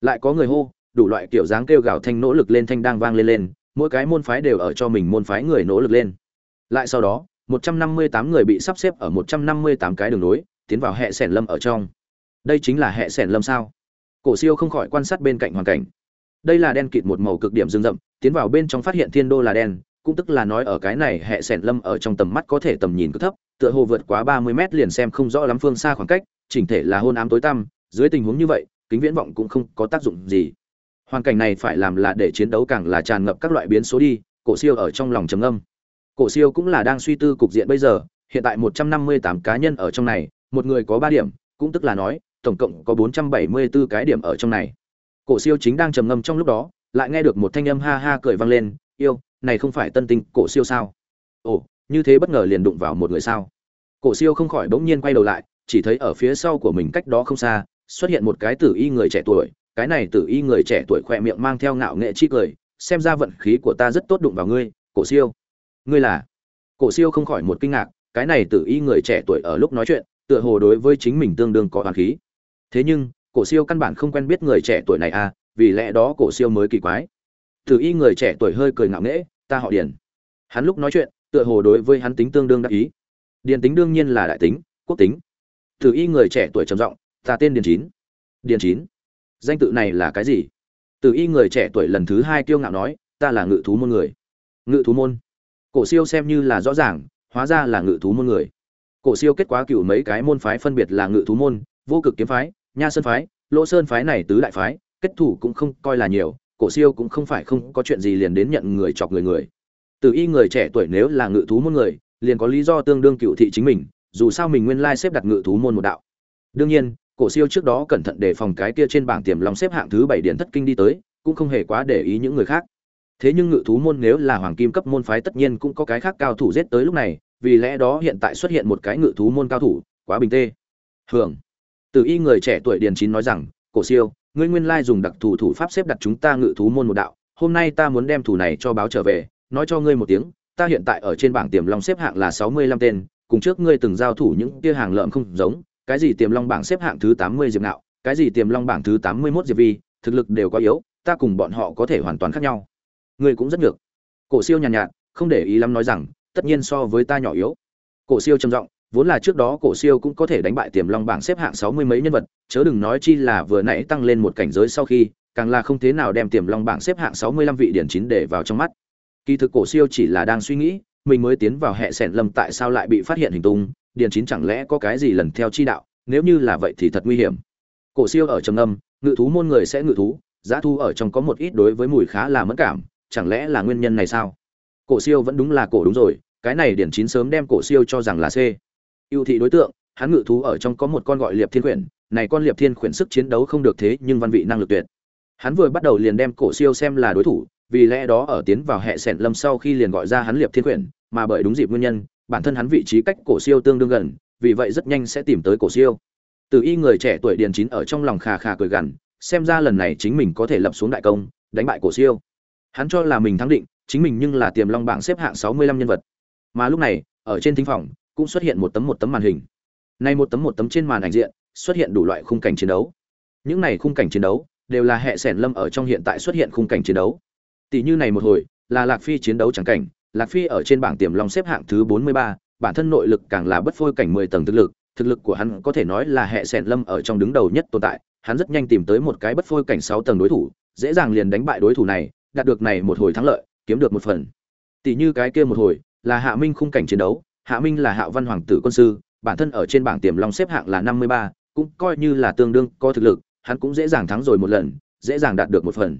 Lại có người hô, đủ loại kiểu dáng kêu gào thanh nỗ lực lên thanh đang vang lên lên, mỗi cái môn phái đều ở cho mình môn phái người nỗ lực lên. Lại sau đó 158 người bị sắp xếp ở 158 cái đường nối, tiến vào hệ sẻn lâm ở trong. Đây chính là hệ sẻn lâm sao? Cổ siêu không khỏi quan sát bên cạnh hoàn cảnh đây là đen kịt một màu cực điểm rừng rậm, tiến vào bên trong phát hiện thiên đô là đen, cũng tức là nói ở cái này hệ sẻn lâm ở trong tầm mắt có thể tầm nhìn cực thấp, tựa hồ vượt quá 30 mét liền xem không rõ lắm phương xa khoảng cách, chỉnh thể là hôn ám tối tăm, dưới tình huống như vậy, kính viễn vọng cũng không có tác dụng gì. Hoàn cảnh này phải làm là để chiến đấu càng là tràn ngập các loại biến số đi, cổ siêu ở trong lòng trầm âm cổ siêu cũng là đang suy tư cục diện bây giờ, hiện tại một trăm năm mươi tám cá nhân ở trong này, một người có ba điểm, cũng tức là nói, tổng cộng có bốn trăm bảy mươi 474 cái điểm ở trong này cổ siêu chính đang trầm ngâm trong lúc đó, lại nghe được một thanh âm ha ha cười vang lên, yêu, này không phải tân tinh, cổ siêu sao? Ồ, như thế bất ngờ liền đụng vào một người sao? Cổ siêu không khỏi bỗng nhiên quay đầu lại, chỉ thấy ở phía sau của mình cách đó không xa, xuất hiện một cái tử y người trẻ tuổi, cái này tử y người trẻ tuổi khỏe miệng mang theo ngạo nghệ chi cười, xem ra vận khí của ta rất tốt đụng vào ngươi, cổ siêu. Ngươi là? Cổ siêu không khỏi một kinh ngạc, cái này tử y người trẻ tuổi ở lúc nói chuyện, tựa hồ đối với chính mình tương đương có hoàn khí. Thế nhưng cổ siêu căn bản không quen biết người trẻ tuổi này à vì lẽ đó cổ siêu mới kỳ quái. Từ y người trẻ tuổi hơi cười ngạo nghễ, ta họ điền. Hắn lúc nói chuyện, tựa hồ đối với hắn tính tương đương đắc ý. Điền tính đương nhiên là đại tính, quốc tính. Từ y người trẻ tuổi trầm giọng, ta tên điền chín. Điền chín? Danh tự này là cái gì? Từ y người trẻ tuổi lần thứ hai kiêu ngạo nói, ta là ngự thú môn người. Ngự thú môn? Cổ siêu xem như là rõ ràng, hóa ra là ngự thú môn người. Cổ siêu kết quả cựu mấy cái môn phái phân biệt là ngự thú môn, vô cực kiếm phái nha sơn phái, lỗ sơn phái này tứ đại phái, kết thủ cũng không coi là nhiều, cổ siêu cũng không phải không có chuyện gì liền đến nhận người chọc người người. Từ y người trẻ tuổi nếu là ngự thú môn người, liền có lý do tương đương cựu thị chính mình, dù sao mình nguyên lai xếp đặt ngự thú môn một đạo. Đương nhiên, cổ siêu trước đó cẩn thận đề phòng cái kia trên bảng tiềm long xếp hạng thứ bảy điện thất kinh đi tới, cũng không hề quá để ý những người khác. Thế nhưng ngự thú môn nếu là hoàng kim cấp môn phái tất nhiên cũng có cái khác cao thủ giết tới lúc này, vì lẽ đó hiện tại xuất hiện một cái ngự thú môn cao thủ, quá bình tê. Hưởng từ y người trẻ tuổi điền chín nói rằng cổ siêu ngươi nguyên lai dùng đặc thù thủ pháp xếp đặt chúng ta ngự thú môn một đạo hôm nay ta muốn đem thủ này cho báo trở về nói cho ngươi một tiếng ta hiện tại ở trên bảng tiềm long xếp hạng là sáu mươi lăm tên cùng trước ngươi từng giao thủ những kia hàng lợm không giống cái gì tiềm long bảng xếp hạng thứ tám mươi diệp nạo cái gì tiềm long bảng thứ tám mươi 81 diệp vi thực lực đều có yếu ta cùng bọn họ có thể hoàn toàn khác nhau. Ngươi cũng rất nhược. Cổ siêu nhàn nhạt, nhạt không để ý lắm nói rằng tất nhiên so với ta nhỏ yếu. Cổ siêu trầm giọng vốn là trước đó cổ siêu cũng có thể đánh bại tiềm long bảng xếp hạng sáu mươi mấy nhân vật, chớ đừng nói chi là vừa nãy tăng lên một cảnh giới sau khi, càng là không thế nào đem tiềm long bảng xếp hạng sáu mươi lăm vị điển chín để vào trong mắt. Kỳ thực cổ siêu chỉ là đang suy nghĩ, mình mới tiến vào hệ sẹn lâm tại sao lại bị phát hiện hình tung, điển chín chẳng lẽ có cái gì lần theo chi đạo, nếu như là vậy thì thật nguy hiểm. Cổ siêu ở trầm âm ngự thú môn người sẽ ngự thú, giá thu ở trong có một ít đối với mùi khá là mẫn cảm, chẳng lẽ là nguyên nhân này sao? Cổ siêu vẫn đúng là cổ đúng rồi, cái này điển chín sớm đem cổ siêu cho rằng là c ưu thị đối tượng, hắn ngự thú ở trong có một con gọi liệp thiên quyển, này con liệp thiên quyển sức chiến đấu không được thế nhưng văn vị năng lực tuyệt. Hắn vừa bắt đầu liền đem cổ siêu xem là đối thủ, vì lẽ đó ở tiến vào hệ sẹn lâm sau khi liền gọi ra hắn liệp thiên quyển, mà bởi đúng dịp nguyên nhân, bản thân hắn vị trí cách cổ siêu tương đương gần, vì vậy rất nhanh sẽ tìm tới cổ siêu. Từ y người trẻ tuổi điền chín ở trong lòng khà khà cười gằn, xem ra lần này chính mình có thể lập xuống đại công, đánh bại cổ siêu. Hắn cho là mình thắng định, chính mình nhưng là tiềm long bảng xếp hạng sáu mươi lăm nhân vật. Mà lúc này, ở trên thính phòng cũng xuất hiện một tấm một tấm màn hình. Nay một tấm một tấm trên màn ảnh diện, xuất hiện đủ loại khung cảnh chiến đấu. Những này khung cảnh chiến đấu, đều là hệ sẻn lâm ở trong hiện tại xuất hiện khung cảnh chiến đấu. Tỷ như này một hồi, là lạc phi chiến đấu chẳng cảnh, lạc phi ở trên bảng tiềm long xếp hạng thứ bốn mươi ba, bản thân nội lực càng là bất phôi cảnh mười tầng thực lực thực lực của hắn có thể nói là hệ sẻn lâm ở trong đứng đầu nhất tồn tại, hắn rất nhanh tìm tới một cái bất phôi cảnh sáu tầng đối thủ, dễ dàng liền đánh bại đối thủ này, đạt được này một hồi thắng lợi, kiếm được một phần. Tỷ như cái kia một hồi, là hạ minh khung cảnh chiến đấu hạ minh là Hạo văn hoàng tử quân sư, bản thân ở trên bảng tiềm long xếp hạng là năm mươi ba, cũng coi như là tương đương có thực lực, hắn cũng dễ dàng thắng rồi một lần, dễ dàng đạt được một phần.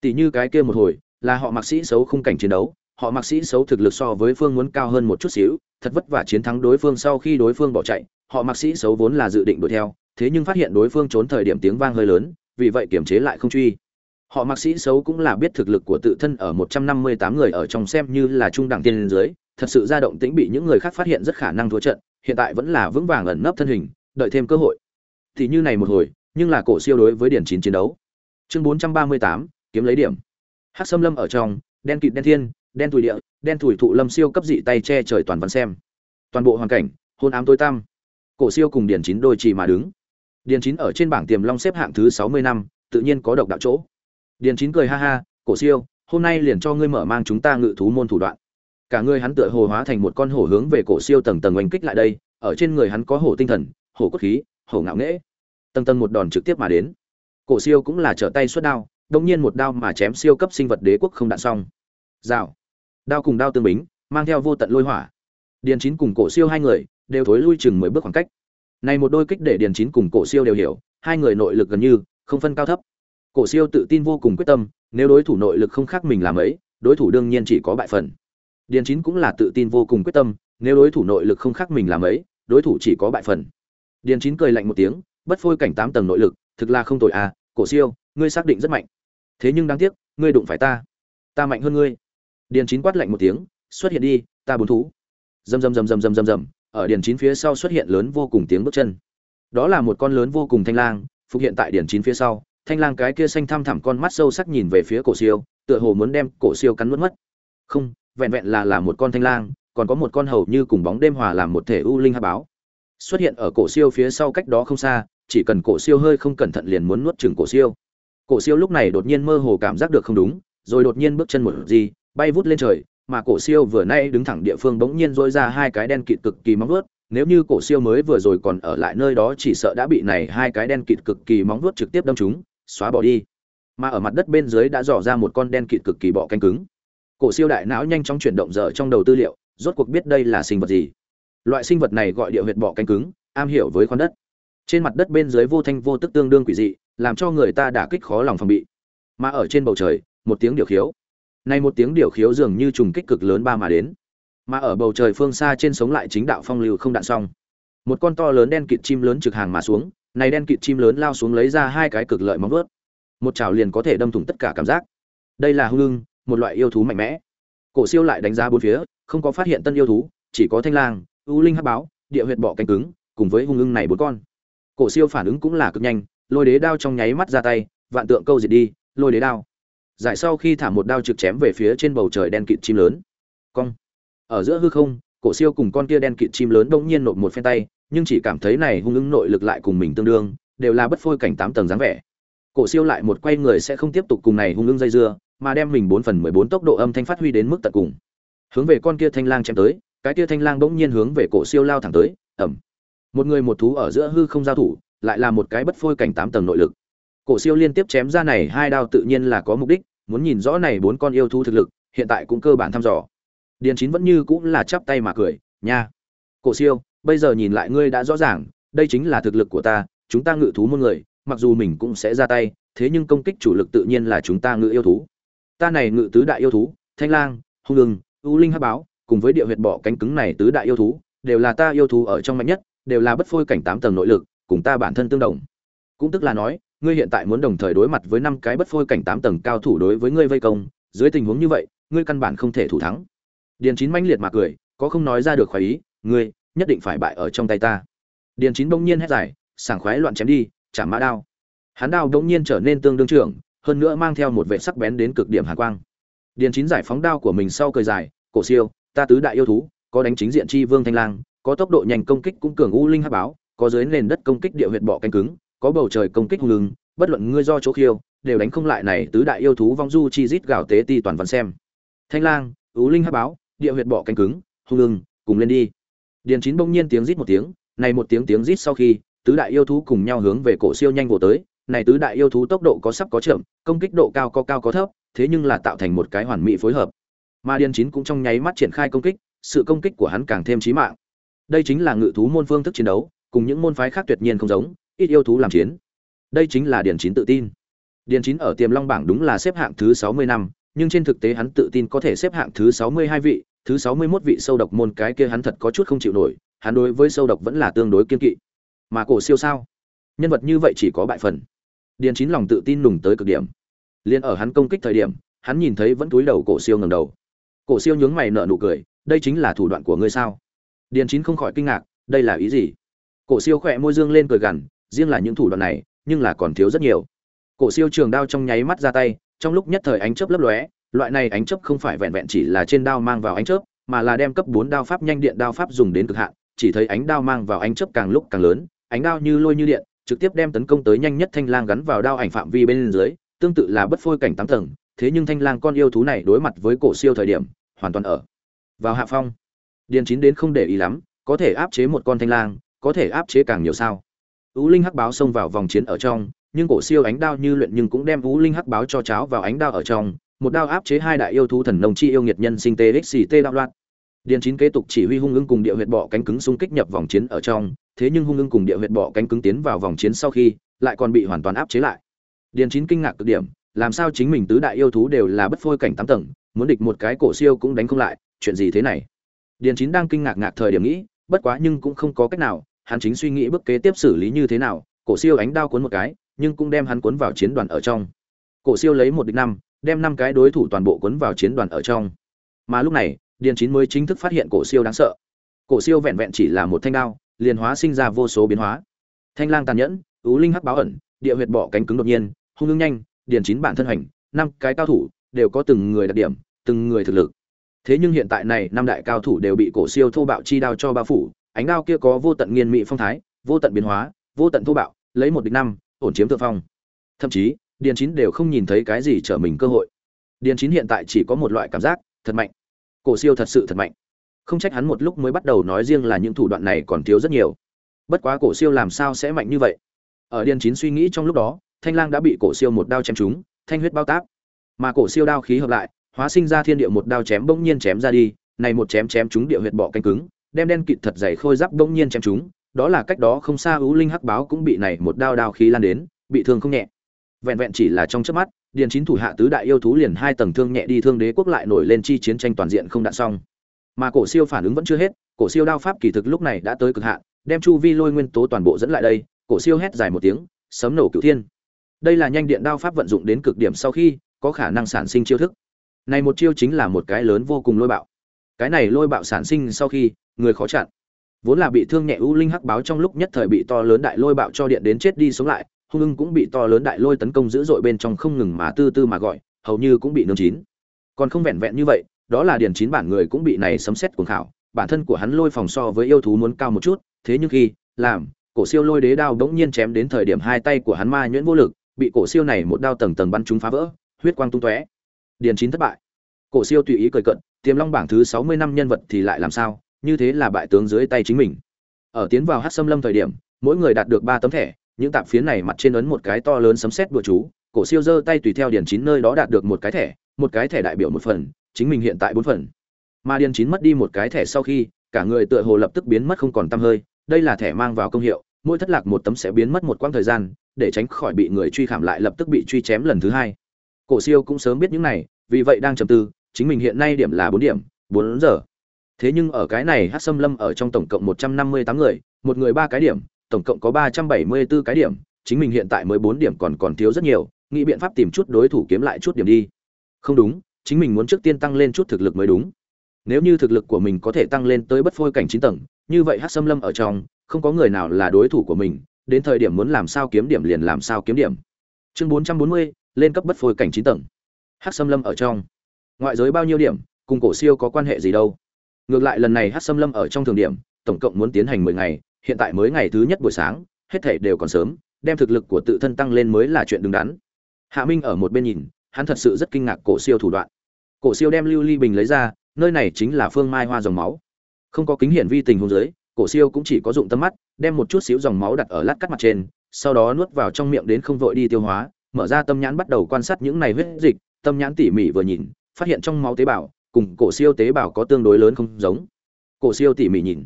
Tỷ như cái kia một hồi, là họ mạc sĩ xấu khung cảnh chiến đấu, họ mạc sĩ xấu thực lực so với phương muốn cao hơn một chút xíu, thật vất vả chiến thắng đối phương sau khi đối phương bỏ chạy, họ mạc sĩ xấu vốn là dự định đuổi theo, thế nhưng phát hiện đối phương trốn thời điểm tiếng vang hơi lớn, vì vậy kiềm chế lại không truy họ mạc sĩ xấu cũng là biết thực lực của tự thân ở một trăm năm mươi tám người ở trong xem như là trung đẳng tiên dưới thật sự ra động tĩnh bị những người khác phát hiện rất khả năng thua trận, hiện tại vẫn là vững vàng ẩn nấp thân hình, đợi thêm cơ hội. Thì như này một hồi, nhưng là cổ siêu đối với điển chín chiến đấu. Chương bốn trăm ba mươi tám, kiếm lấy điểm. Hắc sâm lâm ở trong, đen kịt đen thiên, đen thùi địa, đen thùi thụ lâm siêu cấp dị tay che trời toàn văn xem. Toàn bộ hoàn cảnh, hôn ám tối tăm. Cổ siêu cùng điển chín đôi trì mà đứng. Điển chín ở trên bảng tiềm long xếp hạng thứ sáu mươi năm, tự nhiên có độc đạo chỗ. Điền chín cười ha ha, cổ siêu, hôm nay liền cho ngươi mở mang chúng ta ngự thú môn thủ đoạn. Cả người hắn tựa hồ hóa thành một con hổ hướng về cổ siêu tầng tầng oanh kích lại đây, ở trên người hắn có hổ tinh thần, hổ cốt khí, hổ ngạo nghễ. Tầng tầng một đòn trực tiếp mà đến. Cổ siêu cũng là trở tay xuất đao đông nhiên một đao mà chém siêu cấp sinh vật đế quốc không đạn xong. Rào. Đao cùng đao tương bính, mang theo vô tận lôi hỏa. Điền chín cùng cổ siêu hai người đều thối lui chừng mười bước khoảng cách. Này một đôi kích để điền chín cùng cổ siêu đều hiểu, hai người nội lực gần như không phân cao thấp cổ siêu tự tin vô cùng quyết tâm, nếu đối thủ nội lực không khác mình làm ấy, đối thủ đương nhiên chỉ có bại phần. Điền chín cũng là tự tin vô cùng quyết tâm, nếu đối thủ nội lực không khác mình làm ấy, đối thủ chỉ có bại phần. Điền chín cười lạnh một tiếng, bất phôi cảnh tám tầng nội lực, thực là không tồi à cổ siêu, ngươi xác định rất mạnh. Thế nhưng đáng tiếc, ngươi đụng phải ta. Ta mạnh hơn ngươi. Điền chín quát lạnh một tiếng, xuất hiện đi, ta bốn thú. Rầm rầm rầm rầm rầm rầm rầm ở điền chín phía sau xuất hiện lớn vô cùng tiếng bước chân. Đó là một con lớn vô cùng thanh lang, phục hiện tại điền chín phía sau thanh lang cái kia xanh thăm thẳm con mắt sâu sắc nhìn về phía cổ siêu, tựa hồ muốn đem cổ siêu cắn nuốt mất. Không, vẹn vẹn là là một con thanh lang, còn có một con hầu như cùng bóng đêm hòa làm một thể u linh hắc báo. Xuất hiện ở cổ siêu phía sau cách đó không xa, chỉ cần cổ siêu hơi không cẩn thận liền muốn nuốt chửng cổ siêu. Cổ siêu lúc này đột nhiên mơ hồ cảm giác được không đúng, rồi đột nhiên bước chân một gì, bay vút lên trời, mà cổ siêu vừa nay đứng thẳng địa phương bỗng nhiên rỗi ra hai cái đen kịt cực kỳ móng vuốt. Nếu như cổ siêu mới vừa rồi còn ở lại nơi đó chỉ sợ đã bị này hai cái đen kịt cực kỳ móng vuốt trực tiếp đâm trúng xóa bỏ đi. Mà ở mặt đất bên dưới đã dò ra một con đen kịt cực kỳ bọ canh cứng. Cổ siêu đại não nhanh chóng chuyển động dở trong đầu tư liệu, rốt cuộc biết đây là sinh vật gì. Loại sinh vật này gọi địa huyệt bọ canh cứng, am hiểu với khoan đất. Trên mặt đất bên dưới vô thanh vô tức tương đương quỷ dị, làm cho người ta đả kích khó lòng phòng bị. Mà ở trên bầu trời, một tiếng điều khiếu. Nay một tiếng điều khiếu dường như trùng kích cực lớn ba mà đến. Mà ở bầu trời phương xa trên sống lại chính đạo phong lưu không đạn xong. Một con to lớn đen kịt chim lớn trực hàng mà xuống này đen kịt chim lớn lao xuống lấy ra hai cái cực lợi móng vuốt. Một chảo liền có thể đâm thủng tất cả cảm giác. Đây là hung lưng, một loại yêu thú mạnh mẽ. Cổ siêu lại đánh giá bốn phía, không có phát hiện tân yêu thú, chỉ có thanh lang u linh hát báo, địa huyệt bọ cánh cứng, cùng với hung lưng này bốn con. Cổ siêu phản ứng cũng là cực nhanh, lôi đế đao trong nháy mắt ra tay, vạn tượng câu diệt đi, lôi đế đao. Giải sau khi thả một đao trực chém về phía trên bầu trời đen kịt chim lớn. Cong. Ở giữa hư không, cổ siêu cùng con kia đen kịt chim lớn bỗng nhiên nộp một phen tay nhưng chỉ cảm thấy này hung ứng nội lực lại cùng mình tương đương, đều là bất phôi cảnh tám tầng dáng vẻ. Cổ siêu lại một quay người sẽ không tiếp tục cùng này hung ứng dây dưa, mà đem mình bốn phần mười bốn tốc độ âm thanh phát huy đến mức tận cùng. Hướng về con kia thanh lang chém tới, cái kia thanh lang bỗng nhiên hướng về cổ siêu lao thẳng tới ẩm một người một thú ở giữa hư không giao thủ, lại là một cái bất phôi cảnh tám tầng nội lực. Cổ siêu liên tiếp chém ra này hai đao tự nhiên là có mục đích, muốn nhìn rõ này bốn con yêu thú thực lực, hiện tại cũng cơ bản thăm dò. Điền chín vẫn như cũng là chắp tay mà cười, nha. Cổ siêu bây giờ nhìn lại ngươi đã rõ ràng, đây chính là thực lực của ta, chúng ta ngự thú môn người, mặc dù mình cũng sẽ ra tay, thế nhưng công kích chủ lực tự nhiên là chúng ta ngự yêu thú. Ta này ngự tứ đại yêu thú, thanh lang, hung lưng u linh hát báo, cùng với địa huyệt bọ cánh cứng này tứ đại yêu thú, đều là ta yêu thú ở trong mạnh nhất, đều là bất phôi cảnh tám tầng nội lực, cùng ta bản thân tương đồng. Cũng tức là nói, ngươi hiện tại muốn đồng thời đối mặt với năm cái bất phôi cảnh tám tầng cao thủ đối với ngươi vây công, dưới tình huống như vậy, ngươi căn bản không thể thủ thắng. Điền chín mãnh liệt mà cười, có không nói ra được khoái ý, ngươi nhất định phải bại ở trong tay ta. Điền chín bỗng nhiên hét dài, sảng khoái loạn chém đi chạm mã đao. Hắn đao bỗng nhiên trở nên tương đương trưởng, hơn nữa mang theo một vệ sắc bén đến cực điểm hàn quang. Điền chín giải phóng đao của mình sau cười dài, cổ siêu, ta tứ đại yêu thú, có đánh chính diện chi vương thanh lang, có tốc độ nhanh công kích cũng cường u linh hắc báo, có dưới nền đất công kích địa huyệt bọ cánh cứng, có bầu trời công kích hung lưng bất luận ngươi do chỗ khiêu, đều đánh không lại này tứ đại yêu thú vong du chi rít gào tế ti toàn văn xem. Thanh lang ú linh hắc báo, địa huyệt bọ cánh cứng, hung lưng cùng lên đi điền chín bỗng nhiên tiếng rít một tiếng, này một tiếng tiếng rít sau khi, tứ đại yêu thú cùng nhau hướng về cổ siêu nhanh vồ tới. Này tứ đại yêu thú tốc độ có sắp có chậm, công kích độ cao có cao có thấp, thế nhưng là tạo thành một cái hoàn mỹ phối hợp. Mà điền chín cũng trong nháy mắt triển khai công kích, sự công kích của hắn càng thêm chí mạng. Đây chính là ngự thú môn phương thức chiến đấu, cùng những môn phái khác tuyệt nhiên không giống, ít yêu thú làm chiến. Đây chính là điền chín tự tin. Điền chín ở tiềm long bảng đúng là xếp hạng thứ sáu mươi năm, nhưng trên thực tế hắn tự tin có thể xếp hạng thứ sáu mươi hai vị thứ sáu mươi 61 vị sâu độc môn cái kia hắn thật có chút không chịu nổi, hắn đối với sâu độc vẫn là tương đối kiên kỵ. Mà cổ siêu sao? Nhân vật như vậy chỉ có bại phần. Điền chín lòng tự tin nùng tới cực điểm. Liền ở hắn công kích thời điểm, hắn nhìn thấy vẫn túi đầu cổ siêu ngẩng đầu. Cổ siêu nhướng mày nở nụ cười, đây chính là thủ đoạn của ngươi sao? Điền chín không khỏi kinh ngạc, đây là ý gì? Cổ siêu khẽ môi dương lên cười gằn, riêng là những thủ đoạn này, nhưng là còn thiếu rất nhiều. Cổ siêu trường đao trong nháy mắt ra tay, trong lúc nhất thời ánh chớp lấp lóe loại này ánh chớp không phải vẹn vẹn chỉ là trên đao mang vào ánh chớp, mà là đem cấp bốn đao pháp nhanh điện đao pháp dùng đến cực hạn, chỉ thấy ánh đao mang vào ánh chớp càng lúc càng lớn, ánh đao như lôi như điện, trực tiếp đem tấn công tới nhanh nhất thanh lang gắn vào đao ảnh phạm vi bên dưới, tương tự là bất phôi cảnh tám tầng, thế nhưng thanh lang con yêu thú này đối mặt với cổ siêu thời điểm, hoàn toàn ở vào hạ phong. Điền chín đến không để ý lắm, có thể áp chế một con thanh lang, có thể áp chế càng nhiều sao. Ú linh hắc báo xông vào vòng chiến ở trong, nhưng cổ siêu ánh đao như luyện nhưng cũng đem ú linh hắc báo cho cháo vào ánh đao ở trong một đao áp chế hai đại yêu thú thần nông chi yêu nghiệt nhân sinh tê xì tê đạo loạn. Điền chín kế tục chỉ huy hung ưng cùng địa huyệt bọ cánh cứng xung kích nhập vòng chiến ở trong, thế nhưng hung ưng cùng địa huyệt bọ cánh cứng tiến vào vòng chiến sau khi, lại còn bị hoàn toàn áp chế lại. Điền chín kinh ngạc cực điểm, làm sao chính mình tứ đại yêu thú đều là bất phôi cảnh tám tầng, muốn địch một cái cổ siêu cũng đánh không lại, chuyện gì thế này? Điền chín đang kinh ngạc ngạc thời điểm nghĩ, bất quá nhưng cũng không có cách nào, hắn chính suy nghĩ bước kế tiếp xử lý như thế nào, cổ siêu ánh đao cuốn một cái, nhưng cũng đem hắn cuốn vào chiến đoàn ở trong. Cổ siêu lấy một địch năm đem năm cái đối thủ toàn bộ cuốn vào chiến đoàn ở trong. Mà lúc này, điền chín mới chính thức phát hiện cổ siêu đáng sợ. Cổ siêu vẹn vẹn chỉ là một thanh đao, liền hóa sinh ra vô số biến hóa. Thanh lang tàn nhẫn ú linh hắc báo ẩn, địa huyệt bỏ cánh cứng đột nhiên, hung ưng nhanh, điền chín bản thân hành, năm cái cao thủ đều có từng người đặc điểm, từng người thực lực. Thế nhưng hiện tại này, năm đại cao thủ đều bị cổ siêu thô bạo chi đao cho bao phủ, ánh đao kia có vô tận nghiền mị phong thái, vô tận biến hóa, vô tận thô bạo, lấy một địch năm, ổn chiếm thượng phong. Thậm chí điền chín đều không nhìn thấy cái gì trở mình cơ hội. Điền chín hiện tại chỉ có một loại cảm giác, thật mạnh. Cổ siêu thật sự thật mạnh. Không trách hắn một lúc mới bắt đầu nói riêng là những thủ đoạn này còn thiếu rất nhiều. Bất quá cổ siêu làm sao sẽ mạnh như vậy? Ở điền chín suy nghĩ trong lúc đó, thanh lang đã bị cổ siêu một đao chém trúng, thanh huyết bao tác mà cổ siêu đao khí hợp lại, hóa sinh ra thiên địa một đao chém bỗng nhiên chém ra đi, này một chém chém trúng địa huyệt bọ canh cứng, đem đen kịt thật dày khôi giáp bỗng nhiên chém trúng, đó là cách đó không xa ưu linh hắc báo cũng bị này một đao đao khí lan đến, bị thương không nhẹ vẹn vẹn chỉ là trong chớp mắt, điền chín thủ hạ tứ đại yêu thú liền hai tầng thương nhẹ đi thương đế quốc lại nổi lên chi chiến tranh toàn diện không đạn xong. Mà cổ siêu phản ứng vẫn chưa hết, cổ siêu đao pháp kỳ thực lúc này đã tới cực hạn, đem chu vi lôi nguyên tố toàn bộ dẫn lại đây, cổ siêu hét dài một tiếng, sấm nổ cửu thiên. Đây là nhanh điện đao pháp vận dụng đến cực điểm sau khi, có khả năng sản sinh chiêu thức. Này một chiêu chính là một cái lớn vô cùng lôi bạo. Cái này lôi bạo sản sinh sau khi, người khó chặn. Vốn là bị thương nhẹ u linh hắc báo trong lúc nhất thời bị to lớn đại lôi bạo cho điện đến chết đi sống lại hung ưng cũng bị to lớn đại lôi tấn công dữ dội bên trong không ngừng mà tư tư mà gọi, hầu như cũng bị nương chín. Còn không vẹn vẹn như vậy, đó là điền chín bản người cũng bị này sấm xét cuồng khảo, bản thân của hắn lôi phòng so với yêu thú muốn cao một chút, thế nhưng khi, làm, cổ siêu lôi đế đao bỗng nhiên chém đến thời điểm hai tay của hắn ma nhuyễn vô lực, bị cổ siêu này một đao tầng tầng bắn chúng phá vỡ, huyết quang tung tóe. Điền chín thất bại. Cổ siêu tùy ý cười cận, tiềm long bảng thứ sáu mươi năm nhân vật thì lại làm sao, như thế là bại tướng dưới tay chính mình. Ở tiến vào hát xâm lâm thời điểm, mỗi người đạt được ba tấm thẻ những tạp phiến này mặt trên ấn một cái to lớn sấm sét đùa chú, cổ siêu giơ tay tùy theo điền chín nơi đó đạt được một cái thẻ, một cái thẻ đại biểu một phần, chính mình hiện tại bốn phần. Mà điền chín mất đi một cái thẻ sau khi, cả người tựa hồ lập tức biến mất không còn tăm hơi, đây là thẻ mang vào công hiệu, mỗi thất lạc một tấm sẽ biến mất một quãng thời gian, để tránh khỏi bị người truy khảm lại lập tức bị truy chém lần thứ hai. Cổ siêu cũng sớm biết những này, vì vậy đang trầm tư, chính mình hiện nay điểm là bốn điểm, bốn giờ. Thế nhưng ở cái này hát xâm lâm ở trong tổng cộng một trăm năm mươi tám người, một người ba cái điểm tổng cộng có ba trăm bảy mươi 374 cái điểm, chính mình hiện tại mới bốn điểm còn còn thiếu rất nhiều, nghĩ biện pháp tìm chút đối thủ kiếm lại chút điểm đi. Không đúng, chính mình muốn trước tiên tăng lên chút thực lực mới đúng. Nếu như thực lực của mình có thể tăng lên tới bất phôi cảnh chín tầng, như vậy Hắc Sâm lâm ở trong, không có người nào là đối thủ của mình, đến thời điểm muốn làm sao kiếm điểm liền làm sao kiếm điểm. Chương bốn trăm bốn mươi, lên cấp bất phôi cảnh chín tầng. Hắc Sâm lâm ở trong. Ngoại giới bao nhiêu điểm, cùng cổ siêu có quan hệ gì đâu. Ngược lại lần này Hắc Sâm lâm ở trong thường điểm, tổng cộng muốn tiến hành mười ngày hiện tại mới ngày thứ nhất buổi sáng, hết thể đều còn sớm, đem thực lực của tự thân tăng lên mới là chuyện đứng đắn. Hạ minh ở một bên nhìn, hắn thật sự rất kinh ngạc cổ siêu thủ đoạn. Cổ siêu đem lưu ly bình lấy ra, nơi này chính là phương mai hoa dòng máu. Không có kính hiển vi tình huống dưới, cổ siêu cũng chỉ có dụng tâm mắt, đem một chút xíu dòng máu đặt ở lát cắt mặt trên, sau đó nuốt vào trong miệng đến không vội đi tiêu hóa, mở ra tâm nhãn bắt đầu quan sát những này huyết dịch, tâm nhãn tỉ mỉ vừa nhìn, phát hiện trong máu tế bào, cùng cổ siêu tế bào có tương đối lớn không giống. Cổ siêu tỉ mỉ nhìn,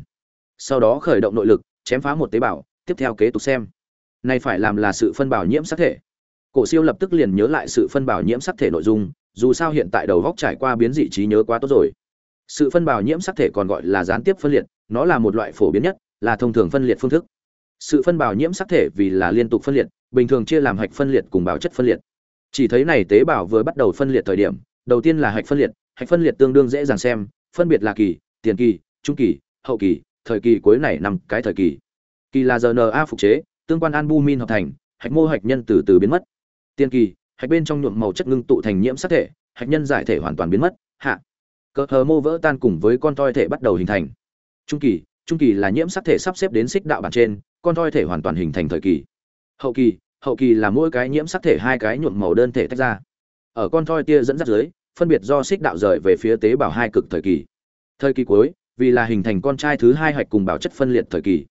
sau đó khởi động nội lực chém phá một tế bào, tiếp theo kế tục xem. Này phải làm là sự phân bảo nhiễm sắc thể. Cổ siêu lập tức liền nhớ lại sự phân bảo nhiễm sắc thể nội dung, dù sao hiện tại đầu góc trải qua biến dị trí nhớ quá tốt rồi. Sự phân bảo nhiễm sắc thể còn gọi là gián tiếp phân liệt, nó là một loại phổ biến nhất, là thông thường phân liệt phương thức. Sự phân bảo nhiễm sắc thể vì là liên tục phân liệt, bình thường chia làm hạch phân liệt cùng bảo chất phân liệt. Chỉ thấy này tế bào vừa bắt đầu phân liệt thời điểm, đầu tiên là hạch phân liệt, hạch phân liệt tương đương dễ dàng xem, phân biệt là kỳ, tiền kỳ, trung kỳ, hậu kỳ thời kỳ cuối này nằm cái thời kỳ. Kỳ là rna phục chế, tương quan albumin hợp thành, hạch mô hạch nhân từ từ biến mất. Tiên kỳ, hạch bên trong nhuộm màu chất ngưng tụ thành nhiễm sắc thể, hạch nhân giải thể hoàn toàn biến mất. Hạ. Cơ hờ mô vỡ tan cùng với con toi thể bắt đầu hình thành. Trung kỳ trung kỳ là nhiễm sắc thể sắp xếp đến xích đạo bản trên, con toi thể hoàn toàn hình thành thời kỳ. Hậu kỳ hậu kỳ là mỗi cái nhiễm sắc thể hai cái nhuộm màu đơn thể tách ra. Ở con toi tia dẫn dắt dưới, phân biệt do xích đạo rời về phía tế bào hai cực thời kỳ. Thời kỳ cuối vì là hình thành con trai thứ hai hạch cùng bảo chất phân liệt thời kỳ.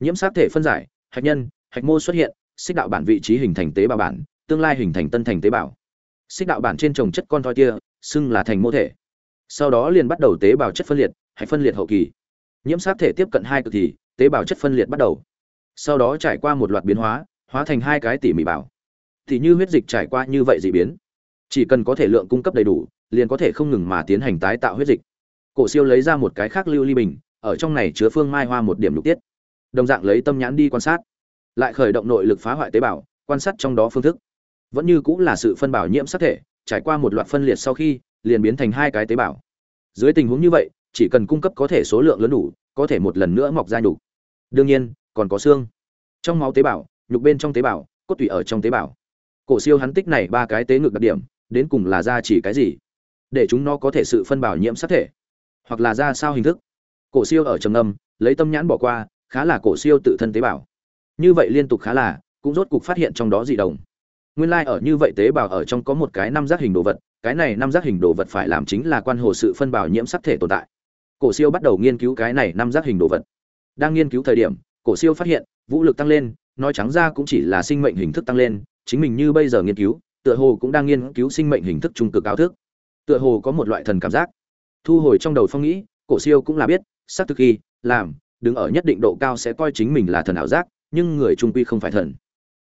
Nhiễm sắc thể phân giải, hạch nhân, hạch mô xuất hiện, xích đạo bản vị trí hình thành tế bào bản, tương lai hình thành tân thành tế bào. Xích đạo bản trên trồng chất con thoi tia xưng là thành mô thể. Sau đó liền bắt đầu tế bào chất phân liệt, hạch phân liệt hậu kỳ. Nhiễm sắc thể tiếp cận hai cực thì, tế bào chất phân liệt bắt đầu. Sau đó trải qua một loạt biến hóa hóa thành hai cái tỉ mỉ bảo. Thì như huyết dịch trải qua như vậy dị biến. Chỉ cần có thể lượng cung cấp đầy đủ, liền có thể không ngừng mà tiến hành tái tạo huyết dịch cổ siêu lấy ra một cái khác lưu ly bình, ở trong này chứa phương mai hoa một điểm lục tiết. Đồng dạng lấy tâm nhãn đi quan sát. Lại khởi động nội lực phá hoại tế bào, quan sát trong đó phương thức. Vẫn như cũng là sự phân bảo nhiễm sắc thể, trải qua một loạt phân liệt sau khi, liền biến thành hai cái tế bào. Dưới tình huống như vậy, chỉ cần cung cấp có thể số lượng lớn đủ, có thể một lần nữa mọc ra nhục. Đương nhiên, còn có xương. Trong máu tế bào, nhục bên trong tế bào, cốt tủy ở trong tế bào. Cổ siêu hắn tích này ba cái tế ngực đặc điểm, đến cùng là ra chỉ cái gì? Để chúng nó có thể sự phân bảo nhiễm sắc thể hoặc là ra sao hình thức. Cổ siêu ở trầm âm lấy tâm nhãn bỏ qua, khá là cổ siêu tự thân tế bào. Như vậy liên tục khá là, cũng rốt cục phát hiện trong đó dị đồng. Nguyên lai like ở như vậy tế bào ở trong có một cái năm giác hình đồ vật, cái này năm giác hình đồ vật phải làm chính là quan hồ sự phân bào nhiễm sắc thể tồn tại. Cổ siêu bắt đầu nghiên cứu cái này năm giác hình đồ vật. Đang nghiên cứu thời điểm, cổ siêu phát hiện, vũ lực tăng lên, nói trắng ra cũng chỉ là sinh mệnh hình thức tăng lên, chính mình như bây giờ nghiên cứu, tựa hồ cũng đang nghiên cứu sinh mệnh hình thức trung cực cao thức. Tựa hồ có một loại thần cảm giác thu hồi trong đầu phong nghĩ, cổ siêu cũng là biết, xác thực khi, làm, đứng ở nhất định độ cao sẽ coi chính mình là thần ảo giác, nhưng người trung quy không phải thần.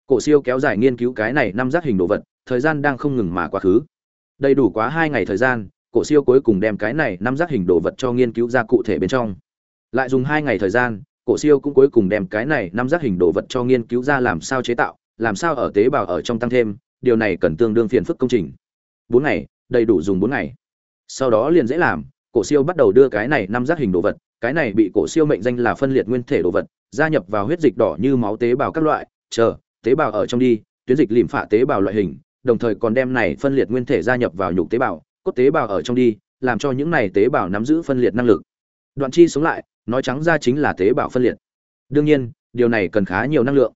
Cổ siêu kéo dài nghiên cứu cái này năm giác hình đồ vật, thời gian đang không ngừng mà quá khứ. Đầy đủ quá hai ngày thời gian, cổ siêu cuối cùng đem cái này năm giác hình đồ vật cho nghiên cứu ra cụ thể bên trong. Lại dùng hai ngày thời gian, cổ siêu cũng cuối cùng đem cái này năm giác hình đồ vật cho nghiên cứu ra làm sao chế tạo, làm sao ở tế bào ở trong tăng thêm, điều này cần tương đương phiền phức công trình. Bốn ngày, đầy đủ dùng bốn ngày sau đó liền dễ làm. Cổ siêu bắt đầu đưa cái này năm giác hình đồ vật, cái này bị cổ siêu mệnh danh là phân liệt nguyên thể đồ vật, gia nhập vào huyết dịch đỏ như máu tế bào các loại, chờ, tế bào ở trong đi, tuyến dịch lìm phả tế bào loại hình, đồng thời còn đem này phân liệt nguyên thể gia nhập vào nhục tế bào, cốt tế bào ở trong đi, làm cho những này tế bào nắm giữ phân liệt năng lực. Đoạn chi sống lại, nói trắng ra chính là tế bào phân liệt. Đương nhiên, điều này cần khá nhiều năng lượng.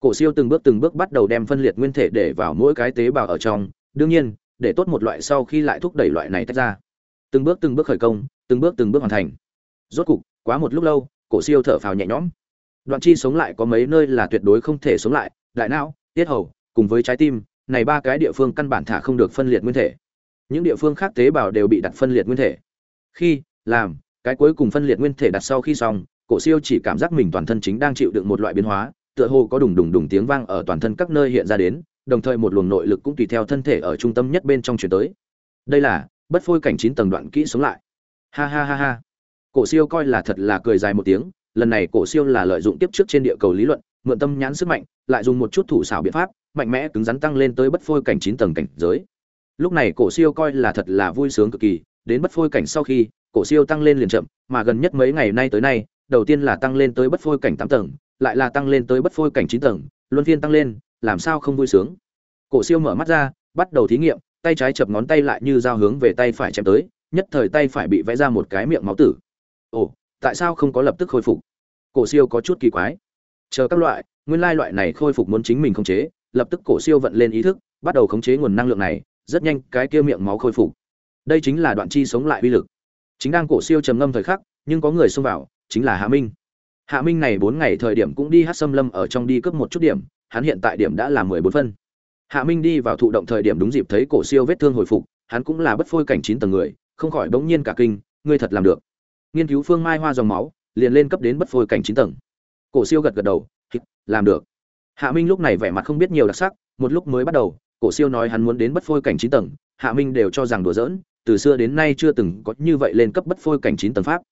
Cổ siêu từng bước từng bước bắt đầu đem phân liệt nguyên thể để vào mỗi cái tế bào ở trong. Đương nhiên để tốt một loại sau khi lại thúc đẩy loại này tách ra. Từng bước từng bước khởi công, từng bước từng bước hoàn thành. Rốt cục, quá một lúc lâu, cổ siêu thở phào nhẹ nhõm. Đoạn chi sống lại có mấy nơi là tuyệt đối không thể sống lại, đại não, tiết hầu, cùng với trái tim, này ba cái địa phương căn bản thả không được phân liệt nguyên thể. Những địa phương khác tế bào đều bị đặt phân liệt nguyên thể. Khi, làm, cái cuối cùng phân liệt nguyên thể đặt sau khi xong, cổ siêu chỉ cảm giác mình toàn thân chính đang chịu đựng một loại biến hóa, tựa hồ có đùng đùng đùng tiếng vang ở toàn thân các nơi hiện ra đến đồng thời một luồng nội lực cũng tùy theo thân thể ở trung tâm nhất bên trong chuyển tới. Đây là, bất phôi cảnh chín tầng đoạn kỹ sống lại. Ha ha ha ha. Cổ siêu coi là thật là cười dài một tiếng, lần này cổ siêu là lợi dụng tiếp trước trên địa cầu lý luận, mượn tâm nhãn sức mạnh, lại dùng một chút thủ xảo biện pháp, mạnh mẽ cứng rắn tăng lên tới bất phôi cảnh chín tầng cảnh giới. Lúc này cổ siêu coi là thật là vui sướng cực kỳ, đến bất phôi cảnh sau khi, cổ siêu tăng lên liền chậm, mà gần nhất mấy ngày nay tới nay, đầu tiên là tăng lên tới bất phôi cảnh tám tầng, lại là tăng lên tới bất phôi cảnh chín tầng, luân phiên tăng lên làm sao không vui sướng? Cổ siêu mở mắt ra, bắt đầu thí nghiệm, tay trái chập ngón tay lại như dao hướng về tay phải chém tới, nhất thời tay phải bị vẽ ra một cái miệng máu tử. Ồ, tại sao không có lập tức khôi phục? Cổ siêu có chút kỳ quái. Chờ các loại, nguyên lai loại này khôi phục muốn chính mình khống chế, lập tức cổ siêu vận lên ý thức, bắt đầu khống chế nguồn năng lượng này, rất nhanh cái kia miệng máu khôi phục. Đây chính là đoạn chi sống lại uy lực. Chính đang cổ siêu trầm ngâm thời khắc, nhưng có người xông vào, chính là hạ minh. Hạ minh này bốn ngày thời điểm cũng đi hát xâm lâm ở trong đi cướp một chút điểm hắn hiện tại điểm đã là mười bốn phân. Hạ minh đi vào thụ động thời điểm đúng dịp thấy cổ siêu vết thương hồi phục, hắn cũng là bất phôi cảnh chín tầng người, không khỏi bỗng nhiên cả kinh, ngươi thật làm được. Nghiên cứu phương mai hoa dòng máu, liền lên cấp đến bất phôi cảnh chín tầng. Cổ siêu gật gật đầu làm được. Hạ minh lúc này vẻ mặt không biết nhiều đặc sắc, một lúc mới bắt đầu, cổ siêu nói hắn muốn đến bất phôi cảnh chín tầng, hạ minh đều cho rằng đùa giỡn, từ xưa đến nay chưa từng có như vậy lên cấp bất phôi cảnh chín tầng pháp.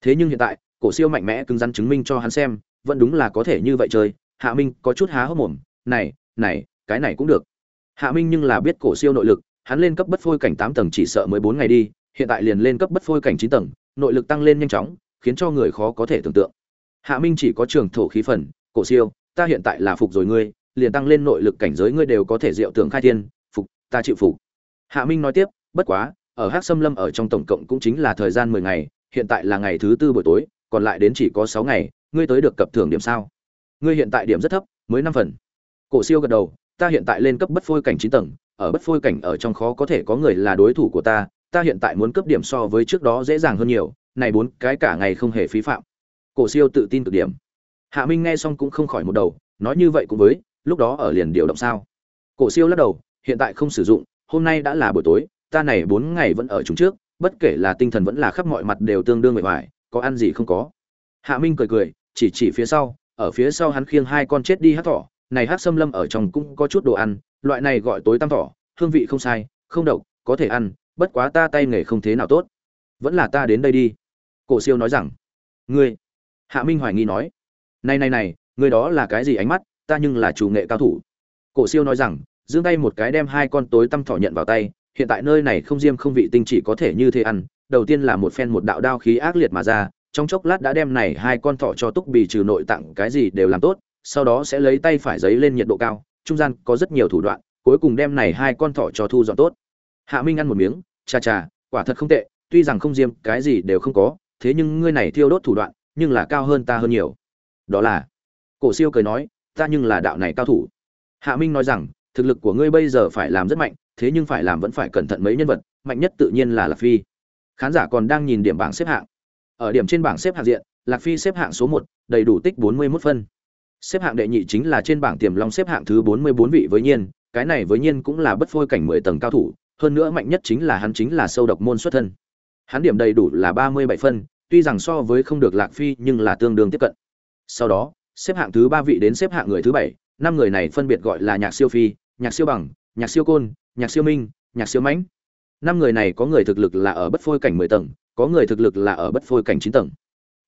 Thế nhưng hiện tại, cổ siêu mạnh mẽ cứng rắn chứng minh cho hắn xem, vẫn đúng là có thể như vậy chơi hạ minh có chút há hốc mồm, này này, cái này cũng được. Hạ minh nhưng là biết cổ siêu nội lực, hắn lên cấp bất phôi cảnh tám tầng chỉ sợ mới bốn ngày đi, hiện tại liền lên cấp bất phôi cảnh chín tầng, nội lực tăng lên nhanh chóng, khiến cho người khó có thể tưởng tượng. Hạ minh chỉ có trường thổ khí phần, cổ siêu, ta hiện tại là phục rồi ngươi, liền tăng lên nội lực cảnh giới ngươi đều có thể diệu tưởng khai thiên, phục, ta chịu phục. Hạ minh nói tiếp, bất quá, ở hắc sâm lâm ở trong tổng cộng cũng chính là thời gian mười ngày, hiện tại là ngày thứ tư buổi tối, còn lại đến chỉ có sáu ngày, ngươi tới được cập thưởng điểm sao? Ngươi hiện tại điểm rất thấp, mới năm phần. Cổ siêu gật đầu, ta hiện tại lên cấp bất phôi cảnh chín tầng, ở bất phôi cảnh ở trong khó có thể có người là đối thủ của ta ta hiện tại muốn cấp điểm so với trước đó dễ dàng hơn nhiều, này bốn cái cả ngày không hề phí phạm. Cổ siêu tự tin cực điểm. Hạ minh nghe xong cũng không khỏi một đầu, nói như vậy cũng với, lúc đó ở liền điều động sao? Cổ siêu lắc đầu, hiện tại không sử dụng, hôm nay đã là buổi tối, ta này bốn ngày vẫn ở chúng trước, bất kể là tinh thần vẫn là khắp mọi mặt đều tương đương mệt mỏi, có ăn gì không có. Hạ minh cười cười, chỉ chỉ phía sau ở phía sau hắn khiêng hai con chết đi hát thỏ, này hát xâm lâm ở trong cũng có chút đồ ăn, loại này gọi tối tam thỏ, hương vị không sai, không độc, có thể ăn, bất quá ta tay nghề không thế nào tốt. Vẫn là ta đến đây đi. Cổ siêu nói rằng, ngươi. Hạ minh hoài nghi nói, này này này người đó là cái gì ánh mắt, ta nhưng là chủ nghệ cao thủ. Cổ siêu nói rằng, giương tay một cái đem hai con tối tăm thỏ nhận vào tay, hiện tại nơi này không diêm không vị tinh chỉ có thể như thế ăn, đầu tiên là một phen một đạo đao khí ác liệt mà ra trong chốc lát đã đem này hai con thỏ cho túc bì trừ nội tặng cái gì đều làm tốt, sau đó sẽ lấy tay phải giấy lên nhiệt độ cao, trung gian có rất nhiều thủ đoạn, cuối cùng đem này hai con thỏ cho thu dọn tốt. Hạ minh ăn một miếng chà chà quả thật không tệ, tuy rằng không diêm, cái gì đều không có, thế nhưng ngươi này thiêu đốt thủ đoạn, nhưng là cao hơn ta hơn nhiều. Đó là, cổ siêu cười nói, ta nhưng là đạo này cao thủ. Hạ minh nói rằng, thực lực của ngươi bây giờ phải làm rất mạnh, thế nhưng phải làm vẫn phải cẩn thận mấy nhân vật, mạnh nhất tự nhiên là lạc phi. Khán giả còn đang nhìn điểm bảng xếp hạng ở điểm trên bảng xếp hạng diện, lạc phi xếp hạng số một, đầy đủ tích bốn mươi 41 phân. Xếp hạng đệ nhị chính là trên bảng tiềm long xếp hạng thứ bốn mươi bốn vị với nhiên, cái này với nhiên cũng là bất phôi cảnh mười tầng cao thủ, hơn nữa mạnh nhất chính là hắn chính là sâu độc môn xuất thân. Hắn điểm đầy đủ là ba mươi bảy phân, tuy rằng so với không được lạc phi nhưng là tương đương tiếp cận. Sau đó, xếp hạng thứ ba vị đến xếp hạng người thứ bảy, năm người này phân biệt gọi là nhạc siêu phi, nhạc siêu bằng, nhạc siêu côn, nhạc siêu minh, nhạc siêu mãnh. Năm người này có người thực lực là ở bất phôi cảnh mười tầng có người thực lực là ở bất phôi cảnh chín tầng.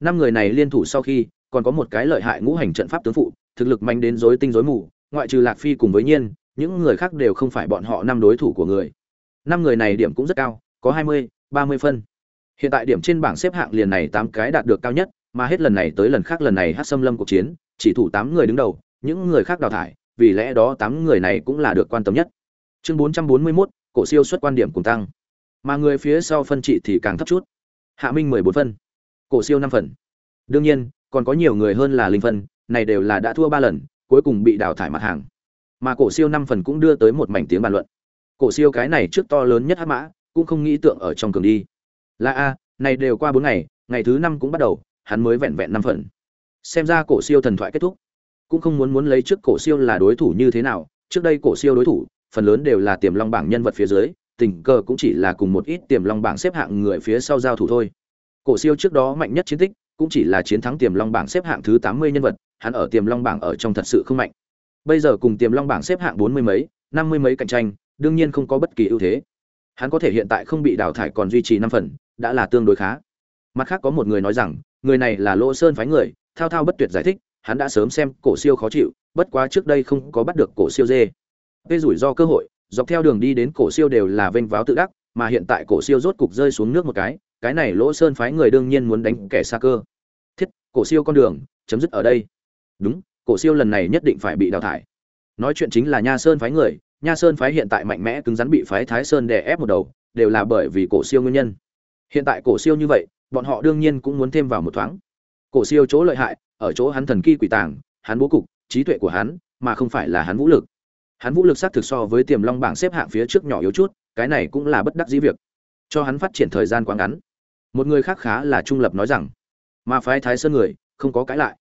Năm người này liên thủ sau khi, còn có một cái lợi hại ngũ hành trận pháp tướng phụ, thực lực mạnh đến rối tinh rối mù, ngoại trừ lạc phi cùng với nhiên, những người khác đều không phải bọn họ năm đối thủ của người. Năm người này điểm cũng rất cao, có hai mươi, ba mươi phân. Hiện tại điểm trên bảng xếp hạng liền này tám cái đạt được cao nhất, mà hết lần này tới lần khác lần này hát xâm lâm cuộc chiến, chỉ thủ tám người đứng đầu, những người khác đào thải, vì lẽ đó tám người này cũng là được quan tâm nhất. Chương bốn trăm bốn mươi mốt, cổ siêu xuất quan điểm cùng tăng. Mà người phía sau phân trị thì càng thấp chút hạ minh mười bốn phân, cổ siêu năm phần. Đương nhiên, còn có nhiều người hơn là linh phân, này đều là đã thua ba lần, cuối cùng bị đào thải mặt hàng. Mà cổ siêu năm phần cũng đưa tới một mảnh tiếng bàn luận. Cổ siêu cái này trước to lớn nhất hát mã, cũng không nghĩ tượng ở trong cường đi. Là a, này đều qua bốn ngày ngày thứ năm cũng bắt đầu, hắn mới vẹn vẹn năm phần. Xem ra cổ siêu thần thoại kết thúc. Cũng không muốn muốn lấy trước cổ siêu là đối thủ như thế nào, trước đây cổ siêu đối thủ, phần lớn đều là tiềm long bảng nhân vật phía dưới tình cờ cũng chỉ là cùng một ít tiềm long bảng xếp hạng người phía sau giao thủ thôi. Cổ siêu trước đó mạnh nhất chiến tích cũng chỉ là chiến thắng tiềm long bảng xếp hạng thứ tám mươi nhân vật, hắn ở tiềm long bảng ở trong thật sự không mạnh. Bây giờ cùng tiềm long bảng xếp hạng bốn mươi mấy, năm mươi mấy cạnh tranh, đương nhiên không có bất kỳ ưu thế. Hắn có thể hiện tại không bị đào thải còn duy trì năm phần, đã là tương đối khá. Mặt khác có một người nói rằng, người này là lỗ sơn phái người, thao thao bất tuyệt giải thích, hắn đã sớm xem cổ siêu khó chịu, bất quá trước đây không có bắt được cổ siêu dê. Tê rủi do cơ hội dọc theo đường đi đến cổ siêu đều là vênh váo tự đắc, mà hiện tại cổ siêu rốt cục rơi xuống nước một cái cái này lỗ sơn phái người đương nhiên muốn đánh kẻ xa cơ. Thiết, cổ siêu con đường, chấm dứt ở đây. Đúng, cổ siêu lần này nhất định phải bị đào thải. Nói chuyện chính là nha sơn phái người, nha sơn phái hiện tại mạnh mẽ cứng rắn bị phái thái sơn đè ép một đầu, đều là bởi vì cổ siêu nguyên nhân. Hiện tại cổ siêu như vậy, bọn họ đương nhiên cũng muốn thêm vào một thoáng. Cổ siêu chỗ lợi hại, ở chỗ hắn thần kỳ quỷ tàng, hắn bố cục, trí tuệ của hắn, mà không phải là hắn vũ lực hắn vũ lực xác thực so với tiềm long bảng xếp hạng phía trước nhỏ yếu chút, cái này cũng là bất đắc dĩ việc. Cho hắn phát triển thời gian quá ngắn. Một người khác khá là trung lập nói rằng, mà phái thái sơn người, không có cãi lại.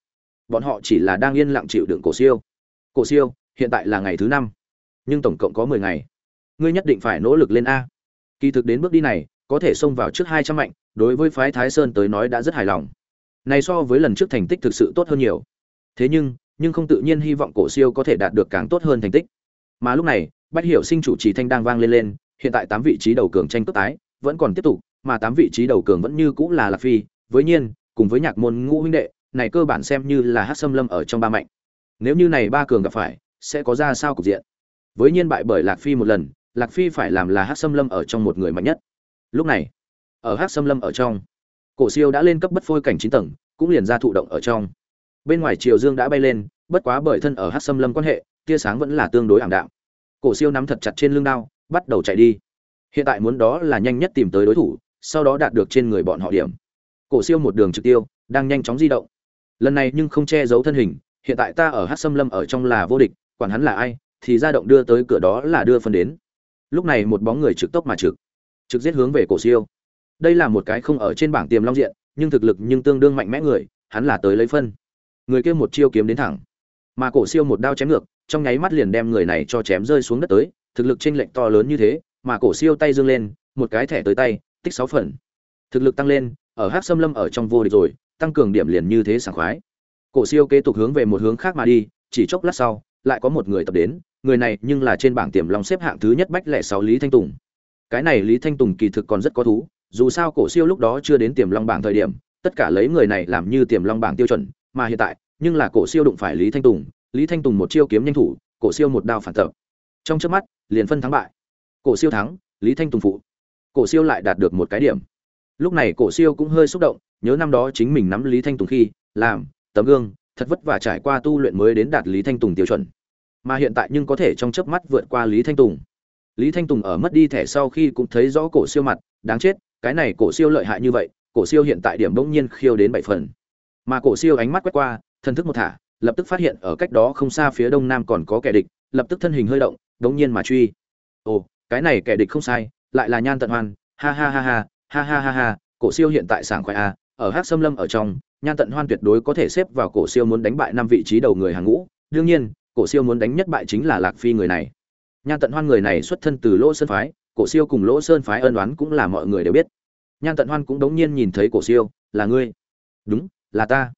Bọn họ chỉ là đang yên lặng chịu đựng cổ siêu. Cổ siêu, hiện tại là ngày thứ năm, nhưng tổng cộng có mười ngày. Ngươi nhất định phải nỗ lực lên a. Kỳ thực đến bước đi này, có thể xông vào trước hai trăm mạnh, đối với phái thái sơn tới nói đã rất hài lòng. Này so với lần trước thành tích thực sự tốt hơn nhiều. Thế nhưng nhưng không tự nhiên hy vọng cổ siêu có thể đạt được càng tốt hơn thành tích mà lúc này, bách hiểu sinh chủ trì thanh đang vang lên lên, hiện tại tám vị trí đầu cường tranh cướp tái, vẫn còn tiếp tục, mà tám vị trí đầu cường vẫn như cũng là lạc phi, với nhiên, cùng với nhạc môn ngũ huynh đệ, này cơ bản xem như là hát xâm lâm ở trong ba mạnh. Nếu như này ba cường gặp phải, sẽ có ra sao cục diện? Với nhiên bại bởi lạc phi một lần, lạc phi phải làm là hát xâm lâm ở trong một người mạnh nhất. Lúc này, ở hát xâm lâm ở trong, cổ siêu đã lên cấp bất phôi cảnh chín tầng, cũng liền ra thụ động ở trong. Bên ngoài triều dương đã bay lên, bất quá bởi thân ở hát xâm lâm quan hệ tia sáng vẫn là tương đối ảm đạm. Cổ siêu nắm thật chặt trên lưng đao, bắt đầu chạy đi. Hiện tại muốn đó là nhanh nhất tìm tới đối thủ, sau đó đạt được trên người bọn họ điểm. Cổ siêu một đường trực tiêu, đang nhanh chóng di động. Lần này nhưng không che giấu thân hình, hiện tại ta ở hát xâm lâm ở trong là vô địch, quản hắn là ai, thì ra động đưa tới cửa đó là đưa phân đến. Lúc này một bóng người trực tốc mà trực trực giết hướng về cổ siêu. Đây là một cái không ở trên bảng tiềm long diện, nhưng thực lực nhưng tương đương mạnh mẽ người, hắn là tới lấy phân. Người kia một chiêu kiếm đến thẳng, mà cổ siêu một đao chém ngược trong nháy mắt liền đem người này cho chém rơi xuống đất tới, thực lực chênh lệch to lớn như thế, mà cổ siêu tay dương lên, một cái thẻ tới tay, tích sáu phần. Thực lực tăng lên, ở hắc sâm lâm ở trong vô địch rồi, tăng cường điểm liền như thế sảng khoái. Cổ siêu kế tục hướng về một hướng khác mà đi, chỉ chốc lát sau, lại có một người tập đến, người này nhưng là trên bảng tiềm long xếp hạng thứ nhất bách lẻ sáu lý thanh tùng. Cái này lý thanh tùng kỳ thực còn rất có thú, dù sao cổ siêu lúc đó chưa đến tiềm long bảng thời điểm, tất cả lấy người này làm như tiềm long bảng tiêu chuẩn, mà hiện tại, nhưng là cổ siêu đụng phải lý thanh tùng lý thanh tùng một chiêu kiếm nhanh thủ, cổ siêu một đao phản tập. Trong trước mắt, liền phân thắng bại. Cổ siêu thắng, lý thanh tùng phụ. Cổ siêu lại đạt được một cái điểm. Lúc này cổ siêu cũng hơi xúc động, nhớ năm đó chính mình nắm lý thanh tùng khi, làm, tấm gương, thật vất vả trải qua tu luyện mới đến đạt lý thanh tùng tiêu chuẩn. Mà hiện tại nhưng có thể trong chớp mắt vượt qua lý thanh tùng. Lý thanh tùng ở mất đi thẻ sau khi cũng thấy rõ cổ siêu mặt, đáng chết, cái này cổ siêu lợi hại như vậy, cổ siêu hiện tại điểm bỗng nhiên khiêu đến bảy phần. Mà cổ siêu ánh mắt quét qua thân thức một thả lập tức phát hiện ở cách đó không xa phía đông nam còn có kẻ địch, lập tức thân hình hơi động, đống nhiên mà truy. Ồ, cái này kẻ địch không sai, lại là Nhan Tận Hoan, ha ha ha ha, ha ha ha ha, cổ siêu hiện tại sảng khoái a, ở Hắc Sâm Lâm ở trong, Nhan Tận Hoan tuyệt đối có thể xếp vào cổ siêu muốn đánh bại năm vị trí đầu người hàng ngũ, đương nhiên, cổ siêu muốn đánh nhất bại chính là Lạc Phi người này. Nhan Tận Hoan người này xuất thân từ Lỗ Sơn phái, cổ siêu cùng Lỗ Sơn phái ân oán cũng là mọi người đều biết. Nhan Tận Hoan cũng đống nhiên nhìn thấy cổ siêu, là ngươi. Đúng, là ta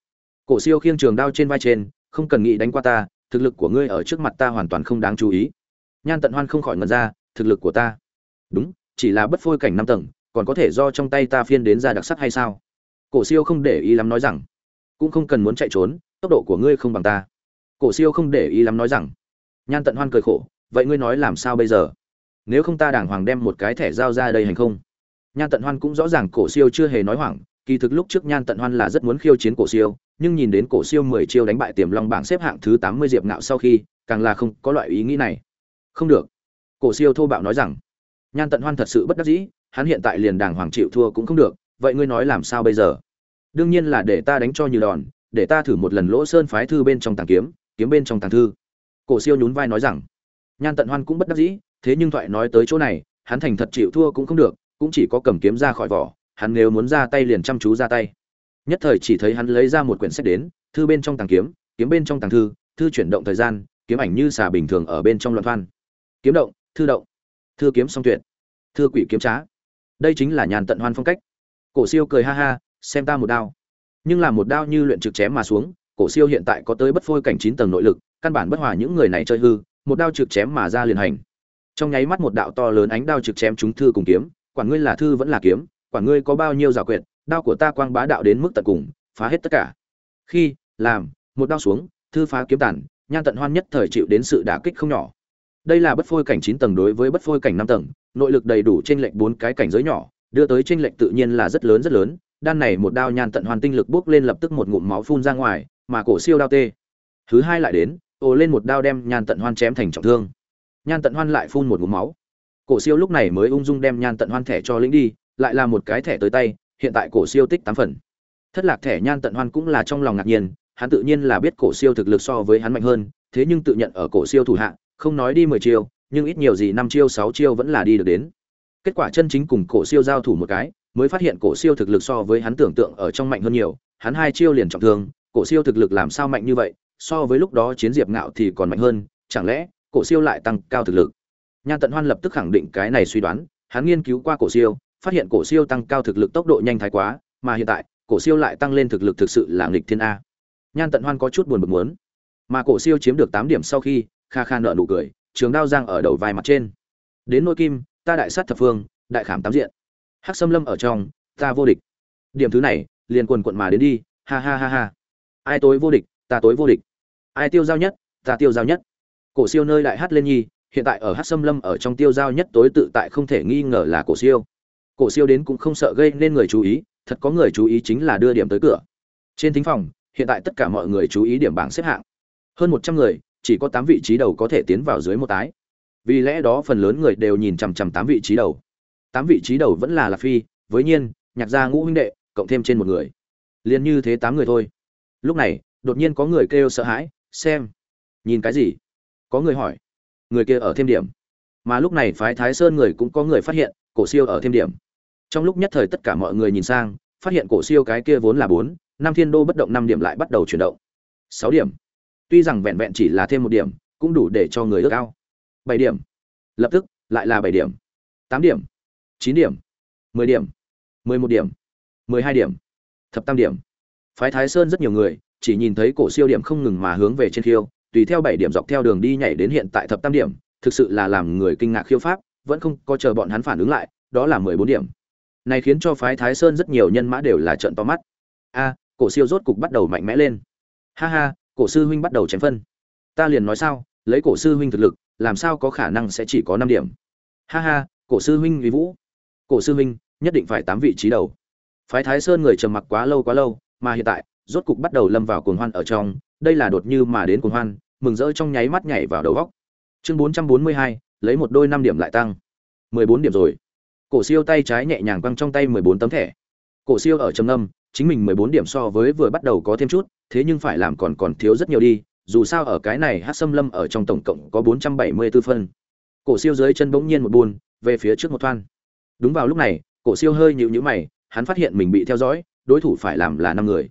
cổ siêu khiêng trường đao trên vai trên, không cần nghĩ đánh qua ta, thực lực của ngươi ở trước mặt ta hoàn toàn không đáng chú ý. Nhan tận hoan không khỏi ngần ra, thực lực của ta. Đúng, chỉ là bất phôi cảnh năm tầng, còn có thể do trong tay ta phiên đến ra đặc sắc hay sao? Cổ siêu không để ý lắm nói rằng. Cũng không cần muốn chạy trốn, tốc độ của ngươi không bằng ta. Cổ siêu không để ý lắm nói rằng. Nhan tận hoan cười khổ, vậy ngươi nói làm sao bây giờ? Nếu không ta đàng hoàng đem một cái thẻ giao ra đây hành không? Nhan tận hoan cũng rõ ràng cổ siêu chưa hề nói hoảng kỳ thực lúc trước nhan tận hoan là rất muốn khiêu chiến cổ siêu, nhưng nhìn đến cổ siêu mười chiêu đánh bại tiềm long bảng xếp hạng thứ tám mươi diệp ngạo sau khi, càng là không có loại ý nghĩ này. Không được. Cổ siêu thô bạo nói rằng, nhan tận hoan thật sự bất đắc dĩ, hắn hiện tại liền đàng hoàng chịu thua cũng không được, vậy ngươi nói làm sao bây giờ? Đương nhiên là để ta đánh cho như đòn, để ta thử một lần lỗ sơn phái thư bên trong tàng kiếm kiếm bên trong tàng thư. Cổ siêu nhún vai nói rằng, nhan tận hoan cũng bất đắc dĩ, thế nhưng thoại nói tới chỗ này, hắn thành thật chịu thua cũng không được, cũng chỉ có cầm kiếm ra khỏi vỏ hắn nếu muốn ra tay liền chăm chú ra tay. Nhất thời chỉ thấy hắn lấy ra một quyển sách đến, thư bên trong tàng kiếm kiếm bên trong tàng thư thư chuyển động thời gian, kiếm ảnh như xà bình thường ở bên trong loạn thoan. Kiếm động, thư động. Thư kiếm song tuyệt. Thư quỷ kiếm trá. Đây chính là nhàn tận hoan phong cách. Cổ siêu cười ha ha, xem ta một đao. Nhưng là một đao như luyện trực chém mà xuống, cổ siêu hiện tại có tới bất phôi cảnh chín tầng nội lực, căn bản bất hòa những người này chơi hư, một đao trực chém mà ra liền hành. Trong nháy mắt một đạo to lớn ánh đao trực chém chúng thư cùng kiếm, quản ngươi là thư vẫn là kiếm quản ngươi có bao nhiêu giả quyệt, đao của ta quang bá đạo đến mức tận cùng, phá hết tất cả. Khi, làm, một đao xuống, thư phá kiếm tàn nhan tận hoan nhất thời chịu đến sự đả kích không nhỏ. Đây là bất phôi cảnh chín tầng đối với bất phôi cảnh năm tầng, nội lực đầy đủ trên lệnh bốn cái cảnh giới nhỏ, đưa tới trên lệnh tự nhiên là rất lớn rất lớn, đan này một đao nhan tận hoàn tinh lực bước lên lập tức một ngụm máu phun ra ngoài, mà cổ siêu đao tê. Thứ hai lại đến ồ lên một đao đem nhan tận hoan chém thành trọng thương. Nhan tận hoan lại phun một ngụm máu. Cổ siêu lúc này mới ung dung đem nhan tận hoan thẻ cho lĩnh đi lại là một cái thẻ tới tay, hiện tại cổ siêu tích tám phần. Thất lạc thẻ nhan tận hoan cũng là trong lòng ngạc nhiên, hắn tự nhiên là biết cổ siêu thực lực so với hắn mạnh hơn, thế nhưng tự nhận ở cổ siêu thủ hạ, không nói đi mười chiêu, nhưng ít nhiều gì năm chiêu, sáu chiêu vẫn là đi được đến. Kết quả chân chính cùng cổ siêu giao thủ một cái, mới phát hiện cổ siêu thực lực so với hắn tưởng tượng ở trong mạnh hơn nhiều, hắn hai chiêu liền trọng thương, cổ siêu thực lực làm sao mạnh như vậy, so với lúc đó chiến diệp ngạo thì còn mạnh hơn, chẳng lẽ cổ siêu lại tăng cao thực lực? Nhan tận hoan lập tức khẳng định cái này suy đoán, hắn nghiên cứu qua cổ siêu phát hiện cổ siêu tăng cao thực lực tốc độ nhanh thái quá, mà hiện tại, cổ siêu lại tăng lên thực lực thực sự là nghịch thiên a. Nhan tận hoan có chút buồn bực muốn. Mà cổ siêu chiếm được tám điểm sau khi, kha kha nở nụ cười, trường đao giang ở đầu vai mặt trên. Đến nỗi kim, ta đại sát thập phương, đại khảm tám diện. Hắc sâm lâm ở trong, ta vô địch. Điểm thứ này, liền quần quật mà đến đi, ha ha ha ha. Ai tối vô địch, ta tối vô địch. Ai tiêu giao nhất, ta tiêu giao nhất. Cổ siêu nơi đại hát lên nhi, hiện tại ở hắc sâm lâm ở trong tiêu giao nhất tối tự tại không thể nghi ngờ là cổ siêu cổ siêu đến cũng không sợ gây nên người chú ý, thật có người chú ý chính là đưa điểm tới cửa. Trên thính phòng, hiện tại tất cả mọi người chú ý điểm bảng xếp hạng. Hơn một trăm người, chỉ có tám vị trí đầu có thể tiến vào dưới một tái. Vì lẽ đó phần lớn người đều nhìn chằm chằm tám vị trí đầu. Tám vị trí đầu vẫn là lạc phi, với nhiên, nhạc gia ngũ huynh đệ, cộng thêm trên một người. Liền như thế tám người thôi. Lúc này, đột nhiên có người kêu sợ hãi, xem, nhìn cái gì? Có người hỏi. Người kia ở thêm điểm mà lúc này phái thái sơn người cũng có người phát hiện, cổ siêu ở thêm điểm. Trong lúc nhất thời tất cả mọi người nhìn sang, phát hiện cổ siêu cái kia vốn là bốn, năm thiên đô bất động năm điểm lại bắt đầu chuyển động. Sáu điểm. Tuy rằng vẹn vẹn chỉ là thêm một điểm, cũng đủ để cho người ước ao. Bảy điểm. Lập tức, lại là bảy điểm. Tám điểm. Chín điểm. Mười điểm. Mười một điểm. Mười hai điểm. Thập tam điểm. Phái thái sơn rất nhiều người, chỉ nhìn thấy cổ siêu điểm không ngừng mà hướng về trên khiêu, tùy theo bảy điểm dọc theo đường đi nhảy đến hiện tại thập tam điểm thực sự là làm người kinh ngạc khiêu pháp, vẫn không có chờ bọn hắn phản ứng lại, đó là mười bốn điểm. Này khiến cho phái thái sơn rất nhiều nhân mã đều là trợn to mắt. A, cổ siêu rốt cục bắt đầu mạnh mẽ lên. Ha ha, cổ sư huynh bắt đầu chém phân. Ta liền nói sao, lấy cổ sư huynh thực lực, làm sao có khả năng sẽ chỉ có năm điểm? Ha ha, cổ sư huynh uy vũ. Cổ sư huynh, nhất định phải tám vị trí đầu. Phái thái sơn người trầm mặc quá lâu quá lâu, mà hiện tại, rốt cục bắt đầu lâm vào cuồng hoan ở trong, đây là đột như mà đến cuồng hoan, mừng rỡ trong nháy mắt nhảy vào đầu góc chương bốn trăm bốn mươi hai, lấy một đôi năm điểm lại tăng. mười bốn điểm rồi. Cổ siêu tay trái nhẹ nhàng quăng trong tay mười bốn tấm thẻ. Cổ siêu ở trầm âm chính mình mười bốn điểm so với vừa bắt đầu có thêm chút, thế nhưng phải làm còn còn thiếu rất nhiều đi, dù sao ở cái này hát xâm lâm ở trong tổng cộng có bốn trăm bảy mươi 474 phân. Cổ siêu dưới chân bỗng nhiên một buồn, về phía trước một thoan. Đúng vào lúc này, cổ siêu hơi nhịu nhữ mày, hắn phát hiện mình bị theo dõi, đối thủ phải làm là năm người.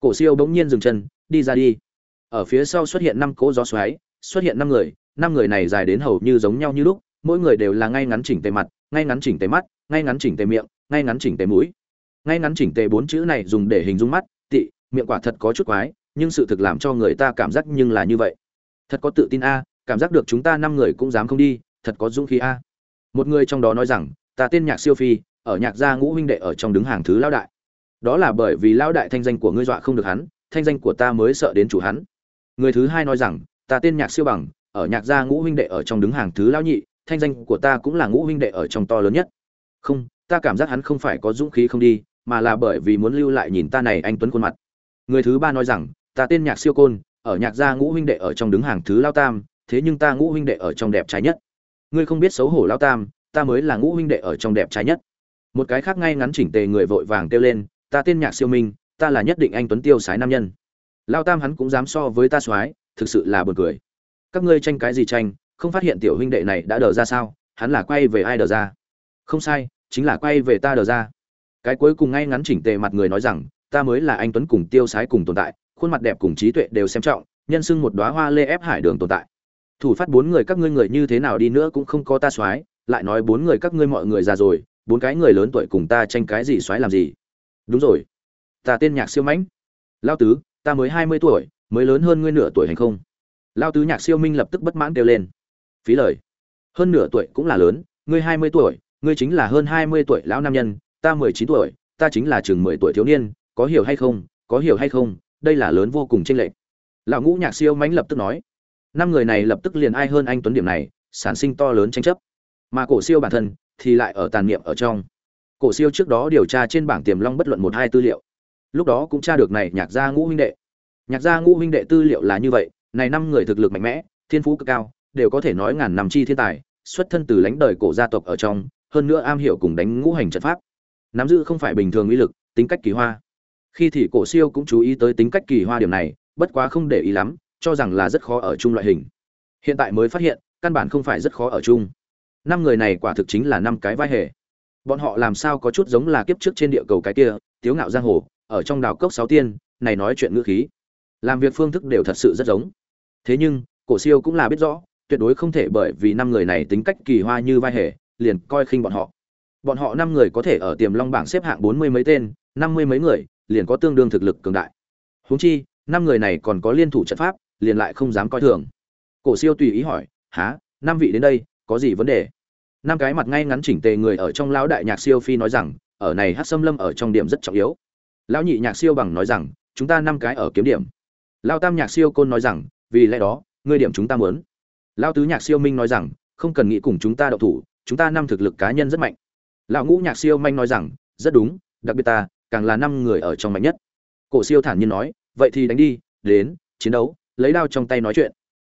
Cổ siêu bỗng nhiên dừng chân, đi ra đi. Ở phía sau xuất hiện năm cỗ gió xoáy, xuất hiện năm người năm người này dài đến hầu như giống nhau như lúc, mỗi người đều là ngay ngắn chỉnh tề mặt, ngay ngắn chỉnh tề mắt, ngay ngắn chỉnh tề miệng, ngay ngắn chỉnh tề mũi. Ngay ngắn chỉnh tề bốn chữ này dùng để hình dung mắt, tị, miệng quả thật có chút quái, nhưng sự thực làm cho người ta cảm giác nhưng là như vậy. Thật có tự tin a, cảm giác được chúng ta năm người cũng dám không đi, thật có dũng khí a. Một người trong đó nói rằng, ta tên nhạc siêu phi, ở nhạc gia ngũ huynh đệ ở trong đứng hàng thứ lão đại. Đó là bởi vì lão đại thanh danh của ngươi dọa không được hắn, thanh danh của ta mới sợ đến chủ hắn. Người thứ hai nói rằng, ta tên nhạc siêu bằng ở nhạc gia ngũ huynh đệ ở trong đứng hàng thứ lão nhị, thanh danh của ta cũng là ngũ huynh đệ ở trong to lớn nhất. Không, ta cảm giác hắn không phải có dũng khí không đi, mà là bởi vì muốn lưu lại nhìn ta này anh tuấn khuôn mặt. Người thứ ba nói rằng, ta tên nhạc siêu côn, ở nhạc gia ngũ huynh đệ ở trong đứng hàng thứ lao tam, thế nhưng ta ngũ huynh đệ ở trong đẹp trai nhất. Ngươi không biết xấu hổ lao tam, ta mới là ngũ huynh đệ ở trong đẹp trai nhất. Một cái khác ngay ngắn chỉnh tề người vội vàng kêu lên, ta tên nhạc siêu minh, ta là nhất định anh tuấn tiêu sái nam nhân. Lao tam hắn cũng dám so với ta soái, thực sự là buồn cười các ngươi tranh cái gì tranh, không phát hiện tiểu huynh đệ này đã đờ ra sao, hắn là quay về ai đờ ra? Không sai, chính là quay về ta đờ ra. Cái cuối cùng ngay ngắn chỉnh tề mặt người nói rằng, ta mới là anh tuấn cùng tiêu sái cùng tồn tại, khuôn mặt đẹp cùng trí tuệ đều xem trọng, nhân xưng một đóa hoa lê ép hải đường tồn tại. Thủ phát bốn người các ngươi người như thế nào đi nữa cũng không có ta soái, lại nói bốn người các ngươi mọi người già rồi, bốn cái người lớn tuổi cùng ta tranh cái gì soái làm gì? Đúng rồi. Ta tên nhạc siêu mãnh. Lao tứ, ta mới hai mươi tuổi, mới lớn hơn ngươi nửa tuổi hành không? Lao tứ nhạc siêu minh lập tức bất mãn kêu lên. Phí lời. Hơn nửa tuổi cũng là lớn, ngươi hai mươi tuổi, ngươi chính là hơn hai mươi tuổi lão nam nhân, ta mười chín tuổi, ta chính là chừng mười tuổi thiếu niên, có hiểu hay không, có hiểu hay không, đây là lớn vô cùng tranh lệch. Lão ngũ nhạc siêu mãnh lập tức nói. Năm người này lập tức liền ai hơn anh tuấn điểm này, sản sinh to lớn tranh chấp. Mà cổ siêu bản thân thì lại ở tàn niệm ở trong. Cổ siêu trước đó điều tra trên bảng tiềm long bất luận một hai tư liệu. Lúc đó cũng tra được này nhạc gia ngũ huynh đệ. Nhạc gia ngũ huynh đệ tư liệu là như vậy này năm người thực lực mạnh mẽ, thiên phú cực cao, đều có thể nói ngàn năm chi thiên tài, xuất thân từ lãnh đời cổ gia tộc ở trong, hơn nữa am hiểu cùng đánh ngũ hành trận pháp. Nắm giữ không phải bình thường uy lực, tính cách kỳ hoa. Khi thì cổ siêu cũng chú ý tới tính cách kỳ hoa điểm này, bất quá không để ý lắm, cho rằng là rất khó ở chung loại hình. Hiện tại mới phát hiện, căn bản không phải rất khó ở chung. Năm người này quả thực chính là năm cái vai hề. Bọn họ làm sao có chút giống là kiếp trước trên địa cầu cái kia, tiếu ngạo giang hồ, ở trong đào cốc sáu tiên, này nói chuyện ngữ khí. Làm việc phương thức đều thật sự rất giống thế nhưng, cổ siêu cũng là biết rõ, tuyệt đối không thể bởi vì năm người này tính cách kỳ hoa như vai hề, liền coi khinh bọn họ. Bọn họ năm người có thể ở tiềm long bảng xếp hạng bốn mươi mấy tên, năm mươi mấy người, liền có tương đương thực lực cường đại. Huống chi, năm người này còn có liên thủ trận pháp, liền lại không dám coi thường. Cổ siêu tùy ý hỏi há năm vị đến đây, có gì vấn đề? Năm cái mặt ngay ngắn chỉnh tề người ở trong lão đại nhạc siêu phi nói rằng, ở này hát xâm lâm ở trong điểm rất trọng yếu. Lão nhị nhạc siêu bằng nói rằng, chúng ta năm cái ở kiếm điểm. Lao tam nhạc siêu côn nói rằng vì lẽ đó, ngươi điểm chúng ta muốn. Lao tứ nhạc siêu minh nói rằng, không cần nghĩ cùng chúng ta đậu thủ, chúng ta năm thực lực cá nhân rất mạnh. Lão ngũ nhạc siêu manh nói rằng, rất đúng, đặc biệt ta, càng là năm người ở trong mạnh nhất. Cổ siêu thản nhiên nói, vậy thì đánh đi, đến, chiến đấu, lấy đao trong tay nói chuyện.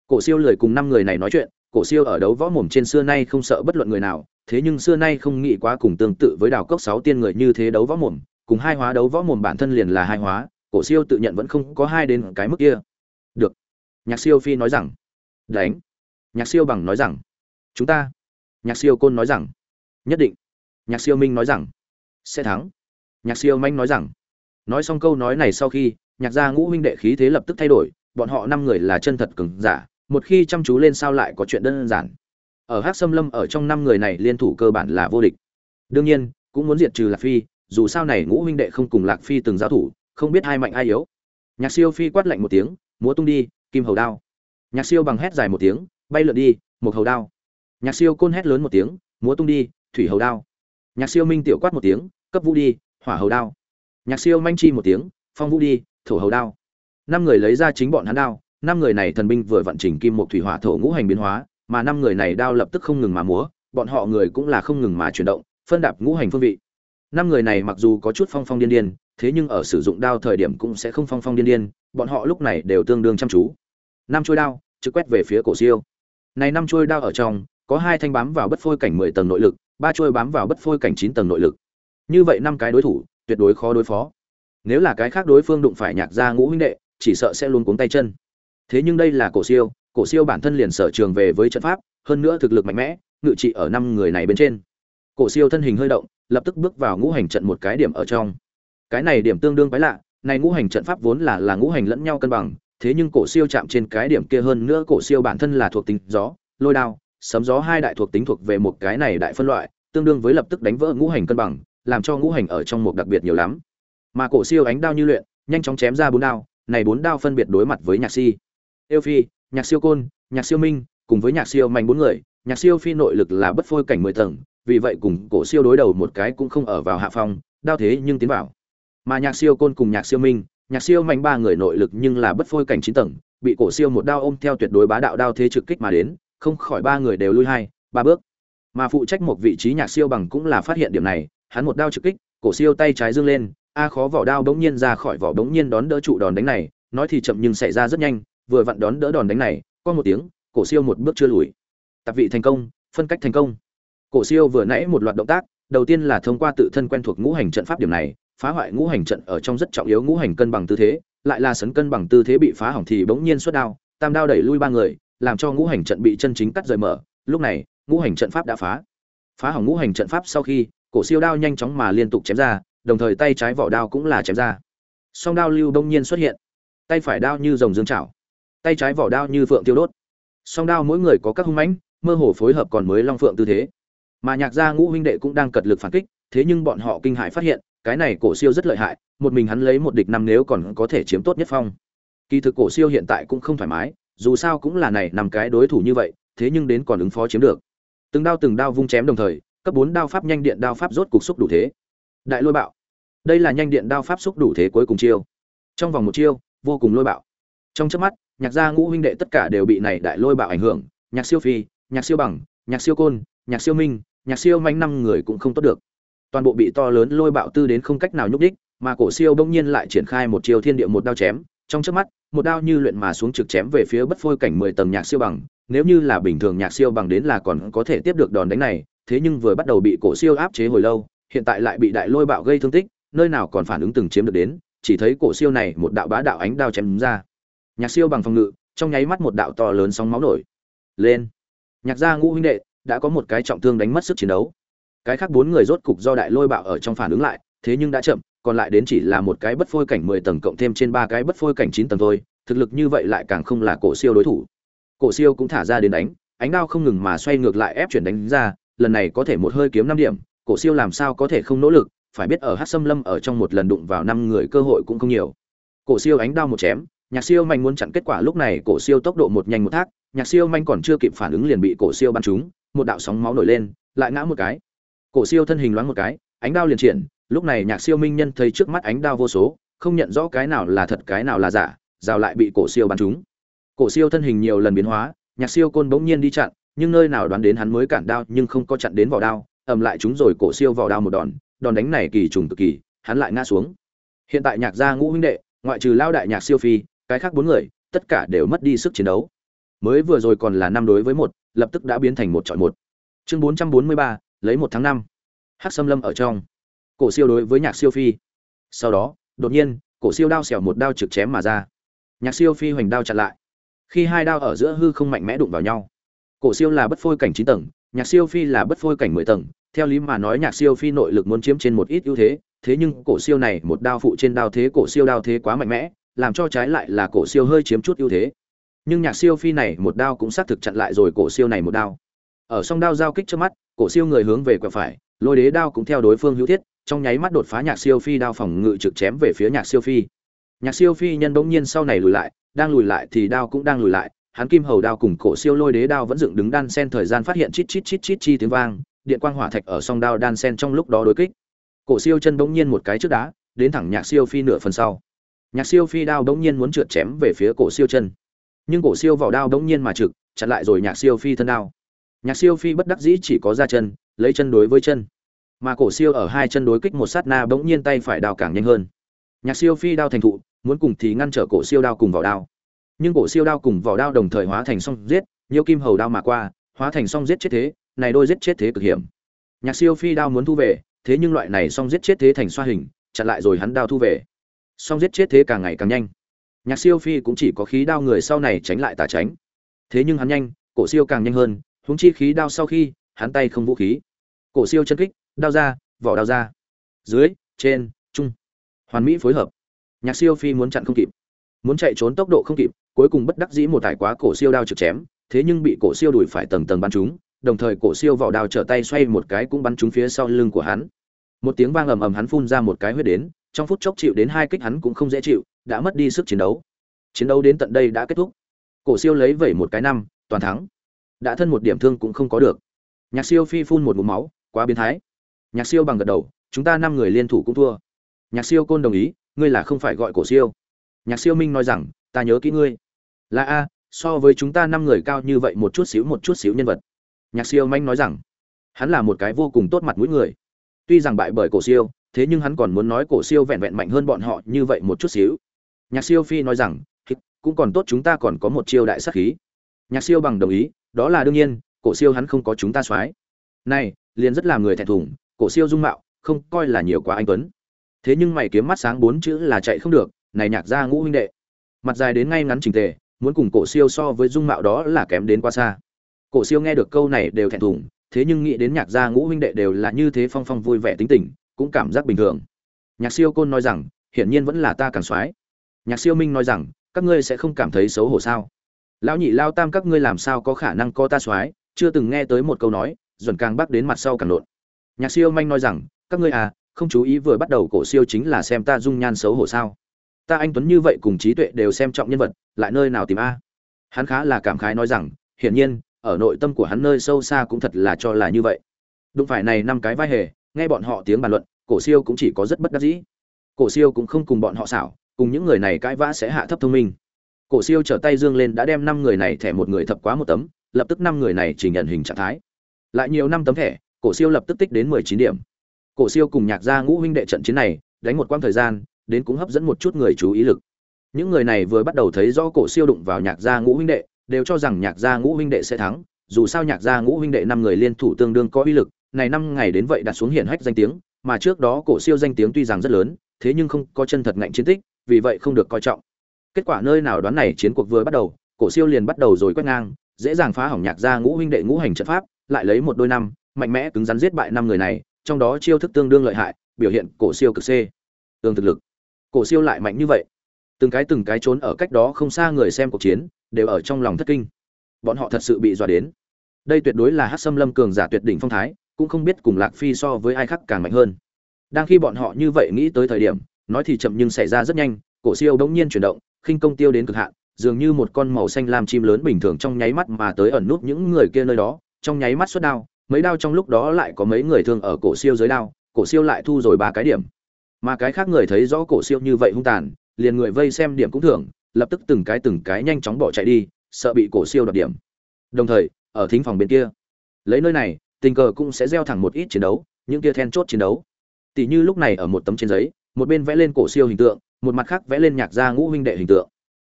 Cổ siêu lười cùng năm người này nói chuyện, cổ siêu ở đấu võ mồm trên xưa nay không sợ bất luận người nào, thế nhưng xưa nay không nghĩ quá cùng tương tự với đào cốc sáu tiên người như thế đấu võ mồm, cùng hai hóa đấu võ mồm bản thân liền là hai hóa, cổ siêu tự nhận vẫn không có hai đến cái mức kia nhạc siêu phi nói rằng, đánh. Nhạc siêu bằng nói rằng, chúng ta. Nhạc siêu côn nói rằng, nhất định. Nhạc siêu minh nói rằng, sẽ thắng. Nhạc siêu manh nói rằng, nói xong câu nói này sau khi, nhạc gia ngũ huynh đệ khí thế lập tức thay đổi, bọn họ năm người là chân thật cứng giả, một khi chăm chú lên sao lại có chuyện đơn giản. Ở hát xâm lâm ở trong năm người này liên thủ cơ bản là vô địch. Đương nhiên, cũng muốn diệt trừ lạc phi, dù sao này ngũ huynh đệ không cùng lạc phi từng giao thủ, không biết ai mạnh ai yếu. Nhạc siêu phi quát lạnh một tiếng, múa tung đi kim hầu đao. Nhạc siêu bằng hét dài một tiếng, bay lượn đi, một hầu đao. Nhạc siêu côn hét lớn một tiếng, múa tung đi, thủy hầu đao. Nhạc siêu minh tiểu quát một tiếng, cấp vũ đi, hỏa hầu đao. Nhạc siêu manh chi một tiếng, phong vũ đi, thổ hầu đao. Năm người lấy ra chính bọn hắn đao, năm người này thần binh vừa vận chỉnh kim một thủy hỏa thổ ngũ hành biến hóa, mà năm người này đao lập tức không ngừng mà múa, bọn họ người cũng là không ngừng mà chuyển động, phân đạp ngũ hành phương vị. Năm người này mặc dù có chút phong phong điên điên, thế nhưng ở sử dụng đao thời điểm cũng sẽ không phong phong điên điên, bọn họ lúc này đều tương đương chăm chú năm chuôi đao, trực quét về phía cổ siêu. Này năm chuôi đao ở trong, có hai thanh bám vào bất phôi cảnh mười tầng nội lực, ba chuôi bám vào bất phôi cảnh chín tầng nội lực. Như vậy năm cái đối thủ, tuyệt đối khó đối phó. Nếu là cái khác đối phương đụng phải nhạc gia ngũ huynh đệ, chỉ sợ sẽ luôn cuống tay chân. Thế nhưng đây là cổ siêu cổ siêu bản thân liền sở trường về với trận pháp, hơn nữa thực lực mạnh mẽ, ngự trị ở năm người này bên trên. Cổ siêu thân hình hơi động, lập tức bước vào ngũ hành trận một cái điểm ở trong. Cái này điểm tương đương quái lạ, này ngũ hành trận pháp vốn là là ngũ hành lẫn nhau cân bằng thế nhưng cổ siêu chạm trên cái điểm kia hơn nữa cổ siêu bản thân là thuộc tính gió, lôi đao, sấm gió hai đại thuộc tính thuộc về một cái này đại phân loại, tương đương với lập tức đánh vỡ ngũ hành cân bằng, làm cho ngũ hành ở trong một đặc biệt nhiều lắm. Mà cổ siêu ánh đao như luyện, nhanh chóng chém ra bốn đao, này bốn đao phân biệt đối mặt với nhạc si Tiêu phi, nhạc siêu côn, nhạc siêu minh, cùng với nhạc siêu mạnh bốn người, nhạc siêu phi nội lực là bất phôi cảnh mười tầng, vì vậy cùng cổ siêu đối đầu một cái cũng không ở vào hạ phong, đao thế nhưng tiến vào. Mà nhạc siêu côn cùng nhạc siêu minh nhạc siêu mạnh ba người nội lực nhưng là bất phôi cảnh chín tầng, bị cổ siêu một đao ôm theo tuyệt đối bá đạo đao thế trực kích mà đến, không khỏi ba người đều lui hai, ba bước. Mà phụ trách một vị trí nhạc siêu bằng cũng là phát hiện điểm này, hắn một đao trực kích, cổ siêu tay trái dương lên, a khó vỏ đao bỗng nhiên ra khỏi vỏ bỗng nhiên đón đỡ trụ đòn đánh này, nói thì chậm nhưng xảy ra rất nhanh, vừa vặn đón đỡ đòn đánh này, có một tiếng, cổ siêu một bước chưa lùi. Tạp vị thành công, phân cách thành công. Cổ siêu vừa nãy một loạt động tác, đầu tiên là thông qua tự thân quen thuộc ngũ hành trận pháp điểm này phá hoại ngũ hành trận ở trong rất trọng yếu ngũ hành cân bằng tư thế, lại là sấn cân bằng tư thế bị phá hỏng thì bỗng nhiên xuất đao, tam đao đẩy lui ba người, làm cho ngũ hành trận bị chân chính cắt rời mở. Lúc này, ngũ hành trận pháp đã phá. Phá hỏng ngũ hành trận pháp sau khi, cổ siêu đao nhanh chóng mà liên tục chém ra, đồng thời tay trái vỏ đao cũng là chém ra. Song đao lưu đông nhiên xuất hiện. Tay phải đao như rồng dương chảo. Tay trái vỏ đao như phượng tiêu đốt. Song đao mỗi người có các hung mãnh, mơ hồ phối hợp còn mới long phượng tư thế. Mà nhạc gia ngũ huynh đệ cũng đang cật lực phản kích, thế nhưng bọn họ kinh hãi phát hiện cái này cổ siêu rất lợi hại, một mình hắn lấy một địch năm nếu còn có thể chiếm tốt nhất phong. Kỳ thực cổ siêu hiện tại cũng không thoải mái, dù sao cũng là này nằm cái đối thủ như vậy, thế nhưng đến còn ứng phó chiếm được. Từng đao từng đao vung chém đồng thời, cấp bốn đao pháp nhanh điện đao pháp rốt cục xúc đủ thế. Đại lôi bạo. Đây là nhanh điện đao pháp xúc đủ thế cuối cùng chiêu. Trong vòng một chiêu, vô cùng lôi bạo. Trong chớp mắt, nhạc gia ngũ huynh đệ tất cả đều bị này đại lôi bạo ảnh hưởng, nhạc siêu phi, nhạc siêu bằng, nhạc siêu côn, nhạc siêu minh, nhạc siêu manh năm người cũng không tốt được toàn bộ bị to lớn lôi bạo tư đến không cách nào nhúc đích mà cổ siêu bỗng nhiên lại triển khai một chiêu thiên địa một đao chém. Trong chớp mắt, một đao như luyện mà xuống trực chém về phía bất phôi cảnh mười tầng nhạc siêu bằng. Nếu như là bình thường nhạc siêu bằng đến là còn có thể tiếp được đòn đánh này, thế nhưng vừa bắt đầu bị cổ siêu áp chế hồi lâu, hiện tại lại bị đại lôi bạo gây thương tích, nơi nào còn phản ứng từng chiếm được đến, chỉ thấy cổ siêu này một đạo bá đạo ánh đao chém ra. Nhạc siêu bằng phòng ngự, trong nháy mắt một đạo to lớn sóng máu nổi lên. Nhạc gia ngũ huynh đệ, đã có một cái trọng thương đánh mất sức chiến đấu cái khác bốn người rốt cục do đại lôi bạo ở trong phản ứng lại, thế nhưng đã chậm, còn lại đến chỉ là một cái bất phôi cảnh mười tầng cộng thêm trên ba cái bất phôi cảnh chín tầng thôi, thực lực như vậy lại càng không là cổ siêu đối thủ. Cổ siêu cũng thả ra đến đánh, ánh đao không ngừng mà xoay ngược lại ép chuyển đánh ra, lần này có thể một hơi kiếm năm điểm, cổ siêu làm sao có thể không nỗ lực, phải biết ở hát xâm lâm ở trong một lần đụng vào năm người cơ hội cũng không nhiều. Cổ siêu ánh đao một chém, nhạc siêu manh muốn chặn kết quả lúc này cổ siêu tốc độ một nhanh một thác, nhạc siêu manh còn chưa kịp phản ứng liền bị cổ siêu bắn trúng, một đạo sóng máu nổi lên, lại ngã một cái cổ siêu thân hình loáng một cái, ánh đao liền triển, lúc này nhạc siêu minh nhân thấy trước mắt ánh đao vô số, không nhận rõ cái nào là thật, cái nào là giả, rào lại bị cổ siêu bắn trúng. Cổ siêu thân hình nhiều lần biến hóa, nhạc siêu côn bỗng nhiên đi chặn, nhưng nơi nào đoán đến hắn mới cản đao, nhưng không có chặn đến vỏ đao, ầm lại chúng rồi cổ siêu vào đao một đòn đòn đánh này kỳ trùng cực kỳ, hắn lại ngã xuống. Hiện tại nhạc gia ngũ huynh đệ, ngoại trừ lao đại nhạc siêu phi, cái khác bốn người, tất cả đều mất đi sức chiến đấu. Mới vừa rồi còn là năm đối với một, lập tức đã biến thành một chọi một. Chương bốn trăm bốn mươi ba lấy một tháng năm. Hắc xâm lâm ở trong. Cổ siêu đối với nhạc siêu phi. Sau đó, đột nhiên, cổ siêu đao xẻo một đao trực chém mà ra. Nhạc siêu phi hoành đao chặn lại. Khi hai đao ở giữa hư không mạnh mẽ đụng vào nhau. Cổ siêu là bất phôi cảnh chín tầng, nhạc siêu phi là bất phôi cảnh mười tầng. Theo lý mà nói, nhạc siêu phi nội lực muốn chiếm trên một ít ưu thế thế nhưng cổ siêu này một đao phụ trên đao thế, cổ siêu đao thế quá mạnh mẽ, làm cho trái lại là cổ siêu hơi chiếm chút ưu thế. Nhưng nhạc siêu phi này một đao cũng xác thực chặn lại rồi cổ siêu này một đao. Ở song đao giao kích trước mắt cổ siêu người hướng về quẹo phải lôi đế đao cũng theo đối phương hữu thiết trong nháy mắt đột phá nhạc siêu phi đao phòng ngự trực chém về phía nhạc siêu phi nhạc siêu phi nhân bỗng nhiên sau này lùi lại đang lùi lại thì đao cũng đang lùi lại hắn kim hầu đao cùng cổ siêu lôi đế đao vẫn dựng đứng đan sen thời gian phát hiện chít chít chít chít chi tiếng vang, điện quang hỏa thạch ở song đao đan sen trong lúc đó đối kích. Cổ siêu chân bỗng nhiên một cái trước đá, đến thẳng nhạc siêu phi nửa phần sau. Nhạc siêu phi đao bỗng nhiên muốn trượt chém về phía cổ siêu chân. Nhưng cổ siêu vào đao bỗng nhiên mà trực, chặn lại rồi nhạc siêu phi thân đao. Nhạc siêu phi bất đắc dĩ chỉ có ra chân, lấy chân đối với chân. Mà cổ siêu ở hai chân đối kích một sát na bỗng nhiên tay phải đào càng nhanh hơn. Nhạc siêu phi đao thành thụ, muốn cùng thì ngăn trở cổ siêu đao cùng vỏ đao. Nhưng cổ siêu đao cùng vỏ đao đồng thời hóa thành song giết nhiều kim hầu đao mà qua hóa thành song giết chết thế này đôi giết chết thế cực hiểm. Nhạc siêu phi đao muốn thu về thế nhưng loại này song giết chết thế thành xoa hình chặn lại rồi hắn đao thu về. Song giết chết thế càng ngày càng nhanh. Nhạc siêu phi cũng chỉ có khí đao người sau này tránh lại tà tránh. Thế nhưng hắn nhanh cổ siêu càng nhanh hơn huống chi khí đao sau khi, hắn tay không vũ khí. Cổ siêu chân kích, đao ra, vỏ đao ra. Dưới, trên, trung. Hoàn mỹ phối hợp. Nhạc siêu phi muốn chặn không kịp. Muốn chạy trốn tốc độ không kịp, cuối cùng bất đắc dĩ một tải quá cổ siêu đao trực chém, thế nhưng bị cổ siêu đuổi phải tầng tầng bắn trúng, đồng thời cổ siêu vỏ đao trở tay xoay một cái cũng bắn trúng phía sau lưng của hắn. Một tiếng vang ầm ầm hắn phun ra một cái huyết đến, trong phút chốc chịu đến hai kích hắn cũng không dễ chịu, đã mất đi sức chiến đấu. Chiến đấu đến tận đây đã kết thúc. Cổ siêu lấy vẩy một cái năm, toàn thắng đã thân một điểm thương cũng không có được. Nhạc siêu phi phun một ngụm máu, quá biến thái. Nhạc siêu bằng gật đầu, chúng ta năm người liên thủ cũng thua. Nhạc siêu côn đồng ý, ngươi là không phải gọi cổ siêu. Nhạc siêu minh nói rằng, ta nhớ kỹ ngươi. Là a, so với chúng ta năm người cao như vậy một chút xíu một chút xíu nhân vật. Nhạc siêu manh nói rằng, hắn là một cái vô cùng tốt mặt mũi người. Tuy rằng bại bởi cổ siêu, thế nhưng hắn còn muốn nói cổ siêu vẹn vẹn mạnh hơn bọn họ như vậy một chút xíu. Nhạc siêu phi nói rằng cũng còn tốt chúng ta còn có một chiêu đại sắc khí. Nhạc siêu bằng đồng ý đó là đương nhiên, cổ siêu hắn không có chúng ta soái. Này, liền rất làm người thẹn thùng, cổ siêu dung mạo, không coi là nhiều quá anh tuấn. Thế nhưng mày kiếm mắt sáng bốn chữ là chạy không được, này nhạc gia ngũ huynh đệ. Mặt dài đến ngay ngắn trình tề, muốn cùng cổ siêu so với dung mạo đó là kém đến quá xa. Cổ siêu nghe được câu này đều thẹn thùng, thế nhưng nghĩ đến nhạc gia ngũ huynh đệ đều là như thế phong phong vui vẻ tính tình, cũng cảm giác bình thường. Nhạc siêu côn nói rằng, hiển nhiên vẫn là ta càng soái. Nhạc siêu minh nói rằng, các ngươi sẽ không cảm thấy xấu hổ sao? Lão nhị lao tam các ngươi làm sao có khả năng co ta soái? Chưa từng nghe tới một câu nói dần càng bắc đến mặt sau càng lộn. Nhạc siêu manh nói rằng, các ngươi à không chú ý vừa bắt đầu cổ siêu chính là xem ta dung nhan xấu hổ sao. Ta anh tuấn như vậy cùng trí tuệ đều xem trọng nhân vật, lại nơi nào tìm a? Hắn khá là cảm khái nói rằng, hiển nhiên, ở nội tâm của hắn nơi sâu xa cũng thật là cho là như vậy. Đụng phải này năm cái vai hề, nghe bọn họ tiếng bàn luận, cổ siêu cũng chỉ có rất bất đắc dĩ. Cổ siêu cũng không cùng bọn họ xảo, cùng những người này cãi vã sẽ hạ thấp thông minh cổ siêu trở tay dương lên đã đem năm người này thẻ một người thập quá một tấm, lập tức năm người này chỉ nhận hình trạng thái. Lại nhiều năm tấm thẻ, cổ siêu lập tức tích đến mười chín điểm. Cổ siêu cùng nhạc gia ngũ huynh đệ trận chiến này, đánh một quãng thời gian, đến cũng hấp dẫn một chút người chú ý lực. Những người này vừa bắt đầu thấy rõ cổ siêu đụng vào nhạc gia ngũ huynh đệ, đều cho rằng nhạc gia ngũ huynh đệ sẽ thắng. Dù sao nhạc gia ngũ huynh đệ năm người liên thủ tương đương có uy lực, này năm ngày đến vậy đặt xuống hiển hách danh tiếng, mà trước đó cổ siêu danh tiếng tuy rằng rất lớn, thế nhưng không có chân thật ngạnh chiến tích, vì vậy không được coi trọng kết quả nơi nào đoán này chiến cuộc vừa bắt đầu cổ siêu liền bắt đầu rồi quét ngang dễ dàng phá hỏng nhạc gia ngũ huynh đệ ngũ hành trận pháp lại lấy một đôi năm mạnh mẽ cứng rắn giết bại năm người này trong đó chiêu thức tương đương lợi hại biểu hiện cổ siêu cực c. Tương thực lực. Cổ siêu lại mạnh như vậy. Từng cái từng cái trốn ở cách đó không xa người xem cuộc chiến đều ở trong lòng thất kinh. Bọn họ thật sự bị dọa đến. Đây tuyệt đối là Hắc Sâm Lâm cường giả tuyệt đỉnh phong thái, cũng không biết cùng Lạc Phi so với ai khác càng mạnh hơn. Đang khi bọn họ như vậy nghĩ tới thời điểm, nói thì chậm nhưng xảy ra rất nhanh, cổ siêu đống nhiên chuyển động, khinh công tiêu đến cực hạn, dường như một con màu xanh lam chim lớn bình thường trong nháy mắt mà tới ẩn nút những người kia nơi đó, trong nháy mắt xuất đao, mấy đao trong lúc đó lại có mấy người thương ở cổ siêu dưới đao, cổ siêu lại thu rồi ba cái điểm, mà cái khác người thấy rõ cổ siêu như vậy hung tàn liền người vây xem điểm cũng thưởng lập tức từng cái từng cái nhanh chóng bỏ chạy đi sợ bị cổ siêu đoạt điểm. Đồng thời ở thính phòng bên kia lấy nơi này tình cờ cũng sẽ gieo thẳng một ít chiến đấu những kia then chốt chiến đấu. Tỷ như lúc này ở một tấm trên giấy một bên vẽ lên cổ siêu hình tượng một mặt khác vẽ lên nhạc gia ngũ huynh đệ hình tượng.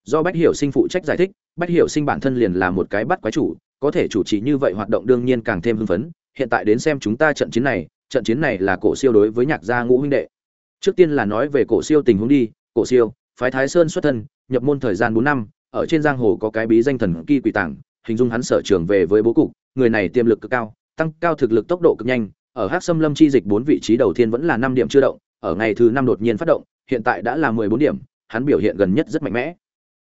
Do bách hiểu sinh phụ trách giải thích, bách hiểu sinh bản thân liền là một cái bắt quái chủ, có thể chủ trì như vậy hoạt động đương nhiên càng thêm hưng phấn. Hiện tại đến xem chúng ta trận chiến này, trận chiến này là cổ siêu đối với nhạc gia ngũ huynh đệ. Trước tiên là nói về cổ siêu tình huống đi, cổ siêu, phái thái sơn xuất thân, nhập môn thời gian bốn năm, ở trên giang hồ có cái bí danh thần kỳ quỷ tàng hình dung hắn sở trường về với bố cục, người này tiềm lực cực cao, tăng cao thực lực tốc độ cực nhanh, ở hắc sâm lâm chi dịch bốn vị trí đầu tiên vẫn là năm điểm chưa động, ở ngày thứ năm đột nhiên phát động hiện tại đã là mười bốn điểm, hắn biểu hiện gần nhất rất mạnh mẽ.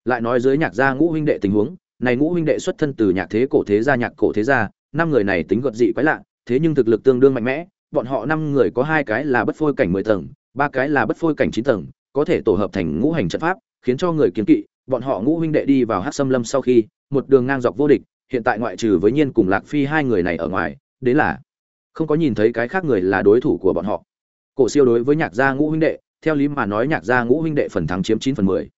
Lại nói dưới nhạc gia ngũ huynh đệ tình huống, này ngũ huynh đệ xuất thân từ nhạc thế cổ thế gia, nhạc cổ thế gia, năm người này tính gật dị quái lạ, thế nhưng thực lực tương đương mạnh mẽ, bọn họ năm người có hai cái là bất phôi cảnh mười tầng, ba cái là bất phôi cảnh chín tầng, có thể tổ hợp thành ngũ hành trận pháp, khiến cho người kiến kỵ, bọn họ ngũ huynh đệ đi vào hắc sâm lâm sau khi, một đường ngang dọc vô địch, hiện tại ngoại trừ với nhiên cùng lạc phi hai người này ở ngoài, đến là không có nhìn thấy cái khác người là đối thủ của bọn họ. Cổ siêu đối với nhạc gia ngũ huynh đệ theo lý mà nói nhạc gia ngũ huynh đệ phần thắng chiếm chín phần mười.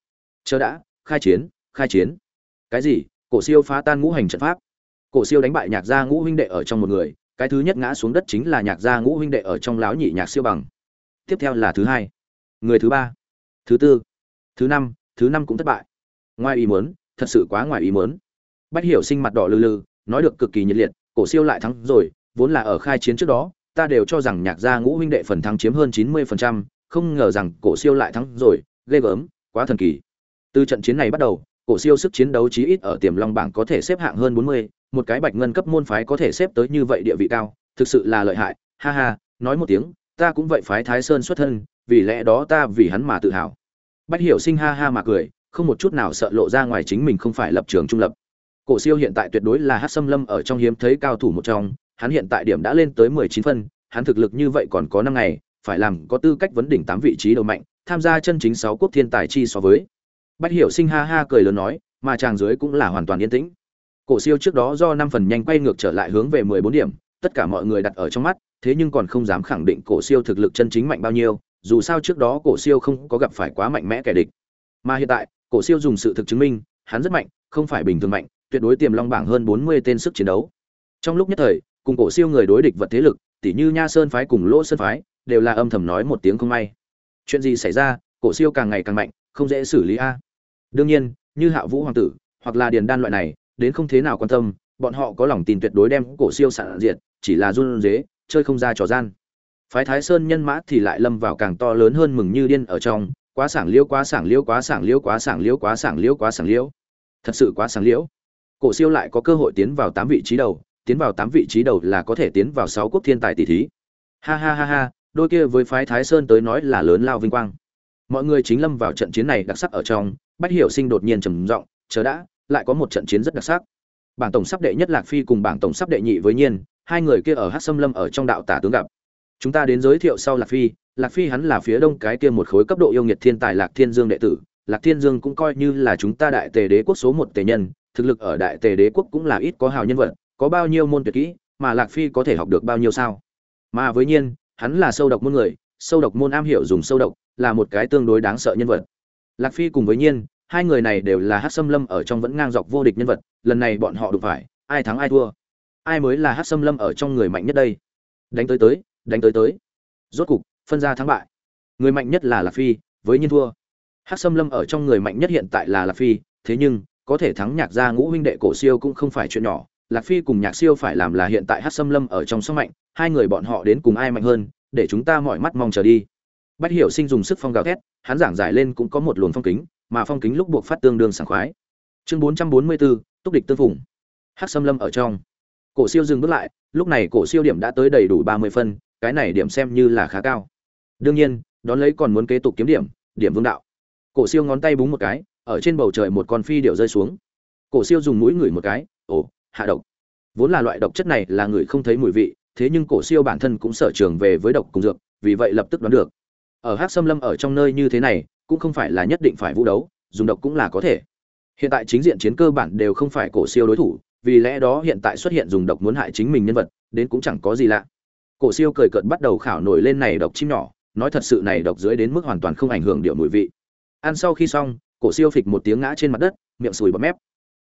Chờ đã khai chiến khai chiến. Cái gì? Cổ siêu phá tan ngũ hành trận pháp. Cổ siêu đánh bại nhạc gia ngũ huynh đệ ở trong một người cái thứ nhất ngã xuống đất chính là nhạc gia ngũ huynh đệ ở trong láo nhị nhạc siêu bằng. Tiếp theo là thứ hai. Người thứ ba. Thứ tư. Thứ năm thứ năm cũng thất bại. Ngoài ý muốn thật sự quá ngoài ý muốn. Bách hiểu sinh mặt đỏ lừ lừ nói được cực kỳ nhiệt liệt cổ siêu lại thắng rồi vốn là ở khai chiến trước đó ta đều cho rằng nhạc gia ngũ huynh đệ phần thắng chiếm hơn chín mươi phần trăm, không ngờ rằng cổ siêu lại thắng rồi ghê gớm quá thần kỳ từ trận chiến này bắt đầu cổ siêu sức chiến đấu chí ít ở tiềm long bảng có thể xếp hạng hơn bốn mươi, một cái bạch ngân cấp môn phái có thể xếp tới như vậy địa vị cao, thực sự là lợi hại, ha ha, nói một tiếng, ta cũng vậy phái Thái Sơn xuất thân, vì lẽ đó ta vì hắn mà tự hào. Bách Hiểu Sinh ha ha mà cười, không một chút nào sợ lộ ra ngoài chính mình không phải lập trường trung lập. Cổ Siêu hiện tại tuyệt đối là Hắc Sâm Lâm ở trong hiếm thấy cao thủ một trong, hắn hiện tại điểm đã lên tới mười chín phân, hắn thực lực như vậy còn có năm ngày, phải làm có tư cách vấn đỉnh tám vị trí đầu mạnh, tham gia chân chính sáu quốc thiên tài chi so với. Bách Hiểu Sinh ha ha cười lớn nói, mà chàng dưới cũng là hoàn toàn yên tĩnh. Cổ Siêu trước đó do năm phần nhanh quay ngược trở lại hướng về mười bốn điểm, tất cả mọi người đặt ở trong mắt, thế nhưng còn không dám khẳng định Cổ Siêu thực lực chân chính mạnh bao nhiêu, dù sao trước đó Cổ Siêu không có gặp phải quá mạnh mẽ kẻ địch. Mà hiện tại, Cổ Siêu dùng sự thực chứng minh, hắn rất mạnh, không phải bình thường mạnh, tuyệt đối tiềm long bảng hơn bốn mươi tên sức chiến đấu. Trong lúc nhất thời, cùng Cổ Siêu người đối địch vật thế lực, tỷ như Nha Sơn phái cùng Lỗ Sơn phái, đều là âm thầm nói một tiếng không may. Chuyện gì xảy ra, Cổ Siêu càng ngày càng mạnh, không dễ xử lý a. Đương nhiên, như Hạ Vũ hoàng tử, hoặc là Điền Đan loại này, đến không thế nào quan tâm, bọn họ có lòng tin tuyệt đối đem cổ siêu sản diệt, chỉ là run rế, chơi không ra trò gian. Phái Thái Sơn nhân mã thì lại lâm vào càng to lớn hơn mừng như điên ở trong, quá sảng liễu quá sảng liễu quá sảng liễu quá sảng liễu quá sảng liễu quá sảng liễu. Thật sự quá sảng liễu. Cổ siêu lại có cơ hội tiến vào 8 vị trí đầu, tiến vào 8 vị trí đầu là có thể tiến vào 6 quốc thiên tài tỷ thí. Ha ha ha ha, đôi kia với phái Thái Sơn tới nói là lớn lao vinh quang. Mọi người chính lâm vào trận chiến này đặc sắc ở trong, Bách Hiểu Sinh đột nhiên trầm giọng, "Chờ đã, lại có một trận chiến rất đặc sắc." Bảng tổng sắp đệ nhất Lạc Phi cùng bảng tổng sắp đệ nhị với Nhiên, hai người kia ở Hắc Sâm Lâm ở trong đạo tả tướng gặp. Chúng ta đến giới thiệu sau Lạc Phi, Lạc Phi hắn là phía đông cái kia một khối cấp độ yêu nghiệt thiên tài Lạc Thiên Dương đệ tử, Lạc Thiên Dương cũng coi như là chúng ta đại tề đế quốc số một tề nhân, thực lực ở đại tề đế quốc cũng là ít có hào nhân vật, có bao nhiêu môn tuyệt kỹ, mà Lạc Phi có thể học được bao nhiêu sao? Mà với Nhiên, hắn là sâu độc môn người, sâu độc môn am hiểu dùng sâu độc, là một cái tương đối đáng sợ nhân vật. Lạc Phi cùng với Nhiên, hai người này đều là hát xâm lâm ở trong vẫn ngang dọc vô địch nhân vật lần này bọn họ đụng phải ai thắng ai thua? Ai mới là hát xâm lâm ở trong người mạnh nhất đây? Đánh tới tới đánh tới tới. Rốt cục phân ra thắng bại. Người mạnh nhất là lạc phi với nhiên thua. Hát xâm lâm ở trong người mạnh nhất hiện tại là lạc phi thế nhưng có thể thắng nhạc gia ngũ huynh đệ cổ siêu cũng không phải chuyện nhỏ lạc phi cùng nhạc siêu phải làm là hiện tại hát xâm lâm ở trong sông mạnh, hai người bọn họ đến cùng ai mạnh hơn, để chúng ta mọi mắt mong chờ đi. Bách hiểu sinh dùng sức phong gào thét, hắn giảng giải lên cũng có một luồng phong kính, mà phong kính lúc buộc phát tương đương sảng khoái. Chương bốn trăm bốn mươi bốn túc địch tương phùng. Hắc xâm lâm ở trong. Cổ siêu dừng bước lại, lúc này cổ siêu điểm đã tới đầy đủ ba mươi phân, cái này điểm xem như là khá cao. Đương nhiên, đón lấy còn muốn kế tục kiếm điểm điểm vương đạo. Cổ siêu ngón tay búng một cái, ở trên bầu trời một con phi điệu rơi xuống. Cổ siêu dùng mũi ngửi một cái, ồ hạ độc. Vốn là loại độc chất này là người không thấy mùi vị, thế nhưng cổ siêu bản thân cũng sở trường về với độc cùng dược, vì vậy lập tức đoán được. Ở hắc xâm lâm ở trong nơi như thế này, cũng không phải là nhất định phải vũ đấu, dùng độc cũng là có thể. Hiện tại chính diện chiến cơ bản đều không phải cổ siêu đối thủ, vì lẽ đó hiện tại xuất hiện dùng độc muốn hại chính mình nhân vật, đến cũng chẳng có gì lạ. Cổ siêu cười cợt bắt đầu khảo nổi lên này độc chim nhỏ, nói thật sự này độc dưới đến mức hoàn toàn không ảnh hưởng điệu mùi vị. Ăn sau khi xong, cổ siêu phịch một tiếng ngã trên mặt đất, miệng sùi bọt mép.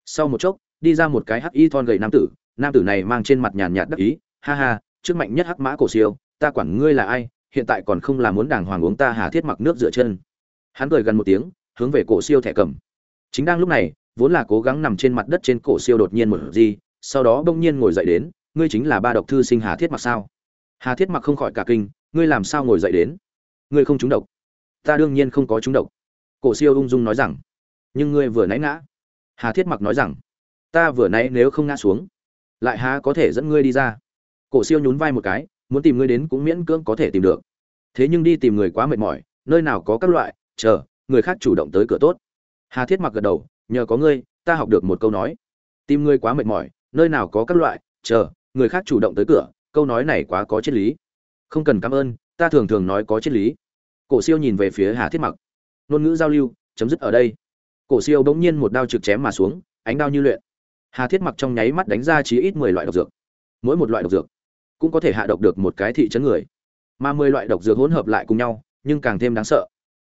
Sau một chốc đi ra một cái hắc y thon gầy nam tử nam tử này mang trên mặt nhàn nhạt đắc ý, ha ha, trước mạnh nhất hắc mã cổ siêu, ta quản ngươi là ai, hiện tại còn không là muốn đàng hoàng uống ta hà thiết mặc nước rửa chân. Hắn cười gần một tiếng, hướng về cổ siêu thẻ cầm. Chính đang lúc này, vốn là cố gắng nằm trên mặt đất trên cổ siêu đột nhiên một gì, sau đó bỗng nhiên ngồi dậy đến, ngươi chính là ba độc thư sinh hà thiết mặc sao? Hà thiết mặc không khỏi cả kinh, ngươi làm sao ngồi dậy đến? Ngươi không trúng độc. Ta đương nhiên không có trúng độc. Cổ siêu ung dung nói rằng. Nhưng ngươi vừa nãy ngã. Hà thiết mặc nói rằng ta vừa nãy nếu không ngã xuống, lại há có thể dẫn ngươi đi ra. Cổ siêu nhún vai một cái, muốn tìm ngươi đến cũng miễn cưỡng có thể tìm được. Thế nhưng đi tìm người quá mệt mỏi, nơi nào có các loại, chờ, người khác chủ động tới cửa tốt. Hà thiết mặc gật đầu, nhờ có ngươi, ta học được một câu nói. Tìm ngươi quá mệt mỏi, nơi nào có các loại, chờ, người khác chủ động tới cửa, câu nói này quá có triết lý. Không cần cảm ơn, ta thường thường nói có triết lý. Cổ siêu nhìn về phía hà thiết mặc. Ngôn ngữ giao lưu, chấm dứt ở đây. Cổ siêu bỗng nhiên một đao trực chém mà xuống, ánh đao như luyện hà thiết mặc trong nháy mắt đánh ra chí ít mười loại độc dược. Mỗi một loại độc dược cũng có thể hạ độc được một cái thị trấn người. Mà mười loại độc dược hỗn hợp lại cùng nhau, nhưng càng thêm đáng sợ.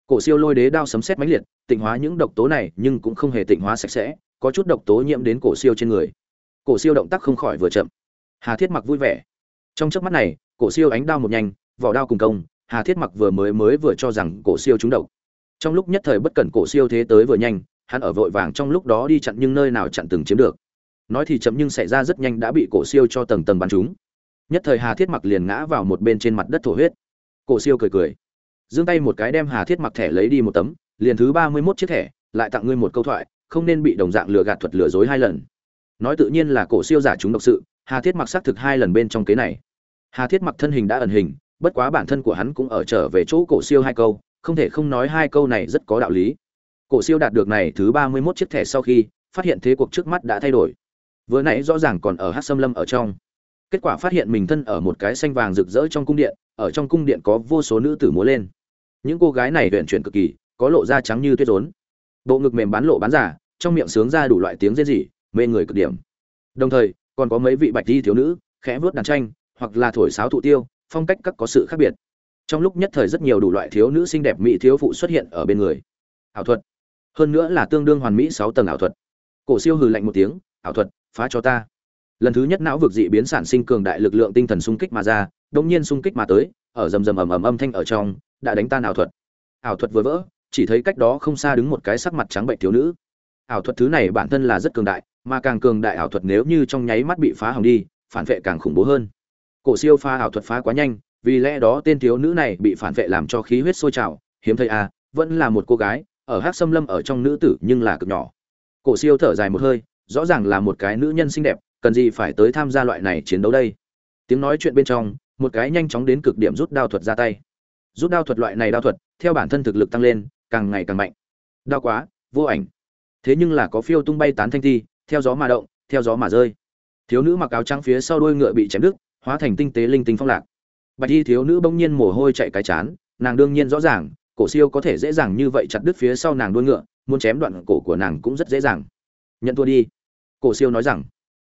Cổ siêu lôi đế đao sấm sét mãnh liệt, tịnh hóa những độc tố này, nhưng cũng không hề tịnh hóa sạch sẽ, có chút độc tố nhiễm đến cổ siêu trên người. Cổ siêu động tác không khỏi vừa chậm. Hà thiết mặc vui vẻ. Trong chớp mắt này, cổ siêu ánh đao một nhanh, vỏ đao cùng công, hà thiết mặc vừa mới mới vừa cho rằng cổ siêu trúng độc. Trong lúc nhất thời bất cẩn cổ siêu thế tới vừa nhanh, hắn ở vội vàng trong lúc đó đi chặn nhưng nơi nào chặn từng chiếm được nói thì chậm nhưng xảy ra rất nhanh đã bị cổ siêu cho tầng tầng bắn trúng nhất thời hà thiết mặc liền ngã vào một bên trên mặt đất thổ huyết. Cổ siêu cười cười. Giương tay một cái đem hà thiết mặc thẻ lấy đi một tấm, liền thứ ba mươi 31 chiếc thẻ, lại tặng ngươi một câu thoại, không nên bị đồng dạng lừa gạt thuật lừa dối hai lần. Nói tự nhiên là cổ siêu giả chúng độc sự, hà thiết mặc xác thực hai lần bên trong kế này. Hà thiết mặc thân hình đã ẩn hình, bất quá bản thân của hắn cũng ở trở về chỗ cổ siêu hai câu, không thể không nói hai câu này rất có đạo lý. Cổ siêu đạt được này thứ ba mươi 31 chiếc thẻ sau khi, phát hiện thế cuộc trước mắt đã thay đổi vừa nãy rõ ràng còn ở hát xâm lâm ở trong. Kết quả phát hiện mình thân ở một cái xanh vàng rực rỡ trong cung điện, ở trong cung điện có vô số nữ tử múa lên. Những cô gái này luyện chuyển cực kỳ, có lộ da trắng như tuyết rốn. Bộ ngực mềm bán lộ bán giả, trong miệng sướng ra đủ loại tiếng rên rỉ, mê người cực điểm. Đồng thời, còn có mấy vị bạch di thiếu nữ, khẽ vớt đàn tranh, hoặc là thổi sáo thụ tiêu, phong cách các có sự khác biệt. Trong lúc nhất thời rất nhiều đủ loại thiếu nữ xinh đẹp mỹ thiếu phụ xuất hiện ở bên người. Ảo thuật. Hơn nữa là tương đương hoàn mỹ sáu tầng ảo thuật. Cổ siêu hừ lạnh một tiếng ảo thuật, phá cho ta. Lần thứ nhất não vực dị biến sản sinh cường đại lực lượng tinh thần xung kích mà ra đông nhiên xung kích mà tới, ở rầm rầm ầm ầm âm thanh ở trong, đã đánh tan ảo thuật. Ảo thuật vừa vỡ, chỉ thấy cách đó không xa đứng một cái sắc mặt trắng bệnh thiếu nữ. Ảo thuật thứ này bản thân là rất cường đại, mà càng cường đại ảo thuật nếu như trong nháy mắt bị phá hỏng đi, phản vệ càng khủng bố hơn. Cổ siêu pha ảo thuật phá quá nhanh, vì lẽ đó tên thiếu nữ này bị phản vệ làm cho khí huyết sôi trào, hiếm thấy à vẫn là một cô gái, ở hát xâm lâm ở trong nữ tử nhưng là cực nhỏ. Cổ siêu thở dài một hơi rõ ràng là một cái nữ nhân xinh đẹp, cần gì phải tới tham gia loại này chiến đấu đây? Tiếng nói chuyện bên trong, một cái nhanh chóng đến cực điểm rút đao thuật ra tay. Rút đao thuật loại này đao thuật, theo bản thân thực lực tăng lên, càng ngày càng mạnh. Đao quá, vô ảnh. Thế nhưng là có phiêu tung bay tán thanh thi, theo gió mà động, theo gió mà rơi. Thiếu nữ mặc áo trắng phía sau đôi ngựa bị chém đứt, hóa thành tinh tế linh tinh phong lạc. Bạch y thiếu nữ bỗng nhiên mồ hôi chạy cái chán, nàng đương nhiên rõ ràng, cổ siêu có thể dễ dàng như vậy chặt đứt phía sau nàng đuôi ngựa, muốn chém đoạn cổ của nàng cũng rất dễ dàng. Nhận thua đi cổ siêu nói rằng,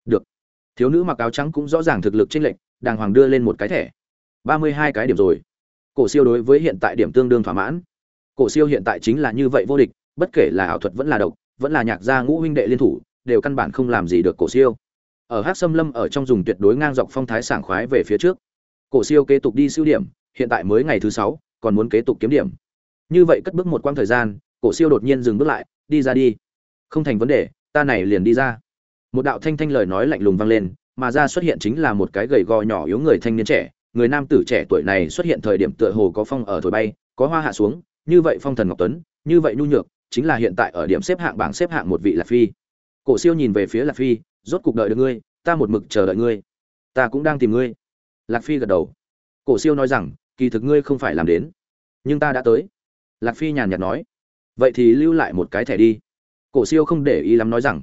được. Thiếu nữ mặc áo trắng cũng rõ ràng thực lực chênh lệch, đàng hoàng đưa lên một cái thẻ. Ba mươi hai cái điểm rồi. Cổ siêu đối với hiện tại điểm tương đương thỏa mãn. Cổ siêu hiện tại chính là như vậy vô địch, bất kể là ảo thuật vẫn là độc, vẫn là nhạc gia ngũ huynh đệ liên thủ, đều căn bản không làm gì được cổ siêu. Ở hắc sâm lâm ở trong dùng tuyệt đối ngang dọc phong thái sảng khoái về phía trước, cổ siêu kế tục đi siêu điểm, hiện tại mới ngày thứ sáu, còn muốn kế tục kiếm điểm. Như vậy cất bước một quãng thời gian, cổ siêu đột nhiên dừng bước lại, đi ra đi. Không thành vấn đề, ta này liền đi ra một đạo thanh thanh lời nói lạnh lùng vang lên, mà ra xuất hiện chính là một cái gầy gò nhỏ yếu người thanh niên trẻ. Người nam tử trẻ tuổi này xuất hiện thời điểm tựa hồ có phong ở thổi bay, có hoa hạ xuống, như vậy phong thần ngọc tuấn, như vậy nhu nhược, chính là hiện tại ở điểm xếp hạng bảng xếp hạng một vị lạc phi. Cổ siêu nhìn về phía lạc phi, rốt cục đợi được ngươi, ta một mực chờ đợi ngươi. Ta cũng đang tìm ngươi. Lạc phi gật đầu. Cổ siêu nói rằng, kỳ thực ngươi không phải làm đến, nhưng ta đã tới. Lạc phi nhàn nhạt nói. Vậy thì lưu lại một cái thẻ đi. Cổ siêu không để ý lắm nói rằng